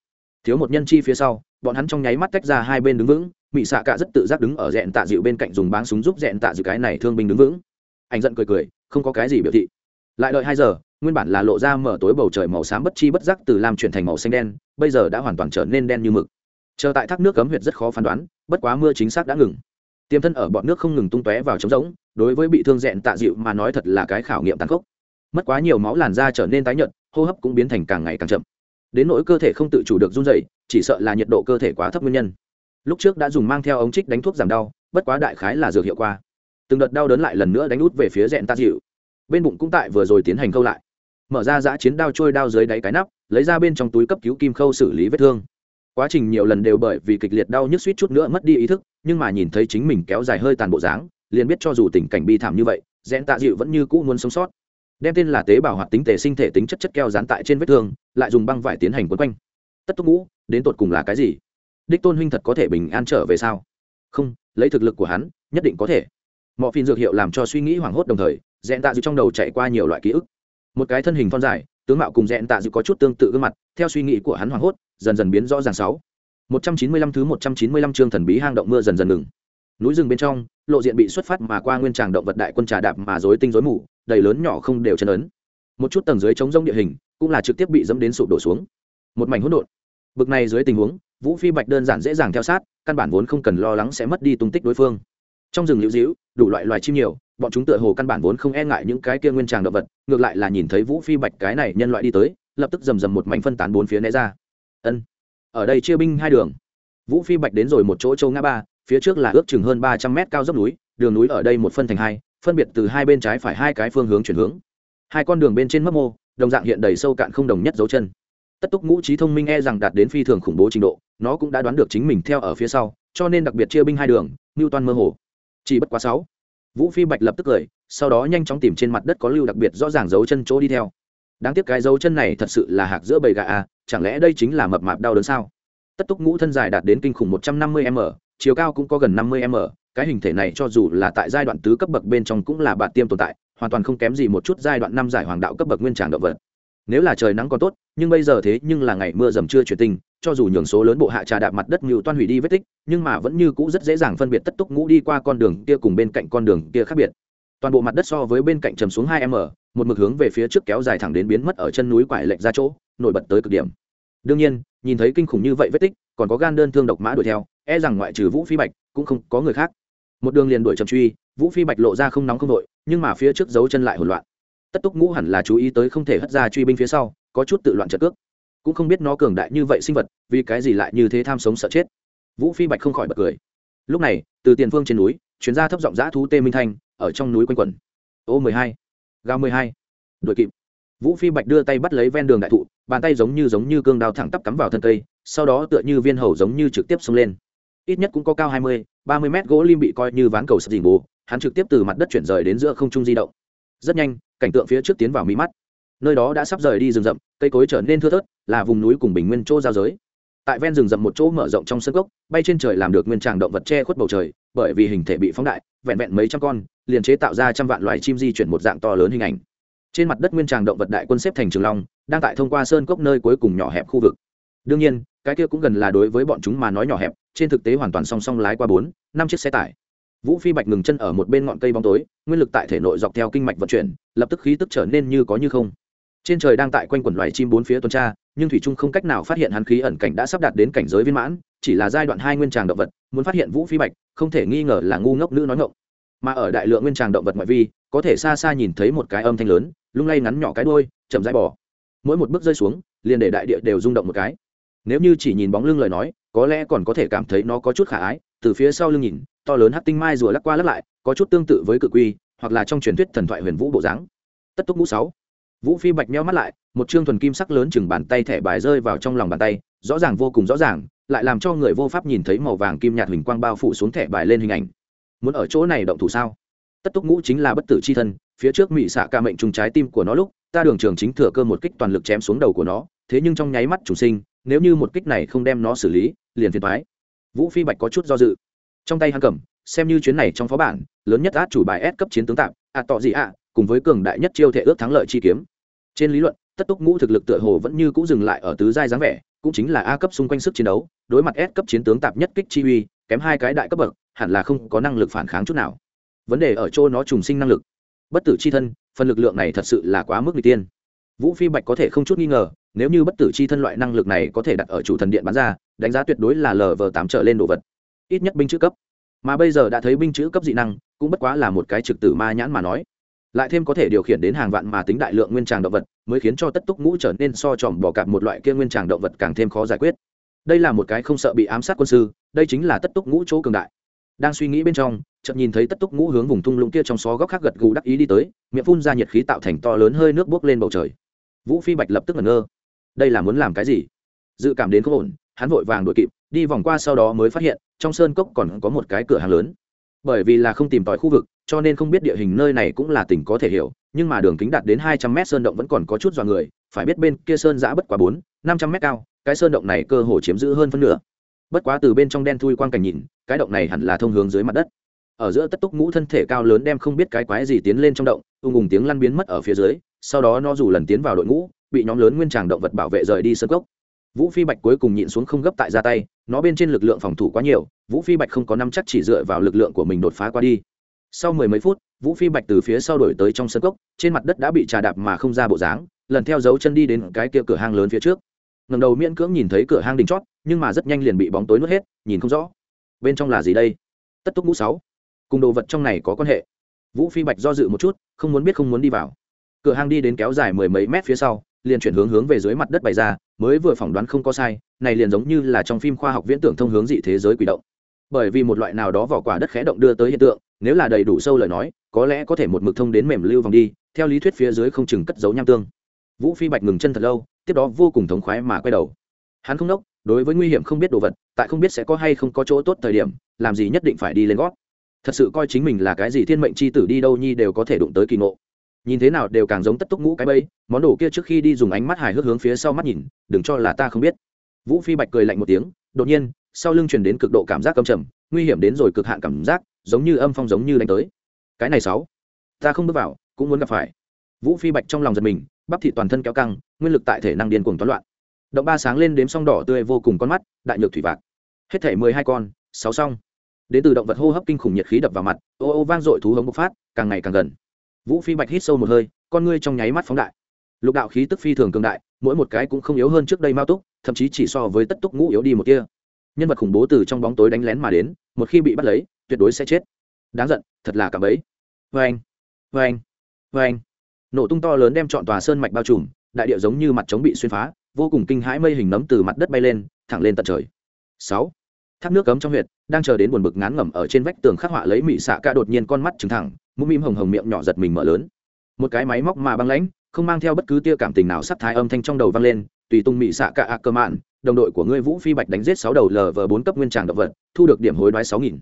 A: Thiếu một nhân chi phía sau, bọn hắn trong nháy mắt tách ra hai bên đứng vững, mị xạ cả rất tự giác đứng ở dẹn tạ dịu bên cạnh dùng báng súng giúp dẹn tạ dịu cái này thương binh đứng vững. Anh giận cười cười, không có cái gì biểu thị. Lại đợi hai giờ, nguyên bản là lộ ra mở tối bầu trời màu xám bất chi bất giác từ lam chuyển thành màu xanh đen, bây giờ đã hoàn toàn trở nên đen như mực. Chờ tại thác nước cấm huyệt rất khó phán đoán, bất quá mưa chính xác đã ngừng. Tiềm thân ở bọn nước không ngừng tung tóe vào trống rỗng đối với bị thương dẹn tạ dịu mà nói thật là cái khảo nghiệm tàn khốc. Mất quá nhiều máu làn da trở nên tái nhợt, hô hấp cũng biến thành càng ngày càng chậm. Đến nỗi cơ thể không tự chủ được run dày chỉ sợ là nhiệt độ cơ thể quá thấp nguyên nhân. Lúc trước đã dùng mang theo ống trích đánh thuốc giảm đau, bất quá đại khái là dược hiệu quả. từng đợt đau đớn lại lần nữa đánh út về phía dẹn tạ dịu. Bên bụng cũng tại vừa rồi tiến hành câu lại. Mở ra giã chiến đao trôi đao dưới đáy cái nắp, lấy ra bên trong túi cấp cứu kim khâu xử lý vết thương. Quá trình nhiều lần đều bởi vì kịch liệt đau nhức suýt chút nữa mất đi ý thức, nhưng mà nhìn thấy chính mình kéo dài hơi tàn bộ dáng liền biết cho dù tình cảnh bi thảm như vậy, rẽn tạ dịu vẫn như cũ muốn sống sót. Đem tên là tế bào hoạt tính tề sinh thể tính chất chất keo dán tại trên vết thương, lại dùng băng vải tiến hành quấn quanh. Tất túc ngũ, đến tột cùng là cái gì? Đích tôn huynh thật có thể bình an trở về sao? Không, lấy thực lực của hắn, nhất định có thể. Mọi phiên dược hiệu làm cho suy nghĩ hoảng hốt đồng thời, rẽn tạ dịu trong đầu chạy qua nhiều loại ký ức. Một cái thân hình thon dài, tướng mạo cùng rẽn tạ dịu có chút tương tự gương mặt, theo suy nghĩ của hắn hoảng hốt, dần dần biến rõ ràng sáu. Một trăm chín mươi lăm thứ một trăm chín mươi lăm chương thần bí hang động mưa dần dần ngừng núi rừng bên trong, lộ diện bị xuất phát mà qua nguyên tràng động vật đại quân trà đạp mà rối tinh rối mù, đầy lớn nhỏ không đều chân ấn. Một chút tầng dưới chống rông địa hình, cũng là trực tiếp bị dẫm đến sụp đổ xuống. Một mảnh hỗn độn. Bực này dưới tình huống, vũ phi bạch đơn giản dễ dàng theo sát, căn bản vốn không cần lo lắng sẽ mất đi tung tích đối phương. Trong rừng liễu dĩu đủ loại loài chim nhiều, bọn chúng tựa hồ căn bản vốn không e ngại những cái kia nguyên tràng động vật, ngược lại là nhìn thấy vũ phi bạch cái này nhân loại đi tới, lập tức rầm rầm một mảnh phân tán bốn phía né ra. Ân, ở đây chia binh hai đường. Vũ phi bạch đến rồi một chỗ châu ngã ba phía trước là ước chừng hơn ba trăm mét cao dốc núi, đường núi ở đây một phân thành hai, phân biệt từ hai bên trái phải hai cái phương hướng chuyển hướng. Hai con đường bên trên mấp mô, đồng dạng hiện đầy sâu cạn không đồng nhất dấu chân. Tất túc ngũ trí thông minh e rằng đạt đến phi thường khủng bố trình độ, nó cũng đã đoán được chính mình theo ở phía sau, cho nên đặc biệt chia binh hai đường ngưu toan mơ hồ. Chỉ bất quá sáu. Vũ phi bạch lập tức cười, sau đó nhanh chóng tìm trên mặt đất có lưu đặc biệt rõ ràng dấu chân chỗ đi theo. Đáng tiếc cái dấu chân này thật sự là hạc giữa bầy gà à chẳng lẽ đây chính là mập mạp đau đớn sao? Tất túc ngũ thân dài đạt đến kinh khủng một trăm năm mươi m chiều cao cũng có gần năm mươi m, cái hình thể này cho dù là tại giai đoạn tứ cấp bậc bên trong cũng là bạn tiêm tồn tại, hoàn toàn không kém gì một chút giai đoạn năm giải hoàng đạo cấp bậc nguyên tràng động vật. Nếu là trời nắng còn tốt, nhưng bây giờ thế nhưng là ngày mưa dầm chưa chuyển tình, cho dù nhường số lớn bộ hạ trà đạp mặt đất nhiều toan hủy đi vết tích, nhưng mà vẫn như cũ rất dễ dàng phân biệt tất túc ngũ đi qua con đường kia cùng bên cạnh con đường kia khác biệt. Toàn bộ mặt đất so với bên cạnh trầm xuống hai m, một mực hướng về phía trước kéo dài thẳng đến biến mất ở chân núi quải lệch ra chỗ, nổi bật tới cực điểm. Đương nhiên, nhìn thấy kinh khủng như vậy vết tích, còn có gan đơn thương độc mã đuổi theo e rằng ngoại trừ vũ phi bạch, cũng không có người khác. Một đường liền đuổi trầm truy, vũ phi bạch lộ ra không nóng không đội, nhưng mà phía trước dấu chân lại hỗn loạn. Tất túc ngũ hẳn là chú ý tới không thể hất ra truy binh phía sau, có chút tự loạn trợ cước. Cũng không biết nó cường đại như vậy sinh vật, vì cái gì lại như thế tham sống sợ chết. Vũ phi bạch không khỏi bật cười. Lúc này, từ tiền phương trên núi chuyến ra thấp giọng giã thú tê minh thanh, ở trong núi quanh quẩn. Ô mười hai gao mười hai. Đội kịp. Vũ phi bạch đưa tay bắt lấy ven đường đại thụ, bàn tay giống như giống như cương đao thẳng tắp cắm vào thân cây, sau đó tựa như viên hầu giống như trực tiếp xông lên ít nhất cũng có cao hai mươi, ba mươi mét gỗ lim bị coi như ván cầu sập dình bù, hắn trực tiếp từ mặt đất chuyển rời đến giữa không trung di động. Rất nhanh, cảnh tượng phía trước tiến vào mí mắt. Nơi đó đã sắp rời đi rừng rậm, cây cối trở nên thưa thớt, là vùng núi cùng bình nguyên chỗ giao giới. Tại ven rừng rậm một chỗ mở rộng trong sân gốc, bay trên trời làm được nguyên tràng động vật che khuất bầu trời, bởi vì hình thể bị phóng đại, vẹn vẹn mấy trăm con, liền chế tạo ra trăm vạn loài chim di chuyển một dạng to lớn hình ảnh. Trên mặt đất nguyên tràng động vật đại quân xếp thành trường long, đang tại thông qua sơn cốc nơi cuối cùng nhỏ hẹp khu vực đương nhiên, cái kia cũng gần là đối với bọn chúng mà nói nhỏ hẹp, trên thực tế hoàn toàn song song lái qua bốn, năm chiếc xe tải. Vũ phi bạch ngừng chân ở một bên ngọn cây bóng tối, nguyên lực tại thể nội dọc theo kinh mạch vận chuyển, lập tức khí tức trở nên như có như không. Trên trời đang tại quanh quần loài chim bốn phía tuần tra, nhưng thủy trung không cách nào phát hiện hắn khí ẩn cảnh đã sắp đạt đến cảnh giới viên mãn, chỉ là giai đoạn hai nguyên tràng động vật, muốn phát hiện vũ phi bạch, không thể nghi ngờ là ngu ngốc nữ nói ngộng mà ở đại lượng nguyên tràng động vật ngoại vi, có thể xa xa nhìn thấy một cái âm thanh lớn, lung lay ngắn nhỏ cái đôi chậm dãi bỏ mỗi một bước rơi xuống, liền để đại địa đều rung động một cái nếu như chỉ nhìn bóng lưng lời nói, có lẽ còn có thể cảm thấy nó có chút khả ái. Từ phía sau lưng nhìn, to lớn hát tinh mai rùa lắc qua lắc lại, có chút tương tự với cự quy, hoặc là trong truyền thuyết thần thoại huyền vũ bộ dáng. Tất túc ngũ sáu. Vũ phi bạch meo mắt lại, một chương thuần kim sắc lớn chừng bàn tay thẻ bài rơi vào trong lòng bàn tay, rõ ràng vô cùng rõ ràng, lại làm cho người vô pháp nhìn thấy màu vàng kim nhạt hình quang bao phủ xuống thẻ bài lên hình ảnh. Muốn ở chỗ này động thủ sao? Tất túc ngũ chính là bất tử c h i thân, phía trước mỹ xạ ca mệnh trùng trái tim của nó lúc, ta đường trường chính thừa cơ một kích toàn lực chém xuống đầu của nó, thế nhưng trong nháy mắt chủ sinh nếu như một kích này không đem nó xử lý, liền phiền thoái vũ phi bạch có chút do dự. Trong tay hắn cầm, xem như chuyến này trong phó bản, lớn nhất át chủ bài S cấp chiến tướng tạm, ạ, tọ gì ạ, cùng với cường đại nhất chiêu thể ước thắng lợi chi kiếm. Trên lý luận, tất túc ngũ thực lực tựa hồ vẫn như cũ dừng lại ở tứ giai dáng vẻ, cũng chính là a cấp xung quanh sức chiến đấu, đối mặt S cấp chiến tướng tạp nhất kích chi uy, kém hai cái đại cấp bậc, hẳn là không có năng lực phản kháng chút nào. Vấn đề ở chỗ nó trùng sinh năng lực. Bất tử c h i thân, phần lực lượng này thật sự là quá mức n g tiên. Vũ phi bạch có thể không chút nghi ngờ nếu như bất tử chi thân loại năng lực này có thể đặt ở chủ thần điện bán ra, đánh giá tuyệt đối là lờ vờ tám trở lên đồ vật. Ít nhất binh chữ cấp. Mà bây giờ đã thấy binh chữ cấp dị năng, cũng bất quá là một cái trực tử ma nhãn mà nói. Lại thêm có thể điều khiển đến hàng vạn mà tính đại lượng nguyên tràng động vật, mới khiến cho tất túc ngũ trở nên so tròm bỏ cạp một loại kia nguyên tràng động vật càng thêm khó giải quyết. Đây là một cái không sợ bị ám sát quân sư, đây chính là tất túc ngũ chỗ cường đại. Đang suy nghĩ bên trong, chợt nhìn thấy tất túc ngũ hướng vùng thung lũng kia trong xó góc khác gật gù đắc ý đi tới, miệng phun ra nhiệt khí tạo thành to lớn hơi nước bốc lên bầu trời. Vũ phi bạch lập tức ngẩn ngơ đây là muốn làm cái gì? Dự cảm đến không ổn, hắn vội vàng đuổi kịp, đi vòng qua sau đó mới phát hiện, trong sơn cốc còn có một cái cửa hàng lớn. Bởi vì là không tìm tòi khu vực, cho nên không biết địa hình nơi này cũng là tỉnh có thể hiểu, nhưng mà đường kính đạt đến hai trăm mét sơn động vẫn còn có chút dọa người, phải biết bên kia sơn giã bất quá bốn, năm trăm mét cao, cái sơn động này cơ hồ chiếm giữ hơn phân nửa. Bất quá từ bên trong đen thui quang cảnh nhìn, cái động này hẳn là thông hướng dưới mặt đất. Ở giữa tất túc ngũ thân thể cao lớn đem không biết cái quái gì tiến lên trong động ung ùng tiếng lăn biến mất ở phía dưới, sau đó nó dù lần tiến vào đội ngũ bị nhóm lớn nguyên tràng động vật bảo vệ rời đi sân gốc vũ phi bạch cuối cùng nhịn xuống không gấp tại ra tay, nó bên trên lực lượng phòng thủ quá nhiều, vũ phi bạch không có năm chắc chỉ dựa vào lực lượng của mình đột phá qua đi. Sau mười mấy phút, vũ phi bạch từ phía sau đổi tới trong sân cốc, trên mặt đất đã bị trà đạp mà không ra bộ dáng, lần theo dấu chân đi đến cái kia cửa hang lớn phía trước. Ngầm đầu miễn cưỡng nhìn thấy cửa hang đình chót, nhưng mà rất nhanh liền bị bóng tối nuốt hết, nhìn không rõ. Bên trong là gì đây? Tất túc ngũ sáu. Cùng đồ vật trong này có quan hệ? Vũ phi bạch do dự một chút, không muốn biết không muốn đi vào. Cửa hang đi đến kéo dài mười mấy mét phía sau liền chuyển hướng hướng về dưới mặt đất bày ra, mới vừa phỏng đoán không có sai, này liền giống như là trong phim khoa học viễn tưởng thông hướng dị thế giới quỷ động. Bởi vì một loại nào đó vỏ quả đất khẽ động đưa tới hiện tượng, nếu là đầy đủ sâu lời nói, có lẽ có thể một mực thông đến mềm lưu vòng đi, theo lý thuyết phía dưới không chừng cất giấu nham tương. Vũ phi bạch ngừng chân thật lâu, tiếp đó vô cùng thống khoái mà quay đầu. Hắn không đốc, đối với nguy hiểm không biết đồ vật, tại không biết sẽ có hay không có chỗ tốt thời điểm, làm gì nhất định phải đi lên gót. Thật sự coi chính mình là cái gì thiên mệnh c h i tử đi đâu nhi đều có thể đụng tới kỳ ngộ nhìn thế nào đều càng giống tất túc ngũ cái bẫy, món đồ kia trước khi đi dùng ánh mắt hài hước hướng phía sau mắt nhìn, đừng cho là ta không biết. Vũ phi bạch cười lạnh một tiếng, đột nhiên, sau lưng truyền đến cực độ cảm giác cầm trầm, nguy hiểm đến rồi cực hạn cảm giác, giống như âm phong giống như đánh tới. Cái này sáu, ta không bước vào, cũng muốn gặp phải. Vũ phi bạch trong lòng giật mình, bắp thị toàn thân kéo căng, nguyên lực tại thể năng điên cuồng toán loạn. Động ba sáng lên đếm song đỏ tươi vô cùng con mắt, đại nhược thủy vạc. Hết thể mười hai con, sáu xong đến từ động vật hô hấp kinh khủng nhiệt khí đập vào mặt, ô ô vang dội thú hống bộc phát, càng ngày càng gần vũ phi bạch hít sâu một hơi, con ngươi trong nháy mắt phóng đại. Lục đạo khí tức phi thường cường đại, mỗi một cái cũng không yếu hơn trước đây mao túc, thậm chí chỉ so với tất túc ngũ yếu đi một kia. Nhân vật khủng bố từ trong bóng tối đánh lén mà đến, một khi bị bắt lấy, tuyệt đối sẽ chết. Đáng giận, thật là cả bấy vê anh vê anh vê anh nổ tung to lớn đem chọn tòa sơn mạch bao trùm, đại điệu giống như mặt trống bị xuyên phá, vô cùng kinh hãi mây hình nấm từ mặt đất bay lên, thẳng lên tận trời. Sáu. Thác nước cấm trong huyệt, đang chờ đến buồn bực ngán ngẩm ở trên vách tường khắc họa lấy mị xạ ca đột nhiên con mắt trừng thẳng mũm mĩm hồng hồng miệng nhỏ giật mình mở lớn. Một cái máy móc mà băng lãnh, không mang theo bất cứ tia cảm tình nào sắc thái âm thanh trong đầu vang lên, tùy tung mị xạ cả a cơ mạn, đồng đội của ngươi vũ phi bạch đánh giết sáu đầu lv bốn cấp nguyên tràng động vật, thu được điểm hối đoái sáu nghìn.